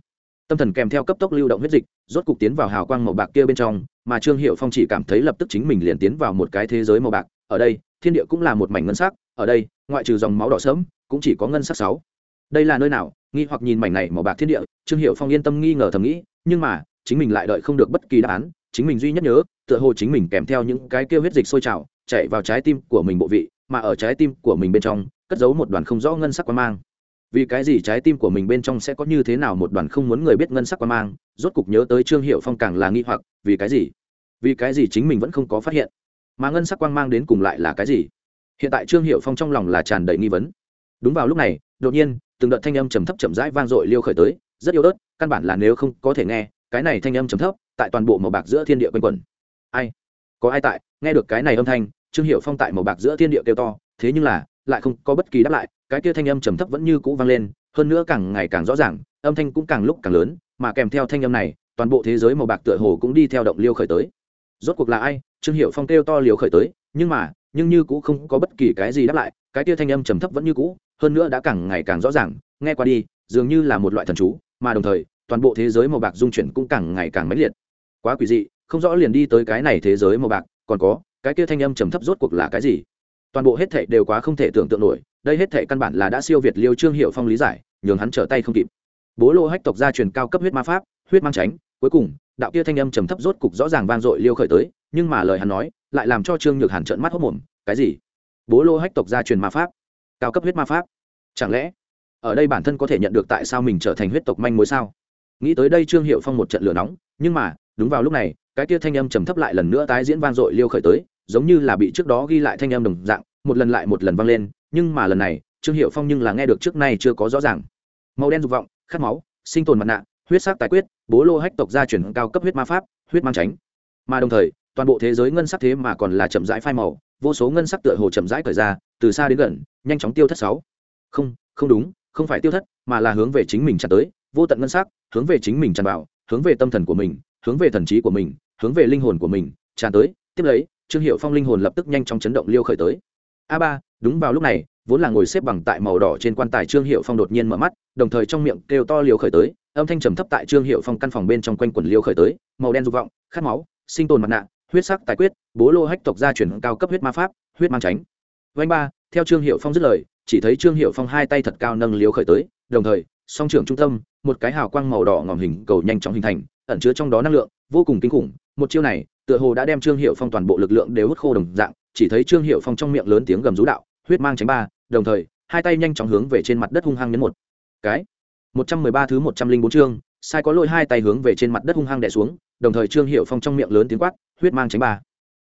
Tâm thần kèm theo cấp tốc lưu động huyết dịch, rốt cục tiến vào hào quang màu bạc kia bên trong, mà trương hiệu phong chỉ cảm thấy lập tức chính mình liền tiến vào một cái thế giới màu bạc. Ở đây, thiên địa cũng là một mảnh ngân sắc, ở đây, ngoại trừ dòng máu đỏ sớm cũng chỉ có ngân sắc sáu. Đây là nơi nào? Nghi hoặc nhìn mảnh này màu bạc thiên địa, trương hiệu phong yên tâm nghi ngờ thầm nghĩ, nhưng mà chính mình lại đợi không được bất kỳ đáp án, chính mình duy nhất nhớ, tựa hồ chính mình kèm theo những cái kêu huyết dịch sôi trào, chạy vào trái tim của mình bộ vị, mà ở trái tim của mình bên trong, cất giấu một đoàn không rõ ngân sắc quang mang. Vì cái gì trái tim của mình bên trong sẽ có như thế nào một đoàn không muốn người biết ngân sắc quang mang, rốt cục nhớ tới trương hiệu phong càng là nghi hoặc, vì cái gì? Vì cái gì chính mình vẫn không có phát hiện? Mà ngân sắc quang mang đến cùng lại là cái gì? Hiện tại trương hiệu phong trong lòng là tràn đầy nghi vấn. Đúng vào lúc này, đột nhiên, từng đợt thanh âm trầm thấp chậm rãi vang dội liêu khởi tới, rất yếu ớt, căn bản là nếu không có thể nghe cái này thanh âm trầm thấp, tại toàn bộ màu bạc giữa thiên địa quanh quẩn. Ai? Có ai tại? Nghe được cái này âm thanh, trương hiệu phong tại màu bạc giữa thiên địa kêu to, thế nhưng là, lại không có bất kỳ đáp lại, cái kia thanh âm trầm thấp vẫn như cũ vang lên, hơn nữa càng ngày càng rõ ràng, âm thanh cũng càng lúc càng lớn, mà kèm theo thanh âm này, toàn bộ thế giới màu bạc tựa hồ cũng đi theo động liêu khởi tới. Rốt cuộc là ai? Trương hiệu phong kêu to liều khởi tới, nhưng mà, nhưng như cũ không có bất kỳ cái gì đáp lại, cái kia thanh âm trầm thấp vẫn như cũ, hơn nữa đã càng ngày càng rõ ràng, nghe qua đi, dường như là một loại thần chú, mà đồng thời toàn bộ thế giới màu bạc dung chuyển cũng càng ngày càng mãnh liệt. Quá quỷ dị, không rõ liền đi tới cái này thế giới màu bạc, còn có, cái kia thanh âm trầm thấp rốt cuộc là cái gì? Toàn bộ hết thảy đều quá không thể tưởng tượng nổi, đây hết thảy căn bản là đã siêu việt liêu trương hiệu phong lý giải, nhường hắn trở tay không kịp. Bố lô hách tộc gia truyền cao cấp huyết ma pháp, huyết mang tránh, cuối cùng, đạo kia thanh âm trầm thấp rốt cục rõ ràng vang dội liêu khởi tới, nhưng mà lời hắn nói, lại làm cho trương nhược hàn trợn mắt hốc mồm, cái gì? Bố lô hách tộc gia truyền ma pháp, cao cấp huyết ma pháp, chẳng lẽ, ở đây bản thân có thể nhận được tại sao mình trở thành huyết tộc manh mối sao? Nghĩ tới đây trương hiệu phong một trận lửa nóng, nhưng mà, đúng vào lúc này, cái kia thanh âm trầm thấp lại lần nữa tái diễn vang dội liêu khởi tới, giống như là bị trước đó ghi lại thanh âm đồng dạng, một lần lại một lần vang lên, nhưng mà lần này, trương hiệu phong nhưng là nghe được trước nay chưa có rõ ràng. Màu đen dục vọng, khát máu, sinh tồn mặt nạ, huyết sắc tài quyết, bố lô hách tộc gia chuyển cao cấp huyết ma pháp, huyết mang tránh. Mà đồng thời, toàn bộ thế giới ngân sắc thế mà còn là chậm rãi phai màu, vô số ngân sắc tựa hồ chậm rãi cởi ra, từ xa đến gần, nhanh chóng tiêu thất sáu. Không không đúng, không phải tiêu thất, mà là hướng về chính mình chặt tới vô tận ngân sắc, hướng về chính mình tràn vào, hướng về tâm thần của mình, hướng về thần trí của mình, hướng về linh hồn của mình, tràn tới, tiếp lấy, trương hiệu phong linh hồn lập tức nhanh chóng chấn động liêu khởi tới. A ba, đúng vào lúc này, vốn là ngồi xếp bằng tại màu đỏ trên quan tài trương hiệu phong đột nhiên mở mắt, đồng thời trong miệng kêu to liều khởi tới, âm thanh trầm thấp tại trương hiệu phong căn phòng bên trong quanh quần liêu khởi tới, màu đen dục vọng, khát máu, sinh tồn mặt nạ, huyết sắc tài quyết, bố lô hách tộc gia chuyển cao cấp huyết ma pháp, huyết mang tránh. Vanh ba, theo trương hiệu phong dứt lời, chỉ thấy trương hiệu phong hai tay thật cao nâng liều khởi tới, đồng thời song trưởng trung tâm, một cái hào quang màu đỏ ngòm hình cầu nhanh chóng hình thành, ẩn chứa trong đó năng lượng, vô cùng kinh khủng. Một chiêu này, tựa hồ đã đem trương hiệu phong toàn bộ lực lượng đều hút khô đồng dạng, chỉ thấy trương hiệu phong trong miệng lớn tiếng gầm rú đạo, huyết mang tránh ba, đồng thời, hai tay nhanh chóng hướng về trên mặt đất hung hăng nhấn một cái. Một trăm mười ba thứ một trăm linh bốn chương, sai có lỗi hai tay hướng về trên mặt đất hung hăng đè xuống, đồng thời trương hiệu phong trong miệng lớn tiếng quát, huyết mang tránh ba.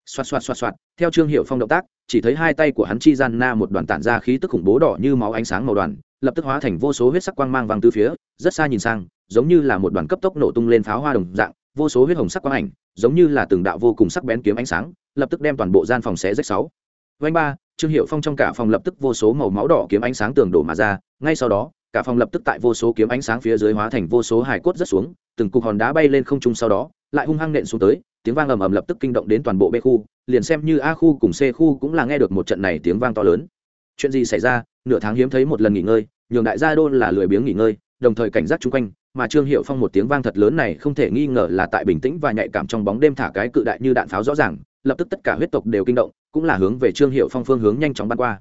Xoạt xoạt xoạt xoạt, theo trương hiệu phong động tác, chỉ thấy hai tay của hắn chi gian na một đoàn tản ra khí tức khủng bố đỏ như máu ánh sáng màu đoàn lập tức hóa thành vô số huyết sắc quang mang vàng từ phía, rất xa nhìn sang, giống như là một đoàn cấp tốc nổ tung lên pháo hoa đồng dạng, vô số huyết hồng sắc quang ảnh, giống như là từng đạo vô cùng sắc bén kiếm ánh sáng, lập tức đem toàn bộ gian phòng xé rách sáu. Vanh ba, trương hiệu phong trong cả phòng lập tức vô số màu máu đỏ kiếm ánh sáng tường đổ mà ra, ngay sau đó, cả phòng lập tức tại vô số kiếm ánh sáng phía dưới hóa thành vô số hài cốt rất xuống, từng cục hòn đá bay lên không trung sau đó, lại hung hăng nện xuống tới, tiếng vang ầm ầm lập tức kinh động đến toàn bộ b khu, liền xem như a khu cùng c khu cũng là nghe được một trận này tiếng vang to lớn. Chuyện gì xảy ra? Nửa tháng hiếm thấy một lần nghỉ ngơi nhường đại gia đô là lười biếng nghỉ ngơi, đồng thời cảnh giác chung quanh, mà trương hiệu phong một tiếng vang thật lớn này không thể nghi ngờ là tại bình tĩnh và nhạy cảm trong bóng đêm thả cái cự đại như đạn pháo rõ ràng, lập tức tất cả huyết tộc đều kinh động, cũng là hướng về trương hiệu phong phương hướng nhanh chóng bắn qua.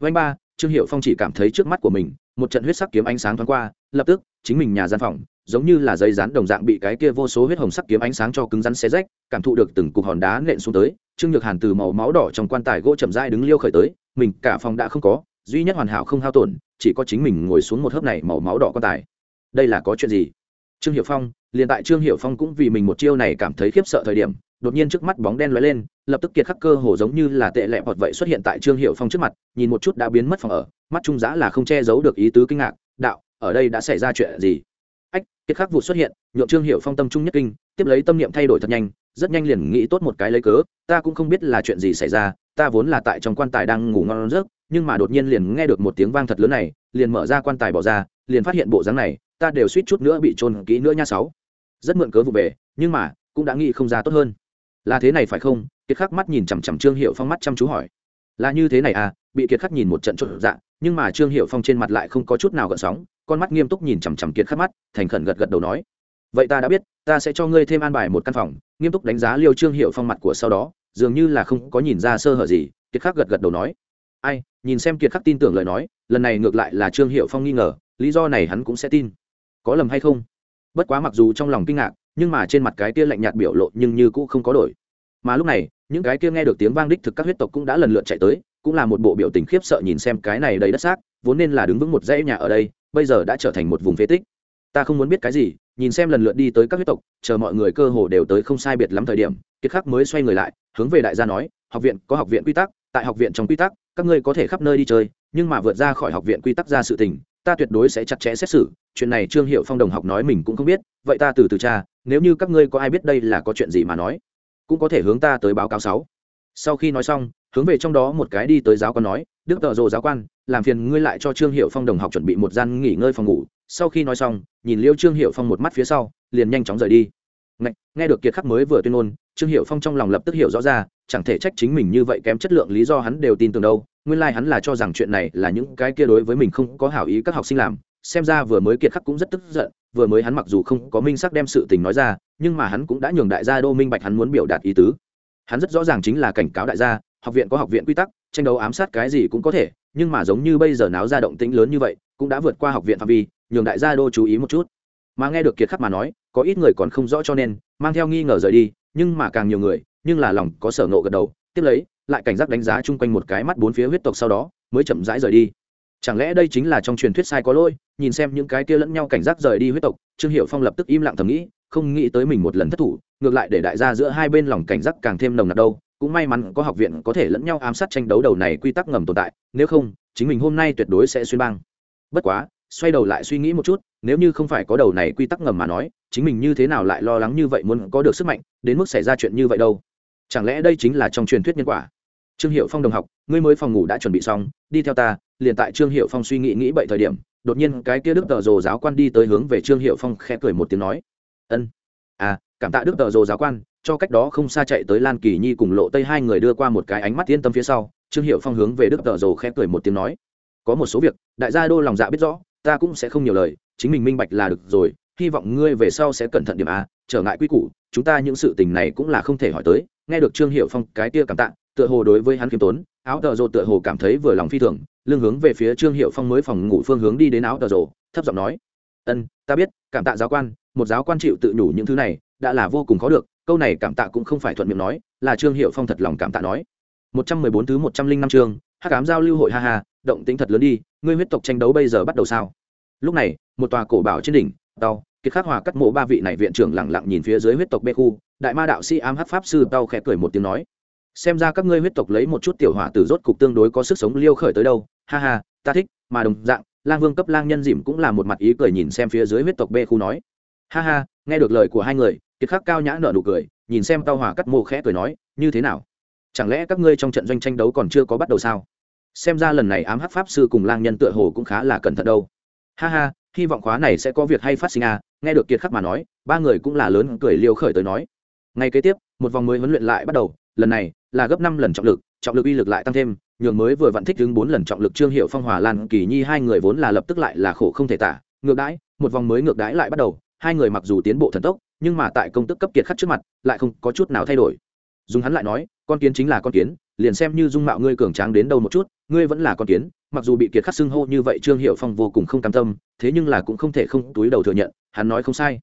Vanh ba, trương hiệu phong chỉ cảm thấy trước mắt của mình, một trận huyết sắc kiếm ánh sáng thoáng qua, lập tức, chính mình nhà gian phòng, giống như là dây rán đồng dạng bị cái kia vô số huyết hồng sắc kiếm ánh sáng cho cứng rắn xé rách, cảm thụ được từng cục hòn đá nện xuống tới, trương nhược hàn từ màu máu đỏ trong quan tài gỗ chậm dai đứng liêu khởi tới, mình cả phòng đã không có, duy nhất hoàn hảo không hao tổn chỉ có chính mình ngồi xuống một hớp này màu máu đỏ quan tài. Đây là có chuyện gì? Trương hiệu phong, liền tại trương hiệu phong cũng vì mình một chiêu này cảm thấy khiếp sợ thời điểm, đột nhiên trước mắt bóng đen lóe lên, lập tức kiệt khắc cơ hồ giống như là tệ lẹ hoặc vậy xuất hiện tại trương hiệu phong trước mặt, nhìn một chút đã biến mất phòng ở, mắt trung giã là không che giấu được ý tứ kinh ngạc, đạo, ở đây đã xảy ra chuyện gì? Ách, kiệt khắc vụ xuất hiện, nhượng trương hiệu phong tâm trung nhất kinh, tiếp lấy tâm niệm thay đổi thật nhanh, rất nhanh liền nghĩ tốt một cái lấy cớ, ta cũng không biết là chuyện gì xảy ra ta vốn là tại trong quan tài đang ngủ ngon giấc, nhưng mà đột nhiên liền nghe được một tiếng vang thật lớn này, liền mở ra quan tài bỏ ra, liền phát hiện bộ dáng này, ta đều suýt chút nữa bị trôn kỹ nữa nha sáu. Rất mượn cớ vụ về, nhưng mà, cũng đã nghĩ không ra tốt hơn. Là thế này phải không? Kiệt khắc mắt nhìn chằm chằm trương hiệu phong mắt chăm chú hỏi. Là như thế này à? Bị kiệt khắc nhìn một trận trộn dạng nhưng mà trương hiệu phong trên mặt lại không có chút nào gợn sóng, con mắt nghiêm túc nhìn chằm chằm kiệt khắc mắt, thành khẩn gật gật đầu nói. Vậy ta đã biết, ta sẽ cho ngươi thêm an bài một căn phòng, nghiêm túc đánh giá liêu trương hiệu phong mặt của sau đó dường như là không có nhìn ra sơ hở gì, kiệt khắc gật gật đầu nói. Ai, nhìn xem kiệt khắc tin tưởng lời nói, lần này ngược lại là trương hiệu phong nghi ngờ, lý do này hắn cũng sẽ tin. Có lầm hay không? Bất quá mặc dù trong lòng kinh ngạc, nhưng mà trên mặt cái kia lạnh nhạt biểu lộ nhưng như cũng không có đổi. Mà lúc này, những cái kia nghe được tiếng vang đích thực các huyết tộc cũng đã lần lượt chạy tới, cũng là một bộ biểu tình khiếp sợ nhìn xem cái này đầy đất xác, vốn nên là đứng vững một dãy nhà ở đây, bây giờ đã trở thành một vùng phế tích. Ta không muốn biết cái gì, nhìn xem lần lượt đi tới các huyết tộc, chờ mọi người cơ hồ đều tới không sai biệt lắm thời điểm kiệt khắc mới xoay người lại, hướng về đại gia nói, học viện có học viện quy tắc, tại học viện trong quy tắc, các ngươi có thể khắp nơi đi chơi, nhưng mà vượt ra khỏi học viện quy tắc ra sự tình, ta tuyệt đối sẽ chặt chẽ xét xử, chuyện này trương hiệu phong đồng học nói mình cũng không biết, vậy ta từ từ cha nếu như các ngươi có ai biết đây là có chuyện gì mà nói, cũng có thể hướng ta tới báo cáo sáu. Sau khi nói xong, hướng về trong đó một cái đi tới giáo quan nói, đức tợ rồ giáo quan, làm phiền ngươi lại cho trương hiệu phong đồng học chuẩn bị một gian nghỉ ngơi phòng ngủ. Sau khi nói xong, nhìn liêu trương hiệu phong một mắt phía sau, liền nhanh chóng rời đi nghe, nghe được kiệt khắc mới vừa tuyên ngôn trương hiệu phong trong lòng lập tức hiểu rõ ra chẳng thể trách chính mình như vậy kém chất lượng lý do hắn đều tin tưởng đâu. Nguyên lai、like、hắn là cho rằng chuyện này là những cái kia đối với mình không có hảo ý các học sinh làm. Xem ra vừa mới kiệt khắc cũng rất tức giận vừa mới hắn mặc dù không có minh sắc đem sự tình nói ra nhưng mà hắn cũng đã nhường đại gia đô minh bạch hắn muốn biểu đạt ý tứ. Hắn rất rõ ràng chính là cảnh cáo đại gia học viện có học viện quy tắc tranh đấu ám sát cái gì cũng có thể nhưng mà giống như bây giờ náo ra động tĩnh lớn như vậy cũng đã vượt qua học viện phạm vi nhường đại gia đô chú ý một chút mà nghe được kiệt khắc mà nói, có ít người còn không rõ cho nên, mang theo nghi ngờ rời đi, nhưng mà càng nhiều người, nhưng là lòng có sở nộ gật đầu, tiếp lấy, lại cảnh giác đánh giá chung quanh một cái mắt bốn phía huyết tộc sau đó, mới chậm rãi rời đi. Chẳng lẽ đây chính là trong truyền thuyết sai có lỗi, nhìn xem những cái kia lẫn nhau cảnh giác rời đi huyết tộc, trương hiệu phong lập tức im lặng thầm nghĩ, không nghĩ tới mình một lần thất thủ, ngược lại để đại gia giữa hai bên lòng cảnh giác càng thêm nồng nặc đâu. Cũng may mắn có học viện có thể lẫn nhau ám sát tranh đấu đầu này quy tắc ngầm tồn tại, nếu không, chính mình hôm nay tuyệt đối sẽ xuyên băng. Bất quá xoay đầu lại suy nghĩ một chút, nếu như không phải có đầu này quy tắc ngầm mà nói, chính mình như thế nào lại lo lắng như vậy muốn có được sức mạnh, đến mức xảy ra chuyện như vậy đâu? Chẳng lẽ đây chính là trong truyền thuyết nhân quả? Trương hiệu phong đồng học, ngươi mới phòng ngủ đã chuẩn bị xong, đi theo ta, liền tại trương hiệu phong suy nghĩ nghĩ bậy thời điểm, đột nhiên cái kia đức tờ rồ giáo quan đi tới hướng về trương hiệu phong khẽ cười một tiếng nói. Ân à cảm tạ đức tờ rồ giáo quan, cho cách đó không xa chạy tới lan kỳ nhi cùng lộ tây hai người đưa qua một cái ánh mắt yên tâm phía sau. Trương hiệu phong hướng về đức tờ rồ khẽ cười một tiếng nói có một số việc, đại gia đô lòng dạ biết rõ, ta cũng sẽ không nhiều lời, chính mình minh bạch là được rồi, hy vọng ngươi về sau sẽ cẩn thận điểm a, trở ngại quy củ, chúng ta những sự tình này cũng là không thể hỏi tới. Nghe được trương hiệu phong cái kia cảm tạ, tựa hồ đối với hắn khiêm tốn, áo tờ rồ tựa hồ cảm thấy vừa lòng phi thường, lưng hướng về phía trương hiệu phong mới phòng ngủ phương hướng đi đến áo tờ rồ, thấp giọng nói, ân, ta biết, cảm tạ giáo quan, một giáo quan chịu tự nhủ những thứ này, đã là vô cùng khó được, câu này cảm tạ cũng không phải thuận miệng nói, là trương hiệu phong thật lòng cảm tạ nói. Một trăm mười bốn thứ một trăm linh năm chương, hắc cám giao lưu hội ha ha động tính thật lớn đi, ngươi huyết tộc tranh đấu bây giờ bắt đầu sao? Lúc này, một tòa cổ bảo trên đỉnh tàu kiệt khắc hòa cắt mộ ba vị này viện trưởng lẳng lặng nhìn phía dưới huyết tộc bê khu, đại ma đạo sĩ ám hắc pháp sư tàu khẽ cười một tiếng nói, xem ra các ngươi huyết tộc lấy một chút tiểu hỏa từ rốt cục tương đối có sức sống liêu khởi tới đâu. Ha ha, ta thích, mà đồng dạng, lang vương cấp lang nhân dìm cũng là một mặt ý cười nhìn xem phía dưới huyết tộc bê khu nói, ha ha, nghe được lời của hai người, kiệt khắc cao nhã nở nụ cười, nhìn xem tàu hỏa cắt mộ khẽ cười nói, như thế nào? Chẳng lẽ các ngươi trong trận doanh tranh đấu còn chưa có bắt đầu sao? Xem ra lần này ám hắc pháp sư cùng lang nhân tựa hồ cũng khá là cẩn thận đâu. Ha ha, hy vọng khóa này sẽ có việc hay phát sinh à nghe được kiệt khắc mà nói, ba người cũng là lớn cười liêu khởi tới nói. Ngay kế tiếp, một vòng mới huấn luyện lại bắt đầu, lần này là gấp năm lần trọng lực trọng lực uy lực lại tăng thêm, nhường mới vừa vặn thích đứng bốn lần trọng lực trương hiệu phong, hòa lan, kỳ nhi hai người vốn là lập tức lại là khổ không thể tả. Ngược đãi, một vòng mới ngược đãi lại bắt đầu, hai người mặc dù tiến bộ thần tốc, nhưng mà tại công tức cấp kiệt khắc trước mặt, lại không có chút nào thay đổi. Dùng hắn lại nói, con kiến chính là con kiến liền xem như dung mạo ngươi cường tráng đến đâu một chút, ngươi vẫn là con kiến, mặc dù bị kiệt khắc xưng hô như vậy trương hiệu phong vô cùng không cam tâm, thế nhưng là cũng không thể không túi đầu thừa nhận, hắn nói không sai.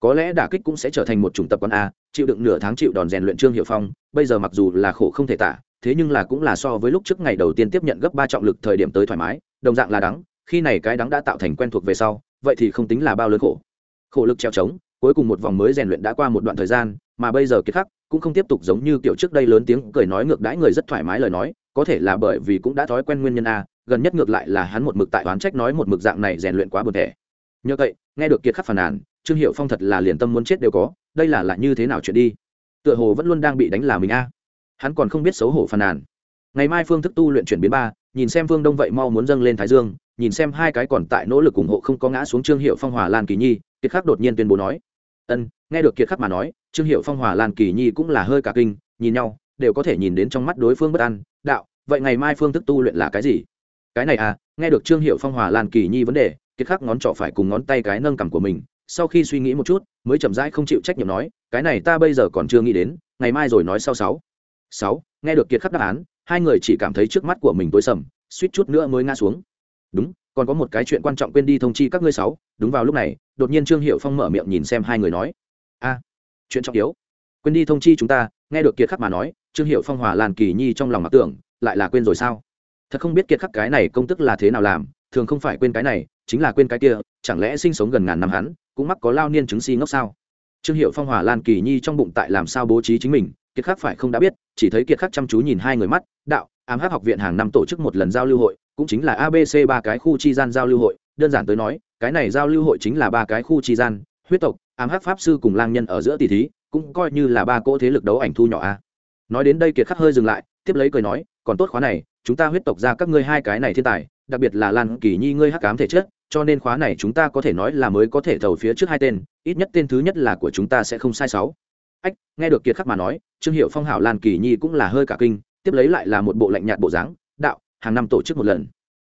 Có lẽ đả kích cũng sẽ trở thành một chủng tập con a, chịu đựng nửa tháng chịu đòn rèn luyện trương hiệu phong, bây giờ mặc dù là khổ không thể tả, thế nhưng là cũng là so với lúc trước ngày đầu tiên tiếp nhận gấp ba trọng lực thời điểm tới thoải mái, đồng dạng là đắng, khi này cái đắng đã tạo thành quen thuộc về sau, vậy thì không tính là bao lớn khổ. Khổ lực treo trống, cuối cùng một vòng mới rèn luyện đã qua một đoạn thời gian mà bây giờ kiệt khắc cũng không tiếp tục giống như kiểu trước đây lớn tiếng cười nói ngược đãi người rất thoải mái lời nói, có thể là bởi vì cũng đã thói quen nguyên nhân a, gần nhất ngược lại là hắn một mực tại oán trách nói một mực dạng này rèn luyện quá buồn thẻ. Nhờ vậy, nghe được kiệt khắc phàn nàn, trương hiệu phong thật là liền tâm muốn chết đều có, đây là lại như thế nào chuyện đi? Tựa hồ vẫn luôn đang bị đánh là mình a. Hắn còn không biết xấu hổ phàn nàn. Ngày mai phương thức tu luyện chuyển biến ba, nhìn xem phương đông vậy mau muốn dâng lên thái dương, nhìn xem hai cái còn tại nỗ lực ủng hộ không có ngã xuống trương hiệu phong hòa lan kỳ nhi, kiệt khắc đột nhiên tuyên bố nói ân, nghe được kiệt khắc mà nói, trương hiệu phong hòa lan kỳ nhi cũng là hơi cả kinh, nhìn nhau, đều có thể nhìn đến trong mắt đối phương bất an, đạo, vậy ngày mai phương thức tu luyện là cái gì? Cái này à nghe được trương hiệu phong hòa lan kỳ nhi vấn đề, kiệt khắc ngón trỏ phải cùng ngón tay cái nâng cằm của mình, sau khi suy nghĩ một chút, mới chậm rãi không chịu trách nhiệm nói, cái này ta bây giờ còn chưa nghĩ đến, ngày mai rồi nói sau sáu. Sáu, nghe được kiệt khắc đáp án, hai người chỉ cảm thấy trước mắt của mình tối sầm, suýt chút nữa mới ngã xuống. Đúng, còn có một cái chuyện quan trọng quên đi thông chi các ngươi sáu, đúng vào lúc này đột nhiên trương hiệu phong mở miệng nhìn xem hai người nói, a, chuyện trọng yếu. Quên đi thông chi chúng ta. Nghe được kiệt khắc mà nói, trương hiệu phong hòa lan kỳ nhi trong lòng mặc tưởng, lại là quên rồi sao? Thật không biết kiệt khắc cái này công tức là thế nào làm, thường không phải quên cái này, chính là quên cái kia, chẳng lẽ sinh sống gần ngàn năm hắn, cũng mắc có lao niên chứng si ngốc sao? Trương hiệu phong hòa lan kỳ nhi trong bụng tại làm sao bố trí chính mình, kiệt khắc phải không đã biết, chỉ thấy kiệt khắc chăm chú nhìn hai người mắt, đạo, ám hát học viện hàng năm tổ chức một lần giao lưu hội, cũng chính là abc ba cái khu chi gian giao lưu hội đơn giản tới nói, cái này giao lưu hội chính là ba cái khu tri gian, huyết tộc, ám hắc pháp sư cùng lang nhân ở giữa tỷ thí, cũng coi như là ba cỗ thế lực đấu ảnh thu nhỏ a. Nói đến đây kiệt khắc hơi dừng lại, tiếp lấy cười nói, còn tốt khóa này, chúng ta huyết tộc ra các ngươi hai cái này thiên tài, đặc biệt là lan kỳ nhi ngươi hắc cám thể chất, cho nên khóa này chúng ta có thể nói là mới có thể thầu phía trước hai tên, ít nhất tên thứ nhất là của chúng ta sẽ không sai sáu. Ách, nghe được kiệt khắc mà nói, trương hiệu phong hảo lan kỳ nhi cũng là hơi cả kinh, tiếp lấy lại là một bộ lạnh nhạt bộ dáng, đạo, hàng năm tổ chức một lần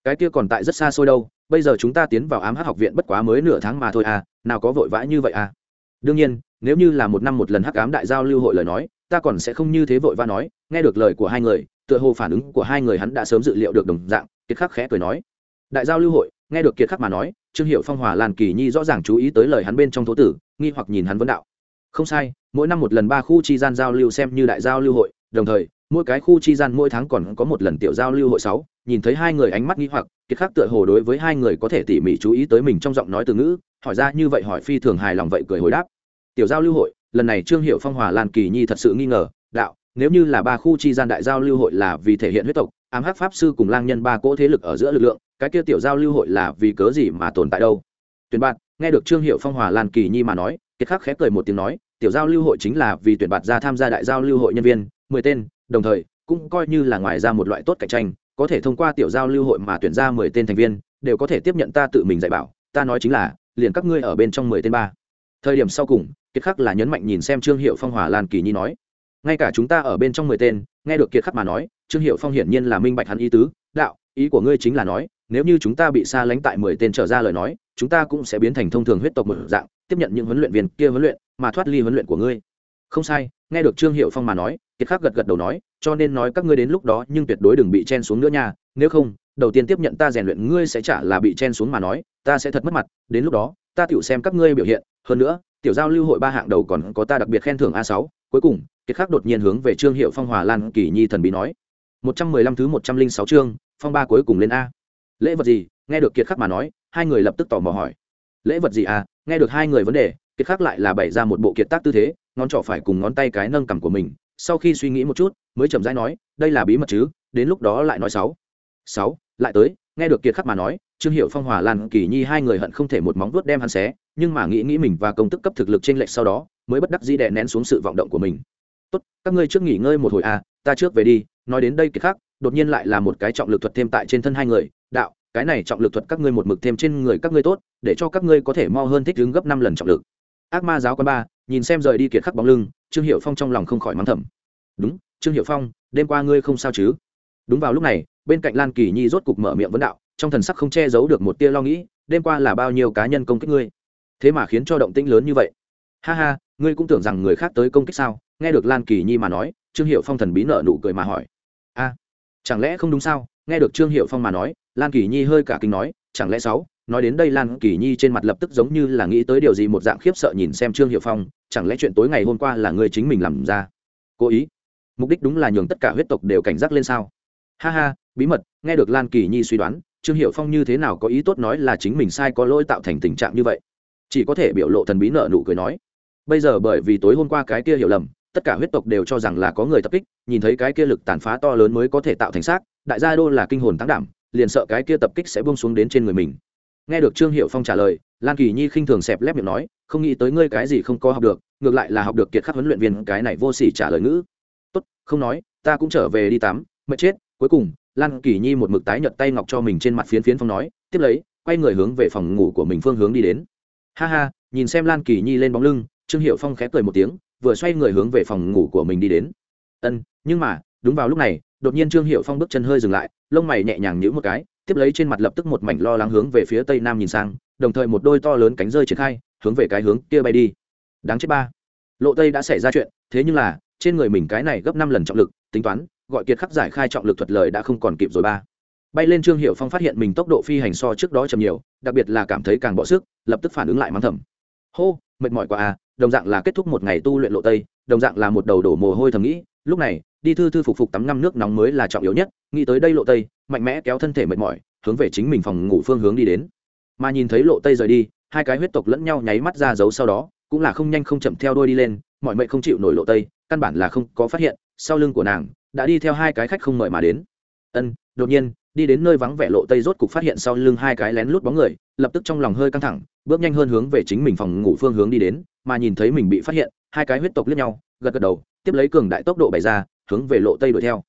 cái kia còn tại rất xa xôi đâu, bây giờ chúng ta tiến vào ám hắc học viện bất quá mới nửa tháng mà thôi à nào có vội vã như vậy à. Đương nhiên, nếu như là một năm một lần hắc ám đại giao lưu hội lời nói, ta còn sẽ không như thế vội vã nói, nghe được lời của hai người, tựa hồ phản ứng của hai người hắn đã sớm dự liệu được đồng dạng, kiệt khắc khẽ cười nói. Đại giao lưu hội, nghe được kiệt khắc mà nói, trương hiệu phong, hòa làn kỳ nhi rõ ràng chú ý tới lời hắn bên trong thố tử, nghi hoặc nhìn hắn vấn đạo. Không sai, mỗi năm một lần ba khu chi gian giao lưu xem như đại giao lưu hội, đồng thời, mỗi cái khu chi gian mỗi tháng còn có một lần tiểu giao lưu hội sáu nhìn thấy hai người ánh mắt nghi hoặc, kiệt khắc tựa hồ đối với hai người có thể tỉ mỉ chú ý tới mình trong giọng nói từ ngữ, hỏi ra như vậy hỏi phi thường hài lòng vậy cười hồi đáp. Tiểu giao lưu hội, lần này trương hiệu phong hòa lan kỳ nhi thật sự nghi ngờ, đạo, nếu như là ba khu chi gian đại giao lưu hội là vì thể hiện huyết tộc, ám hắc pháp sư cùng lang nhân ba cỗ thế lực ở giữa lực lượng, cái kia tiểu giao lưu hội là vì cớ gì mà tồn tại đâu? Tuyển bạn, nghe được trương hiệu phong hòa lan kỳ nhi mà nói, kiệt khắc khẽ cười một tiếng nói, tiểu giao lưu hội chính là vì tuyển bạt ra tham gia đại giao lưu hội nhân viên, mười tên, đồng thời, cũng coi như là ngoài ra một loại tốt cạnh tranh có thể thông qua tiểu giao lưu hội mà tuyển ra mười tên thành viên, đều có thể tiếp nhận ta tự mình dạy bảo, ta nói chính là, liền các ngươi ở bên trong mười tên ba. Thời điểm sau cùng, kiệt khắc là nhấn mạnh nhìn xem trương hiệu phong hòa lan kỳ nhi nói, ngay cả chúng ta ở bên trong mười tên, nghe được kiệt khắc mà nói, trương hiệu phong hiển nhiên là minh bạch hắn ý tứ, đạo, ý của ngươi chính là nói, nếu như chúng ta bị xa lánh tại mười tên trở ra lời nói, chúng ta cũng sẽ biến thành thông thường huyết tộc một dạng, tiếp nhận những huấn luyện viên kia huấn luyện, mà thoát ly huấn luyện của ngươi. Không sai, nghe được trương hiệu phong mà nói, kiệt khắc gật gật đầu nói cho nên nói các ngươi đến lúc đó nhưng tuyệt đối đừng bị chen xuống nữa nha. Nếu không, đầu tiên tiếp nhận ta rèn luyện ngươi sẽ trả là bị chen xuống mà nói, ta sẽ thật mất mặt. Đến lúc đó, ta tiểu xem các ngươi biểu hiện. Hơn nữa, tiểu giao lưu hội ba hạng đầu còn có ta đặc biệt khen thưởng a sáu. Cuối cùng, kiệt khắc đột nhiên hướng về trương hiệu phong hòa lan kỳ nhi thần bí nói. Một trăm mười lăm thứ một trăm linh sáu chương, phong ba cuối cùng lên a. Lễ vật gì? Nghe được kiệt khắc mà nói, hai người lập tức tò mò hỏi. Lễ vật gì à? Nghe được hai người vấn đề, kiệt khắc lại là bày ra một bộ kiệt tác tư thế, ngón trỏ phải cùng ngón tay cái nâng cằm của mình sau khi suy nghĩ một chút, mới chậm rãi nói, đây là bí mật chứ? Đến lúc đó lại nói sáu. Sáu, lại tới, nghe được kiệt khắc mà nói, trương hiệu phong, hòa lan, kỳ nhi hai người hận không thể một móng vuốt đem hắn xé, nhưng mà nghĩ nghĩ mình và công tức cấp thực lực trên lệch sau đó, mới bất đắc dĩ đè nén xuống sự vọng động của mình. Tốt, các ngươi trước nghỉ ngơi một hồi à ta trước về đi. Nói đến đây kiệt khắc, đột nhiên lại là một cái trọng lực thuật thêm tại trên thân hai người, đạo, cái này trọng lực thuật các ngươi một mực thêm trên người các ngươi tốt, để cho các ngươi có thể mo hơn thích ứng gấp năm lần trọng lực. Ác ma giáo quan ba, nhìn xem rời đi kiệt khắc bóng lưng trương hiệu phong trong lòng không khỏi mắng thầm. Đúng, trương hiệu phong, đêm qua ngươi không sao chứ? Đúng vào lúc này, bên cạnh lan kỳ nhi rốt cục mở miệng vấn đạo, trong thần sắc không che giấu được một tia lo nghĩ, đêm qua là bao nhiêu cá nhân công kích ngươi? Thế mà khiến cho động tĩnh lớn như vậy. Ha ha, ngươi cũng tưởng rằng người khác tới công kích sao? Nghe được lan kỳ nhi mà nói, trương hiệu phong thần bí nợ nụ cười mà hỏi. A, chẳng lẽ không đúng sao? Nghe được trương hiệu phong mà nói, lan kỳ nhi hơi cả kinh nói, chẳng lẽ sáu, nói đến đây lan kỳ nhi trên mặt lập tức giống như là nghĩ tới điều gì một dạng khiếp sợ nhìn xem trương hiệu phong chẳng lẽ chuyện tối ngày hôm qua là ngươi chính mình làm ra? Cố ý? Mục đích đúng là nhường tất cả huyết tộc đều cảnh giác lên sao? Ha ha, bí mật, nghe được lan kỳ nhi suy đoán, trương hiệu phong như thế nào có ý tốt nói là chính mình sai có lỗi tạo thành tình trạng như vậy? Chỉ có thể biểu lộ thần bí nợ nụ cười nói. Bây giờ bởi vì tối hôm qua cái kia hiểu lầm, tất cả huyết tộc đều cho rằng là có người tập kích, nhìn thấy cái kia lực tàn phá to lớn mới có thể tạo thành xác, đại gia đô là kinh hồn tăng đảm, liền sợ cái kia tập kích sẽ buông xuống đến trên người mình. Nghe được trương hiệu phong trả lời lan kỳ nhi khinh thường xẹp lép miệng nói, không nghĩ tới ngươi cái gì không có học được, ngược lại là học được kiệt khắc huấn luyện viên cái này vô sỉ trả lời ngữ. Tốt, không nói, ta cũng trở về đi tắm, mệt chết. Cuối cùng, lan kỳ nhi một mực tái nhợt tay ngọc cho mình trên mặt phiến phiến phong nói, tiếp lấy, quay người hướng về phòng ngủ của mình phương hướng đi đến. Ha ha, nhìn xem lan kỳ nhi lên bóng lưng. Trương hiệu phong khép cười một tiếng, vừa xoay người hướng về phòng ngủ của mình đi đến. Ân, nhưng mà, đúng vào lúc này, đột nhiên trương hiệu phong bước chân hơi dừng lại, lông mày nhẹ nhàng nhữ một cái, tiếp lấy trên mặt lập tức một mảnh lo lắng hướng về phía tây nam nhìn sang đồng thời một đôi to lớn cánh rơi triển khai, hướng về cái hướng kia bay đi. Đáng chết ba. Lộ tây đã xảy ra chuyện, thế nhưng là, trên người mình cái này gấp năm lần trọng lực, tính toán, gọi kiệt khắc giải khai trọng lực thuật lời đã không còn kịp rồi ba. Bay lên trương hiệu phong phát hiện mình tốc độ phi hành so trước đó chậm nhiều, đặc biệt là cảm thấy càng bỏ sức, lập tức phản ứng lại mắng thầm. Hô, mệt mỏi quá à đồng dạng là kết thúc một ngày tu luyện lộ tây, đồng dạng là một đầu đổ mồ hôi thầm nghĩ, lúc này, đi thư thư phục phục tắm ngâm nước nóng mới là trọng yếu nhất, nghĩ tới đây lộ tây, mạnh mẽ kéo thân thể mệt mỏi, hướng về chính mình phòng ngủ phương hướng đi đến mà nhìn thấy lộ tây rời đi, hai cái huyết tộc lẫn nhau nháy mắt ra giấu sau đó, cũng là không nhanh không chậm theo đuôi đi lên, mọi mệnh không chịu nổi lộ tây, căn bản là không có phát hiện, sau lưng của nàng, đã đi theo hai cái khách không mời mà đến. Ân, đột nhiên, đi đến nơi vắng vẻ lộ tây rốt cục phát hiện sau lưng hai cái lén lút bóng người, lập tức trong lòng hơi căng thẳng, bước nhanh hơn hướng về chính mình phòng ngủ phương hướng đi đến, mà nhìn thấy mình bị phát hiện, hai cái huyết tộc lướt nhau, gật gật đầu, tiếp lấy cường đại tốc độ bày ra, hướng về lộ tây đuổi theo.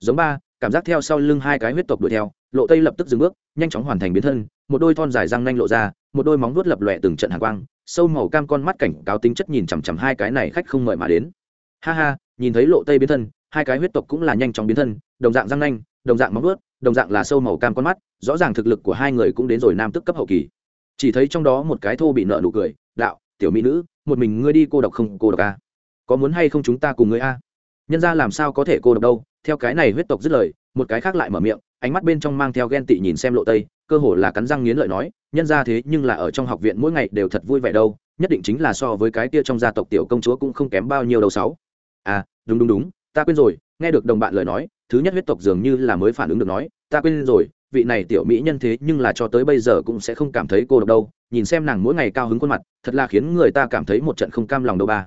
Giống ba, cảm giác theo sau lưng hai cái huyết tộc đuổi theo, lộ tây lập tức dừng bước, nhanh chóng hoàn thành biến thân một đôi thon dài răng nanh lộ ra, một đôi móng vuốt lập lòe từng trận hàng quang, sâu màu cam con mắt cảnh cáo tính chất nhìn chằm chằm hai cái này khách không mời mà đến. Ha ha, nhìn thấy lộ tây biến thân, hai cái huyết tộc cũng là nhanh chóng biến thân, đồng dạng răng nanh, đồng dạng móng vuốt, đồng dạng là sâu màu cam con mắt, rõ ràng thực lực của hai người cũng đến rồi nam tức cấp hậu kỳ. Chỉ thấy trong đó một cái thô bị nợ nụ cười, đạo, tiểu mỹ nữ, một mình ngươi đi cô độc không, cô độc a à? có muốn hay không chúng ta cùng ngươi a? Nhân ra làm sao có thể cô độc đâu, theo cái này huyết tộc dứt lời, một cái khác lại mở miệng ánh mắt bên trong mang theo ghen tị nhìn xem lộ tây, cơ hồ là cắn răng nghiến lợi nói, nhân ra thế nhưng là ở trong học viện mỗi ngày đều thật vui vẻ đâu, nhất định chính là so với cái kia trong gia tộc tiểu công chúa cũng không kém bao nhiêu đâu sáu. À đúng đúng đúng, ta quên rồi, nghe được đồng bạn lời nói, thứ nhất huyết tộc dường như là mới phản ứng được nói, ta quên rồi, vị này tiểu mỹ nhân thế nhưng là cho tới bây giờ cũng sẽ không cảm thấy cô độc đâu, nhìn xem nàng mỗi ngày cao hứng khuôn mặt, thật là khiến người ta cảm thấy một trận không cam lòng đâu ba.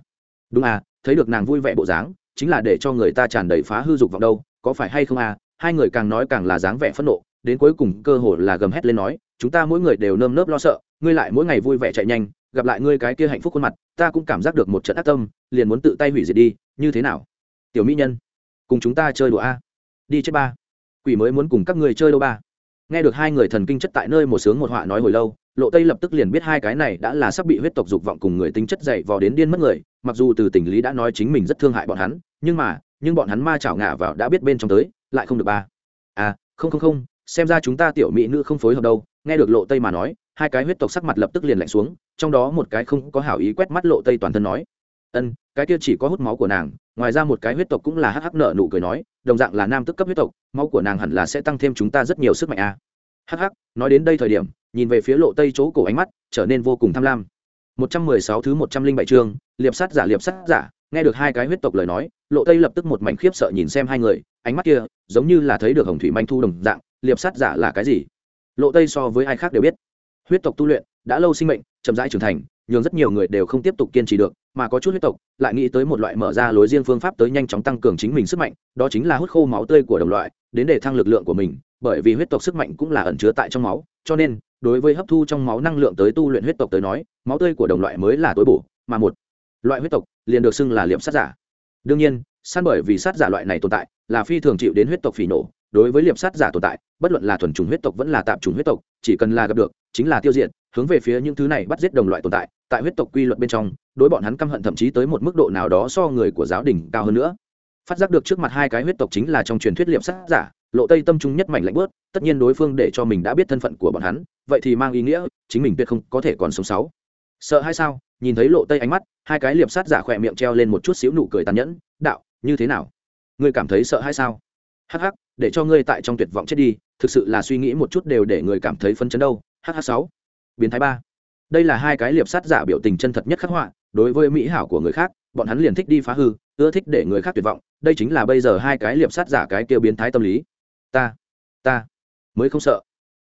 Đúng à thấy được nàng vui vẻ bộ dáng, chính là để cho người ta tràn đầy phá hư dục vọng đâu, có phải hay không à hai người càng nói càng là dáng vẻ phẫn nộ, đến cuối cùng cơ hồ là gầm hét lên nói, chúng ta mỗi người đều nơm nớp lo sợ, ngươi lại mỗi ngày vui vẻ chạy nhanh, gặp lại ngươi cái kia hạnh phúc khuôn mặt, ta cũng cảm giác được một trận ác tâm, liền muốn tự tay hủy diệt đi, như thế nào? Tiểu mỹ nhân, cùng chúng ta chơi đùa a. Đi chết ba. Quỷ mới muốn cùng các người chơi đâu ba. Nghe được hai người thần kinh chất tại nơi một sướng một họa nói hồi lâu, lộ tây lập tức liền biết hai cái này đã là sắp bị huyết tộc dục vọng cùng người tính chất dậy vò đến điên mất người, mặc dù từ tình lý đã nói chính mình rất thương hại bọn hắn, nhưng mà, nhưng bọn hắn ma chảo ngả vào đã biết bên trong tới lại không được ba. À không không không xem ra chúng ta tiểu mỹ nữ không phối hợp đâu. Nghe được lộ tây mà nói hai cái huyết tộc sắc mặt lập tức liền lạnh xuống trong đó một cái không có hảo ý quét mắt lộ tây toàn thân nói ân cái kia chỉ có hút máu của nàng ngoài ra một cái huyết tộc cũng là hắc hắc nợ nụ cười nói đồng dạng là nam tức cấp huyết tộc máu của nàng hẳn là sẽ tăng thêm chúng ta rất nhiều sức mạnh a à. hắc hắc nói đến đây thời điểm nhìn về phía lộ tây chỗ cổ ánh mắt trở nên vô cùng tham lam. 116 thứ 107 chương, liệp sát giả liệp sát giả, nghe được hai cái huyết tộc lời nói, Lộ Tây lập tức một mảnh khiếp sợ nhìn xem hai người, ánh mắt kia, giống như là thấy được Hồng Thủy Manh Thu đồng dạng, liệp sát giả là cái gì? Lộ Tây so với ai khác đều biết. Huyết tộc tu luyện, đã lâu sinh mệnh, chậm rãi trưởng thành, nhường rất nhiều người đều không tiếp tục kiên trì được, mà có chút huyết tộc lại nghĩ tới một loại mở ra lối riêng phương pháp tới nhanh chóng tăng cường chính mình sức mạnh, đó chính là hút khô máu tươi của đồng loại, đến để thăng lực lượng của mình, bởi vì huyết tộc sức mạnh cũng là ẩn chứa tại trong máu, cho nên đối với hấp thu trong máu năng lượng tới tu luyện huyết tộc tới nói máu tươi của đồng loại mới là tối bổ mà một loại huyết tộc liền được xưng là liệm sát giả. Đương nhiên, săn bởi vì sát giả loại này tồn tại, là phi thường chịu đến huyết tộc phỉ nổ. Đối với liệp sát giả tồn tại, bất luận là thuần trùng huyết tộc vẫn là tạm trùng huyết tộc, chỉ cần là gặp được, chính là tiêu diệt, hướng về phía những thứ này bắt giết đồng loại tồn tại tại huyết tộc quy luật bên trong, đối bọn hắn căm hận thậm chí tới một mức độ nào đó so người của giáo đình cao hơn nữa. Phát giác được trước mặt hai cái huyết tộc chính là trong truyền thuyết liệp sát giả, lộ tây tâm trung nhất mảnh lạnh bớt, tất nhiên đối phương để cho mình đã biết thân phận của bọn hắn, vậy thì mang ý nghĩa, chính mình tuyệt không có thể còn sống sáu sợ hay sao? Nhìn thấy lộ tây ánh mắt, hai cái liệp sát giả khỏe miệng treo lên một chút xíu nụ cười tàn nhẫn, đạo, như thế nào? Ngươi cảm thấy sợ hay sao? Hh để cho ngươi tại trong tuyệt vọng chết đi, thực sự là suy nghĩ một chút đều để người cảm thấy phân chấn đâu. Hh sáu, biến thái ba. Đây là hai cái liệp sát giả biểu tình chân thật nhất khắc họa, đối với mỹ hảo của người khác, bọn hắn liền thích đi phá hư, ưa thích để người khác tuyệt vọng, đây chính là bây giờ hai cái liệp sát giả cái kêu biến thái tâm lý. Ta ta, mới không sợ.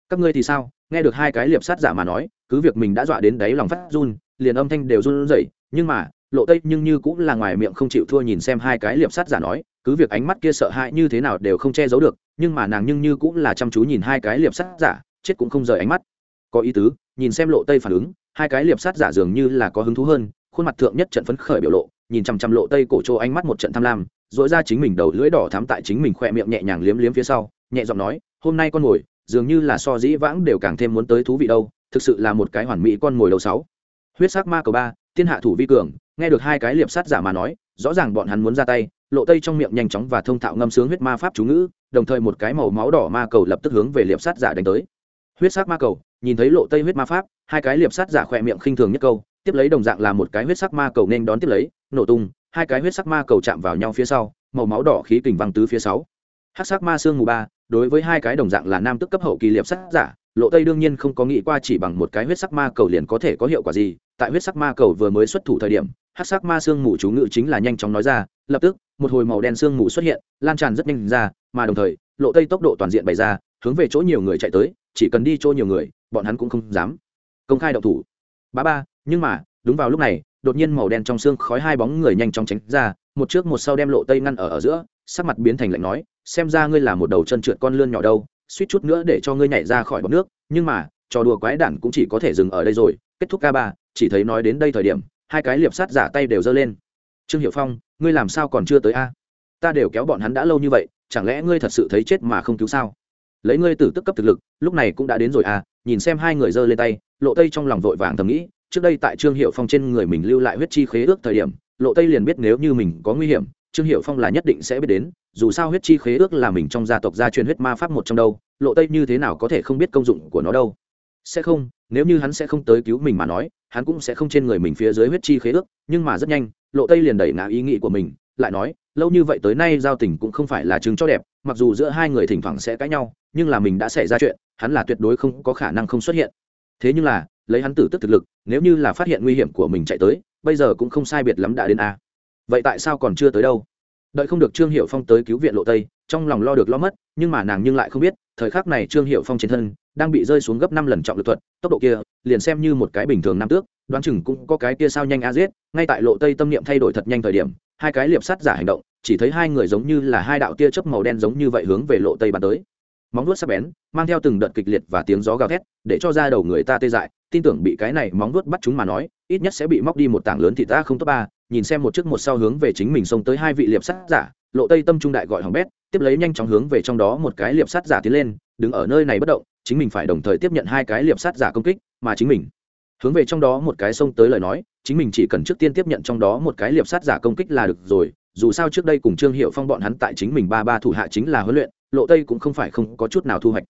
Các ngươi thì sao? Nghe được hai cái liệp sát giả mà nói cứ việc mình đã dọa đến đáy lòng phát run, liền âm thanh đều run rẩy, nhưng mà, lộ tây nhưng như cũng là ngoài miệng không chịu thua nhìn xem hai cái liệp sát giả nói, cứ việc ánh mắt kia sợ hãi như thế nào đều không che giấu được, nhưng mà nàng nhưng như cũng là chăm chú nhìn hai cái liệp sát giả, chết cũng không rời ánh mắt. Có ý tứ, nhìn xem lộ tây phản ứng, hai cái liệp sát giả dường như là có hứng thú hơn, khuôn mặt thượng nhất trận phấn khởi biểu lộ, nhìn chằm chằm lộ tây cổ trô ánh mắt một trận tham lam dỗi ra chính mình đầu lưỡi đỏ thắm tại chính mình khỏe miệng nhẹ nhàng liếm liếm phía sau, nhẹ giọng nói, hôm nay con ngồi, dường như là so dĩ vãng đều càng thêm muốn tới thú vị đâu thực sự là một cái hoàn mỹ con mồi đầu sáu. Huyết sắc ma cầu ba, thiên hạ thủ vi cường, nghe được hai cái liệp sát giả mà nói, rõ ràng bọn hắn muốn ra tay, lộ tây trong miệng nhanh chóng và thông thạo ngâm sướng huyết ma pháp chú ngữ, đồng thời một cái màu máu đỏ ma cầu lập tức hướng về liệp sát giả đánh tới. Huyết sắc ma cầu, nhìn thấy lộ tây huyết ma pháp, hai cái liệp sát giả khỏe miệng khinh thường nhất câu, tiếp lấy đồng dạng là một cái huyết sắc ma cầu nên đón tiếp lấy, nổ tung, hai cái huyết sắc ma cầu chạm vào nhau phía sau, màu máu đỏ khí kình văng tứ phía sáu. Hắc sắc ma xương mù ba, đối với hai cái đồng dạng là nam tức cấp hậu kỳ liệp sát giả lộ tây đương nhiên không có nghĩ qua chỉ bằng một cái huyết sắc ma cầu liền có thể có hiệu quả gì. Tại huyết sắc ma cầu vừa mới xuất thủ thời điểm hát sắc ma sương mù chú ngự chính là nhanh chóng nói ra, lập tức, một hồi màu đen sương mù xuất hiện, lan tràn rất nhanh ra, mà đồng thời, lộ tây tốc độ toàn diện bày ra, hướng về chỗ nhiều người chạy tới, chỉ cần đi chỗ nhiều người, bọn hắn cũng không dám công khai động thủ. Ba ba, nhưng mà, đúng vào lúc này, đột nhiên màu đen trong xương khói hai bóng người nhanh chóng tránh ra, một trước một sau đem lộ tây ngăn ở ở giữa, sắc mặt biến thành lạnh nói, xem ra ngươi là một đầu chân trượt con lươn nhỏ đâu suýt chút nữa để cho ngươi nhảy ra khỏi bọc nước, nhưng mà, trò đùa quái đản cũng chỉ có thể dừng ở đây rồi. Kết thúc ca ba, chỉ thấy nói đến đây thời điểm, hai cái liệp sát giả tay đều giơ lên. Trương hiệu phong, ngươi làm sao còn chưa tới a? Ta đều kéo bọn hắn đã lâu như vậy, chẳng lẽ ngươi thật sự thấy chết mà không cứu sao? Lấy ngươi từ tức cấp thực lực, lúc này cũng đã đến rồi à nhìn xem hai người giơ lên tay, lộ tây trong lòng vội vàng thầm nghĩ, trước đây tại trương hiệu phong trên người mình lưu lại huyết chi khế ước thời điểm, lộ tây liền biết nếu như mình có nguy hiểm trương hiệu phong là nhất định sẽ biết đến, dù sao huyết chi khế ước là mình trong gia tộc gia truyền huyết ma pháp một trong đâu, lộ tây như thế nào có thể không biết công dụng của nó đâu. Sẽ không, nếu như hắn sẽ không tới cứu mình mà nói, hắn cũng sẽ không trên người mình phía dưới huyết chi khế ước, nhưng mà rất nhanh, lộ tây liền đẩy ngã ý nghĩ của mình, lại nói, lâu như vậy tới nay giao tình cũng không phải là chứng cho đẹp, mặc dù giữa hai người thỉnh thoảng sẽ cãi nhau, nhưng là mình đã xảy ra chuyện, hắn là tuyệt đối không có khả năng không xuất hiện. Thế nhưng là, lấy hắn tử tức thực lực, nếu như là phát hiện nguy hiểm của mình chạy tới, bây giờ cũng không sai biệt lắm đã đến a vậy tại sao còn chưa tới đâu? Đợi không được trương hiệu phong tới cứu viện lộ tây, trong lòng lo được lo mất, nhưng mà nàng nhưng lại không biết, thời khắc này trương hiệu phong trên thân đang bị rơi xuống gấp năm lần trọng lực thuật, tốc độ kia liền xem như một cái bình thường nam tước, đoán chừng cũng có cái kia sao nhanh a giết, ngay tại lộ tây tâm niệm thay đổi thật nhanh thời điểm, hai cái liệp sắt giả hành động, chỉ thấy hai người giống như là hai đạo tia chớp màu đen giống như vậy hướng về lộ tây bắn tới móng vuốt sắc bén, mang theo từng đợt kịch liệt và tiếng gió gào thét, để cho ra đầu người ta tê dại. Tin tưởng bị cái này móng vuốt bắt chúng mà nói, ít nhất sẽ bị móc đi một tảng lớn thì ta không tốt ba. Nhìn xem một chiếc một sau hướng về chính mình xông tới hai vị liệp sát giả, lộ tây tâm trung đại gọi hỏng bét, tiếp lấy nhanh chóng hướng về trong đó một cái liệp sát giả tiến lên, đứng ở nơi này bất động, chính mình phải đồng thời tiếp nhận hai cái liệp sát giả công kích, mà chính mình hướng về trong đó một cái xông tới lời nói, chính mình chỉ cần trước tiên tiếp nhận trong đó một cái liệp sát giả công kích là được rồi, dù sao trước đây cùng trương hiệu phong bọn hắn tại chính mình ba ba thủ hạ chính là huấn luyện lộ tây cũng không phải không có chút nào thu hoạch.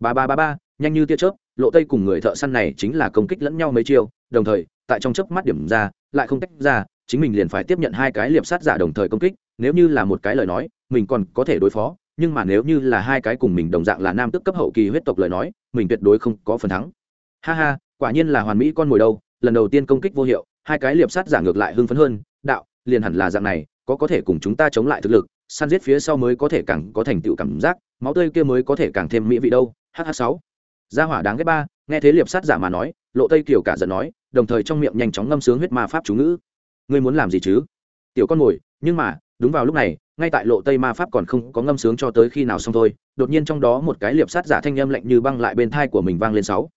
Ba ba ba ba, nhanh như tia chớp, lộ tây cùng người thợ săn này chính là công kích lẫn nhau mấy chiêu, đồng thời, tại trong chớp mắt điểm ra, lại không tách ra, chính mình liền phải tiếp nhận hai cái liệp sát giả đồng thời công kích, nếu như là một cái lời nói, mình còn có thể đối phó, nhưng mà nếu như là hai cái cùng mình đồng dạng là nam tức cấp hậu kỳ huyết tộc lời nói, mình tuyệt đối không có phần thắng. Ha ha, quả nhiên là hoàn mỹ con mồi đâu, lần đầu tiên công kích vô hiệu, hai cái liệp sát giả ngược lại hưng phấn hơn, đạo, liền hẳn là dạng này, có có thể cùng chúng ta chống lại thực lực săn giết phía sau mới có thể càng có thành tựu cảm giác, máu tươi kia mới có thể càng thêm mỹ vị đâu hh sáu. Gia hỏa đáng ghét ba, nghe thế liệp sát giả mà nói, lộ tây kiều cả giận nói, đồng thời trong miệng nhanh chóng ngâm sướng huyết ma pháp chú ngữ. Ngươi muốn làm gì chứ? Tiểu con mồi, nhưng mà, đúng vào lúc này, ngay tại lộ tây ma pháp còn không có ngâm sướng cho tới khi nào xong thôi, đột nhiên trong đó một cái liệp sát giả thanh âm lạnh như băng lại bên thai của mình vang lên sáu.